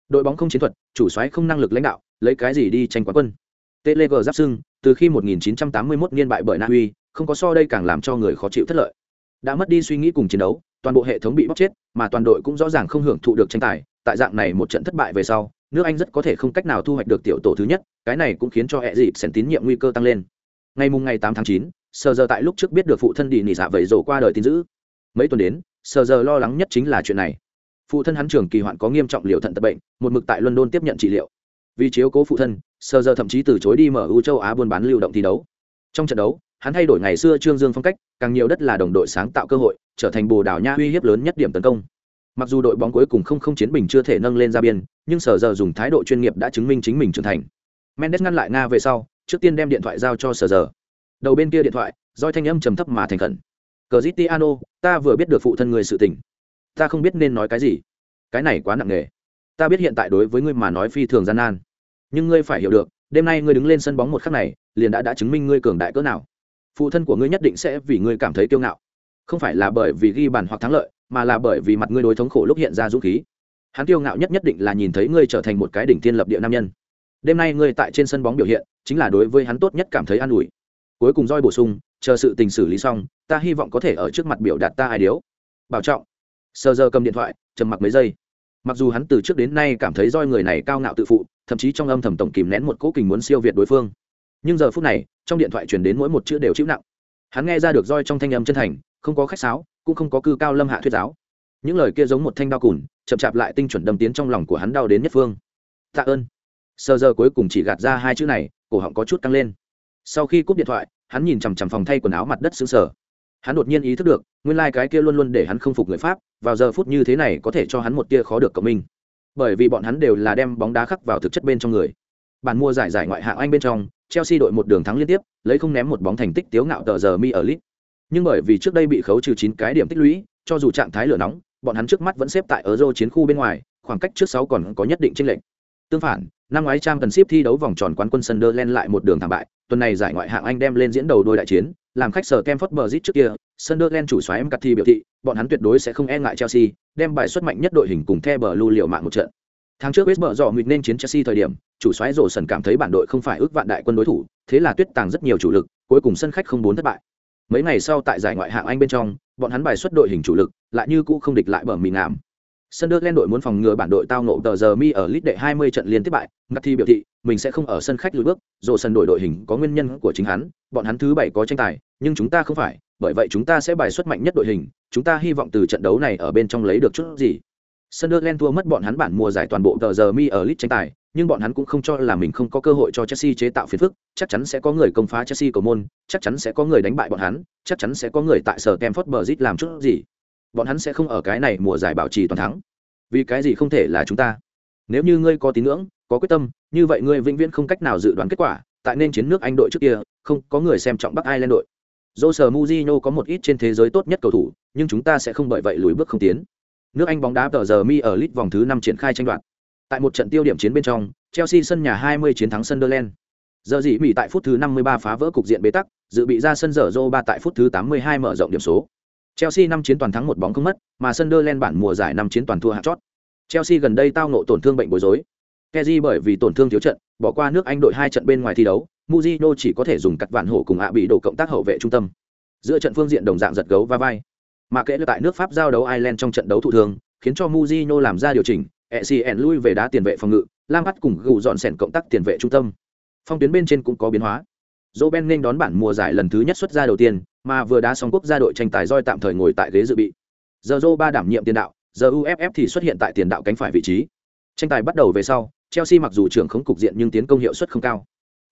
Đội bóng không chiến thuật, chủ soái không năng lực lãnh đạo, lấy cái gì đi tranh quán quân? Telegr giáp sưng, từ khi 1981 niên bại bởi Na Uy, không có so đây càng làm cho người khó chịu thất lợi. Đã mất đi suy nghĩ cùng chiến đấu, toàn bộ hệ thống bị bóc chết, mà toàn đội cũng rõ ràng không hưởng thụ được tranh tài, tại dạng này một trận thất bại về sau, nước Anh rất có thể không cách nào thu hoạch được tiểu tổ thứ nhất, cái này cũng khiến cho hệ dịp sèn tín nhiệm nguy cơ tăng lên. Ngày mùng ngày tám tháng chín sờ giờ tại lúc trước biết được phụ thân đi nỉ dạ vẩy rổ qua đời tin dữ. Mấy tuần đến sờ giờ lo lắng nhất chính là chuyện này. Phụ thân hắn trường kỳ hoạn có nghiêm trọng liều thận tật bệnh một mực tại london tiếp nhận trị liệu. Vì chiếu cố phụ thân sờ giờ thậm chí từ chối đi mở ưu châu á buôn bán lưu động thi đấu. Trong trận đấu hắn thay đổi ngày xưa trương dương phong cách, càng nhiều đất là đồng đội sáng tạo cơ hội, trở thành bồ đào nha uy hiếp lớn nhất điểm tấn công. Mặc dù đội bóng cuối cùng không không chiến bình chưa thể nâng lên ra biên, nhưng sở giờ dùng thái độ chuyên nghiệp đã chứng minh chính mình trưởng thành. Mendes ngăn lại nga về sau, trước tiên đem điện thoại giao cho sở giờ. Đầu bên kia điện thoại doi thanh âm trầm thấp mà thành khẩn. Cờ zitiano ta vừa biết được phụ thân người sự tình. Ta không biết nên nói cái gì. Cái này quá nặng nề. Ta biết hiện tại đối với ngươi mà nói phi thường gian nan. Nhưng ngươi phải hiểu được, đêm nay ngươi đứng lên sân bóng một khắc này, liền đã đã chứng minh ngươi cường đại cỡ nào phụ thân của ngươi nhất định sẽ vì ngươi cảm thấy kiêu ngạo. Không phải là bởi vì ghi bàn hoặc thắng lợi, mà là bởi vì mặt ngươi đối thống khổ lúc hiện ra dũng khí. Hắn kiêu ngạo nhất nhất định là nhìn thấy ngươi trở thành một cái đỉnh thiên lập địa nam nhân. Đêm nay ngươi tại trên sân bóng biểu hiện, chính là đối với hắn tốt nhất cảm thấy an ủi. Cuối cùng roi bổ sung, chờ sự tình xử lý xong, ta hy vọng có thể ở trước mặt biểu đạt ta ai điếu. Bảo trọng. Sờ giờ cầm điện thoại, trầm mặc mấy giây. Mặc dù hắn từ trước đến nay cảm thấy roi người này cao ngạo tự phụ, thậm chí trong âm thầm tổng kìm nén một cố kình muốn siêu việt đối phương nhưng giờ phút này, trong điện thoại truyền đến mỗi một chữ đều chịu nặng. Hắn nghe ra được roi trong thanh âm chân thành, không có khách sáo, cũng không có cư cao lâm hạ thuyết giáo. Những lời kia giống một thanh đao cùn, chậm chạp lại tinh chuẩn đâm tiến trong lòng của hắn đau đến nhất phương. Tạ ơn. Sơ giờ cuối cùng chỉ gạt ra hai chữ này, cổ họng có chút căng lên. Sau khi cúp điện thoại, hắn nhìn chằm chằm phòng thay quần áo mặt đất xứng sở hắn đột nhiên ý thức được, nguyên lai、like、cái kia luôn luôn để hắn không phục người pháp, vào giờ phút như thế này có thể cho hắn một tia khó được cộng minh. Bởi vì bọn hắn đều là đem bóng đá khắc vào thực chất bên trong người bàn mua giải giải ngoại hạng anh bên trong, chelsea đội một đường thắng liên tiếp, lấy không ném một bóng thành tích tiếu ngạo tờ giờ mi ở lit nhưng bởi vì trước đây bị khấu trừ chín cái điểm tích lũy, cho dù trạng thái lửa nóng, bọn hắn trước mắt vẫn xếp tại euro chiến khu bên ngoài, khoảng cách trước sáu còn có nhất định chênh lệch. Tương phản, năm ngoái trang cần ship thi đấu vòng tròn quán quân sunderland lại một đường thảm bại, tuần này giải ngoại hạng anh đem lên diễn đầu đôi đại chiến, làm khách sở Kemford Bridge trước kia, sunderland chủ xoáy em cắt thi biểu thị, bọn hắn tuyệt đối sẽ không e ngại chelsea, đem bài xuất mạnh nhất đội hình cùng the Blue liều mạng một trận tháng trước west Brom nguyệt nên chiến chelsea thời điểm chủ xoáy rổ sần cảm thấy bản đội không phải ước vạn đại quân đối thủ thế là tuyết tàng rất nhiều chủ lực cuối cùng sân khách không bốn thất bại mấy ngày sau tại giải ngoại hạng anh bên trong bọn hắn bài xuất đội hình chủ lực lại như cũ không địch lại bờ mì ngảm Sunderland đội muốn phòng ngừa bản đội tao ngộ tờ giờ mi ở lít đệ 20 trận liên tiếp bại, Ngắt Thi biểu thị, mình sẽ không ở sân khách lùi bước, rồ sân đổi đội hình có nguyên nhân của chính hắn, bọn hắn thứ bảy có tranh tài, nhưng chúng ta không phải, bởi vậy chúng ta sẽ bài xuất mạnh nhất đội hình, chúng ta hy vọng từ trận đấu này ở bên trong lấy được chút gì. Sunderland thua mất bọn hắn bản mùa giải toàn bộ tờ giờ mi ở list tranh tài, nhưng bọn hắn cũng không cho là mình không có cơ hội cho Chelsea chế tạo phiền phức, chắc chắn sẽ có người công phá Chelsea cầu môn, chắc chắn sẽ có người đánh bại bọn hắn, chắc chắn sẽ có người tại sở Stamford Bridge làm chút gì. Bọn hắn sẽ không ở cái này mùa giải bảo trì toàn thắng. Vì cái gì không thể là chúng ta? Nếu như ngươi có tín ngưỡng, có quyết tâm, như vậy ngươi vĩnh viễn không cách nào dự đoán kết quả, tại nên chiến nước Anh đội trước kia, không có người xem trọng Bắc Ireland đội. Jose Mourinho có một ít trên thế giới tốt nhất cầu thủ, nhưng chúng ta sẽ không bởi vậy lùi bước không tiến. Nước Anh bóng đá tờ giờ mi ở League vòng thứ 5 triển khai tranh đoạt. Tại một trận tiêu điểm chiến bên trong, Chelsea sân nhà 20 chiến thắng Sunderland. Giờ gì Mỹ tại phút thứ 53 phá vỡ cục diện bế tắc, dự bị ra sân dở Zoro 3 tại phút thứ 82 mở rộng điểm số. Chelsea 5 chiến toàn thắng một bóng không mất, mà Sunderland bản mùa giải 5 chiến toàn thua hạng chót. Chelsea gần đây tao ngộ tổn thương bệnh bối rối. Kezi bởi vì tổn thương thiếu trận, bỏ qua nước Anh đội hai trận bên ngoài thi đấu, Mujino chỉ có thể dùng cắt vạn hổ cùng ạ bị đổ cộng tác hậu vệ trung tâm. Giữa trận phương diện đồng dạng giật gấu va vai. Mà kể tại nước Pháp giao đấu Ireland trong trận đấu thụ thường khiến cho Mujino làm ra điều chỉnh, ECN lui về đá tiền vệ phòng ngự, Lam Bắt cùng gù dọn sẻn cộng tác tiền vệ trung tâm. Phong tuyến bên trên cũng có biến hóa. Roben nên đón bản mùa giải lần thứ nhất xuất ra đầu tiên, mà vừa đá xong quốc gia đội tranh tài roi tạm thời ngồi tại ghế dự bị. Giờ Zô ba đảm nhiệm tiền đạo, giờ UFF thì xuất hiện tại tiền đạo cánh phải vị trí. Tranh tài bắt đầu về sau, Chelsea mặc dù trưởng khống cục diện nhưng tiến công hiệu suất không cao.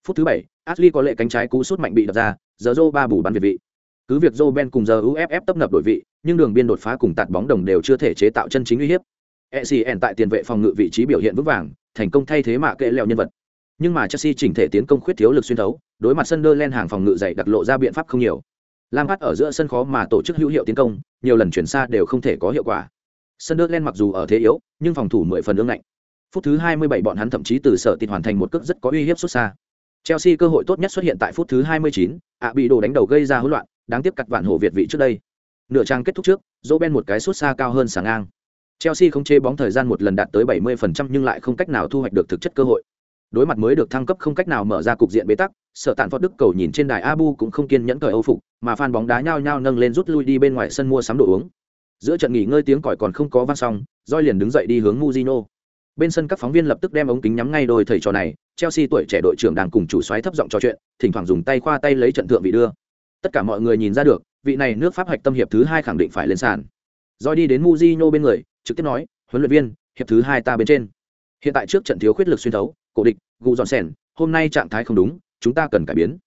Phút thứ bảy, Ashley có lệ cánh trái cú sút mạnh bị đập ra, giờ Zô ba bù bắn về vị. Cứ việc Roben cùng giờ UFF tấp nập đổi vị, nhưng đường biên đột phá cùng tạt bóng đồng đều chưa thể chế tạo chân chính uy hiếp. ECN tại tiền vệ phòng ngự vị trí biểu hiện vững vàng, thành công thay thế mạ kệ leo nhân vật. Nhưng mà Chelsea chỉnh thể tiến công khuyết thiếu lực xuyên thấu, đối mặt Sunderland hàng phòng ngự dày đặt lộ ra biện pháp không nhiều. Lam Hát ở giữa sân khó mà tổ chức hữu hiệu tiến công, nhiều lần chuyển xa đều không thể có hiệu quả. Sunderland mặc dù ở thế yếu, nhưng phòng thủ 10 phần ương ngạnh. Phút thứ 27 bọn hắn thậm chí từ sở tịt hoàn thành một cước rất có uy hiếp xuất xa. Chelsea cơ hội tốt nhất xuất hiện tại phút thứ 29, ạ bị đồ đánh đầu gây ra hỗn loạn, đáng tiếc cắt vạn hổ Việt vị trước đây. Nửa trang kết thúc trước, Roben một cái sút xa cao hơn sáng ngang. Chelsea không chế bóng thời gian một lần đạt tới 70% nhưng lại không cách nào thu hoạch được thực chất cơ hội. Đối mặt mới được thăng cấp không cách nào mở ra cục diện bế tắc, Sở Tạn Phật Đức cầu nhìn trên đài Abu cũng không kiên nhẫn cởi Âu phục, mà fan bóng đá nhao nhao nâng lên rút lui đi bên ngoài sân mua sắm đồ uống. Giữa trận nghỉ ngơi tiếng còi còn không có vang xong, Joy liền đứng dậy đi hướng Mujino. Bên sân các phóng viên lập tức đem ống kính nhắm ngay đôi thầy trò này, Chelsea tuổi trẻ đội trưởng đang cùng chủ soái thấp giọng trò chuyện, thỉnh thoảng dùng tay khoa tay lấy trận thượng vị đưa. Tất cả mọi người nhìn ra được, vị này nước Pháp hoạch tâm hiệp thứ hai khẳng định phải lên sàn. Rồi đi đến Mujinho bên người, trực tiếp nói huấn luyện viên hiệp thứ hai ta bên trên hiện tại trước trận thiếu khuyết lực xuyên thấu cổ địch gù dọn sèn hôm nay trạng thái không đúng chúng ta cần cải biến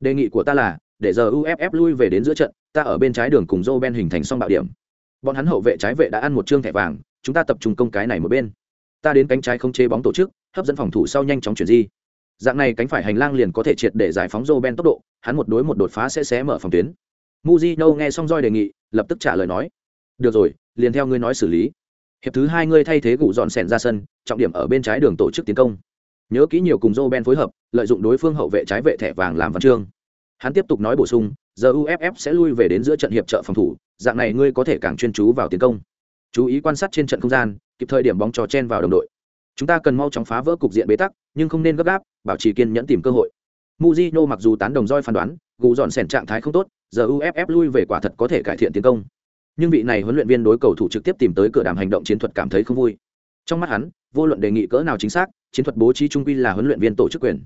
đề nghị của ta là để giờ uff lui về đến giữa trận ta ở bên trái đường cùng joe hình thành xong bạo điểm bọn hắn hậu vệ trái vệ đã ăn một chương thẻ vàng chúng ta tập trung công cái này một bên ta đến cánh trái không chế bóng tổ chức hấp dẫn phòng thủ sau nhanh chóng chuyển di. Dạng này cánh phải hành lang liền có thể triệt để giải phóng joe ben tốc độ, hắn một đối một đột phá sẽ xé mở phòng tuyến. Mujino nghe xong roi đề nghị, lập tức trả lời nói, được rồi, liền theo ngươi nói xử lý. Hiệp thứ hai ngươi thay thế gụ dọn sẻn ra sân, trọng điểm ở bên trái đường tổ chức tiến công. Nhớ kỹ nhiều cùng joe ben phối hợp, lợi dụng đối phương hậu vệ trái vệ thẻ vàng làm văn chương. Hắn tiếp tục nói bổ sung, giờ uff sẽ lui về đến giữa trận hiệp trợ phòng thủ, dạng này ngươi có thể càng chuyên chú vào tiến công. Chú ý quan sát trên trận không gian, kịp thời điểm bóng trò chen vào đồng đội chúng ta cần mau chóng phá vỡ cục diện bế tắc, nhưng không nên gấp gáp, bảo trì kiên nhẫn tìm cơ hội. Muzino mặc dù tán đồng roi phán đoán, gù dọn sẻn trạng thái không tốt, giờ uff lui về quả thật có thể cải thiện tiến công. Nhưng vị này huấn luyện viên đối cầu thủ trực tiếp tìm tới cửa đàm hành động chiến thuật cảm thấy không vui. Trong mắt hắn, vô luận đề nghị cỡ nào chính xác, chiến thuật bố trí trung quy là huấn luyện viên tổ chức quyền.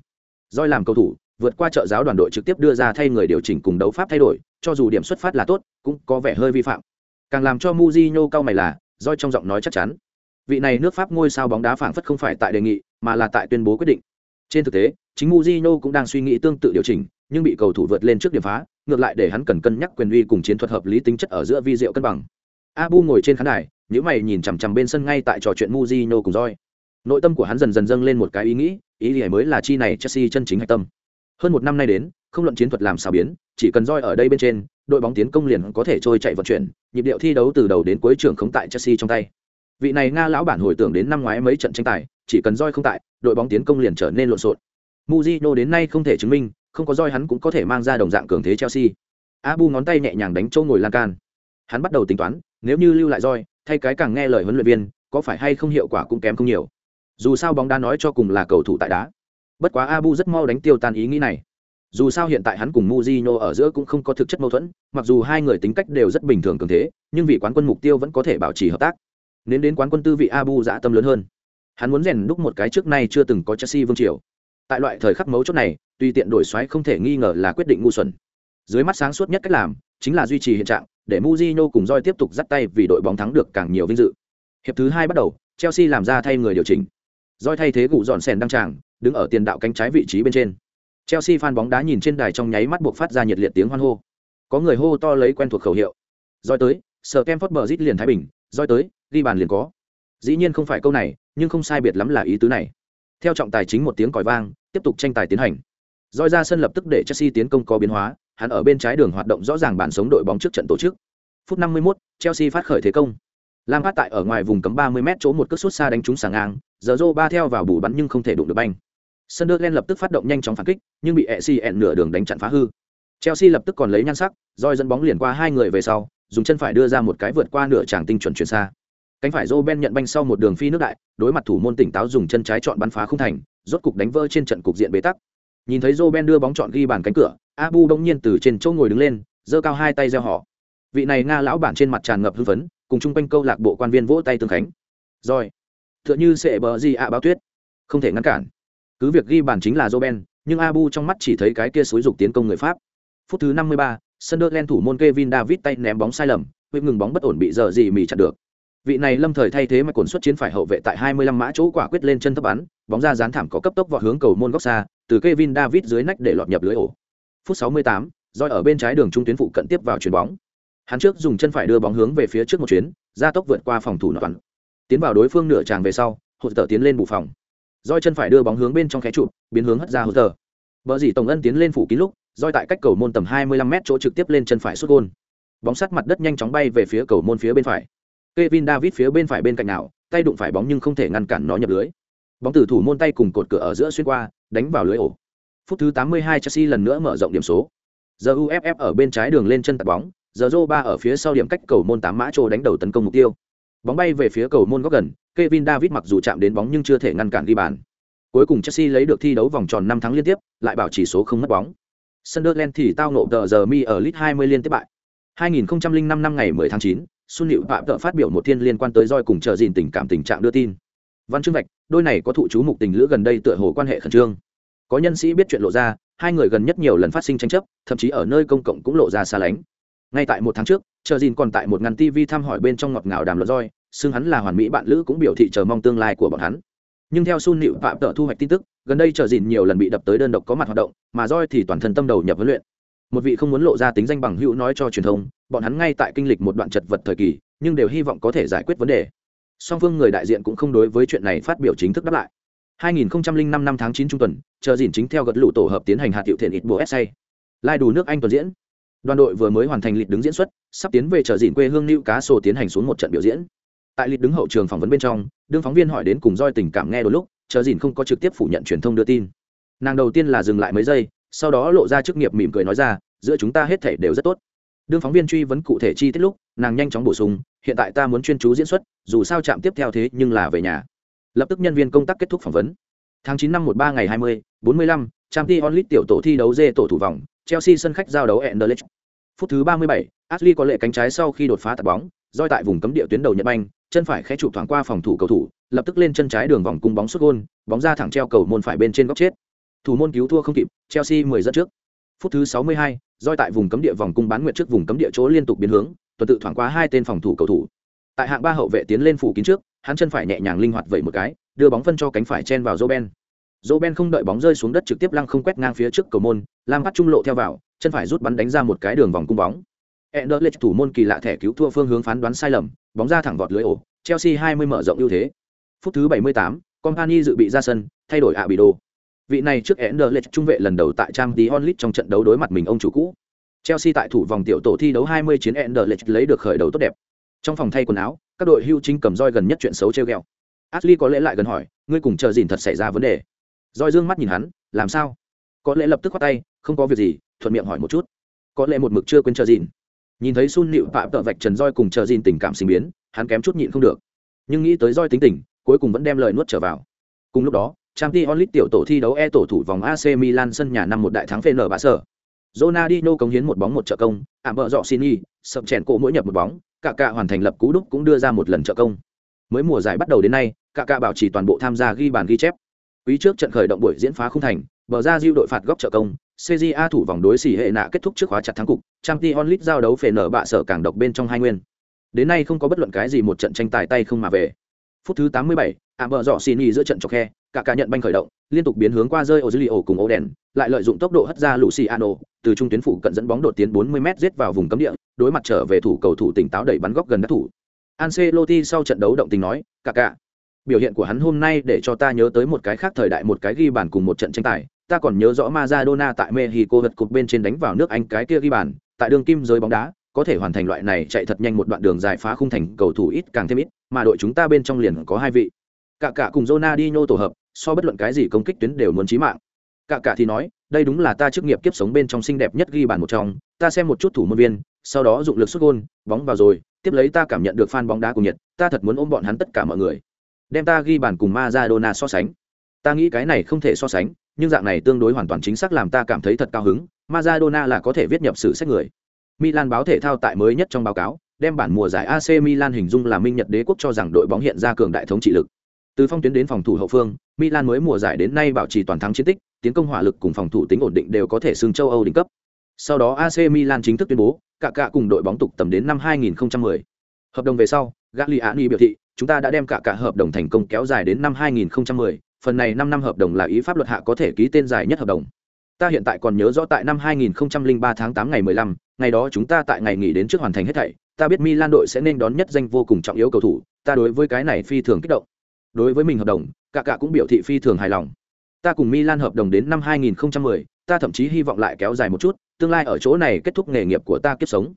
Roi làm cầu thủ, vượt qua trợ giáo đoàn đội trực tiếp đưa ra thay người điều chỉnh cùng đấu pháp thay đổi, cho dù điểm xuất phát là tốt, cũng có vẻ hơi vi phạm. Càng làm cho muzino cao mày là roi trong giọng nói chắc chắn vị này nước pháp ngôi sao bóng đá phảng phất không phải tại đề nghị, mà là tại tuyên bố quyết định. Trên thực tế, chính muzino cũng đang suy nghĩ tương tự điều chỉnh, nhưng bị cầu thủ vượt lên trước điểm phá, ngược lại để hắn cần cân nhắc quyền uy cùng chiến thuật hợp lý tính chất ở giữa vi diệu cân bằng. Abu ngồi trên khán đài những mày nhìn chằm chằm bên sân ngay tại trò chuyện muzino cùng roi nội tâm của hắn dần dần dâng lên một cái ý nghĩ, ý nghĩa mới là chi này chelsea chân chính hạch tâm. Hơn một năm nay đến, không luận chiến thuật làm sao biến, chỉ cần roi ở đây bên trên, đội bóng tiến công liền có thể trôi chạy vận chuyển, nhịp điệu thi đấu từ đầu đến cuối trường không tại chelsea trong tay vị này nga lão bản hồi tưởng đến năm ngoái mấy trận tranh tài, chỉ cần roi không tại, đội bóng tiến công liền trở nên lộn xộn. Mujino đến nay không thể chứng minh, không có roi hắn cũng có thể mang ra đồng dạng cường thế chelsea. Abu ngón tay nhẹ nhàng đánh châu ngồi lan can. Hắn bắt đầu tính toán, nếu như lưu lại roi, thay cái càng nghe lời huấn luyện viên, có phải hay không hiệu quả cũng kém không nhiều. Dù sao bóng đá nói cho cùng là cầu thủ tại đá. Bất quá abu rất mau đánh tiêu tan ý nghĩ này. Dù sao hiện tại hắn cùng Mujino ở giữa cũng không có thực chất mâu thuẫn, mặc dù hai người tính cách đều rất bình thường cường thế, nhưng vì quán quân mục tiêu vẫn có thể bảo trì hợp tác nên đến quán quân tư vị abu dã tâm lớn hơn. Hắn muốn rèn đúc một cái trước nay chưa từng có chelsea vương triều. Tại loại thời khắc mấu chốt này, tùy tiện đổi xoáy không thể nghi ngờ là quyết định ngu xuẩn. Dưới mắt sáng suốt nhất cách làm, chính là duy trì hiện trạng, để Mourinho cùng roi tiếp tục dắt tay vì đội bóng thắng được càng nhiều vinh dự. Hiệp thứ hai bắt đầu, chelsea làm ra thay người điều chỉnh. Roi thay thế gù dọn sèn đăng tràng, đứng ở tiền đạo cánh trái vị trí bên trên. Chelsea fan bóng đá nhìn trên đài trong nháy mắt buộc phát ra nhiệt liệt tiếng hoan hô. Có người hô to lấy quen thuộc khẩu hiệu. Roi tới sờ kem phớt bờ rít liền thái bình roi tới ghi bàn liền có. Dĩ nhiên không phải câu này nhưng không sai biệt lắm là ý tứ này. Theo trọng tài chính một tiếng còi vang tiếp tục tranh tài tiến hành. Roi ra sân lập tức để chelsea tiến công có biến hóa hắn ở bên trái đường hoạt động rõ ràng bản sống đội bóng trước trận tổ chức. Phút 51, chelsea phát khởi thế công. Lam phát tại ở ngoài vùng cấm 30 m chỗ một cước sút xa đánh trúng sàng ngang giờ rô ba theo vào bù bắn nhưng không thể đụng được banh. Sunderland lập tức phát động nhanh chóng phản kích nhưng bị ecn nửa đường đánh chặn phá hư. Chelsea lập tức còn lấy nhan sắc roi dẫn bóng liền qua hai người về sau dùng chân phải đưa ra một cái vượt qua nửa tràng tinh chuẩn chuyển xa. Cánh phải joe ben nhận banh sau một đường phi nước đại đối mặt thủ môn tỉnh táo dùng chân trái chọn bắn phá không thành rốt cục đánh vỡ trên trận cục diện bế tắc. Nhìn thấy joe ben đưa bóng chọn ghi bàn cánh cửa abu đông nhiên từ trên chỗ ngồi đứng lên giơ cao hai tay gieo họ. Vị này nga lão bản trên mặt tràn ngập hưng phấn cùng chung quanh câu lạc bộ quan viên vỗ tay tương khánh. Rồi tựa như sẽ bờ gì ạ báo tuyết. Không thể ngăn cản. Cứ việc ghi bàn chính là joe nhưng abu trong mắt chỉ thấy cái kia xúi dục tiến công người pháp. Phút thứ 53, Sunderland thủ môn Kevin David tay ném bóng sai lầm, quyết ngừng bóng bất ổn bị giờ gì mì chặn được. Vị này lâm thời thay thế mà cuốn xuất chiến phải hậu vệ tại 25 mã chỗ quả quyết lên chân thấp bắn, bóng ra dán thảm có cấp tốc vọt hướng cầu môn góc xa, từ Kevin David dưới nách để lọt nhập lưới ổ. Phút 68, Doi ở bên trái đường trung tuyến phụ cận tiếp vào chuyền bóng. Hắn trước dùng chân phải đưa bóng hướng về phía trước một chuyến, gia tốc vượt qua phòng thủ toàn. Tiến vào đối phương nửa tràng về sau, hỗ tờ tiến lên bù phòng. Doi chân phải đưa bóng hướng bên trong khé trụ, biến hướng hất ra hỗ tờ. Bờ gì tổng ân tiến lên phủ kín lúc, Doi tại cách cầu môn tầm 25 m chỗ trực tiếp lên chân phải sút gôn. Bóng sắt mặt đất nhanh chóng bay về phía cầu môn phía bên phải. Kevin David phía bên phải bên cạnh nào, tay đụng phải bóng nhưng không thể ngăn cản nó nhập lưới. Bóng từ thủ môn tay cùng cột cửa ở giữa xuyên qua, đánh vào lưới ổ. Phút thứ 82 Chelsea lần nữa mở rộng điểm số. Giờ UFF ở bên trái đường lên chân tạt bóng, giờ ba ở phía sau điểm cách cầu môn tám mã trô đánh đầu tấn công mục tiêu. Bóng bay về phía cầu môn góc gần, Kevin David mặc dù chạm đến bóng nhưng chưa thể ngăn cản ghi bàn. Cuối cùng Chelsea lấy được thi đấu vòng tròn 5 tháng liên tiếp, lại bảo chỉ số không mất bóng. Sunderland thì tao nộ tờ giờ mi ở lit 20 liên tiếp bại. 2005 năm ngày 10 tháng 9, Sun Liễu Phạm tự phát biểu một thiên liên quan tới roi cùng chờ gìn tình cảm tình trạng đưa tin. Văn chương vạch, đôi này có thụ chú mục tình lữ gần đây tựa hồ quan hệ khẩn trương. Có nhân sĩ biết chuyện lộ ra, hai người gần nhất nhiều lần phát sinh tranh chấp, thậm chí ở nơi công cộng cũng lộ ra xa lánh. Ngay tại một tháng trước, chờ gìn còn tại một ngăn TV thăm hỏi bên trong ngọt ngào đàm luận roi, xưng hắn là hoàn mỹ bạn lữ cũng biểu thị chờ mong tương lai của bọn hắn nhưng theo sun Liễu phạm tự thu hoạch tin tức gần đây Trở Dịn nhiều lần bị đập tới đơn độc có mặt hoạt động, mà roi thì toàn thân tâm đầu nhập huấn luyện. Một vị không muốn lộ ra tính danh bằng hữu nói cho truyền thông, bọn hắn ngay tại kinh lịch một đoạn chật vật thời kỳ, nhưng đều hy vọng có thể giải quyết vấn đề. Song phương người đại diện cũng không đối với chuyện này phát biểu chính thức đáp lại. 2005 năm tháng 9 trung tuần chờ dìn chính theo gật lũ tổ hợp tiến hành hạt hiệu thiện ít bộ essay lai đủ nước anh tuần diễn. Đoàn đội vừa mới hoàn thành lịch đứng diễn xuất, sắp tiến về chờ dìn quê hương lưu cá sổ tiến hành xuống một trận biểu diễn. Tại lịch đứng hậu trường phỏng vấn bên trong, đương phóng viên hỏi đến cùng roi tình cảm nghe đôi lúc chờ dìn không có trực tiếp phủ nhận truyền thông đưa tin. Nàng đầu tiên là dừng lại mấy giây, sau đó lộ ra chức nghiệp mỉm cười nói ra, giữa chúng ta hết thể đều rất tốt. Đương phóng viên truy vấn cụ thể chi tiết lúc, nàng nhanh chóng bổ sung, hiện tại ta muốn chuyên chú diễn xuất, dù sao chạm tiếp theo thế nhưng là về nhà. Lập tức nhân viên công tác kết thúc phỏng vấn. Tháng chín năm một ba ngày hai mươi, bốn mươi lăm trang t onlit tiểu tổ thi đấu dê tổ thủ vòng, chelsea sân khách giao đấu enderlecht phút thứ ba mươi bảy, ashley có lệ cánh trái sau khi đột phá tạt bóng, roi tại vùng cấm địa tuyến đầu nhật banh chân phải khẽ chụp thoáng qua phòng thủ cầu thủ lập tức lên chân trái đường vòng cung bóng xuất gôn bóng ra thẳng treo cầu môn phải bên trên góc chết thủ môn cứu thua không kịp chelsea mười dẫn trước phút thứ sáu mươi hai roi tại vùng cấm địa vòng cung bán nguyện trước vùng cấm địa chỗ liên tục biến hướng tuần tự thoảng qua hai tên phòng thủ cầu thủ tại hạng ba hậu vệ tiến lên phủ kín trước hắn chân phải nhẹ nhàng linh hoạt vẩy một cái đưa bóng phân cho cánh phải chen vào Roben. Roben không đợi bóng rơi xuống đất trực tiếp lăng không quét ngang phía trước cầu môn, Lam bắt trung lộ theo vào, chân phải rút bắn đánh ra một cái đường vòng cung bóng. Enderlecht thủ môn kỳ lạ thẻ cứu thua phương hướng phán đoán sai lầm, bóng ra thẳng vọt lưới ổ, Chelsea 20 mở rộng ưu thế. Phút thứ 78, Company dự bị ra sân, thay đổi ạ bị đồ. Vị này trước Enderlecht trung vệ lần đầu tại Champions League trong trận đấu đối mặt mình ông chủ cũ. Chelsea tại thủ vòng tiểu tổ thi đấu 20 chiến Enderlecht lấy được khởi đầu tốt đẹp. Trong phòng thay quần áo, các đội hưu chính cầm roi gần nhất chuyện xấu treo ghẹo. Ashley có lẽ lại gần hỏi, ngươi cùng chờ gìn thật xảy ra vấn đề. Roi dương mắt nhìn hắn, làm sao? Có lẽ lập tức khoát tay, không có việc gì, thuận miệng hỏi một chút. Có lẽ một mực chưa quên chờ gìn. Nhìn thấy Sun Nịu Phạm tợ vạch trần roi cùng chờ dìn tình cảm sinh biến, hắn kém chút nhịn không được. Nhưng nghĩ tới roi tính tình, cuối cùng vẫn đem lời nuốt trở vào. Cùng lúc đó, Champions League tiểu tổ thi đấu E tổ thủ vòng AC Milan sân nhà năm một đại thắng VN bạ sở. Ronaldinho cống hiến một bóng một trợ công, ảm bợ dọ Sini, sập chèn cổ mỗi nhập một bóng, cả cả hoàn thành lập cú đúc cũng đưa ra một lần trợ công. Mới mùa giải bắt đầu đến nay, cả cả bảo trì toàn bộ tham gia ghi bàn ghi chép. Quý trước trận khởi động buổi diễn phá không thành, bờ ra diêu đội phạt góc trợ công, CJA thủ vòng đối xỉ hệ nạ kết thúc trước khóa chặt thắng cục, Chanty Onlit giao đấu phề nở bạ sở càng độc bên trong hai nguyên. Đến nay không có bất luận cái gì một trận tranh tài tay không mà về. Phút thứ 87, mươi bảy, dọ Sini giữa trận chọc khe, cả cả nhận banh khởi động, liên tục biến hướng qua rơi Ozilio cùng Oden, lại lợi dụng tốc độ hất ra Luciano, từ trung tuyến phủ cận dẫn bóng đột tiến 40m giết vào vùng cấm địa, đối mặt trở về thủ cầu thủ tỉnh táo đẩy bắn góc gần đất thủ. Ancelotti sau trận đấu động tình nói, "Cả cả, biểu hiện của hắn hôm nay để cho ta nhớ tới một cái khác thời đại một cái ghi bàn cùng một trận tranh tài, ta còn nhớ rõ Maradona tại Mexico vật cục bên trên đánh vào nước Anh cái kia ghi bàn, tại đường kim giới bóng đá, có thể hoàn thành loại này chạy thật nhanh một đoạn đường dài phá khung thành cầu thủ ít càng thêm ít, mà đội chúng ta bên trong liền có hai vị. Cả cả cùng Ronaldinho tổ hợp, so bất luận cái gì công kích tuyến đều muốn chí mạng. Cả cả thì nói, đây đúng là ta chức nghiệp kiếp sống bên trong xinh đẹp nhất ghi bàn một trong, ta xem một chút thủ môn viên, sau đó dụng lực xuất gôn, bóng vào rồi, tiếp lấy ta cảm nhận được fan bóng đá cùng nhiệt, ta thật muốn ôm bọn hắn tất cả mọi người. Đem ta ghi bàn cùng Maradona so sánh. Ta nghĩ cái này không thể so sánh, nhưng dạng này tương đối hoàn toàn chính xác làm ta cảm thấy thật cao hứng, Maradona là có thể viết nhập sử sách người. Milan báo thể thao tại mới nhất trong báo cáo, đem bản mùa giải AC Milan hình dung là minh nhật đế quốc cho rằng đội bóng hiện ra cường đại thống trị lực. Từ phong tuyến đến phòng thủ hậu phương, Milan mới mùa giải đến nay bảo trì toàn thắng chiến tích, tiến công hỏa lực cùng phòng thủ tính ổn định đều có thể xưng châu Âu đỉnh cấp. Sau đó AC Milan chính thức tuyên bố, cả cả cùng đội bóng tục tầm đến năm 2010. Hợp đồng về sau, Gagliani biểu thị, chúng ta đã đem cả cả hợp đồng thành công kéo dài đến năm 2010, phần này 5 năm hợp đồng là ý pháp luật hạ có thể ký tên dài nhất hợp đồng. Ta hiện tại còn nhớ rõ tại năm 2003 tháng 8 ngày 15, ngày đó chúng ta tại ngày nghỉ đến trước hoàn thành hết thảy, ta biết Milan đội sẽ nên đón nhất danh vô cùng trọng yếu cầu thủ, ta đối với cái này phi thường kích động. Đối với mình hợp đồng, cả cả cũng biểu thị phi thường hài lòng. Ta cùng Milan hợp đồng đến năm 2010, ta thậm chí hy vọng lại kéo dài một chút, tương lai ở chỗ này kết thúc nghề nghiệp của ta kiếp sống.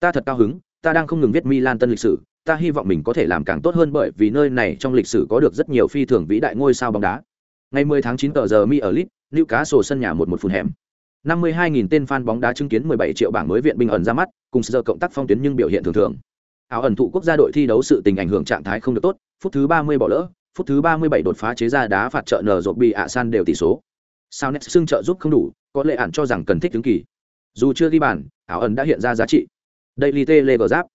Ta thật cao hứng, ta đang không ngừng viết Milan tân lịch sử, ta hy vọng mình có thể làm càng tốt hơn bởi vì nơi này trong lịch sử có được rất nhiều phi thường vĩ đại ngôi sao bóng đá. Ngày 10 tháng 9 tờ giờ mi ở Leeds, Newcastle sân nhà 1-1 phun hẻm. 52.000 tên fan bóng đá chứng kiến 17 triệu bảng mới viện binh ẩn ra mắt, cùng giờ cộng tác phong tuyến nhưng biểu hiện thường thường. Áo ẩn thụ quốc gia đội thi đấu sự tình ảnh hưởng trạng thái không được tốt, phút thứ 30 bỏ lỡ, phút thứ 37 đột phá chế ra đá phạt trợ nở rộp bị ạ san đều tỷ số. Sao Nets xưng trợ giúp không đủ, có lệ ản cho rằng cần thích ứng kỳ. Dù chưa ghi bàn, áo ẩn đã hiện ra giá trị. Daily Telegraph